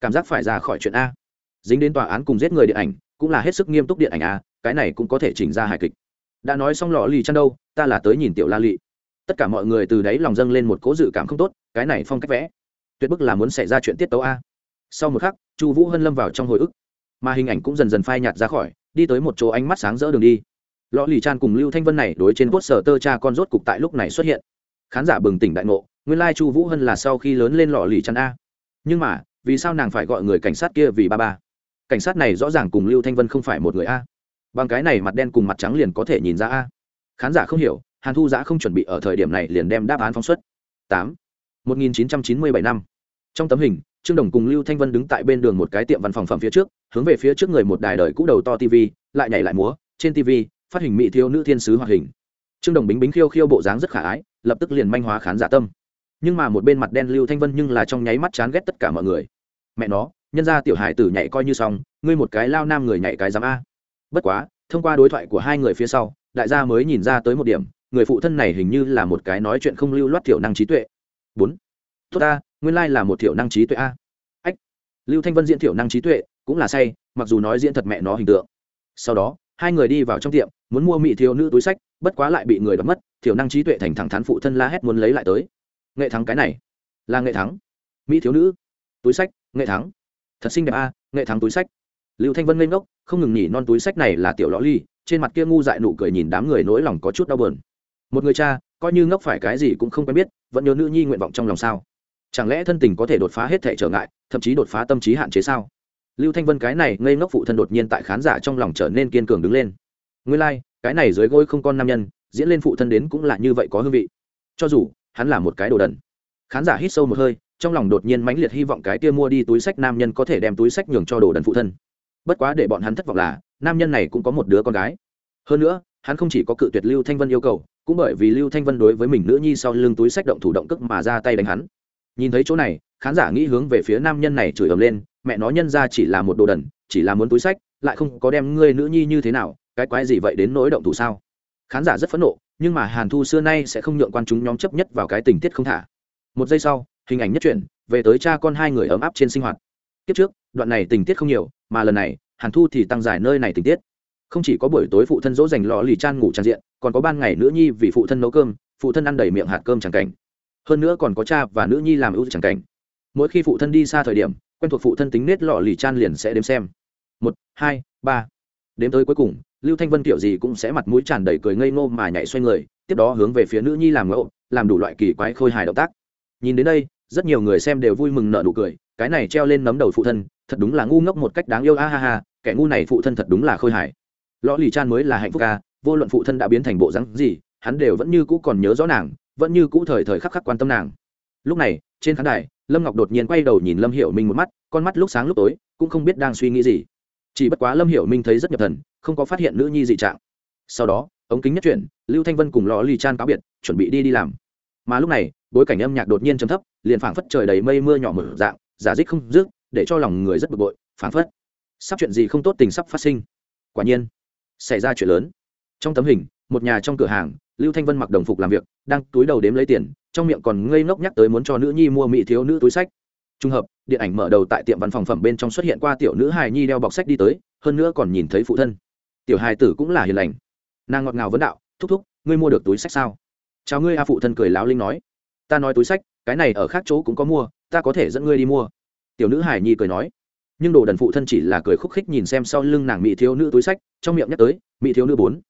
cảm giác phải ra khỏi chuyện a. Dính đến tòa án cùng giết người điện ảnh, cũng là hết sức nghiêm túc điện ảnh a, cái này cũng có thể chỉnh ra hài kịch. Đã nói xong lọ lì chăn đâu, ta là tới nhìn tiểu la lị. Tất cả mọi người từ đấy lòng dâng lên một cố dự cảm không tốt, cái này phong cách vẽ, tuyệt bức là muốn xảy ra chuyện tiết tấu a. Sau một khắc, chu vũ hân lâm vào trong hồi ức, mà hình ảnh cũng dần dần phai nhạt ra khỏi, đi tới một chỗ ánh mắt sáng rỡ đường đi. Lọ lì chan cùng lưu thanh vân này đối trên quốc sở tơ cha con rốt cục tại lúc này xuất hiện. Khán giả bừng tỉnh đại ngộ nguyên lai chu vũ hân là sau khi lớn lên lọ lì chăn a. Nhưng mà, vì sao nàng phải gọi người cảnh sát kia vì ba ba? Cảnh sát này rõ ràng cùng lưu thanh vân không phải một người a. Bằng cái này mặt đen cùng mặt trắng liền có thể nhìn ra a. Khán giả không hiểu, hàn thu giã không chuẩn bị ở thời điểm này liền đem đáp án phóng xuất. Tám. Một nghìn chín trăm chín mươi bảy năm. Trong tấm hình, trương đồng cùng lưu thanh vân đứng tại bên đường một cái tiệm văn phòng phẩm phía trước, hướng về phía trước người một đài đời cũ đầu to tv lại nhảy lại múa, trên tv phát hình mỹ thiếu nữ thiên sứ hoạt hình. Trương đồng bính bính khiêu khiêu bộ dáng rất khả ái, lập tức liền manh hóa khán giả tâm nhưng mà một bên mặt đen lưu thanh vân nhưng là trong nháy mắt chán ghét tất cả mọi người. Mẹ nó, nhân ra tiểu hải tử nhảy coi như xong, ngươi một cái lao nam người nhảy cái dám a. Bất quá, thông qua đối thoại của hai người phía sau, đại gia mới nhìn ra tới một điểm, người phụ thân này hình như là một cái nói chuyện không lưu loát thiểu năng trí tuệ. Bốn. Tốt ta, nguyên lai là một thiểu năng trí tuệ a. Ách. Lưu thanh vân diễn thiểu năng trí tuệ, cũng là say, mặc dù nói diễn thật mẹ nó hình tượng. Sau đó, hai người đi vào trong tiệm, muốn mua mỹ thiếu nữ túi sách, bất quá lại bị người đập mất, thiểu năng trí tuệ thành thẳng thắn phụ thân la hét muốn lấy lại tới nghệ thắng cái này. Là nghệ thắng. Mỹ thiếu nữ. Túi sách nghệ thắng. Thật xinh đẹp a nghệ thắng túi sách. Lưu thanh vân lên ngốc không ngừng nhỉ non túi sách này là tiểu lõ ly trên mặt kia ngu dại nụ cười nhìn đám người nỗi lòng có chút đau bờn một người cha coi như ngốc phải cái gì cũng không quen biết vẫn nhớ nữ nhi nguyện vọng trong lòng sao? Chẳng lẽ thân tình có thể đột phá hết thể trở ngại thậm chí đột phá tâm trí hạn chế sao? Lưu thanh vân cái này ngây ngốc phụ thân đột nhiên tại khán giả trong lòng trở nên kiên cường đứng lên. Nguyên lai、like, cái này dưới gối không con nam nhân diễn lên phụ thân đến cũng là như vậy có hương vị. Cho dù hắn là một cái đồ đần. Khán giả hít sâu một hơi, trong lòng đột nhiên mãnh liệt hy vọng cái kia mua đi túi sách nam nhân có thể đem túi sách nhường cho đồ đần phụ thân. Bất quá để bọn hắn thất vọng là, nam nhân này cũng có một đứa con gái. Hơn nữa, hắn không chỉ có cự tuyệt lưu thanh vân yêu cầu, cũng bởi vì lưu thanh vân đối với mình nữ nhi sau lưng túi sách động thủ động cức mà ra tay đánh hắn. Nhìn thấy chỗ này, khán giả nghĩ hướng về phía nam nhân này chửi ầm lên, mẹ nó nhân ra chỉ là một đồ đần, chỉ là muốn túi sách, lại không có đem ngươi nữ nhi như thế nào, cái quái gì vậy đến nỗi động thủ sao? Khán giả rất phẫn nộ nhưng mà hàn thu xưa nay sẽ không nhượng quan chúng nhóm chấp nhất vào cái tình tiết không thả. Một giây sau, hình ảnh nhất chuyển, về tới cha con hai người ấm áp trên sinh hoạt. Kiếp trước, đoạn này tình tiết không nhiều, mà lần này, hàn thu thì tăng dài nơi này tình tiết. Không chỉ có buổi tối phụ thân dỗ dành lò lì chan ngủ tràn diện, còn có ban ngày nữ nhi vì phụ thân nấu cơm, phụ thân ăn đầy miệng hạt cơm chẳng cảnh. Hơn nữa còn có cha và nữ nhi làm ưu chẳng cảnh. Mỗi khi phụ thân đi xa thời điểm, quen thuộc phụ thân tính nết lọ lì chan liền sẽ đếm xem. Một, hai, ba. Đếm tới cuối cùng lưu thanh vân kiểu gì cũng sẽ mặt mũi tràn đầy cười ngây ngô mà nhảy xoay người, tiếp đó hướng về phía nữ nhi làm ngẫu, làm đủ loại kỳ quái khôi hài động tác. Nhìn đến đây, rất nhiều người xem đều vui mừng nợ nụ cười, cái này treo lên nấm đầu phụ thân, thật đúng là ngu ngốc một cách đáng yêu, a ha ha, kẻ ngu này phụ thân thật đúng là khôi hài. Lõ lì chan mới là hạnh phúc ca, vô luận phụ thân đã biến thành bộ rắn gì, hắn đều vẫn như cũ còn nhớ rõ nàng, vẫn như cũ thời thời khắc khắc quan tâm nàng. Lúc này, trên khán đài, lâm ngọc đột nhiên quay đầu nhìn lâm hiểu minh một mắt, con mắt lúc sáng lúc tối, cũng không biết đang suy nghĩ gì. Chỉ bất quá lâm hiểu minh thấy rất nhập thần không có phát hiện nữ nhi dị trạng. Sau đó, ống kính nhất chuyển, lưu thanh vân cùng lò lì chan cáo biệt, chuẩn bị đi đi làm. Mà lúc này, bối cảnh âm nhạc đột nhiên chấm thấp, liền phảng phất trời đầy mây mưa nhỏ mở dạng, giả dích không dứt, để cho lòng người rất bực bội, phảng phất sắp chuyện gì không tốt tình sắp phát sinh. Quả nhiên, xảy ra chuyện lớn. Trong tấm hình, một nhà trong cửa hàng, lưu thanh vân mặc đồng phục làm việc, đang túi đầu đếm lấy tiền, trong miệng còn ngây ngốc nhắc tới muốn cho nữ nhi mua mỹ thiếu nữ túi sách. Trùng hợp, điện ảnh mở đầu tại tiệm văn phòng phẩm bên trong xuất hiện qua tiểu nữ hài nhi đeo bọc sách đi tới, hơn nữa còn nhìn thấy phụ thân tiểu hài tử cũng là hiền lành. Nàng ngọt ngào vấn đạo, thúc thúc, ngươi mua được túi sách sao? Chào ngươi, a phụ thân cười láo linh nói. Ta nói túi sách, cái này ở khác chỗ cũng có mua, ta có thể dẫn ngươi đi mua. Tiểu nữ hải nhi cười nói. Nhưng đồ đần phụ thân chỉ là cười khúc khích nhìn xem sau lưng nàng mỹ thiếu nữ túi sách, trong miệng nhắc tới, mỹ thiếu nữ bốn,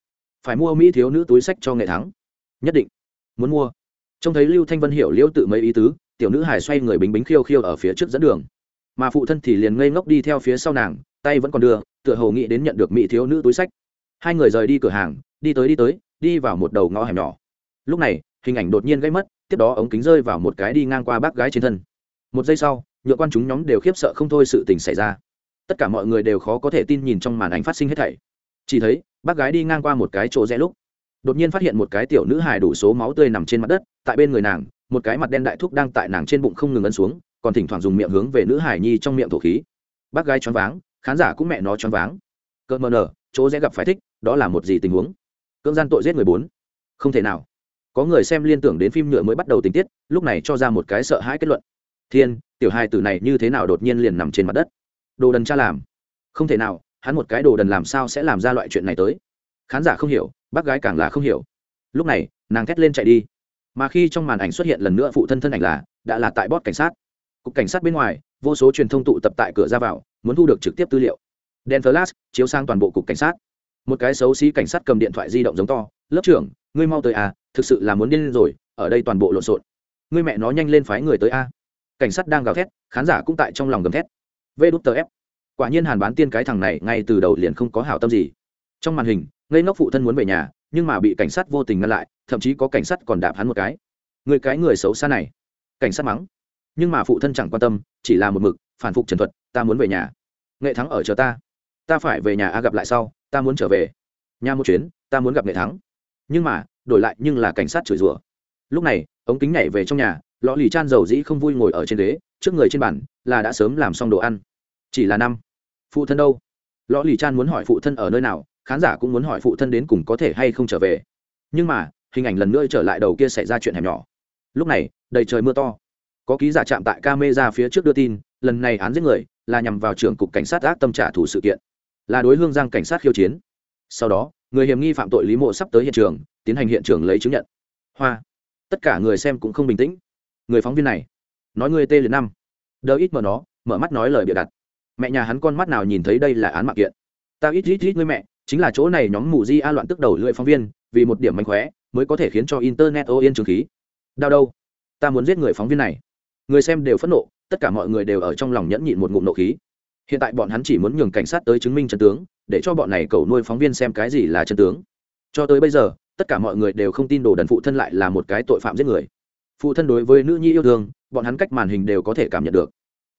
phải mua mỹ thiếu nữ túi sách cho nghệ thắng. Nhất định, muốn mua. Trông thấy lưu thanh vân hiểu liễu tự mấy ý tứ, tiểu nữ hải xoay người bính bính khiêu khiêu ở phía trước dẫn đường. Mà phụ thân thì liền ngây ngốc đi theo phía sau nàng, tay vẫn còn đưa tựa hồ nghĩ đến nhận được mỹ thiếu nữ túi sách. Hai người rời đi cửa hàng, đi tới đi tới, đi vào một đầu ngõ hẻm nhỏ. Lúc này, hình ảnh đột nhiên gây mất, tiếp đó ống kính rơi vào một cái đi ngang qua bác gái trên thân. Một giây sau nhựa quan chúng nhóm đều khiếp sợ không thôi sự tình xảy ra. Tất cả mọi người đều khó có thể tin nhìn trong màn ảnh phát sinh hết thảy. Chỉ thấy, bác gái đi ngang qua một cái chỗ rẽ lúc, đột nhiên phát hiện một cái tiểu nữ hài đủ số máu tươi nằm trên mặt đất, tại bên người nàng, một cái mặt đen đại thúc đang tại nàng trên bụng không ngừng ấn xuống, còn thỉnh thoảng dùng miệng hướng về nữ hài nhi trong miệng thổ khí. Bác gái choáng váng khán giả cũng mẹ nó choáng váng. Cỡ mờ nở, chỗ sẽ gặp phải thích, đó là một gì tình huống? Cưỡng gian tội giết người bốn. Không thể nào. Có người xem liên tưởng đến phim nhựa mới bắt đầu tình tiết, lúc này cho ra một cái sợ hãi kết luận. Thiên, tiểu hai tử này như thế nào đột nhiên liền nằm trên mặt đất? Đồ đần cha làm. Không thể nào, hắn một cái đồ đần làm sao sẽ làm ra loại chuyện này tới? Khán giả không hiểu, bác gái càng là không hiểu. Lúc này, nàng thét lên chạy đi. Mà khi trong màn ảnh xuất hiện lần nữa phụ thân thân ảnh là, đã là tại bót cảnh sát cục cảnh sát bên ngoài, vô số truyền thông tụ tập tại cửa ra vào, muốn thu được trực tiếp tư liệu. Đèn flash chiếu sang toàn bộ cục cảnh sát. Một cái xấu xí cảnh sát cầm điện thoại di động giống to, lớp trưởng, ngươi mau tới à thực sự là muốn điên rồi, ở đây toàn bộ lộn xộn. Ngươi mẹ nó nhanh lên phái người tới a. Cảnh sát đang gào thét, khán giả cũng tại trong lòng gầm thét. Vê đút tờ ép. Quả nhiên hàn bán tiên cái thằng này ngay từ đầu liền không có hảo tâm gì. Trong màn hình, ngây ngốc phụ thân muốn về nhà, nhưng mà bị cảnh sát vô tình ngăn lại, thậm chí có cảnh sát còn đạp hắn một cái. Người cái người xấu xa này. Cảnh sát mắng nhưng mà phụ thân chẳng quan tâm, chỉ là một mực, phản phục trần thuật, ta muốn về nhà. Nghệ thắng ở chờ ta. Ta phải về nhà a gặp lại sau, ta muốn trở về. Nhà một chuyến, ta muốn gặp nghệ thắng. Nhưng mà, đổi lại nhưng là cảnh sát chửi rủa. Lúc này, ống kính nhảy về trong nhà, lọ lì chan dầu dĩ không vui ngồi ở trên ghế, trước người trên bàn là đã sớm làm xong đồ ăn. Chỉ là năm. Phụ thân đâu? Lọ lì chan muốn hỏi phụ thân ở nơi nào, khán giả cũng muốn hỏi phụ thân đến cùng có thể hay không trở về. Nhưng mà, hình ảnh lần nữa trở lại đầu kia xảy ra chuyện hẻm nhỏ. Lúc này, đầy trời mưa to có ký giả chạm tại camera phía trước đưa tin, lần này án giết người là nhằm vào trưởng cục cảnh sát ác tâm trả thù sự kiện, là đối hương giang cảnh sát khiêu chiến. Sau đó, người hiểm nghi phạm tội lý mộ sắp tới hiện trường, tiến hành hiện trường lấy chứng nhận. Hoa, tất cả người xem cũng không bình tĩnh. Người phóng viên này, nói người tê liệt năm. Đỡ ít mở nó, mở mắt nói lời bịa đặt. Mẹ nhà hắn con mắt nào nhìn thấy đây là án mạng kiện. Ta ít ít ít người mẹ, chính là chỗ này nhóm mù di a loạn tức đầu lưỡi phóng viên, vì một điểm mạnh khóe, mới có thể khiến cho internet ô yên trường khí. Đau đâu? Ta muốn giết người phóng viên này người xem đều phẫn nộ, tất cả mọi người đều ở trong lòng nhẫn nhịn một ngụm nộ khí. Hiện tại bọn hắn chỉ muốn nhường cảnh sát tới chứng minh chân tướng, để cho bọn này cầu nuôi phóng viên xem cái gì là chân tướng. Cho tới bây giờ, tất cả mọi người đều không tin đồ đần phụ thân lại là một cái tội phạm giết người. Phụ thân đối với nữ nhi yêu thương, bọn hắn cách màn hình đều có thể cảm nhận được.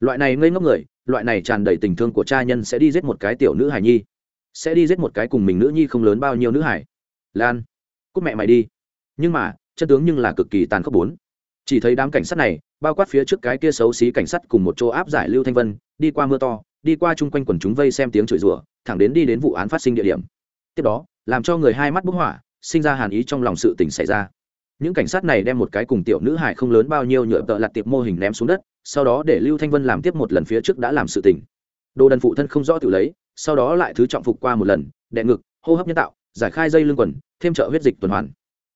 Loại này ngây ngốc người, loại này tràn đầy tình thương của cha nhân sẽ đi giết một cái tiểu nữ hài nhi. Sẽ đi giết một cái cùng mình nữ nhi không lớn bao nhiêu nữ hải lan cúc mẹ mày đi. Nhưng mà, chân tướng nhưng là cực kỳ tàn khốc bốn. Chỉ thấy đám cảnh sát này bao quát phía trước cái kia xấu xí cảnh sát cùng một chỗ áp giải lưu thanh vân, đi qua mưa to, đi qua chung quanh quần chúng vây xem tiếng chửi rủa, thẳng đến đi đến vụ án phát sinh địa điểm. Tiếp đó, làm cho người hai mắt bức hỏa, sinh ra hàn ý trong lòng sự tình xảy ra. Những cảnh sát này đem một cái cùng tiểu nữ hải không lớn bao nhiêu nhựa tợ lặt tiệp mô hình ném xuống đất, sau đó để lưu thanh vân làm tiếp một lần phía trước đã làm sự tình. Đồ đần phụ thân không rõ tự lấy, sau đó lại thứ trọng phục qua một lần, đè ngực, hô hấp nhân tạo, giải khai dây lưng quần, thêm trợ huyết dịch tuần hoàn.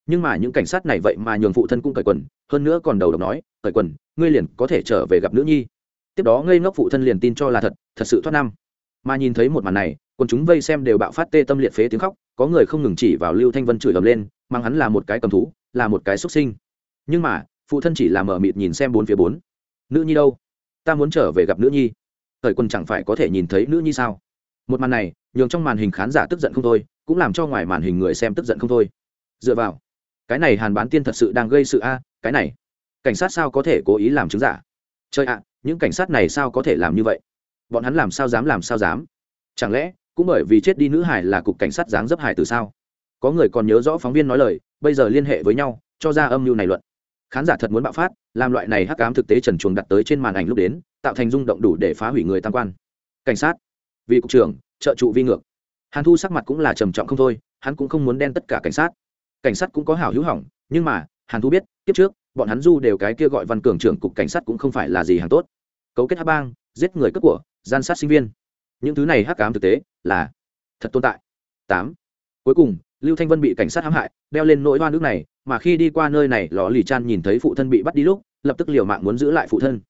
Nhưng mà những cảnh sát này vậy mà nhường phụ thân cũng cởi quần hơn nữa còn đầu độc nói cởi quần, ngươi liền có thể trở về gặp nữ nhi. Tiếp đó ngây ngốc phụ thân liền tin cho là thật thật sự thoát năm. Mà nhìn thấy một màn này còn chúng vây xem đều bạo phát tê tâm liệt phế tiếng khóc, có người không ngừng chỉ vào lưu thanh vân chửi ầm lên, mang hắn là một cái cầm thú, là một cái xuất sinh. Nhưng mà, phụ thân chỉ là mở mịt nhìn xem bốn phía bốn. Nữ nhi đâu? Ta muốn trở về gặp nữ nhi. Thời quân chẳng phải có thể nhìn thấy nữ nhi sao? Một màn này, nhường trong màn hình khán giả tức giận không thôi, cũng làm cho ngoài màn hình người xem tức giận không thôi. Dựa vào, cái này hàn bán tiên thật sự đang gây sự a cái này, cảnh sát sao có thể cố ý làm chứng giả? Chơi ạ, những cảnh sát này sao có thể làm như vậy? Bọn hắn làm sao dám, làm sao dám? Chẳng lẽ, cũng bởi vì chết đi nữ hải là cục cảnh sát dáng dấp hải từ sao? Có người còn nhớ rõ phóng viên nói lời, bây giờ liên hệ với nhau, cho ra âm mưu này luận. Khán giả thật muốn bạo phát, làm loại này hắc cám thực tế trần chuồng đặt tới trên màn ảnh lúc đến, tạo thành rung động đủ để phá hủy người tam quan. Cảnh sát vị cục trưởng, trợ trụ vi ngược. Hàn thu sắc mặt cũng là trầm trọng không thôi, hắn cũng không muốn đen tất cả cảnh sát. Cảnh sát cũng có hảo hữu hỏng, nhưng mà hàn thu biết, kiếp trước, bọn hắn du đều cái kia gọi văn cường trưởng cục cảnh sát cũng không phải là gì hàng tốt. Cấu kết hát bang, giết người cướp của, gian sát sinh viên. Những thứ này hắc cám thực tế, là thật tồn tại. Tám. Cuối cùng, lưu thanh vân bị cảnh sát hãm hại, đeo lên nỗi hoa nước này, mà khi đi qua nơi này, lò lì chan nhìn thấy phụ thân bị bắt đi lúc, lập tức liều mạng muốn giữ lại phụ thân.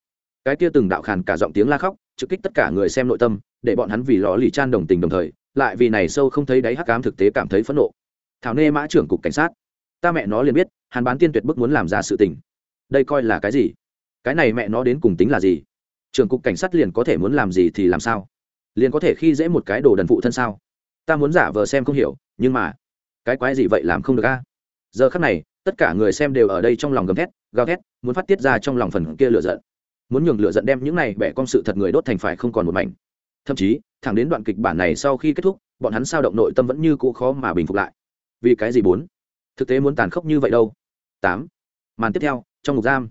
Cái kia từng đạo khàn cả giọng tiếng la khóc, trực kích tất cả người xem nội tâm, để bọn hắn vì lò lì chan đồng tình đồng thời, lại vì này sâu không thấy đáy hắc cám thực tế cảm thấy phẫn nộ. Thảo nê mã trưởng cục cảnh sát ta mẹ nó liền biết, hàn bán tiên tuyệt bức muốn làm ra sự tình. Đây coi là cái gì? Cái này mẹ nó đến cùng tính là gì? Trường cục cảnh sát liền có thể muốn làm gì thì làm sao? Liền có thể khi dễ một cái đồ đần phụ thân sao? Ta muốn giả vờ xem không hiểu, nhưng mà, cái quái gì vậy làm không được a? Giờ khắc này, tất cả người xem đều ở đây trong lòng gầm thét, gào thét, muốn phát tiết ra trong lòng phần kia lựa giận. Muốn nhường lựa giận đem những này bẻ con sự thật người đốt thành phải không còn một mảnh. Thậm chí, thẳng đến đoạn kịch bản này sau khi kết thúc, bọn hắn sao động nội tâm vẫn như cũ khó mà bình phục lại. Vì cái gì bốn? Thực tế muốn tàn khốc như vậy đâu. Tám. Màn tiếp theo, trong ngục giam.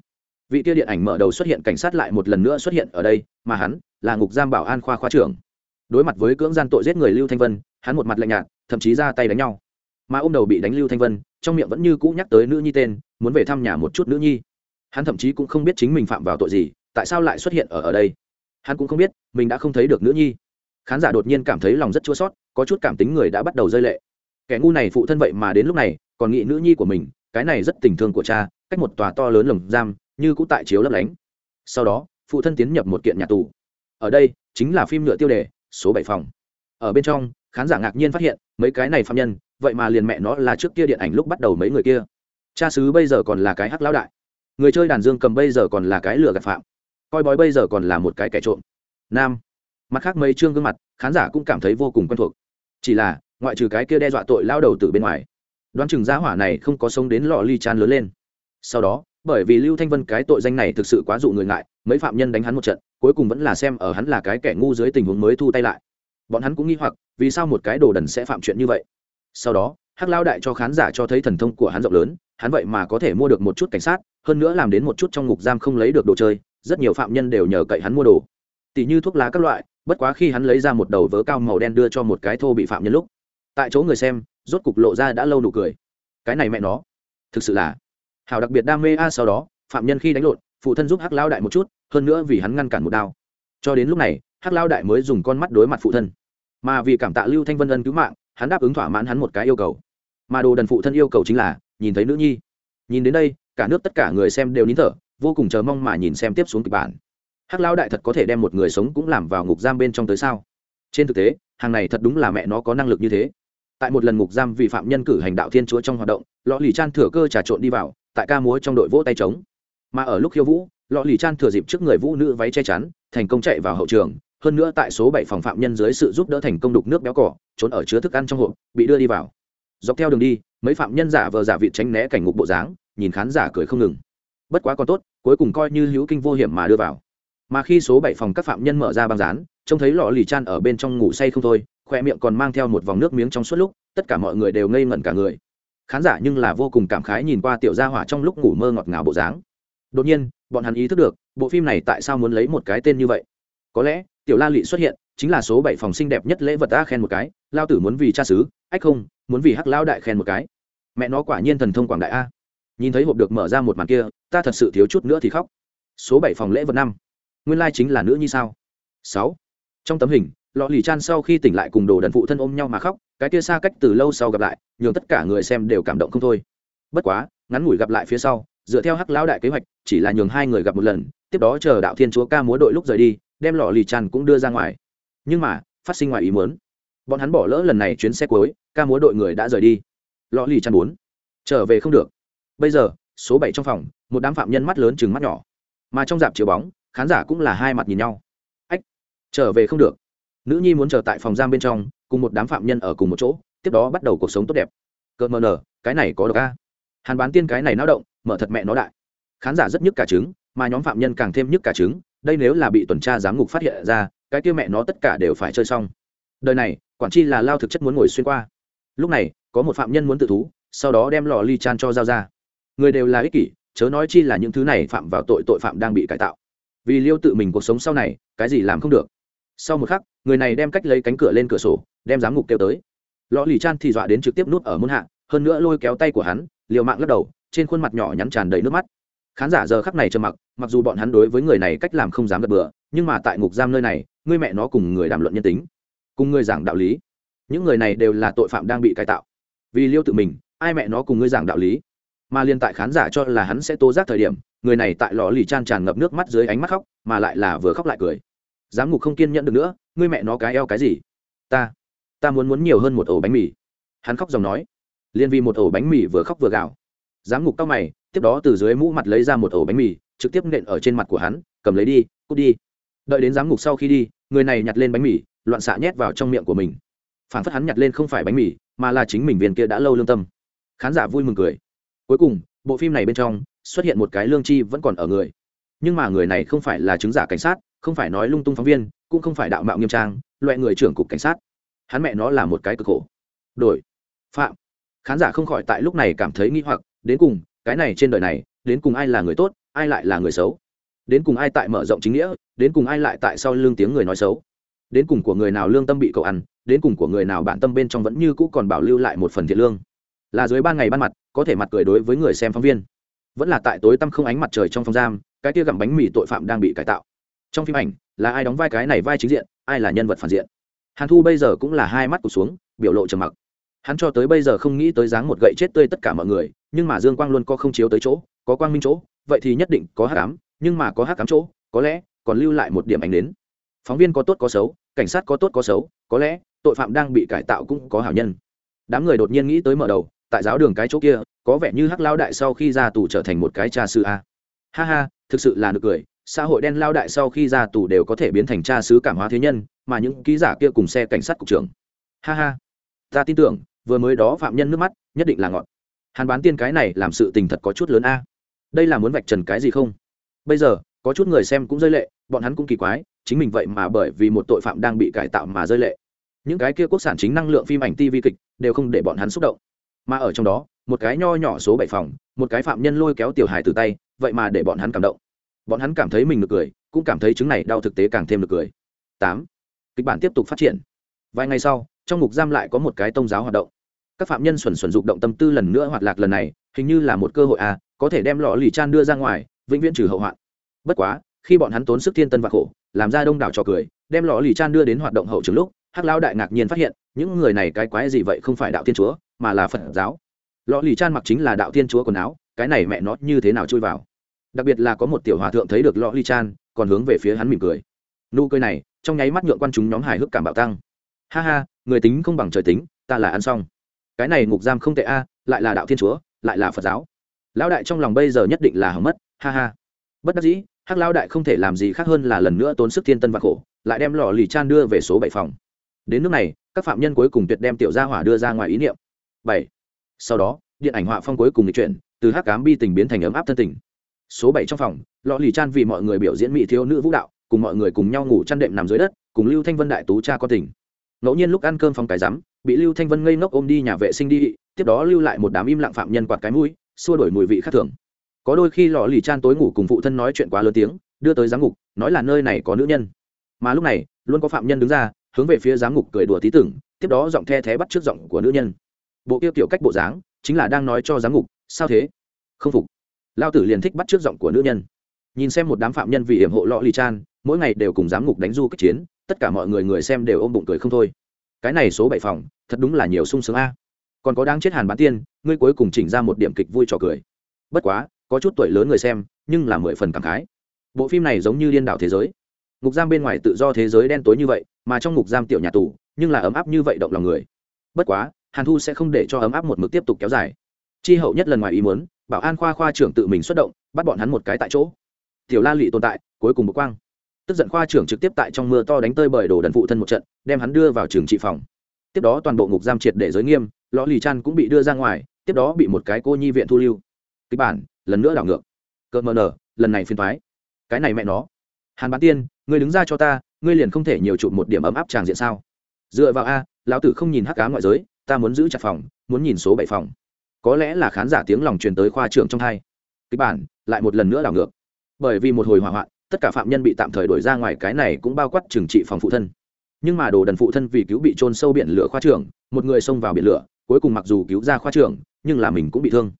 Vị kia điện ảnh mở đầu xuất hiện cảnh sát lại một lần nữa xuất hiện ở đây, mà hắn là ngục giam bảo an khoa khoa trưởng. Đối mặt với cưỡng gian tội giết người lưu thanh vân, hắn một mặt lạnh nhạt, thậm chí ra tay đánh nhau. Mà ô m đầu bị đánh lưu thanh vân, trong miệng vẫn như cũ nhắc tới nữ nhi tên, muốn về thăm nhà một chút nữ nhi. Hắn thậm chí cũng không biết chính mình phạm vào tội gì, tại sao lại xuất hiện ở ở đây. Hắn cũng không biết, mình đã không thấy được nữ nhi. Khán giả đột nhiên cảm thấy lòng rất chua sót có chút cảm tính người đã bắt đầu rơi lệ. Kẻ ngu này phụ thân vậy mà đến lúc này còn nghĩ nữ nhi của mình, cái này rất tình thương của cha, cách một tòa to lớn lồng giam, như cũng tại chiếu lấp lánh. Sau đó, phụ thân tiến nhập một kiện nhà tù. Ở đây, chính là phim nhựa tiêu đề, số bảy phòng. Ở bên trong, khán giả ngạc nhiên phát hiện, mấy cái này phạm nhân, vậy mà liền mẹ nó là trước kia điện ảnh lúc bắt đầu mấy người kia. Cha xứ bây giờ còn là cái hắc lão đại. Người chơi đàn dương cầm bây giờ còn là cái lừa gạt phạm. Coi bói bây giờ còn là một cái kẻ trộm. Nam. Mặt khác mấy chương gương mặt, khán giả cũng cảm thấy vô cùng quen thuộc. Chỉ là, ngoại trừ cái kia đe dọa tội lao đầu từ bên ngoài đoán chừng giá hỏa này không có sống đến lò ly chan lớn lên. Sau đó, bởi vì lưu thanh vân cái tội danh này thực sự quá dụ người ngại, mấy phạm nhân đánh hắn một trận, cuối cùng vẫn là xem ở hắn là cái kẻ ngu dưới tình huống mới thu tay lại. Bọn hắn cũng nghi hoặc, vì sao một cái đồ đần sẽ phạm chuyện như vậy? Sau đó, hắc lao đại cho khán giả cho thấy thần thông của hắn rộng lớn, hắn vậy mà có thể mua được một chút cảnh sát, hơn nữa làm đến một chút trong ngục giam không lấy được đồ chơi, rất nhiều phạm nhân đều nhờ cậy hắn mua đồ. Tỷ như thuốc lá các loại, bất quá khi hắn lấy ra một đầu vớ cao màu đen đưa cho một cái thô bị phạm nhân lúc. Tại chỗ người xem rốt cục lộ ra đã lâu nụ cười. Cái này mẹ nó. Thực sự là. Hảo đặc biệt đam mê a sau đó, phạm nhân khi đánh lộn, phụ thân giúp hắc lao đại một chút, hơn nữa vì hắn ngăn cản một đao. Cho đến lúc này, hắc lao đại mới dùng con mắt đối mặt phụ thân. Mà vì cảm tạ lưu thanh vân ân cứu mạng, hắn đáp ứng thỏa mãn hắn một cái yêu cầu. Mà đồ đần phụ thân yêu cầu chính là, nhìn thấy nữ nhi. Nhìn đến đây, cả nước tất cả người xem đều nín thở, vô cùng chờ mong mà nhìn xem tiếp xuống kịch bản. Hắc lao đại thật có thể đem một người sống cũng làm vào ngục giam bên trong tới sao? Trên thực tế, hàng này thật đúng là mẹ nó có năng lực như thế tại một lần ngục giam vì phạm nhân cử hành đạo thiên chúa trong hoạt động, lọ lì chan thừa cơ trà trộn đi vào, tại ca múa trong đội vỗ tay trống. Mà ở lúc khiêu vũ, lọ lì chan thừa dịp trước người vũ nữ váy che chắn, thành công chạy vào hậu trường, hơn nữa tại số bảy phòng phạm nhân dưới sự giúp đỡ thành công đục nước béo cỏ, trốn ở chứa thức ăn trong hộp, bị đưa đi vào. Dọc theo đường đi, mấy phạm nhân giả vờ giả vị tránh né cảnh ngục bộ dáng, nhìn khán giả cười không ngừng. Bất quá còn tốt, cuối cùng coi như hữu kinh vô hiểm mà đưa vào. Mà khi số bảy phòng các phạm nhân mở ra băng rán trông thấy lọ lì chan ở bên trong ngủ say không thôi khoe miệng còn mang theo một vòng nước miếng trong suốt lúc, tất cả mọi người đều ngây ngẩn cả người. Khán giả nhưng là vô cùng cảm khái nhìn qua tiểu gia hỏa trong lúc ngủ mơ ngọt ngào bộ dáng. Đột nhiên, bọn hắn ý thức được, bộ phim này tại sao muốn lấy một cái tên như vậy? Có lẽ, tiểu la lị xuất hiện, chính là số bảy phòng xinh đẹp nhất lễ vật ta khen một cái, lao tử muốn vì cha xứ, ách không, muốn vì hắc lao đại khen một cái. Mẹ nó quả nhiên thần thông quảng đại a. Nhìn thấy hộp được mở ra một màn kia, ta thật sự thiếu chút nữa thì khóc. Số bảy phòng lễ vật năm. Nguyên lai chính là nữ như sao? Sáu. Trong tấm hình lọ lì chan sau khi tỉnh lại cùng đồ đần phụ thân ôm nhau mà khóc, cái kia xa cách từ lâu sau gặp lại, nhường tất cả người xem đều cảm động không thôi. Bất quá, ngắn ngủi gặp lại phía sau, dựa theo hắc lão đại kế hoạch, chỉ là nhường hai người gặp một lần, tiếp đó chờ đạo thiên chúa ca múa đội lúc rời đi, đem lọ lì chan cũng đưa ra ngoài. Nhưng mà, phát sinh ngoài ý muốn, bọn hắn bỏ lỡ lần này chuyến xe cuối, ca múa đội người đã rời đi. Lọ lì chan bốn, trở về không được. Bây giờ, số bảy trong phòng, một đám phạm nhân mắt lớn chừng mắt nhỏ. Mà trong dạp chiếu bóng, khán giả cũng là hai mặt nhìn nhau. Ách, trở về không được nữ nhi muốn chờ tại phòng giam bên trong, cùng một đám phạm nhân ở cùng một chỗ, tiếp đó bắt đầu cuộc sống tốt đẹp. Cợt mờ nở, cái này có được a. Hàn bán tiên cái này náo động, mở thật mẹ nó đại. Khán giả rất nhức cả trứng, mà nhóm phạm nhân càng thêm nhức cả trứng, đây nếu là bị tuần tra giám ngục phát hiện ra, cái kia mẹ nó tất cả đều phải chơi xong. Đời này, quản chi là lao thực chất muốn ngồi xuyên qua. Lúc này, có một phạm nhân muốn tự thú, sau đó đem lò ly chan cho giao ra. Người đều là ích kỷ, chớ nói chi là những thứ này phạm vào tội tội phạm đang bị cải tạo. Vì liêu tự mình cuộc sống sau này, cái gì làm không được. Sau một khắc người này đem cách lấy cánh cửa lên cửa sổ, đem giám ngục kêu tới. Lò lì chan thì dọa đến trực tiếp nút ở môn hạ, hơn nữa lôi kéo tay của hắn, liều mạng lắc đầu, trên khuôn mặt nhỏ nhắn tràn đầy nước mắt. Khán giả giờ khắc này trầm mặc mặc dù bọn hắn đối với người này cách làm không dám gật bừa, nhưng mà tại ngục giam nơi này, người mẹ nó cùng người đàm luận nhân tính, cùng người giảng đạo lý. Những người này đều là tội phạm đang bị cải tạo. Vì liêu tự mình, ai mẹ nó cùng ngươi giảng đạo lý? Mà liên tại khán giả cho là hắn sẽ tố giác thời điểm, người này tại lò lì chan tràn ngập nước mắt dưới ánh mắt khóc, mà lại là vừa khóc lại cười giám ngục không kiên nhẫn được nữa, ngươi mẹ nó cái eo cái gì? Ta ta muốn muốn nhiều hơn một ổ bánh mì. Hắn khóc dòng nói. Liên vì một ổ bánh mì vừa khóc vừa gào. Giám ngục cao mày, tiếp đó từ dưới mũ mặt lấy ra một ổ bánh mì, trực tiếp nện ở trên mặt của hắn, cầm lấy đi, cút đi. Đợi đến giám ngục sau khi đi, người này nhặt lên bánh mì, loạn xạ nhét vào trong miệng của mình. Phản phất hắn nhặt lên không phải bánh mì, mà là chính mình viên kia đã lâu lương tâm. Khán giả vui mừng cười. Cuối cùng, bộ phim này bên trong, xuất hiện một cái lương chi vẫn còn ở người. Nhưng mà người này không phải là chứng giả cảnh sát không phải nói lung tung phóng viên, cũng không phải đạo mạo nghiêm trang, loại người trưởng cục cảnh sát. Hắn mẹ nó là một cái cực khổ. Đổi. Phạm. Khán giả không khỏi tại lúc này cảm thấy nghi hoặc, đến cùng, cái này trên đời này, đến cùng ai là người tốt, ai lại là người xấu? Đến cùng ai tại mở rộng chính nghĩa, đến cùng ai lại tại sau lương tiếng người nói xấu? Đến cùng của người nào lương tâm bị cậu ăn, đến cùng của người nào bản tâm bên trong vẫn như cũ còn bảo lưu lại một phần thiện lương? Là dưới ban ngày ban mặt, có thể mặt cười đối với người xem phóng viên. Vẫn là tại tối tăm không ánh mặt trời trong phòng giam, cái kia gặm bánh mì tội phạm đang bị cải tạo trong phim ảnh, là ai đóng vai cái này vai chính diện, ai là nhân vật phản diện? Hàn thu bây giờ cũng là hai mắt cụt xuống, biểu lộ trầm mặc. Hắn cho tới bây giờ không nghĩ tới dáng một gậy chết tươi tất cả mọi người, nhưng mà dương quang luôn có không chiếu tới chỗ, có quang minh chỗ, vậy thì nhất định có hát cám nhưng mà có hát cám chỗ, có lẽ còn lưu lại một điểm ảnh đến. Phóng viên có tốt có xấu, cảnh sát có tốt có xấu, có lẽ tội phạm đang bị cải tạo cũng có hảo nhân. Đám người đột nhiên nghĩ tới mở đầu, tại giáo đường cái chỗ kia, có vẻ như hắc lao đại sau khi ra tù trở thành một cái cha sư a. Ha ha, thực sự là nực cười xã hội đen lao đại sau khi ra tù đều có thể biến thành cha sứ cảm hóa thế nhân, mà những ký giả kia cùng xe cảnh sát cục trưởng. Ha ha. Ta tin tưởng, vừa mới đó phạm nhân nước mắt, nhất định là ngọn. Hàn bán tiên cái này làm sự tình thật có chút lớn a. Đây là muốn vạch trần cái gì không? Bây giờ, có chút người xem cũng rơi lệ, bọn hắn cũng kỳ quái, chính mình vậy mà bởi vì một tội phạm đang bị cải tạo mà rơi lệ. Những cái kia quốc sản chính năng lượng phim ảnh tv kịch, đều không để bọn hắn xúc động. Mà ở trong đó, một cái nho nhỏ số bảy phòng, một cái phạm nhân lôi kéo tiểu hài từ tay, vậy mà để bọn hắn cảm động bọn hắn cảm thấy mình được cười, cũng cảm thấy chứng này đau thực tế càng thêm được cười. Tám, kịch bản tiếp tục phát triển. Vài ngày sau, trong ngục giam lại có một cái tôn giáo hoạt động. Các phạm nhân xuẩn xuẩn dục động tâm tư lần nữa hoạt lạc lần này, hình như là một cơ hội à có thể đem lọ lì chan đưa ra ngoài, vĩnh viễn trừ hậu hoạn. Bất quá, khi bọn hắn tốn sức thiên tân và khổ, làm ra đông đảo trò cười, đem lọ lì chan đưa đến hoạt động hậu trường lúc, hắc lão đại ngạc nhiên phát hiện, những người này cái quái gì vậy không phải đạo thiên chúa, mà là phật giáo. Lọ lì chan mặc chính là đạo thiên chúa quần áo, cái này mẹ nó như thế nào chui vào? Đặc biệt là có một tiểu hòa thượng thấy được lọ ly chan, còn hướng về phía hắn mỉm cười. Nụ cười này, trong nháy mắt nhượng quan chúng nhóm hài hước cảm bạo tăng. Ha ha, người tính không bằng trời tính, ta là ăn xong. Cái này ngục giam không tệ a, lại là đạo thiên chúa, lại là phật giáo. Lão đại trong lòng bây giờ nhất định là hỏng mất, ha ha. Bất đắc dĩ, hắc lão đại không thể làm gì khác hơn là lần nữa tốn sức thiên tân và khổ, lại đem lò lì chan đưa về số bảy phòng. Đến nước này, các phạm nhân cuối cùng tuyệt đem tiểu gia hỏa đưa ra ngoài ý niệm. Bảy. Sau đó, điện ảnh họa phong cuối cùng lịch chuyển, từ hắc cám bi tình biến thành ấm áp thân tình số bảy trong phòng, lọ lì chan vì mọi người biểu diễn mỹ thiếu nữ vũ đạo, cùng mọi người cùng nhau ngủ chăn đệm nằm dưới đất, cùng lưu thanh vân đại tú cha con tỉnh ngẫu nhiên lúc ăn cơm phòng cái rắm, bị lưu thanh vân ngây ngốc ôm đi nhà vệ sinh đi, tiếp đó lưu lại một đám im lặng phạm nhân quạt cái mũi, xua đổi mùi vị khác thường. Có đôi khi lọ lì chan tối ngủ cùng phụ thân nói chuyện quá lớn tiếng, đưa tới giám ngục, nói là nơi này có nữ nhân. Mà lúc này, luôn có phạm nhân đứng ra, hướng về phía giám ngục cười đùa tí tưởng, tiếp đó giọng the thé bắt trước giọng của nữ nhân. Bộ tiêu kiểu cách bộ dáng, chính là đang nói cho giám ngục, sao thế? Không phục lao tử liền thích bắt trước giọng của nữ nhân. Nhìn xem một đám phạm nhân vì hiểm hộ lọ lì chan, mỗi ngày đều cùng giám ngục đánh du kích chiến, tất cả mọi người người xem đều ôm bụng cười không thôi. Cái này số bảy phòng, thật đúng là nhiều sung sướng a. Còn có đáng chết hàn bán tiên, ngươi cuối cùng chỉnh ra một điểm kịch vui trò cười. Bất quá, có chút tuổi lớn người xem, nhưng là mười phần cảm khái. Bộ phim này giống như điên đảo thế giới. Ngục giam bên ngoài tự do thế giới đen tối như vậy, mà trong ngục giam tiểu nhà tù, nhưng là ấm áp như vậy động lòng người. Bất quá, hàn thu sẽ không để cho ấm áp một mực tiếp tục kéo dài. Chi hậu nhất lần ngoài ý muốn bảo an khoa khoa trưởng tự mình xuất động, bắt bọn hắn một cái tại chỗ. Tiểu la lị tồn tại, cuối cùng bực quang. Tức giận khoa trưởng trực tiếp tại trong mưa to đánh tơi bởi đồ đần phụ thân một trận, đem hắn đưa vào trường trị phòng. Tiếp đó toàn bộ ngục giam triệt để giới nghiêm lõ lì chan cũng bị đưa ra ngoài, tiếp đó bị một cái cô nhi viện thu lưu. Kịch bản, lần nữa đảo ngược. Cợt mờ nở, lần này phiên thoái cái này mẹ nó. Hàn bán tiên, ngươi đứng ra cho ta, ngươi liền không thể nhiều chụp một điểm ấm áp tràng diện sao? Dựa vào a, lão tử không nhìn hắc cá ngoại giới, ta muốn giữ chặt phòng, muốn nhìn số bảy phòng có lẽ là khán giả tiếng lòng truyền tới khoa trưởng trong hai. Kịch bản, lại một lần nữa đảo ngược. Bởi vì một hồi hỏa hoạn, tất cả phạm nhân bị tạm thời đuổi ra ngoài cái này cũng bao quát trừng trị phòng phụ thân. Nhưng mà đồ đần phụ thân vì cứu bị trôn sâu biển lửa khoa trưởng, một người xông vào biển lửa, cuối cùng mặc dù cứu ra khoa trưởng, nhưng là mình cũng bị thương.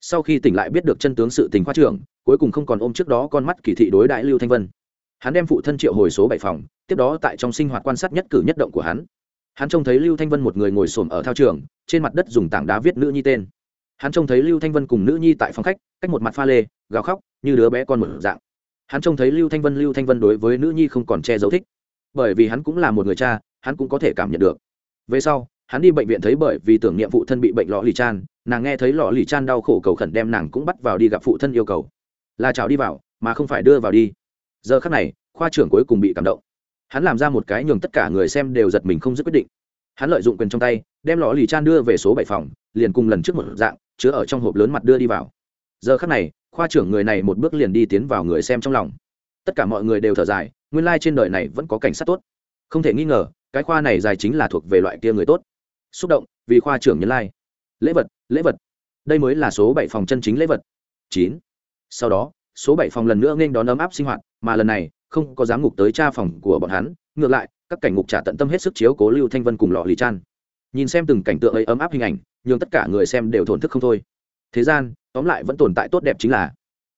Sau khi tỉnh lại biết được chân tướng sự tình khoa trưởng, cuối cùng không còn ôm trước đó con mắt kỳ thị đối đại lưu thanh vân. Hắn đem phụ thân triệu hồi số bảy phòng, tiếp đó tại trong sinh hoạt quan sát nhất cử nhất động của hắn. Hắn trông thấy lưu thanh vân một người ngồi xổm ở thao trường, trên mặt đất dùng tảng đá viết nữ nhi tên hắn trông thấy lưu thanh vân cùng nữ nhi tại phòng khách, cách một mặt pha lê, gào khóc, như đứa bé con một dạng. Hắn trông thấy lưu thanh vân, lưu thanh vân đối với nữ nhi không còn che giấu thích. Bởi vì hắn cũng là một người cha, hắn cũng có thể cảm nhận được. Về sau, hắn đi bệnh viện thấy bởi vì tưởng niệm phụ thân bị bệnh lọ lì chan, nàng nghe thấy lọ lì chan đau khổ cầu khẩn đem nàng cũng bắt vào đi gặp phụ thân yêu cầu. Là chào đi vào, mà không phải đưa vào đi. Giờ khắc này, khoa trưởng cuối cùng bị cảm động. Hắn làm ra một cái nhường tất cả người xem đều giật mình không dứt quyết định hắn lợi dụng quyền trong tay, đem lọ lì chan đưa về số bảy phòng, liền cùng lần trước một dạng, chứa ở trong hộp lớn mặt đưa đi vào. Giờ khắc này, khoa trưởng người này một bước liền đi tiến vào người xem trong lòng. Tất cả mọi người đều thở dài, nguyên lai、like、trên đời này vẫn có cảnh sát tốt. Không thể nghi ngờ, cái khoa này dài chính là thuộc về loại kia người tốt. Xúc động, vì khoa trưởng nhân lai、like. lễ vật lễ vật. Đây mới là số bảy phòng chân chính lễ vật. Chín. Sau đó, số bảy phòng lần nữa nên đón ấm áp sinh hoạt, mà lần này, không có dám ngục tới tra phòng của bọn hắn, ngược lại các cảnh ngục trả tận tâm hết sức chiếu cố lưu thanh vân cùng lọ lì chan. Nhìn xem từng cảnh tượng ấy ấm áp hình ảnh nhưng tất cả người xem đều thổn thức không thôi. Thế gian tóm lại vẫn tồn tại tốt đẹp chính là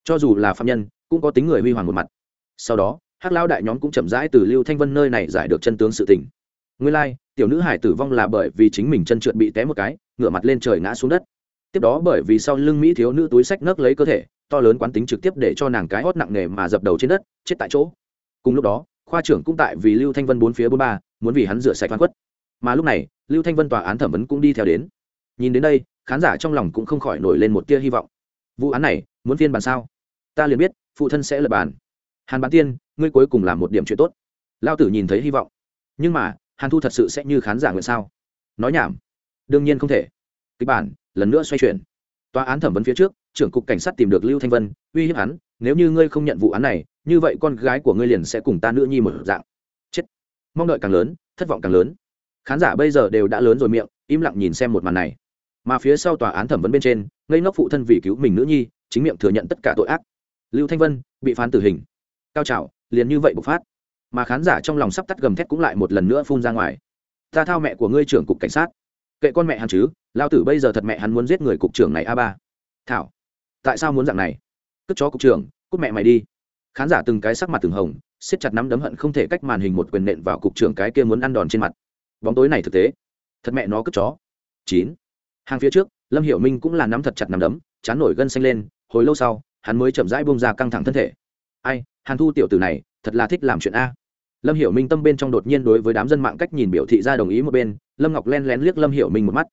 cho dù là phạm nhân cũng có tính người huy hoàng một mặt. Sau đó hắc lao đại nhóm cũng chậm rãi từ lưu thanh vân nơi này giải được chân tướng sự tình. Nguyên lai、like, tiểu nữ hải tử vong là bởi vì chính mình chân trượt bị té một cái ngửa mặt lên trời ngã xuống đất. Tiếp đó bởi vì sau lưng mỹ thiếu nữ túi sách nấc lấy cơ thể to lớn quán tính trực tiếp để cho nàng cái hót nặng nề mà dập đầu trên đất chết tại chỗ. Cùng lúc đó khoa trưởng cũng tại vì lưu thanh vân bốn phía bốn ba, muốn vì hắn rửa sạch văn quất mà lúc này, lưu thanh vân tòa án thẩm vấn cũng đi theo đến. Nhìn đến đây, khán giả trong lòng cũng không khỏi nổi lên một tia hy vọng. Vụ án này, muốn phiên bản sao? Ta liền biết, phụ thân sẽ lập bàn hàn bán tiên, ngươi cuối cùng làm một điểm chuyện tốt. Lao tử nhìn thấy hy vọng. Nhưng mà, hàn thu thật sự sẽ như khán giả nguyện sao? Nói nhảm. Đương nhiên không thể. Kịch bản, lần nữa xoay chuyển. Tòa án thẩm vấn phía trước, trưởng cục cảnh sát tìm được lưu thanh vân, uy hiếp hắn, nếu như ngươi không nhận vụ án này như vậy con gái của ngươi liền sẽ cùng ta nữ nhi một dạng. Chết. Mong đợi càng lớn, thất vọng càng lớn. Khán giả bây giờ đều đã lớn rồi miệng, im lặng nhìn xem một màn này. Mà phía sau tòa án thẩm vấn bên trên, ngây ngốc phụ thân vì cứu mình nữ nhi, chính miệng thừa nhận tất cả tội ác. Lưu thanh vân, bị phán tử hình. Cao trào, liền như vậy bộc phát. Mà khán giả trong lòng sắp tắt gầm thét cũng lại một lần nữa phun ra ngoài. Ta thao mẹ của ngươi trưởng cục cảnh sát. Kệ con mẹ hắn chứ, lao tử bây giờ thật mẹ hắn muốn giết người cục trưởng này a ba. Thảo, tại sao muốn dạng này? Cất chó cục trưởng, cút mẹ mày đi khán giả từng cái sắc mặt từng hồng, siết chặt nắm đấm hận không thể cách màn hình một quyền nện vào cục trưởng cái kia muốn ăn đòn trên mặt. Bóng tối này thực tế. Thật mẹ nó cất chó. Chín. Hàng phía trước, lâm hiểu minh cũng là nắm thật chặt nắm đấm, chán nổi gân xanh lên, hồi lâu sau, hắn mới chậm rãi bông ra căng thẳng thân thể. Ai, hàn thu tiểu tử này, thật là thích làm chuyện a. Lâm hiểu minh tâm bên trong đột nhiên đối với đám dân mạng cách nhìn biểu thị ra đồng ý một bên, lâm ngọc len lén liếc lâm hiểu minh một mắt.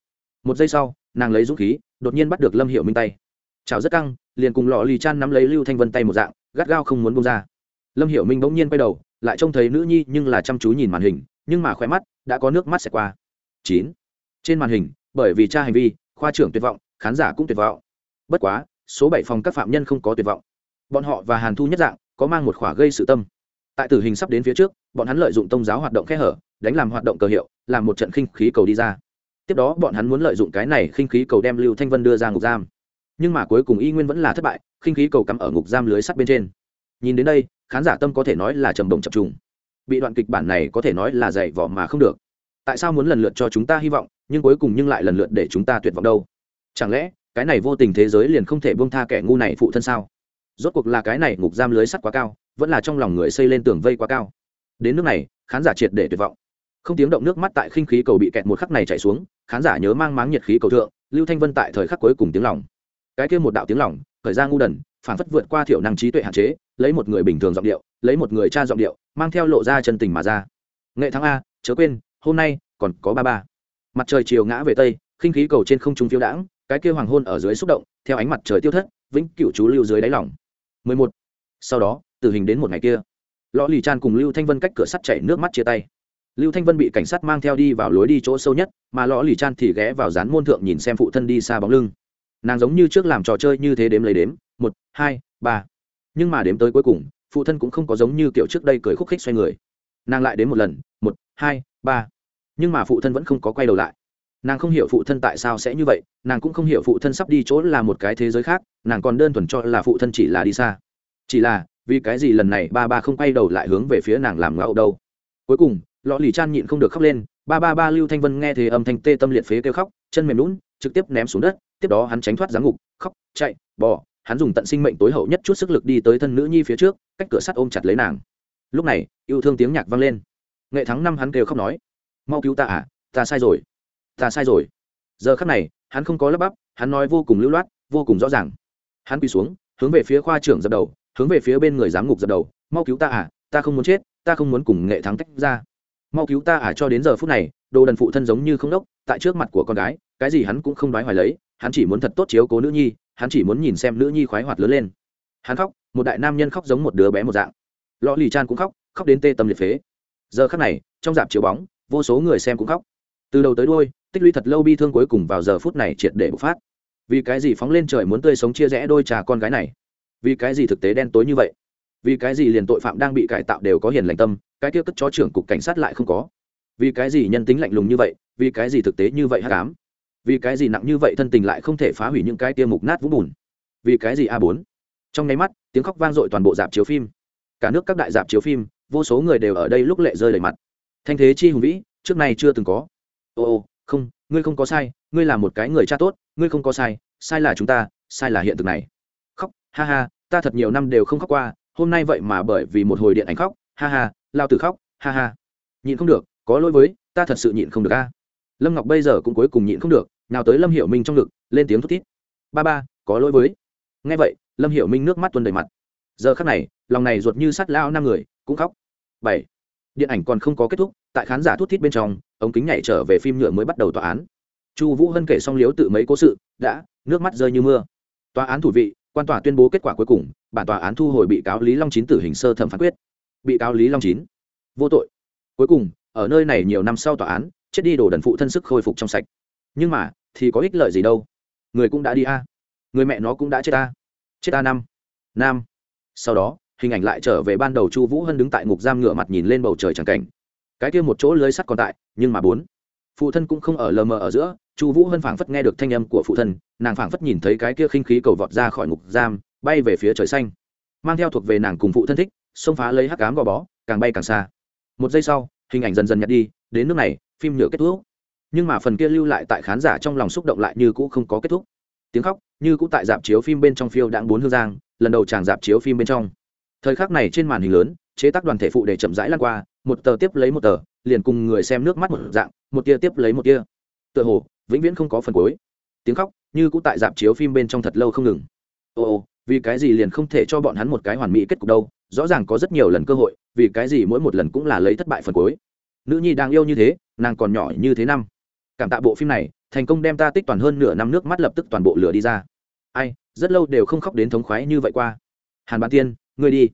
Một giây sau, nàng lấy dũng khí, đột nhiên bắt được lâm hiểu minh tay. Chào rất căng, liền cùng lọ lì chan nắm lấy lưu thanh vân tay một dạng gắt gao không muốn bông ra. Lâm hiểu minh bỗng nhiên quay đầu, lại trông thấy nữ nhi nhưng là chăm chú nhìn màn hình, nhưng mà khỏe mắt đã có nước mắt xẹt qua. Chín. Trên màn hình, bởi vì cha hành vi, khoa trưởng tuyệt vọng, khán giả cũng tuyệt vọng. Bất quá, số bảy phòng các phạm nhân không có tuyệt vọng. Bọn họ và hàn thu nhất dạng có mang một khỏa gây sự tâm. Tại tử hình sắp đến phía trước, bọn hắn lợi dụng tôn giáo hoạt động khe hở, đánh làm hoạt động cờ hiệu, làm một trận khinh khí cầu đi ra. Tiếp đó bọn hắn muốn lợi dụng cái này khinh khí cầu đem lưu thanh vân đưa ra ngục giam nhưng mà cuối cùng y nguyên vẫn là thất bại, khinh khí cầu cắm ở ngục giam lưới sắt bên trên. Nhìn đến đây, khán giả tâm có thể nói là trầm đồng chập trùng. Bị đoạn kịch bản này có thể nói là dày vỏ mà không được. Tại sao muốn lần lượt cho chúng ta hy vọng, nhưng cuối cùng nhưng lại lần lượt để chúng ta tuyệt vọng đâu? Chẳng lẽ, cái này vô tình thế giới liền không thể buông tha kẻ ngu này phụ thân sao? Rốt cuộc là cái này ngục giam lưới sắt quá cao, vẫn là trong lòng người xây lên tường vây quá cao. Đến nước này, khán giả triệt để tuyệt vọng. Không tiếng động nước mắt tại khinh khí cầu bị kẹt một khắc này chạy xuống, khán giả nhớ mang máng nhiệt khí cầu thượng, lưu thanh vân tại thời khắc cuối cùng tiếng lòng cái kia một đạo tiếng lòng, khởi ra ngu đần phản phất vượt qua thiểu năng trí tuệ hạn chế, lấy một người bình thường giọng điệu, lấy một người cha giọng điệu, mang theo lộ ra chân tình mà ra. Nghệ thắng a, chớ quên, hôm nay còn có ba ba. Mặt trời chiều ngã về tây, khinh khí cầu trên không trung phiêu đãng, cái kia hoàng hôn ở dưới xúc động, theo ánh mặt trời tiêu thất, vĩnh cựu chú lưu dưới đáy lòng. 11. sau đó, tử hình đến một ngày kia. Lõ lì chan cùng lưu thanh vân cách cửa sắt chảy nước mắt chia tay. Lưu thanh vân bị cảnh sát mang theo đi vào lối đi chỗ sâu nhất, mà lõ lì chan thì ghé vào dán môn thượng nhìn xem phụ thân đi xa bóng lưng nàng giống như trước làm trò chơi như thế đếm lấy đếm, một, hai, ba. Nhưng mà đếm tới cuối cùng, phụ thân cũng không có giống như kiểu trước đây cười khúc khích xoay người. Nàng lại đến một lần, một, hai, ba. Nhưng mà phụ thân vẫn không có quay đầu lại. Nàng không hiểu phụ thân tại sao sẽ như vậy, nàng cũng không hiểu phụ thân sắp đi chỗ là một cái thế giới khác, nàng còn đơn thuần cho là phụ thân chỉ là đi xa. Chỉ là, vì cái gì lần này ba ba không quay đầu lại hướng về phía nàng làm ngạo đâu. Cuối cùng, lọ lì chan nhịn không được khóc lên, ba ba ba lưu thanh vân nghe thế âm thanh tê tâm liệt phế kêu khóc, chân mềm lún trực tiếp ném xuống đất, tiếp đó hắn tránh thoát giáng ngục, khóc, chạy, bò. Hắn dùng tận sinh mệnh tối hậu nhất chút sức lực đi tới thân nữ nhi phía trước, cách cửa sắt ôm chặt lấy nàng. Lúc này, yêu thương tiếng nhạc vang lên. Nghệ thắng năm hắn kêu khóc nói, mau cứu ta à ta sai rồi, ta sai rồi. Giờ khắc này, hắn không có lắp bắp, hắn nói vô cùng lưu loát, vô cùng rõ ràng. Hắn quỳ xuống, hướng về phía khoa trưởng dập đầu, hướng về phía bên người giám ngục dập đầu, mau cứu ta à ta không muốn chết, ta không muốn cùng nghệ thắng tách ra. Mau cứu ta à cho đến giờ phút này, đồ đần phụ thân giống như không đốc tại trước mặt của con gái, cái gì hắn cũng không đoái hoài lấy, hắn chỉ muốn thật tốt chiếu cố nữ nhi, hắn chỉ muốn nhìn xem nữ nhi khoái hoạt lớn lên. Hắn khóc, một đại nam nhân khóc giống một đứa bé một dạng. Lò lì chan cũng khóc khóc đến tê tâm liệt phế. Giờ khắc này, trong dạp chiếu bóng, vô số người xem cũng khóc. Từ đầu tới đôi tích lũy thật lâu bi thương cuối cùng vào giờ phút này triệt để bộc phát. Vì cái gì phóng lên trời muốn tươi sống chia rẽ đôi trà con gái này? Vì cái gì thực tế đen tối như vậy? Vì cái gì liền tội phạm đang bị cải tạo đều có hiền lành tâm, cái kia cất cho trưởng cục cảnh sát lại không có? Vì cái gì nhân tính lạnh lùng như vậy vì cái gì thực tế như vậy hát cám vì cái gì nặng như vậy thân tình lại không thể phá hủy những cái kia mục nát vũng bùn? Vì cái gì a bốn? Trong nháy mắt, tiếng khóc vang dội toàn bộ dạp chiếu phim. Cả nước các đại dạp chiếu phim, vô số người đều ở đây lúc lệ rơi đầy mặt. Thanh thế chi hùng vĩ, trước này chưa từng có. Ô ô, không, ngươi không có sai, ngươi là một cái người cha tốt, ngươi không có sai sai là chúng ta, sai là hiện thực này. Khóc, ha ha, ta thật nhiều năm đều không khóc qua, hôm nay vậy mà bởi vì một hồi điện ảnh khóc, ha ha, lao tử khóc, ha ha. Nhịn không được, có lỗi với, ta thật sự nhịn không được a lâm ngọc bây giờ cũng cuối cùng nhịn không được nào tới lâm hiểu minh trong ngực, lên tiếng thút thít. Ba ba, có lỗi với. Nghe vậy, lâm hiểu minh nước mắt tuôn đầy mặt. Giờ khắc này, lòng này ruột như sắt lao năm người, cũng khóc. Bảy, điện ảnh còn không có kết thúc, tại khán giả thút thít bên trong, ống kính nhảy trở về phim nhựa mới bắt đầu tòa án. Chu vũ hân kể xong liếu tự mấy cố sự, đã, nước mắt rơi như mưa. Tòa án thủ vị, quan tòa tuyên bố kết quả cuối cùng, bản tòa án thu hồi bị cáo lý long chín tử hình sơ thẩm phán quyết. Bị cáo lý long chín. Vô tội. Cuối cùng, ở nơi này nhiều năm sau tòa án chết đi đổ đần phụ thân sức khôi phục trong sạch. Nhưng mà, thì có ích lợi gì đâu? Người cũng đã đi a. Người mẹ nó cũng đã chết ta chết ta năm. Nam. Sau đó, hình ảnh lại trở về ban đầu chu vũ hân đứng tại ngục giam ngửa mặt nhìn lên bầu trời trắng cảnh. Cái kia một chỗ lưới sắt còn tại, nhưng mà bốn. Phụ thân cũng không ở lờ mờ ở giữa, chu vũ hân phảng phất nghe được thanh âm của phụ thân, nàng phảng phất nhìn thấy cái kia khinh khí cầu vọt ra khỏi ngục giam, bay về phía trời xanh. Mang theo thuộc về nàng cùng phụ thân thích, xông phá lấy hắc cám gò bó, càng bay càng xa. Một giây sau, hình ảnh dần dần nhặt đi, đến nước này phim nhựa kết thúc. Nhưng mà phần kia lưu lại tại khán giả trong lòng xúc động lại như cũ không có kết thúc. Tiếng khóc, như cũ tại dạp chiếu phim bên trong phiêu đãng bốn hương giang, lần đầu chàng dạp chiếu phim bên trong. Thời khắc này trên màn hình lớn, chế tác đoàn thể phụ để chậm rãi lăn qua, một tờ tiếp lấy một tờ, liền cùng người xem nước mắt một dạng, một tia tiếp lấy một tia. Tựa hồ, vĩnh viễn không có phần cuối. Tiếng khóc, như cũ tại dạp chiếu phim bên trong thật lâu không ngừng. Ồ vì cái gì liền không thể cho bọn hắn một cái hoàn mỹ kết cục đâu, rõ ràng có rất nhiều lần cơ hội, vì cái gì mỗi một lần cũng là lấy thất bại phần cuối. Nữ nhi đang yêu như thế nàng còn nhỏ như thế năm. Cảm tạ bộ phim này thành công đem ta tích toàn hơn nửa năm nước mắt lập tức toàn bộ lửa đi ra. Ai rất lâu đều không khóc đến thống khoái như vậy qua. Hàn bán tiên ngươi đi.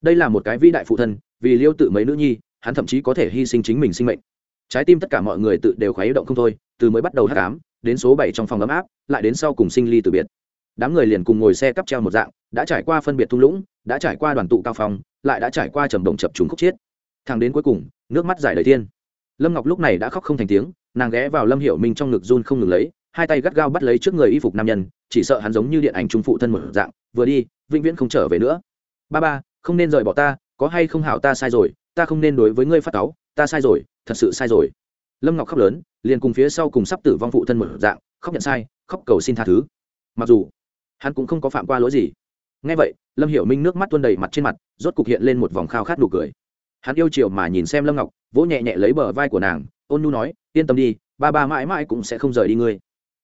Đây là một cái vĩ đại phụ thân vì liêu tự mấy nữ nhi hắn thậm chí có thể hy sinh chính mình sinh mệnh. Trái tim tất cả mọi người tự đều khoái động không thôi từ mới bắt đầu hát cám đến số bảy trong phòng ấm áp lại đến sau cùng sinh ly từ biệt. Đám người liền cùng ngồi xe cắp treo một dạng đã trải qua phân biệt thung lũng đã trải qua đoàn tụ cao phòng, lại đã trải qua trầm đồng chập trùng khúc chiết. Thang đến cuối cùng nước mắt giải đầy thiên lâm ngọc lúc này đã khóc không thành tiếng nàng ghé vào lâm hiểu minh trong ngực run không ngừng lấy hai tay gắt gao bắt lấy trước người y phục nam nhân chỉ sợ hắn giống như điện ảnh trung phụ thân một dạng vừa đi vĩnh viễn không trở về nữa. Ba ba không nên rời bỏ ta có hay không hảo ta sai rồi ta không nên đối với ngươi phát táo, ta sai rồi thật sự sai rồi. Lâm ngọc khóc lớn liền cùng phía sau cùng sắp tử vong phụ thân một dạng khóc nhận sai khóc cầu xin tha thứ. Mặc dù hắn cũng không có phạm qua lỗi gì. Ngay vậy lâm hiểu minh nước mắt tuôn đầy mặt trên mặt rốt cục hiện lên một vòng khao khát nụ cười. Hắn yêu chiều mà nhìn xem lâm ngọc vỗ nhẹ nhẹ lấy bờ vai của nàng, ôn nu nói, yên tâm đi, ba ba mãi mãi cũng sẽ không rời đi ngươi.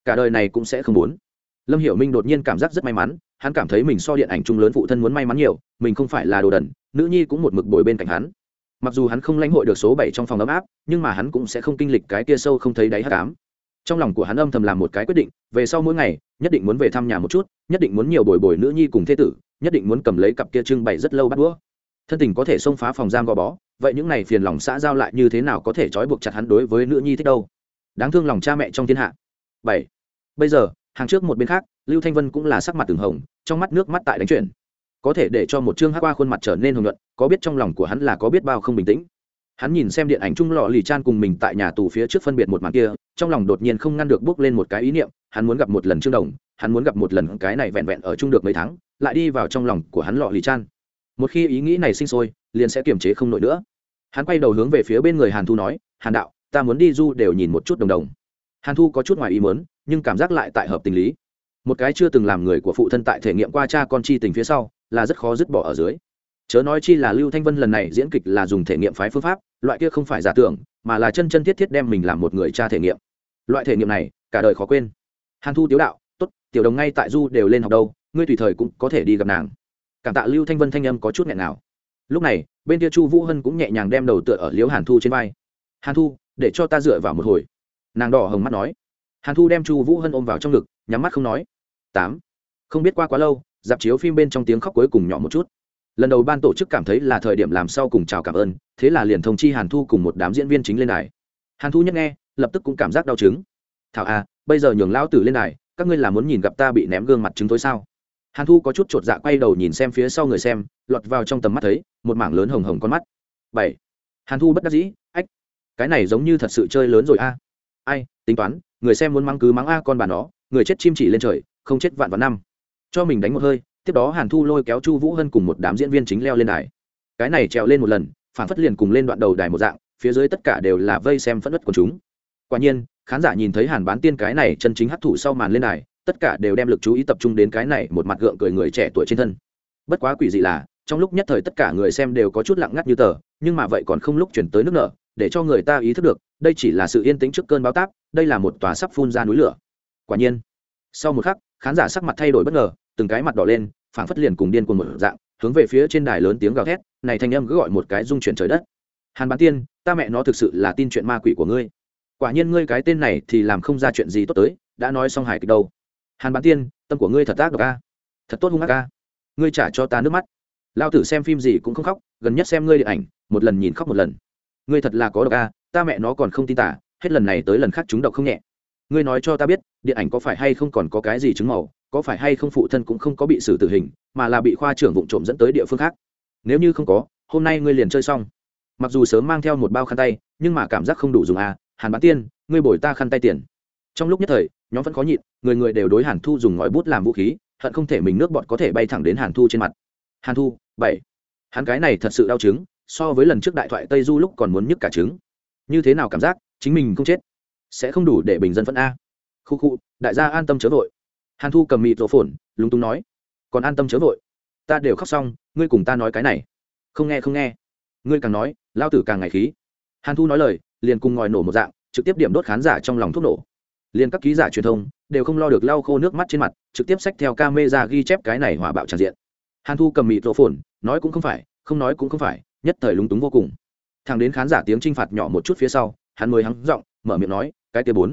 Cả đời này cũng sẽ không muốn. Lâm hiểu minh đột nhiên cảm giác rất may mắn, hắn cảm thấy mình so điện ảnh chung lớn phụ thân muốn may mắn nhiều, mình không phải là đồ đần, nữ nhi cũng một mực bồi bên cạnh hắn. Mặc dù hắn không lãnh hội được số bảy trong phòng ấm áp, nhưng mà hắn cũng sẽ không kinh lịch cái kia sâu không thấy đáy hát cám trong lòng của hắn âm thầm làm một cái quyết định, về sau mỗi ngày, nhất định muốn về thăm nhà một chút, nhất định muốn nhiều bồi bồi nữ nhi cùng thế tử, nhất định muốn cầm lấy cặp kia trưng bày rất lâu bắt đũa thân tình có thể xông phá phòng giam gò bó, vậy những này phiền lòng xã giao lại như thế nào có thể trói buộc chặt hắn đối với nữ nhi thích đâu? Đáng thương lòng cha mẹ trong thiên hạ. Bảy. Bây giờ, hàng trước một bên khác, lưu thanh vân cũng là sắc mặt từng hồng, trong mắt nước mắt tại đánh chuyển. Có thể để cho một chương hát qua khuôn mặt trở nên hồng nhuận, có biết trong lòng của hắn là có biết bao không bình tĩnh. Hắn nhìn xem điện ảnh chung lọ lì chan cùng mình tại nhà tù phía trước phân biệt một màn kia, trong lòng đột nhiên không ngăn được bước lên một cái ý niệm, hắn muốn gặp một lần trương đồng, hắn muốn gặp một lần cái này vẹn vẹn ở chung được mấy tháng, lại đi vào trong lòng của hắn lọ lì chan một khi ý nghĩ này sinh sôi, liền sẽ kiềm chế không nổi nữa. Hắn quay đầu hướng về phía bên người hàn thu nói, hàn đạo, ta muốn đi du đều nhìn một chút đồng đồng. Hàn thu có chút ngoài ý muốn, nhưng cảm giác lại tại hợp tình lý. Một cái chưa từng làm người của phụ thân tại thể nghiệm qua cha con chi tình phía sau, là rất khó dứt bỏ ở dưới. Chớ nói chi là lưu thanh vân lần này diễn kịch là dùng thể nghiệm phái phương pháp, loại kia không phải giả tưởng, mà là chân chân thiết thiết đem mình làm một người cha thể nghiệm. Loại thể nghiệm này, cả đời khó quên. Hàn thu tiếu đạo, tốt, tiểu đồng ngay tại du đều lên học đâu, ngươi tùy thời cũng có thể đi gặp nàng cảm tạ lưu thanh vân thanh âm có chút nghẹn nào. Lúc này, bên kia chu vũ hân cũng nhẹ nhàng đem đầu tựa ở liếu hàn thu trên vai. Hàn thu, để cho ta dựa vào một hồi. Nàng đỏ hồng mắt nói. Hàn thu đem chu vũ hân ôm vào trong ngực, nhắm mắt không nói. Tám, không biết qua quá lâu, dạp chiếu phim bên trong tiếng khóc cuối cùng nhỏ một chút. Lần đầu ban tổ chức cảm thấy là thời điểm làm sau cùng chào cảm ơn, thế là liền thông chi hàn thu cùng một đám diễn viên chính lên đài. Hàn thu nhất nghe, lập tức cũng cảm giác đau chứng thảo à bây giờ nhường lão tử lên đài, các ngươi là muốn nhìn gặp ta bị ném gương mặt chứng tối sao? Hàn thu có chút chột dạ quay đầu nhìn xem phía sau người xem, lọt vào trong tầm mắt thấy, một mảng lớn hồng hồng con mắt. Bảy. Hàn thu bất đắc dĩ, ách, cái này giống như thật sự chơi lớn rồi a. Ai, tính toán, người xem muốn mắng cứ mắng a con bà nó, người chết chim chỉ lên trời, không chết vạn vạn năm. Cho mình đánh một hơi, tiếp đó hàn thu lôi kéo chu vũ hân cùng một đám diễn viên chính leo lên đài. Cái này trèo lên một lần, phản phất liền cùng lên đoạn đầu đài một dạng, phía dưới tất cả đều là vây xem phẫn nứt của chúng. Quả nhiên, khán giả nhìn thấy hàn bán tiên cái này chân chính hấp thụ sau màn lên đài tất cả đều đem lực chú ý tập trung đến cái này một mặt gượng cười người trẻ tuổi trên thân. Bất quá quỷ dị là, trong lúc nhất thời tất cả người xem đều có chút lặng ngắt như tờ, nhưng mà vậy còn không lúc chuyển tới nước nở, để cho người ta ý thức được, đây chỉ là sự yên tĩnh trước cơn báo táp, đây là một tòa sắp phun ra núi lửa. Quả nhiên, sau một khắc, khán giả sắc mặt thay đổi bất ngờ, từng cái mặt đỏ lên, phảng phất liền cùng điên cuồng một dạng, hướng về phía trên đài lớn tiếng gào thét, này thanh âm cứ gọi một cái dung chuyển trời đất. Hàn bán tiên, ta mẹ nó thực sự là tin chuyện ma quỷ của ngươi. Quả nhiên ngươi cái tên này thì làm không ra chuyện gì tốt tới, đã nói xong hài kịch đâu hàn bán tiên, tâm của ngươi thật tác độc a. Thật tốt hung ác a. Ngươi trả cho ta nước mắt. Lao tử xem phim gì cũng không khóc, gần nhất xem ngươi điện ảnh, một lần nhìn khóc một lần. Ngươi thật là có độc a, ta mẹ nó còn không tin tả, hết lần này tới lần khác chúng độc không nhẹ. Ngươi nói cho ta biết, điện ảnh có phải hay không còn có cái gì chứng màu, có phải hay không phụ thân cũng không có bị xử tử hình, mà là bị khoa trưởng vụ trộm dẫn tới địa phương khác. Nếu như không có, hôm nay ngươi liền chơi xong. Mặc dù sớm mang theo một bao khăn tay, nhưng mà cảm giác không đủ dùng à hàn bán tiên, ngươi bồi ta khăn tay tiền. Trong lúc nhất thời nhóm vẫn khó nhịn, người người đều đối hàn thu dùng ngòi bút làm vũ khí, hận không thể mình nước bọt có thể bay thẳng đến hàn thu trên mặt. Hàn thu, bảy. Hắn cái này thật sự đau chứng so với lần trước đại thoại tây du lúc còn muốn nhức cả trứng. Như thế nào cảm giác, chính mình không chết. Sẽ không đủ để bình dân phân a. Khu khu, đại gia an tâm chớ vội. Hàn thu cầm mịt rổ phồn, lúng túng nói. Còn an tâm chớ vội. Ta đều khóc xong, ngươi cùng ta nói cái này. Không nghe không nghe. Ngươi càng nói, lao tử càng ngày khí. Hàn thu nói lời, liền cùng ngòi nổ một dạng, trực tiếp điểm đốt khán giả trong lòng thuốc nổ liền các ký giả truyền thông đều không lo được lau khô nước mắt trên mặt, trực tiếp xách theo ca mê ra ghi chép cái này hỏa bạo tràn diện. Hàn thu cầm mịt rổ phồn nói cũng không phải, không nói cũng không phải, nhất thời lúng túng vô cùng. Thằng đến khán giả tiếng t r i n h phạt nhỏ một chút phía sau, hắn mới hắn giọng, mở miệng nói, cái tia bốn,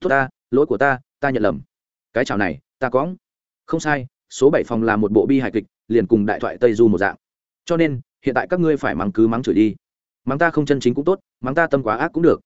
tốt ta, lỗi của ta ta nhận lầm. Cái chào này, ta có. Không sai, số bảy phòng là một bộ bi hài kịch, liền cùng đại thoại tây du một dạng. Cho nên, hiện tại các ngươi phải mắng cứ mắng chửi đi. Mắng ta không chân chính cũng tốt, mắng ta tâm quá ác cũng được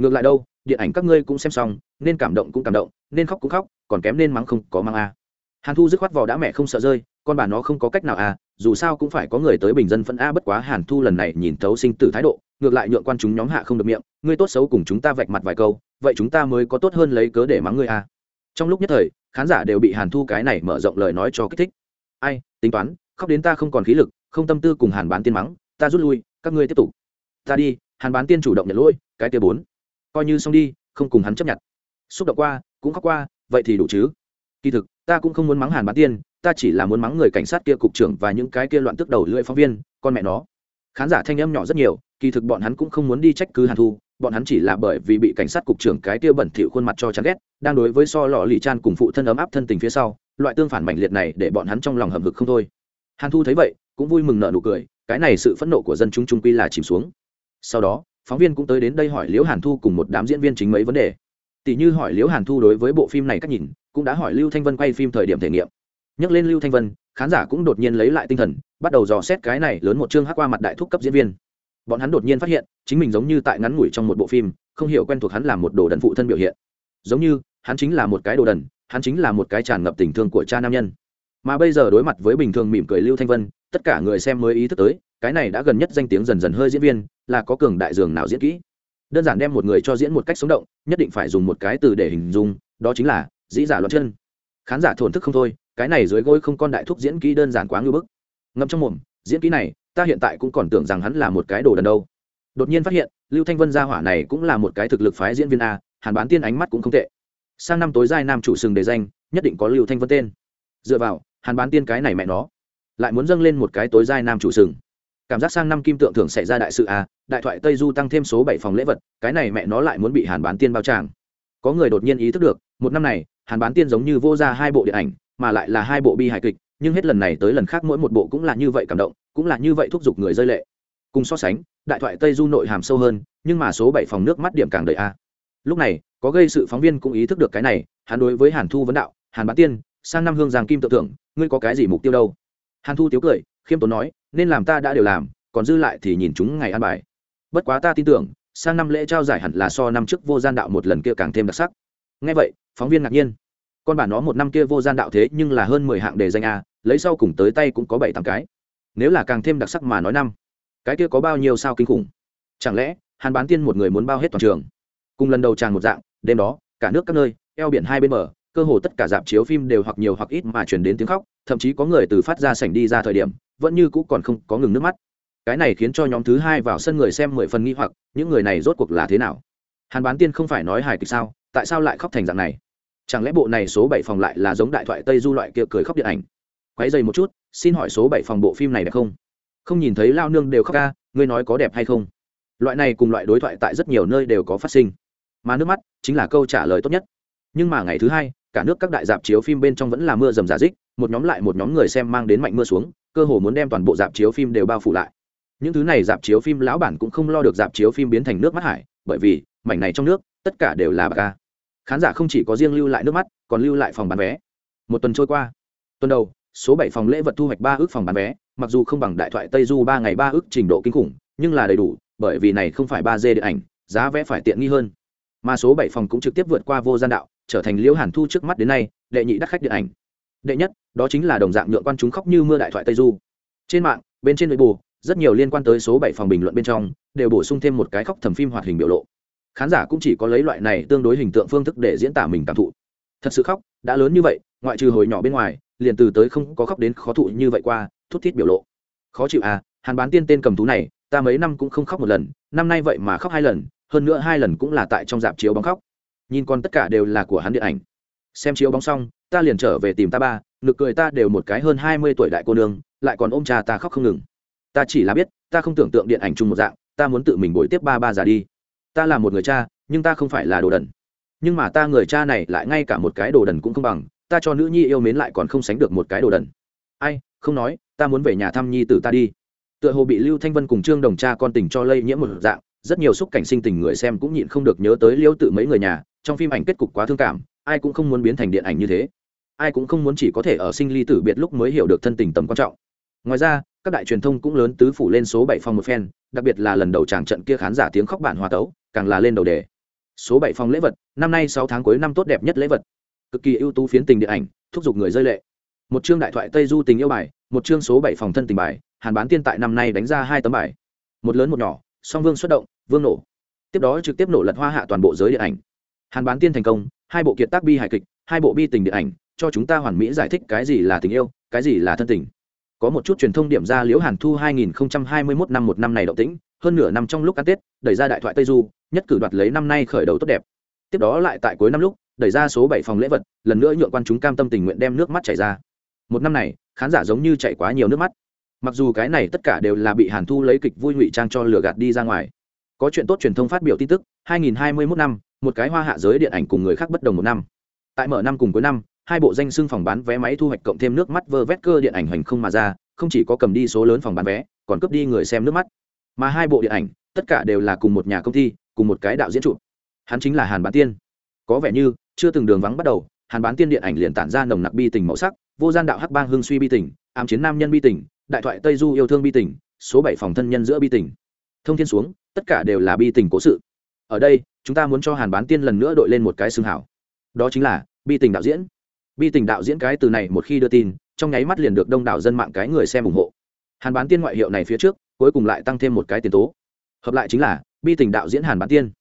ngược lại đâu, điện ảnh các ngươi cũng xem xong, nên cảm động cũng cảm động, nên khóc cũng khóc, còn kém nên mắng không có mắng a à. hàn thu dứt khoát vỏ đã mẹ không sợ rơi, con bà nó không có cách nào à dù sao cũng phải có người tới bình dân phân a bất quá hàn thu lần này nhìn thấu sinh tử thái độ, ngược lại nhượng quan chúng nhóm hạ không được miệng, ngươi tốt xấu cùng chúng ta vạch mặt vài câu, vậy chúng ta mới có tốt hơn lấy cớ để mắng ngươi a trong lúc nhất thời, khán giả đều bị hàn thu cái này mở rộng lời nói cho kích thích. Ai, tính toán, khóc đến ta không còn khí lực, không tâm tư cùng hàn bán tiên mắng, ta rút lui, các ngươi tiếp tục. Ta đi, hàn bán tiên chủ động nhận lỗi, cái tia bốn coi như xong đi, không cùng hắn chấp nhận. Xúc động qua, cũng khóc qua, vậy thì đủ chứ. Kỳ thực, ta cũng không muốn mắng hàn bán tiên, ta chỉ là muốn mắng người cảnh sát kia cục trưởng và những cái kia loạn tức đầu lưỡi phóng viên, con mẹ nó. Khán giả thanh âm nhỏ rất nhiều, kỳ thực bọn hắn cũng không muốn đi trách cứ hàn thu, bọn hắn chỉ là bởi vì bị cảnh sát cục trưởng cái kia bẩn thỉu khuôn mặt cho chán ghét, đang đối với so lọ lì chan cùng phụ thân ấm áp thân tình phía sau, loại tương phản mạnh liệt này để bọn hắn trong lòng hầm hực không thôi. Hàn thu thấy vậy, cũng vui mừng nợ nụ cười, cái này sự phẫn nộ của dân chúng trung quy là chìm xuống. Sau đó phóng viên cũng tới đến đây hỏi liễu hàn thu cùng một đám diễn viên chính mấy vấn đề. Tỷ như hỏi liễu hàn thu đối với bộ phim này cách nhìn, cũng đã hỏi lưu thanh vân quay phim thời điểm thể nghiệm. Nhắc lên lưu thanh vân, khán giả cũng đột nhiên lấy lại tinh thần, bắt đầu dò xét cái này lớn một chương hát qua mặt đại thúc cấp diễn viên. Bọn hắn đột nhiên phát hiện, chính mình giống như tại ngắn ngủi trong một bộ phim, không hiểu quen thuộc hắn là một đồ đần phụ thân biểu hiện. Giống như, hắn chính là một cái đồ đần, hắn chính là một cái tràn ngập tình thương của cha nam nhân. Mà bây giờ đối mặt với bình thường mỉm cười lưu thanh vân, tất cả người xem mới ý thức tới cái này đã gần nhất danh tiếng dần dần hơi diễn viên, là có cường đại dường nào diễn kỹ. Đơn giản đem một người cho diễn một cách sống động, nhất định phải dùng một cái từ để hình dung, đó chính là dĩ giả loạn chân. Khán giả thổn thức không thôi, cái này dưới gối không con đại thúc diễn kỹ đơn giản quá ngưỡng bức. Ngậm trong mồm, diễn kỹ này, ta hiện tại cũng còn tưởng rằng hắn là một cái đồ đần đâu. Đột nhiên phát hiện, lưu thanh vân gia hỏa này cũng là một cái thực lực phái diễn viên a, hàn bán tiên ánh mắt cũng không tệ. Sang năm tối giai nam chủ sừng đề danh, nhất định có lưu thanh vân tên. Dựa vào, hàn bán tiên cái này mẹ nó, lại muốn dâng lên một cái tối giai nam chủ sừng cảm giác sang năm kim tượng thường xảy ra đại sự à đại thoại tây du tăng thêm số bảy phòng lễ vật, cái này mẹ nó lại muốn bị hàn bán tiên bao tràng. Có người đột nhiên ý thức được, một năm này, hàn bán tiên giống như vô ra hai bộ điện ảnh, mà lại là hai bộ bi hài kịch, nhưng hết lần này tới lần khác mỗi một bộ cũng là như vậy cảm động, cũng là như vậy thúc giục người rơi lệ. Cùng so sánh, đại thoại tây du nội hàm sâu hơn, nhưng mà số bảy phòng nước mắt điểm càng đầy a. Lúc này, có gây sự phóng viên cũng ý thức được cái này, hắn đối với hàn thu vấn đạo, hàn bán tiên, sang năm hương giang kim tự tưởng ngươi có cái gì mục tiêu đâu? Hàn thu tiếu cười khiêm tốn nói, nên làm ta đã đều làm, còn dư lại thì nhìn chúng ngày ăn bài. Bất quá ta tin tưởng, sang năm lễ trao giải hẳn là so năm trước vô gian đạo một lần kia càng thêm đặc sắc. Ngay vậy, phóng viên ngạc nhiên. Con bản nó một năm kia vô gian đạo thế nhưng là hơn mười hạng đề danh a, lấy sau cùng tới tay cũng có bảy tám cái. Nếu là càng thêm đặc sắc mà nói năm, cái kia có bao nhiêu sao kinh khủng? Chẳng lẽ, hàn bán tiên một người muốn bao hết toàn trường? Cùng lần đầu tràng một dạng, đêm đó, cả nước các nơi, eo biển hai bên bờ, cơ hồ tất cả dạp chiếu phim đều hoặc nhiều hoặc ít mà chuyển đến tiếng khóc, thậm chí có người từ phát ra sảnh đi ra thời điểm vẫn như cũ còn không có ngừng nước mắt. Cái này khiến cho nhóm thứ hai vào sân người xem mười phần nghi hoặc, những người này rốt cuộc là thế nào? Hàn bán tiên không phải nói hài kịch sao, tại sao lại khóc thành dạng này? Chẳng lẽ bộ này số bảy phòng lại là giống đại thoại tây du loại kia cười khóc điện ảnh? Quấy dày một chút, xin hỏi số bảy phòng bộ phim này đẹp không? Không nhìn thấy lao nương đều khóc ca, ngươi nói có đẹp hay không? Loại này cùng loại đối thoại tại rất nhiều nơi đều có phát sinh. Mà nước mắt chính là câu trả lời tốt nhất. Nhưng mà ngày thứ hai, cả nước các đại dạp chiếu phim bên trong vẫn là mưa rầm giả dích một nhóm lại một nhóm người xem mang đến mạnh mưa xuống cơ hồ muốn đem toàn bộ dạp chiếu phim đều bao phủ lại. Những thứ này dạp chiếu phim lão bản cũng không lo được dạp chiếu phim biến thành nước mắt hải, bởi vì, mảnh này trong nước, tất cả đều là bạc ca khán giả không chỉ có riêng lưu lại nước mắt, còn lưu lại phòng bán vé. Một tuần trôi qua. Tuần đầu, số bảy phòng lễ vật thu hoạch ba ước phòng bán vé, mặc dù không bằng đại thoại tây du ba ngày ba ước trình độ kinh khủng, nhưng là đầy đủ, bởi vì này không phải ba d điện ảnh, giá vé phải tiện nghi hơn. Mà số bảy phòng cũng trực tiếp vượt qua vô gian đạo, trở thành liễu hàn thu trước mắt đến nay, đệ nhị đắt khách điện ảnh đệ nhất, đó chính là đồng dạng nhượng quan chúng khóc như mưa đại thoại tây du. Trên mạng, bên trên nội bù rất nhiều liên quan tới số bảy phòng bình luận bên trong, đều bổ sung thêm một cái khóc thầm phim hoạt hình biểu lộ. Khán giả cũng chỉ có lấy loại này tương đối hình tượng phương thức để diễn tả mình cảm thụ. Thật sự khóc, đã lớn như vậy, ngoại trừ hồi nhỏ bên ngoài, liền từ tới không có khóc đến khó thụ như vậy qua, thút thít biểu lộ. Khó chịu à hàn bán tiên tên cầm thú này, ta mấy năm cũng không khóc một lần, năm nay vậy mà khóc hai lần, hơn nữa hai lần cũng là tại trong dạp chiếu bóng khóc. Nhìn còn tất cả đều là của hắn điện ảnh xem chiếu bóng xong, ta liền trở về tìm ta ba nực cười ta đều một cái hơn hai mươi tuổi đại cô nương, lại còn ôm cha ta khóc không ngừng. Ta chỉ là biết, ta không tưởng tượng điện ảnh chung một dạng, ta muốn tự mình bồi tiếp ba ba già đi. Ta là một người cha, nhưng ta không phải là đồ đần. Nhưng mà ta người cha này lại ngay cả một cái đồ đần cũng không bằng, ta cho nữ nhi yêu mến lại còn không sánh được một cái đồ đần. Ai, không nói, ta muốn về nhà thăm nhi tử ta đi. Tựa hồ bị lưu thanh vân cùng trương đồng cha con tình cho lây nhiễm một dạng, rất nhiều xúc cảnh sinh tình người xem cũng nhịn không được nhớ tới liêu tự mấy người nhà, trong phim ảnh kết cục quá thương cảm ai cũng không muốn biến thành điện ảnh như thế. Ai cũng không muốn chỉ có thể ở sinh ly tử biệt lúc mới hiểu được thân tình tầm quan trọng. Ngoài ra, các đại truyền thông cũng lớn tứ phủ lên số bảy phòng một phen đặc biệt là lần đầu tràng trận kia khán giả tiếng khóc bản hòa tấu, càng là lên đầu đề. Số bảy phòng lễ vật, năm nay sáu tháng cuối năm tốt đẹp nhất lễ vật. Cực kỳ ưu tú phiến tình điện ảnh, thúc giục người rơi lệ. Một chương đại thoại tây du tình yêu bài, một chương số bảy phòng thân tình bài, hàn bán tiên tại năm nay đánh ra hai tấm bài. Một lớn một nhỏ, song vương xuất động, vương nổ. Tiếp đó trực tiếp nổ lật hoa hạ toàn bộ giới điện ảnh. Hàn bán tiên thành công hai bộ kiệt tác bi hài kịch, hai bộ bi tình điện ảnh, cho chúng ta hoàn mỹ giải thích cái gì là tình yêu, cái gì là thân tình. Có một chút truyền thông điểm ra liễu hàn thu 2021 năm một năm này động tĩnh, hơn nửa năm trong lúc ăn tết, đẩy ra đại thoại tây du, nhất cử đoạt lấy năm nay khởi đầu tốt đẹp. Tiếp đó lại tại cuối năm lúc, đẩy ra số bảy phòng lễ vật, lần nữa nhượng quan chúng cam tâm tình nguyện đem nước mắt chảy ra. Một năm này, khán giả giống như chảy quá nhiều nước mắt. Mặc dù cái này tất cả đều là bị hàn thu lấy kịch vui ngụy trang cho lừa gạt đi ra ngoài. Có chuyện tốt truyền thông phát biểu tin tức 2021 năm một cái hoa hạ giới điện ảnh cùng người khác bất đồng một năm. Tại mở năm cùng cuối năm, hai bộ danh xưng phòng bán vé máy thu hoạch cộng thêm nước mắt vơ vét cơ điện ảnh hành không mà ra, không chỉ có cầm đi số lớn phòng bán vé, còn cướp đi người xem nước mắt. Mà hai bộ điện ảnh, tất cả đều là cùng một nhà công ty, cùng một cái đạo diễn trụ. Hắn chính là hàn bán tiên. Có vẻ như, chưa từng đường vắng bắt đầu, hàn bán tiên điện ảnh liền tản ra nồng nặc bi tình màu sắc, vô gian đạo hắc bang hương suy bi tình, ám chiến nam nhân bi tình, đại thoại tây du yêu thương bi tình, số bảy phòng thân nhân giữa bi tình. Thông thiên xuống, tất cả đều là bi tình cố sự. Ở đây chúng ta muốn cho hàn bán tiên lần nữa đội lên một cái xương hảo. Đó chính là, bi tình đạo diễn. Bi tình đạo diễn cái từ này một khi đưa tin, trong nháy mắt liền được đông đảo dân mạng cái người xem ủng hộ. Hàn bán tiên ngoại hiệu này phía trước, cuối cùng lại tăng thêm một cái tiền tố. Hợp lại chính là, bi tình đạo diễn hàn bán tiên.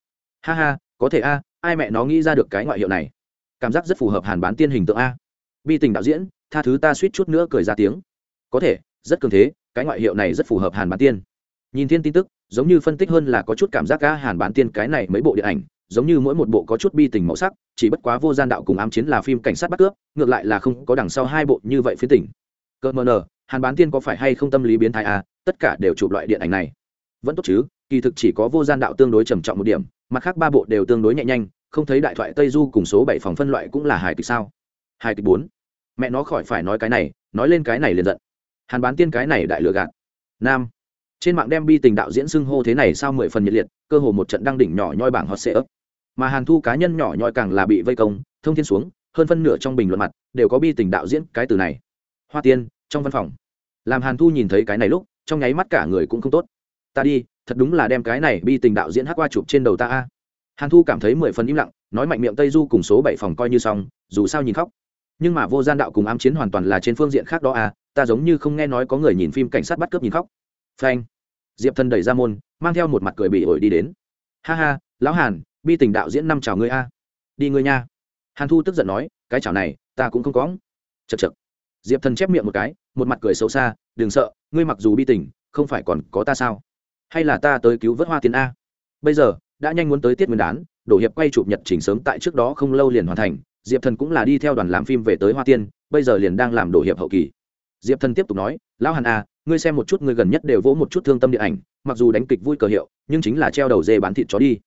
Ha ha, có thể a, ai mẹ nó nghĩ ra được cái ngoại hiệu này. Cảm giác rất phù hợp hàn bán tiên hình tượng a. Bi tình đạo diễn, tha thứ ta suýt chút nữa cười ra tiếng. Có thể, rất cường thế, cái ngoại hiệu này rất phù hợp hàn bán tiên. Nhìn thiên tin tức giống như phân tích hơn là có chút cảm giác ca hàn bán tiên cái này mấy bộ điện ảnh, giống như mỗi một bộ có chút bi tình màu sắc, chỉ bất quá vô gian đạo cùng ám chiến là phim cảnh sát bắt cướp, ngược lại là không có đằng sau hai bộ như vậy phía tỉnh cơ mờ nờ, hàn bán tiên có phải hay không tâm lý biến thái à? Tất cả đều chụp loại điện ảnh này. Vẫn tốt chứ, kỳ thực chỉ có vô gian đạo tương đối trầm trọng một điểm, mặt khác ba bộ đều tương đối nhẹ nhanh, không thấy đại thoại tây du cùng số bảy phòng phân loại cũng là hài kịch sao? Hài kịch bốn. Mẹ nó khỏi phải nói cái này, nói lên cái này liền giận. Hàn bán tiên cái này đại lừa gạt. Nam trên mạng đem bi tình đạo diễn xưng hô thế này sao mười phần nhiệt liệt, cơ hồ một trận đăng đỉnh nhỏ nhoi bảng hot sệ ấp mà hàn thu cá nhân nhỏ nhoi càng là bị vây công, thông thiên xuống, hơn phân nửa trong bình luận mặt, đều có bi tình đạo diễn cái từ này. Hoa tiên, trong văn phòng. Làm hàn thu nhìn thấy cái này lúc, trong nháy mắt cả người cũng không tốt. Ta đi, thật đúng là đem cái này bi tình đạo diễn hát qua chụp trên đầu ta a. Hàn thu cảm thấy mười phần im lặng, nói mạnh miệng tây du cùng số bảy phòng coi như xong, dù sao nhìn khóc. Nhưng mà vô gian đạo cùng ám chiến hoàn toàn là trên phương diện khác đó à ta giống như không nghe nói có người nhìn phim cảnh sát bắt cướp nhìn khóc phanh. Diệp thần đẩy ra môn, mang theo một mặt cười bị ổi đi đến. Ha ha, lão hàn, bi tình đạo diễn năm chào ngươi a. Đi ngươi nha. Hàn thu tức giận nói, cái chào này, ta cũng không có chật chật diệp thần chép miệng một cái, một mặt cười xấu xa, đừng sợ, ngươi mặc dù bi tình, không phải còn có ta sao? Hay là ta tới cứu vớt hoa tiến a? Bây giờ, đã nhanh muốn tới tiết nguyên đán, đổ hiệp quay chụp nhật trình sớm tại trước đó không lâu liền hoàn thành, diệp thần cũng là đi theo đoàn làm phim về tới hoa tiên, bây giờ liền đang làm đổ hiệp hậu kỳ. Diệp thần tiếp tục nói, lão hàn a ngươi xem một chút ngươi gần nhất đều vỗ một chút thương tâm điện ảnh, mặc dù đánh kịch vui cờ hiệu, nhưng chính là treo đầu dê bán thịt chó đi.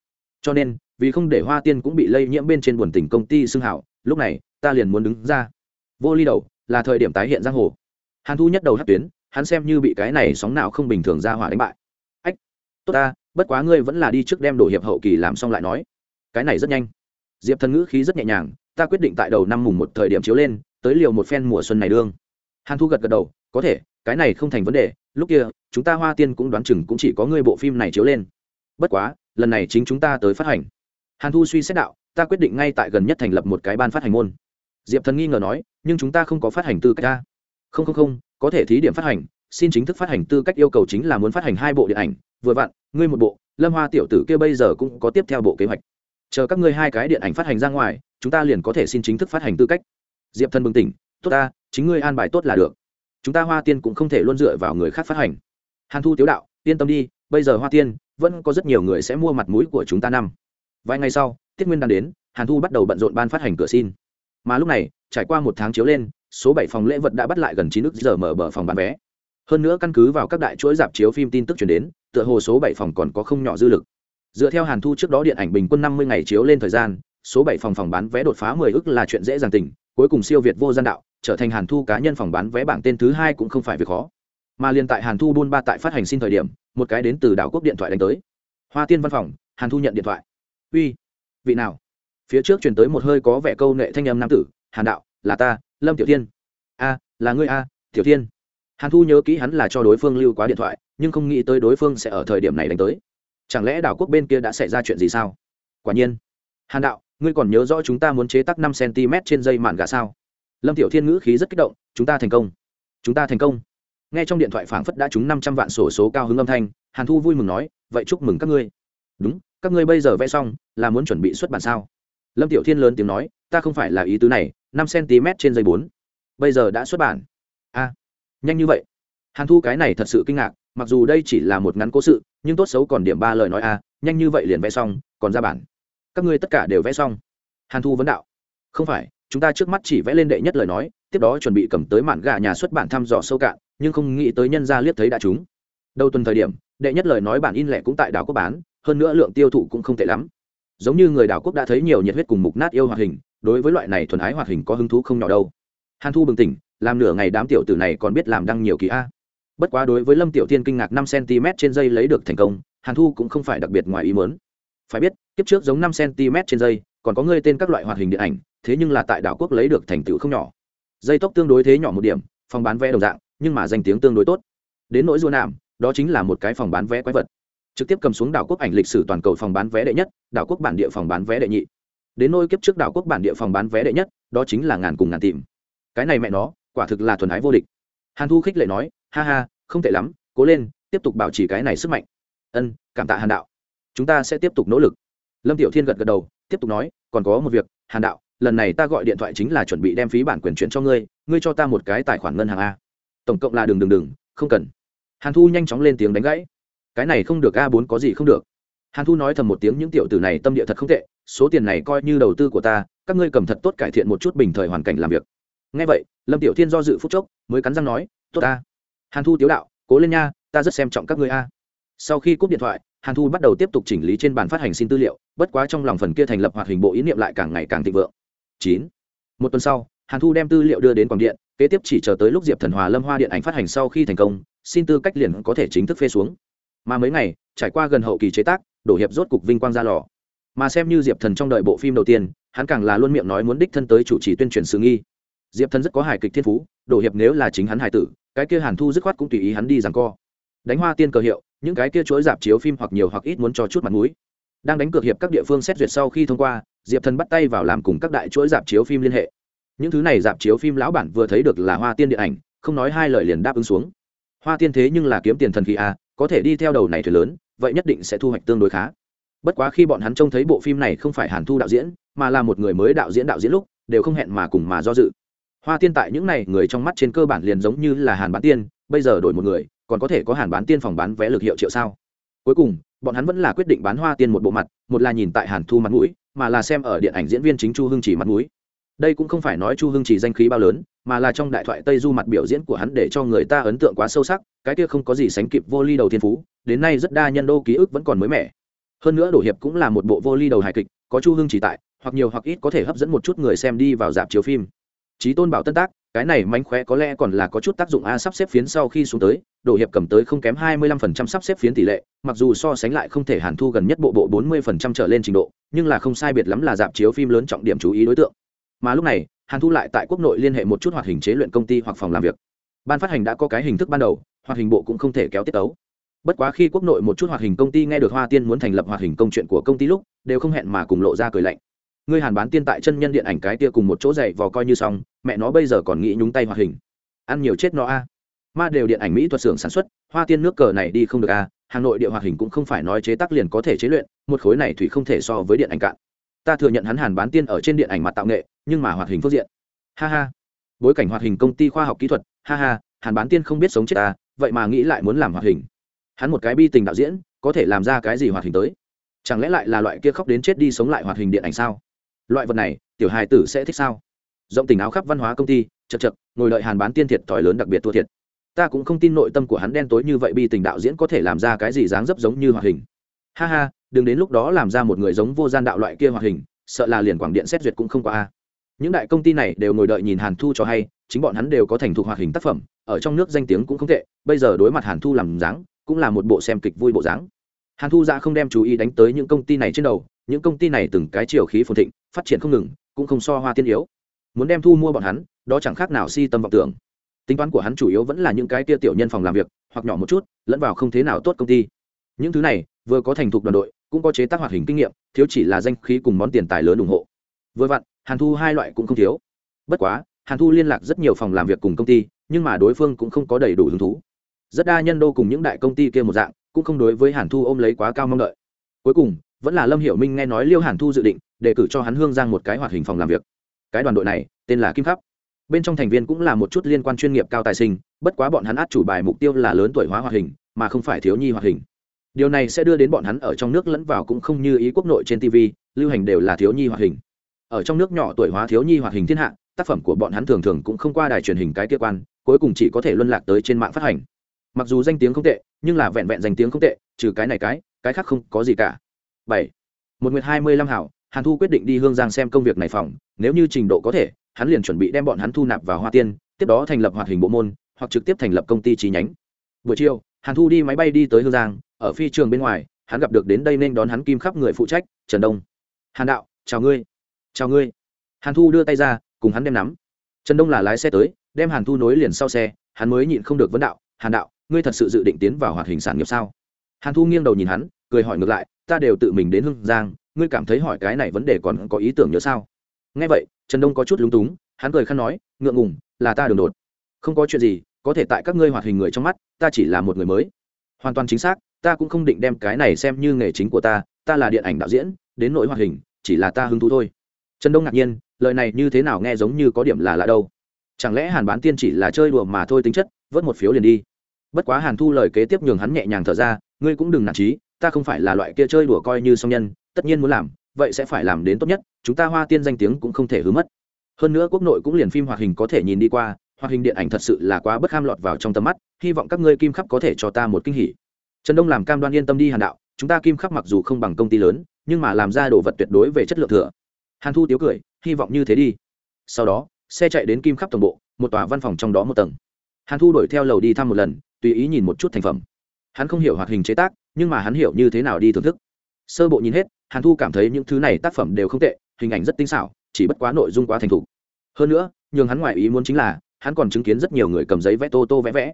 Cho nên, vì không để hoa tiên cũng bị lây nhiễm bên trên buồn tình công ty xưng hảo, lúc này, ta liền muốn đứng ra. Vô ly đầu, là thời điểm tái hiện giang hồ. Hàn thu nhất đầu hát tuyến, hắn xem như bị cái này sóng nào không bình thường ra hỏa đánh bại. Ách, tốt ta, bất quá ngươi vẫn là đi trước đem đổ hiệp hậu kỳ làm xong lại nói. Cái này rất nhanh. Diệp thần ngữ khí rất nhẹ nhàng, ta quyết định tại đầu năm mùng một thời điểm chiếu lên, tới liều một phen mùa xuân này đương. Hàn thu gật gật đầu, có thể cái này không thành vấn đề, lúc kia, chúng ta hoa tiên cũng đoán chừng cũng chỉ có ngươi bộ phim này chiếu lên. Bất quá, lần này chính chúng ta tới phát hành. Hàn thu suy xét đạo, ta quyết định ngay tại gần nhất thành lập một cái ban phát hành môn. Diệp thần nghi ngờ nói, nhưng chúng ta không có phát hành tư cách ta không không không, có thể thí điểm phát hành, xin chính thức phát hành tư cách yêu cầu chính là muốn phát hành hai bộ điện ảnh, vừa vặn, ngươi một bộ, lâm hoa tiểu tử kia bây giờ cũng có tiếp theo bộ kế hoạch. Chờ các ngươi hai cái điện ảnh phát hành ra ngoài, chúng ta liền có thể xin chính thức phát hành tư cách. Diệp thần bừng tỉnh, tốt ta, chính ngươi an bài tốt là được chúng ta hoa tiên cũng không thể luôn dựa vào người khác phát hành. Hàn thu tiếu đạo, yên tâm đi, bây giờ hoa tiên vẫn có rất nhiều người sẽ mua mặt mũi của chúng ta năm. Vài ngày sau, tiết nguyên đang đến, hàn thu bắt đầu bận rộn ban phát hành cửa xin. Mà lúc này, trải qua một tháng chiếu lên, số bảy phòng lễ vật đã bắt lại gần chín nước giờ mở bờ phòng bán vé. Hơn nữa căn cứ vào các đại chuỗi dạp chiếu phim tin tức chuyển đến, tựa hồ số bảy phòng còn có không nhỏ dư lực. Dựa theo hàn thu trước đó điện ảnh bình quân năm mươi ngày chiếu lên thời gian, số bảy phòng phòng bán vé đột phá mười ức là chuyện dễ dàng tình, cuối cùng siêu việt vô gian đạo trở thành hàn thu cá nhân phòng bán vé bảng tên thứ hai cũng không phải việc khó. Mà liền tại hàn thu buôn ba tại phát hành xin thời điểm, một cái đến từ đảo quốc điện thoại đánh tới. Hoa tiên văn phòng, hàn thu nhận điện thoại. Uy, vị nào? Phía trước truyền tới một hơi có vẻ câu nệ thanh âm nam tử, hàn đạo, là ta, lâm tiểu thiên. A, là ngươi a, tiểu thiên. Hàn thu nhớ kỹ hắn là cho đối phương lưu quá điện thoại, nhưng không nghĩ tới đối phương sẽ ở thời điểm này đánh tới. Chẳng lẽ đảo quốc bên kia đã xảy ra chuyện gì sao? Quả nhiên. Hàn đạo, ngươi còn nhớ rõ chúng ta muốn chế tắc năm cm trên dây mạn gà sao? Lâm tiểu thiên ngữ khí rất kích động, chúng ta thành công. Chúng ta thành công. Nghe trong điện thoại phảng phất đã trúng năm trăm vạn sổ số cao hứng âm thanh, hàn thu vui mừng nói, vậy chúc mừng các ngươi. Đúng, các ngươi bây giờ vẽ xong, là muốn chuẩn bị xuất bản sao? Lâm tiểu thiên lớn tiếng nói, ta không phải là ý tứ này, năm cm trên dây bốn. Bây giờ đã xuất bản. A, nhanh như vậy. Hàn thu cái này thật sự kinh ngạc, mặc dù đây chỉ là một ngắn cố sự, nhưng tốt xấu còn điểm ba lời nói a, nhanh như vậy liền vẽ xong, còn ra bản. Các ngươi tất cả đều vẽ xong. Hàn thu vấn đạo, không phải chúng ta trước mắt chỉ vẽ lên đệ nhất lời nói, tiếp đó chuẩn bị cầm tới mạn gà nhà xuất bản thăm dò sâu cạn, nhưng không nghĩ tới nhân gia liếc thấy đã chúng đầu tuần thời điểm, đệ nhất lời nói bản in lẻ cũng tại đảo quốc bán, hơn nữa lượng tiêu thụ cũng không tệ lắm. Giống như người đảo quốc đã thấy nhiều nhiệt huyết cùng mục nát yêu hoạt hình, đối với loại này thuần ái hoạt hình có hứng thú không nhỏ đâu. Hàn thu bừng tỉnh, làm nửa ngày đám tiểu tử này còn biết làm đăng nhiều kỳ a. Bất quá đối với lâm tiểu thiên kinh ngạc năm cm trên dây lấy được thành công, hàn thu cũng không phải đặc biệt ngoài ý muốn. Phải biết, kiếp trước giống năm cm trên dây còn có người tên các loại hoạt hình điện ảnh, thế nhưng là tại đảo quốc lấy được thành tựu không nhỏ. Dây tốc tương đối thế nhỏ một điểm, phòng bán vé đồng dạng, nhưng mà danh tiếng tương đối tốt. Đến nỗi du nam đó chính là một cái phòng bán vé quái vật. Trực tiếp cầm xuống đảo quốc ảnh lịch sử toàn cầu phòng bán vé đệ nhất, đảo quốc bản địa phòng bán vé đệ nhị. Đến nôi kiếp trước đảo quốc bản địa phòng bán vé đệ nhất, đó chính là ngàn cùng ngàn tìm. Cái này mẹ nó, quả thực là thuần ái vô địch. Hàn thu khích lệ nói, ha ha, không tệ lắm, cố lên, tiếp tục bảo trì cái này sức mạnh. Ân, cảm tạ hàn đạo. Chúng ta sẽ tiếp tục nỗ lực. Lâm tiểu thiên gật gật đầu tiếp tục nói, còn có một việc, hàn đạo, lần này ta gọi điện thoại chính là chuẩn bị đem phí bản quyền chuyển cho ngươi ngươi cho ta một cái tài khoản ngân hàng a. Tổng cộng là đừng đừng đừng, không cần. Hàn thu nhanh chóng lên tiếng đánh gãy. Cái này không được a bốn có gì không được. Hàn thu nói thầm một tiếng, những tiểu tử này tâm địa thật không tệ, số tiền này coi như đầu tư của ta, các ngươi cầm thật tốt cải thiện một chút bình thời hoàn cảnh làm việc. Ngay vậy, lâm tiểu thiên do dự phúc chốc, mới cắn răng nói, tốt ta hàn thu tiếu đạo, cố lên nha, ta rất xem trọng các ngươi a. Sau khi cúp điện thoại hàn thu bắt đầu tiếp tục chỉnh lý trên bàn phát hành xin tư liệu, bất quá trong lòng phần kia thành lập hoạt hình bộ ý niệm lại càng ngày càng thịnh vượng. Chín. Một tuần sau, hàn thu đem tư liệu đưa đến quảng điện, kế tiếp chỉ chờ tới lúc diệp thần hòa lâm hoa điện ảnh phát hành sau khi thành công, xin tư cách liền có thể chính thức phê xuống. Mà mấy ngày, trải qua gần hậu kỳ chế tác, đổ hiệp rốt cục vinh quang ra lò. Mà xem như diệp thần trong đợi bộ phim đầu tiên, hắn càng là luôn miệng nói muốn đích thân tới chủ trì tuyên truyền sự nghi. Diệp thần rất có hài kịch thiên phú, đổ hiệp nếu là chính hắn hài tử, cái kia hàn thu dứt khoát cũng tùy ý hắn đi rằng co. Đánh hoa tiên cờ hiệu những cái kia chuỗi dạp chiếu phim hoặc nhiều hoặc ít muốn cho chút mặt mũi. Đang đánh cược hiệp các địa phương xét duyệt sau khi thông qua, diệp thần bắt tay vào làm cùng các đại chuỗi dạp chiếu phim liên hệ. Những thứ này dạp chiếu phim lão bản vừa thấy được là hoa tiên điện ảnh, không nói hai lời liền đáp ứng xuống. Hoa tiên thế nhưng là kiếm tiền thần khí a à, có thể đi theo đầu này thuyền lớn, vậy nhất định sẽ thu hoạch tương đối khá. Bất quá khi bọn hắn trông thấy bộ phim này không phải hàn thu đạo diễn, mà là một người mới đạo diễn đạo diễn lúc, đều không hẹn mà cùng mà do dự. Hoa tiên tại những n à y người trong mắt trên cơ bản liền giống như là hàn bán tiên, bây giờ đổi một người còn có thể có hàn bán tiên phòng bán vé lực hiệu triệu sao? Cuối cùng, bọn hắn vẫn là quyết định bán hoa tiên một bộ mặt, một là nhìn tại hàn thu mặt mũi, mà là xem ở điện ảnh diễn viên chính chu hưng chỉ mặt mũi. Đây cũng không phải nói chu hưng chỉ danh khí bao lớn, mà là trong đại thoại tây du mặt biểu diễn của hắn để cho người ta ấn tượng quá sâu sắc, cái kia không có gì sánh kịp vô ly đầu thiên phú, đến nay rất đa nhân đô ký ức vẫn còn mới mẻ. Hơn nữa đổ hiệp cũng là một bộ vô ly đầu hài kịch, có chu hưng chỉ tại, hoặc nhiều hoặc ít có thể hấp dẫn một chút người xem đi vào dạp chiếu phim. Trí tôn bảo tân tác cái này mánh khóe có lẽ còn là có chút tác dụng a, sắp xếp phiến sau khi xuống tới đổ hiệp cầm tới không kém hai mươi lăm phần trăm sắp xếp phiến tỷ lệ, mặc dù so sánh lại không thể hàn thu gần nhất bộ bộ bốn mươi phần trăm trở lên trình độ, nhưng là không sai biệt lắm là dạp chiếu phim lớn trọng điểm chú ý đối tượng. Mà lúc này, hàn thu lại tại quốc nội liên hệ một chút hoạt hình chế luyện công ty hoặc phòng làm việc. Ban phát hành đã có cái hình thức ban đầu, hoạt hình bộ cũng không thể kéo tiết tấu. Bất quá khi quốc nội một chút hoạt hình công ty nghe được hoa tiên muốn thành lập hoạt hình công chuyện của công ty lúc, đều không hẹn mà cùng lộ ra cười lạnh. Ngươi hàn bán tiên tại chân nhân điện ảnh cái tia cùng một chỗ dậy vò coi như xong mẹ nó bây giờ còn nghĩ nhúng tay hoạt hình. Ăn nhiều chết nó a. Ma đều điện ảnh mỹ thuật xưởng sản xuất, hoa tiên nước cờ này đi không được a, hà nội địa hoạt hình cũng không phải nói chế tác liền có thể chế luyện, một khối này thủy không thể so với điện ảnh cạn. Ta thừa nhận hắn hàn bán tiên ở trên điện ảnh mặt tạo nghệ, nhưng mà hoạt hình phương diện. Ha ha. Bối cảnh hoạt hình công ty khoa học kỹ thuật, ha ha, hàn bán tiên không biết sống chết ta vậy mà nghĩ lại muốn làm hoạt hình. Hắn một cái bi tình đạo diễn, có thể làm ra cái gì hoạt hình tới? Chẳng lẽ lại là loại kia khóc đến chết đi sống lại hoạt hình điện ảnh sao? Loại vật này, tiểu hài tử sẽ thích sao? Rộng tình áo khắp văn hóa công ty, chật chật, ngồi đợi hàn bán tiên thiệt thòi lớn đặc biệt thua thiệt. Ta cũng không tin nội tâm của hắn đen tối như vậy bi tình đạo diễn có thể làm ra cái gì dáng dấp giống như hoạt hình. Ha ha, đừng đến lúc đó làm ra một người giống vô gian đạo loại kia hoạt hình, sợ là liền quảng điện xét duyệt cũng không qua a. Những đại công ty này đều ngồi đợi nhìn hàn thu cho hay, chính bọn hắn đều có thành thục hoạt hình tác phẩm, ở trong nước danh tiếng cũng không tệ, bây giờ đối mặt hàn thu làm dáng, cũng là một bộ xem kịch vui bộ dáng. Hàn thu ra không đem chú ý đánh tới những công ty này trên đầu, những công ty này từng cái chiều khí phồn thịnh, phát triển không ngừng, cũng không so hoa tiên yếu muốn đem thu mua bọn hắn, đó chẳng khác nào si tâm vọng tưởng. Tính toán của hắn chủ yếu vẫn là những cái tia tiểu nhân phòng làm việc, hoặc nhỏ một chút, lẫn vào không thế nào tốt công ty. Những thứ này, vừa có thành thục đoàn đội, cũng có chế tác hoạt hình kinh nghiệm, thiếu chỉ là danh khí cùng món tiền tài lớn ủng hộ. Vừa vặn, hàn thu hai loại cũng không thiếu. Bất quá, hàn thu liên lạc rất nhiều phòng làm việc cùng công ty, nhưng mà đối phương cũng không có đầy đủ hứng thú. Rất đa nhân đô cùng những đại công ty kia một dạng, cũng không đối với hàn thu ôm lấy quá cao mong đợi. Cuối cùng, vẫn là lâm hiểu minh nghe nói liêu hàn thu dự định đề cử cho hắn hương giang một cái hoạt hình phòng làm việc cái đoàn đội này, tên là kim pháp bên trong thành viên cũng là một chút liên quan chuyên nghiệp cao tài sinh, bất quá bọn hắn át chủ bài mục tiêu là lớn tuổi hóa hoạt hình, mà không phải thiếu nhi hoạt hình. Điều này sẽ đưa đến bọn hắn ở trong nước lẫn vào cũng không như ý quốc nội trên tv lưu hành đều là thiếu nhi hoạt hình. Ở trong nước nhỏ tuổi hóa thiếu nhi hoạt hình thiên hạ, tác phẩm của bọn hắn thường thường cũng không qua đài truyền hình cái kia quan, cuối cùng chỉ có thể luân lạc tới trên mạng phát hành. Mặc dù danh tiếng không tệ, nhưng là vẹn vẹn danh tiếng không tệ, trừ cái này cái cái khác không có gì cả. Bảy. Một nguyệt hai mươi lăm hảo hàn thu quyết định đi hương giang xem công việc này phòng, nếu như trình độ có thể, hắn liền chuẩn bị đem bọn hắn thu nạp vào hoa tiên, tiếp đó thành lập hoạt hình bộ môn, hoặc trực tiếp thành lập công ty chi nhánh. Buổi chiều, hàn thu đi máy bay đi tới hương giang, ở phi trường bên ngoài, hắn gặp được đến đây nên đón hắn kim khắp người phụ trách, trần đông. Hàn đạo, chào ngươi chào ngươi. Hàn thu đưa tay ra, cùng hắn đem nắm. Trần đông là lái xe tới, đem hàn thu nối liền sau xe, hắn mới nhịn không được vấn đạo, hàn đạo, ngươi thật sự dự định tiến vào hoạt hình sản nghiệp sao? Hàn thu nghiêng đầu nhìn hắn, cười hỏi ngược lại ta đều tự mình đến hưng giang, ngươi cảm thấy hỏi cái này vấn đề còn có ý tưởng nhớ sao? Nghe vậy, trần đông có chút lúng túng, hắn cười khăn nói, ngượng ngùng, là ta đường đột. Không có chuyện gì, có thể tại các ngươi hoạt hình người trong mắt, ta chỉ là một người mới. Hoàn toàn chính xác, ta cũng không định đem cái này xem như nghề chính của ta ta là điện ảnh đạo diễn, đến nội hoạt hình, chỉ là ta hứng thú thôi. Trần đông ngạc nhiên, lời này như thế nào nghe giống như có điểm là lạ đâu. Chẳng lẽ hàn bán tiên chỉ là chơi đùa mà thôi tính chất, vớt một phiếu liền đi. Bất quá hàn thu lời kế tiếp nhường hắn nhẹ nhàng thở ra, ngươi cũng đừng nản trí ta không phải là loại kia chơi đùa coi như song nhân, tất nhiên muốn làm, vậy sẽ phải làm đến tốt nhất, chúng ta hoa tiên danh tiếng cũng không thể hứa mất. Hơn nữa quốc nội cũng liền phim hoạt hình có thể nhìn đi qua, hoạt hình điện ảnh thật sự là quá bất ham lọt vào trong tầm mắt, hy vọng các ngươi kim khắp có thể cho ta một kinh hỉ. Trần đông làm cam đoan yên tâm đi hàn đạo, chúng ta kim khắp mặc dù không bằng công ty lớn, nhưng mà làm ra đồ vật tuyệt đối về chất lượng thừa. Hàn thu tiếu cười, hy vọng như thế đi. Sau đó, xe chạy đến kim khắp tổng bộ, một tòa văn phòng trong đó một tầng. Hàn thu đuổi theo lầu đi thăm một lần, tùy ý nhìn một chút thành phẩm hắn không hiểu hoạt hình chế tác, nhưng mà hắn hiểu như thế nào đi thưởng thức. Sơ bộ nhìn hết, hàn thu cảm thấy những thứ này tác phẩm đều không tệ, hình ảnh rất tinh xảo, chỉ bất quá nội dung quá thành thục. Hơn nữa, nhường hắn ngoại ý muốn chính là, hắn còn chứng kiến rất nhiều người cầm giấy vẽ tô tô vẽ vẽ.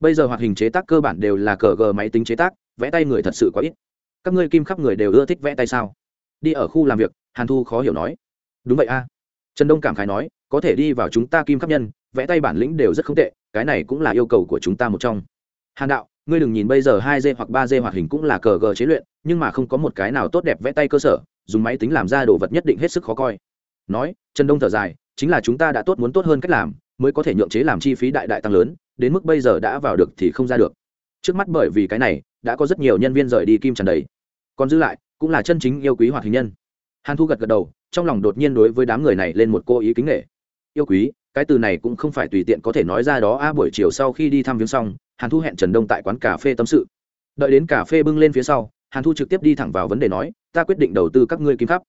Bây giờ hoạt hình chế tác cơ bản đều là cờ gờ máy tính chế tác, vẽ tay người thật sự quá ít. Các ngươi kim khắp người đều ưa thích vẽ tay sao? Đi ở khu làm việc, hàn thu khó hiểu nói. Đúng vậy a. Trần đông cảm khái nói, có thể đi vào chúng ta kim khắp nhân, vẽ tay bản lĩnh đều rất không tệ, cái này cũng là yêu cầu của chúng ta một trong. Hàn đạo ngươi đừng nhìn bây giờ hai d hoặc ba d hoạt hình cũng là cờ gờ chế luyện, nhưng mà không có một cái nào tốt đẹp vẽ tay cơ sở, dùng máy tính làm ra đồ vật nhất định hết sức khó coi. Nói, trần đông thở dài, chính là chúng ta đã tốt muốn tốt hơn cách làm, mới có thể nhượng chế làm chi phí đại đại tăng lớn, đến mức bây giờ đã vào được thì không ra được. Trước mắt bởi vì cái này, đã có rất nhiều nhân viên rời đi kim tràn đầy. Còn giữ lại, cũng là chân chính yêu quý hoạt hình nhân. Hàn thu gật gật đầu, trong lòng đột nhiên đối với đám người này lên một cô ý kính nghệ yêu quý, cái từ này cũng không phải tùy tiện có thể nói ra đó, a, buổi chiều sau khi đi thăm viếng xong hàn thu hẹn trần đông tại quán cà phê tâm sự. Đợi đến cà phê bưng lên phía sau, hàn thu trực tiếp đi thẳng vào vấn đề nói, ta quyết định đầu tư các ngươi kim khắp.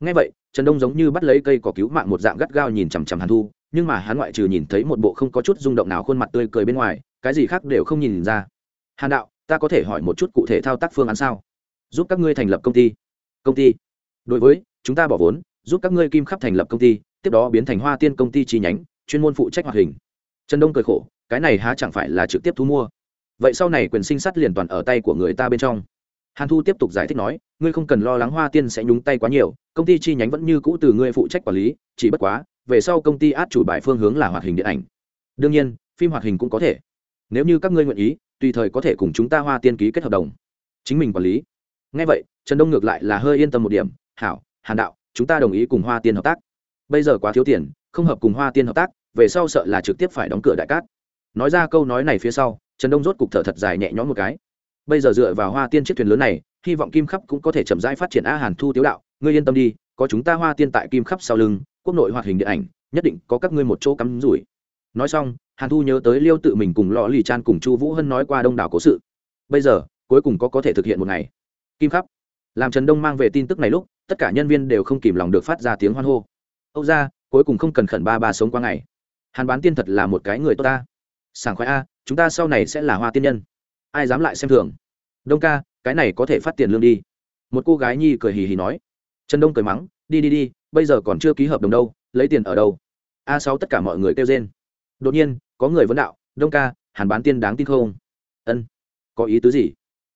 Ngay vậy, trần đông giống như bắt lấy cây cỏ cứu mạng một dạng gắt gao nhìn chằm chằm hàn thu, nhưng mà hắn ngoại trừ nhìn thấy một bộ không có chút rung động nào khuôn mặt tươi cười bên ngoài, cái gì khác đều không nhìn ra. Hàn đạo, ta có thể hỏi một chút cụ thể thao tác phương án sao? Giúp các ngươi thành lập công ty. Công ty? Đối với, chúng ta bỏ vốn, giúp các ngươi kim khắp thành lập công ty, tiếp đó biến thành hoa tiên công ty chi nhánh, chuyên môn phụ trách hoạt hình. Trần đông cười khổ cái này há chẳng phải là trực tiếp thu mua. Vậy sau này quyền sinh sát liền toàn ở tay của người ta bên trong. Hàn thu tiếp tục giải thích nói, ngươi không cần lo lắng hoa tiên sẽ nhúng tay quá nhiều, công ty chi nhánh vẫn như cũ từ ngươi phụ trách quản lý, chỉ bất quá, về sau công ty át chủ bài phương hướng là hoạt hình điện ảnh. Đương nhiên, phim hoạt hình cũng có thể. Nếu như các ngươi nguyện ý, tùy thời có thể cùng chúng ta hoa tiên ký kết hợp đồng. Chính mình quản lý. Ngay vậy, trần đông ngược lại là hơi yên tâm một điểm, hảo, hàn đạo, chúng ta đồng ý cùng hoa tiên hợp tác. Bây giờ quá thiếu tiền, không hợp cùng hoa tiên hợp tác, về sau sợ là trực tiếp phải đóng cửa đại cát nói ra câu nói này phía sau, trần đông rốt cục thở thật dài nhẹ nhõm một cái. Bây giờ dựa vào hoa tiên chiếc thuyền lớn này, hy vọng kim khắp cũng có thể chậm rãi phát triển a hàn thu tiếu đạo. Ngươi yên tâm đi, có chúng ta hoa tiên tại kim khắp sau lưng, quốc nội hoạt hình điện ảnh, nhất định có các ngươi một chỗ cắm rủi. Nói xong, hàn thu nhớ tới liêu tự mình cùng lò lì chan cùng chu vũ hân nói qua đông đảo cố sự. Bây giờ, cuối cùng có có thể thực hiện một ngày. Kim khắp. Làm trần đông mang về tin tức này lúc, tất cả nhân viên đều không kìm lòng được phát ra tiếng hoan hô. Âu ra cuối cùng không cần khẩn ba ba sống qua ngày. Hàn bán tiên thật là một cái người tốt ta sảng khoái a, chúng ta sau này sẽ là hoa tiên nhân. Ai dám lại xem thường? Đông ca, cái này có thể phát tiền lương đi. Một cô gái nhi cười hì hì nói. Trần đông cười mắng, đi đi đi, bây giờ còn chưa ký hợp đồng đâu, lấy tiền ở đâu? A sáu tất cả mọi người kêu trên đột nhiên, có người vấn đạo, đông ca, hàn bán tiên đáng tin không? Ân. Có ý tứ gì?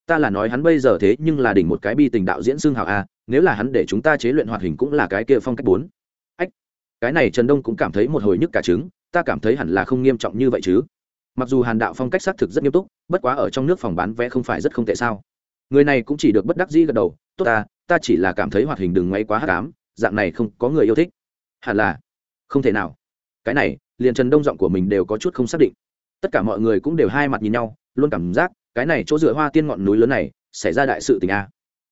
Ta là nói hắn bây giờ thế nhưng là đỉnh một cái bi tình đạo diễn xương hào a, nếu là hắn để chúng ta chế luyện hoạt hình cũng là cái kia phong cách bốn. Ách. Cái này trần đông cũng cảm thấy một hồi nhức cả trứng, ta cảm thấy hẳn là không nghiêm trọng như vậy chứ mặc dù hàn đạo phong cách xác thực rất nghiêm túc, bất quá ở trong nước phòng bán vé không phải rất không tệ sao. Người này cũng chỉ được bất đắc dĩ gật đầu, tốt ta ta chỉ là cảm thấy hoạt hình đừng ngay quá hát cám dạng này không có người yêu thích. Hẳn là, không thể nào. Cái này, liền trần đông giọng của mình đều có chút không xác định. Tất cả mọi người cũng đều hai mặt nhìn nhau, luôn cảm giác, cái này chỗ dựa hoa tiên ngọn núi lớn này, xảy ra đại sự tình a.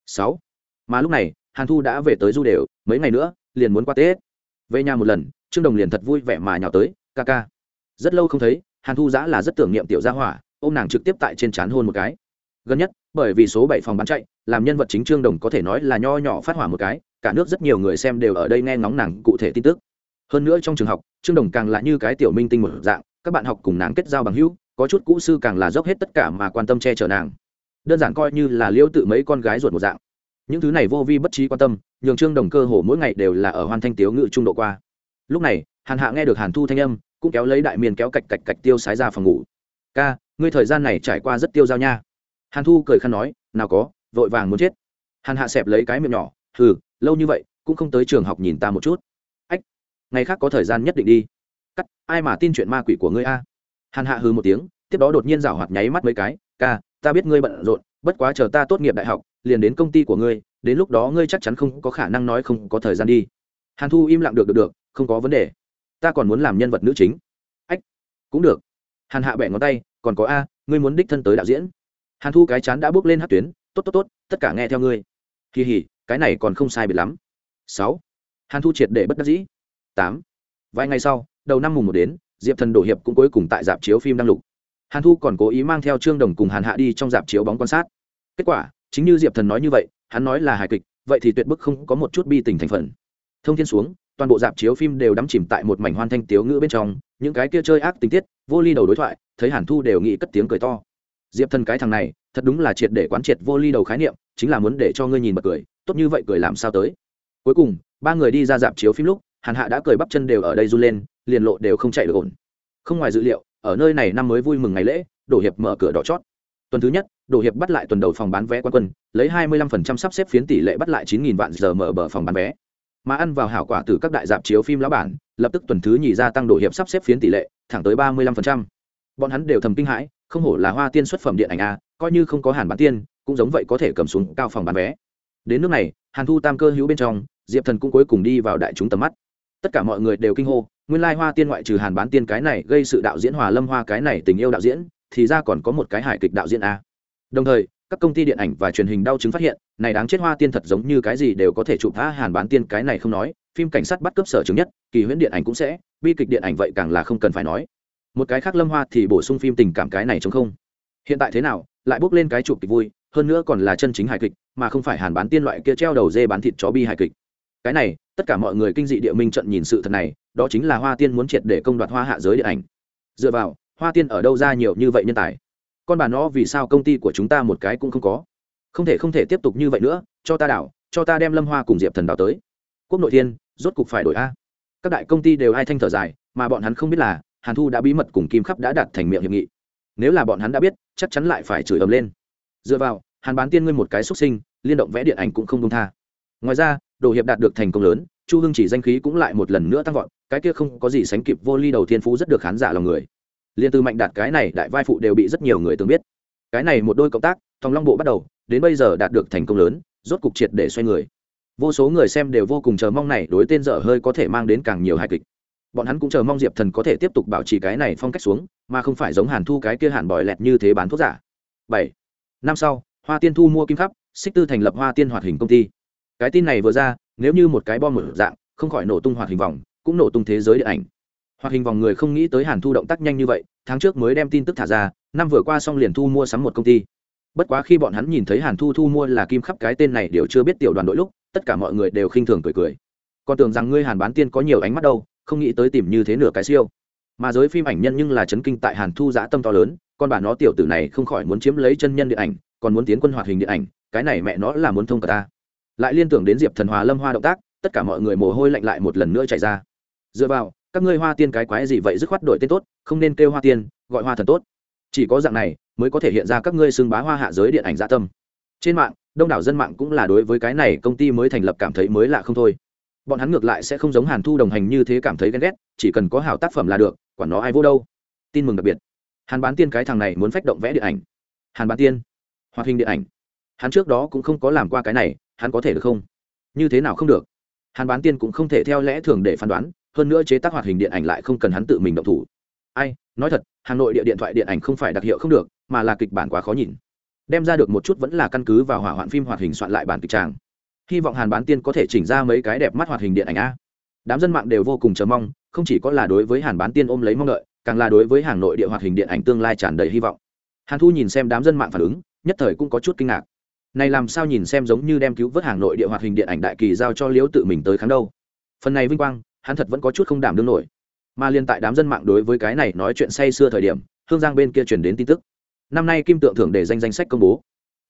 Sáu. Mà lúc này, hàn thu đã về tới du đều, mấy ngày nữa, liền muốn qua tết. Về nhà một lần, trương đồng liền thật vui vẻ mà nhào tới, ca ca. Rất lâu không thấy hàn thu giã là rất tưởng niệm tiểu gia hỏa ô m nàng trực tiếp tại trên c h á n hôn một cái. Gần nhất, bởi vì số bảy phòng bán chạy, làm nhân vật chính trương đồng có thể nói là nho nhỏ phát hỏa một cái, cả nước rất nhiều người xem đều ở đây nghe ngóng nàng cụ thể tin tức. Hơn nữa trong trường học, trương đồng càng là như cái tiểu minh tinh một dạng, các bạn học cùng nàng kết giao bằng hữu, có chút cũ sư càng là dốc hết tất cả mà quan tâm che chở nàng. Đơn giản coi như là liêu tự mấy con gái ruột một dạng. Những thứ này vô vi bất trí quan tâm, nhường trương đồng cơ hồ mỗi ngày đều là ở hoan thanh tiếu ngự trung độ qua. Lúc này, hàn hạ nghe được hàn thu thanh âm cũng kéo lấy đại miền kéo cạch cạch cạch tiêu sái ra phòng ngủ. Ca, ngươi thời gian này trải qua rất tiêu dao nha. Hàn thu cười khăn nói, nào có, vội vàng muốn chết. Hàn hạ xẹp lấy cái miệng nhỏ, hừ, lâu như vậy, cũng không tới trường học nhìn ta một chút. Ách, ngày khác có thời gian nhất định đi. Cắt, ai mà tin chuyện ma quỷ của ngươi a? Hàn hạ hừ một tiếng, tiếp đó đột nhiên rảo hoạt nháy mắt mấy cái, ca, ta biết ngươi bận rộn, bất quá chờ ta tốt nghiệp đại học, liền đến công ty của ngươi, đến lúc đó ngươi chắc chắn không có khả năng nói không có thời gian đi. Hàn thu im lặng được được được, không có vấn đề ta còn muốn làm nhân vật nữ chính. Ách, cũng được. Hàn hạ bẻ ngón tay, còn có a, ngươi muốn đích thân tới đạo diễn. Hàn thu cái chán đã bước lên hát tuyến, tốt tốt tốt, tất cả nghe theo ngươi. Kỳ hỉ, cái này còn không sai biệt lắm. Sáu. Hàn thu triệt để bất đắc dĩ. Tám. Vài ngày sau, đầu năm mùng một đến, diệp thần đổ hiệp cũng cuối cùng tại dạp chiếu phim đăng lục. Hàn thu còn cố ý mang theo trương đồng cùng hàn hạ đi trong dạp chiếu bóng quan sát. Kết quả, chính như diệp thần nói như vậy, hắn nói là hài kịch, vậy thì tuyệt bức không có một chút bi tình thành phần. Thông thiên xuống toàn bộ dạp chiếu phim đều đắm chìm tại một mảnh hoan thanh tiếu ngữ bên trong, những cái kia chơi ác tình tiết, vô ly đầu đối thoại, thấy hàn thu đều nghĩ cất tiếng cười to. Diệp thần cái thằng này, thật đúng là triệt để quán triệt vô ly đầu khái niệm, chính là muốn để cho ngươi nhìn bật cười, tốt như vậy cười làm sao tới. Cuối cùng, ba người đi ra dạp chiếu phim lúc, hàn hạ đã cười bắp chân đều ở đây run lên, liền lộ đều không chạy được ổn. Không ngoài dự liệu, ở nơi này năm mới vui mừng ngày lễ đổ hiệp mở cửa đỏ chót. Tuần thứ nhất đổ hiệp bắt lại tuần đầu phòng bán vé quan quân, lấy 25% sắp xếp phiến tỷ lệ bắt lại 9.000 vạn giờ mở bờ phòng bán vé mà ăn vào hảo quả từ các đại dạp chiếu phim lá bản, lập tức tuần thứ nhì gia tăng độ hiệp sắp xếp phiến tỷ lệ, thẳng tới 35%. bọn hắn đều thầm kinh hãi, không hổ là hoa tiên xuất phẩm điện ảnh a, coi như không có hàn bán tiên, cũng giống vậy có thể cầm xuống cao phòng bán vé. Đến nước này, hàn thu tam cơ hữu bên trong, diệp thần cũng cuối cùng đi vào đại chúng tầm mắt. Tất cả mọi người đều kinh hô, nguyên lai hoa tiên ngoại trừ hàn bán tiên cái này gây sự đạo diễn hòa lâm hoa cái này tình yêu đạo diễn, thì ra còn có một cái hài kịch đạo diễn a. Đồng thời các công ty điện ảnh và truyền hình đau chứng phát hiện, này đáng chết hoa tiên thật giống như cái gì đều có thể chụp tha hàn bán tiên, cái này không nói, phim cảnh sát bắt cướp sở chứng nhất, kỳ huyễn điện ảnh cũng sẽ, bi kịch điện ảnh vậy càng là không cần phải nói. Một cái khác lâm hoa thì bổ sung phim tình cảm cái này chống không. Hiện tại thế nào, lại bước lên cái chụp kịch vui, hơn nữa còn là chân chính hài kịch, mà không phải hàn bán tiên loại kia treo đầu dê bán thịt chó bi hài kịch. Cái này, tất cả mọi người kinh dị địa minh trận nhìn sự thật này, đó chính là hoa tiên muốn triệt để công đoạt hoa hạ giới điện ảnh. Dựa vào, hoa tiên ở đâu ra nhiều như vậy nhân tài? Con bà nó vì sao công ty của chúng ta một cái cũng không có? Không thể không thể tiếp tục như vậy nữa, cho ta đảo, cho ta đem lâm hoa cùng diệp thần đảo tới. Quốc nội thiên, rốt cục phải đổi a. Các đại công ty đều ai thanh thở dài, mà bọn hắn không biết là, hàn thu đã bí mật cùng kim khắp đã đặt thành miệng hiệp nghị. Nếu là bọn hắn đã biết, chắc chắn lại phải chửi ầm lên. Dựa vào, hàn bán tiên ngươi một cái xuất sinh, liên động vẽ điện ảnh cũng không công tha. Ngoài ra, đồ hiệp đạt được thành công lớn, chu hưng chỉ danh khí cũng lại một lần nữa tăng vọt, cái kia không có gì sánh kịp vô ly đầu tiên phú rất được khán giả lòng người liên từ mạnh đạt cái này đại vai phụ đều bị rất nhiều người từng biết. Cái này một đôi cộng tác thòng long bộ bắt đầu, đến bây giờ đạt được thành công lớn, rốt cục triệt để xoay người. Vô số người xem đều vô cùng chờ mong này đối tên dở hơi có thể mang đến càng nhiều hài kịch. Bọn hắn cũng chờ mong diệp thần có thể tiếp tục bảo trì cái này phong cách xuống, mà không phải giống hàn thu cái kia hàn bòi lẹt như thế bán thuốc giả. Bảy, năm sau, hoa tiên thu mua kim khắp, xích tư thành lập hoa tiên hoạt hình công ty. Cái tin này vừa ra, nếu như một cái bom một dạng, không khỏi nổ tung hoạt hình vòng, cũng nổ tung thế giới điện ảnh hoạt hình vòng người không nghĩ tới hàn thu động tác nhanh như vậy, tháng trước mới đem tin tức thả ra, năm vừa qua xong liền thu mua sắm một công ty. Bất quá khi bọn hắn nhìn thấy hàn thu thu mua là kim khắp cái tên này đều chưa biết tiểu đoàn đội lúc, tất cả mọi người đều khinh thường cười cười. Còn tưởng rằng ngươi hàn bán tiên có nhiều ánh mắt đâu, không nghĩ tới tìm như thế nửa cái siêu. Mà giới phim ảnh nhân nhưng là chấn kinh tại hàn thu giã tâm to lớn, con bà nó tiểu tử này không khỏi muốn chiếm lấy chân nhân điện ảnh, còn muốn tiến quân hoạt hình điện ảnh, cái này mẹ nó là muốn thông cả ta. Lại liên tưởng đến diệp thần hòa lâm hoa động tác, tất cả mọi người mồ hôi lạnh lại một lần nữa chạy ra. Dựa vào các ngươi hoa tiên cái quái gì vậy dứt khoát đổi tên tốt, không nên kêu hoa tiên, gọi hoa thần tốt. Chỉ có dạng này mới có thể hiện ra các ngươi xưng bá hoa hạ giới điện ảnh dạ tâm. Trên mạng, đông đảo dân mạng cũng là đối với cái này công ty mới thành lập cảm thấy mới lạ không thôi. Bọn hắn ngược lại sẽ không giống hàn thu đồng hành như thế cảm thấy ghen ghét, chỉ cần có hảo tác phẩm là được, quản nó ai vô đâu. Tin mừng đặc biệt. Hàn bán tiên cái thằng này muốn phách động vẽ điện ảnh. Hàn bán tiên. Hoạt hình điện ảnh. Hắn trước đó cũng không có làm qua cái này, hắn có thể được không? Như thế nào không được? Hàn bán tiên cũng không thể theo lẽ thường để phán đoán hơn nữa chế tác hoạt hình điện ảnh lại không cần hắn tự mình động thủ. Ai, nói thật, hà nội địa điện thoại điện ảnh không phải đặc hiệu không được, mà là kịch bản quá khó nhìn. Đem ra được một chút vẫn là căn cứ vào hỏa hoạn phim hoạt hình soạn lại bản kịch tràng. Hy vọng hàn bán tiên có thể chỉnh ra mấy cái đẹp mắt hoạt hình điện ảnh a. Đám dân mạng đều vô cùng chờ mong, không chỉ có là đối với hàn bán tiên ôm lấy mong đợi, càng là đối với hà nội địa hoạt hình điện ảnh tương lai tràn đầy hy vọng. Hàn thu nhìn xem đám dân mạng phản ứng, nhất thời cũng có chút kinh ngạc. Này làm sao nhìn xem giống như đem cứu vớt hàng nội địa hoạt hình điện ảnh đại kỳ giao cho liễu tự mình tới kháng đâu. Phần này vinh quang hắn thật vẫn có chút không đảm đương nổi. Mà liên tại đám dân mạng đối với cái này nói chuyện say xưa thời điểm, hương giang bên kia truyền đến tin tức. Năm nay kim tượng thưởng để danh danh sách công bố.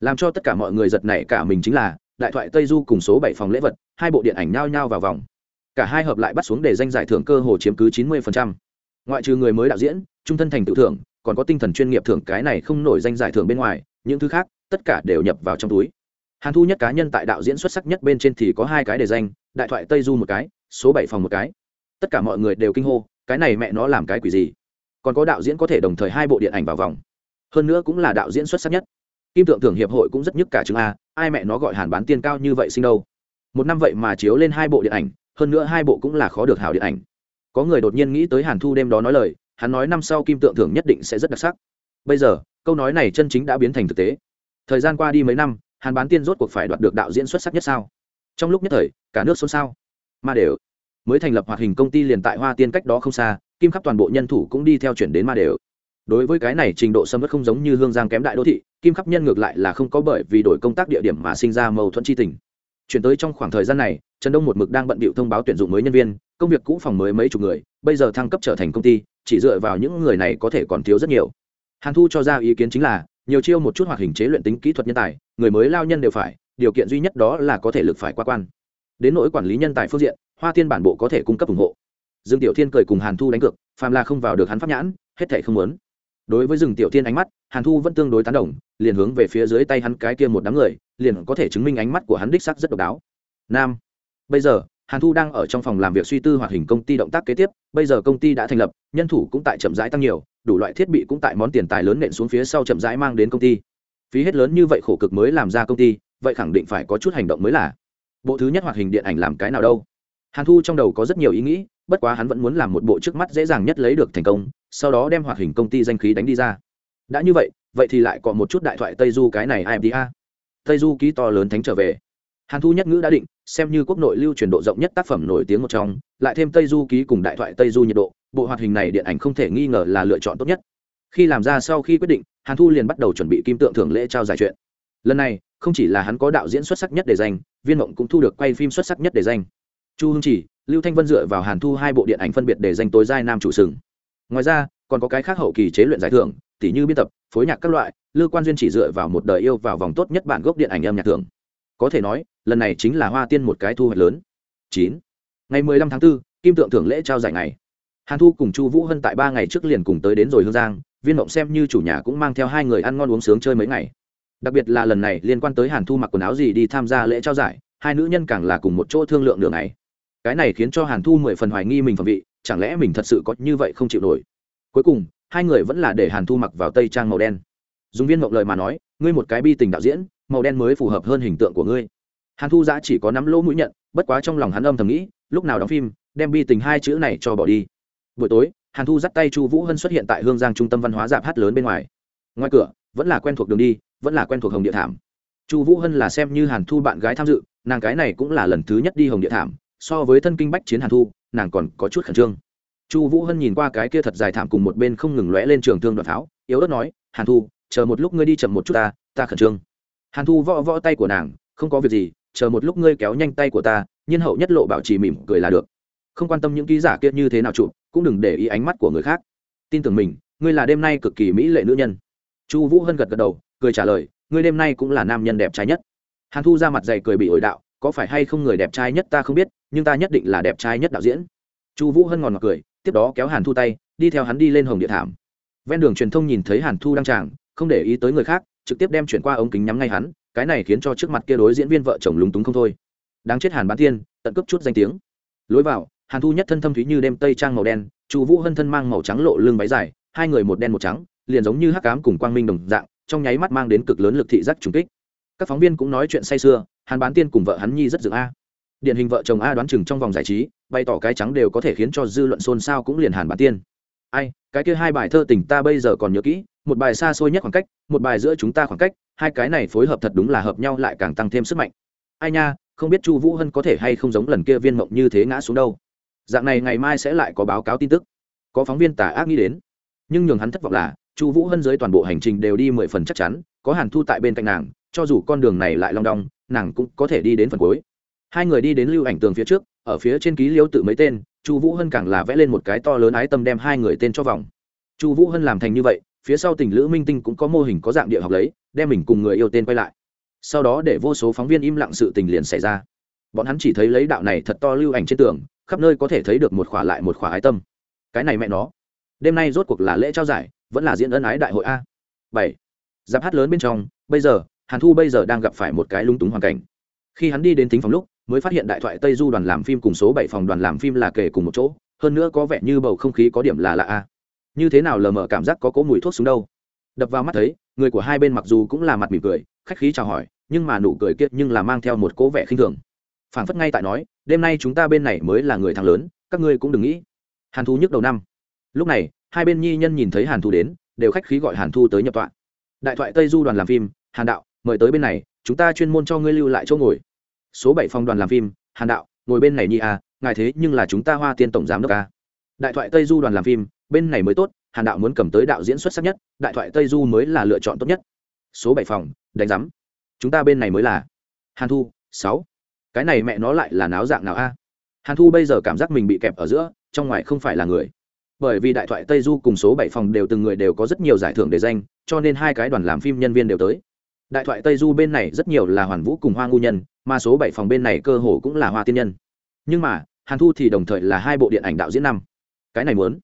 Làm cho tất cả mọi người giật nảy cả mình chính là, đại thoại tây du cùng số bảy phòng lễ vật, hai bộ điện ảnh nhao nhao vào vòng. Cả hai hợp lại bắt xuống để danh giải thưởng cơ hồ chiếm cứ chín mươi ngoại trừ người mới đạo diễn, trung thân thành tự thưởng, còn có tinh thần chuyên nghiệp thưởng cái này không nổi danh giải thưởng bên ngoài, những thứ khác, tất cả đều nhập vào trong túi. Hàn thu nhất cá nhân tại đạo diễn xuất sắc nhất bên trên thì có hai cái đề danh, đại thoại tây du một cái số bảy phòng một cái. Tất cả mọi người đều kinh hô, cái này mẹ nó làm cái quỷ gì? Còn có đạo diễn có thể đồng thời hai bộ điện ảnh vào vòng. Hơn nữa cũng là đạo diễn xuất sắc nhất. Kim tượng thưởng hiệp hội cũng rất nhức cả chứng a, ai mẹ nó gọi hàn bán tiên cao như vậy sinh đâu? Một năm vậy mà chiếu lên hai bộ điện ảnh, hơn nữa hai bộ cũng là khó được hảo điện ảnh. Có người đột nhiên nghĩ tới hàn thu đêm đó nói lời, hắn nói năm sau kim tượng thưởng nhất định sẽ rất đặc sắc. Bây giờ, câu nói này chân chính đã biến thành thực tế. Thời gian qua đi mấy năm, hàn bán tiên rốt cuộc phải đoạt được đạo diễn xuất sắc nhất sao? Trong lúc nhất thời, cả nước xôn xao ma đều. Mới thành lập hoạt hình công ty liền tại hoa tiên cách đó không xa, kim khắp toàn bộ nhân thủ cũng đi theo chuyển đến ma đều. Đối với cái này trình độ xâm bất không giống như hương giang kém đại đô thị, kim khắp nhân ngược lại là không có bởi vì đổi công tác địa điểm mà sinh ra mâu thuẫn tri tình. Chuyển tới trong khoảng thời gian này, trần đông một mực đang bận bịu thông báo tuyển dụng mới nhân viên, công việc cũ phòng mới mấy chục người, bây giờ thăng cấp trở thành công ty, chỉ dựa vào những người này có thể còn thiếu rất nhiều. Hàn thu cho ra ý kiến chính là, nhiều chiêu một chút hoạt hình chế luyện tính kỹ thuật nhân tài, người mới lao nhân đều phải, điều kiện duy nhất đó là có thể lực phải qua quan đến nỗi quản lý nhân tài phương diện, hoa tiên bản bộ có thể cung cấp ủng hộ. Dương tiểu thiên cười cùng hàn thu đánh cược, phàm là không vào được hắn pháp nhãn, hết thể không muốn. Đối với rừng tiểu thiên ánh mắt, hàn thu vẫn tương đối tán đồng, liền hướng về phía dưới tay hắn cái kia một đám người, liền có thể chứng minh ánh mắt của hắn đích sắc rất độc đáo. Nam. Bây giờ, hàn thu đang ở trong phòng làm việc suy tư hoạt hình công ty động tác kế tiếp, bây giờ công ty đã thành lập, nhân thủ cũng tại chậm rãi tăng nhiều, đủ loại thiết bị cũng tại món tiền tài lớn nện xuống phía sau chậm rãi mang đến công ty. Phí hết lớn như vậy khổ cực mới làm ra công ty, vậy khẳng định phải có chút hành động mới là bộ thứ nhất hoạt hình điện ảnh làm cái nào đâu. Hàn thu trong đầu có rất nhiều ý nghĩ, bất quá hắn vẫn muốn làm một bộ trước mắt dễ dàng nhất lấy được thành công, sau đó đem hoạt hình công ty danh khí đánh đi ra. Đã như vậy vậy thì lại còn một chút đại thoại tây du cái này imda tây du ký to lớn thánh trở về. Hàn thu nhất ngữ đã định, xem như quốc nội lưu truyền độ rộng nhất tác phẩm nổi tiếng một trong, lại thêm tây du ký cùng đại thoại tây du nhiệt độ, bộ hoạt hình này điện ảnh không thể nghi ngờ là lựa chọn tốt nhất. Khi làm ra sau khi quyết định, hàn thu liền bắt đầu chuẩn bị kim tượng thưởng lễ trao giải chuyện. Lần này không chỉ là hắn có đạo diễn xuất sắc nhất để danh viên mộng cũng thu được quay phim xuất sắc nhất để danh. Chu hưng chỉ lưu thanh vân dựa vào hàn thu hai bộ điện ảnh phân biệt để danh tối giai nam chủ sừng. Ngoài ra còn có cái khác hậu kỳ chế luyện giải thưởng tỷ như biên tập phối nhạc các loại lưu quan duyên chỉ dựa vào một đời yêu vào vòng tốt nhất bản gốc điện ảnh âm nhạc thưởng. Có thể nói lần này chính là hoa tiên một cái thu hoạch lớn. Chín. Ngày mười lăm tháng 4, kim tượng thưởng lễ trao giải ngày. Hàn thu cùng chu vũ hân tại ba ngày trước liền cùng tới đến rồi hương giang viên mộng xem như chủ nhà cũng mang theo hai người ăn ngon uống sướng chơi mấy ngày đặc biệt là lần này liên quan tới hàn thu mặc quần áo gì đi tham gia lễ trao giải, hai nữ nhân càng là cùng một chỗ thương lượng đường này cái này khiến cho hàn thu mười phần hoài nghi mình phẩm vị, chẳng lẽ mình thật sự có như vậy không chịu nổi? Cuối cùng, hai người vẫn là để hàn thu mặc vào tây trang màu đen. Dùng viên mộng lời mà nói, ngươi một cái bi tình đạo diễn, màu đen mới phù hợp hơn hình tượng của ngươi. Hàn thu giã chỉ có nắm lỗ mũi nhận, bất quá trong lòng hắn âm thầm nghĩ, lúc nào đóng phim, đem bi tình hai chữ này cho bỏ đi. Buổi tối, hàn thu dắt tay chu vũ hân xuất hiện tại hương giang trung tâm văn hóa dạp hát lớn bên ngoài. Ngoài cửa, vẫn là quen thuộc đường đi vẫn là quen thuộc hồng địa thảm. Chu vũ hân là xem như hàn thu bạn gái tham dự, nàng cái này cũng là lần thứ nhất đi hồng địa thảm, so với thân kinh bách chiến hàn thu, nàng còn có chút khẩn trương. Chu vũ hân nhìn qua cái kia thật dài thảm cùng một bên không ngừng lóe lên trường thương đoạn tháo, yếu ớt nói, hàn thu, chờ một lúc ngươi đi chậm một chút ta ta khẩn trương. Hàn thu võ võ tay của nàng, không có việc gì, chờ một lúc ngươi kéo nhanh tay của ta, nhiên hậu nhất lộ bảo trì mỉm cười là được. Không quan tâm những ký giả kia như thế nào chụp, cũng đừng để ý ánh mắt của người khác. Tin tưởng mình, ngươi là đêm nay cực kỳ mỹ lệ nữ nhân. Chu vũ hân gật gật đầu cười trả lời, ngươi đêm nay cũng là nam nhân đẹp trai nhất. Hàn thu ra mặt dày cười bị ổi đạo, có phải hay không người đẹp trai nhất ta không biết, nhưng ta nhất định là đẹp trai nhất đạo diễn. Chu vũ hân ngòn ngọt cười, tiếp đó kéo hàn thu tay, đi theo hắn đi lên hồng địa thảm. Ven đường truyền thông nhìn thấy hàn thu đang tràng, không để ý tới người khác, trực tiếp đem chuyển qua ống kính nhắm ngay hắn, cái này khiến cho trước mặt kia đối diễn viên vợ chồng lúng túng không thôi. Đáng chết hàn bán tiên tận cấp chút danh tiếng. Lối vào, hàn thu nhất thân thâm thúy như đêm tây trang màu đen, chu vũ hân thân mang màu trắng lộ lưng váy dài, hai người một đen một trắng, liền giống như hắc cám cùng quang minh đồng dạng trong nháy mắt mang đến cực lớn lực thị giác trùng kích. Các phóng viên cũng nói chuyện say sưa, hàn bán tiên cùng vợ hắn nhi rất dựng a. Điển hình vợ chồng a đoán chừng trong vòng giải trí, bày tỏ cái trắng đều có thể khiến cho dư luận xôn xao cũng liền hàn bán tiên. Ai, cái kia hai bài thơ tình ta bây giờ còn nhớ kỹ, một bài xa xôi nhất khoảng cách, một bài giữa chúng ta khoảng cách, hai cái này phối hợp thật đúng là hợp nhau lại càng tăng thêm sức mạnh. Ai nha, không biết chu vũ hân có thể hay không giống lần kia viên mộng như thế ngã xuống đâu. Dạng này ngày mai sẽ lại có báo cáo tin tức. Có phóng viên tà ác nghĩ đến. Nhưng nhường hắn thất vọng là chu vũ hân dưới toàn bộ hành trình đều đi mười phần chắc chắn, có hàn thu tại bên cạnh nàng, cho dù con đường này lại long đong, nàng cũng có thể đi đến phần cuối. Hai người đi đến lưu ảnh tường phía trước, ở phía trên ký liêu tự mấy tên, chu vũ hân càng là vẽ lên một cái to lớn ái tâm đem hai người tên cho vòng. Chu vũ hân làm thành như vậy, phía sau tình lữ minh tinh cũng có mô hình có dạng địa học lấy, đem mình cùng người yêu tên quay lại. Sau đó để vô số phóng viên im lặng sự tình liền xảy ra. Bọn hắn chỉ thấy lấy đạo này thật to lưu ảnh trên tường, khắp nơi có thể thấy được một khỏa lại một khỏa ái tâm. Cái này mẹ nó. Đêm nay rốt cuộc là lễ trao giải vẫn là diễn ân ái đại hội a. Bảy. Giáp hát lớn bên trong, bây giờ, hàn thu bây giờ đang gặp phải một cái lung túng hoàn cảnh. Khi hắn đi đến tính phòng lúc, mới phát hiện đại thoại tây du đoàn làm phim cùng số bảy phòng đoàn làm phim là kể cùng một chỗ, hơn nữa có vẻ như bầu không khí có điểm là lạ a. Như thế nào lờ mờ cảm giác có cỗ mùi thuốc xuống đâu? Đập vào mắt thấy, người của hai bên mặc dù cũng là mặt mỉm cười, khách khí chào hỏi, nhưng mà nụ cười kiệt nhưng là mang theo một cố vẻ khinh thường. Phản phất ngay tại nói, đêm nay chúng ta bên này mới là người thắng lớn, các ngươi cũng đừng nghĩ. Hàn thu nhức đầu năm. Lúc này hai bên nhi nhân nhìn thấy hàn thu đến, đều khách khí gọi hàn thu tới nhập tọa. Đại thoại tây du đoàn làm phim, hàn đạo, mời tới bên này, chúng ta chuyên môn cho ngươi lưu lại chỗ ngồi. Số bảy phòng đoàn làm phim, hàn đạo, ngồi bên này nhi à ngài thế nhưng là chúng ta hoa tiên tổng giám đốc à. đại thoại tây du đoàn làm phim, bên này mới tốt, hàn đạo muốn cầm tới đạo diễn xuất sắc nhất, đại thoại tây du mới là lựa chọn tốt nhất. Số bảy phòng, đánh giám. Chúng ta bên này mới là. Hàn thu, sáu. Cái này mẹ nó lại là náo dạng nào a? Hàn thu bây giờ cảm giác mình bị kẹp ở giữa, trong ngoài không phải là người bởi vì đại thoại tây du cùng số bảy phòng đều từng người đều có rất nhiều giải thưởng để danh, cho nên hai cái đoàn làm phim nhân viên đều tới. Đại thoại tây du bên này rất nhiều là hoàn vũ cùng hoa ngu nhân, mà số bảy phòng bên này cơ hồ cũng là hoa tiên nhân. Nhưng mà, hàn thu thì đồng thời là hai bộ điện ảnh đạo diễn năm. Cái này muốn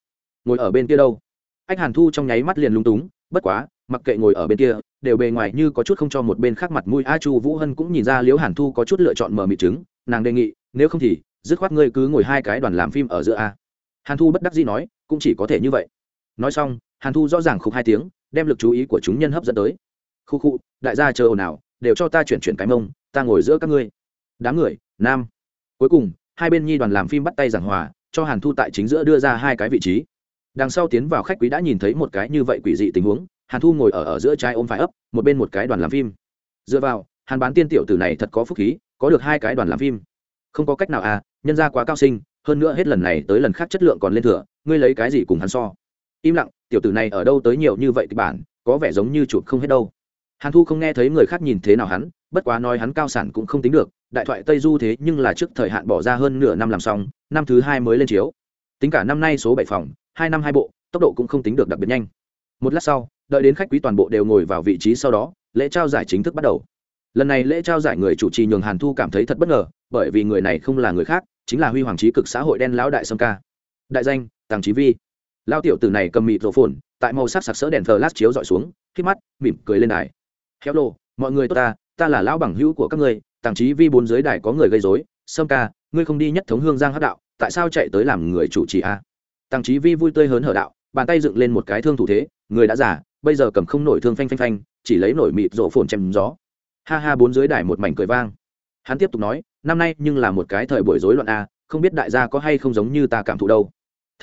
ngồi ở bên kia đâu? Anh hàn thu trong nháy mắt liền lung túng, bất quá, mặc kệ ngồi ở bên kia, đều bề ngoài như có chút không cho một bên khác mặt mũi. A chu vũ hân cũng nhìn ra liễu hàn thu có chút lựa chọn mờ mịt trứng nàng đề nghị, nếu không thì, dứt khoát ngươi cứ ngồi hai cái đoàn làm phim ở giữa a. Hàn thu bất đắc dĩ nói cũng chỉ có thể như vậy. Nói xong, hàn thu rõ ràng khục hai tiếng, đem lực chú ý của chúng nhân hấp dẫn tới. Khu khu, đại gia chờ ồn ào, đều cho ta chuyển chuyển cái mông, ta ngồi giữa các ngươi. Đám người, nam. Cuối cùng, hai bên nhi đoàn làm phim bắt tay giảng hòa, cho hàn thu tại chính giữa đưa ra hai cái vị trí. Đằng sau tiến vào khách quý đã nhìn thấy một cái như vậy quỷ dị tình huống, hàn thu ngồi ở ở giữa trái ôm phải ấp, một bên một cái đoàn làm phim. Dựa vào, hàn bán tiên tiểu tử này thật có phúc khí, có được hai cái đoàn làm phim. Không có cách nào à nhân ra quá cao sinh, hơn nữa hết lần này tới lần khác chất lượng còn lên thừa ngươi lấy cái gì cùng hắn so? Im lặng, tiểu tử này ở đâu tới nhiều như vậy kịch bản, có vẻ giống như chụp không hết đâu. Hàn thu không nghe thấy người khác nhìn thế nào hắn, bất quá nói hắn cao sản cũng không tính được, đại thoại tây du thế nhưng là trước thời hạn bỏ ra hơn nửa năm làm xong, năm thứ hai mới lên chiếu. Tính cả năm nay số bảy phòng, hai năm hai bộ, tốc độ cũng không tính được đặc biệt nhanh. Một lát sau, đợi đến khách quý toàn bộ đều ngồi vào vị trí sau đó, lễ trao giải chính thức bắt đầu. Lần này lễ trao giải người chủ trì nhường hàn thu cảm thấy thật bất ngờ, bởi vì người này không là người khác, chính là huy hoàng trí cực xã hội đen lão đại sâm ca đại danh tàng trí vi. Lao tiểu tử này cầm mịt rổ phồn, tại màu sắc sặc sỡ đèn thờ lát chiếu dọi xuống khi mắt, mỉm cười lên đài. Héo lô mọi người tốt ta ta là lão bằng hữu của các ngươi tàng trí vi bốn dưới đài có người gây dối sâm ca, ngươi không đi nhất thống hương giang hát đạo, tại sao chạy tới làm người chủ trì a? Tàng trí vi vui tươi hớn hở đạo, bàn tay dựng lên một cái thương thủ thế, người đã giả bây giờ cầm không nổi thương phanh phanh phanh, chỉ lấy nổi mịt rổ phồn chém gió. Ha ha, bốn dưới đài một mảnh cười vang. Hắn tiếp tục nói, năm nay nhưng là một cái thời buổi rối loạn a, không biết đại gia có hay không giống như ta cảm thụ đâu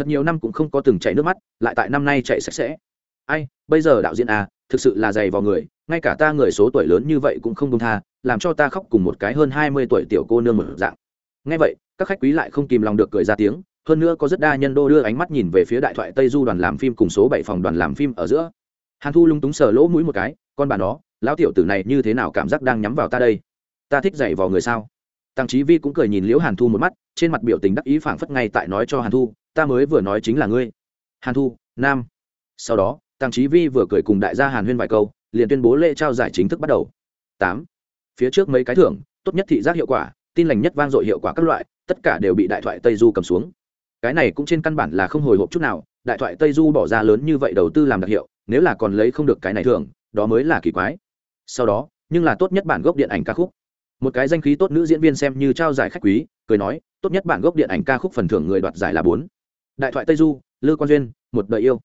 thật nhiều năm cũng không có từng chảy nước mắt lại tại năm nay chạy sạch sẽ. Ai bây giờ đạo diễn à, thực sự là dày vào người ngay cả ta người số tuổi lớn như vậy cũng không đông tha làm cho ta khóc cùng một cái hơn hai mươi tuổi tiểu cô nương mở dạng. Ngay vậy các khách quý lại không kìm lòng được cười ra tiếng hơn nữa có rất đa nhân đô đưa ánh mắt nhìn về phía đại thoại tây du đoàn làm phim cùng số bảy phòng đoàn làm phim ở giữa. Hàn thu lung túng sờ lỗ mũi một cái con bà nó lão tiểu tử này như thế nào cảm giác đang nhắm vào ta đây? Ta thích dạy vào người sao? Tăng trí vi cũng cười nhìn liễu hàn thu một mắt trên mặt biểu tình đắc ý phảng phất ngay tại nói cho hàn thu ta mới vừa nói chính là ngươi. Hàn thu, nam. Sau đó tăng trí vi vừa cười cùng đại gia hàn huyên vài câu, liền tuyên bố lễ trao giải chính thức bắt đầu. Tám. Phía trước mấy cái thưởng, tốt nhất thị giác hiệu quả, tin lành nhất vang dội hiệu quả các loại, tất cả đều bị đại thoại tây du cầm xuống. Cái này cũng trên căn bản là không hồi hộp chút nào, đại thoại tây du bỏ ra lớn như vậy đầu tư làm đặc hiệu, nếu là còn lấy không được cái này thưởng, đó mới là kỳ quái. Sau đó, nhưng là tốt nhất bản gốc điện ảnh ca khúc. Một cái danh khí tốt nữ diễn viên xem như trao giải khách quý, cười nói, tốt nhất bản gốc điện ảnh ca khúc phần thưởng người đoạt giải là bốn đại thoại tây du, lư quan duyên, một đời yêu.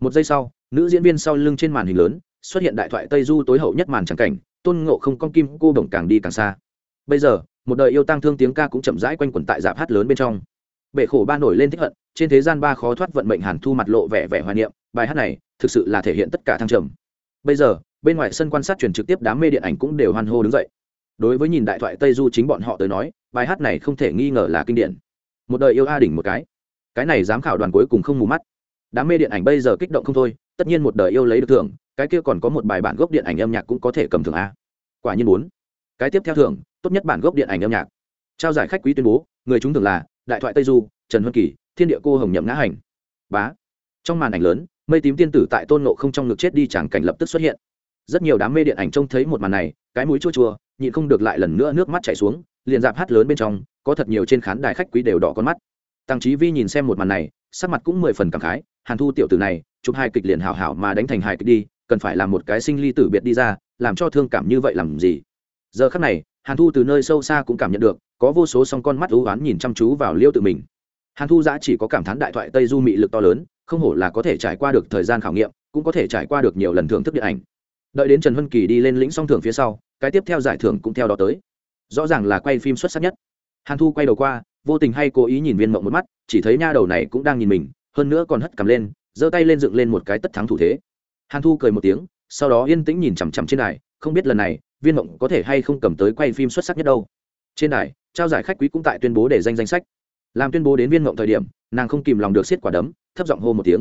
Một giây sau, nữ diễn viên sau lưng trên màn hình lớn, xuất hiện đại thoại tây du tối hậu nhất màn tràng cảnh, tôn ngộ không con kim cô bổng càng đi càng xa. Bây giờ, một đời yêu tăng thương tiếng ca cũng chậm rãi quanh quẩn tại dạp hát lớn bên trong. Bệ khổ ba nổi lên thích hận, trên thế gian ba khó thoát vận mệnh hàn thu mặt lộ vẻ vẻ hoài niệm, bài hát này thực sự là thể hiện tất cả thăng trầm. Bây giờ, bên ngoài sân quan sát truyền trực tiếp đám mê điện ảnh cũng đều hoan hô đứng dậy. Đối với nhìn đại thoại tây du chính bọn họ tới nói, bài hát này không thể nghi ngờ là kinh điển. Một đời yêu a đỉnh một cái cái này giám khảo đoàn cuối cùng không mù mắt. Đám mê điện ảnh bây giờ kích động không thôi, tất nhiên một đời yêu lấy được thưởng, cái kia còn có một bài bản gốc điện ảnh âm nhạc cũng có thể cầm thưởng a. Quả nhiên bốn cái tiếp theo thưởng, tốt nhất bản gốc điện ảnh âm nhạc. Trao giải khách quý tuyên bố, người chúng thường là đại thoại tây du, trần huân kỳ, thiên địa cô hồng nhậm ngã hành. Bá. Trong màn ảnh lớn, mây tím tiên tử tại tôn nộ không trong ngực chết đi chẳng cảnh lập tức xuất hiện. Rất nhiều đám mê điện ảnh trông thấy một màn này, cái mũi chua chua, nhịn không được lại lần nữa nước mắt chảy xuống, liền dạp hát lớn bên trong, có thật nhiều trên khán đài khách quý đều đỏ con mắt tăng trí vi nhìn xem một màn này, sắc mặt cũng mười phần cảm khái, hàn thu tiểu tử này, chụp hai kịch liền hảo hảo mà đánh thành hai kịch đi, cần phải làm một cái sinh ly tử biệt đi ra, làm cho thương cảm như vậy làm gì? Giờ khắc này, hàn thu từ nơi sâu xa cũng cảm nhận được, có vô số song con mắt ưu oán nhìn chăm chú vào liêu tự mình. Hàn thu giã chỉ có cảm thán đại thoại tây du mị lực to lớn, không hổ là có thể trải qua được thời gian khảo nghiệm, cũng có thể trải qua được nhiều lần thưởng thức điện ảnh. Đợi đến trần huân kỳ đi lên lĩnh song thưởng phía sau, cái tiếp theo giải thưởng cũng theo đó tới. Rõ ràng là quay phim xuất sắc nhất. Hàn thu quay đầu qua vô tình hay cố ý nhìn viên mộng một mắt, chỉ thấy nha đầu này cũng đang nhìn mình, hơn nữa còn hất cằm lên, giơ tay lên dựng lên một cái tất thắng thủ thế. Hàn thu cười một tiếng, sau đó yên tĩnh nhìn chằm chằm trên đài, không biết lần này, viên mộng có thể hay không cầm tới quay phim xuất sắc nhất đâu. Trên đài, trao giải khách quý cũng tại tuyên bố để danh danh sách. Làm tuyên bố đến viên mộng thời điểm, nàng không kìm lòng được xiết quả đấm, thấp giọng hô một tiếng.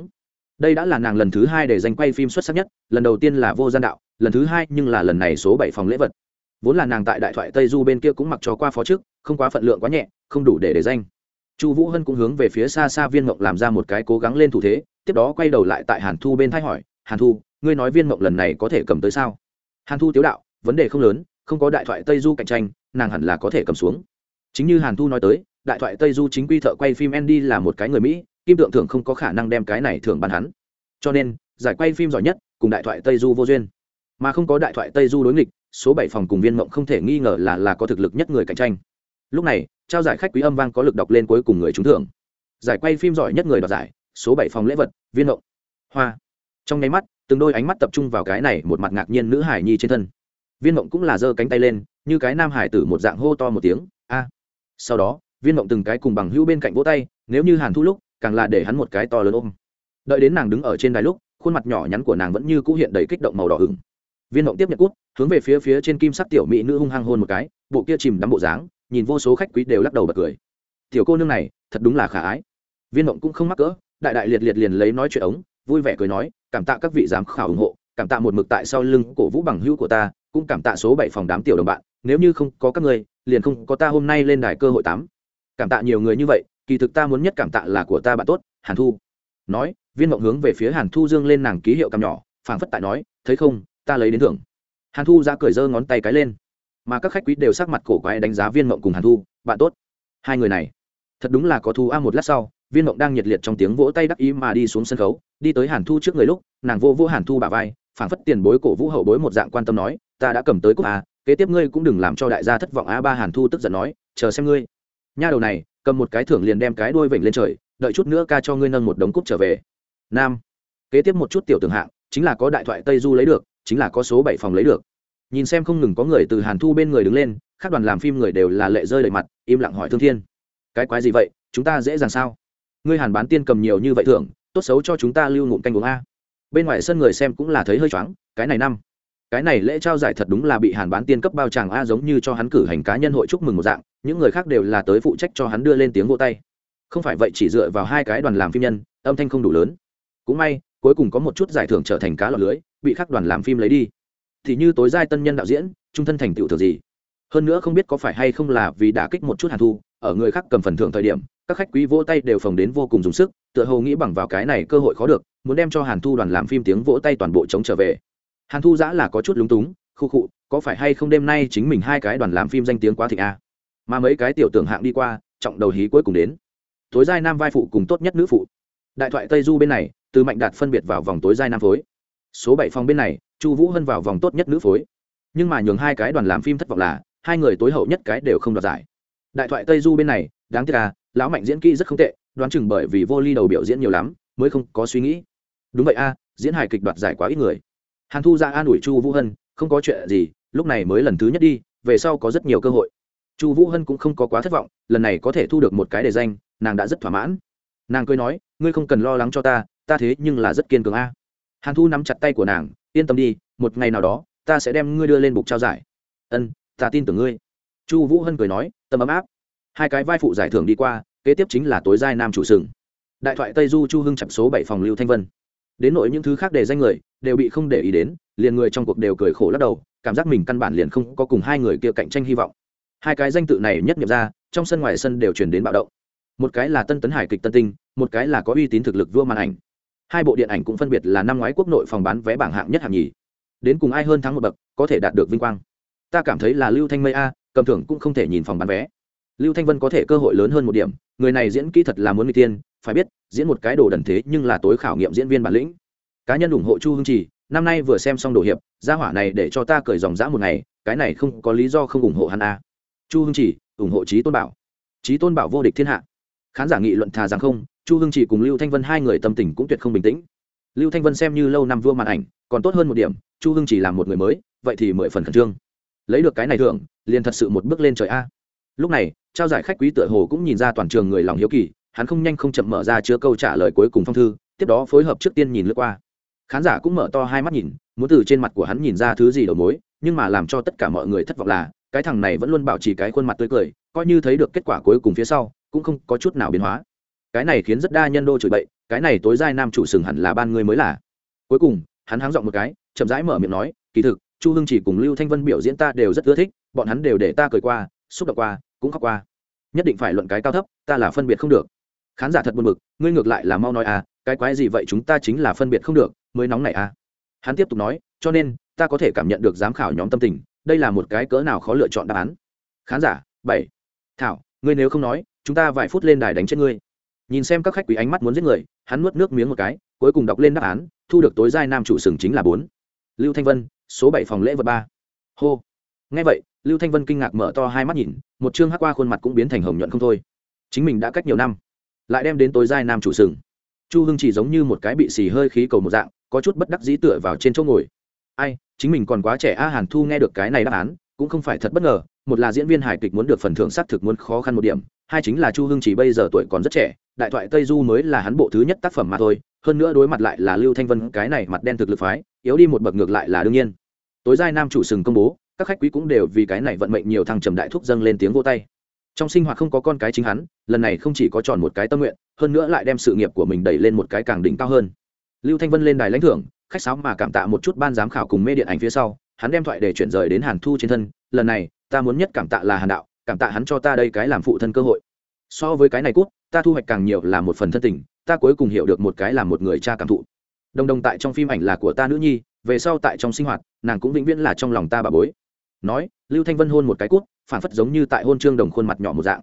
Đây đã là nàng lần thứ hai để danh quay phim xuất sắc nhất, lần đầu tiên là vô gian đạo, lần thứ hai nhưng là lần này số bảy phòng lễ vật. Vốn là nàng tại đại thoại tây du bên kia cũng mặc cho qua phó trước, không quá phận lượng quá nhẹ không đủ để để danh. Chu vũ hân cũng hướng về phía xa xa viên mộng làm ra một cái cố gắng lên thủ thế, tiếp đó quay đầu lại tại hàn thu bên thay hỏi, hàn thu, ngươi nói viên mộng lần này có thể cầm tới sao? Hàn thu tiếu đạo, vấn đề không lớn, không có đại thoại tây du cạnh tranh, nàng hẳn là có thể cầm xuống. Chính như hàn thu nói tới, đại thoại tây du chính quy thợ quay phim andy là một cái người mỹ, kim tượng thường không có khả năng đem cái này thường bàn hắn. Cho nên, giải quay phim giỏi nhất, cùng đại thoại tây du vô duyên. Mà không có đại thoại tây du đối nghịch, số bảy phòng cùng viên mộng không thể nghi ngờ là là có thực lực nhất người cạnh tranh. Lúc này trao giải khách quý âm vang có lực đọc lên cuối cùng người trúng thưởng. Giải quay phim giỏi nhất người đoạt giải, số bảy phòng lễ vật, viên động hoa. Trong nháy mắt, từng đôi ánh mắt tập trung vào cái này một mặt ngạc nhiên nữ hải nhi trên thân. Viên mộng cũng là giơ cánh tay lên, như cái nam hải tử một dạng hô to một tiếng, a. Sau đó, viên mộng từng cái cùng bằng hữu bên cạnh vỗ tay, nếu như hàn thu lúc, càng là để hắn một cái to lớn ôm. Đợi đến nàng đứng ở trên đài lúc, khuôn mặt nhỏ nhắn của nàng vẫn như cũ hiện đầy kích động màu đỏ hừng viên mộng tiếp nhận cút hướng về phía phía trên kim sắc tiểu mỹ nữ hung hăng hôn một cái, bộ kia chìm đắm bộ dáng nhìn vô số khách quý đều lắc đầu bật cười. Tiểu cô nương này, thật đúng là khả ái. Viên mộng cũng không mắc cỡ, đại đại liệt liệt liền lấy nói chuyện ống, vui vẻ cười nói, cảm tạ các vị giám khảo ủng hộ, cảm tạ một mực tại sau lưng cổ vũ bằng hữu của ta, cũng cảm tạ số bảy phòng đám tiểu đồng bạn, nếu như không có các người liền không có ta hôm nay lên đài cơ hội tám. Cảm tạ nhiều người như vậy, kỳ thực ta muốn nhất cảm tạ là của ta bạn tốt, hàn thu. Nói, viên mộng hướng về phía hàn thu dương lên nàng ký hiệu cằm nhỏ, phảng phất tại nói, thấy không, ta lấy đến thưởng. Hàn thu ra cười giơ ngón tay cái lên mà các khách quý đều sắc mặt cổ quái đánh giá viên mộng cùng hàn thu bạn tốt hai người này thật đúng là có thu a một lát sau viên mộng đang nhiệt liệt trong tiếng vỗ tay đắc ý mà đi xuống sân khấu đi tới hàn thu trước người lúc nàng vô vô hàn thu bà vai phảng phất tiền bối cổ vũ hậu bối một dạng quan tâm nói ta đã cầm tới cúc a kế tiếp ngươi cũng đừng làm cho đại gia thất vọng a ba hàn thu tức giận nói chờ xem ngươi nha đầu này cầm một cái thưởng liền đem cái đuôi vểnh lên trời đợi chút nữa ca cho ngươi nâng một đống cúc trở về nam kế tiếp một chút tiểu tưởng hạng chính là có đại thoại tây du lấy được chính là có số bảy phòng lấy được nhìn xem không ngừng có người từ hàn thu bên người đứng lên, các đoàn làm phim người đều là lệ rơi đầy mặt, im lặng hỏi thương thiên. Cái quái gì vậy? Chúng ta dễ dàng sao? Ngươi hàn bán tiên cầm nhiều như vậy thưởng, tốt xấu cho chúng ta lưu ngụm canh uống a. Bên ngoài sân người xem cũng là thấy hơi choáng, cái này năm. Cái này lễ trao giải thật đúng là bị hàn bán tiên cấp bao tràng a giống như cho hắn cử hành cá nhân hội chúc mừng một dạng, những người khác đều là tới phụ trách cho hắn đưa lên tiếng vô tay. Không phải vậy chỉ dựa vào hai cái đoàn làm phim nhân, âm thanh không đủ lớn. Cũng may, cuối cùng có một chút giải thưởng trở thành cá lọt lưới, bị các đoàn làm phim lấy đi thì như tối giai tân nhân đạo diễn, trung thân thành tựu thường gì. Hơn nữa không biết có phải hay không là vì đã kích một chút hàn thu, ở người khác cầm phần thưởng thời điểm, các khách quý vỗ tay đều phồng đến vô cùng dùng sức, tựa hồ nghĩ bằng vào cái này cơ hội khó được, muốn đem cho hàn thu đoàn làm phim tiếng vỗ tay toàn bộ chống trở về. Hàn thu giã là có chút lúng túng, khu khụ có phải hay không đêm nay chính mình hai cái đoàn làm phim danh tiếng quá thịnh a? Mà mấy cái tiểu tưởng hạng đi qua, trọng đầu hí cuối cùng đến. Tối giai nam vai phụ cùng tốt nhất nữ phụ. Đại thoại tây du bên này, từ mạnh đạt phân biệt vào vòng tối giai nam phối số bảy phòng bên này, chu vũ hân vào vòng tốt nhất nữ phối. Nhưng mà nhường hai cái đoàn làm phim thất vọng là, hai người tối hậu nhất cái đều không đoạt giải. Đại thoại tây du bên này, đáng tiếc là lão mạnh diễn kỹ rất không tệ, đoán chừng bởi vì vô ly đầu biểu diễn nhiều lắm, mới không có suy nghĩ. Đúng vậy a diễn hài kịch đoạt giải quá ít người. Hàn thu ra an ủi chu vũ hân, không có chuyện gì, lúc này mới lần thứ nhất đi, về sau có rất nhiều cơ hội. Chu vũ hân cũng không có quá thất vọng, lần này có thể thu được một cái đề danh, nàng đã rất thỏa mãn. Nàng cười nói, ngươi không cần lo lắng cho ta ta thế nhưng là rất kiên cường a hàn thu nắm chặt tay của nàng, yên tâm đi, một ngày nào đó, ta sẽ đem ngươi đưa lên bục trao giải. Ân, ta tin tưởng ngươi. Chu vũ hân cười nói tâm ấm áp. Hai cái vai phụ giải thưởng đi qua, kế tiếp chính là tối giai nam chủ sừng. Đại thoại tây du chu hưng chặt số bảy phòng lưu thanh vân. Đến nội những thứ khác để danh người, đều bị không để ý đến, liền người trong cuộc đều cười khổ lắc đầu, cảm giác mình căn bản liền không có cùng hai người kia cạnh tranh hy vọng. Hai cái danh tự này nhất nhập ra, trong sân ngoài sân đều chuyển đến bạo động. Một cái là tân tấn hải kịch tân tinh, một cái là có uy tín thực lực vua màn ảnh hai bộ điện ảnh cũng phân biệt là năm ngoái quốc nội phòng bán vé bảng hạng nhất hạng nhì. Đến cùng ai hơn thắng một bậc, có thể đạt được vinh quang. Ta cảm thấy là lưu thanh mây a, cầm thưởng cũng không thể nhìn phòng bán vé. Lưu thanh vân có thể cơ hội lớn hơn một điểm, người này diễn kỹ thật là muốn người tiên, phải biết, diễn một cái đồ đần thế nhưng là tối khảo nghiệm diễn viên bản lĩnh. Cá nhân ủng hộ chu hương trì, năm nay vừa xem xong đồ hiệp, gia hỏa này để cho ta cởi dòng dã một ngày, cái này không có lý do không ủng hộ hắn a. Chu hương trì, ủng hộ trí tôn bảo. Trí tôn bảo vô địch thiên hạ. Khán giả nghị luận thà rằng không chu hưng chỉ cùng lưu thanh vân hai người tâm tình cũng tuyệt không bình tĩnh. Lưu thanh vân xem như lâu năm vua màn ảnh, còn tốt hơn một điểm, chu hưng chỉ là một người mới, vậy thì mười phần khẩn trương. Lấy được cái này thưởng, liền thật sự một bước lên trời a. Lúc này, trao giải khách quý tựa hồ cũng nhìn ra toàn trường người lòng hiếu kỳ, hắn không nhanh không chậm mở ra chứa câu trả lời cuối cùng phong thư, tiếp đó phối hợp trước tiên nhìn lướt qua. Khán giả cũng mở to hai mắt nhìn, muốn từ trên mặt của hắn nhìn ra thứ gì đầu mối, nhưng mà làm cho tất cả mọi người thất vọng là, cái thằng này vẫn luôn bảo trì cái khuôn mặt tươi cười, coi như thấy được kết quả cuối cùng phía sau, cũng không có chút nào biến hóa cái này khiến rất đa nhân đô chửi bậy, cái này tối giai nam chủ sừng hẳn là ban người mới là. Cuối cùng, hắn háng giọng một cái, chậm rãi mở miệng nói, kỳ thực, chu hưng chỉ cùng lưu thanh vân biểu diễn ta đều rất ưa thích, bọn hắn đều để ta cười qua, xúc động qua, cũng khóc qua. Nhất định phải luận cái cao thấp, ta là phân biệt không được. Khán giả thật buồn bực, ngươi ngược lại là mau nói à cái quái gì vậy chúng ta chính là phân biệt không được, mới nóng này à. Hắn tiếp tục nói, cho nên, ta có thể cảm nhận được giám khảo nhóm tâm tình, đây là một cái cỡ nào khó lựa chọn đáp án. Khán giả, bảy. Thảo, ngươi nếu không nói, chúng ta vài phút lên đài đánh chết ngươi nhìn xem các khách quý ánh mắt muốn giết người, hắn nuốt nước miếng một cái, cuối cùng đọc lên đáp án, thu được tối giai nam chủ sừng chính là bốn. Lưu thanh vân, số bảy phòng lễ vật ba. Hô. Ngay vậy, lưu thanh vân kinh ngạc mở to hai mắt nhìn, một chương hắc qua khuôn mặt cũng biến thành hồng nhuận không thôi. Chính mình đã cách nhiều năm, lại đem đến tối giai nam chủ sừng. Chu hưng chỉ giống như một cái bị xì hơi khí cầu một dạng, có chút bất đắc dĩ tựa vào trên chỗ ngồi. Ai, chính mình còn quá trẻ a, hàn thu nghe được cái này đáp án, cũng không phải thật bất ngờ, một là diễn viên hài kịch muốn được phần thưởng xác thực muốn khó khăn một điểm, hai chính là chu hưng chỉ bây giờ tuổi còn rất trẻ đại thoại tây du mới là hắn bộ thứ nhất tác phẩm mà thôi, hơn nữa đối mặt lại là lưu thanh vân, cái này mặt đen thực lực phái, yếu đi một bậc ngược lại là đương nhiên. Tối giai nam chủ sừng công bố, các khách quý cũng đều vì cái này vận mệnh nhiều thằng trầm đại thúc dâng lên tiếng vô tay. Trong sinh hoạt không có con cái chính hắn, lần này không chỉ có tròn một cái tâm nguyện, hơn nữa lại đem sự nghiệp của mình đẩy lên một cái càng đỉnh cao hơn. Lưu thanh vân lên đài lãnh thưởng, khách sáo mà cảm tạ một chút ban giám khảo cùng mê điện ảnh phía sau, hắn đem thoại để chuyển rời đến hàn thu trên thân, lần này, ta muốn nhất cảm tạ là hàn đạo, cảm tạ hắn cho ta đây cái làm phụ thân cơ hội. So với cái này cút ta thu hoạch càng nhiều là một phần thân tình, ta cuối cùng hiểu được một cái là một người cha cảm thụ. Đồng đồng tại trong phim ảnh là của ta nữ nhi, về sau tại trong sinh hoạt, nàng cũng vĩnh viễn là trong lòng ta bà bối. Nói, lưu thanh vân hôn một cái cút, phản phất giống như tại hôn trương đồng khuôn mặt nhỏ một dạng.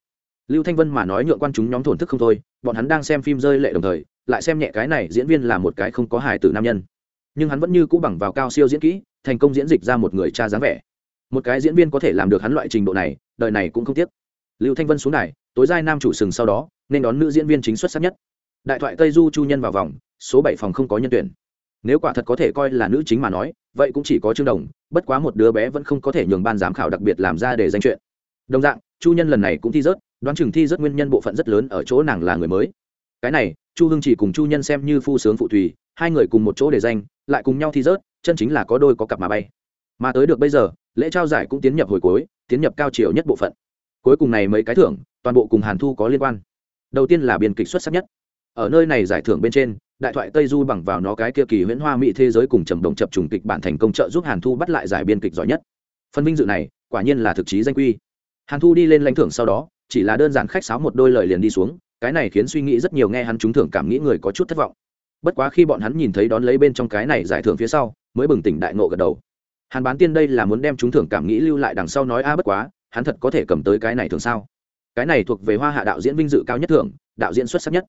Lưu thanh vân mà nói nhượng quan chúng nhóm thổn thức không thôi, bọn hắn đang xem phim rơi lệ đồng thời, lại xem nhẹ cái này diễn viên là một cái không có hài tử nam nhân. Nhưng hắn vẫn như cũ bằng vào cao siêu diễn kỹ, thành công diễn dịch ra một người cha dáng vẻ. Một cái diễn viên có thể làm được hắn loại trình độ này, đời này cũng không tiếc. Lưu thanh vân xuống đài tối giai nam chủ sừng sau đó, nên đón nữ diễn viên chính xuất sắc nhất. Đại thoại tây du chu nhân vào vòng, số bảy phòng không có nhân tuyển. Nếu quả thật có thể coi là nữ chính mà nói, vậy cũng chỉ có trương đồng, bất quá một đứa bé vẫn không có thể nhường ban giám khảo đặc biệt làm ra để danh chuyện. Đồng dạng, chu nhân lần này cũng thi rớt, đoán chừng thi rớt nguyên nhân bộ phận rất lớn ở chỗ nàng là người mới. Cái này, chu hưng chỉ cùng chu nhân xem như phu sướng phụ thùy hai người cùng một chỗ để danh, lại cùng nhau thi rớt, chân chính là có đôi có cặp mà bay. Mà tới được bây giờ, lễ trao giải cũng tiến nhập hồi cuối, tiến nhập cao chiều nhất bộ phận. Cuối cùng này mấy cái thưởng toàn bộ cùng hàn thu có liên quan. Đầu tiên là biên kịch xuất sắc nhất. Ở nơi này giải thưởng bên trên, đại thoại tây du bằng vào nó cái kia kỳ huyễn hoa mỹ thế giới cùng trầm động chập trùng kịch bản thành công trợ giúp hàn thu bắt lại giải biên kịch giỏi nhất. Phần vinh dự này, quả nhiên là thực chí danh quy. Hàn thu đi lên lãnh thưởng sau đó, chỉ là đơn giản khách sáo một đôi lời liền đi xuống, cái này khiến suy nghĩ rất nhiều nghe hắn trúng thưởng cảm nghĩ người có chút thất vọng. Bất quá khi bọn hắn nhìn thấy đón lấy bên trong cái này giải thưởng phía sau, mới bừng tỉnh đại ngộ gật đầu. Hàn bán tiên đây là muốn đem trúng thưởng cảm nghĩ lưu lại đằng sau nói, a, bất quá, hắn thật có thể cầm tới cái này thường sao? Cái này thuộc về hoa hạ đạo diễn vinh dự cao nhất thưởng, đạo diễn xuất sắc nhất.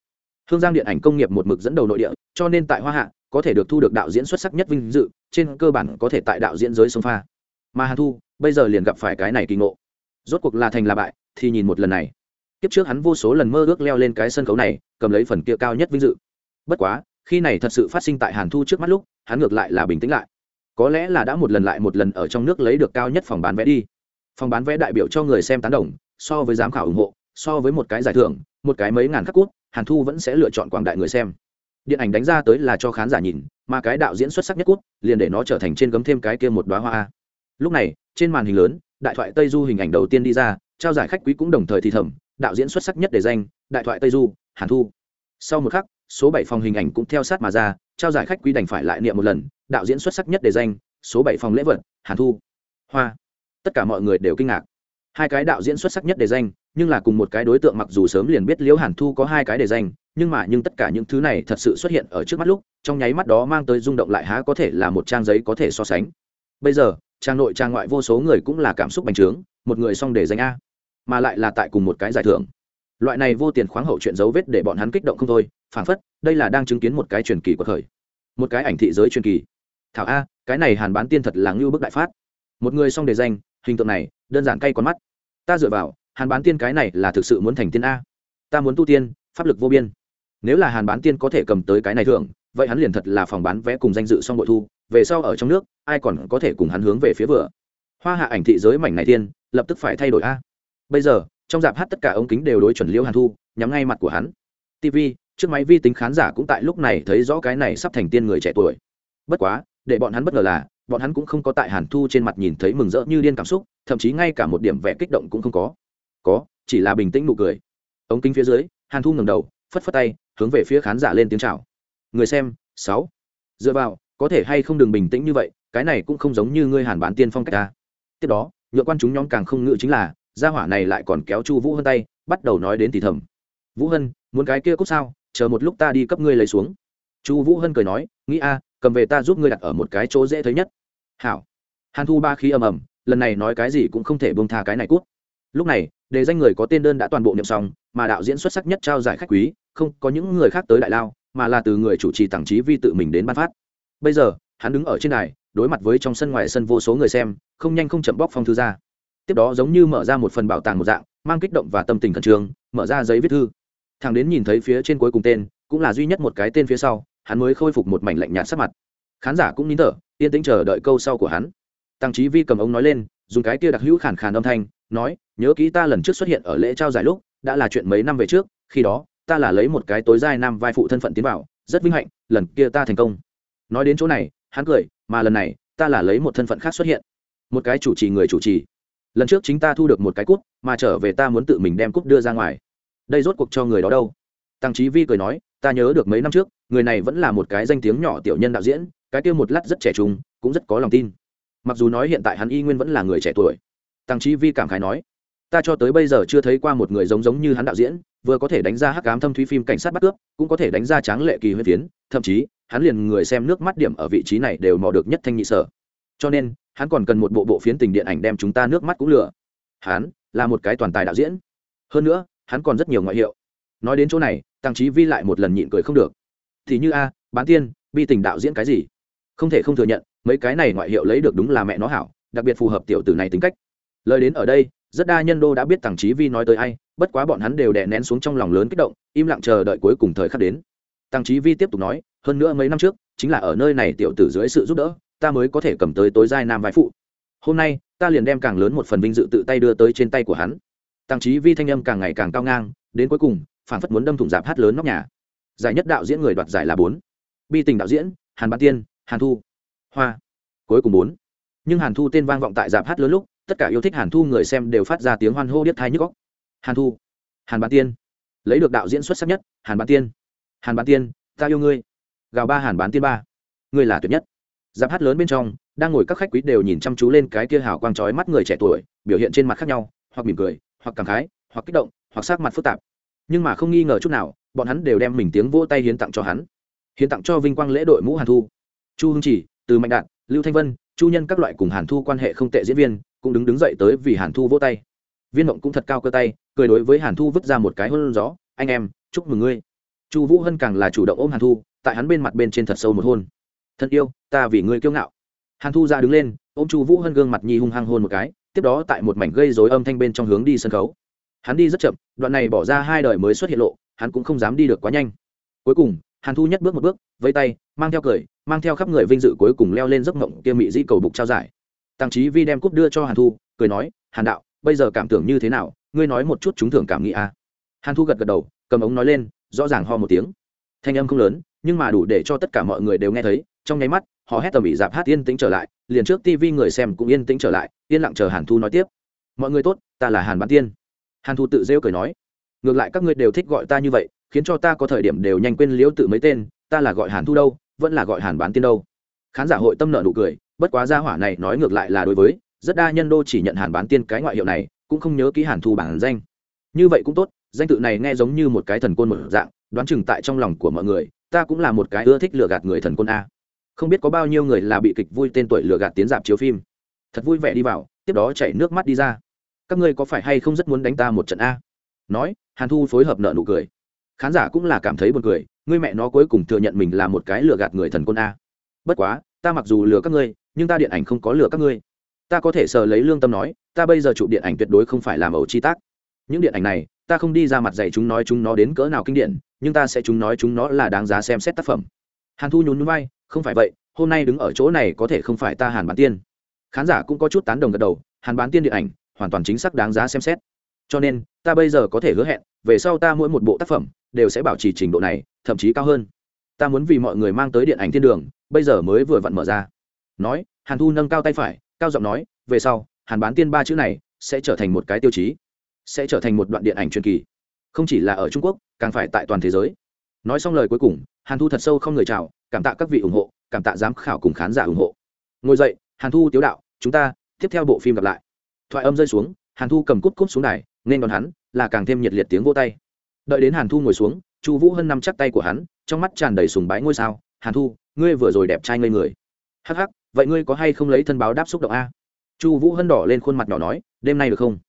Hương giang điện ảnh công nghiệp một mực dẫn đầu nội địa, cho nên tại hoa hạ, có thể được thu được đạo diễn xuất sắc nhất vinh dự, trên cơ bản có thể tại đạo diễn giới sông pha. Mà hàn thu, bây giờ liền gặp phải cái này kỳ ngộ. Rốt cuộc là thành là bại, thì nhìn một lần này. Kiếp trước hắn vô số lần mơ ước leo lên cái sân khấu này, cầm lấy phần kia cao nhất vinh dự. Bất quá, khi này thật sự phát sinh tại hàn thu trước mắt lúc, hắn ngược lại là bình tĩnh lại. Có lẽ là đã một lần lại một lần ở trong nước lấy được cao nhất phòng bán vé đi. Phòng bán vé đại biểu cho người xem tán đồng so với giám khảo ủng hộ, so với một cái giải thưởng, một cái mấy ngàn khắc cút, hàn thu vẫn sẽ lựa chọn quảng đại người xem. Điện ảnh đánh ra tới là cho khán giả nhìn, mà cái đạo diễn xuất sắc nhất cút, liền để nó trở thành trên gấm thêm cái kia một đoá hoa lúc này, trên màn hình lớn, đại thoại tây du hình ảnh đầu tiên đi ra, trao giải khách quý cũng đồng thời thi thầm, đạo diễn xuất sắc nhất để danh, đại thoại tây du, hàn thu. Sau một khắc, số bảy phòng hình ảnh cũng theo sát mà ra, trao giải khách quý đành phải lại niệm một lần, đạo diễn xuất sắc nhất để danh, số bảy phòng lễ vật, hàn thu. Hoa. Tất cả mọi người đều kinh ngạc hai cái đạo diễn xuất sắc nhất để danh, nhưng là cùng một cái đối tượng mặc dù sớm liền biết liễu hàn thu có hai cái để danh, nhưng mà nhưng tất cả những thứ này thật sự xuất hiện ở trước mắt lúc, trong nháy mắt đó mang tới rung động lại há có thể là một trang giấy có thể so sánh. Bây giờ, trang nội trang ngoại vô số người cũng là cảm xúc bành trướng, một người xong để danh a, mà lại là tại cùng một cái giải thưởng. Loại này vô tiền khoáng hậu chuyện dấu vết để bọn hắn kích động không thôi phản phất, đây là đang chứng kiến một cái truyền kỳ của thời. Một cái ảnh thị giới truyền kỳ. Thảo a, cái này hàn bán tiên thật là ngưu bức đại phát. Một người xong để danh, hình tượng này đơn giản cay con mắt. Ta dựa vào, hàn bán tiên cái này là thực sự muốn thành tiên a. Ta muốn tu tiên, pháp lực vô biên. Nếu là hàn bán tiên có thể cầm tới cái này thường vậy hắn liền thật là phòng bán vé cùng danh dự xong bội thu, về sau ở trong nước, ai còn có thể cùng hắn hướng về phía vừa. Hoa hạ ảnh thị giới mảnh này tiên, lập tức phải thay đổi a. Bây giờ, trong dạp hát tất cả ống kính đều đối chuẩn liễu hàn thu, nhắm ngay mặt của hắn. Tv chiếc máy vi tính khán giả cũng tại lúc này thấy rõ cái này sắp thành tiên người trẻ tuổi. Bất quá, để bọn hắn bất ngờ là bọn hắn cũng không có tại hàn thu trên mặt nhìn thấy mừng rỡ như điên cảm xúc, thậm chí ngay cả một điểm vẻ kích động cũng không có. Có, chỉ là bình tĩnh nụ cười. Ống kính phía dưới, hàn thu ngầm đầu, phất phất tay, hướng về phía khán giả lên tiếng chào. Người xem, sáu. Dựa vào, có thể hay không đừng bình tĩnh như vậy, cái này cũng không giống như ngươi hàn bán tiên phong cách ta. Tiếp đó nhựa quan chúng nhóm càng không ngự chính là, gia hỏa này lại còn kéo chu vũ hân tay, bắt đầu nói đến thì thầm. Vũ hân, muốn cái kia cúc sao? Chờ một lúc ta đi cấp ngươi lấy xuống. Chu vũ hân cười nói, nghĩ a, cầm về ta giúp ngươi đặt ở một cái chỗ dễ thấy nhất hảo. Hàn thu ba khí ầm ầm, lần này nói cái gì cũng không thể bông tha cái này cút. Lúc này đề danh người có tên đơn đã toàn bộ niệm xong, mà đạo diễn xuất sắc nhất trao giải khách quý, không có những người khác tới đại lao, mà là từ người chủ trì tặng trí vi tự mình đến ban phát. Bây giờ, hắn đứng ở trên đài, đối mặt với trong sân ngoài sân vô số người xem, không nhanh không chậm bóc phong thư ra. Tiếp đó giống như mở ra một phần bảo tàng một dạng, mang kích động và tâm tình khẩn trương, mở ra giấy viết thư. Thằng đến nhìn thấy phía trên cuối cùng tên, cũng là duy nhất một cái tên phía sau, hắn mới khôi phục một mảnh lạnh nhạt sắc mặt. Khán giả cũng nín thở yên tĩnh chờ đợi câu sau của hắn. Tăng trí vi cầm ống nói lên, dùng cái kia đặc hữu khàn khàn âm thanh, nói, nhớ kỹ ta lần trước xuất hiện ở lễ trao giải lúc, đã là chuyện mấy năm về trước, khi đó, ta là lấy một cái tối giai nam vai phụ thân phận tiến vào, rất vinh hạnh, lần kia ta thành công. Nói đến chỗ này, hắn cười, mà lần này, ta là lấy một thân phận khác xuất hiện. Một cái chủ trì người chủ trì. Lần trước chính ta thu được một cái cúp, mà trở về ta muốn tự mình đem cúp đưa ra ngoài. Đây rốt cuộc cho người đó đâu? Tăng trí vi cười nói, ta nhớ được mấy năm trước, người này vẫn là một cái danh tiếng nhỏ tiểu nhân đạo diễn cái kia một lát rất trẻ trung, cũng rất có lòng tin. Mặc dù nói hiện tại hắn y nguyên vẫn là người trẻ tuổi. Tăng trí vi cảm khái nói, ta cho tới bây giờ chưa thấy qua một người giống giống như hắn đạo diễn, vừa có thể đánh ra hắc ám thâm thúy phim cảnh sát bắt cướp, cũng có thể đánh ra tráng lệ kỳ huyết tiến thậm chí, hắn liền người xem nước mắt điểm ở vị trí này đều mò được nhất thanh nhị sở. Cho nên, hắn còn cần một bộ bộ phiến tình điện ảnh đem chúng ta nước mắt cũng lừa. Hắn là một cái toàn tài đạo diễn. Hơn nữa, hắn còn rất nhiều ngoại hiệu. Nói đến chỗ này, tăng trí vi lại một lần nhịn cười không được. Thì như a, bán tiên, bi tình đạo diễn cái gì? Không thể không thừa nhận, mấy cái này ngoại hiệu lấy được đúng là mẹ nó hảo, đặc biệt phù hợp tiểu tử này tính cách. Lời đến ở đây, rất đa nhân đô đã biết tăng trí vi nói tới ai, bất quá bọn hắn đều đè nén xuống trong lòng lớn kích động, im lặng chờ đợi cuối cùng thời khắc đến. Tăng trí vi tiếp tục nói, hơn nữa mấy năm trước, chính là ở nơi này tiểu tử dưới sự giúp đỡ, ta mới có thể cầm tới tối giai nam vai phụ. Hôm nay, ta liền đem càng lớn một phần vinh dự tự tay đưa tới trên tay của hắn. Tăng trí vi thanh âm càng ngày càng cao ngang, đến cuối cùng phản phất muốn đâm thủng dạp hát lớn nóc nhà. Giải nhất đạo diễn người đoạt giải là bốn. Bi tình đạo diễn, hàn bán tiên hàn thu. Hoa. Cuối cùng bốn. Nhưng hàn thu tên vang vọng tại dạp hát lớn lúc, tất cả yêu thích hàn thu người xem đều phát ra tiếng hoan hô điếc thai nhức góc hàn thu. Hàn bán tiên. Lấy được đạo diễn xuất sắc nhất, hàn bán tiên. Hàn bán tiên, ta yêu ngươi. Gào ba hàn bán tiên ba. Ngươi là tuyệt nhất. Dạp hát lớn bên trong, đang ngồi các khách quý đều nhìn chăm chú lên cái kia hào quang trói mắt người trẻ tuổi, biểu hiện trên mặt khác nhau, hoặc mỉm cười, hoặc cảm khái, hoặc kích động, hoặc sắc mặt phức tạp. Nhưng mà không nghi ngờ chút nào, bọn hắn đều đem mình tiếng vỗ tay hiến tặng cho hắn. Hiến tặng cho vinh quang lễ đội mũ hàn thu chu hưng chỉ, từ mạnh đạn lưu thanh vân, chu nhân các loại cùng hàn thu quan hệ không tệ diễn viên, cũng đứng đứng dậy tới vì hàn thu vỗ tay. Viên mộng cũng thật cao cơ tay, cười đối với hàn thu vứt ra một cái hôn gió, anh em, chúc mừng ngươi. Chu vũ hân càng là chủ động ôm hàn thu, tại hắn bên mặt bên trên thật sâu một hôn. Thân yêu, ta vì ngươi kiêu ngạo. Hàn thu ra đứng lên, ôm chu vũ hân gương mặt nhi hung hăng hôn một cái, tiếp đó tại một mảnh gây dối âm thanh bên trong hướng đi sân khấu. Hắn đi rất chậm, đoạn này bỏ ra hai đời mới xuất hiện lộ, hắn cũng không dám đi được quá nhanh. Cuối cùng hàn thu nhất bước một bước vây tay, mang theo cười, mang theo khắp người vinh dự cuối cùng leo lên giấc mộng kia mị dĩ cầu bục trao giải. Tăng trí vi đem cúp đưa cho hàn thu, cười nói, hàn đạo, bây giờ cảm tưởng như thế nào? Ngươi nói một chút chúng thưởng cảm nghĩ a à. hàn thu gật gật đầu, cầm ống nói lên, rõ ràng ho một tiếng. Thanh âm không lớn, nhưng mà đủ để cho tất cả mọi người đều nghe thấy, trong nháy mắt, họ hét tầm ĩ dạp hát yên tĩnh trở lại, liền trước tv người xem cũng yên tĩnh trở lại, yên lặng chờ hàn thu nói tiếp. Mọi người tốt, ta là hàn bán tiên. Hàn thu tự rêu cười nói, ngược lại các ngươi đều thích gọi ta như vậy khiến cho ta có thời điểm đều nhanh quên liễu tự mấy tên, ta là gọi hàn thu đâu, vẫn là gọi hàn bán tiên đâu. Khán giả hội tâm nợ nụ cười, bất quá gia hỏa này nói ngược lại là đối với, rất đa nhân đô chỉ nhận hàn bán tiên cái ngoại hiệu này, cũng không nhớ ký hàn thu bản danh. Như vậy cũng tốt, danh tự này nghe giống như một cái thần côn một dạng, đoán chừng tại trong lòng của mọi người, ta cũng là một cái ưa thích lừa gạt người thần côn a. Không biết có bao nhiêu người là bị kịch vui tên tuổi lừa gạt tiến dạp chiếu phim. Thật vui vẻ đi vào, tiếp đó chảy nước mắt đi ra. Các ngươi có phải hay không rất muốn đánh ta một trận a? Nói, hàn thu phối hợp nợ nụ cười khán giả cũng là cảm thấy buồn cười, ngươi mẹ nó cuối cùng thừa nhận mình là một cái lừa gạt người thần côn a. Bất quá, ta mặc dù lừa các ngươi, nhưng ta điện ảnh không có lừa các ngươi. Ta có thể sờ lấy lương tâm nói, ta bây giờ chụp điện ảnh tuyệt đối không phải làm ẩu chi tác. Những điện ảnh này, ta không đi ra mặt dạy chúng nói chúng nó đến cỡ nào kinh điển, nhưng ta sẽ chúng nói chúng nó là đáng giá xem xét tác phẩm. Hàn thu nhún núi bay không phải vậy, hôm nay đứng ở chỗ này có thể không phải ta hàn bán tiên. Khán giả cũng có chút tán đồng gật đầu, hàn bán tiên điện ảnh, hoàn toàn chính xác đáng giá xem xét cho nên, ta bây giờ có thể hứa hẹn, về sau ta mỗi một bộ tác phẩm đều sẽ bảo trì trình độ này, thậm chí cao hơn. Ta muốn vì mọi người mang tới điện ảnh thiên đường, bây giờ mới vừa vặn mở ra. Nói, hàn thu nâng cao tay phải, cao giọng nói, về sau, hàn bán tiên ba chữ này sẽ trở thành một cái tiêu chí, sẽ trở thành một đoạn điện ảnh truyền kỳ. Không chỉ là ở trung quốc, càng phải tại toàn thế giới. Nói xong lời cuối cùng, hàn thu thật sâu không người chào, cảm tạ các vị ủng hộ, cảm tạ giám khảo cùng khán giả ủng hộ. Ngồi dậy, hàn thu tiếu đạo, chúng ta tiếp theo bộ phim gặp lại. Thoại âm rơi xuống, hàn thu cầm cút cút xuống đài nên đón hắn, là càng thêm nhiệt liệt tiếng vô tay. Đợi đến hàn thu ngồi xuống, chu vũ hân nắm chắc tay của hắn, trong mắt tràn đầy sùng bái ngôi sao, hàn thu, ngươi vừa rồi đẹp trai ngây người. Hắc hắc, vậy ngươi có hay không lấy thân báo đáp xúc động a? Chu vũ hân đỏ lên khuôn mặt nhỏ nói, đêm nay được không?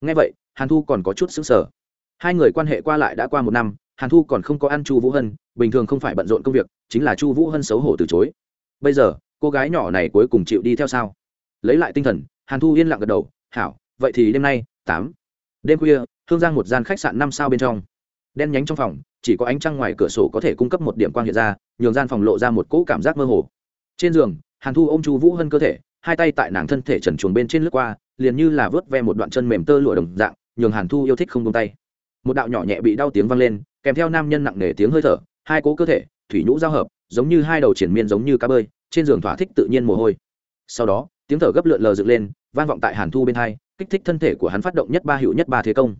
Nghe vậy, hàn thu còn có chút xứng sở hai người quan hệ qua lại đã qua một năm, hàn thu còn không có ăn chu vũ hân, bình thường không phải bận rộn công việc, chính là chu vũ hân xấu hổ từ chối. Bây giờ, cô gái nhỏ này cuối cùng chịu đi theo sao? Lấy lại tinh thần, hàn thu yên lặng gật đầu, hảo, vậy thì đêm nay, tám đêm khuya, hương giang một gian khách sạn năm sao bên trong. Đen nhánh trong phòng, chỉ có ánh trăng ngoài cửa sổ có thể cung cấp một điểm quang hiện ra, nhường gian phòng lộ ra một cỗ cảm giác mơ hồ. Trên giường, hàn thu ôm chu vũ hơn cơ thể, hai tay tại nàng thân thể trần chuồng bên trên lướt qua, liền như là vớt ve một đoạn chân mềm tơ lụa đồng dạng, nhường hàn thu yêu thích không tung tay. Một đạo nhỏ nhẹ bị đau tiếng vang lên, kèm theo nam nhân nặng nề tiếng hơi thở, hai cố cơ thể, thủy nhũ giao hợp, giống như hai đầu triển miên giống như cá bơi, trên giường thỏa thích tự nhiên mồ hôi. Sau đó, tiếng thở gấp lượn lờ dựng lên, vang vọng tại hàn thu bên hai kích thích thân thể của hắn phát động nhất ba hiệu nhất ba thế công.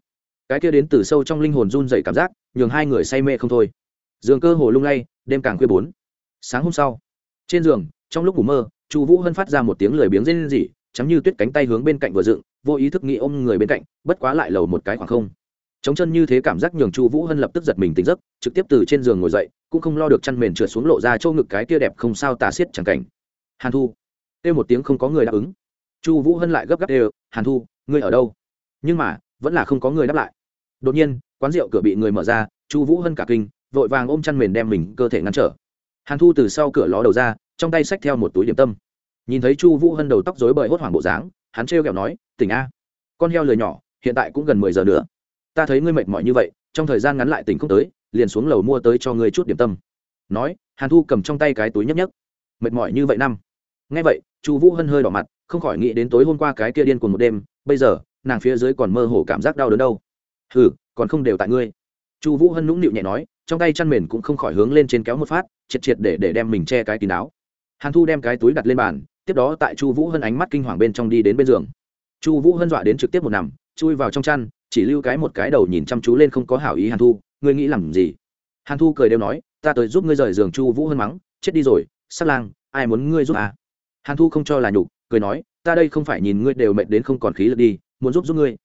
Cái kia đến từ sâu trong linh hồn run dày cảm giác, nhường hai người say mê không thôi. Giường cơ hồ lung lay, đêm càng khuya bốn. Sáng hôm sau, trên giường, trong lúc ngủ mơ, chu vũ hân phát ra một tiếng lười biếng rên rỉ chắm như tuyết cánh tay hướng bên cạnh vừa dựng, vô ý thức nghĩ ôm người bên cạnh, bất quá lại lầu một cái khoảng không. Chống chân như thế cảm giác nhường chu vũ hân lập tức giật mình tỉnh giấc, trực tiếp từ trên giường ngồi dậy, cũng không lo được chăn mền trượt xuống lộ ra châu ngực cái kia đẹp không sao tà xiết chẳng cảnh. Hàn thu, kêu một tiếng không có người đáp ứng. Chu vũ hân lại gấp gáp đều hàn thu, ngươi ở đâu? Nhưng mà, vẫn là không có người đáp lại. Đột nhiên, quán rượu cửa bị người mở ra, chu vũ hân cả kinh, vội vàng ôm chăn mền đem mình cơ thể ngăn trở. Hàn thu từ sau cửa ló đầu ra, trong tay xách theo một túi điểm tâm. Nhìn thấy chu vũ hân đầu tóc dối bời hốt hoảng bộ dáng, hắn trêu kẹo nói, tỉnh a, con heo lười nhỏ, hiện tại cũng gần mười giờ nữa. Ta thấy ngươi mệt mỏi như vậy, trong thời gian ngắn lại tỉnh không tới, liền xuống lầu mua tới cho ngươi chút điểm tâm. Nói, hàn thu cầm trong tay cái túi nhấp nhấp mệt mỏi như vậy năm. Ngay vậy, chu vũ hân hơi đỏ mặt không khỏi nghĩ đến tối hôm qua cái kia điên cuồng một đêm, bây giờ, nàng phía dưới còn mơ hồ cảm giác đau đớn đâu. Hừ, còn không đều tại ngươi. Chu vũ hân nũng nịu nhẹ nói, trong tay chăn mền cũng không khỏi hướng lên trên kéo một phát, triệt triệt để để đem mình che cái kín áo hàn thu đem cái túi đặt lên bàn, tiếp đó tại chu vũ hân ánh mắt kinh hoàng bên trong đi đến bên giường. Chu vũ hân dọa đến trực tiếp một nằm, chui vào trong chăn, chỉ lưu cái một cái đầu nhìn chăm chú lên không có hảo ý hàn thu, ngươi nghĩ làm gì? Hàn thu cười đều nói, ta tới giúp ngươi rời giường. Chu vũ hân mắng, chết đi rồi sắc lang, ai muốn ngươi giúp à? Hàn thu không cho là nhục cười nói, ta đây không phải nhìn ngươi đều mệt đến không còn khí lực đi, muốn giúp giúp ngươi.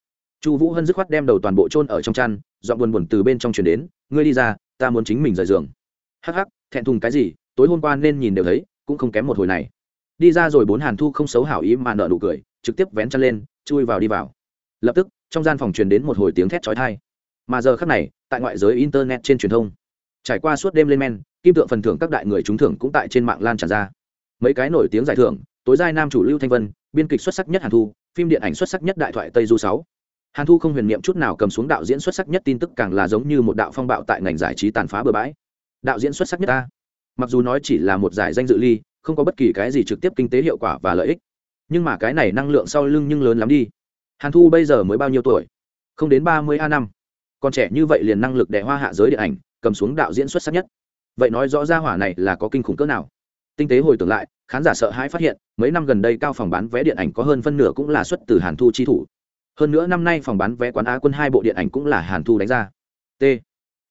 Chu vũ hân dứt khoát đem đầu toàn bộ chôn ở trong chăn dọn buồn buồn từ bên trong chuyển đến, ngươi đi ra, ta muốn chính mình rời giường. Hắc hắc, thẹn thùng cái gì, tối hôm qua nên nhìn đều thấy, cũng không kém một hồi này. Đi ra rồi bốn hàn thu không xấu hảo ý mà nợ nụ cười, trực tiếp vén chăn lên, chui vào đi vào. Lập tức, trong gian phòng truyền đến một hồi tiếng thét trói thai mà giờ khắc này, tại ngoại giới internet trên truyền thông, trải qua suốt đêm lên men, kim tượng phần thưởng các đại người trúng thưởng cũng tại trên mạng lan tràn ra. Mấy cái nổi tiếng giải thưởng tối giai nam chủ lưu thanh vân, biên kịch xuất sắc nhất hàn thu, phim điện ảnh xuất sắc nhất đại thoại tây du sáu. Hàn thu không huyền niệm chút nào cầm xuống đạo diễn xuất sắc nhất tin tức càng là giống như một đạo phong bạo tại ngành giải trí tàn phá bừa bãi. Đạo diễn xuất sắc nhất ta. Mặc dù nói chỉ là một giải danh dự ly, không có bất kỳ cái gì trực tiếp kinh tế hiệu quả và lợi ích. Nhưng mà cái này năng lượng sau lưng nhưng lớn lắm đi. Hàn thu bây giờ mới bao nhiêu tuổi? Không đến ba mươi a năm. Còn trẻ như vậy liền năng lực đẻ hoa hạ giới điện ảnh, cầm xuống đạo diễn xuất sắc nhất. Vậy nói rõ ra hỏa này là có kinh khủng cỡ nào? Tinh tế hồi tưởng lại, khán giả sợ hãi phát hiện, mấy năm gần đây cao phòng bán vé điện ảnh có hơn phân nửa cũng là xuất từ hàn thu chi thủ. Hơn nữa năm nay phòng bán vé quán á quân hai bộ điện ảnh cũng là hàn thu đánh ra. T.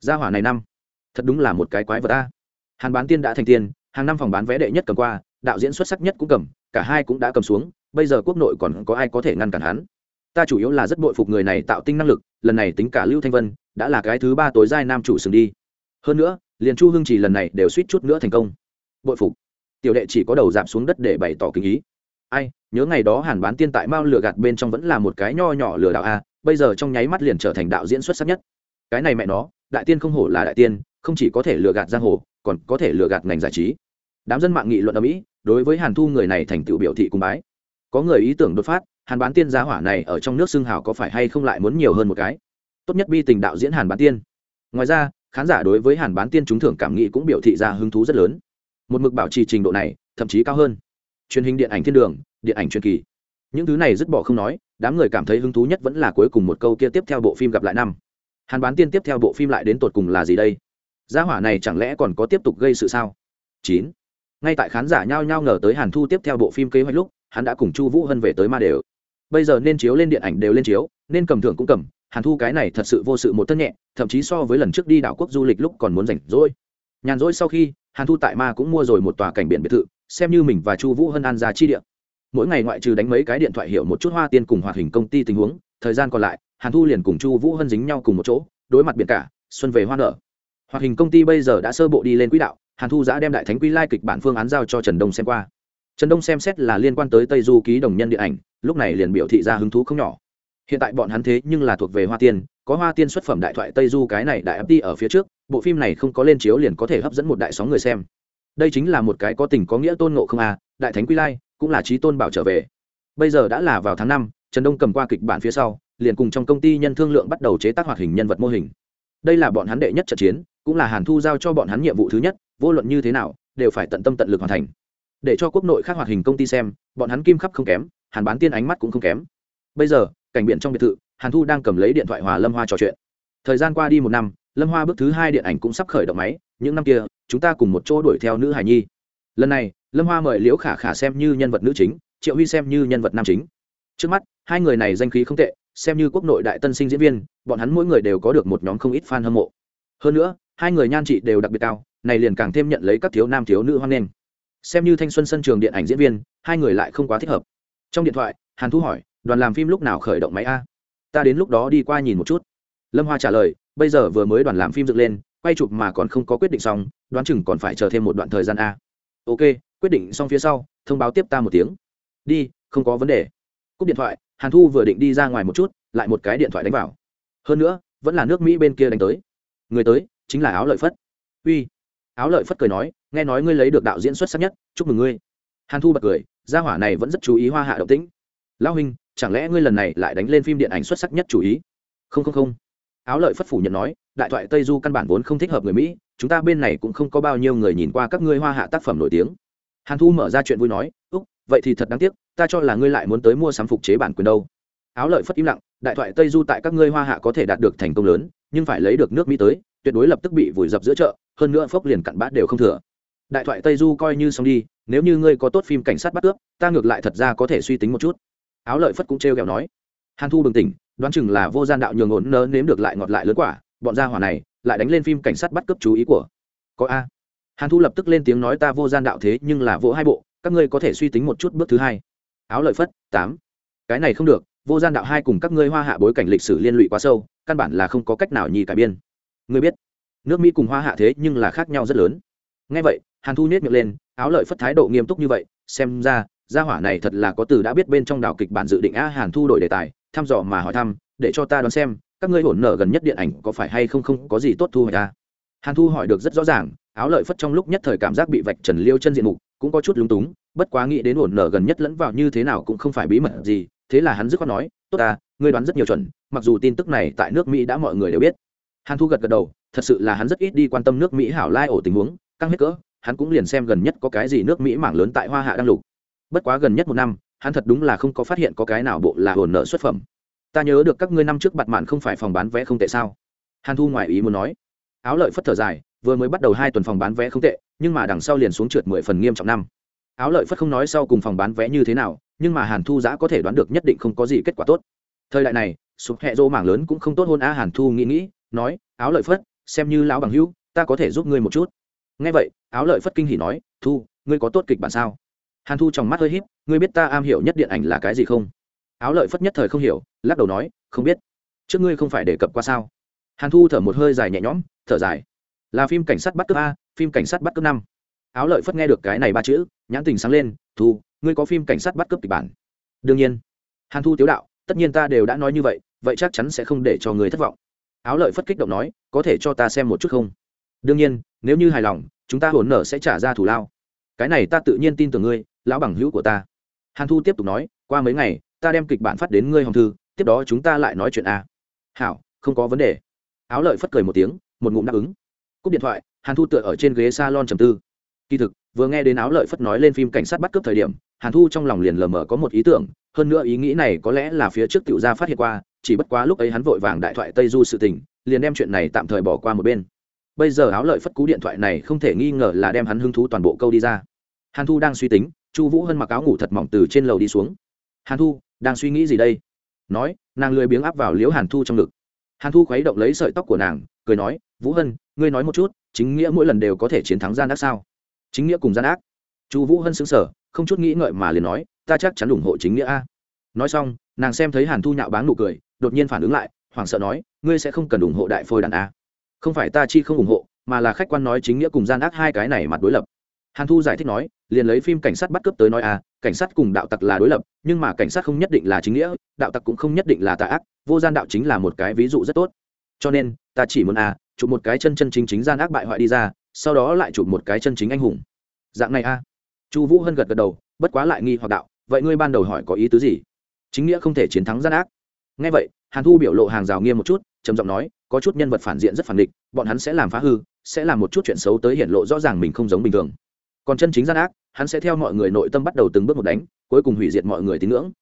Gia hỏa này năm. Thật đúng là một cái quái vật ta. hàn bán tiên đã thành tiên, hàng năm phòng bán vé đệ nhất cầm qua, đạo diễn xuất sắc nhất cũng cầm, cả hai cũng đã cầm xuống, bây giờ quốc nội còn có ai có thể ngăn cản hắn? Ta chủ yếu là rất bội phục người này tạo tinh năng lực, lần này tính cả lưu thanh vân, đã là cái thứ ba tối giai nam chủ sừng đi. Hơn nữa liền chu Hương chỉ lần này đều suýt chút nữa thành công. Bội phục tiểu đệ chỉ có đầu giảm xuống đất để bày tỏ kinh ý. Ai, nhớ ngày đó hàn bán tiên tại mao lừa gạt bên trong vẫn là một cái nho nhỏ lừa đạo a, bây giờ trong nháy mắt liền trở thành đạo diễn xuất sắc nhất. Cái này mẹ nó, đại tiên không hổ là đại tiên, không chỉ có thể lừa gạt giang hồ, còn có thể lừa gạt ngành giải trí. Đám dân mạng nghị luận ở mỹ, đối với hàn thu người này thành tựu biểu thị cung bái. Có người ý tưởng đột phát, hàn bán tiên giá hỏa này ở trong nước xương hào có phải hay không lại muốn nhiều hơn một cái. Tốt nhất bi tình đạo diễn hàn bán tiên. Ngoài ra, khán giả đối với hàn bán tiên trúng thưởng cảm nghĩ cũng biểu thị ra hứng thú rất lớn một mực bảo trì trình độ này, thậm chí cao hơn. Truyền hình điện ảnh thiên đường, điện ảnh truyền kỳ. Những thứ này dứt bỏ không nói, đám người cảm thấy hứng thú nhất vẫn là cuối cùng một câu kia tiếp theo bộ phim gặp lại năm. Hàn bán tiên tiếp theo bộ phim lại đến tột cùng là gì đây? Gia hỏa này chẳng lẽ còn có tiếp tục gây sự sao? Chín. Ngay tại khán giả nhao nhao ngờ tới hàn thu tiếp theo bộ phim kế hoạch lúc, hắn đã cùng chu vũ hân về tới ma đều. Bây giờ nên chiếu lên điện ảnh đều lên chiếu, nên cầm thưởng cũng cầm, hàn thu cái này thật sự vô sự một thân nhẹ, thậm chí so với lần trước đi đảo quốc du lịch lúc còn muốn rảnh rỗi. Nhàn rỗi sau khi hàn thu tại ma cũng mua rồi một tòa cảnh biển biệt thự, xem như mình và chu vũ hân an ra chi điện mỗi ngày ngoại trừ đánh mấy cái điện thoại hiểu một chút hoa tiên cùng hoạt hình công ty tình huống, thời gian còn lại, hàn thu liền cùng chu vũ hân dính nhau cùng một chỗ, đối mặt biển cả, xuân về hoa nở. Hoạt hình công ty bây giờ đã sơ bộ đi lên quỹ đạo, hàn thu giã đem đại thánh quy lai kịch bản phương án giao cho trần đông xem qua. Trần đông xem xét là liên quan tới tây du ký đồng nhân điện ảnh, lúc này liền biểu thị ra hứng thú không nhỏ. Hiện tại bọn hắn thế nhưng là thuộc về hoa tiên, có hoa tiên xuất phẩm đại thoại tây du cái này đại ấp đi ở phía trước bộ phim này không có lên chiếu liền có thể hấp dẫn một đại sóng người xem. Đây chính là một cái có tình có nghĩa tôn ngộ không à đại thánh quy lai, cũng là trí tôn bảo trở về. Bây giờ đã là vào tháng năm, trần đông cầm qua kịch bản phía sau, liền cùng trong công ty nhân thương lượng bắt đầu chế tác hoạt hình nhân vật mô hình. Đây là bọn hắn đệ nhất trận chiến, cũng là hàn thu giao cho bọn hắn nhiệm vụ thứ nhất, vô luận như thế nào, đều phải tận tâm tận lực hoàn thành. Để cho quốc nội khác hoạt hình công ty xem, bọn hắn kim khắp không kém, hàn bán tiên ánh mắt cũng không kém. Bây giờ, cảnh biển trong biệt thự, hàn thu đang cầm lấy điện thoại hòa lâm hoa trò chuyện. Thời gian qua đi một năm lâm hoa bước thứ hai điện ảnh cũng sắp khởi động máy, những năm kia, chúng ta cùng một chỗ đuổi theo nữ hải nhi. Lần này, lâm hoa mời liễu khả khả xem như nhân vật nữ chính, triệu huy xem như nhân vật nam chính. Trước mắt, hai người này danh khí không tệ, xem như quốc nội đại tân sinh diễn viên, bọn hắn mỗi người đều có được một nhóm không ít fan hâm mộ. Hơn nữa, hai người nhan trị đều đặc biệt cao, này liền càng thêm nhận lấy các thiếu nam thiếu nữ hoan nghênh. Xem như thanh xuân sân trường điện ảnh diễn viên, hai người lại không quá thích hợp. Trong điện thoại, hàn thu hỏi, đoàn làm phim lúc nào khởi động máy a? Ta đến lúc đó đi qua nhìn một chút. Lâm hoa trả lời bây giờ vừa mới đoàn làm phim dựng lên, quay chụp mà còn không có quyết định xong, đoán chừng còn phải chờ thêm một đoạn thời gian a. Ok, quyết định xong phía sau, thông báo tiếp ta một tiếng. Đi, không có vấn đề. Cúp điện thoại, hàn thu vừa định đi ra ngoài một chút, lại một cái điện thoại đánh vào. Hơn nữa, vẫn là nước mỹ bên kia đánh tới. Người tới, chính là áo lợi phất. Uy, áo lợi phất cười nói, nghe nói ngươi lấy được đạo diễn xuất sắc nhất, chúc mừng ngươi. Hàn thu bật cười, gia hỏa này vẫn rất chú ý hoa hạ động tĩnh. Lão huynh, chẳng lẽ ngươi lần này lại đánh lên phim điện ảnh xuất sắc nhất chủ ý? Không không không áo lợi phất phủ nhận nói, đại thoại tây du căn bản vốn không thích hợp người mỹ, chúng ta bên này cũng không có bao nhiêu người nhìn qua các ngươi hoa hạ tác phẩm nổi tiếng. Hàn thu mở ra chuyện vui nói, úc, vậy thì thật đáng tiếc, ta cho là ngươi lại muốn tới mua sắm phục chế bản quyền đâu. Áo lợi phất im lặng, đại thoại tây du tại các ngươi hoa hạ có thể đạt được thành công lớn, nhưng phải lấy được nước mỹ tới, tuyệt đối lập tức bị vùi dập giữa chợ, hơn nữa phốc liền cặn bát đều không thừa. Đại thoại tây du coi như xong đi, nếu như ngươi có tốt phim cảnh sát bắt cướp, ta ngược lại thật ra có thể suy tính một chút. Áo lợi phất cũng trêu ghẹo nói. Hàn thu bừng tỉnh đoán chừng là vô gian đạo nhường ổn nớ nếm được lại ngọt lại lớn quả, bọn gia hỏa này lại đánh lên phim cảnh sát bắt cướp chú ý của. Có a. Hàn thu lập tức lên tiếng nói ta vô gian đạo thế nhưng là vỗ hai bộ, các ngươi có thể suy tính một chút bước thứ hai. Áo lợi phất, tám. Cái này không được, vô gian đạo hai cùng các ngươi hoa hạ bối cảnh lịch sử liên lụy quá sâu, căn bản là không có cách nào nhì cải biên. Ngươi biết, nước mỹ cùng hoa hạ thế nhưng là khác nhau rất lớn. Ngay vậy, hàn thu nết miệng lên, áo lợi phất thái độ nghiêm túc như vậy, xem ra, gia hỏa này thật là có từ đã biết bên trong đảo kịch bản dự định a hàn thu đổi đề tài thăm dò mà hỏi thăm, để cho ta đoán xem, các ngươi hổn nở gần nhất điện ảnh có phải hay không không có gì tốt thu hồi ta à? hàn thu hỏi được rất rõ ràng, áo lợi phất trong lúc nhất thời cảm giác bị vạch trần liêu chân diện mục, cũng có chút lúng túng, bất quá nghĩ đến ổn nở gần nhất lẫn vào như thế nào cũng không phải bí mật gì, thế là hắn dứt khoát nói, tốt ta, ngươi đoán rất nhiều chuẩn, mặc dù tin tức này tại nước mỹ đã mọi người đều biết. Hàn thu gật gật đầu, thật sự là hắn rất ít đi quan tâm nước mỹ hảo lai ổ tình huống, căng hết cỡ, hắn cũng liền xem gần nhất có cái gì nước mỹ mảng lớn tại hoa hạ đang lục. Bất quá gần nhất một năm hắn thật đúng là không có phát hiện có cái nào bộ là hồn nợ xuất phẩm. Ta nhớ được các ngươi năm trước bặt mạn không phải phòng bán vé không tệ sao? Hàn thu ngoài ý muốn nói. Áo lợi phất thở dài, vừa mới bắt đầu hai tuần phòng bán vé không tệ, nhưng mà đằng sau liền xuống trượt mười phần nghiêm trọng năm. Áo lợi phất không nói sau cùng phòng bán vé như thế nào, nhưng mà hàn thu giã có thể đoán được nhất định không có gì kết quả tốt. Thời đại này, sụp hẹ dỗ mảng lớn cũng không tốt hơn a hàn thu nghĩ nghĩ, nói, áo lợi phất, xem như lão bằng hữu, ta có thể giúp ngươi một chút. Nghe vậy, áo lợi phất kinh hỉ nói, thu, ngươi có tốt kịch bản sao? Hàn thu trong mắt hơi h í p ngươi biết ta am hiểu nhất điện ảnh là cái gì không? Áo lợi phất nhất thời không hiểu, lắc đầu nói, không biết. Trước ngươi không phải đề cập qua sao? Hàn thu thở một hơi dài nhẹ nhõm, thở dài. Là phim cảnh sát bắt cướp a, phim cảnh sát bắt cướp năm. Áo lợi phất nghe được cái này ba chữ, nhãn tình sáng lên, thu, ngươi có phim cảnh sát bắt cướp kịch bản? Đương nhiên. Hàn thu tiếu đạo, tất nhiên ta đều đã nói như vậy vậy chắc chắn sẽ không để cho người thất vọng. Áo lợi phất kích động nói, có thể cho ta xem một chút không? Đương nhiên, nếu như hài lòng, chúng ta hồn nở sẽ trả ra thủ lao. Cái này ta tự nhiên tin tưởng ngươi lão bằng hữu của ta. Hàn thu tiếp tục nói, qua mấy ngày, ta đem kịch bản phát đến ngươi hồng thư, tiếp đó chúng ta lại nói chuyện a. Hảo, không có vấn đề. Áo lợi phất cười một tiếng, một ngụm đáp ứng. Cúp điện thoại, hàn thu tựa ở trên ghế s a lon trầm tư. Kỳ thực, vừa nghe đến áo lợi phất nói lên phim cảnh sát bắt cướp thời điểm, hàn thu trong lòng liền lờ mờ có một ý tưởng, hơn nữa ý nghĩ này có lẽ là phía trước tiểu gia phát hiện qua, chỉ bất quá lúc ấy hắn vội vàng đại thoại tây du sự tình, liền đem chuyện này tạm thời bỏ qua một bên. Bây giờ áo lợi phất cú điện thoại này không thể nghi ngờ là đem hắn hứng thú toàn bộ câu đi ra. Hàn thu đang suy tính chu vũ hân mặc áo ngủ thật mỏng từ trên lầu đi xuống. Hàn thu, đang suy nghĩ gì đây? Nói, nàng lười biếng áp vào liễu hàn thu trong ngực. Hàn thu khuấy động lấy sợi tóc của nàng, cười nói, vũ hân, ngươi nói một chút, chính nghĩa mỗi lần đều có thể chiến thắng gian ác sao? Chính nghĩa cùng gian ác. Chu vũ hân xứng sở không chút nghĩ ngợi mà liền nói, ta chắc chắn ủng hộ chính nghĩa a. Nói xong, nàng xem thấy hàn thu nhạo báng nụ cười, đột nhiên phản ứng lại, hoảng sợ nói, ngươi sẽ không cần ủng hộ đại phôi đàn a. Không phải ta chi không ủng hộ, mà là khách quan nói chính nghĩa cùng gian ác hai cái này mặt đối lập. Hàn thu giải thích nói liền lấy phim cảnh sát bắt cướp tới nói à cảnh sát cùng đạo tặc là đối lập, nhưng mà cảnh sát không nhất định là chính nghĩa, đạo tặc cũng không nhất định là tà ác, vô gian đạo chính là một cái ví dụ rất tốt. Cho nên, ta chỉ muốn à chụp một cái chân chân chính chính gian ác bại hoại đi ra, sau đó lại chụp một cái chân chính anh hùng. Dạng này a. Chu vũ hân gật gật đầu, bất quá lại nghi hoặc đạo, vậy ngươi ban đầu hỏi có ý tứ gì? Chính nghĩa không thể chiến thắng gian ác. Ngay vậy, hàn thu biểu lộ hàng rào nghiêm một chút, trầm giọng nói, có chút nhân vật phản diện rất phản địch, bọn hắn sẽ làm phá hư, sẽ làm một chút chuyện xấu tới hiện lộ rõ ràng mình không giống bình thường còn chân chính gian ác, hắn sẽ theo mọi người nội tâm bắt đầu từng bước một đánh, cuối cùng hủy diệt mọi người tín ngưỡng.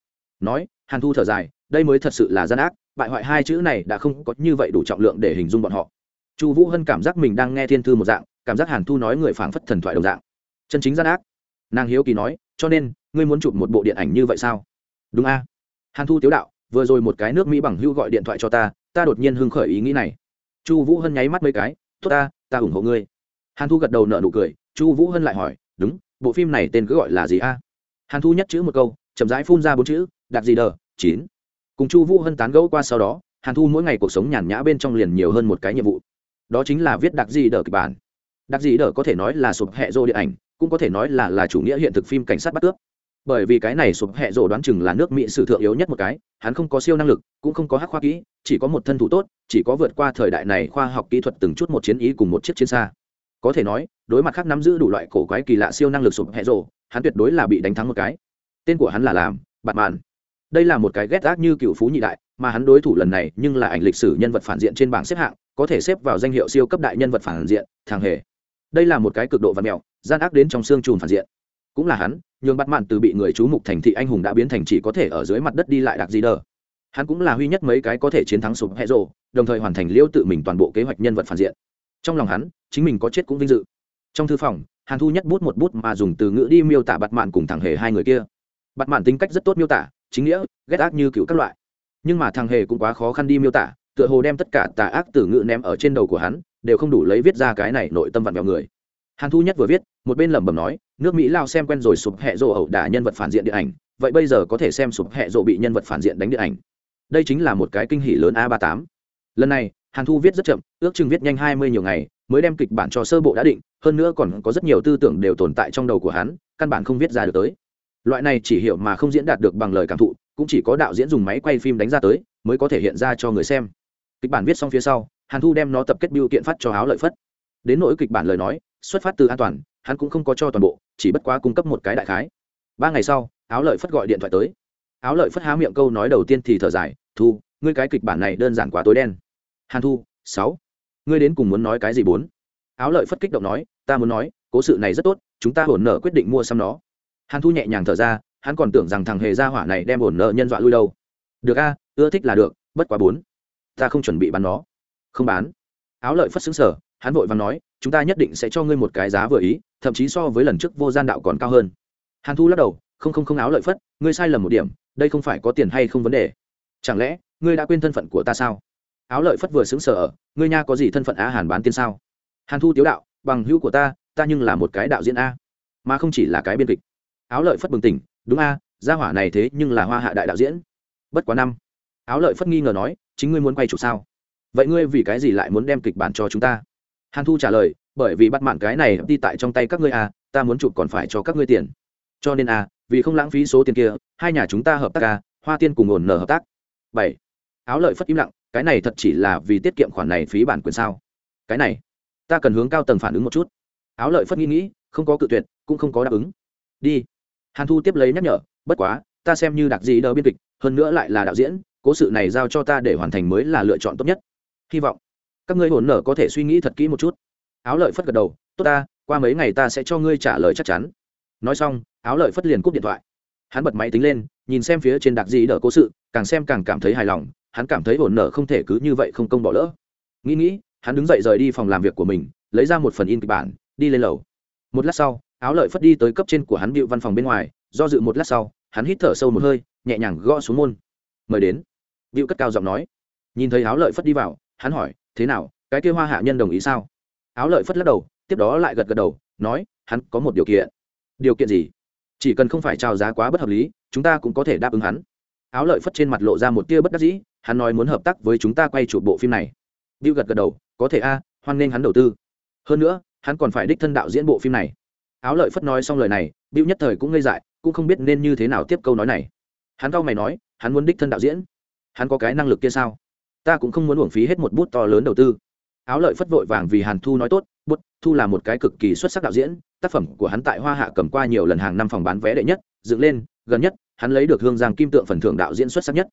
Nói, hàn thu thở dài, đây mới thật sự là gian ác, bại hoại hai chữ này đã không có như vậy đủ trọng lượng để hình dung bọn họ. Chu vũ hân cảm giác mình đang nghe thiên thư một dạng, cảm giác hàn thu nói người phảng phất thần thoại đồng dạng. Chân chính gian ác. Nàng hiếu kỳ nói, cho nên, ngươi muốn chụp một bộ điện ảnh như vậy sao? Đúng a. Hàn thu tiếu đạo, vừa rồi một cái nước mỹ bằng hưu gọi điện thoại cho ta ta đột nhiên hưng khởi ý nghĩ này. Chu vũ hân nháy mắt mấy cái, tốt ta ta ủng hộ ngươi. Hàn thu gật đầu nợ nụ cười chu vũ hân lại hỏi, đúng, bộ phim này tên cứ gọi là gì a? Hàn thu nhất chữ một câu, chậm rãi phun ra bốn chữ đặt gì đờ, chín. Cùng chu vũ hân tán gẫu qua sau đó, hàn thu mỗi ngày cuộc sống nhàn nhã bên trong liền nhiều hơn một cái nhiệm vụ. Đó chính là viết đặc gì đờ kịch bản. Đặc gì đờ có thể nói là sụp hẹ rô điện ảnh, cũng có thể nói là là chủ nghĩa hiện thực phim cảnh sát bắt cướp. Bởi vì cái này sụp hẹ rộ đoán chừng là nước mỹ sử thượng yếu nhất một cái, hắn không có siêu năng lực, cũng không có hắc khoa kỹ, chỉ có một thân thủ tốt, chỉ có vượt qua thời đại này khoa học kỹ thuật từng chút một chiến ý cùng một chiếc chiến xa có thể nói đối mặt khác nắm giữ đủ loại cổ quái kỳ lạ siêu năng lực sụp hẹ rồ, hắn tuyệt đối là bị đánh thắng một cái. Tên của hắn là làm bạt màn đây là một cái ghét ác như cựu phú nhị đại mà hắn đối thủ lần này nhưng là ảnh lịch sử nhân vật phản diện trên bảng xếp hạng có thể xếp vào danh hiệu siêu cấp đại nhân vật phản diện thằng hề. Đây là một cái cực độ văn mèo gian ác đến trong xương trùn phản diện. Cũng là hắn nhường bắt mạn từ bị người chú mục thành thị anh hùng đã biến thành chỉ có thể ở dưới mặt đất đi lại đặc gì đờ. Hắn cũng là huy nhất mấy cái có thể chiến thắng sụp hẹ rồ, đồng thời hoàn thành liêu tự mình toàn bộ kế hoạch nhân vật phản diện trong lòng hắn, chính mình có chết cũng vinh dự. Trong thư phòng, hàn thu nhất bút một bút mà dùng từ ngữ đi miêu tả bặt mạn cùng thằng hề hai người kia. Bặt mạn tính cách rất tốt miêu tả, chính nghĩa, ghét ác như cựu các loại. Nhưng mà thằng hề cũng quá khó khăn đi miêu tả, tựa hồ đem tất cả tà ác từ ngữ ném ở trên đầu của hắn, đều không đủ lấy viết ra cái này nội tâm vặn vẹo người. Hàn thu nhất vừa viết, một bên lẩm bẩm nói, nước mỹ lao xem quen rồi sụp hẹ rộ ẩu đả nhân vật phản diện điện ảnh, vậy bây giờ có thể xem sụp hẹ rộ bị nhân vật phản diện đánh điện ảnh. Đây chính là một cái kinh hỷ lớn a ba tám. Lần này hàn thu viết rất chậm, ước chừng viết nhanh hai mươi nhiều ngày, mới đem kịch bản cho sơ bộ đã định, hơn nữa còn có rất nhiều tư tưởng đều tồn tại trong đầu của hắn, căn bản không viết ra được tới. Loại này chỉ hiểu mà không diễn đạt được bằng lời cảm thụ, cũng chỉ có đạo diễn dùng máy quay phim đánh ra tới, mới có thể hiện ra cho người xem. Kịch bản viết xong phía sau, hàn thu đem nó tập kết biêu kiện phát cho áo lợi phất. Đến nỗi kịch bản lời nói, xuất phát từ an toàn, hắn cũng không có cho toàn bộ, chỉ bất quá cung cấp một cái đại khái. Ba ngày sau áo lợi phất gọi điện thoại tới. Áo lợi phất há miệng câu nói đầu tiên thì thở dài, thu, ngươi cái kịch bản này đơn giản quá tối đen hàn thu, sáu. Ngươi đến cùng muốn nói cái gì bốn? Áo lợi phất kích động nói, ta muốn nói, cố sự này rất tốt, chúng ta hổn nợ quyết định mua xăm nó. Hàn thu nhẹ nhàng thở ra, hắn còn tưởng rằng thằng hề gia hỏa này đem hổn nợ nhân dọa lui đâu. Được a, ưa thích là được, bất quá bốn. Ta không chuẩn bị bán nó. Không bán. Áo lợi phất xứng sở hắn vội và nói, chúng ta nhất định sẽ cho ngươi một cái giá vừa ý, thậm chí so với lần trước vô gian đạo còn cao hơn. Hàn thu lắc đầu, không không không áo lợi phất, ngươi sai lầm một điểm, đây không phải có tiền hay không vấn đề. Chẳng lẽ, ngươi đã quên thân phận của ta sao? Áo lợi phất vừa xứng sở ngươi nha có gì thân phận á hàn bán tiên sao? Hàn thu tiếu đạo, bằng hữu của ta ta nhưng là một cái đạo diễn a. Mà không chỉ là cái biên kịch. Áo lợi phất bừng tỉnh, đúng a, gia hỏa này thế nhưng là hoa hạ đại đạo diễn. Bất quá năm. Áo lợi phất nghi ngờ nói, chính ngươi muốn quay chủ sao? Vậy ngươi vì cái gì lại muốn đem kịch bản cho chúng ta? Hàn thu trả lời, bởi vì bắt mạn cái này đi tại trong tay các ngươi à ta muốn chụp còn phải cho các ngươi tiền. Cho nên à vì không lãng phí số tiền kia, hai nhà chúng ta hợp tác à hoa tiên cùng ổn nở hợp tác. Bảy. Áo lợi phất im lặng cái này thật chỉ là vì tiết kiệm khoản này phí bản quyền sao? Cái này, ta cần hướng cao tầng phản ứng một chút. Áo lợi phất nghĩ nghĩ, không có cự tuyệt, cũng không có đáp ứng. Đi. Hàn thu tiếp lấy nhắc nhở, bất quá, ta xem như đặc gì đỡ biên kịch, hơn nữa lại là đạo diễn, cố sự này giao cho ta để hoàn thành mới là lựa chọn tốt nhất. Hy vọng, các ngươi hồn nở có thể suy nghĩ thật kỹ một chút. Áo lợi phất gật đầu, tốt ta, qua mấy ngày ta sẽ cho ngươi trả lời chắc chắn. Nói xong, áo lợi phất liền cúp điện thoại. Hắn bật máy tính lên, nhìn xem phía trên đặc gì đỡ cố sự, càng xem càng cảm thấy hài lòng hắn cảm thấy ổn nở không thể cứ như vậy không công bỏ lỡ. Nghĩ nghĩ, hắn đứng dậy rời đi phòng làm việc của mình, lấy ra một phần in kịch bản, đi lên lầu. Một lát sau, áo lợi phất đi tới cấp trên của hắn bịu văn phòng bên ngoài, do dự một lát sau, hắn hít thở sâu một hơi, nhẹ nhàng gõ xuống môn. Mời đến. Bịu cất cao giọng nói. Nhìn thấy áo lợi phất đi vào, hắn hỏi, thế nào, cái kia hoa hạ nhân đồng ý sao? Áo lợi phất lắc đầu, tiếp đó lại gật gật đầu, nói, hắn có một điều kiện. Điều kiện gì? Chỉ cần không phải trao giá quá bất hợp lý, chúng ta cũng có thể đáp ứng hắn. Áo lợi phất trên mặt lộ ra một tia bất đắc dĩ hắn nói muốn hợp tác với chúng ta quay chụp bộ phim này. Bill gật gật đầu, có thể a, hoan nghênh hắn đầu tư. Hơn nữa, hắn còn phải đích thân đạo diễn bộ phim này. Áo lợi phất nói xong lời này, Bill nhất thời cũng ngây dại, cũng không biết nên như thế nào tiếp câu nói này. Hắn cau mày nói, hắn muốn đích thân đạo diễn. Hắn có cái năng lực kia sao? Ta cũng không muốn uổng phí hết một bút to lớn đầu tư. Áo lợi phất vội vàng vì hàn thu nói tốt, bút, thu là một cái cực kỳ xuất sắc đạo diễn, tác phẩm của hắn tại hoa hạ cầm qua nhiều lần hàng năm phòng bán vé đệ nhất, dựng lên, gần nhất, hắn lấy được hương giang kim tượng phần thưởng đạo diễn xuất sắc nhất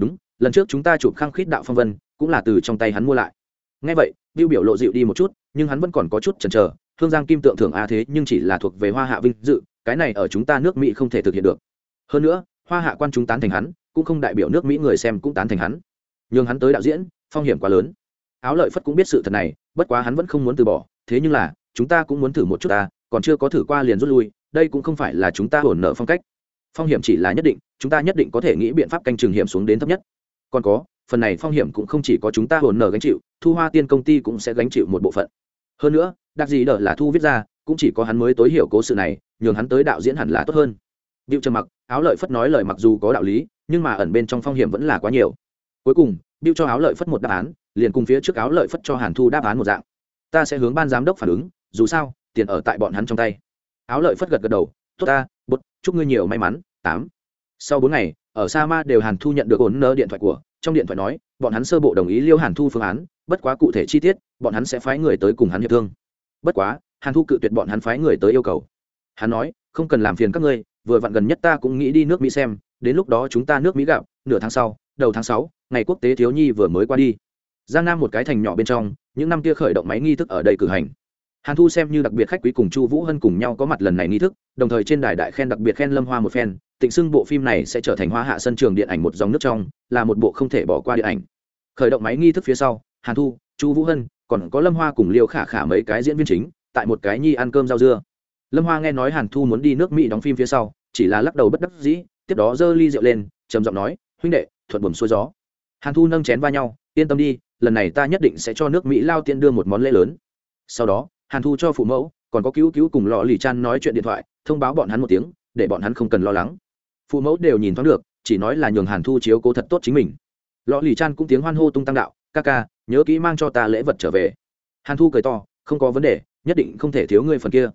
đúng, lần trước chúng ta chụp khăng khít đạo phong vân, cũng là từ trong tay hắn mua lại. Ngay vậy, biêu biểu lộ dịu đi một chút, nhưng hắn vẫn còn có chút chần chờ. Hương giang kim tượng thưởng a thế, nhưng chỉ là thuộc về hoa hạ vinh dự, cái này ở chúng ta nước mỹ không thể thực hiện được. Hơn nữa, hoa hạ quan chúng tán thành hắn, cũng không đại biểu nước mỹ người xem cũng tán thành hắn. Nhưng hắn tới đạo diễn, phong hiểm quá lớn. Áo lợi phất cũng biết sự thật này, bất quá hắn vẫn không muốn từ bỏ, thế nhưng là, chúng ta cũng muốn thử một chút ta, còn chưa có thử qua liền rút lui, đây cũng không phải là chúng ta hổn nợ phong cách phong hiểm chỉ là nhất định chúng ta nhất định có thể nghĩ biện pháp canh trường hiểm xuống đến thấp nhất còn có phần này phong hiểm cũng không chỉ có chúng ta hồn nở gánh chịu thu hoa tiên công ty cũng sẽ gánh chịu một bộ phận hơn nữa đặc gì đỡ là thu viết ra cũng chỉ có hắn mới tối hiểu cố sự này nhường hắn tới đạo diễn hẳn là tốt hơn Biểu trầm mặc, áo lợi phất nói lời mặc dù có đạo lý, nhưng mà ẩn bên trong phong hiểm vẫn là quá nhiều. Cuối cùng, biểu cho áo lợi phất một đáp án, liền cùng phía trước áo lợi phất cho Hàn Thu đáp án một dạng. Ta sẽ hướng ban giám đốc phản ứng, dù sao, tiền ở tại bọn hắn trong tay. Áo lợi phất gật gật đầu, tốt ta, chúc ngươi nhiều may mắn. Tám. Sau bốn ngày, ở Sa Ma đều Hàn Thu nhận được ổn nợ điện thoại của, trong điện thoại nói, bọn hắn sơ bộ đồng ý Liêu Hàn Thu phương án, bất quá cụ thể chi tiết, bọn hắn sẽ phái người tới cùng hắn hiệp thương. Bất quá, Hàn Thu cự tuyệt bọn hắn phái người tới yêu cầu. Hắn nói, không cần làm phiền các ngươi, vừa vặn gần nhất ta cũng nghĩ đi nước mỹ xem đến lúc đó chúng ta nước mỹ gặp nửa tháng sau đầu tháng sáu ngày quốc tế thiếu nhi vừa mới qua đi giang nam một cái thành nhỏ bên trong những năm kia khởi động máy nghi thức ở đây cử hành hàn thu xem như đặc biệt khách quý cùng chu vũ hân cùng nhau có mặt lần này nghi thức, đồng thời trên đài đại khen đặc biệt khen lâm hoa một phen, tịnh xưng bộ phim này sẽ trở thành hoa hạ sân trường điện ảnh một dòng nước trong, là một bộ không thể bỏ qua điện ảnh. Khởi động máy nghi thức phía sau, hàn thu, chu vũ hân, còn có lâm hoa cùng liêu khả khả mấy cái diễn viên chính, tại một cái nhi ăn cơm rau dưa. Lâm hoa nghe nói hàn thu muốn đi nước mỹ đóng phim phía sau, chỉ là lắc đầu bất đắc dĩ, tiếp đó giơ ly rượu lên, trầm giọng nói, huynh đệ, thuận buồm xuôi gió. Hàn thu nâng chén va nhau, yên tâm đi, lần này ta nhất định sẽ cho nước mỹ lao tiên đưa một món lễ lớn. Sau đó hàn thu cho phụ mẫu, còn có cứu cứu cùng lò lì chan nói chuyện điện thoại, thông báo bọn hắn một tiếng, để bọn hắn không cần lo lắng. Phụ mẫu đều nhìn thoáng được, chỉ nói là nhường hàn thu chiếu cố thật tốt chính mình. Lò lì chan cũng tiếng hoan hô tung tăng đạo, ca ca, nhớ kỹ mang cho ta lễ vật trở về. Hàn thu cười to, không có vấn đề, nhất định không thể thiếu ngươi phần kia.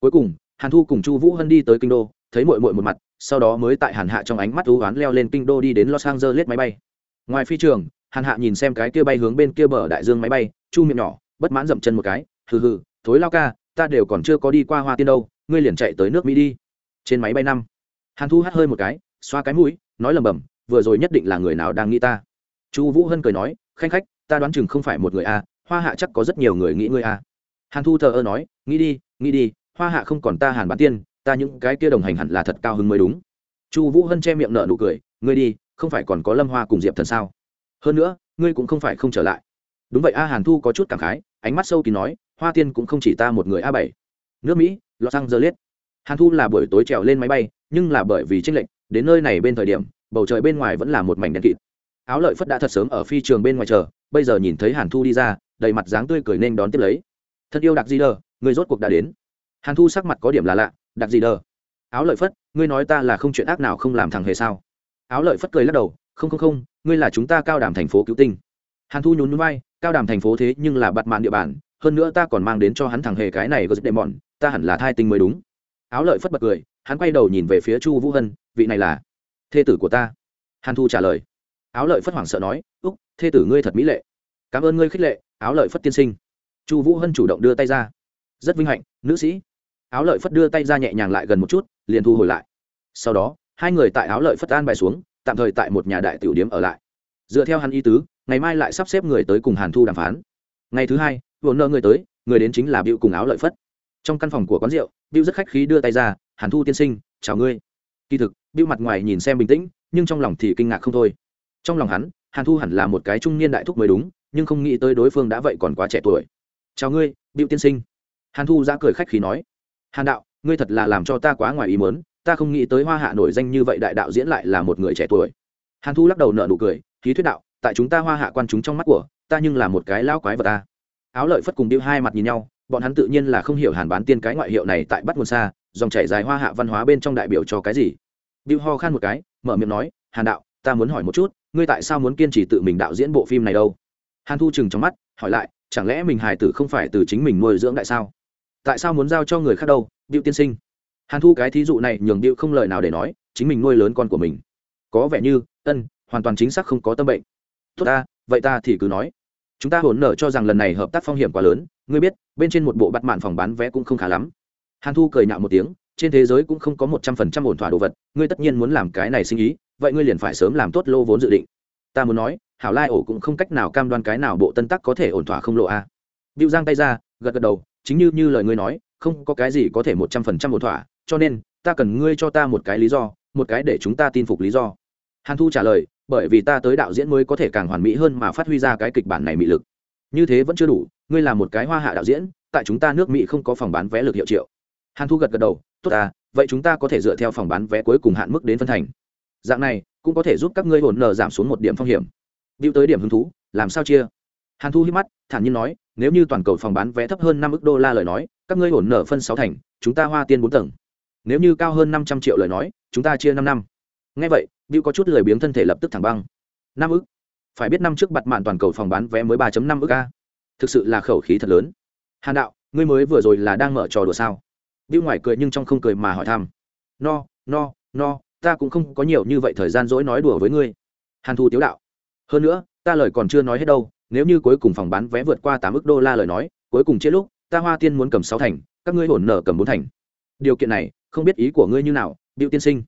Cuối cùng, hàn thu cùng chu vũ hân đi tới kinh đô, thấy mội mội một mặt, sau đó mới tại hàn hạ trong ánh mắt thú oán leo lên kinh đô đi đến los angeles máy bay. Ngoài phi trường, hàn hạ nhìn xem cái kia bay hướng bên kia bờ đại dương máy bay, chu miệng nhỏ, bất mãn dậm chân một cái, hừ hừ thối lao ca, ta đều còn chưa có đi qua hoa tiên đâu, ngươi liền chạy tới nước mỹ đi. Trên máy bay năm, hàn thu hắt hơi một cái, xoa cái mũi, nói lầm bầm vừa rồi nhất định là người nào đang nghĩ ta. Chu vũ hân cười nói, khanh khách, ta đoán chừng không phải một người a, hoa hạ chắc có rất nhiều người nghĩ ngươi a. Hàn thu thờ ơ nói, nghĩ đi nghĩ đi, hoa hạ không còn ta hàn bán tiên, ta những cái kia đồng hành hẳn là thật cao hứng mới đúng. Chu vũ hân che miệng nở nụ cười, ngươi đi, không phải còn có lâm hoa cùng diệp thần sao? Hơn nữa, ngươi cũng không phải không trở lại. Đúng vậy a, hàn thu có chút cảm khái, ánh mắt sâu kín nói hoa tiên cũng không chỉ ta một người a bảy. Nước mỹ, los angeles. Hàn thu là buổi tối trèo lên máy bay, nhưng là bởi vì tranh lệnh đến nơi này bên thời điểm, bầu trời bên ngoài vẫn là một mảnh đen kịt. Áo lợi phất đã thật sớm ở phi trường bên ngoài chờ, bây giờ nhìn thấy hàn thu đi ra, đầy mặt dáng tươi cười nên đón tiếp lấy. Thân yêu đặc di đờ, người rốt cuộc đã đến. Hàn thu sắc mặt có điểm là lạ đặc gì đờ. Áo lợi phất, ngươi nói ta là không chuyện ác nào không làm thằng hề sao? Áo lợi phất cười lắc đầu, không không không, ngươi là chúng ta cao đàm thành phố cứu tinh. Hàn thu nhún nhún vai, cao đàm thành phố thế nhưng là bặt mạn địa bàn hơn nữa ta còn mang đến cho hắn thằng hề cái này gớt đệm mòn ta hẳn là thai tinh mới đúng. Áo lợi phất bật cười, hắn quay đầu nhìn về phía chu vũ hân, vị này là thê tử của ta. Hàn thu trả lời. Áo lợi phất hoảng sợ nói, úc, thê tử ngươi thật mỹ lệ. Cảm ơn ngươi khích lệ, áo lợi phất tiên sinh. Chu vũ hân chủ động đưa tay ra. Rất vinh hạnh, nữ sĩ. Áo lợi phất đưa tay ra nhẹ nhàng lại gần một chút, liền thu hồi lại. Sau đó, hai người tại áo lợi phất an bài xuống, tạm thời tại một nhà đại tiểu điếm ở lại. Dựa theo hắn ý tứ, ngày mai lại sắp xếp người tới cùng hàn thu đàm phán. Ngày thứ hai vồn nợ người tới, người đến chính là Bill cùng áo lợi phất. Trong căn phòng của quán rượu Bill rất khách khí đưa tay ra, hàn thu tiên sinh, chào ngươi. Kỳ thực Bill mặt ngoài nhìn xem bình tĩnh, nhưng trong lòng thì kinh ngạc không thôi. Trong lòng hắn, hàn thu hẳn là một cái trung niên đại thúc mới đúng, nhưng không nghĩ tới đối phương đã vậy còn quá trẻ tuổi. Chào ngươi Bill tiên sinh. Hàn thu ra cười khách khí nói. Hàn đạo, ngươi thật là làm cho ta quá ngoài ý mớn ta không nghĩ tới hoa hạ nổi danh như vậy đại đạo diễn lại là một người trẻ tuổi. Hàn thu lắc đầu nợ nụ cười khí thuyết đạo, tại chúng ta hoa hạ quan chúng trong mắt của, ta nhưng là một cái lão quái vật ta áo lợi phất cùng điêu hai mặt nhìn nhau, bọn hắn tự nhiên là không hiểu hàn bán tiên cái ngoại hiệu này tại bắt nguồn xa, dòng chảy dài hoa hạ văn hóa bên trong đại biểu cho cái gì. Điêu ho khan một cái, mở miệng nói, hàn đạo, ta muốn hỏi một chút, ngươi tại sao muốn kiên trì tự mình đạo diễn bộ phim này đâu? Hàn thu chừng trong mắt, hỏi lại, chẳng lẽ mình hài tử không phải từ chính mình nuôi dưỡng đại sao? Tại sao muốn giao cho người khác đâu điệu tiên sinh? Hàn thu cái thí dụ này nhường điệu không lời nào để nói, chính mình nuôi lớn con của mình. Có vẻ như, ân, hoàn toàn chính xác không có tâm bệnh. Tốt ta, vậy ta thì cứ nói chúng ta hỗn nở cho rằng lần này hợp tác phong hiểm quá lớn, ngươi biết, bên trên một bộ bắt mạn phòng bán vé cũng không khá lắm. Hàn thu cười nhạo một tiếng, trên thế giới cũng không có một trăm phần trăm ổn thỏa đồ vật, ngươi tất nhiên muốn làm cái này sinh ý, vậy ngươi liền phải sớm làm tốt lô vốn dự định. Ta muốn nói, hảo lai ổ cũng không cách nào cam đoan cái nào bộ tân tắc có thể ổn thỏa không lộ a. À. Bill giang tay ra, gật gật đầu, chính như như lời ngươi nói, không có cái gì có thể một trăm phần trăm ổn thỏa, cho nên, ta cần ngươi cho ta một cái lý do, một cái để chúng ta tin phục lý do. Hàn thu trả lời bởi vì ta tới đạo diễn mới có thể càng hoàn mỹ hơn mà phát huy ra cái kịch bản này mị lực. Như thế vẫn chưa đủ, ngươi là một cái hoa hạ đạo diễn, tại chúng ta nước mỹ không có phòng bán vé lực hiệu triệu. Hàn thu gật gật đầu, tốt à vậy chúng ta có thể dựa theo phòng bán vé cuối cùng hạn mức đến phân thành. Dạng này, cũng có thể giúp các ngươi hồn nở giảm xuống một điểm phong hiểm. Điêu tới điểm hứng thú, làm sao chia? Hàn thu hít mắt, thản nhiên nói, nếu như toàn cầu phòng bán vé thấp hơn năm ức đô la lời nói, các ngươi hồn nở phân sáu thành, chúng ta hoa tiên bốn tầng. Nếu như cao hơn năm trăm triệu lời nói, chúng ta chia năm năm. Ngay vậy Bill có chút lười biếng thân thể lập tức thẳng băng. Năm ức. Phải biết năm trước bật mạn toàn cầu phòng bán vé mới ba năm ức a. Thực sự là khẩu khí thật lớn. Hàn đạo, ngươi mới vừa rồi là đang mở trò đùa sao? Bill ngoài cười nhưng trong không cười mà hỏi thăm. No no no, ta cũng không có nhiều như vậy thời gian dỗi nói đùa với ngươi. Hàn thu tiếu đạo. Hơn nữa, ta lời còn chưa nói hết đâu, nếu như cuối cùng phòng bán vé vượt qua tám ức đô la lời nói, cuối cùng chia lúc, ta hoa tiên muốn cầm sáu thành, các ngươi hổn nở cầm bốn thành. Điều kiện này, không biết ý của ngươi như nào Bill tiên sinh.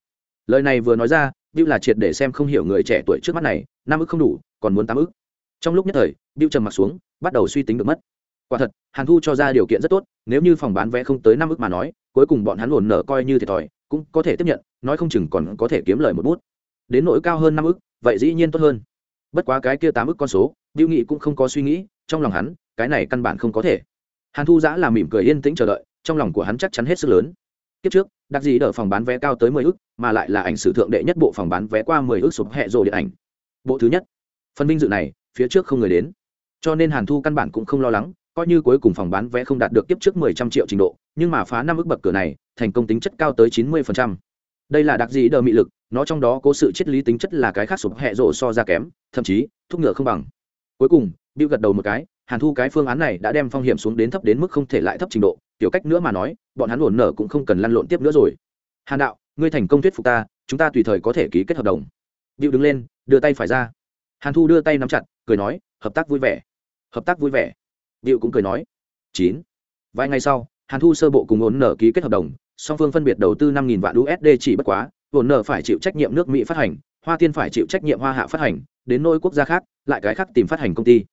Lời này vừa nói ra Bill là triệt để xem không hiểu người trẻ tuổi trước mắt này, năm ước không đủ, còn muốn tám ước trong lúc nhất thời Bill trầm mặt xuống, bắt đầu suy tính được mất. Quả thật, hàn thu cho ra điều kiện rất tốt, nếu như phòng bán vé không tới năm ước mà nói, cuối cùng bọn hắn ổn nở coi như thiệt thòi, cũng có thể tiếp nhận, nói không chừng còn có thể kiếm lời một bút. Đến nỗi cao hơn năm ước vậy dĩ nhiên tốt hơn. Bất quá cái kia tám ước con số Bill nghị cũng không có suy nghĩ, trong lòng hắn, cái này căn bản không có thể. Hàn thu dã là mỉm cười yên tĩnh chờ đợi, trong lòng của hắn chắc chắn hết sức lớn kiếp trước đặc gì đỡ phòng bán vé cao tới mười ức, mà lại là ảnh sử thượng đệ nhất bộ phòng bán vé qua mười ức sụp hệ rồi điện ảnh. Bộ thứ nhất. Phần vinh dự này phía trước không người đến. Cho nên hàn thu căn bản cũng không lo lắng coi như cuối cùng phòng bán vé không đạt được kiếp trước mười trăm triệu trình độ nhưng mà phá năm ức bậc cửa này thành công tính chất cao tới chín mươi phần trăm. Đây là đặc gì đờ mị lực nó trong đó có sự triết lý tính chất là cái khác sụp hệ rồ so ra kém thậm chí thúc ngựa không bằng. Cuối cùng Bưu gật đầu một cái hàn thu cái phương án này đã đem phong hiểm xuống đến thấp đến mức không thể lại thấp trình độ tiểu cách nữa mà nói, bọn hắn ổn nở cũng không cần lăn lộn tiếp nữa rồi. Hàn đạo, ngươi thành công thuyết phục ta, chúng ta tùy thời có thể ký kết hợp đồng. Điệu đứng lên, đưa tay phải ra. Hàn thu đưa tay nắm chặt, cười nói, hợp tác vui vẻ. Hợp tác vui vẻ. Điệu cũng cười nói. Chín. Vài ngày sau, hàn thu sơ bộ cùng ổn nở ký kết hợp đồng, song phương phân biệt đầu tư năm vạn usd chỉ bất quá, ổn nở phải chịu trách nhiệm nước mỹ phát hành, hoa tiên phải chịu trách nhiệm hoa hạ phát hành, đến nỗi quốc gia khác, lại cái khác tìm phát hành công ty.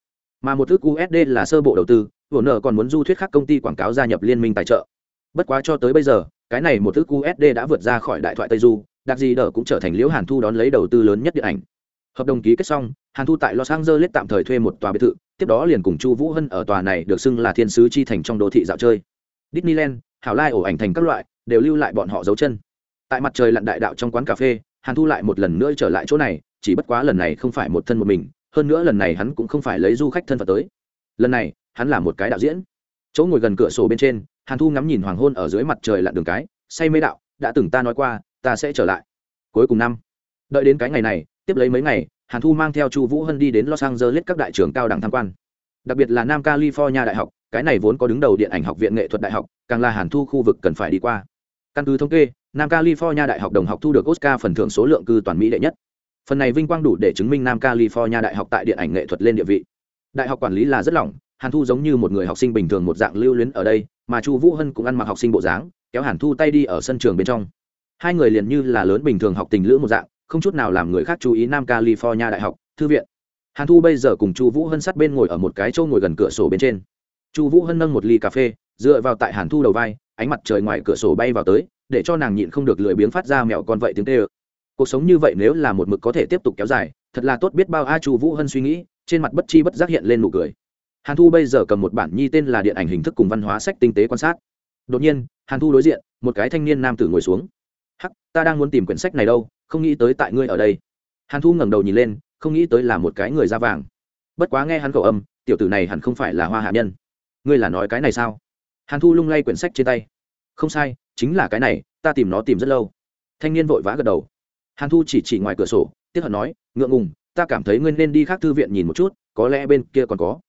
Mà một thước usd là sơ bộ đầu tư ổn nợ còn muốn du thuyết khác công ty quảng cáo gia nhập liên minh tài trợ. Bất quá cho tới bây giờ, cái này một thức usd đã vượt ra khỏi đại thoại tây du, đặc gì đờ cũng trở thành liễu hàn thu đón lấy đầu tư lớn nhất điện ảnh. Hợp đồng ký kết xong, hàn thu tại los angeles tạm thời thuê một tòa biệt thự, tiếp đó liền cùng chu vũ hân ở tòa này được xưng là thiên sứ chi thành trong đô thị dạo chơi. Disneyland, hảo lai ổ ảnh thành các loại, đều lưu lại bọn họ dấu chân. Tại mặt trời lặn đại đạo trong quán cà phê, hàn thu lại một lần nữa trở lại chỗ này, chỉ bất quá lần này không phải một thân một mình, hơn nữa lần này hắn cũng không phải lấy du khách thân phận tới. Lần này hắn là một cái đạo diễn. Chỗ ngồi gần cửa sổ bên trên, hàn thu ngắm nhìn hoàng hôn ở dưới mặt trời lặn đường cái, say mê đạo, đã từng ta nói qua, ta sẽ trở lại. Cuối cùng năm. Đợi đến cái ngày này, tiếp lấy mấy ngày, hàn thu mang theo chu vũ hân đi đến los angeles các đại trường cao đẳng tham quan. Đặc biệt là nam california đại học, cái này vốn có đứng đầu điện ảnh học viện nghệ thuật đại học, càng là hàn thu khu vực cần phải đi qua. Căn cứ thống kê, nam california đại học đồng học thu được oscar phần thưởng số lượng cư toàn mỹ đệ nhất. Phần này vinh quang đủ để chứng minh nam california đại học tại điện ảnh nghệ thuật lên địa vị. Đại học quản lý là rất lỏng hàn thu giống như một người học sinh bình thường một dạng lưu luyến ở đây, mà chu vũ hân cũng ăn mặc học sinh bộ dáng, kéo hàn thu tay đi ở sân trường bên trong. Hai người liền như là lớn bình thường học tình lữ một dạng, không chút nào làm người khác chú ý nam california đại học, thư viện. Hàn thu bây giờ cùng chu vũ hân sát bên ngồi ở một cái chỗ ngồi gần cửa sổ bên trên. Chu vũ hân nâng một ly cà phê, dựa vào tại hàn thu đầu vai, ánh mặt trời ngoài cửa sổ bay vào tới, để cho nàng nhịn không được lười biếng phát ra mẹo con vậy tiếng tê ơ. Cuộc sống như vậy nếu là một mực có thể tiếp tục kéo dài, thật là tốt biết bao a chu vũ hân suy nghĩ, trên mặt bất chi bất giác hiện lên nụ cười hàn thu bây giờ cầm một bản nhi tên là điện ảnh hình thức cùng văn hóa sách tinh tế quan sát. Đột nhiên, hàn thu đối diện, một cái thanh niên nam tử ngồi xuống. Hắc, ta đang muốn tìm quyển sách này đâu, không nghĩ tới tại ngươi ở đây. Hàn thu ngẩng đầu nhìn lên, không nghĩ tới là một cái người da vàng. Bất quá nghe hắn cầu âm, tiểu tử này hẳn không phải là hoa hạ nhân. Ngươi là nói cái này sao? Hàn thu lung lay quyển sách trên tay. Không sai, chính là cái này, ta tìm nó tìm rất lâu. Thanh niên vội vã gật đầu. Hàn thu chỉ chỉ ngoài cửa sổ tiếp hận nói, ngượng ngùng, ta cảm thấy ngươi nên đi khác thư viện nhìn một chút, có lẽ bên kia còn có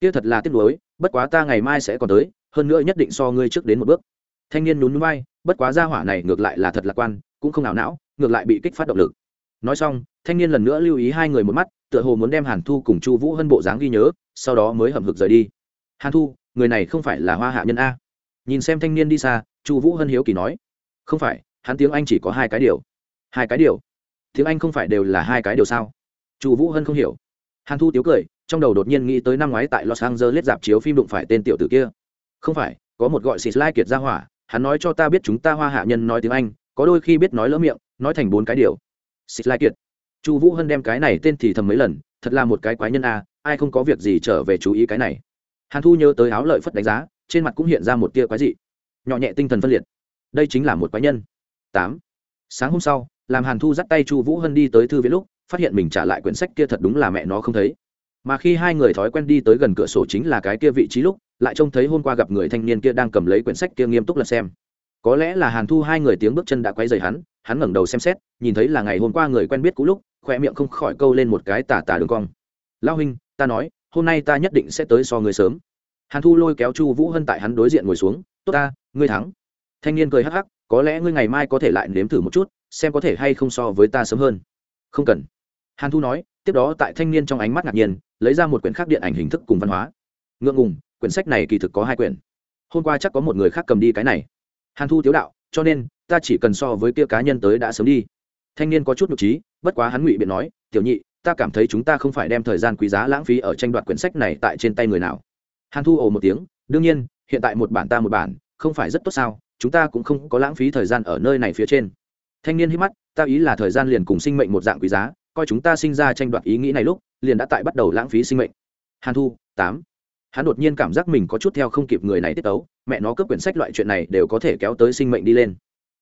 kia thật là tiếc nuối, bất quá ta ngày mai sẽ còn tới, hơn nữa nhất định so ngươi trước đến một bước. Thanh niên nhún vai, bất quá gia hỏa này ngược lại là thật lạc quan, cũng không nào não, ngược lại bị kích phát động lực. Nói xong, thanh niên lần nữa lưu ý hai người một mắt, tựa hồ muốn đem hàn thu cùng chu vũ hân bộ dáng ghi nhớ, sau đó mới hầm hực rời đi. Hàn thu, người này không phải là hoa hạ nhân a. Nhìn xem thanh niên đi xa, chu vũ hân hiếu kỳ nói. Không phải, hắn tiếng anh chỉ có hai cái điều. Hai cái điều? Tiếng anh không phải đều là hai cái điều sao? Chu vũ hân không hiểu hàn thu tiếu cười, trong đầu đột nhiên nghĩ tới năm ngoái tại los angeles dạp chiếu phim đụng phải tên tiểu tử kia. Không phải, có một gọi xịt lai kiệt ra hỏa, hắn nói cho ta biết chúng ta hoa hạ nhân nói tiếng anh, có đôi khi biết nói lỡ miệng, nói thành bốn cái điều. Xịt lai kiệt. Chu vũ hân đem cái này tên thì thầm mấy lần, thật là một cái quái nhân a, ai không có việc gì trở về chú ý cái này. Hàn thu nhớ tới áo lợi phất đánh giá, trên mặt cũng hiện ra một tia quái dị. Nhỏ nhẹ tinh thần phân liệt. Đây chính là một quái nhân. Tám. Sáng hôm sau, làm hàn thu dắt tay chu vũ hân đi tới thư viện lúc phát hiện mình trả lại quyển sách kia thật đúng là mẹ nó không thấy. Mà khi hai người thói quen đi tới gần cửa sổ chính là cái kia vị trí lúc, lại trông thấy hôm qua gặp người thanh niên kia đang cầm lấy quyển sách kia nghiêm túc lật xem. Có lẽ là hàn thu hai người tiếng bước chân đã quay dày hắn hắn ngẩng đầu xem xét, nhìn thấy là ngày hôm qua người quen biết cũ lúc khoe miệng không khỏi câu lên một cái tà tà đường cong. Lao huynh, ta nói, hôm nay ta nhất định sẽ tới so người sớm. Hàn thu lôi kéo chu vũ hân tại hắn đối diện ngồi xuống, tốt ta, ngươi thắng. Thanh niên cười hắc hắc, có lẽ ngươi ngày mai có thể lại nếm thử một chút, xem có thể hay không so với ta sớm hơn. Không cần hàn thu nói, tiếp đó tại thanh niên trong ánh mắt ngạc nhiên, lấy ra một quyển khác điện ảnh hình thức cùng văn hóa. Ngượng ngùng, quyển sách này kỳ thực có hai quyển. Hôm qua chắc có một người khác cầm đi cái này. Hàn thu tiếu đạo, cho nên, ta chỉ cần so với kia cá nhân tới đã sớm đi. Thanh niên có chút nhục trí, bất quá hắn ngụy biện nói, tiểu nhị, ta cảm thấy chúng ta không phải đem thời gian quý giá lãng phí ở tranh đoạt quyển sách này tại trên tay người nào. Hàn thu ồ một tiếng, đương nhiên, hiện tại một bản ta một bản, không phải rất tốt sao, chúng ta cũng không có lãng phí thời gian ở nơi này phía trên. Thanh niên hít mắt, ta ý là thời gian liền cùng sinh mệnh một dạng quý giá coi chúng ta sinh ra tranh đoạt ý nghĩ này lúc, liền đã tại bắt đầu lãng phí sinh mệnh. Hàn thu, tám. Hắn đột nhiên cảm giác mình có chút theo không kịp người này tiết tấu, mẹ nó cướp quyển sách loại chuyện này đều có thể kéo tới sinh mệnh đi lên.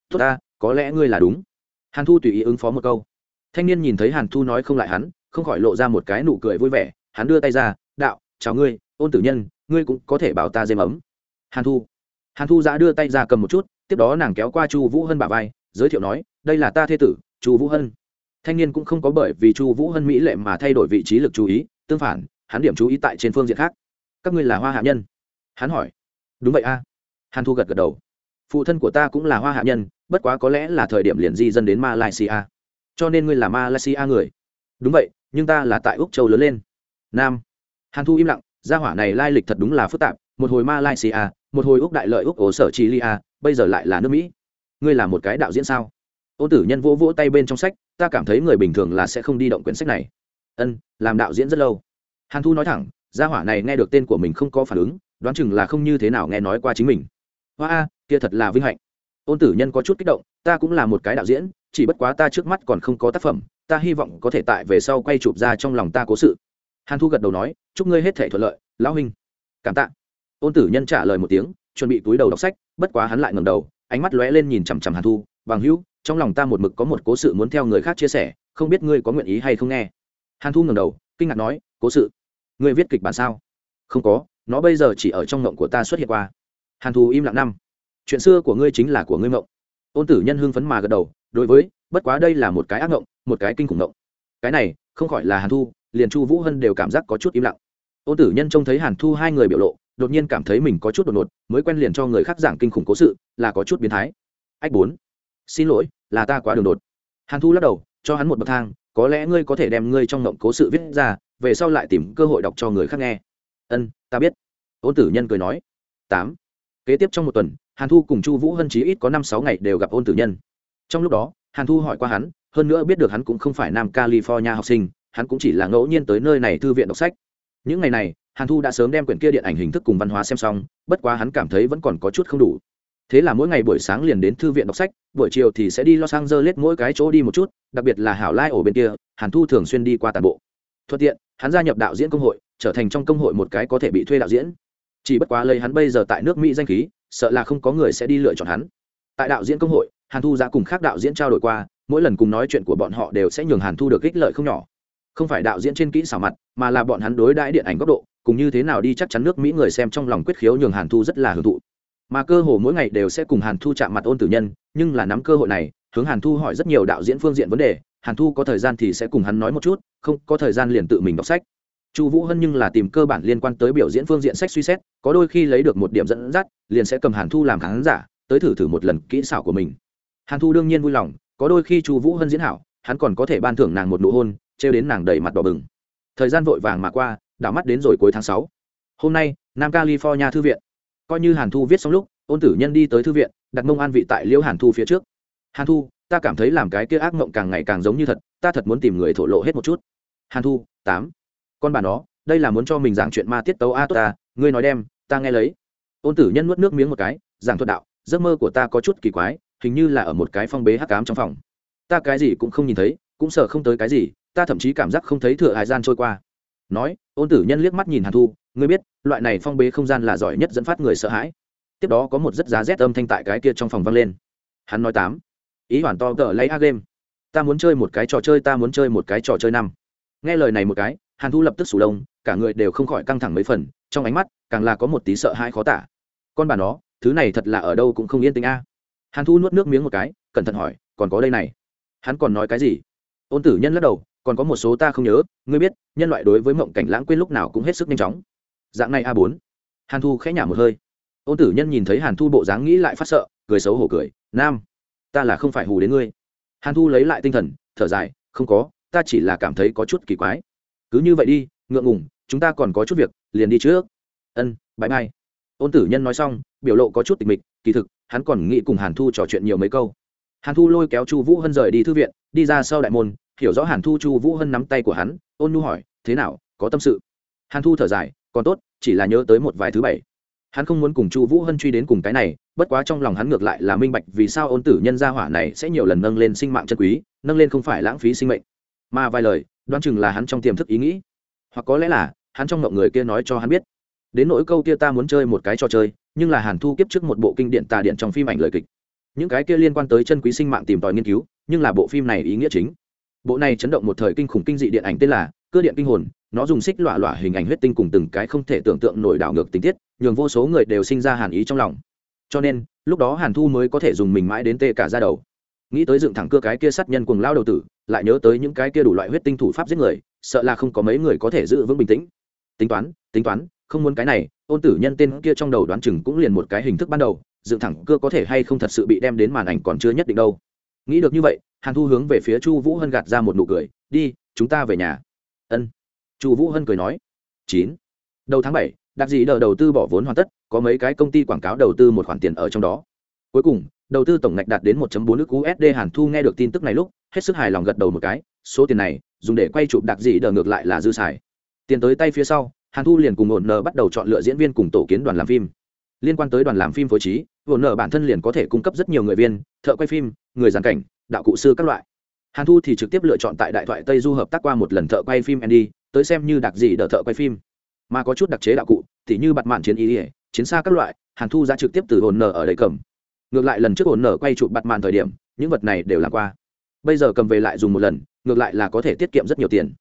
Tốt ta, có lẽ ngươi là đúng. Hàn thu tùy ý ứng phó một câu. Thanh niên nhìn thấy hàn thu nói không lại hắn, không khỏi lộ ra một cái nụ cười vui vẻ, hắn đưa tay ra, đạo, chào ngươi, ôn tử nhân, ngươi cũng có thể bảo ta dêm ấm. Hàn thu. Hàn thu giã đưa tay ra cầm một chút, tiếp đó nàng kéo qua chu vũ hân bà vai, giới thiệu nói, đây là ta thê tử, chu vũ hân thanh niên cũng không có bởi vì chu vũ hân mỹ lệ mà thay đổi vị trí lực chú ý, tương phản, hắn điểm chú ý tại trên phương diện khác. Các ngươi là hoa hạ nhân? Hắn hỏi. Đúng vậy a. Hàn thu gật gật đầu. Phụ thân của ta cũng là hoa hạ nhân, bất quá có lẽ là thời điểm liền di dân đến malaysia. Cho nên ngươi là malaysia người. Đúng vậy, nhưng ta là tại úc châu lớn lên. Nam. Hàn thu im lặng, gia hỏa này lai lịch thật đúng là phức tạp. Một hồi malaysia, một hồi úc đại lợi úc ổ sở chilia bây giờ lại là nước mỹ. Ngươi là một cái đạo diễn sao? Ôn tử nhân vỗ vỗ tay bên trong sách ta cảm thấy người bình thường là sẽ không đi động quyển sách này. Ân, làm đạo diễn rất lâu. Hàn thu nói thẳng, gia hỏa này nghe được tên của mình không có phản ứng, đoán chừng là không như thế nào nghe nói qua chính mình. Hoa a, kia thật là vinh hạnh. Ôn tử nhân có chút kích động, ta cũng là một cái đạo diễn, chỉ bất quá ta trước mắt còn không có tác phẩm, ta hy vọng có thể tại về sau quay chụp ra trong lòng ta cố sự. Hàn thu gật đầu nói, chúc ngươi hết thể thuận lợi, lão huynh. Cảm tạ. Ôn tử nhân trả lời một tiếng, chuẩn bị túi đầu đọc sách, bất quá hắn lại ngầm đầu, ánh mắt lóe lên nhìn chằm chằm hàn thu, bằng hữu trong lòng ta một mực có một cố sự muốn theo người khác chia sẻ, không biết ngươi có nguyện ý hay không nghe. Hàn thu ngầm đầu, kinh ngạc nói, cố sự? Ngươi viết kịch bản sao? Không có, nó bây giờ chỉ ở trong ngộng của ta xuất hiện qua. Hàn thu im lặng năm. Chuyện xưa của ngươi chính là của ngươi ngộng. Ôn tử nhân hưng phấn mà gật đầu, đối với, bất quá đây là một cái ác ngộng, một cái kinh khủng ngộng. Cái này, không khỏi là hàn thu, liền chu vũ hân đều cảm giác có chút im lặng. Ôn tử nhân trông thấy hàn thu hai người biểu lộ, đột nhiên cảm thấy mình có chút đột ngột, mới quen liền cho người khác giảng kinh khủng cố sự, là có chút biến thái. Ách bốn xin lỗi, là ta quá đường đột. Hàn thu lắc đầu, cho hắn một bậc thang, có lẽ ngươi có thể đem ngươi trong ngộng cố sự viết ra, về sau lại tìm cơ hội đọc cho người khác nghe. Ân, ta biết. Ôn tử nhân cười nói. Tám. Kế tiếp trong một tuần, hàn thu cùng chu vũ hân chí ít có năm sáu ngày đều gặp ôn tử nhân. Trong lúc đó, hàn thu hỏi qua hắn, hơn nữa biết được hắn cũng không phải nam california học sinh, hắn cũng chỉ là ngẫu nhiên tới nơi này thư viện đọc sách. Những ngày này, hàn thu đã sớm đem quyển kia điện ảnh hình thức cùng văn hóa xem xong, bất quá hắn cảm thấy vẫn còn có chút không đủ thế là mỗi ngày buổi sáng liền đến thư viện đọc sách, buổi chiều thì sẽ đi los angeles mỗi cái chỗ đi một chút, đặc biệt là hảo lai ổ bên kia, hàn thu thường xuyên đi qua toàn bộ. Thuận tiện, hắn gia nhập đạo diễn công hội, trở thành trong công hội một cái có thể bị thuê đạo diễn. Chỉ bất quá lấy hắn bây giờ tại nước mỹ danh khí, sợ là không có người sẽ đi lựa chọn hắn. Tại đạo diễn công hội, hàn thu ra cùng khác đạo diễn trao đổi qua, mỗi lần cùng nói chuyện của bọn họ đều sẽ nhường hàn thu được ích lợi không nhỏ. Không phải đạo diễn trên kỹ xảo mặt, mà là bọn hắn đối đãi điện ảnh góc độ, cùng như thế nào đi chắc chắn nước mỹ người xem trong lòng quyết khiếu nhường hàn thu rất là hưởng thụ mà cơ hồ mỗi ngày đều sẽ cùng hàn thu chạm mặt ôn tử nhân, nhưng là nắm cơ hội này, hướng hàn thu hỏi rất nhiều đạo diễn phương diện vấn đề, hàn thu có thời gian thì sẽ cùng hắn nói một chút, không, có thời gian liền tự mình đọc sách. Chu vũ hân nhưng là tìm cơ bản liên quan tới biểu diễn phương diện sách suy xét, có đôi khi lấy được một điểm dẫn dắt, liền sẽ cầm hàn thu làm khán giả, tới thử thử một lần kỹ xảo của mình. Hàn thu đương nhiên vui lòng, có đôi khi chu vũ hân diễn hảo, hắn còn có thể ban thưởng nàng một nụ hôn, trêu đến nàng đầy mặt đỏ bừng. Thời gian vội vàng mà qua, đảo mắt đến rồi cuối tháng sáu. Hôm nay, nam california thư viện coi như hàn thu viết xong lúc, ôn tử nhân đi tới thư viện, đặt mông an vị tại liễu hàn thu phía trước. Hàn thu, ta cảm thấy làm cái kia ác mộng càng ngày càng giống như thật, ta thật muốn tìm người thổ lộ hết một chút. Hàn thu, tám. Con bà nó, đây là muốn cho mình giảng chuyện ma tiết tấu a tốt ta, ngươi nói đem, ta nghe lấy. Ôn tử nhân nuốt nước miếng một cái, giảng thuật đạo, giấc mơ của ta có chút kỳ quái, hình như là ở một cái phong bế hắc cám trong phòng. Ta cái gì cũng không nhìn thấy, cũng sợ không tới cái gì, ta thậm chí cảm giác không thấy thừa hải gian trôi qua nói, ôn tử nhân liếc mắt nhìn hàn thu, ngươi biết, loại này phong bế không gian là giỏi nhất dẫn phát người sợ hãi. Tiếp đó có một rất giá rét âm thanh tại cái kia trong phòng vang lên. Hắn nói tám, ý hoàn to cỡ lấy a game, ta muốn chơi một cái trò chơi, ta muốn chơi một cái trò chơi năm. Nghe lời này một cái, hàn thu lập tức sủ đông cả người đều không khỏi căng thẳng mấy phần, trong ánh mắt càng là có một tí sợ hãi khó tả. Con bà nó, thứ này thật là ở đâu cũng không yên tĩnh a. Hàn thu nuốt nước miếng một cái, cẩn thận hỏi, còn có đây này? Hắn còn nói cái gì? Ôn tử nhân lắc đầu còn có một số ta không nhớ, ngươi biết, nhân loại đối với mộng cảnh lãng quên lúc nào cũng hết sức nhanh chóng. Dạng này a bốn. Hàn thu khẽ nhả một hơi. Ôn tử nhân nhìn thấy hàn thu bộ dáng nghĩ lại phát sợ, cười xấu hổ cười, nam, ta là không phải hù đến ngươi. Hàn thu lấy lại tinh thần, thở dài, không có, ta chỉ là cảm thấy có chút kỳ quái. Cứ như vậy đi, ngượng ngùng, chúng ta còn có chút việc, liền đi trước. Ân bãi mai ôn tử nhân nói xong, biểu lộ có chút tịch mịch, kỳ thực, hắn còn nghĩ cùng hàn thu trò chuyện nhiều mấy câu. Hàn thu lôi kéo chu vũ hân rời đi thư viện, đi ra sau đại môn hiểu rõ hàn thu chu vũ hân nắm tay của hắn, ôn nu hỏi, thế nào, có tâm sự? Hàn thu thở dài, còn tốt, chỉ là nhớ tới một vài thứ bảy. Hắn không muốn cùng chu vũ hân truy đến cùng cái này, bất quá trong lòng hắn ngược lại là minh bạch vì sao ôn tử nhân gia hỏa này sẽ nhiều lần nâng lên sinh mạng chân quý, nâng lên không phải lãng phí sinh mệnh. Mà vài lời, đoán chừng là hắn trong tiềm thức ý nghĩ. Hoặc có lẽ là, hắn trong ngộng người kia nói cho hắn biết. Đến nỗi câu kia ta muốn chơi một cái trò chơi, nhưng là hàn thu kiếp trước một bộ kinh điện tà điện trong phim ảnh lời kịch. Những cái kia liên quan tới chân quý sinh mạng tìm tòi nghiên cứu, nhưng là bộ phim này ý nghĩa chính bộ này chấn động một thời kinh khủng kinh dị điện ảnh tên là cơ điện kinh hồn, nó dùng xích lọa lọa hình ảnh huyết tinh cùng từng cái không thể tưởng tượng nổi đảo ngược tình tiết, nhường vô số người đều sinh ra hàn ý trong lòng. Cho nên, lúc đó hàn thu mới có thể dùng mình mãi đến tê cả ra đầu. Nghĩ tới dựng thẳng cơ cái kia sát nhân cùng lao đầu tử, lại nhớ tới những cái kia đủ loại huyết tinh thủ pháp giết người, sợ là không có mấy người có thể giữ vững bình tĩnh. Tính toán tính toán, không muốn cái này, ôn tử nhân tên kia trong đầu đoán chừng cũng liền một cái hình thức ban đầu, dựng thẳng cơ có thể hay không thật sự bị đem đến màn ảnh còn chưa nhất định đâu. Nghĩ được như vậy hàn thu hướng về phía chu vũ hân gạt ra một nụ cười đi chúng ta về nhà. Ân. Chu vũ hân cười nói chín. Đầu tháng bảy đặc dị đờ đầu tư bỏ vốn hoàn tất có mấy cái công ty quảng cáo đầu tư một khoản tiền ở trong đó. Cuối cùng đầu tư tổng ngạch đạt đến 1.4 nước USD Hàn Thu nghe được tin tức này lúc, hết sức hài lòng gật đầu một cái, số tiền này dùng để quay chụp đặc dị đờ ngược lại là dư xài. Tiền tới tay phía sau, Hàn Thu liền cùng ổn Nờ bắt đầu chọn lựa diễn viên cùng tổ kiến đoàn làm phim. Liên quan tới đoàn làm phim phối trí, vồn nợ bản thân liền có thể cung cấp rất nhiều người viên, thợ quay phim, người giàn cảnh, đạo cụ sư các loại. Hàn Thu thì trực tiếp lựa chọn tại Đại thoại Tây Du hợp tác qua một lần thợ quay phim Andy, tới xem như đặc gì đỡ thợ quay phim. Mà có chút đặc chế đạo cụ, thì như bạt mạn chiến ý, chiến xa các loại, Hàn Thu ra trực tiếp từ hồn nở ở đây cầm ngược lại lần trước hồn nở quay chụp bặt mạn thời điểm những vật này đều làm qua bây giờ cầm về lại dùng một lần ngược lại là có thể tiết kiệm rất nhiều tiền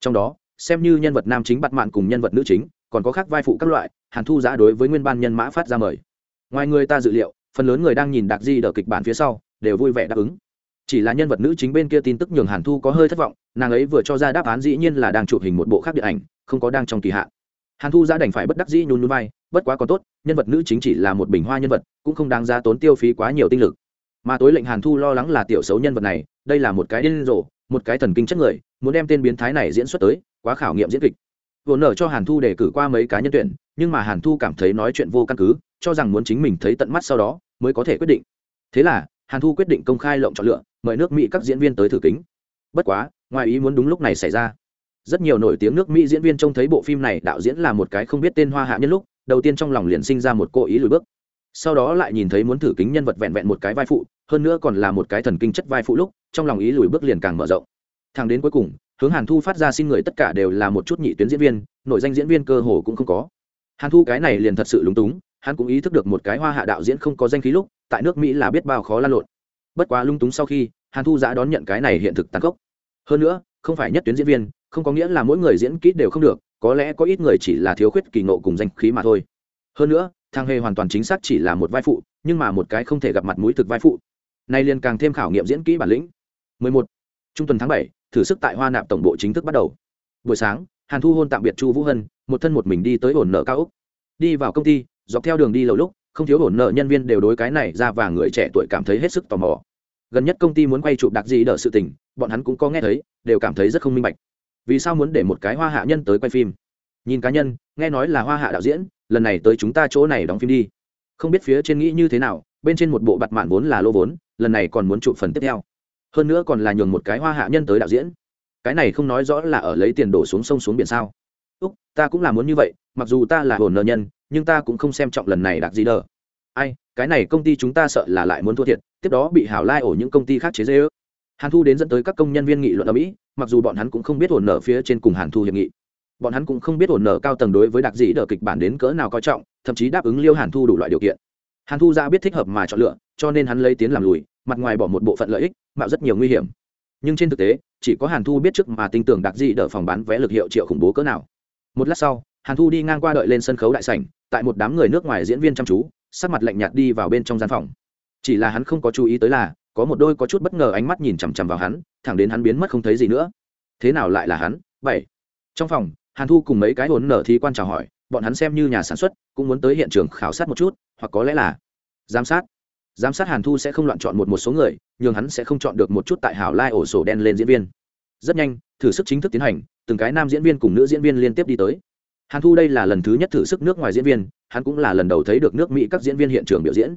trong đó xem như nhân vật nam chính bặt mạn cùng nhân vật nữ chính còn có khác vai phụ các loại hàn thu giã đối với nguyên ban nhân mã phát ra mời. Ngoài người ta dự liệu, phần lớn người đang nhìn đặc di đờ kịch bản phía sau, đều vui vẻ đáp ứng. Chỉ là nhân vật nữ chính bên kia tin tức nhường hàn thu có hơi thất vọng, nàng ấy vừa cho ra đáp án dĩ nhiên là đang chụp hình một bộ khác điện ảnh, không có đang trong kỳ hạn. Hàn thu giá đành phải bất đắc dĩ nhún núi vai, bất quá còn tốt, nhân vật nữ chính chỉ là một bình hoa nhân vật, cũng không đáng ra tốn tiêu phí quá nhiều tinh lực. Mà tối lệnh hàn thu lo lắng là tiểu xấu nhân vật này, đây là một cái điên rồ, một cái thần kinh chất người, muốn đem tên biến thái này diễn xuất tới, quá khảo nghiệm diễn kịch vừa nở cho hàn thu đề cử qua mấy cá nhân tuyển, nhưng mà hàn thu cảm thấy nói chuyện vô căn cứ, cho rằng muốn chính mình thấy tận mắt sau đó, mới có thể quyết định. Thế là, hàn thu quyết định công khai lộng chọn lựa, mời nước mỹ các diễn viên tới thử kính. Bất quá, ngoài ý muốn đúng lúc này xảy ra. Rất nhiều nổi tiếng nước mỹ diễn viên trông thấy bộ phim này đạo diễn là một cái không biết tên hoa hạ nhân lúc, đầu tiên trong lòng liền sinh ra một cô ý lùi bước. Sau đó lại nhìn thấy muốn thử kính nhân vật vẹn vẹn một cái vai phụ, hơn nữa còn là một cái thần kinh chất vai phụ lúc, trong lòng ý lùi bước liền càng mở rộng. Thằng đến cuối cùng hướng hàn thu phát ra xin người tất cả đều là một chút nhị tuyến diễn viên nội danh diễn viên cơ hồ cũng không có. Hàn thu cái này liền thật sự lúng túng hắn cũng ý thức được một cái hoa hạ đạo diễn không có danh khí lúc tại nước mỹ là biết bao khó lan lộn. Bất quá lung túng sau khi hàn thu giã đón nhận cái này hiện thực tăng cốc hơn nữa không phải nhất tuyến diễn viên không có nghĩa là mỗi người diễn kỹ đều không được có lẽ có ít người chỉ là thiếu khuyết kỳ nộ cùng danh khí mà thôi. Hơn nữa thang hề hoàn toàn chính xác chỉ là một vai phụ nhưng mà một cái không thể gặp mặt mũi thực vai phụ. Nay liền càng thêm khảo nghiệm diễn kỹ bản lĩnh. 11. trung tuần tháng 7, thử sức tại hoa nạp tổng bộ chính thức bắt đầu. Buổi sáng, hàn thu hôn tạm biệt chu vũ hân, một thân một mình đi tới ổn nợ cao úc đi vào công ty, dọc theo đường đi lâu lúc, không thiếu ổn nợ nhân viên đều đối cái này ra và người trẻ tuổi cảm thấy hết sức tò mò. Gần nhất công ty muốn quay chụp đặc gì đỡ sự tình, bọn hắn cũng có nghe thấy, đều cảm thấy rất không minh bạch. Vì sao muốn để một cái hoa hạ nhân tới quay phim? Nhìn cá nhân, nghe nói là hoa hạ đạo diễn, lần này tới chúng ta chỗ này đóng phim đi. Không biết phía trên nghĩ như thế nào, bên trên một bộ bặt mạn vốn là lô vốn, lần này còn muốn chụp phần tiếp theo hơn nữa còn là nhường một cái hoa hạ nhân tới đạo diễn. Cái này không nói rõ là ở lấy tiền đổ xuống sông xuống biển sao? Úc, ta cũng là muốn như vậy, mặc dù ta là hồn nợ nhân, nhưng ta cũng không xem trọng lần này đặc gì đờ. Ai, cái này công ty chúng ta sợ là lại muốn thua thiệt, tiếp đó bị hảo lai ổ những công ty khác chế dễ ước. Hàn thu đến dẫn tới các công nhân viên nghị luận ở mỹ, mặc dù bọn hắn cũng không biết hồn nợ phía trên cùng hàn thu hiệp nghị. Bọn hắn cũng không biết hồn nợ cao tầng đối với đặc dị đờ kịch bản đến cỡ nào coi trọng, thậm chí đáp ứng liêu hàn thu đủ loại điều kiện. Hàn thu ra biết thích hợp mà chọn lựa, cho nên hắn lấy tiến làm lùi mặt ngoài bỏ một bộ phận lợi ích, mạo rất nhiều nguy hiểm. Nhưng trên thực tế, chỉ có hàn thu biết trước mà tin tưởng đặc dị đỡ phòng bán vé lực hiệu triệu khủng bố cỡ nào. Một lát sau, hàn thu đi ngang qua đợi lên sân khấu đại sảnh, tại một đám người nước ngoài diễn viên chăm chú, sắc mặt lạnh nhạt đi vào bên trong gian phòng. Chỉ là hắn không có chú ý tới là, có một đôi có chút bất ngờ ánh mắt nhìn chằm chằm vào hắn, thẳng đến hắn biến mất không thấy gì nữa. Thế nào lại là hắn? Bảy. Trong phòng, hàn thu cùng mấy cái hồn nở thi quan chào hỏi, bọn hắn xem như nhà sản xuất, cũng muốn tới hiện trường khảo sát một chút, hoặc có lẽ là giám sát giám sát hàn thu sẽ không loạn chọn một một số người nhưng hắn sẽ không chọn được một chút tại hảo lai ổ sổ đen lên diễn viên. Rất nhanh, thử sức chính thức tiến hành, từng cái nam diễn viên cùng nữ diễn viên liên tiếp đi tới. Hàn thu đây là lần thứ nhất thử sức nước ngoài diễn viên, hắn cũng là lần đầu thấy được nước mỹ các diễn viên hiện trường biểu diễn.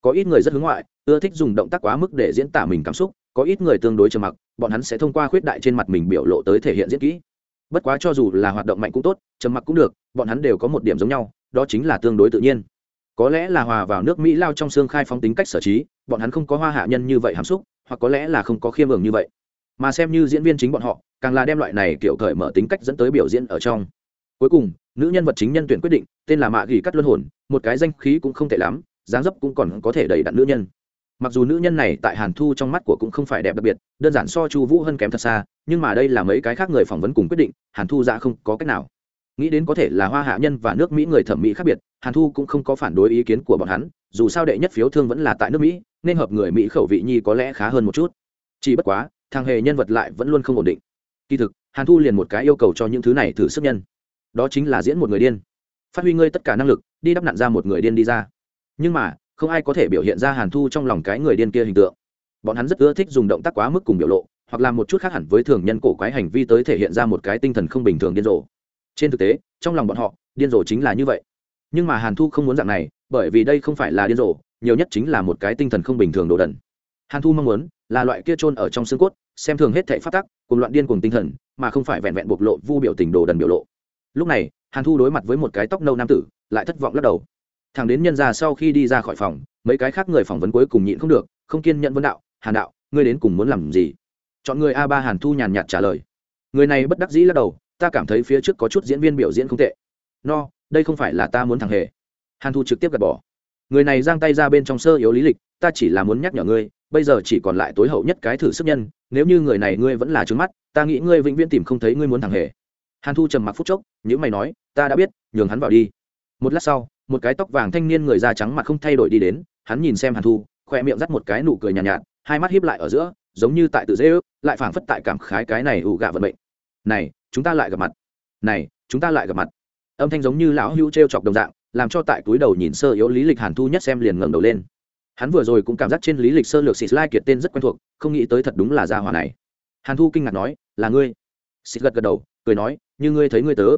Có ít người rất hướng ngoại, ưa thích dùng động tác quá mức để diễn tả mình cảm xúc, có ít người tương đối trầm mặc, bọn hắn sẽ thông qua khuyết đại trên mặt mình biểu lộ tới thể hiện diễn kỹ. Bất quá cho dù là hoạt động mạnh cũng tốt, trầm mặc cũng được, bọn hắn đều có một điểm giống nhau, đó chính là tương đối tự nhiên có lẽ là hòa vào nước mỹ lao trong xương khai phóng tính cách sở trí, bọn hắn không có hoa hạ nhân như vậy hàm xúc, hoặc có lẽ là không có khiêm ường như vậy. Mà xem như diễn viên chính bọn họ, càng là đem loại này kiểu cởi mở tính cách dẫn tới biểu diễn ở trong. Cuối cùng, nữ nhân vật chính nhân tuyển quyết định, tên là mạ gỉ cắt luân hồn, một cái danh khí cũng không tệ lắm, dáng dấp cũng còn có thể đầy đặn nữ nhân. Mặc dù nữ nhân này tại hàn thu trong mắt của cũng không phải đẹp đặc biệt, đơn giản so chu vũ hơn kém thật xa, nhưng mà đây là mấy cái khác người phỏng vấn cùng quyết định, hàn thu ra không có cách nào nghĩ đến có thể là hoa hạ nhân và nước mỹ người thẩm mỹ khác biệt, hàn thu cũng không có phản đối ý kiến của bọn hắn, dù sao đệ nhất phiếu thương vẫn là tại nước mỹ, nên hợp người mỹ khẩu vị nhi có lẽ khá hơn một chút. Chỉ bất quá, thằng hề nhân vật lại vẫn luôn không ổn định. Kỳ thực, hàn thu liền một cái yêu cầu cho những thứ này thử sức nhân. Đó chính là diễn một người điên. Phát huy ngươi tất cả năng lực, đi đắp nặn ra một người điên đi ra. Nhưng mà, không ai có thể biểu hiện ra hàn thu trong lòng cái người điên kia hình tượng. Bọn hắn rất ưa thích dùng động tác quá mức cùng biểu lộ, hoặc làm một chút khác hẳn với thường nhân cổ quái hành vi tới thể hiện ra một cái tinh thần không bình thường điên rồ trên thực tế, trong lòng bọn họ, điên rồ chính là như vậy. Nhưng mà hàn thu không muốn dạng này, bởi vì đây không phải là điên rồ, nhiều nhất chính là một cái tinh thần không bình thường đồ đần. Hàn thu mong muốn là loại kia trôn ở trong xương cốt, xem thường hết thệ phát tắc, cùng loạn điên cùng tinh thần, mà không phải vẹn vẹn bộc lộ vu biểu tình đồ đần biểu lộ. Lúc này, hàn thu đối mặt với một cái tóc nâu nam tử, lại thất vọng lắc đầu. Thằng đến nhân ra sau khi đi ra khỏi phòng, mấy cái khác người phỏng vấn cuối cùng nhịn không được, không kiên nhận vấn đạo, hàn đạo, ngươi đến cùng muốn làm gì? Chọn người a ba hàn thu nhàn nhạt trả lời. Người này bất đắc dĩ lắc đầu ta cảm thấy phía trước có chút diễn viên biểu diễn không tệ. No đây không phải là ta muốn thằng hề. Hàn thu trực tiếp gạt bỏ. Người này giang tay ra bên trong sơ yếu lý lịch ta chỉ là muốn nhắc nhở ngươi bây giờ chỉ còn lại tối hậu nhất cái thử sức nhân nếu như người này ngươi vẫn là trứng mắt ta nghĩ ngươi vĩnh viễn tìm không thấy ngươi muốn thằng hề. Hàn thu trầm mặc phút chốc những mày nói ta đã biết nhường hắn vào đi. Một lát sau một cái tóc vàng thanh niên người da trắng mặt không thay đổi đi đến hắn nhìn xem hàn thu khoe miệng dắt một cái nụ cười nhàn nhạt, nhạt hai mắt hiếp lại ở giữa giống như tại tự dễ ước lại phảng phất tại cảm khái cái này ủ gạ vận mệnh. Này chúng ta lại gặp mặt. Này, chúng ta lại gặp mặt. Âm thanh giống như lão hữu t r e o chọc đồng dạng, làm cho tại túi đầu nhìn sơ yếu lý lịch hàn thu nhất xem liền ngẩng đầu lên. Hắn vừa rồi cũng cảm giác trên lý lịch sơ lược xịt lai kiệt tên rất quen thuộc, không nghĩ tới thật đúng là gia hỏa này. Hàn thu kinh ngạc nói, là ngươi? Xịt gật gật đầu, cười nói, như ngươi thấy ngươi tớ.